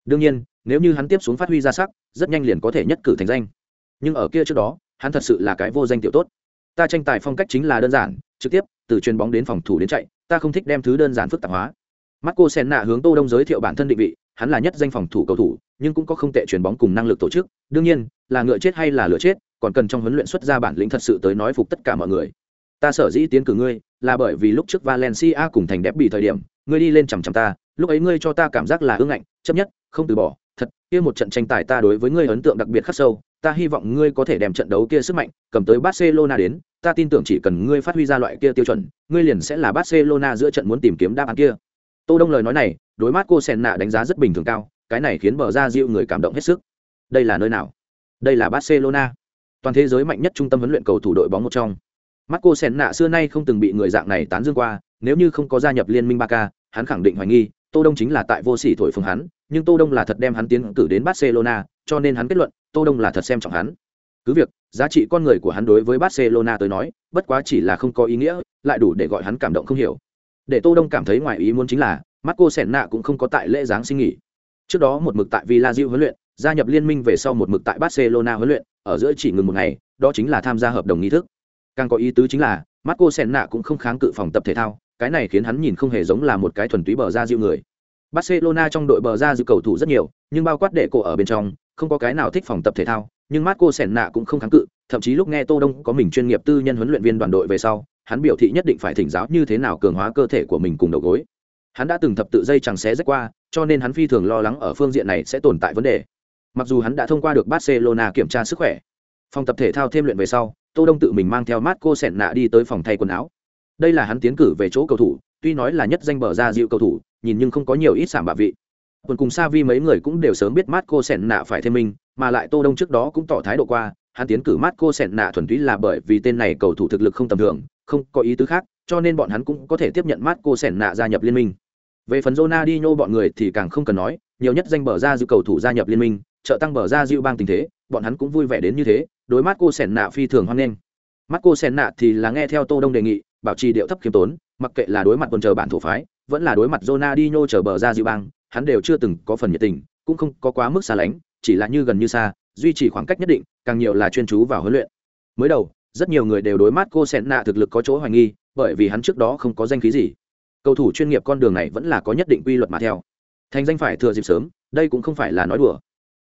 Đương nhiên, nếu như hắn tiếp xuống phát huy ra sắc, rất nhanh liền có thể nhất cử thành danh. Nhưng ở kia trước đó, hắn thật sự là cái vô danh tiểu tốt. Ta tranh tài phong cách chính là đơn giản, trực tiếp, từ chuyền bóng đến phòng thủ đến chạy, ta không thích đem thứ đơn giản phức tạp hóa. Marco Senna hướng Tô Đông giới thiệu bản thân định vị, hắn là nhất danh phòng thủ cầu thủ, nhưng cũng có không tệ chuyển bóng cùng năng lực tổ chức, đương nhiên, là ngựa chết hay là lửa chết, còn cần trong huấn luyện xuất ra bản lĩnh thật sự tới nói phục tất cả mọi người. Ta sở dĩ tiến cử ngươi là bởi vì lúc trước valencia cùng thành đẹp bị thời điểm ngươi đi lên chằm chằm ta lúc ấy ngươi cho ta cảm giác là ưng ngạnh chấp nhất không từ bỏ thật kia một trận tranh tài ta đối với ngươi ấn tượng đặc biệt khắc sâu ta hy vọng ngươi có thể đem trận đấu kia sức mạnh cầm tới barcelona đến ta tin tưởng chỉ cần ngươi phát huy ra loại kia tiêu chuẩn ngươi liền sẽ là barcelona giữa trận muốn tìm kiếm đáp án kia tô đông lời nói này đối mắt cô sen nạ đánh giá rất bình thường cao cái này khiến bờ ra diệu người cảm động hết sức đây là nơi nào đây là barcelona toàn thế giới mạnh nhất trung tâm huấn luyện cầu thủ đội bóng một trong mắt cô sen nạ xưa nay không từng bị người dạng này tán dương qua, nếu như không có gia nhập liên minh Barca, hắn khẳng định hoài nghi, Tô Đông chính là tại vô sỉ thổi phồng hắn, nhưng Tô Đông là thật đem hắn tiến cử đến Barcelona, cho nên hắn kết luận, Tô Đông là thật xem trọng hắn. Cứ việc, giá trị con người của hắn đối với Barcelona tới nói, bất quá chỉ là không có ý nghĩa, lại đủ để gọi hắn cảm động không hiểu. Để Tô Đông cảm thấy ngoài ý muốn chính là, Marco nạ cũng không có tại lễ giáng sinh nghỉ. Trước đó một mực tại Villa huấn luyện, gia nhập liên minh về sau một mực tại Barcelona huấn luyện, ở giữa chỉ ngừng một ngày, đó chính là tham gia hợp đồng nghi thức càng có ý tứ chính là marco sen nạ cũng không kháng cự phòng tập thể thao cái này khiến hắn nhìn không hề giống là một cái thuần túy bờ ra diệu người barcelona trong đội bờ ra diệu cầu thủ rất nhiều nhưng bao quát đệ cổ ở bên trong không có cái nào thích phòng tập thể thao nhưng marco sen nạ cũng không kháng cự thậm chí lúc nghe tô đông có mình chuyên nghiệp tư nhân huấn luyện viên đoàn đội về sau hắn biểu thị nhất định phải thỉnh giáo như thế nào cường hóa cơ thể của mình cùng đầu gối Hắn đã từng thập tự dây chẳng xé rách qua, cho nên hắn phi thường lo lắng ở phương diện này sẽ tồn tại vấn đề. Mặc dù hắn đã thông qua được Barcelona kiểm tra sức khỏe. Phòng tập thể thao thêm luyện về sau, Tô Đông tự mình mang theo Marco Senna đi tới phòng thay quần áo. Đây là hắn tiến cử về chỗ cầu thủ, tuy nói là nhất danh bờ ra dịu cầu thủ, nhìn nhưng không có nhiều ít sảm bạ vị. Quân cùng Savi mấy người cũng đều sớm biết Marco Senna phải thêm mình, mà lại Tô Đông trước đó cũng tỏ thái độ qua, hắn tiến cử Marco Senna thuần túy là bởi vì tên này cầu thủ thực lực không tầm thường, không có ý tứ khác, cho nên bọn hắn cũng có thể tiếp nhận Marco Senna gia nhập liên minh. Về phần Ronaldinho bọn người thì càng không cần nói, nhiều nhất danh bờ ra dịu cầu thủ gia nhập liên minh, trợ tăng bờ ra dịu bang tình thế, bọn hắn cũng vui vẻ đến như thế, đối Marco Senna phi thường hoan nghênh. Marco Senna thì là nghe theo Tô Đông đề nghị, bảo trì điệu thấp khiêm tốn, mặc kệ là đối mặt quân chờ bản thủ phái, vẫn là đối mặt Ronaldinho chờ bờ ra dịu bang, hắn đều chưa từng có phần nhiệt tình, cũng không có quá mức xa lánh, chỉ là như gần như xa, duy trì khoảng cách nhất định, càng nhiều là chuyên chú vào huấn luyện. Mới đầu, rất nhiều người đều đối mắt cô sen nạ thực lực có chỗ hoài nghi, bởi vì hắn trước đó không có danh khí gì. Cầu thủ chuyên nghiệp con đường này vẫn là có nhất định quy luật mà theo. Thành danh phải thừa dịp sớm, đây cũng không phải là nói đùa.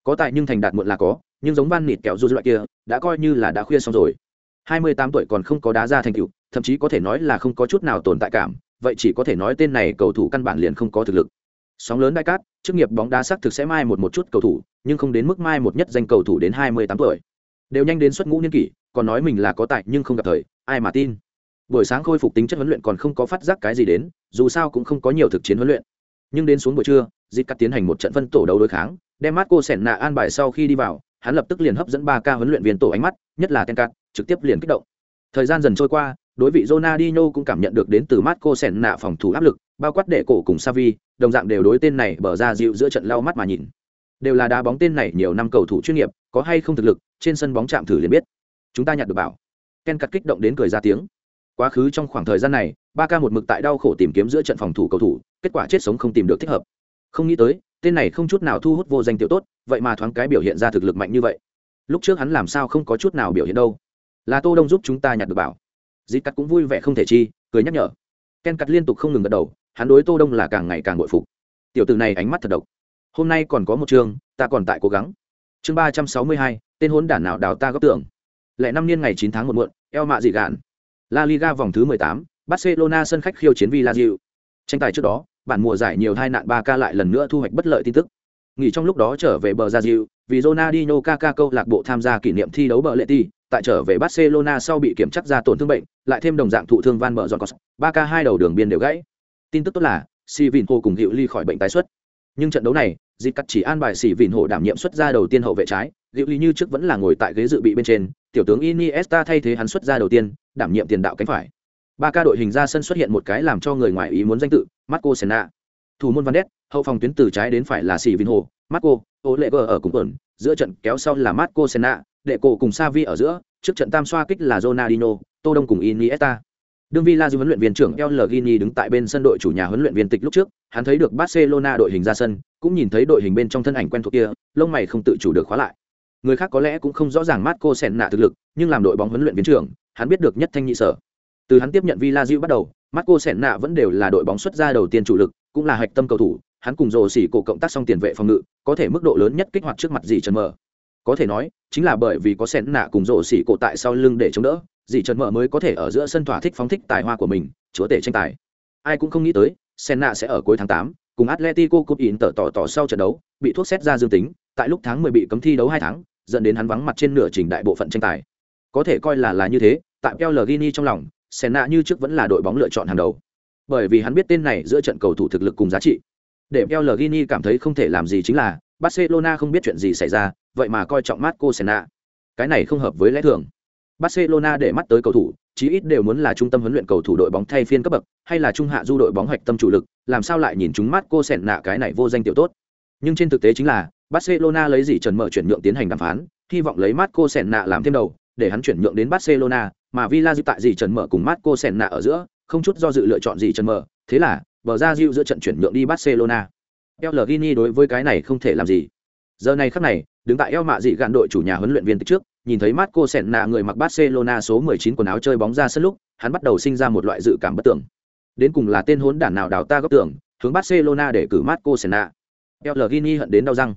Có tài nhưng thành đạt muộn là có, nhưng giống Van Nịt kẹo du loại kia, đã coi như là đã khuya xong rồi. 28 tuổi còn không có đá ra thành tựu, thậm chí có thể nói là không có chút nào tồn tại cảm, vậy chỉ có thể nói tên này cầu thủ căn bản liền không có thực lực. Sóng lớn đại cát, chức nghiệp bóng đá xác thực sẽ mai một một chút cầu thủ, nhưng không đến mức mai một nhất danh cầu thủ đến 28 tuổi. Đều nhanh đến xuất ngũ niên kỷ, còn nói mình là có tài nhưng không gặp thời, ai mà tin. Buổi sáng khôi phục tính chất huấn luyện còn không có phát giác cái gì đến, dù sao cũng không có nhiều thực chiến huấn luyện. Nhưng đến xuống buổi trưa, Dịch cắt tiến hành một trận phân tổ đấu đối kháng, đem Marco Senna an bài sau khi đi vào, hắn lập tức liền hấp dẫn ba ca huấn luyện viên tổ ánh mắt, nhất là Tenkat, trực tiếp liền kích động. Thời gian dần trôi qua, đối vị Ronaldinho cũng cảm nhận được đến từ Marco Senna phòng thủ áp lực, bao quát đệ cổ cùng Savi, đồng dạng đều đối tên này bở ra dịu giữa trận lau mắt mà nhìn. Đều là đá bóng tên này nhiều năm cầu thủ chuyên nghiệp, có hay không thực lực, trên sân bóng chạm thử liền biết. Chúng ta nhặt được bảo. Ken cắt kích động đến cười ra tiếng. Quá khứ trong khoảng thời gian này, ba ca một mực tại đau khổ tìm kiếm giữa trận phòng thủ cầu thủ, kết quả chết sống không tìm được thích hợp. Không nghĩ tới, tên này không chút nào thu hút vô danh tiểu tốt, vậy mà thoáng cái biểu hiện ra thực lực mạnh như vậy. Lúc trước hắn làm sao không có chút nào biểu hiện đâu? Là Tô Đông giúp chúng ta nhặt được bảo. Dít cắt cũng vui vẻ không thể chi, cười nhắc nhở. Ken cắt liên tục không ngừng gật đầu, hắn đối Tô Đông là càng ngày càng bội phục. Tiểu tử này ánh mắt thật độc. Hôm nay còn có một chương, ta còn tại cố gắng. Chương ba trăm sáu mươi hai, tên hốn đản nào đào ta góp tưởng. Lệ năm niên ngày chín tháng một muộn, eo mạ dị gạn. La Liga vòng thứ mười tám, Barcelona sân khách khiêu chiến Villarreal. Tranh tài trước đó, bản mùa giải nhiều hai nạn ba ca lại lần nữa thu hoạch bất lợi tin tức. Nghỉ trong lúc đó trở về bờ Ra Diệu, vì Ronaldinho Kaká câu lạc bộ tham gia kỷ niệm thi đấu bờ lệ ti, tại trở về Barcelona sau bị kiểm chắc ra tổn thương bệnh, lại thêm đồng dạng thụ thương van Mở giòn cos, ba ca hai đầu đường biên đều gãy. Tin tức tốt là, Sivinho cùng Hữu Ly khỏi bệnh tái xuất. Nhưng trận đấu này, Dịch cắt chỉ an bài Sivinho đảm nhiệm xuất ra đầu tiên hậu vệ trái, Hữu Ly như trước vẫn là ngồi tại ghế dự bị bên trên, tiểu tướng Iniesta thay thế hắn xuất ra đầu tiên, đảm nhiệm tiền đạo cánh phải. Ba ca đội hình ra sân xuất hiện một cái làm cho người ngoài ý muốn danh tự, Marco Senna. Thủ môn Van Ness, hậu phòng tuyến từ trái đến phải là Sivinho, Marco, Oleger ở cùng tuần, giữa trận kéo sau là Marco Senna, đệ cổ cùng Savi ở giữa, trước trận tam xoa kích là Ronaldinho, Tô Đông cùng Iniesta. Đương Villa huấn luyện viên trưởng El Gini đứng tại bên sân đội chủ nhà huấn luyện viên tịch lúc trước, hắn thấy được Barcelona đội hình ra sân, cũng nhìn thấy đội hình bên trong thân ảnh quen thuộc kia, lông mày không tự chủ được khóa lại. Người khác có lẽ cũng không rõ ràng Marco Senna thực lực, nhưng làm đội bóng huấn luyện viên trưởng, hắn biết được nhất thanh nhị sở. Từ hắn tiếp nhận Villa bắt đầu, Marco Senna vẫn đều là đội bóng xuất ra đầu tiên chủ lực, cũng là hạch tâm cầu thủ, hắn cùng rồ xỉ cổ cộng tác xong tiền vệ phòng ngự, có thể mức độ lớn nhất kích hoạt trước mặt gì trần mở. Có thể nói, chính là bởi vì có Senna cùng rổ xỉ cổ tại sau lưng để chống đỡ, dì trần mở mới có thể ở giữa sân thỏa thích phóng thích tài hoa của mình chúa tể tranh tài. Ai cũng không nghĩ tới senna sẽ ở cuối tháng tám cùng atletico cup in tở tỏ tỏ sau trận đấu bị thuốc xét ra dương tính tại lúc tháng mười bị cấm thi đấu hai tháng dẫn đến hắn vắng mặt trên nửa trình đại bộ phận tranh tài. Có thể coi là là như thế tại Pellegrini trong lòng senna như trước vẫn là đội bóng lựa chọn hàng đầu. Bởi vì hắn biết tên này giữa trận cầu thủ thực lực cùng giá trị. Để Pellegrini cảm thấy không thể làm gì chính là Barcelona không biết chuyện gì xảy ra vậy mà coi trọng Marco Senna cái này không hợp với lẽ thường Barcelona để mắt tới cầu thủ, chí ít đều muốn là trung tâm huấn luyện cầu thủ đội bóng thay phiên cấp bậc, hay là trung hạ du đội bóng hoạch tâm chủ lực, làm sao lại nhìn chúng mắt cô cái này vô danh tiểu tốt. Nhưng trên thực tế chính là, Barcelona lấy gì trần mở chuyển nhượng tiến hành đàm phán, hy vọng lấy mắt cô làm thêm đầu, để hắn chuyển nhượng đến Barcelona, mà Villa tại gì trần mở cùng mắt cô ở giữa, không chút do dự lựa chọn gì trần mở, thế là, bờ ra giữa trận chuyển nhượng đi Barcelona. Pellegrini đối với cái này không thể làm gì. Giờ này khắc này, đứng tại eo mạ dị gạn đội chủ nhà huấn luyện viên từ trước, nhìn thấy Marco nạ người mặc Barcelona số 19 quần áo chơi bóng ra sân lúc, hắn bắt đầu sinh ra một loại dự cảm bất tưởng. Đến cùng là tên hốn đản nào đào ta góp tưởng, hướng Barcelona để cử Marco Senna. Pellegrini hận đến đau răng.